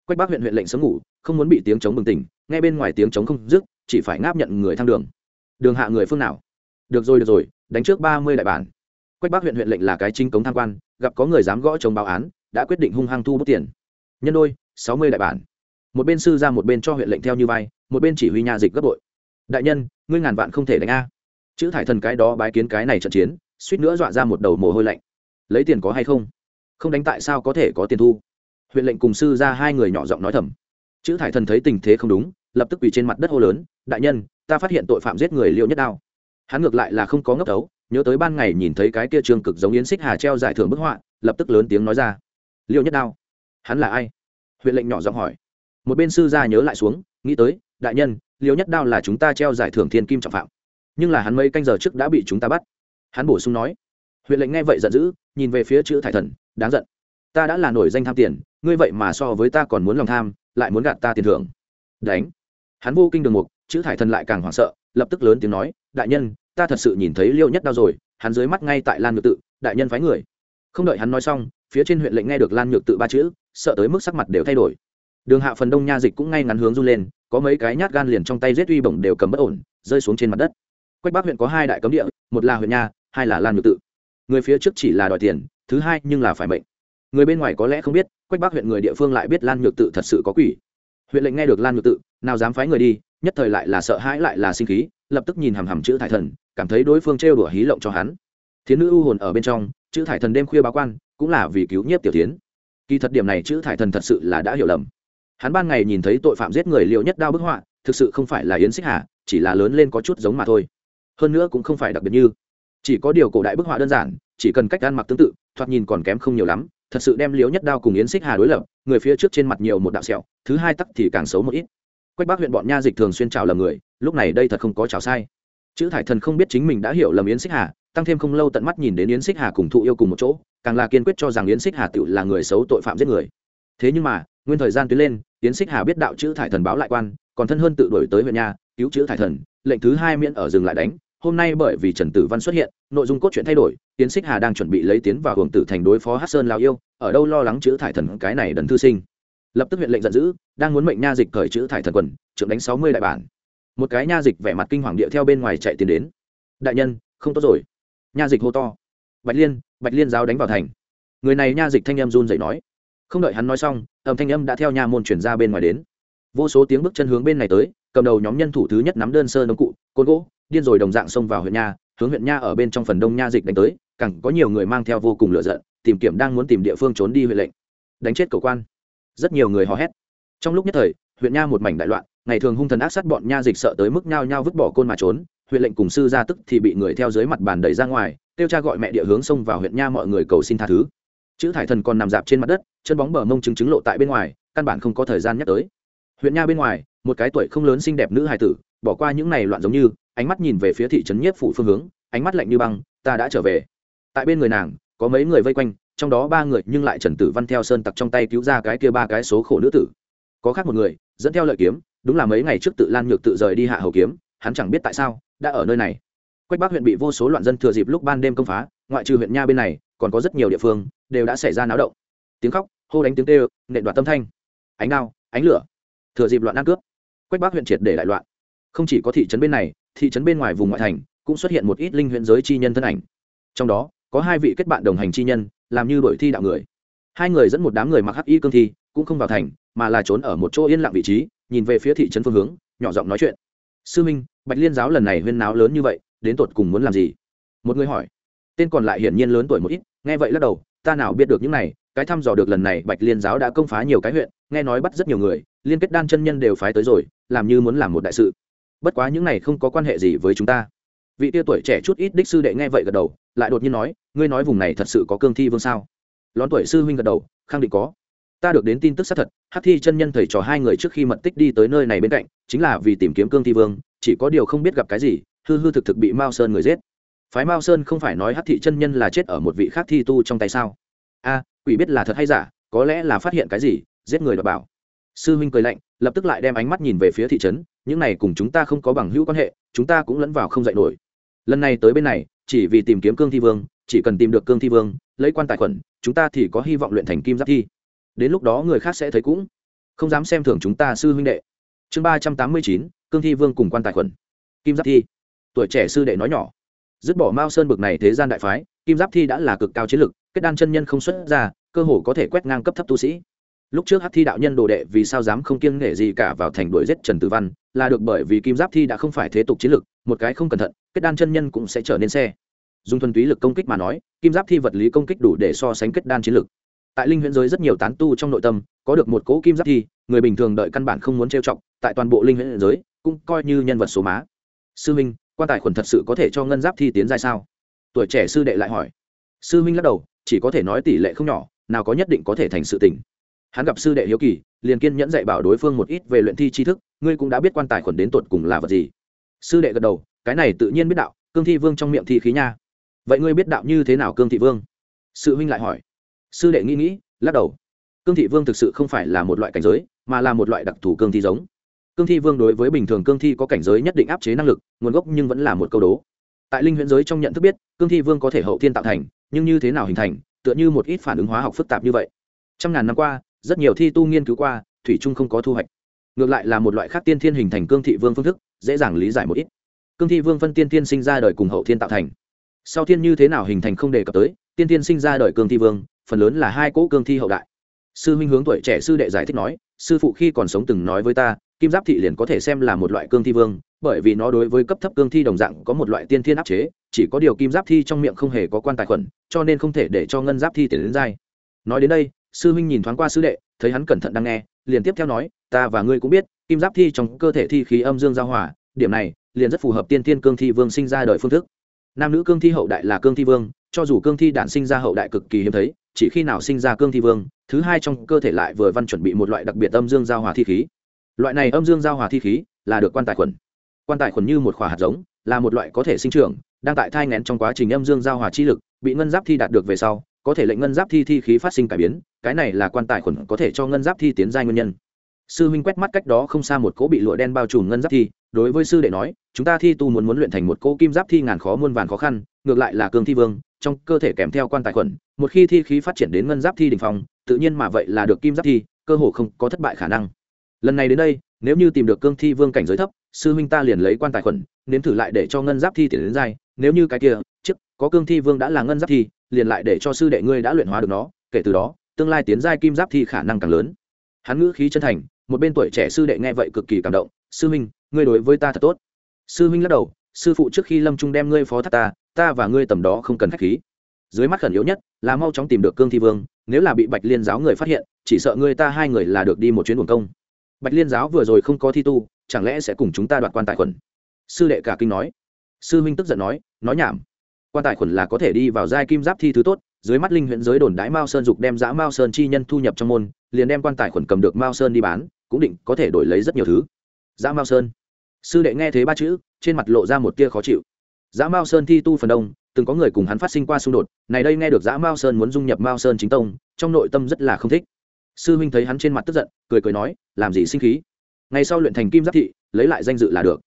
Quách bắc huyện huyện lệnh sớm ngủ, không muốn bị tiếng trống bừng tỉnh ngay bên ngoài tiếng trống không dứt, chỉ phải ngáp nhận người thang đường. Đường hạ người phương nào? Được rồi được rồi, đánh trước ba mươi đại bản. Quách bắc huyện huyện lệnh là cái chính cống tham quan, gặp có người dám gõ chống báo án, đã quyết định hung hăng thu bút tiền. Nhân đôi, sáu mươi đại bản. Một bên sư ra một bên cho huyện lệnh theo như vai, một bên chỉ huy nhà dịch gấp bội đại nhân, ngươi ngàn vạn không thể đánh a. Chữ thải thần cái đó bái kiến cái này trận chiến, suýt nữa dọa ra một đầu mồ hôi lạnh. Lấy tiền có hay không? Không đánh tại sao có thể có tiền thu? Huyện lệnh cùng sư ra hai người nhỏ giọng nói thầm. Chữ thải thần thấy tình thế không đúng, lập tức quỳ trên mặt đất hô lớn, đại nhân, ta phát hiện tội phạm giết người liệu nhất đao. Hắn ngược lại là không có ngốc đấu, nhớ tới ban ngày nhìn thấy cái kia trường cực giống yến xích hà treo giải thưởng bức họa, lập tức lớn tiếng nói ra liệu nhất đao? Hắn là ai? Huyện lệnh nhỏ giọng hỏi. Một bên sư gia nhớ lại xuống, nghĩ tới, đại nhân liêu nhất đao là chúng ta treo giải thưởng thiên kim trọng phạm. Nhưng là hắn mấy canh giờ trước đã bị chúng ta bắt. Hắn bổ sung nói. Huyện lệnh nghe vậy giận dữ, nhìn về phía chữ thải thần, đáng giận ta đã là nổi danh tham tiền, ngươi vậy mà so với ta còn muốn lòng tham, lại muốn gạt ta tiền thưởng. Đánh. Hắn vô kinh đường mục, chữ thải thần lại càng hoảng sợ, lập tức lớn tiếng nói, đại nhân, ta thật sự nhìn thấy liêu nhất đau rồi, hắn dưới mắt ngay tại lan nhược tự, đại nhân phái người. Không đợi hắn nói xong, phía trên huyện lệnh nghe được lan nhược tự ba chữ, sợ tới mức sắc mặt đều thay đổi. Đường hạ phần đông nha dịch cũng ngay ngắn hướng run lên, có mấy cái nhát gan liền trong tay rết uy bổng đều cầm bất ổn, rơi xuống trên mặt đất. Quách bắc huyện có hai đại cấm địa, một là huyện nha, hai là lan nhược tự. Người phía trước chỉ là đòi tiền, thứ hai nhưng là phải mệnh người bên ngoài có lẽ không biết, quách bắc huyện người địa phương lại biết lan nhược tự thật sự có quỷ. Huyện lệnh nghe được lan nhược tự, nào dám phái người đi, nhất thời lại là sợ hãi lại là sinh khí, lập tức nhìn hằm hằm chữ thải thần, cảm thấy đối phương trêu đùa hí lộng cho hắn. Thiến nữ u hồn ở bên trong, chữ thải thần đêm khuya báo quan, cũng là vì cứu nhiếp tiểu tiến kỳ thật điểm này chữ thải thần thật sự là đã hiểu lầm. Hắn ban ngày nhìn thấy tội phạm giết người liệu nhất đao bức họa, thực sự không phải là yến xích hà, chỉ là lớn lên có chút giống mà thôi. Hơn nữa cũng không phải đặc biệt như. Chỉ có điều cổ đại bức họa đơn giản, chỉ cần cách ăn mặc tương tự, thoạt nhìn còn kém không nhiều lắm thật sự đem liếu nhất đao cùng yến xích hà đối lập, người phía trước trên mặt nhiều một đạo sẹo, thứ hai tắc thì càng xấu một ít. Quách bác huyện bọn nha dịch thường xuyên trào lầm người, lúc này đây thật không có trào sai. Chữ thải thần không biết chính mình đã hiểu lầm yến xích hà, tăng thêm không lâu tận mắt nhìn đến yến xích hà cùng thụ yêu cùng một chỗ, càng là kiên quyết cho rằng yến xích hà tự là người xấu tội phạm giết người. Thế nhưng mà, nguyên thời gian tuyến lên, yến xích hà biết đạo chữ thải thần báo lại quan, còn thân hơn tự đổi tới huyện nhà cứu chữ thải thần, lệnh thứ hai miễn ở dừng lại đánh hôm nay bởi vì trần tử văn xuất hiện, nội dung cốt truyện thay đổi tiến xích hà đang chuẩn bị lấy tiến vào hưởng tử thành đối phó hát sơn lao yêu, ở đâu lo lắng chữ thải thần cái này đần thư sinh. Lập tức huyện lệnh giận dữ, đang muốn mệnh nha dịch cởi chữ thải thần quần, trưởng đánh sáu mươi đại bản. Một cái nha dịch vẻ mặt kinh hoàng địa theo bên ngoài chạy tiến đến. Đại nhân, không tốt rồi. Nha dịch hô to. Bạch liên bạch liên giáo đánh vào thành. Người này nha dịch thanh âm run dậy nói. Không đợi hắn nói xong, âm thanh âm đã theo nha môn chuyển ra bên ngoài đến. Vô số tiếng bước chân hướng bên này tới, cầm đầu nhóm nhân thủ thứ nhất nắm đơn sơ nông cụ, côn gỗ điên rồi đồng dạng xông vào huyện nha, hướng huyện nha ở bên trong phần đông nha dịch đánh tới, càng có nhiều người mang theo vô cùng lựa giận, tìm kiếm đang muốn tìm địa phương trốn đi huyện lệnh. Đánh chết cầu quan. Rất nhiều người hò hét. Trong lúc nhất thời, huyện nha một mảnh đại loạn, ngày thường hung thần ác sát bọn nha dịch sợ tới mức nhao nhao vứt bỏ côn mà trốn, huyện lệnh cùng sư ra tức thì bị người theo dưới mặt bàn đẩy ra ngoài tiêu cha gọi mẹ địa hướng xông vào huyện nha mọi người cầu xin tha thứ. Chữ thải thần còn nằm dạp trên mặt đất, chân bóng bờ mông chứng chứng lộ tại bên ngoài, căn bản không có thời gian nhắc tới. Huyện nha bên ngoài, một cái tuổi không lớn xinh đẹp nữ hài tử, bỏ qua những này loạn giống như ánh mắt nhìn về phía thị trấn nhiếp phủ phương hướng, ánh mắt lạnh như băng, ta đã trở về. Tại bên người nàng, có mấy người vây quanh, trong đó ba người nhưng lại trần tử văn theo sơn tặc trong tay cứu ra cái kia ba cái số khổ nữ tử. Có khác một người, dẫn theo lợi kiếm, đúng là mấy ngày trước tự lan nhược tự rời đi hạ hầu kiếm, hắn chẳng biết tại sao, đã ở nơi này. Quách bắc huyện bị vô số loạn dân thừa dịp lúc ban đêm công phá, ngoại trừ huyện nha bên này, còn có rất nhiều địa phương, đều đã xảy ra náo động. Tiếng khóc, hô đánh tiếng kêu, nện đoạt tâm thanh. Ánh đao, ánh lửa, thừa dịp loạn ăn cướp. Quách bắc huyện triệt để đại loạn. Không chỉ có thị trấn bên này thị trấn bên ngoài vùng ngoại thành cũng xuất hiện một ít linh huyện giới chi nhân thân ảnh. Trong đó, có hai vị kết bạn đồng hành chi nhân, làm như đội thi đạo người. Hai người dẫn một đám người mặc hắc y cương thi, cũng không vào thành, mà là trốn ở một chỗ yên lặng vị trí, nhìn về phía thị trấn phương hướng, nhỏ giọng nói chuyện. Sư minh, bạch liên giáo lần này huyên náo lớn như vậy, đến tột cùng muốn làm gì? Một người hỏi. Tên còn lại hiển nhiên lớn tuổi một ít, nghe vậy lắc đầu, ta nào biết được những này, cái thăm dò được lần này bạch liên giáo đã công phá nhiều cái huyện, nghe nói bắt rất nhiều người, liên kết đan chân nhân đều phái tới rồi, làm như muốn làm một đại sự bất quá những này không có quan hệ gì với chúng ta. Vị tia tuổi trẻ chút ít đích sư đệ nghe vậy gật đầu, lại đột nhiên nói, ngươi nói vùng này thật sự có cương thi vương sao? Lón tuổi sư huynh gật đầu, khẳng định có. Ta được đến tin tức xác thật hát thi chân nhân thầy trò hai người trước khi mật tích đi tới nơi này bên cạnh, chính là vì tìm kiếm cương thi vương, chỉ có điều không biết gặp cái gì, hư hư thực thực bị mao sơn người giết. Phái mao sơn không phải nói hát thị chân nhân là chết ở một vị khác thi tu trong tay sao? A, quỷ biết là thật hay giả, có lẽ là phát hiện cái gì, giết người đọc bảo sư huynh cười lạnh, lập tức lại đem ánh mắt nhìn về phía thị trấn, những này cùng chúng ta không có bằng hữu quan hệ, chúng ta cũng lẫn vào không dạy nổi. Lần này tới bên này, chỉ vì tìm kiếm cương thi vương, chỉ cần tìm được cương thi vương, lấy quan tài khuẩn, chúng ta thì có hy vọng luyện thành kim giáp thi. Đến lúc đó người khác sẽ thấy cũng không dám xem thường chúng ta sư huynh đệ. Chương ba trăm tám mươi chín, cương thi vương cùng quan tài khuẩn. Kim giáp thi. Tuổi trẻ sư đệ nói nhỏ. Dứt bỏ mao sơn bực này thế gian đại phái, kim giáp thi đã là cực cao chiến lực, kết đan chân nhân không xuất ra, cơ hồ có thể quét ngang cấp thấp tu sĩ lúc trước hát thi đạo nhân đồ đệ vì sao dám không kiêng nể gì cả vào thành đuổi giết trần tử văn, là được bởi vì kim giáp thi đã không phải thế tục chiến lực một cái không cẩn thận, kết đan chân nhân cũng sẽ trở nên xe. Dùng thuần túy lực công kích mà nói, kim giáp thi vật lý công kích đủ để so sánh kết đan chiến lực tại linh Huyễn giới rất nhiều tán tu trong nội tâm, có được một cỗ kim giáp thi, người bình thường đợi căn bản không muốn trêu chọc, tại toàn bộ linh Huyễn giới, cũng coi như nhân vật số má. Sư minh, quan tài khuẩn thật sự có thể cho ngân giáp thi tiến ra sao? Tuổi trẻ sư đệ lại hỏi. Sư minh lắc đầu, chỉ có thể nói tỷ lệ không nhỏ, nào có nhất định có thể thành sự tỉnh hắn gặp sư đệ hiếu kỳ, liền kiên nhẫn dạy bảo đối phương một ít về luyện thi tri thức, ngươi cũng đã biết quan tài khuẩn đến tột cùng là vật gì. Sư đệ gật đầu, cái này tự nhiên biết đạo, cương thi vương trong miệng thi khí nha. Vậy ngươi biết đạo như thế nào cương thị vương? Sự huynh lại hỏi. Sư đệ nghĩ nghĩ, lắc đầu. Cương thị vương thực sự không phải là một loại cảnh giới, mà là một loại đặc thù cương thi giống. Cương thi vương đối với bình thường cương thi có cảnh giới nhất định áp chế năng lực, nguồn gốc nhưng vẫn là một câu đố. Tại linh huyễn giới trong nhận thức biết, cương thi vương có thể hậu thiên tạo thành, nhưng như thế nào hình thành, tựa như một ít phản ứng hóa học phức tạp như vậy. Trăm ngàn năm qua rất nhiều thi tu nghiên cứu qua, thủy trung không có thu hoạch. Ngược lại là một loại khác tiên thiên hình thành cương thị vương phương thức, dễ dàng lý giải một ít. Cương thị vương phân tiên tiên sinh ra đời cùng hậu thiên tạo thành. Sau thiên như thế nào hình thành không đề cập tới, tiên tiên sinh ra đời cương thi vương, phần lớn là hai cỗ cương thi hậu đại. Sư huynh hướng tuổi trẻ sư đệ giải thích nói, sư phụ khi còn sống từng nói với ta, kim giáp thị liền có thể xem là một loại cương thi vương, bởi vì nó đối với cấp thấp cương thi đồng dạng có một loại tiên thiên áp chế, chỉ có điều kim giáp thi trong miệng không hề có quan tài khuẩn, cho nên không thể để cho ngân giáp thi tiến đến dai. Nói đến đây sư huynh nhìn thoáng qua sư đệ, thấy hắn cẩn thận đang nghe, liền tiếp theo nói, ta và ngươi cũng biết, kim giáp thi trong cơ thể thi khí âm dương giao hòa, điểm này liền rất phù hợp tiên thiên cương thi vương sinh ra đời phương thức. Nam nữ cương thi hậu đại là cương thi vương, cho dù cương thi đản sinh ra hậu đại cực kỳ hiếm thấy, chỉ khi nào sinh ra cương thi vương, thứ hai trong cơ thể lại vừa văn chuẩn bị một loại đặc biệt âm dương giao hòa thi khí. Loại này âm dương giao hòa thi khí là được quan tài khuẩn. Quan tài khuẩn như một khỏa hạt giống, là một loại có thể sinh trưởng, đang tại thai ngén trong quá trình âm dương giao hòa chi lực, bị ngân giáp thi đạt được về sau có thể lệnh ngân giáp thi thi khí phát sinh cải biến, cái này là quan tài khuẩn có thể cho ngân giáp thi tiến giai nguyên nhân. Sư huynh quét mắt cách đó không xa một cỗ bị lụa đen bao trùm ngân giáp thi, đối với sư đệ nói, chúng ta thi tu muốn muốn luyện thành một cỗ kim giáp thi ngàn khó muôn vàn khó khăn, ngược lại là cương thi vương, trong cơ thể kèm theo quan tài khuẩn, một khi thi khí phát triển đến ngân giáp thi đình phong, tự nhiên mà vậy là được kim giáp thi, cơ hồ không có thất bại khả năng. Lần này đến đây, nếu như tìm được cương thi vương cảnh giới thấp, sư huynh ta liền lấy quan tài khuẩn, nếm thử lại để cho ngân giáp thi tiền đến dai nếu như cái kia trước có cương thi vương đã là ngân giáp thi, liền lại để cho sư đệ ngươi đã luyện hóa được nó, kể từ đó, tương lai tiến giai kim giáp thi khả năng càng lớn. Hắn ngữ khí chân thành, một bên tuổi trẻ sư đệ nghe vậy cực kỳ cảm động, sư huynh, ngươi đối với ta thật tốt. Sư huynh lắc đầu, sư phụ trước khi lâm trung đem ngươi phó thác ta ta và ngươi tầm đó không cần khách khí. Dưới mắt khẩn yếu nhất là mau chóng tìm được cương thi vương, nếu là bị bạch liên giáo người phát hiện, chỉ sợ ngươi ta hai người là được đi một chuyến buồng công. Bạch liên giáo vừa rồi không có thi tu, chẳng lẽ sẽ cùng chúng ta đoạt quan tài khuẩn? Sư đệ cả kinh nói. Sư huynh tức giận nói nói nhảm quan tài khuẩn là có thể đi vào giai kim giáp thi thứ tốt, dưới mắt linh huyện giới đồn đái mao sơn dục đem giã mao sơn chi nhân thu nhập trong môn, liền đem quan tài khuẩn cầm được mao sơn đi bán, cũng định có thể đổi lấy rất nhiều thứ. Giã mao sơn. Sư đệ nghe thế ba chữ, trên mặt lộ ra một tia khó chịu. Giã mao sơn thi tu phần đông, từng có người cùng hắn phát sinh qua xung đột, này đây nghe được giã mao sơn muốn dung nhập mao sơn chính tông, trong nội tâm rất là không thích. Sư huynh thấy hắn trên mặt tức giận, cười cười nói, làm gì sinh khí? Ngày sau luyện thành kim giáp thị, lấy lại danh dự là được.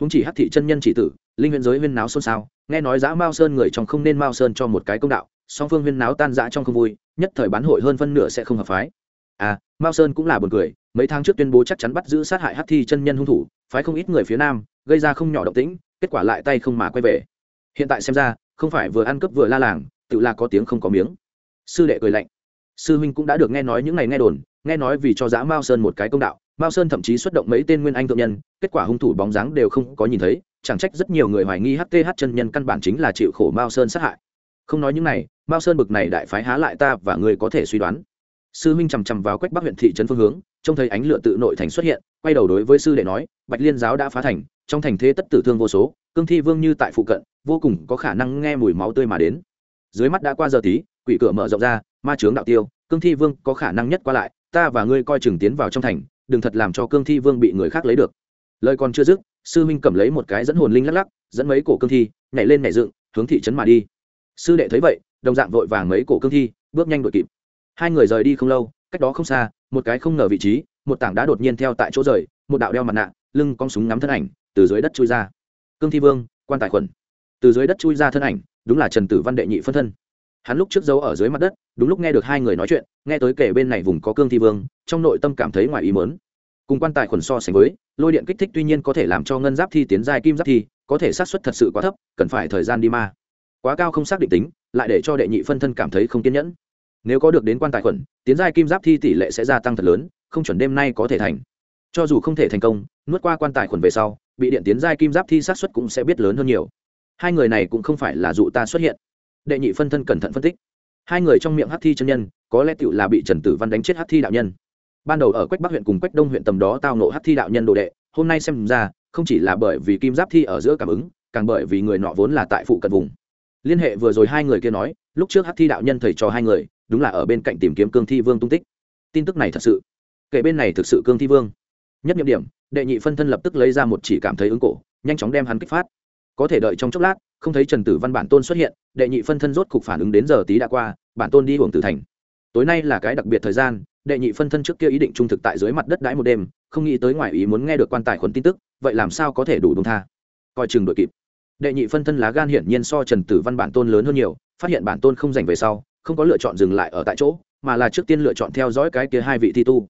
Húng chỉ hắc thị chân nhân chỉ tử linh huyện giới huyên náo xôn xao, nghe nói giã mao sơn người trong không nên mao sơn cho một cái công đạo, song phương huyên náo tan giã trong không vui, nhất thời bán hội hơn phân nửa sẽ không hợp phái. À mao sơn cũng là buồn cười, mấy tháng trước tuyên bố chắc chắn bắt giữ sát hại hắc thi chân nhân hung thủ, phái không ít người phía nam, gây ra không nhỏ động tĩnh, kết quả lại tay không mà quay về. Hiện tại xem ra, không phải vừa ăn cướp vừa la làng, tự là có tiếng không có miếng. Sư đệ cười lạnh. Sư huynh cũng đã được nghe nói những ngày nghe đồn, nghe nói vì cho giã mao sơn một cái công đạo, mao sơn thậm chí xuất động mấy tên nguyên anh thượng nhân, kết quả hung thủ bóng dáng đều không có nhìn thấy chẳng trách rất nhiều người hoài nghi hth chân nhân căn bản chính là chịu khổ mao sơn sát hại. Không nói những này, mao sơn bực này đại phái há lại ta và người có thể suy đoán. Sư Minh chằm chằm vào quách bắc huyện thị trấn phương hướng, trông thấy ánh lửa tự nội thành xuất hiện, quay đầu đối với sư đệ nói, bạch liên giáo đã phá thành, trong thành thế tất tử thương vô số, cương thi vương như tại phụ cận, vô cùng có khả năng nghe mùi máu tươi mà đến. Dưới mắt đã qua giờ tí, quỷ cửa mở rộng ra, ma trướng đạo tiêu, cương thi vương có khả năng nhất qua lại, ta và ngươi coi chừng tiến vào trong thành, đừng thật làm cho cương thi vương bị người khác lấy được lời còn chưa dứt, sư huynh cầm lấy một cái dẫn hồn linh lắc lắc, dẫn mấy cổ cương thi, nhảy lên nhảy dựng, hướng thị trấn mà đi. Sư đệ thấy vậy, đồng dạng vội vàng mấy cổ cương thi, bước nhanh đội kịp. Hai người rời đi không lâu, cách đó không xa, một cái không ngờ vị trí, một tảng đá đột nhiên theo tại chỗ rời, một đạo đeo mặt nạ, lưng con súng ngắm thân ảnh, từ dưới đất chui ra. Cương thi vương, quan tài khuẩn. Từ dưới đất chui ra thân ảnh, đúng là trần tử văn đệ nhị phân thân. Hắn lúc trước giấu ở dưới mặt đất, đúng lúc nghe được hai người nói chuyện, nghe tới kể bên này vùng có cương thi vương, trong nội tâm cảm thấy ngoài ý mớn cùng quan tài khuẩn so sánh với, lôi điện kích thích tuy nhiên có thể làm cho ngân giáp thi tiến giai kim giáp thi, có thể xác suất thật sự quá thấp, cần phải thời gian đi ma quá cao không xác định tính, lại để cho đệ nhị phân thân cảm thấy không kiên nhẫn. Nếu có được đến quan tài khuẩn, tiến giai kim giáp thi tỷ lệ sẽ gia tăng thật lớn, không chuẩn đêm nay có thể thành. Cho dù không thể thành công, nuốt qua quan tài khuẩn về sau, bị điện tiến giai kim giáp thi sát xuất cũng sẽ biết lớn hơn nhiều. Hai người này cũng không phải là dụ ta xuất hiện. Đệ nhị phân thân cẩn thận phân tích. Hai người trong miệng hát thi chân nhân, có lẽ tựu là bị trần tử văn đánh chết hát thi đạo nhân ban đầu ở quách bắc huyện cùng quách đông huyện tầm đó tao nộ hát thi đạo nhân đồ đệ, hôm nay xem ra, không chỉ là bởi vì kim giáp thi ở giữa cảm ứng, càng bởi vì người nọ vốn là tại phụ cận vùng. Liên hệ vừa rồi hai người kia nói, lúc trước hát thi đạo nhân thầy cho hai người, đúng là ở bên cạnh tìm kiếm cương thi vương tung tích. Tin tức này thật sự. Kể bên này thực sự cương thi vương. Nhất nhiệm điểm, đệ nhị phân thân lập tức lấy ra một chỉ cảm thấy ứng cổ, nhanh chóng đem hắn kích phát. Có thể đợi trong chốc lát, không thấy trần tử văn bản tôn xuất hiện, đệ nhị phân thân rốt cục phản ứng đến giờ tí đã qua, bản tôn đi hưởng tử thành. Tối nay là cái đặc biệt thời gian đệ nhị phân thân trước kia ý định trung thực tại dưới mặt đất đãi một đêm, không nghĩ tới ngoài ý muốn nghe được quan tài khuẩn tin tức, vậy làm sao có thể đủ đúng tha? Coi chừng đội kịp. Đệ nhị phân thân lá gan hiển nhiên so trần tử văn bản tôn lớn hơn nhiều, phát hiện bản tôn không dành về sau, không có lựa chọn dừng lại ở tại chỗ, mà là trước tiên lựa chọn theo dõi cái kia hai vị thi tu.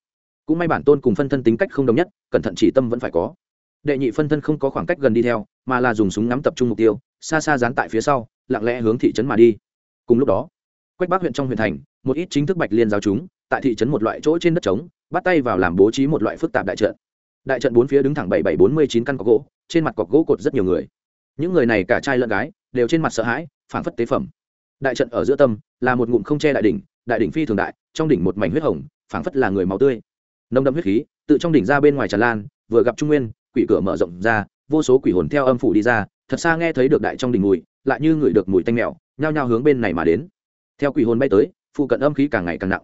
Cũng may bản tôn cùng phân thân tính cách không đồng nhất, cẩn thận chỉ tâm vẫn phải có. Đệ nhị phân thân không có khoảng cách gần đi theo, mà là dùng súng ngắm tập trung mục tiêu, xa xa dán tại phía sau, lặng lẽ hướng thị trấn mà đi. Cùng lúc đó, quách bắc huyện trong huyện thành, một ít chính thức bạch liên giáo chúng tại thị trấn một loại chỗ trên đất trống, bắt tay vào làm bố trí một loại phức tạp đại trận. Đại trận bốn phía đứng thẳng bảy bảy bốn mươi chín căn cọc gỗ, trên mặt cọc gỗ cột rất nhiều người. Những người này cả trai lẫn gái, đều trên mặt sợ hãi, phảng phất tế phẩm. Đại trận ở giữa tâm, là một ngụm không che đại đỉnh đại đỉnh phi thường đại, trong đỉnh một mảnh huyết hồng, phảng phất là người máu tươi. Nông đậm huyết khí, tự trong đỉnh ra bên ngoài tràn lan, vừa gặp trung nguyên, quỷ cửa mở rộng ra, vô số quỷ hồn theo âm phủ đi ra, thật xa nghe thấy được đại trong đỉnh mùi, lại như ngửi được mùi tanh mèo, nhao nhao hướng bên này mà đến. Theo quỷ hồn bay tới, phụ cận âm khí càng ngày càng nặng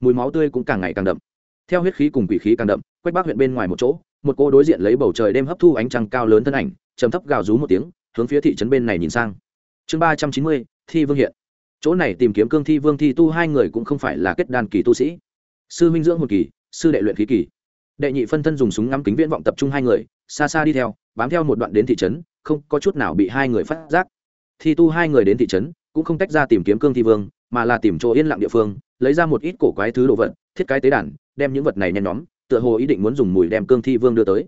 mùi máu tươi cũng càng ngày càng đậm. Theo huyết khí cùng quỷ khí càng đậm, quách bác huyện bên ngoài một chỗ, một cô đối diện lấy bầu trời đêm hấp thu ánh trăng cao lớn thân ảnh, trầm thấp gào rú một tiếng, hướng phía thị trấn bên này nhìn sang. Chương ba trăm chín mươi, thi vương hiện. Chỗ này tìm kiếm cương thi vương thi tu hai người cũng không phải là kết đàn kỳ tu sĩ. Sư minh dưỡng một kỳ, sư đệ luyện khí kỳ. Đệ nhị phân thân dùng súng ngắm kính viễn vọng tập trung hai người, xa xa đi theo, bám theo một đoạn đến thị trấn, không có chút nào bị hai người phát giác. Thi tu hai người đến thị trấn, cũng không tách ra tìm kiếm cương thi vương mà là tìm chỗ yên lặng địa phương, lấy ra một ít cổ quái thứ đồ vật, thiết cái tế đàn, đem những vật này nhen nhóm, tựa hồ ý định muốn dùng mùi đem cương thi vương đưa tới.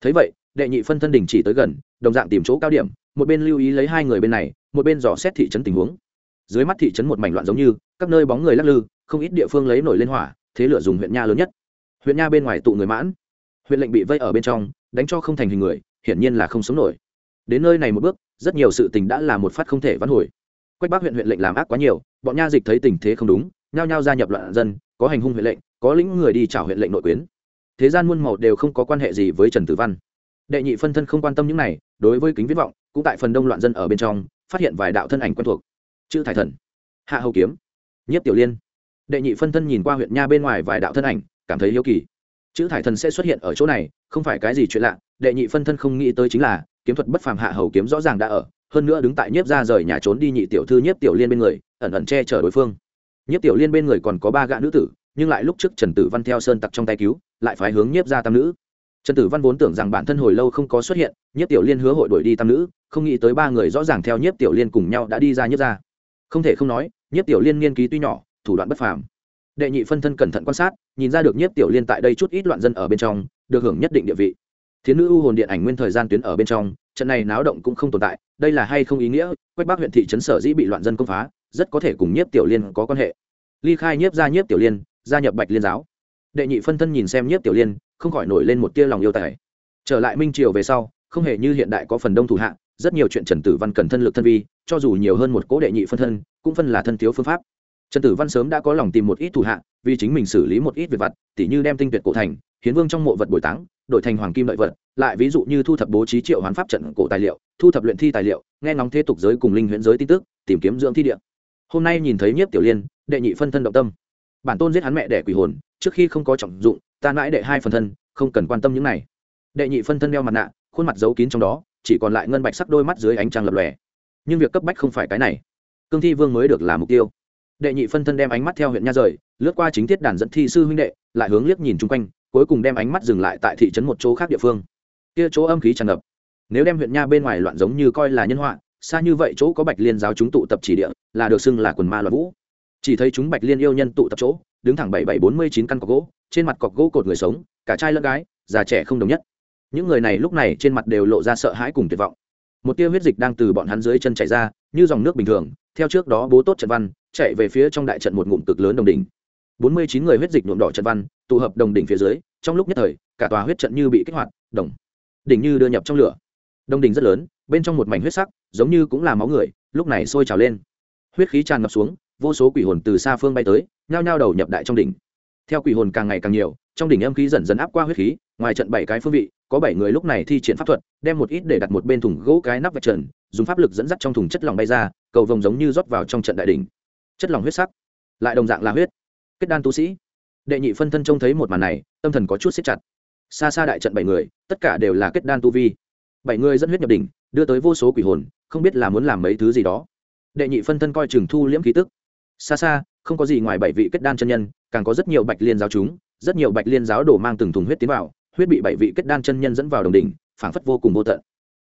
Thấy vậy, đệ nhị phân thân đình chỉ tới gần, đồng dạng tìm chỗ cao điểm, một bên lưu ý lấy hai người bên này, một bên dò xét thị trấn tình huống. Dưới mắt thị trấn một mảnh loạn giống như, các nơi bóng người lắc lư, không ít địa phương lấy nổi lên hỏa, thế lửa dùng huyện nha lớn nhất. Huyện nha bên ngoài tụ người mãn. Huyện lệnh bị vây ở bên trong, đánh cho không thành hình người, hiển nhiên là không sống nổi. Đến nơi này một bước, rất nhiều sự tình đã là một phát không thể vãn hồi quách bắc huyện huyện lệnh làm ác quá nhiều, bọn nha dịch thấy tình thế không đúng, nhao nhao gia nhập loạn dân, có hành hung huyện lệnh, có lĩnh người đi trả huyện lệnh nội quyến. Thế gian muôn màu đều không có quan hệ gì với trần tử văn. Đệ nhị phân thân không quan tâm những này, đối với kính viết vọng, cũng tại phần đông loạn dân ở bên trong, phát hiện vài đạo thân ảnh quen thuộc. Chữ thải thần, hạ hầu kiếm nhất tiểu liên. Đệ nhị phân thân nhìn qua huyện nha bên ngoài vài đạo thân ảnh, cảm thấy hiếu kỳ. Chữ thải thần sẽ xuất hiện ở chỗ này, không phải cái gì chuyện lạ, đệ nhị phân thân không nghĩ tới chính là, kiếm thuật bất phàm hạ hầu kiếm rõ ràng đã ở hơn nữa đứng tại nhiếp ra rời nhà trốn đi nhị tiểu thư nhiếp tiểu liên bên người, ẩn ẩn che chở đối phương. Nhiếp tiểu liên bên người còn có ba gã nữ tử, nhưng lại lúc trước trần tử văn theo sơn tặc trong tay cứu, lại phải hướng nhiếp ra tam nữ. Trần tử văn vốn tưởng rằng bản thân hồi lâu không có xuất hiện, nhiếp tiểu liên hứa hội đuổi đi tam nữ, không nghĩ tới ba người rõ ràng theo nhiếp tiểu liên cùng nhau đã đi ra nhiếp ra không thể không nói, nhiếp tiểu liên nghiên ký tuy nhỏ, thủ đoạn bất phàm. Đệ nhị phân thân cẩn thận quan sát, nhìn ra được nhiếp tiểu liên tại đây chút ít loạn dân ở bên trong, được hưởng nhất định địa vị. Thiến nữ u hồn điện ảnh nguyên thời gian tuyến ở bên trong trận này náo động cũng không tồn tại, đây là hay không ý nghĩa, quách bắc huyện thị trấn sở dĩ bị loạn dân công phá, rất có thể cùng nhiếp tiểu liên có quan hệ. Ly khai nhiếp ra nhiếp tiểu liên, gia nhập bạch liên giáo. Đệ nhị phân thân nhìn xem nhiếp tiểu liên, không khỏi nổi lên một tia lòng yêu tài. Trở lại minh triều về sau, không hề như hiện đại có phần đông thủ hạ, rất nhiều chuyện trần tử văn cần thân lực thân vi, cho dù nhiều hơn một cố đệ nhị phân thân, cũng phân là thân thiếu phương pháp. Trần tử văn sớm đã có lòng tìm một ít thủ hạ, vì chính mình xử lý một ít việc vặt, tỉ như đem tinh tuyệt cổ thành, hiến vương trong mộ vật bồi táng, đổi thành hoàng kim lợi vật lại ví dụ như thu thập bố trí triệu hoán pháp trận cổ tài liệu, thu thập luyện thi tài liệu, nghe ngóng thế tục giới cùng linh huyễn giới tin tức, tìm kiếm dưỡng thi địa. Hôm nay nhìn thấy nhiếp tiểu liên, đệ nhị phân thân động tâm. Bản tôn giết hắn mẹ đẻ quỷ hồn, trước khi không có trọng dụng, ta mãi đệ hai phần thân, không cần quan tâm những này. Đệ nhị phân thân đeo mặt nạ, khuôn mặt giấu kín trong đó, chỉ còn lại ngân bạch sắc đôi mắt dưới ánh trăng lập lòe. Nhưng việc cấp bách không phải cái này. Cương thi vương mới được là mục tiêu. Đệ nhị phân thân đem ánh mắt theo huyện nha rời, lướt qua chính thiết đàn dẫn thi sư huynh đệ, lại hướng liếc nhìn chung quanh, cuối cùng đem ánh mắt dừng lại tại thị trấn một chỗ khác địa phương kia chỗ âm khí tràn ngập. Nếu đem huyện nha bên ngoài loạn giống như coi là nhân họa, xa như vậy chỗ có bạch liên giáo chúng tụ tập chỉ địa, là được xưng là quần ma loạn vũ. Chỉ thấy chúng bạch liên yêu nhân tụ tập chỗ, đứng thẳng bảy bảy bốn mươi chín căn cọc gỗ, trên mặt cọc gỗ cột người sống, cả trai lẫn gái, già trẻ không đồng nhất. Những người này lúc này trên mặt đều lộ ra sợ hãi cùng tuyệt vọng. Một tia huyết dịch đang từ bọn hắn dưới chân chảy ra, như dòng nước bình thường, theo trước đó bố tốt trận văn, chạy về phía trong đại trận một ngụm cực lớn đồng đỉnh. Bốn mươi chín người huyết dịch nhuộm đỏ trận văn, tụ hợp đồng đỉnh phía dưới, trong lúc nhất thời, cả tòa huyết trận như bị kích hoạt, đồng đỉnh như đưa nhập trong lửa. Đông đỉnh rất lớn, bên trong một mảnh huyết sắc, giống như cũng là máu người, lúc này sôi trào lên. Huyết khí tràn ngập xuống, vô số quỷ hồn từ xa phương bay tới, nhao nhao đầu nhập đại trong đỉnh. Theo quỷ hồn càng ngày càng nhiều, trong đỉnh âm khí dần dần áp qua huyết khí, ngoài trận bảy cái phương vị, có bảy người lúc này thi triển pháp thuật, đem một ít để đặt một bên thùng gỗ cái nắp vạch trần, dùng pháp lực dẫn dắt trong thùng chất lỏng bay ra, cầu vồng giống như rót vào trong trận đại đỉnh. Chất lỏng huyết sắc, lại đồng dạng là huyết. Kết đan tu sĩ. Đệ nhị phân thân trông thấy một màn này, tâm thần có chút xếp chặt xa xa đại trận bảy người, tất cả đều là kết đan tu vi. Bảy người dẫn huyết nhập đỉnh, đưa tới vô số quỷ hồn, không biết là muốn làm mấy thứ gì đó. Đệ nhị phân thân coi trường thu liễm khí tức. Xa xa, không có gì ngoài bảy vị kết đan chân nhân, càng có rất nhiều bạch liên giáo chúng, rất nhiều bạch liên giáo đổ mang từng thùng huyết tiến vào, huyết bị bảy vị kết đan chân nhân dẫn vào đồng đỉnh, phảng phất vô cùng vô tận.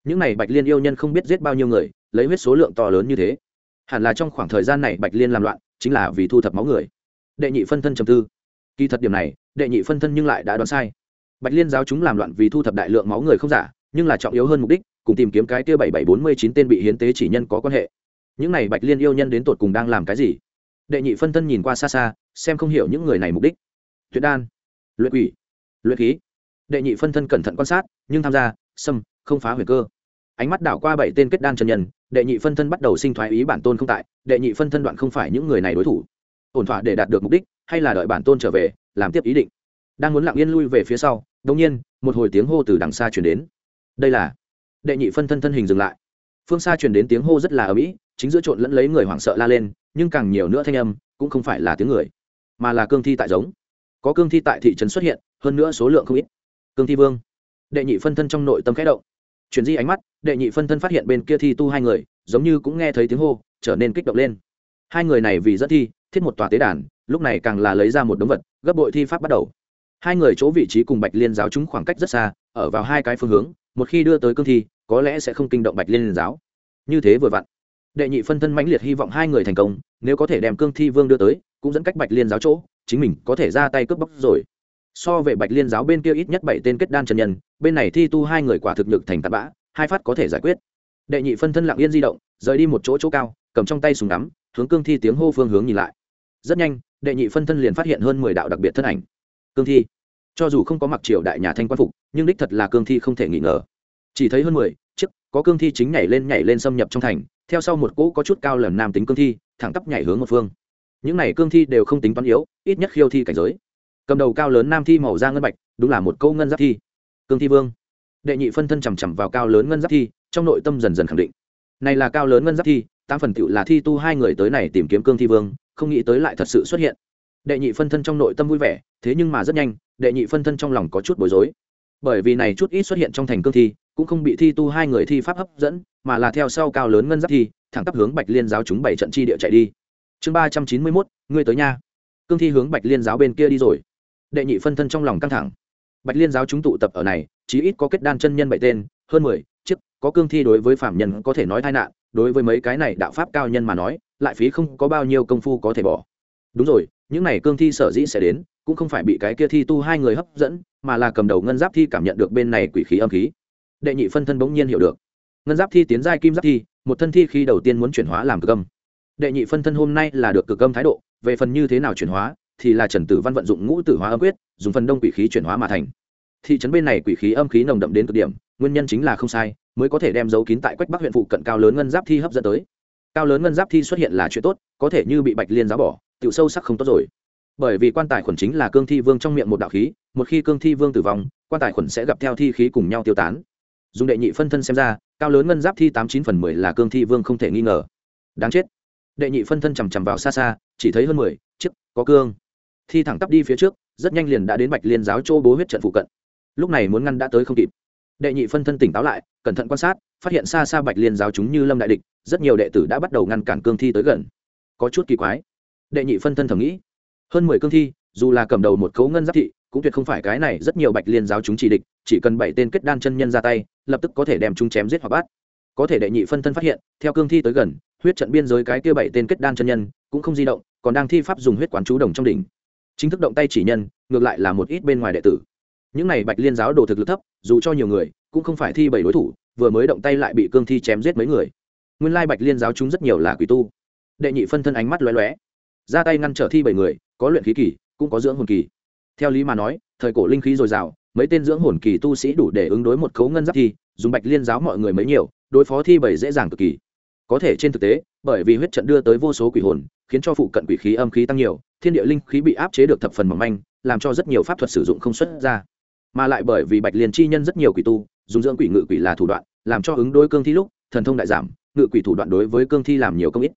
Những này bạch liên yêu nhân không biết giết bao nhiêu người, lấy huyết số lượng to lớn như thế. Hẳn là trong khoảng thời gian này bạch liên làm loạn, chính là vì thu thập máu người. Đệ nhị phân thân trầm tư. Kỳ thật điểm này, đệ nhị phân thân nhưng lại đã đoán sai bạch liên giáo chúng làm loạn vì thu thập đại lượng máu người không giả, nhưng là trọng yếu hơn mục đích, cùng tìm kiếm cái kia bảy bảy bốn mươi chín tên bị hiến tế chỉ nhân có quan hệ. Những này bạch liên yêu nhân đến tột cùng đang làm cái gì? Đệ nhị phân thân nhìn qua xa xa, xem không hiểu những người này mục đích. Tuyệt đan, luyện quỷ, luyện khí. Đệ nhị phân thân cẩn thận quan sát, nhưng tham gia, xâm, không phá huyền cơ. Ánh mắt đảo qua bảy tên kết đan chân nhân, đệ nhị phân thân bắt đầu sinh thoái ý bản tôn không tại, đệ nhị phân thân đoạn không phải những người này đối thủ. Ổn thỏa để đạt được mục đích, hay là đợi bản tôn trở về, làm tiếp ý định đang muốn lặng yên lui về phía sau đông nhiên, một hồi tiếng hô từ đằng xa chuyển đến. Đây là, đệ nhị phân thân thân hình dừng lại. Phương xa chuyển đến tiếng hô rất là ở mỹ chính giữa trộn lẫn lấy người hoảng sợ la lên, nhưng càng nhiều nữa thanh âm, cũng không phải là tiếng người, mà là cương thi tại giống. Có cương thi tại thị trấn xuất hiện, hơn nữa số lượng không ít. Cương thi vương. Đệ nhị phân thân trong nội tâm khẽ động. Chuyển di ánh mắt, đệ nhị phân thân phát hiện bên kia thi tu hai người, giống như cũng nghe thấy tiếng hô, trở nên kích động lên. Hai người này vì rất thi, thiết một tòa tế đàn, lúc này càng là lấy ra một đống vật, gấp bội thi pháp bắt đầu hai người chỗ vị trí cùng bạch liên giáo chúng khoảng cách rất xa, ở vào hai cái phương hướng, một khi đưa tới cương thi, có lẽ sẽ không kinh động bạch liên giáo. Như thế vừa vặn, đệ nhị phân thân mãnh liệt hy vọng hai người thành công, nếu có thể đem cương thi vương đưa tới, cũng dẫn cách bạch liên giáo chỗ, chính mình có thể ra tay cướp bóc rồi. So về bạch liên giáo bên kia ít nhất bảy tên kết đan chân nhân, bên này thi tu hai người quả thực lực thành tạt bã, hai phát có thể giải quyết. Đệ nhị phân thân lặng yên di động, rời đi một chỗ chỗ cao, cầm trong tay súng đắm hướng cương thi tiếng hô phương hướng nhìn lại. Rất nhanh, đệ nhị phân thân liền phát hiện hơn mười đạo đặc biệt thân ảnh cương thi. Cho dù không có mặc triều đại nhà thanh quan phục, nhưng đích thật là cương thi không thể nghi ngờ. Chỉ thấy hơn mười, chiếc, có cương thi chính nhảy lên nhảy lên xâm nhập trong thành, theo sau một cỗ có chút cao lần nam tính cương thi, thẳng tắp nhảy hướng một phương. Những này cương thi đều không tính toán yếu, ít nhất khiêu thi cảnh giới. Cầm đầu cao lớn nam thi màu da ngân bạch, đúng là một câu ngân giáp thi. Cương thi vương. Đệ nhị phân thân chằm chằm vào cao lớn ngân giáp thi, trong nội tâm dần dần khẳng định. Này là cao lớn ngân giáp thi, tám phần tựu là thi tu hai người tới này tìm kiếm cương thi vương, không nghĩ tới lại thật sự xuất hiện. Đệ nhị phân thân trong nội tâm vui vẻ thế nhưng mà rất nhanh, đệ nhị phân thân trong lòng có chút bối rối. Bởi vì này chút ít xuất hiện trong thành cương thi, cũng không bị thi tu hai người thi pháp hấp dẫn, mà là theo sau cao lớn ngân giáp thi, thẳng tắp hướng bạch liên giáo chúng bảy trận chi địa chạy đi. Chương ba trăm chín mươi mốt, ngươi tới nha. Cương thi hướng bạch liên giáo bên kia đi rồi. Đệ nhị phân thân trong lòng căng thẳng. Bạch liên giáo chúng tụ tập ở này, chí ít có kết đan chân nhân bảy tên, hơn mười, chiếc, có cương thi đối với phạm nhân có thể nói tai nạn, đối với mấy cái này đạo pháp cao nhân mà nói, lại phí không có bao nhiêu công phu có thể bỏ đúng rồi, những này cương thi sở dĩ sẽ đến, cũng không phải bị cái kia thi tu hai người hấp dẫn, mà là cầm đầu ngân giáp thi cảm nhận được bên này quỷ khí âm khí. Đệ nhị phân thân bỗng nhiên hiểu được. Ngân giáp thi tiến giai kim giáp thi, một thân thi khi đầu tiên muốn chuyển hóa làm cực âm. Đệ nhị phân thân hôm nay là được cực âm thái độ, về phần như thế nào chuyển hóa, thì là trần tử văn vận dụng ngũ tử hóa âm quyết, dùng phần đông quỷ khí chuyển hóa mà thành. Thị trấn bên này quỷ khí âm khí nồng đậm đến cực điểm, nguyên nhân chính là không sai, mới có thể đem dấu kín tại quách bắc huyện phụ cận cao lớn ngân giáp thi hấp dẫn tới. Cao lớn ngân giáp thi xuất hiện là chuyện tốt, có thể như bị bạch liên giáo bỏ. Tiểu sâu sắc không tốt rồi. Bởi vì quan tài khuẩn chính là cương thi vương trong miệng một đạo khí, một khi cương thi vương tử vong, quan tài khuẩn sẽ gặp theo thi khí cùng nhau tiêu tán. Dùng đệ nhị phân thân xem ra, cao lớn ngân giáp thi tám chín phần mười là cương thi vương không thể nghi ngờ. Đáng chết. Đệ nhị phân thân chằm chằm vào xa xa, chỉ thấy hơn mười, chiếc, có cương. Thi thẳng tắp đi phía trước, rất nhanh liền đã đến bạch liên giáo châu bố huyết trận phụ cận. Lúc này muốn ngăn đã tới không kịp. Đệ nhị phân thân tỉnh táo lại, cẩn thận quan sát, phát hiện xa xa bạch liên giáo chúng như lâm đại địch, rất nhiều đệ tử đã bắt đầu ngăn cản cương thi tới gần. Có chút kỳ quái đệ nhị phân thân thầm nghĩ. Hơn mười cương thi, dù là cầm đầu một cấu ngân giáp thị, cũng tuyệt không phải cái này rất nhiều bạch liên giáo chúng chỉ địch, chỉ cần bảy tên kết đan chân nhân ra tay, lập tức có thể đem chúng chém giết hoặc bắt. Có thể đệ nhị phân thân phát hiện, theo cương thi tới gần, huyết trận biên giới cái kia bảy tên kết đan chân nhân cũng không di động, còn đang thi pháp dùng huyết quán chú đồng trong đỉnh. Chính thức động tay chỉ nhân, ngược lại là một ít bên ngoài đệ tử. Những này bạch liên giáo đồ thực lực thấp, dù cho nhiều người, cũng không phải thi bảy đối thủ, vừa mới động tay lại bị cương thi chém giết mấy người. Nguyên lai bạch liên giáo chúng rất nhiều là quỷ tu. Đệ nhị phân thân ánh mắt lóe lóe ra tay ngăn trở thi bảy người, có luyện khí kỳ, cũng có dưỡng hồn kỳ. Theo lý mà nói, thời cổ linh khí dồi dào, mấy tên dưỡng hồn kỳ tu sĩ đủ để ứng đối một cấu ngân giáp thi, dùng bạch liên giáo mọi người mấy nhiều, đối phó thi bảy dễ dàng cực kỳ. Có thể trên thực tế, bởi vì huyết trận đưa tới vô số quỷ hồn, khiến cho phụ cận quỷ khí âm khí tăng nhiều, thiên địa linh khí bị áp chế được thập phần mỏng manh, làm cho rất nhiều pháp thuật sử dụng không xuất ra. Mà lại bởi vì bạch liên chi nhân rất nhiều quỷ tu, dùng dưỡng quỷ ngự quỷ là thủ đoạn, làm cho ứng đối cương thi lúc, thần thông đại giảm, ngự quỷ thủ đoạn đối với cương thi làm nhiều công ít.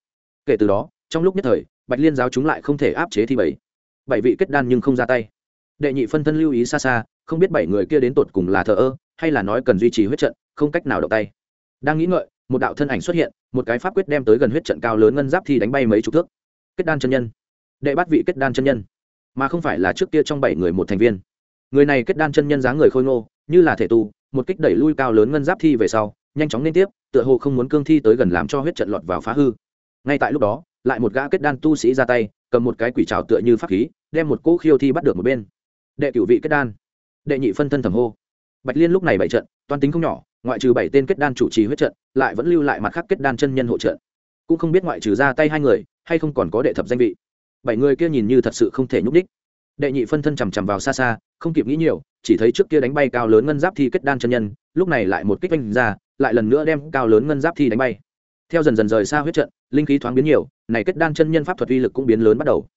Kể từ đó, trong lúc nhất thời bạch liên giáo chúng lại không thể áp chế thi bảy. Bảy vị kết đan nhưng không ra tay. Đệ nhị phân thân lưu ý xa xa, không biết bảy người kia đến tột cùng là thờ ơ, hay là nói cần duy trì huyết trận, không cách nào động tay. Đang nghĩ ngợi, một đạo thân ảnh xuất hiện, một cái pháp quyết đem tới gần huyết trận cao lớn ngân giáp thi đánh bay mấy chục thước. Kết đan chân nhân. Đệ bắt vị kết đan chân nhân. Mà không phải là trước kia trong bảy người một thành viên. Người này kết đan chân nhân dáng người khôi ngô, như là thể tu, một kích đẩy lui cao lớn ngân giáp thi về sau, nhanh chóng liên tiếp, tựa hồ không muốn cương thi tới gần làm cho huyết trận lọt vào phá hư. Ngay tại lúc đó lại một gã kết đan tu sĩ ra tay, cầm một cái quỷ trào tựa như pháp khí, đem một cỗ khiêu thi bắt được một bên. Đệ cửu vị kết đan. Đệ nhị phân thân thầm hô. Bạch liên lúc này bảy trận, toan tính không nhỏ, ngoại trừ bảy tên kết đan chủ trì huyết trận, lại vẫn lưu lại mặt khác kết đan chân nhân hộ trận. Cũng không biết ngoại trừ ra tay hai người, hay không còn có đệ thập danh vị. Bảy người kia nhìn như thật sự không thể nhúc đích đệ nhị phân thân chằm chằm vào xa xa, không kịp nghĩ nhiều, chỉ thấy trước kia đánh bay cao lớn ngân giáp thi kết đan chân nhân, lúc này lại một kích vanh ra, lại lần nữa đem cao lớn ngân giáp thi đánh bay. Theo dần dần rời xa huyết trận linh khí thoáng biến nhiều, này kết đan chân nhân pháp thuật uy lực cũng biến lớn bắt đầu.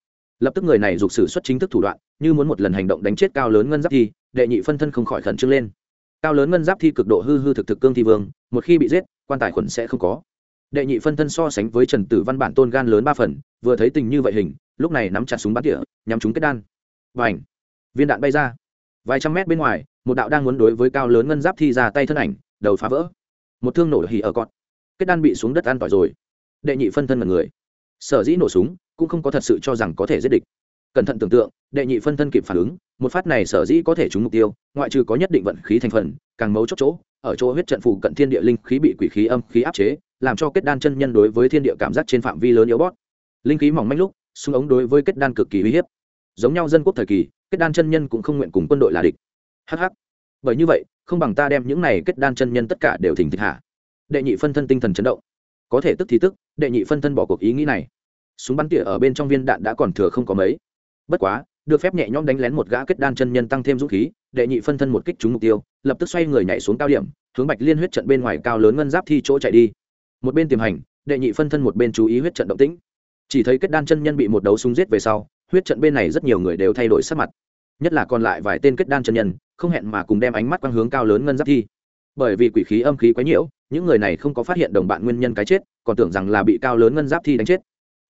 Lập tức người này dục sử xuất chính thức thủ đoạn, như muốn một lần hành động đánh chết cao lớn ngân giáp thi, đệ nhị phân thân không khỏi khẩn trương lên. Cao lớn ngân giáp thi cực độ hư hư thực thực cương thi vương, một khi bị giết, quan tài khuẩn sẽ không có. Đệ nhị phân thân so sánh với trần tử văn bản tôn gan lớn ba phần, vừa thấy tình như vậy hình, lúc này nắm chặt súng bắn tỉa, nhắm chúng kết đan. Và ảnh viên đạn bay ra. Vài trăm mét bên ngoài, một đạo đang muốn đối với cao lớn ngân giáp thi ra tay thân ảnh, đầu phá vỡ. Một thương nổ hỉ ở cọt. Kết đan bị xuống đất an tỏi rồi đệ nhị phân thân là người. Sở dĩ nổ súng, cũng không có thật sự cho rằng có thể giết địch. Cẩn thận tưởng tượng, đệ nhị phân thân kịp phản ứng, một phát này sở dĩ có thể trúng mục tiêu, ngoại trừ có nhất định vận khí thành phần, càng mấu chốt chỗ, ở chỗ huyết trận phù cận thiên địa linh khí bị quỷ khí âm khí áp chế, làm cho kết đan chân nhân đối với thiên địa cảm giác trên phạm vi lớn yếu bót linh khí mỏng manh lúc súng ống đối với kết đan cực kỳ uy hiếp. Giống nhau dân quốc thời kỳ, kết đan chân nhân cũng không nguyện cùng quân đội là địch. Hh bởi như vậy, không bằng ta đem những này kết đan chân nhân tất cả đều thỉnh thịch hạ. Đệ nhị phân thân tinh thần chấn động có thể tức thì tức, đệ nhị phân thân bỏ cuộc ý nghĩ này. Súng bắn tỉa ở bên trong viên đạn đã còn thừa không có mấy. Bất quá, được phép nhẹ nhõm đánh lén một gã kết đan chân nhân tăng thêm dũng khí, đệ nhị phân thân một kích trúng mục tiêu, lập tức xoay người nhảy xuống cao điểm, hướng bạch liên huyết trận bên ngoài cao lớn ngân giáp thi chỗ chạy đi. Một bên tiềm hành, đệ nhị phân thân một bên chú ý huyết trận động tĩnh. Chỉ thấy kết đan chân nhân bị một đấu súng giết về sau, huyết trận bên này rất nhiều người đều thay đổi sắc mặt. Nhất là còn lại vài tên kết đan chân nhân, không hẹn mà cùng đem ánh mắt quang hướng cao lớn ngân giáp thi bởi vì quỷ khí âm khí quá nhiễu những người này không có phát hiện đồng bạn nguyên nhân cái chết, còn tưởng rằng là bị cao lớn ngân giáp thi đánh chết.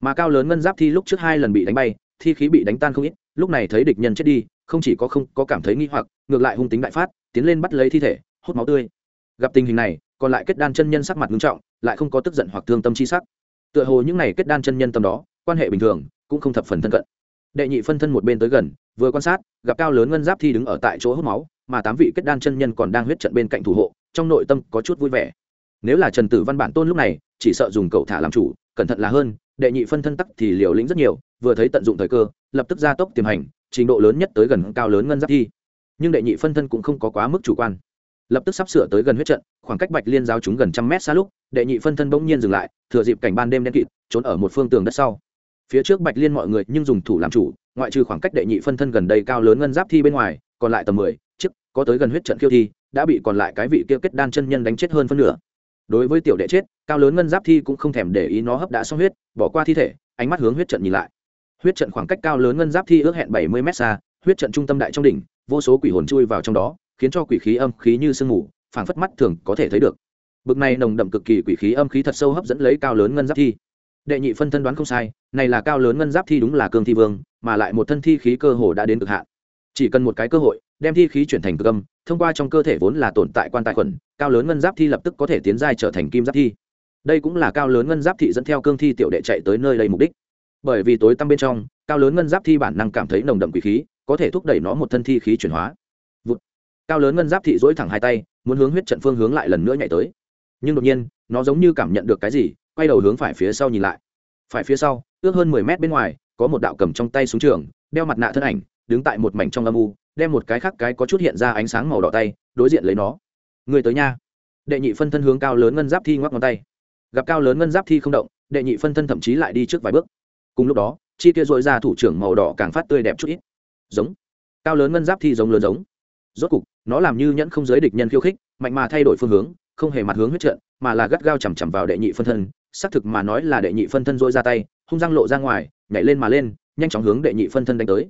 Mà cao lớn ngân giáp thi lúc trước hai lần bị đánh bay, thi khí bị đánh tan không ít, lúc này thấy địch nhân chết đi, không chỉ có không có cảm thấy nghi hoặc, ngược lại hung tính đại phát, tiến lên bắt lấy thi thể, hút máu tươi. Gặp tình hình này, còn lại kết đan chân nhân sắc mặt nghiêm trọng, lại không có tức giận hoặc thương tâm chi sắc. Tựa hồ những này kết đan chân nhân tâm đó, quan hệ bình thường, cũng không thập phần thân cận. Đệ nhị phân thân một bên tới gần, vừa quan sát, gặp cao lớn ngân giáp thi đứng ở tại chỗ hút máu mà tám vị kết đan chân nhân còn đang huyết trận bên cạnh thủ hộ, trong nội tâm có chút vui vẻ. Nếu là trần tử văn bản tôn lúc này, chỉ sợ dùng cậu thả làm chủ, cẩn thận là hơn, đệ nhị phân thân tắc thì liều lĩnh rất nhiều, vừa thấy tận dụng thời cơ, lập tức ra tốc tiềm hành, trình độ lớn nhất tới gần cao lớn ngân giáp thi. Nhưng đệ nhị phân thân cũng không có quá mức chủ quan. Lập tức sắp sửa tới gần huyết trận, khoảng cách bạch liên giao chúng gần trăm mét xa lúc, đệ nhị phân thân bỗng nhiên dừng lại, thừa dịp cảnh ban đêm đen kịt, trốn ở một phương tường đất sau. Phía trước bạch liên mọi người nhưng dùng thủ làm chủ, ngoại trừ khoảng cách đệ nhị phân thân gần đây cao lớn ngân giáp thi bên ngoài, còn lại tầm mười có tới gần huyết trận khiêu thi, đã bị còn lại cái vị kia kết đan chân nhân đánh chết hơn phân nửa. Đối với tiểu đệ chết, cao lớn ngân giáp thi cũng không thèm để ý nó hấp đã xong huyết, bỏ qua thi thể, ánh mắt hướng huyết trận nhìn lại. Huyết trận khoảng cách cao lớn ngân giáp thi ước hẹn bảy mươi m xa, huyết trận trung tâm đại trong đỉnh, vô số quỷ hồn chui vào trong đó, khiến cho quỷ khí âm khí như sương mù, phảng phất mắt thường có thể thấy được. Bực này nồng đậm cực kỳ quỷ khí âm khí thật sâu hấp dẫn lấy cao lớn ngân giáp thi. Đệ nhị phân thân đoán không sai, này là cao lớn ngân giáp thi đúng là cương thi vương, mà lại một thân thi khí cơ hồ đã đến cực hạn. Chỉ cần một cái cơ hội đem thi khí chuyển thành cực âm, thông qua trong cơ thể vốn là tồn tại quan tài khuẩn, cao lớn ngân giáp thi lập tức có thể tiến giai trở thành kim giáp thi. Đây cũng là cao lớn ngân giáp thị dẫn theo cương thi tiểu đệ chạy tới nơi đây mục đích. Bởi vì tối tăm bên trong, cao lớn ngân giáp thi bản năng cảm thấy nồng đậm quỷ khí, có thể thúc đẩy nó một thân thi khí chuyển hóa. Cao lớn ngân giáp thị dỗi thẳng hai tay, muốn hướng huyết trận phương hướng lại lần nữa nhảy tới. Nhưng đột nhiên, nó giống như cảm nhận được cái gì, quay đầu hướng phải phía sau nhìn lại. Phải phía sau, ước hơn mười mét bên ngoài, có một đạo cầm trong tay xuống trường, đeo mặt nạ thân ảnh, đứng tại một mảnh trong âm u đem một cái khác cái có chút hiện ra ánh sáng màu đỏ tay, đối diện lấy nó. Người tới nha. Đệ nhị phân thân hướng cao lớn ngân giáp thi ngoắc ngón tay. Gặp cao lớn ngân giáp thi không động, đệ nhị phân thân thậm chí lại đi trước vài bước. Cùng lúc đó, chi kia dội ra thủ trưởng màu đỏ càng phát tươi đẹp chút ít. Giống. Cao lớn ngân giáp thi giống lớn giống. Rốt cục, nó làm như nhẫn không giới địch nhân khiêu khích, mạnh mà thay đổi phương hướng, không hề mặt hướng huyết trận, mà là gắt gao chằm chằm vào đệ nhị phân thân. Xác thực mà nói là đệ nhị phân thân dội ra tay, hung răng lộ ra ngoài, nhảy lên mà lên, nhanh chóng hướng đệ nhị phân thân đánh tới.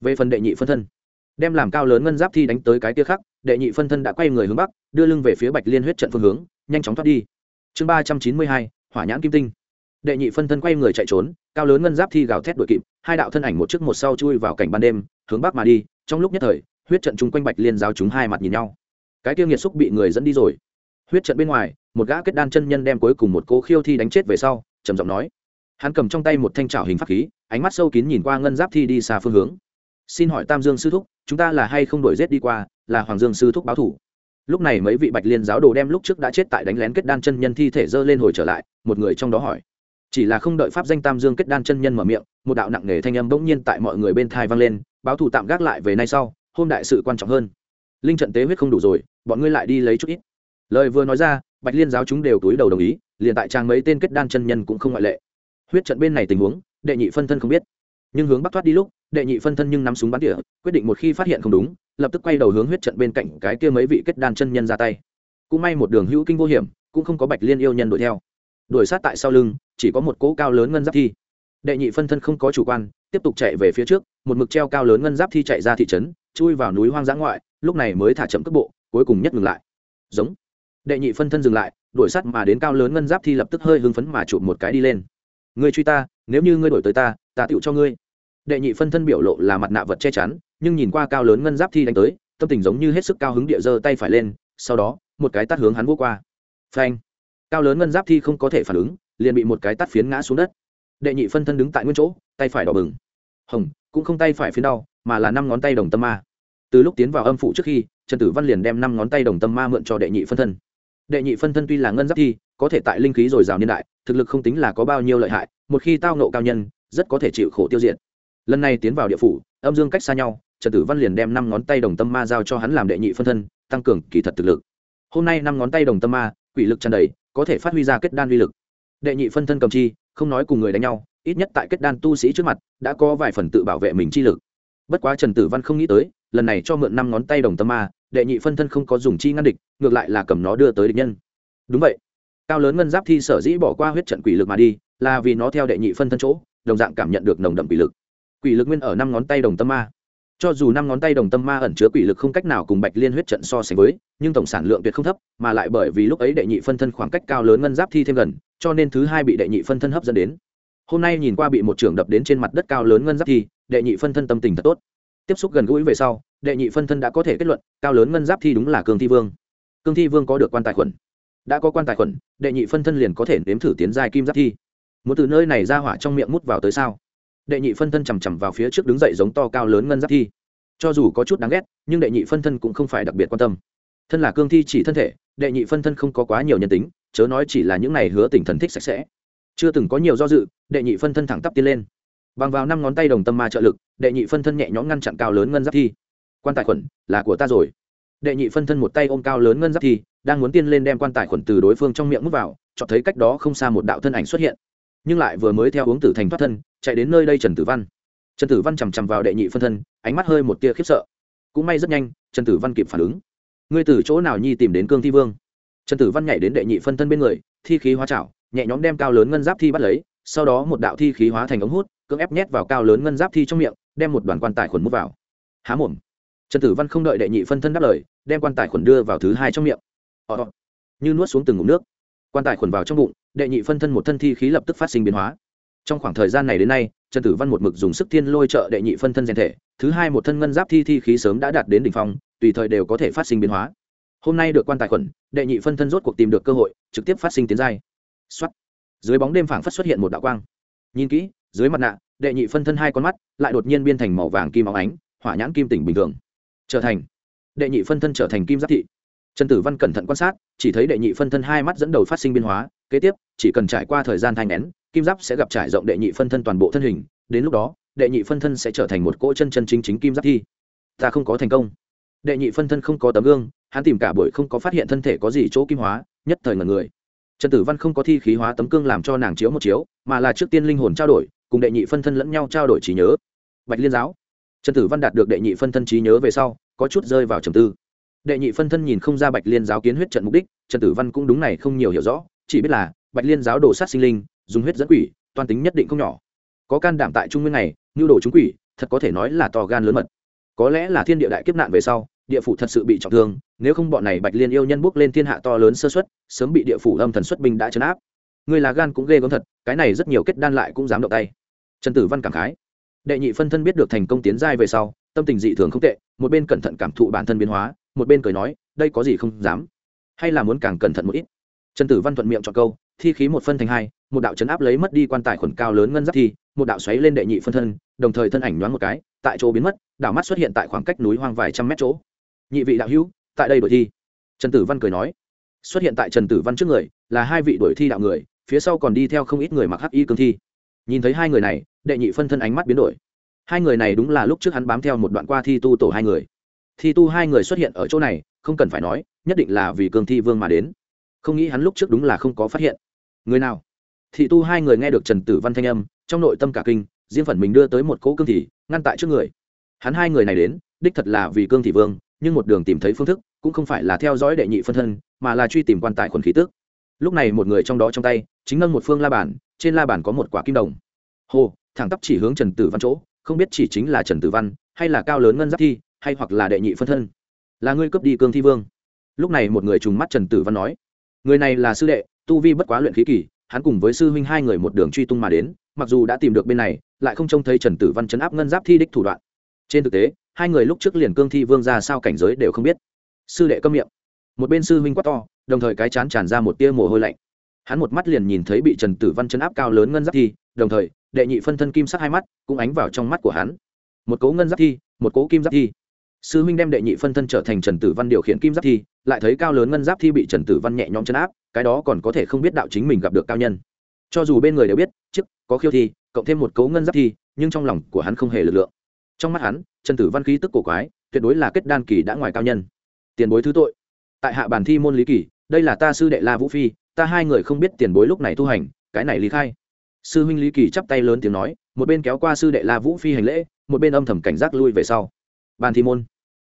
Về phần đệ nhị phân thân đem làm cao lớn ngân giáp thi đánh tới cái kia khác đệ nhị phân thân đã quay người hướng bắc, đưa lưng về phía bạch liên huyết trận phương hướng, nhanh chóng thoát đi. Chương ba trăm chín mươi hai, hỏa nhãn kim tinh. Đệ nhị phân thân quay người chạy trốn, cao lớn ngân giáp thi gào thét đuổi kịp, hai đạo thân ảnh một trước một sau chui vào cảnh ban đêm, hướng bắc mà đi, trong lúc nhất thời, huyết trận chung quanh bạch liên giao chúng hai mặt nhìn nhau. Cái kia nghiệt xúc bị người dẫn đi rồi. Huyết trận bên ngoài, một gã kết đan chân nhân đem cuối cùng một cô khiêu thi đánh chết về sau, trầm giọng nói. Hắn cầm trong tay một thanh trào hình pháp khí, ánh mắt sâu kín nhìn qua ngân giáp thi đi xa phương hướng xin hỏi tam dương sư thúc chúng ta là hay không đổi rét đi qua là hoàng dương sư thúc báo thủ lúc này mấy vị bạch liên giáo đồ đem lúc trước đã chết tại đánh lén kết đan chân nhân thi thể dơ lên hồi trở lại một người trong đó hỏi chỉ là không đợi pháp danh tam dương kết đan chân nhân mở miệng một đạo nặng nề thanh âm bỗng nhiên tại mọi người bên thai vang lên báo thủ tạm gác lại về nay sau hôm đại sự quan trọng hơn linh trận tế huyết không đủ rồi bọn ngươi lại đi lấy chút ít lời vừa nói ra bạch liên giáo chúng đều túi đầu đồng ý liền tại trang mấy tên kết đan chân nhân cũng không ngoại lệ huyết trận bên này tình huống đệ nhị phân thân không biết nhưng hướng bắc thoát đi lúc đệ nhị phân thân nhưng nắm súng bắn tỉa, quyết định một khi phát hiện không đúng, lập tức quay đầu hướng huyết trận bên cạnh cái kia mấy vị kết đan chân nhân ra tay. Cũng may một đường hữu kinh vô hiểm, cũng không có bạch liên yêu nhân đuổi theo. Đuổi sát tại sau lưng, chỉ có một cỗ cao lớn ngân giáp thi. Đệ nhị phân thân không có chủ quan, tiếp tục chạy về phía trước, một mực treo cao lớn ngân giáp thi chạy ra thị trấn, chui vào núi hoang dã ngoại, lúc này mới thả chậm cước bộ, cuối cùng nhất ngừng lại. Giống. Đệ nhị phân thân dừng lại, đuổi sát mà đến cao lớn ngân giáp thi lập tức hơi hưng phấn mà chụp một cái đi lên. Ngươi truy ta, nếu như ngươi đổi tới ta ta tựu cho ngươi đệ nhị phân thân biểu lộ là mặt nạ vật che chắn, nhưng nhìn qua cao lớn ngân giáp thi đánh tới, tâm tình giống như hết sức cao hứng địa giơ tay phải lên, sau đó, một cái tắt hướng hắn vô qua. Phanh! Cao lớn ngân giáp thi không có thể phản ứng, liền bị một cái tắt phiến ngã xuống đất. Đệ nhị phân thân đứng tại nguyên chỗ, tay phải đỏ bừng. Hồng, cũng không tay phải phiến đau, mà là năm ngón tay đồng tâm ma. Từ lúc tiến vào âm phụ trước khi, trần tử văn liền đem năm ngón tay đồng tâm ma mượn cho đệ nhị phân thân. Đệ nhị phân thân tuy là ngân giáp thi, có thể tại linh khí dồi dào niên đại, thực lực không tính là có bao nhiêu lợi hại, một khi tao nộ cao nhân, rất có thể chịu khổ tiêu diệt lần này tiến vào địa phủ, âm dương cách xa nhau, trần tử văn liền đem năm ngón tay đồng tâm ma giao cho hắn làm đệ nhị phân thân, tăng cường kỳ thật thực lực. Hôm nay năm ngón tay đồng tâm ma, quỷ lực tràn đầy, có thể phát huy ra kết đan uy lực. Đệ nhị phân thân cầm chi, không nói cùng người đánh nhau, ít nhất tại kết đan tu sĩ trước mặt, đã có vài phần tự bảo vệ mình chi lực. Bất quá trần tử văn không nghĩ tới, lần này cho mượn năm ngón tay đồng tâm ma, đệ nhị phân thân không có dùng chi ngăn địch, ngược lại là cầm nó đưa tới địch nhân. Đúng vậy. Cao lớn ngân giáp thi sở dĩ bỏ qua huyết trận quỷ lực mà đi, là vì nó theo đệ nhị phân thân chỗ, đồng dạng cảm nhận được nồng đậm quỷ lực quỷ lực nguyên ở năm ngón tay đồng tâm ma. Cho dù năm ngón tay đồng tâm ma ẩn chứa quỷ lực không cách nào cùng bạch liên huyết trận so sánh với, nhưng tổng sản lượng tuyệt không thấp, mà lại bởi vì lúc ấy đệ nhị phân thân khoảng cách cao lớn ngân giáp thi thêm gần, cho nên thứ hai bị đệ nhị phân thân hấp dẫn đến. Hôm nay nhìn qua bị một trưởng đập đến trên mặt đất cao lớn ngân giáp thi, đệ nhị phân thân tâm tình thật tốt. Tiếp xúc gần gũi về sau, đệ nhị phân thân đã có thể kết luận, cao lớn ngân giáp thi đúng là cương thi vương. Cương thi vương có được quan tài khuẩn. Đã có quan tài khuẩn, đệ nhị phân thân liền có thể nếm thử tiến giai kim giáp thi. Muốn từ nơi này ra hỏa trong miệng mút vào tới sao? Đệ nhị phân thân chằm chằm vào phía trước đứng dậy giống to cao lớn ngân giáp thi. Cho dù có chút đáng ghét, nhưng đệ nhị phân thân cũng không phải đặc biệt quan tâm. Thân là cương thi chỉ thân thể, đệ nhị phân thân không có quá nhiều nhân tính, chớ nói chỉ là những này hứa tỉnh thần thích sạch sẽ. Chưa từng có nhiều do dự, đệ nhị phân thân thẳng tắp tiến lên. Bằng vào năm ngón tay đồng tâm ma trợ lực, đệ nhị phân thân nhẹ nhõm ngăn chặn cao lớn ngân giáp thi. Quan tài khuẩn, là của ta rồi. Đệ nhị phân thân một tay ôm cao lớn ngân giáp thi, đang muốn tiên lên đem quan tài khuẩn từ đối phương trong miệng mút vào cho thấy cách đó không xa một đạo thân ảnh xuất hiện. Nhưng lại vừa mới theo hướng tử thành thoát thân chạy đến nơi đây trần tử văn. Trần tử văn chằm chằm vào đệ nhị phân thân, ánh mắt hơi một tia khiếp sợ. Cũng may rất nhanh, trần tử văn kịp phản ứng. Ngươi từ chỗ nào nhi tìm đến cương thi vương? Trần tử văn nhảy đến đệ nhị phân thân bên người, thi khí hóa chảo, nhẹ nhóm đem cao lớn ngân giáp thi bắt lấy, sau đó một đạo thi khí hóa thành ống hút, cưỡng ép nhét vào cao lớn ngân giáp thi trong miệng, đem một đoàn quan tài khuẩn mút vào. Há mồm. Trần tử văn không đợi đệ nhị phân thân đáp lời, đem quan tài khuẩn đưa vào thứ hai trong miệng. Ọ như nuốt xuống từng ngụm nước. Quan tài khuẩn vào trong bụng, đệ nhị phân thân một thân thi khí lập tức phát sinh biến hóa trong khoảng thời gian này đến nay, trần tử văn một mực dùng sức thiên lôi trợ đệ nhị phân thân rèn thể, thứ hai một thân ngân giáp thi thi khí sớm đã đạt đến đ ỉ n h phong, tùy thời đều có thể phát sinh biến hóa. Hôm nay được quan tài khuẩn, đệ nhị phân thân rốt cuộc tìm được cơ hội, trực tiếp phát sinh tiến giai. Xuất dưới bóng đêm phảng phất xuất hiện một đạo quang. Nhìn kỹ, dưới mặt nạ, đệ nhị phân thân hai con mắt lại đột nhiên biên thành màu vàng kim óng ánh, hỏa nhãn kim tỉnh bình thường. Trở thành. Đệ nhị phân thân trở thành kim giáp thị. Trần tử văn cẩn thận quan sát, chỉ thấy đệ nhị phân thân hai mắt dẫn đầu phát sinh biến hóa, kế tiếp, chỉ cần trải qua thời gian thanh nén kim giáp sẽ gặp trải rộng đệ nhị phân thân toàn bộ thân hình, đến lúc đó, đệ nhị phân thân sẽ trở thành một cỗ chân chân chính chính kim giáp thi. Ta không có thành công. Đệ nhị phân thân không có tấm gương, hắn tìm cả buổi không có phát hiện thân thể có gì chỗ kim hóa, nhất thời ngần người. Trần tử văn không có thi khí hóa tấm cương làm cho nàng chiếu một chiếu, mà là trước tiên linh hồn trao đổi, cùng đệ nhị phân thân lẫn nhau trao đổi trí nhớ. Bạch liên giáo. Trần tử văn đạt được đệ nhị phân thân trí nhớ về sau, có chút rơi vào trầm tư. Đệ nhị phân thân nhìn không ra bạch liên giáo kiến huyết trận mục đích, trần tử văn cũng đúng này không nhiều hiểu rõ, chỉ biết là bạch liên giáo đồ sát sinh linh dùng huyết dẫn quỷ toàn tính nhất định không nhỏ. Có can đảm tại trung nguyên này nhu đồ chúng quỷ, thật có thể nói là to gan lớn mật. Có lẽ là thiên địa đại kiếp nạn về sau, địa phủ thật sự bị trọng thương, nếu không bọn này bạch liên yêu nhân bước lên thiên hạ to lớn sơ xuất sớm bị địa phủ âm thần xuất binh đã chấn áp. Người là gan cũng ghê gớm thật, cái này rất nhiều kết đan lại cũng dám động tay. Trần tử văn cảm khái. Đệ nhị phân thân biết được thành công tiến giai về sau, tâm tình dị thường không tệ, một bên cẩn thận cảm thụ bản thân biến hóa, một bên cười nói, đây có gì không dám? Hay là muốn càng cẩn thận một ít? Trần tử văn thuận miệng chọn câu, thi khí một phân thành hai một đạo chấn áp lấy mất đi quan tài khuẩn cao lớn ngân giáp thi, một đạo xoáy lên đệ nhị phân thân, đồng thời thân ảnh nhoáng một cái, tại chỗ biến mất, đảo mắt xuất hiện tại khoảng cách núi hoang vài trăm mét chỗ. Nhị vị đạo hữu, tại đây đổi thi. Trần tử văn cười nói. Xuất hiện tại trần tử văn trước người, là hai vị đổi thi đạo người, phía sau còn đi theo không ít người mặc hắc y cương thi. Nhìn thấy hai người này, đệ nhị phân thân ánh mắt biến đổi. Hai người này đúng là lúc trước hắn bám theo một đoạn qua thi tu tổ hai người. Thi tu hai người xuất hiện ở chỗ này, không cần phải nói, nhất định là vì cương thi vương mà đến. Không nghĩ hắn lúc trước đúng là không có phát hiện. Người nào? Thị tu hai người nghe được trần tử văn thanh âm, trong nội tâm cả kinh, riêng phần mình đưa tới một cỗ cương thị, ngăn tại trước người. Hắn hai người này đến, đích thật là vì cương thị vương, nhưng một đường tìm thấy phương thức, cũng không phải là theo dõi đệ nhị phân thân, mà là truy tìm quan tài khuẩn khí tức. Lúc này một người trong đó trong tay, chính nâng một phương la bản trên la bản có một quả kim đồng. Hồ thẳng tắp chỉ hướng trần tử văn chỗ, không biết chỉ chính là trần tử văn, hay là cao lớn ngân giáp thi, hay hoặc là đệ nhị phân thân. Là ngươi cướp đi cương thi vương. Lúc này một người trùng mắt trần tử văn nói, người này là sư đệ, tu vi bất quá luyện khí kỳ hắn cùng với sư huynh hai người một đường truy tung mà đến, mặc dù đã tìm được bên này, lại không trông thấy trần tử văn chấn áp ngân giáp thi đích thủ đoạn. Trên thực tế, hai người lúc trước liền cương thi vương ra sao cảnh giới đều không biết. Sư đệ câm miệng. Một bên sư huynh quát to, đồng thời cái chán tràn ra một tia mồ hôi lạnh. Hắn một mắt liền nhìn thấy bị trần tử văn chấn áp cao lớn ngân giáp thi, đồng thời, đệ nhị phân thân kim sắc hai mắt cũng ánh vào trong mắt của hắn. Một cố ngân giáp thi, một cố kim giáp thi sư huynh đem đệ nhị phân thân trở thành trần tử văn điều khiển kim giáp thi, lại thấy cao lớn ngân giáp thi bị trần tử văn nhẹ nhõm chấn áp, cái đó còn có thể không biết đạo chính mình gặp được cao nhân. Cho dù bên người đều biết, chức, có khiêu thi, cộng thêm một cấu ngân giáp thi, nhưng trong lòng của hắn không hề lực lượng. Trong mắt hắn, trần tử văn khí tức cổ quái, tuyệt đối là kết đan kỳ đã ngoài cao nhân. Tiền bối thứ tội. Tại hạ bản thi môn lý kỳ đây là ta sư đệ la vũ phi, ta hai người không biết tiền bối lúc này tu hành, cái này lý khai. Sư huynh lý kỳ chắp tay lớn tiếng nói, một bên kéo qua sư đệ la vũ phi hành lễ, một bên âm thầm cảnh giác lui về sau. Bàn thi môn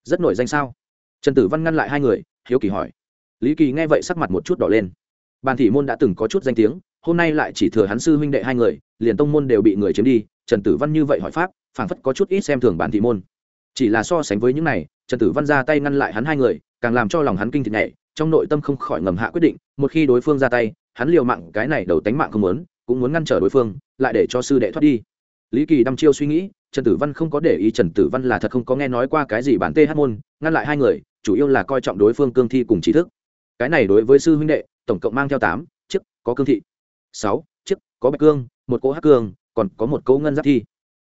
rất nổi danh sao? Trần tử văn ngăn lại hai người, hiếu kỳ hỏi. Lý kỳ nghe vậy sắc mặt một chút đỏ lên. Bàn thị môn đã từng có chút danh tiếng, hôm nay lại chỉ thừa hắn sư huynh đệ hai người, liền tông môn đều bị người chiếm đi, trần tử văn như vậy hỏi pháp, phảng phất có chút ít xem thường bàn thị môn. Chỉ là so sánh với những này, trần tử văn ra tay ngăn lại hắn hai người, càng làm cho lòng hắn kinh thịt nhảy, trong nội tâm không khỏi ngầm hạ quyết định, một khi đối phương ra tay, hắn liều mạng, cái này đầu tánh mạng không muốn, cũng muốn ngăn trở đối phương, lại để cho sư đệ thoát đi. Lý kỳ đăm chiêu suy nghĩ trần tử văn không có để ý trần tử văn là thật không có nghe nói qua cái gì bản th môn, ngăn lại hai người, chủ yếu là coi trọng đối phương cương thi cùng trí thức. Cái này đối với sư huynh đệ, tổng cộng mang theo tám, chiếc, có cương thị. Sáu, chiếc, có bạch cương, một cỗ hắc cương, còn có một cỗ ngân giáp thi.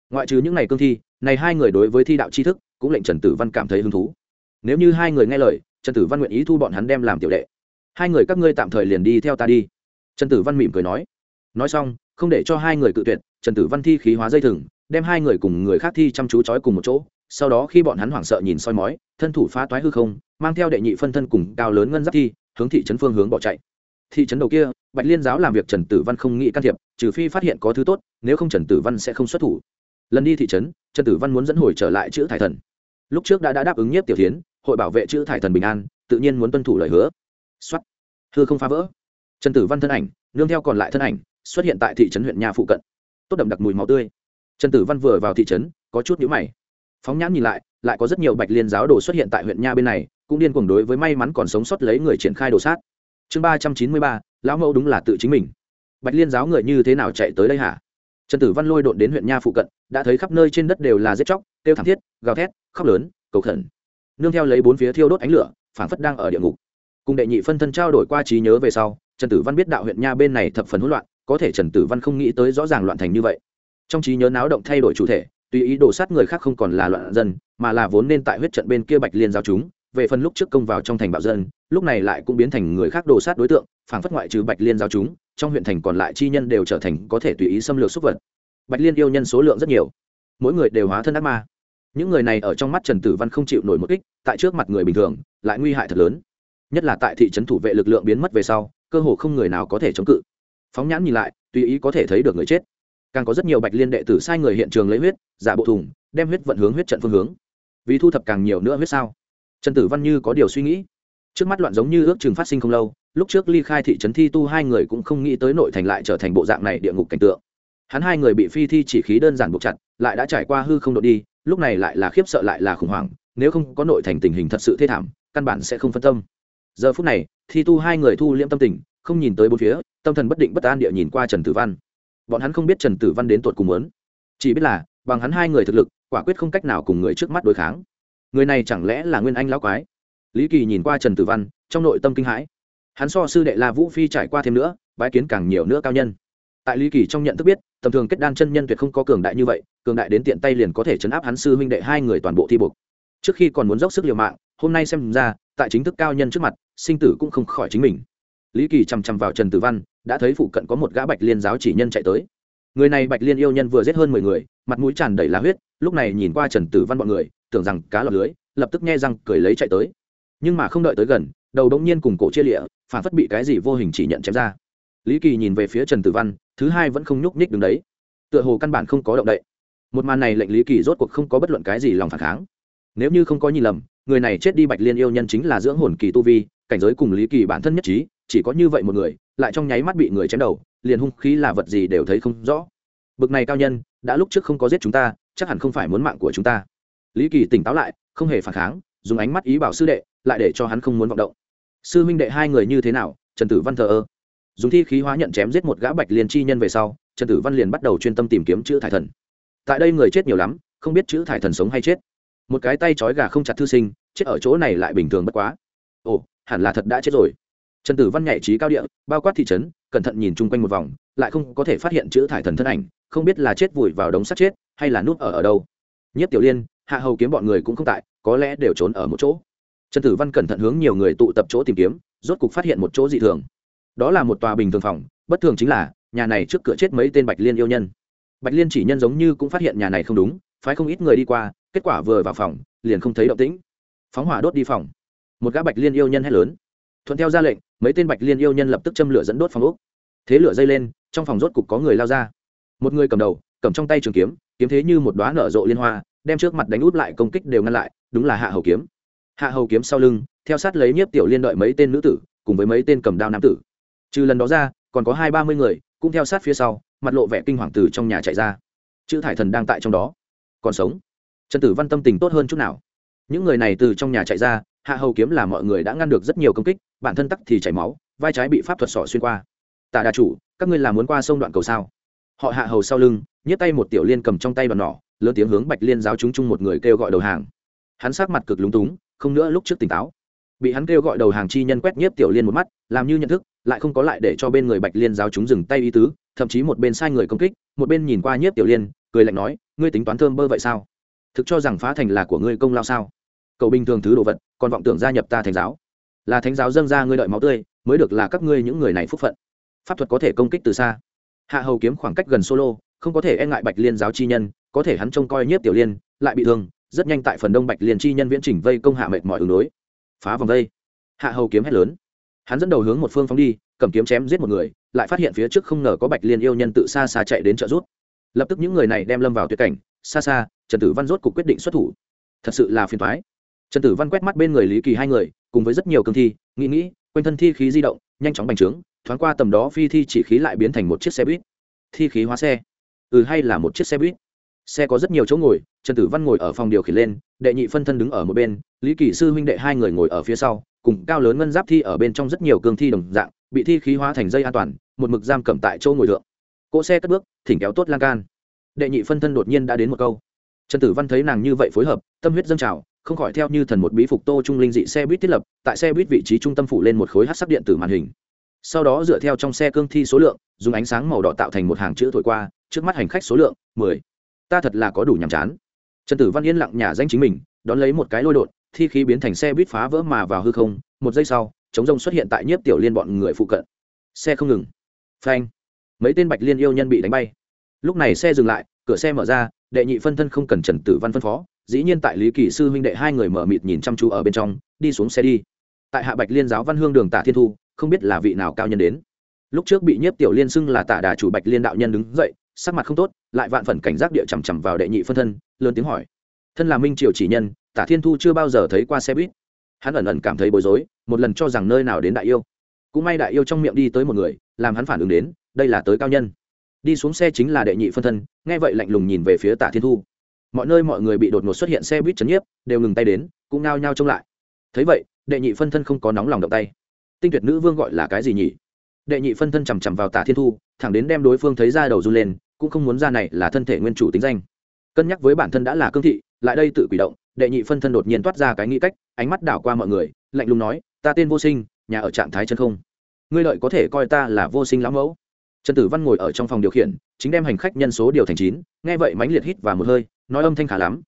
Ngoại trừ những n à y cương thi, này hai người đối với thi đạo tri thức, cũng lệnh trần tử văn cảm thấy hứng thú. Nếu như hai người nghe lời, trần tử văn nguyện ý thu bọn hắn đem làm tiểu đệ. Hai người các ngươi tạm thời liền đi theo ta đi. Trần tử văn mỉm cười nói. Nói xong, không để cho hai người cự tuyệt, trần tử văn thi khí hóa dây thừng đem hai người cùng người khác thi chăm chú trói cùng một chỗ sau đó khi bọn hắn hoảng sợ nhìn soi mói thân thủ phá toái hư không mang theo đệ nhị phân thân cùng cao lớn ngân giáp thi hướng thị trấn phương hướng bỏ chạy. Thị trấn đầu kia bạch liên giáo làm việc trần tử văn không nghĩ can thiệp trừ phi phát hiện có thứ tốt nếu không trần tử văn sẽ không xuất thủ. Lần đi thị trấn trần tử văn muốn dẫn hồi trở lại chữ thải thần. Lúc trước đã, đã đáp ứng nhiếp tiểu tiến hội bảo vệ chữ thải thần bình an tự nhiên muốn tuân thủ lời hứa. Xuất hư không phá vỡ. Trần tử văn thân ảnh nương theo còn lại thân ảnh xuất hiện tại thị trấn huyện nhà phụ cận. Tốt đậm đặc mùi máu tươi trần tử văn vừa vào thị trấn, có chút nhũ mày. Phóng nhãn nhìn lại lại có rất nhiều bạch liên giáo đồ xuất hiện tại huyện nha bên này, cũng điên cuồng đối với may mắn còn sống sót lấy người triển khai đồ sát. Chương ba trăm chín mươi ba, lão mẫu đúng là tự chính mình. Bạch liên giáo người như thế nào chạy tới đây hả? Trần tử văn lôi đột đến huyện nha phụ cận, đã thấy khắp nơi trên đất đều là giết chóc tiêu thảm thiết, gào thét, khóc lớn, cầu khẩn. Nương theo lấy bốn phía thiêu đốt ánh lửa, phảng phất đang ở địa ngục. Cùng đệ nhị phân thân trao đổi qua trí nhớ về sau, trần tử văn biết đạo huyện nha bên này thập phần hỗn loạn, có thể trần tử văn không nghĩ tới rõ ràng loạn thành như vậy trong trí nhớ náo động thay đổi chủ thể, tùy ý đổ sát người khác không còn là loạn dân, mà là vốn nên tại huyết trận bên kia bạch liên giao chúng, về phần lúc trước công vào trong thành bạo dân, lúc này lại cũng biến thành người khác đổ sát đối tượng phảng phất ngoại trừ bạch liên giao chúng, trong huyện thành còn lại chi nhân đều trở thành có thể tùy ý xâm lược xúc vật. Bạch liên yêu nhân số lượng rất nhiều. Mỗi người đều hóa thân ác ma. Những người này ở trong mắt trần tử văn không chịu nổi một kích, tại trước mặt người bình thường, lại nguy hại thật lớn. Nhất là tại thị trấn thủ vệ lực lượng biến mất về sau, cơ hồ không người nào có thể chống cự. Phóng nhãn nhìn lại, tùy ý có thể thấy được người chết càng có rất nhiều bạch liên đệ tử sai người hiện trường lấy huyết, giả bộ thùng, đem huyết vận hướng huyết trận phương hướng. Vì thu thập càng nhiều nữa huyết sao? Trần tử văn như có điều suy nghĩ. Trước mắt loạn giống như ước chừng phát sinh không lâu, lúc trước ly khai thị trấn thi tu hai người cũng không nghĩ tới nội thành lại trở thành bộ dạng này địa ngục cảnh tượng. Hắn hai người bị phi thi chỉ khí đơn giản buộc chặt, lại đã trải qua hư không đội đi, lúc này lại là khiếp sợ lại là khủng hoảng, nếu không có nội thành tình hình thật sự thê thảm, căn bản sẽ không phân tâm. Giờ phút này, thi tu hai người thu liễm tâm tình, không nhìn tới bốn phía, tâm thần bất định bất an địa nhìn qua trần tử văn bọn hắn không biết trần tử văn đến tuột cùng muốn. Chỉ biết là, bằng hắn hai người thực lực, quả quyết không cách nào cùng người trước mắt đối kháng. Người này chẳng lẽ là nguyên anh lão quái? Lý kỳ nhìn qua trần tử văn, trong nội tâm kinh hãi. Hắn so sư đệ la vũ phi trải qua thêm nữa, bái kiến càng nhiều nữa cao nhân. Tại lý kỳ trong nhận thức biết, tầm thường kết đan chân nhân tuyệt không có cường đại như vậy, cường đại đến tiện tay liền có thể chấn áp hắn sư huynh đệ hai người toàn bộ thi buộc trước khi còn muốn dốc sức liều mạng, hôm nay xem ra, tại chính thức cao nhân trước mặt, sinh tử cũng không khỏi chính mình lý kỳ chằm chằm vào trần tử văn, đã thấy phụ cận có một gã bạch liên giáo chỉ nhân chạy tới. Người này bạch liên yêu nhân vừa giết hơn mười người, mặt mũi tràn đầy lá huyết, lúc này nhìn qua trần tử văn bọn người, tưởng rằng cá lọc lưới, lập tức nghe răng cười lấy chạy tới. Nhưng mà không đợi tới gần, đầu đống nhiên cùng cổ chia lịa, phản phất bị cái gì vô hình chỉ nhận chém ra. Lý kỳ nhìn về phía trần tử văn, thứ hai vẫn không nhúc nhích đứng đấy. Tựa hồ căn bản không có động đậy. Một màn này lệnh lý kỳ rốt cuộc không có bất luận cái gì lòng phản kháng. Nếu như không có nhìn lầm, người này chết đi bạch liên yêu nhân chính là dưỡng hồn kỳ tu vi, cảnh giới cùng lý kỳ bản thân nhất trí chỉ có như vậy một người, lại trong nháy mắt bị người chém đầu, liền hung khí là vật gì đều thấy không rõ. Bực này cao nhân, đã lúc trước không có giết chúng ta, chắc hẳn không phải muốn mạng của chúng ta. Lý kỳ tỉnh táo lại, không hề phản kháng, dùng ánh mắt ý bảo sư đệ, lại để cho hắn không muốn vọng động. Sư huynh đệ hai người như thế nào, trần tử văn thờ ơ. Dùng thi khí hóa nhận chém giết một gã bạch liên chi nhân về sau, trần tử văn liền bắt đầu chuyên tâm tìm kiếm chữ thải thần. Tại đây người chết nhiều lắm, không biết chữ thải thần sống hay chết. Một cái tay trói gà không chặt thư sinh, chết ở chỗ này lại bình thường bất quá. Ồ, hẳn là thật đã chết rồi trần tử văn nhảy trí cao địa, bao quát thị trấn, cẩn thận nhìn chung quanh một vòng, lại không có thể phát hiện chữ thải thần thân ảnh, không biết là chết vùi vào đống sắt chết, hay là núp ở ở đâu. Nhất tiểu liên, hạ hầu kiếm bọn người cũng không tại, có lẽ đều trốn ở một chỗ. Trần tử văn cẩn thận hướng nhiều người tụ tập chỗ tìm kiếm, rốt cục phát hiện một chỗ dị thường. Đó là một tòa bình thường phòng, bất thường chính là, nhà này trước cửa chết mấy tên bạch liên yêu nhân. Bạch liên chỉ nhân giống như cũng phát hiện nhà này không đúng, phái không ít người đi qua, kết quả vừa vào phòng, liền không thấy động tĩnh. Phóng hỏa đốt đi phòng. Một gã bạch liên yêu nhân hét lớn. Thuận theo ra lệnh mấy tên bạch liên yêu nhân lập tức châm lửa dẫn đốt phòng úc thế lửa dây lên, trong phòng rốt cục có người lao ra. Một người cầm đầu, cầm trong tay trường kiếm kiếm thế như một đoá nở rộ liên hoa, đem trước mặt đánh út lại công kích đều ngăn lại, đúng là hạ hầu kiếm. Hạ hầu kiếm sau lưng, theo sát lấy nhiếp tiểu liên đợi mấy tên nữ tử, cùng với mấy tên cầm đao nam tử. Trừ lần đó ra, còn có hai ba mươi người, cũng theo sát phía sau, mặt lộ vẻ kinh hoàng từ trong nhà chạy ra. Chữ thải thần đang tại trong đó. Còn sống. Trần tử văn tâm tình tốt hơn chút nào. Những người này từ trong nhà chạy ra hạ hầu kiếm là mọi người đã ngăn được rất nhiều công kích, bản thân tắc thì chảy máu, vai trái bị pháp thuật sỏ xuyên qua. Tả đà chủ, các ngươi làm muốn qua sông đoạn cầu sao? Họ hạ hầu sau lưng, nhấc tay một tiểu liên cầm trong tay đoàn nỏ, lớn tiếng hướng bạch liên giáo chúng chung một người kêu gọi đầu hàng. Hắn sát mặt cực lúng túng, không nữa lúc trước tỉnh táo. Bị hắn kêu gọi đầu hàng chi nhân quét nhiếp tiểu liên một mắt, làm như nhận thức, lại không có lại để cho bên người bạch liên giáo chúng dừng tay ý tứ, thậm chí một bên sai người công kích, một bên nhìn qua nhiếp tiểu liên, cười lạnh nói, ngươi tính toán thơm bơ vậy sao? Thực cho rằng phá thành là của ngươi công lao sao? Cậu bình thường thứ đồ vật, còn vọng tưởng gia nhập ta thành giáo. Là thánh giáo dâng ra ngươi đợi máu tươi, mới được là các ngươi những người này phúc phận. Pháp thuật có thể công kích từ xa. Hạ hầu kiếm khoảng cách gần solo, không có thể e ngại bạch liên giáo chi nhân, có thể hắn trông coi nhiếp tiểu liên, lại bị thương, rất nhanh tại phần đông bạch liên chi nhân viễn chỉnh vây công hạ mệt mọi ứng đối. Phá vòng vây. Hạ hầu kiếm hét lớn. Hắn dẫn đầu hướng một phương phóng đi, cầm kiếm chém giết một người, lại phát hiện phía trước không ngờ có bạch liên yêu nhân tự xa xa chạy đến trợ rút lập tức những người này đem lâm vào tuyệt cảnh. Xa xa, trần tử văn rốt cuộc quyết định xuất thủ. Thật sự là phiền thoái trần tử văn quét mắt bên người lý kỳ hai người, cùng với rất nhiều cương thi, nghĩ nghĩ, quanh thân thi khí di động, nhanh chóng bành trướng, thoáng qua tầm đó phi thi chỉ khí lại biến thành một chiếc xe buýt. Thi khí hóa xe. Ừ hay là một chiếc xe buýt. Xe có rất nhiều chỗ ngồi, trần tử văn ngồi ở phòng điều khiển lên, đệ nhị phân thân đứng ở một bên, lý kỳ sư huynh đệ hai người ngồi ở phía sau, cùng cao lớn ngân giáp thi ở bên trong rất nhiều cương thi đồng dạng, bị thi khí hóa thành dây an toàn, một mực giam cầm tại chỗ ngồi thượng. Cỗ xe cất bước, thỉnh kéo tốt lan can. Đệ nhị phân thân đột nhiên đã đến một câu. Trần tử văn thấy nàng như vậy phối hợp, tâm huyết dâng trào không khỏi theo như thần một bí phục tô trung linh dị xe buýt thiết lập, tại xe buýt vị trí trung tâm phủ lên một khối hát sắc điện tử màn hình. Sau đó dựa theo trong xe cương thi số lượng, dùng ánh sáng màu đỏ tạo thành một hàng chữ thổi qua, trước mắt hành khách số lượng, mười. Ta thật là có đủ nhàm chán. Trần tử văn yên lặng nhà danh chính mình, đón lấy một cái lôi đột, thi khí biến thành xe buýt phá vỡ mà vào hư không, một giây sau chống rông xuất hiện tại nhiếp tiểu liên bọn người phụ cận. Xe không ngừng. Phanh. Mấy tên bạch liên yêu nhân bị đánh bay. Lúc này xe dừng lại, cửa xe mở ra, đệ nhị phân thân không cần trần tử văn phân phó dĩ nhiên tại lý kỳ sư huynh đệ hai người mở mịt nhìn chăm chú ở bên trong, đi xuống xe đi. Tại hạ bạch liên giáo văn hương đường tả thiên thu, không biết là vị nào cao nhân đến. Lúc trước bị nhiếp tiểu liên xưng là tả đà chủ bạch liên đạo nhân đứng dậy, sắc mặt không tốt, lại vạn phần cảnh giác địa chằm chằm vào đệ nhị phân thân, lớn tiếng hỏi. Thân là minh triều chỉ nhân, tả thiên thu chưa bao giờ thấy qua xe buýt. Hắn ẩn ẩn cảm thấy bối rối, một lần cho rằng nơi nào đến đại yêu. Cũng may đại yêu trong miệng đi tới một người, làm hắn phản ứng đến, đây là tới cao nhân. Đi xuống xe chính là đệ nhị phân thân, nghe vậy lạnh lùng nhìn về phía tả thiên thu mọi nơi mọi người bị đột ngột xuất hiện xe buýt chấn nhiếp, đều ngừng tay đến, cũng nao nhao trông lại. Thấy vậy, đệ nhị phân thân không có nóng lòng động tay. Tinh tuyệt nữ vương gọi là cái gì nhỉ? Đệ nhị phân thân chằm chằm vào tả thiên thu, thẳng đến đem đối phương thấy ra đầu run lên, cũng không muốn ra này là thân thể nguyên chủ tính danh. Cân nhắc với bản thân đã là cương thị, lại đây tự quỷ động, đệ nhị phân thân đột nhiên toát ra cái nghĩ cách, ánh mắt đảo qua mọi người, lạnh lùng nói, ta tên vô sinh, nhà ở trạng thái chân không. Ngươi lợi có thể coi ta là vô sinh lão mẫu. Trần tử văn ngồi ở trong phòng điều khiển, chính đem hành khách nhân số điều thành chín, nghe vậy mãnh liệt hít và một hơi nói âm thanh khả lắm.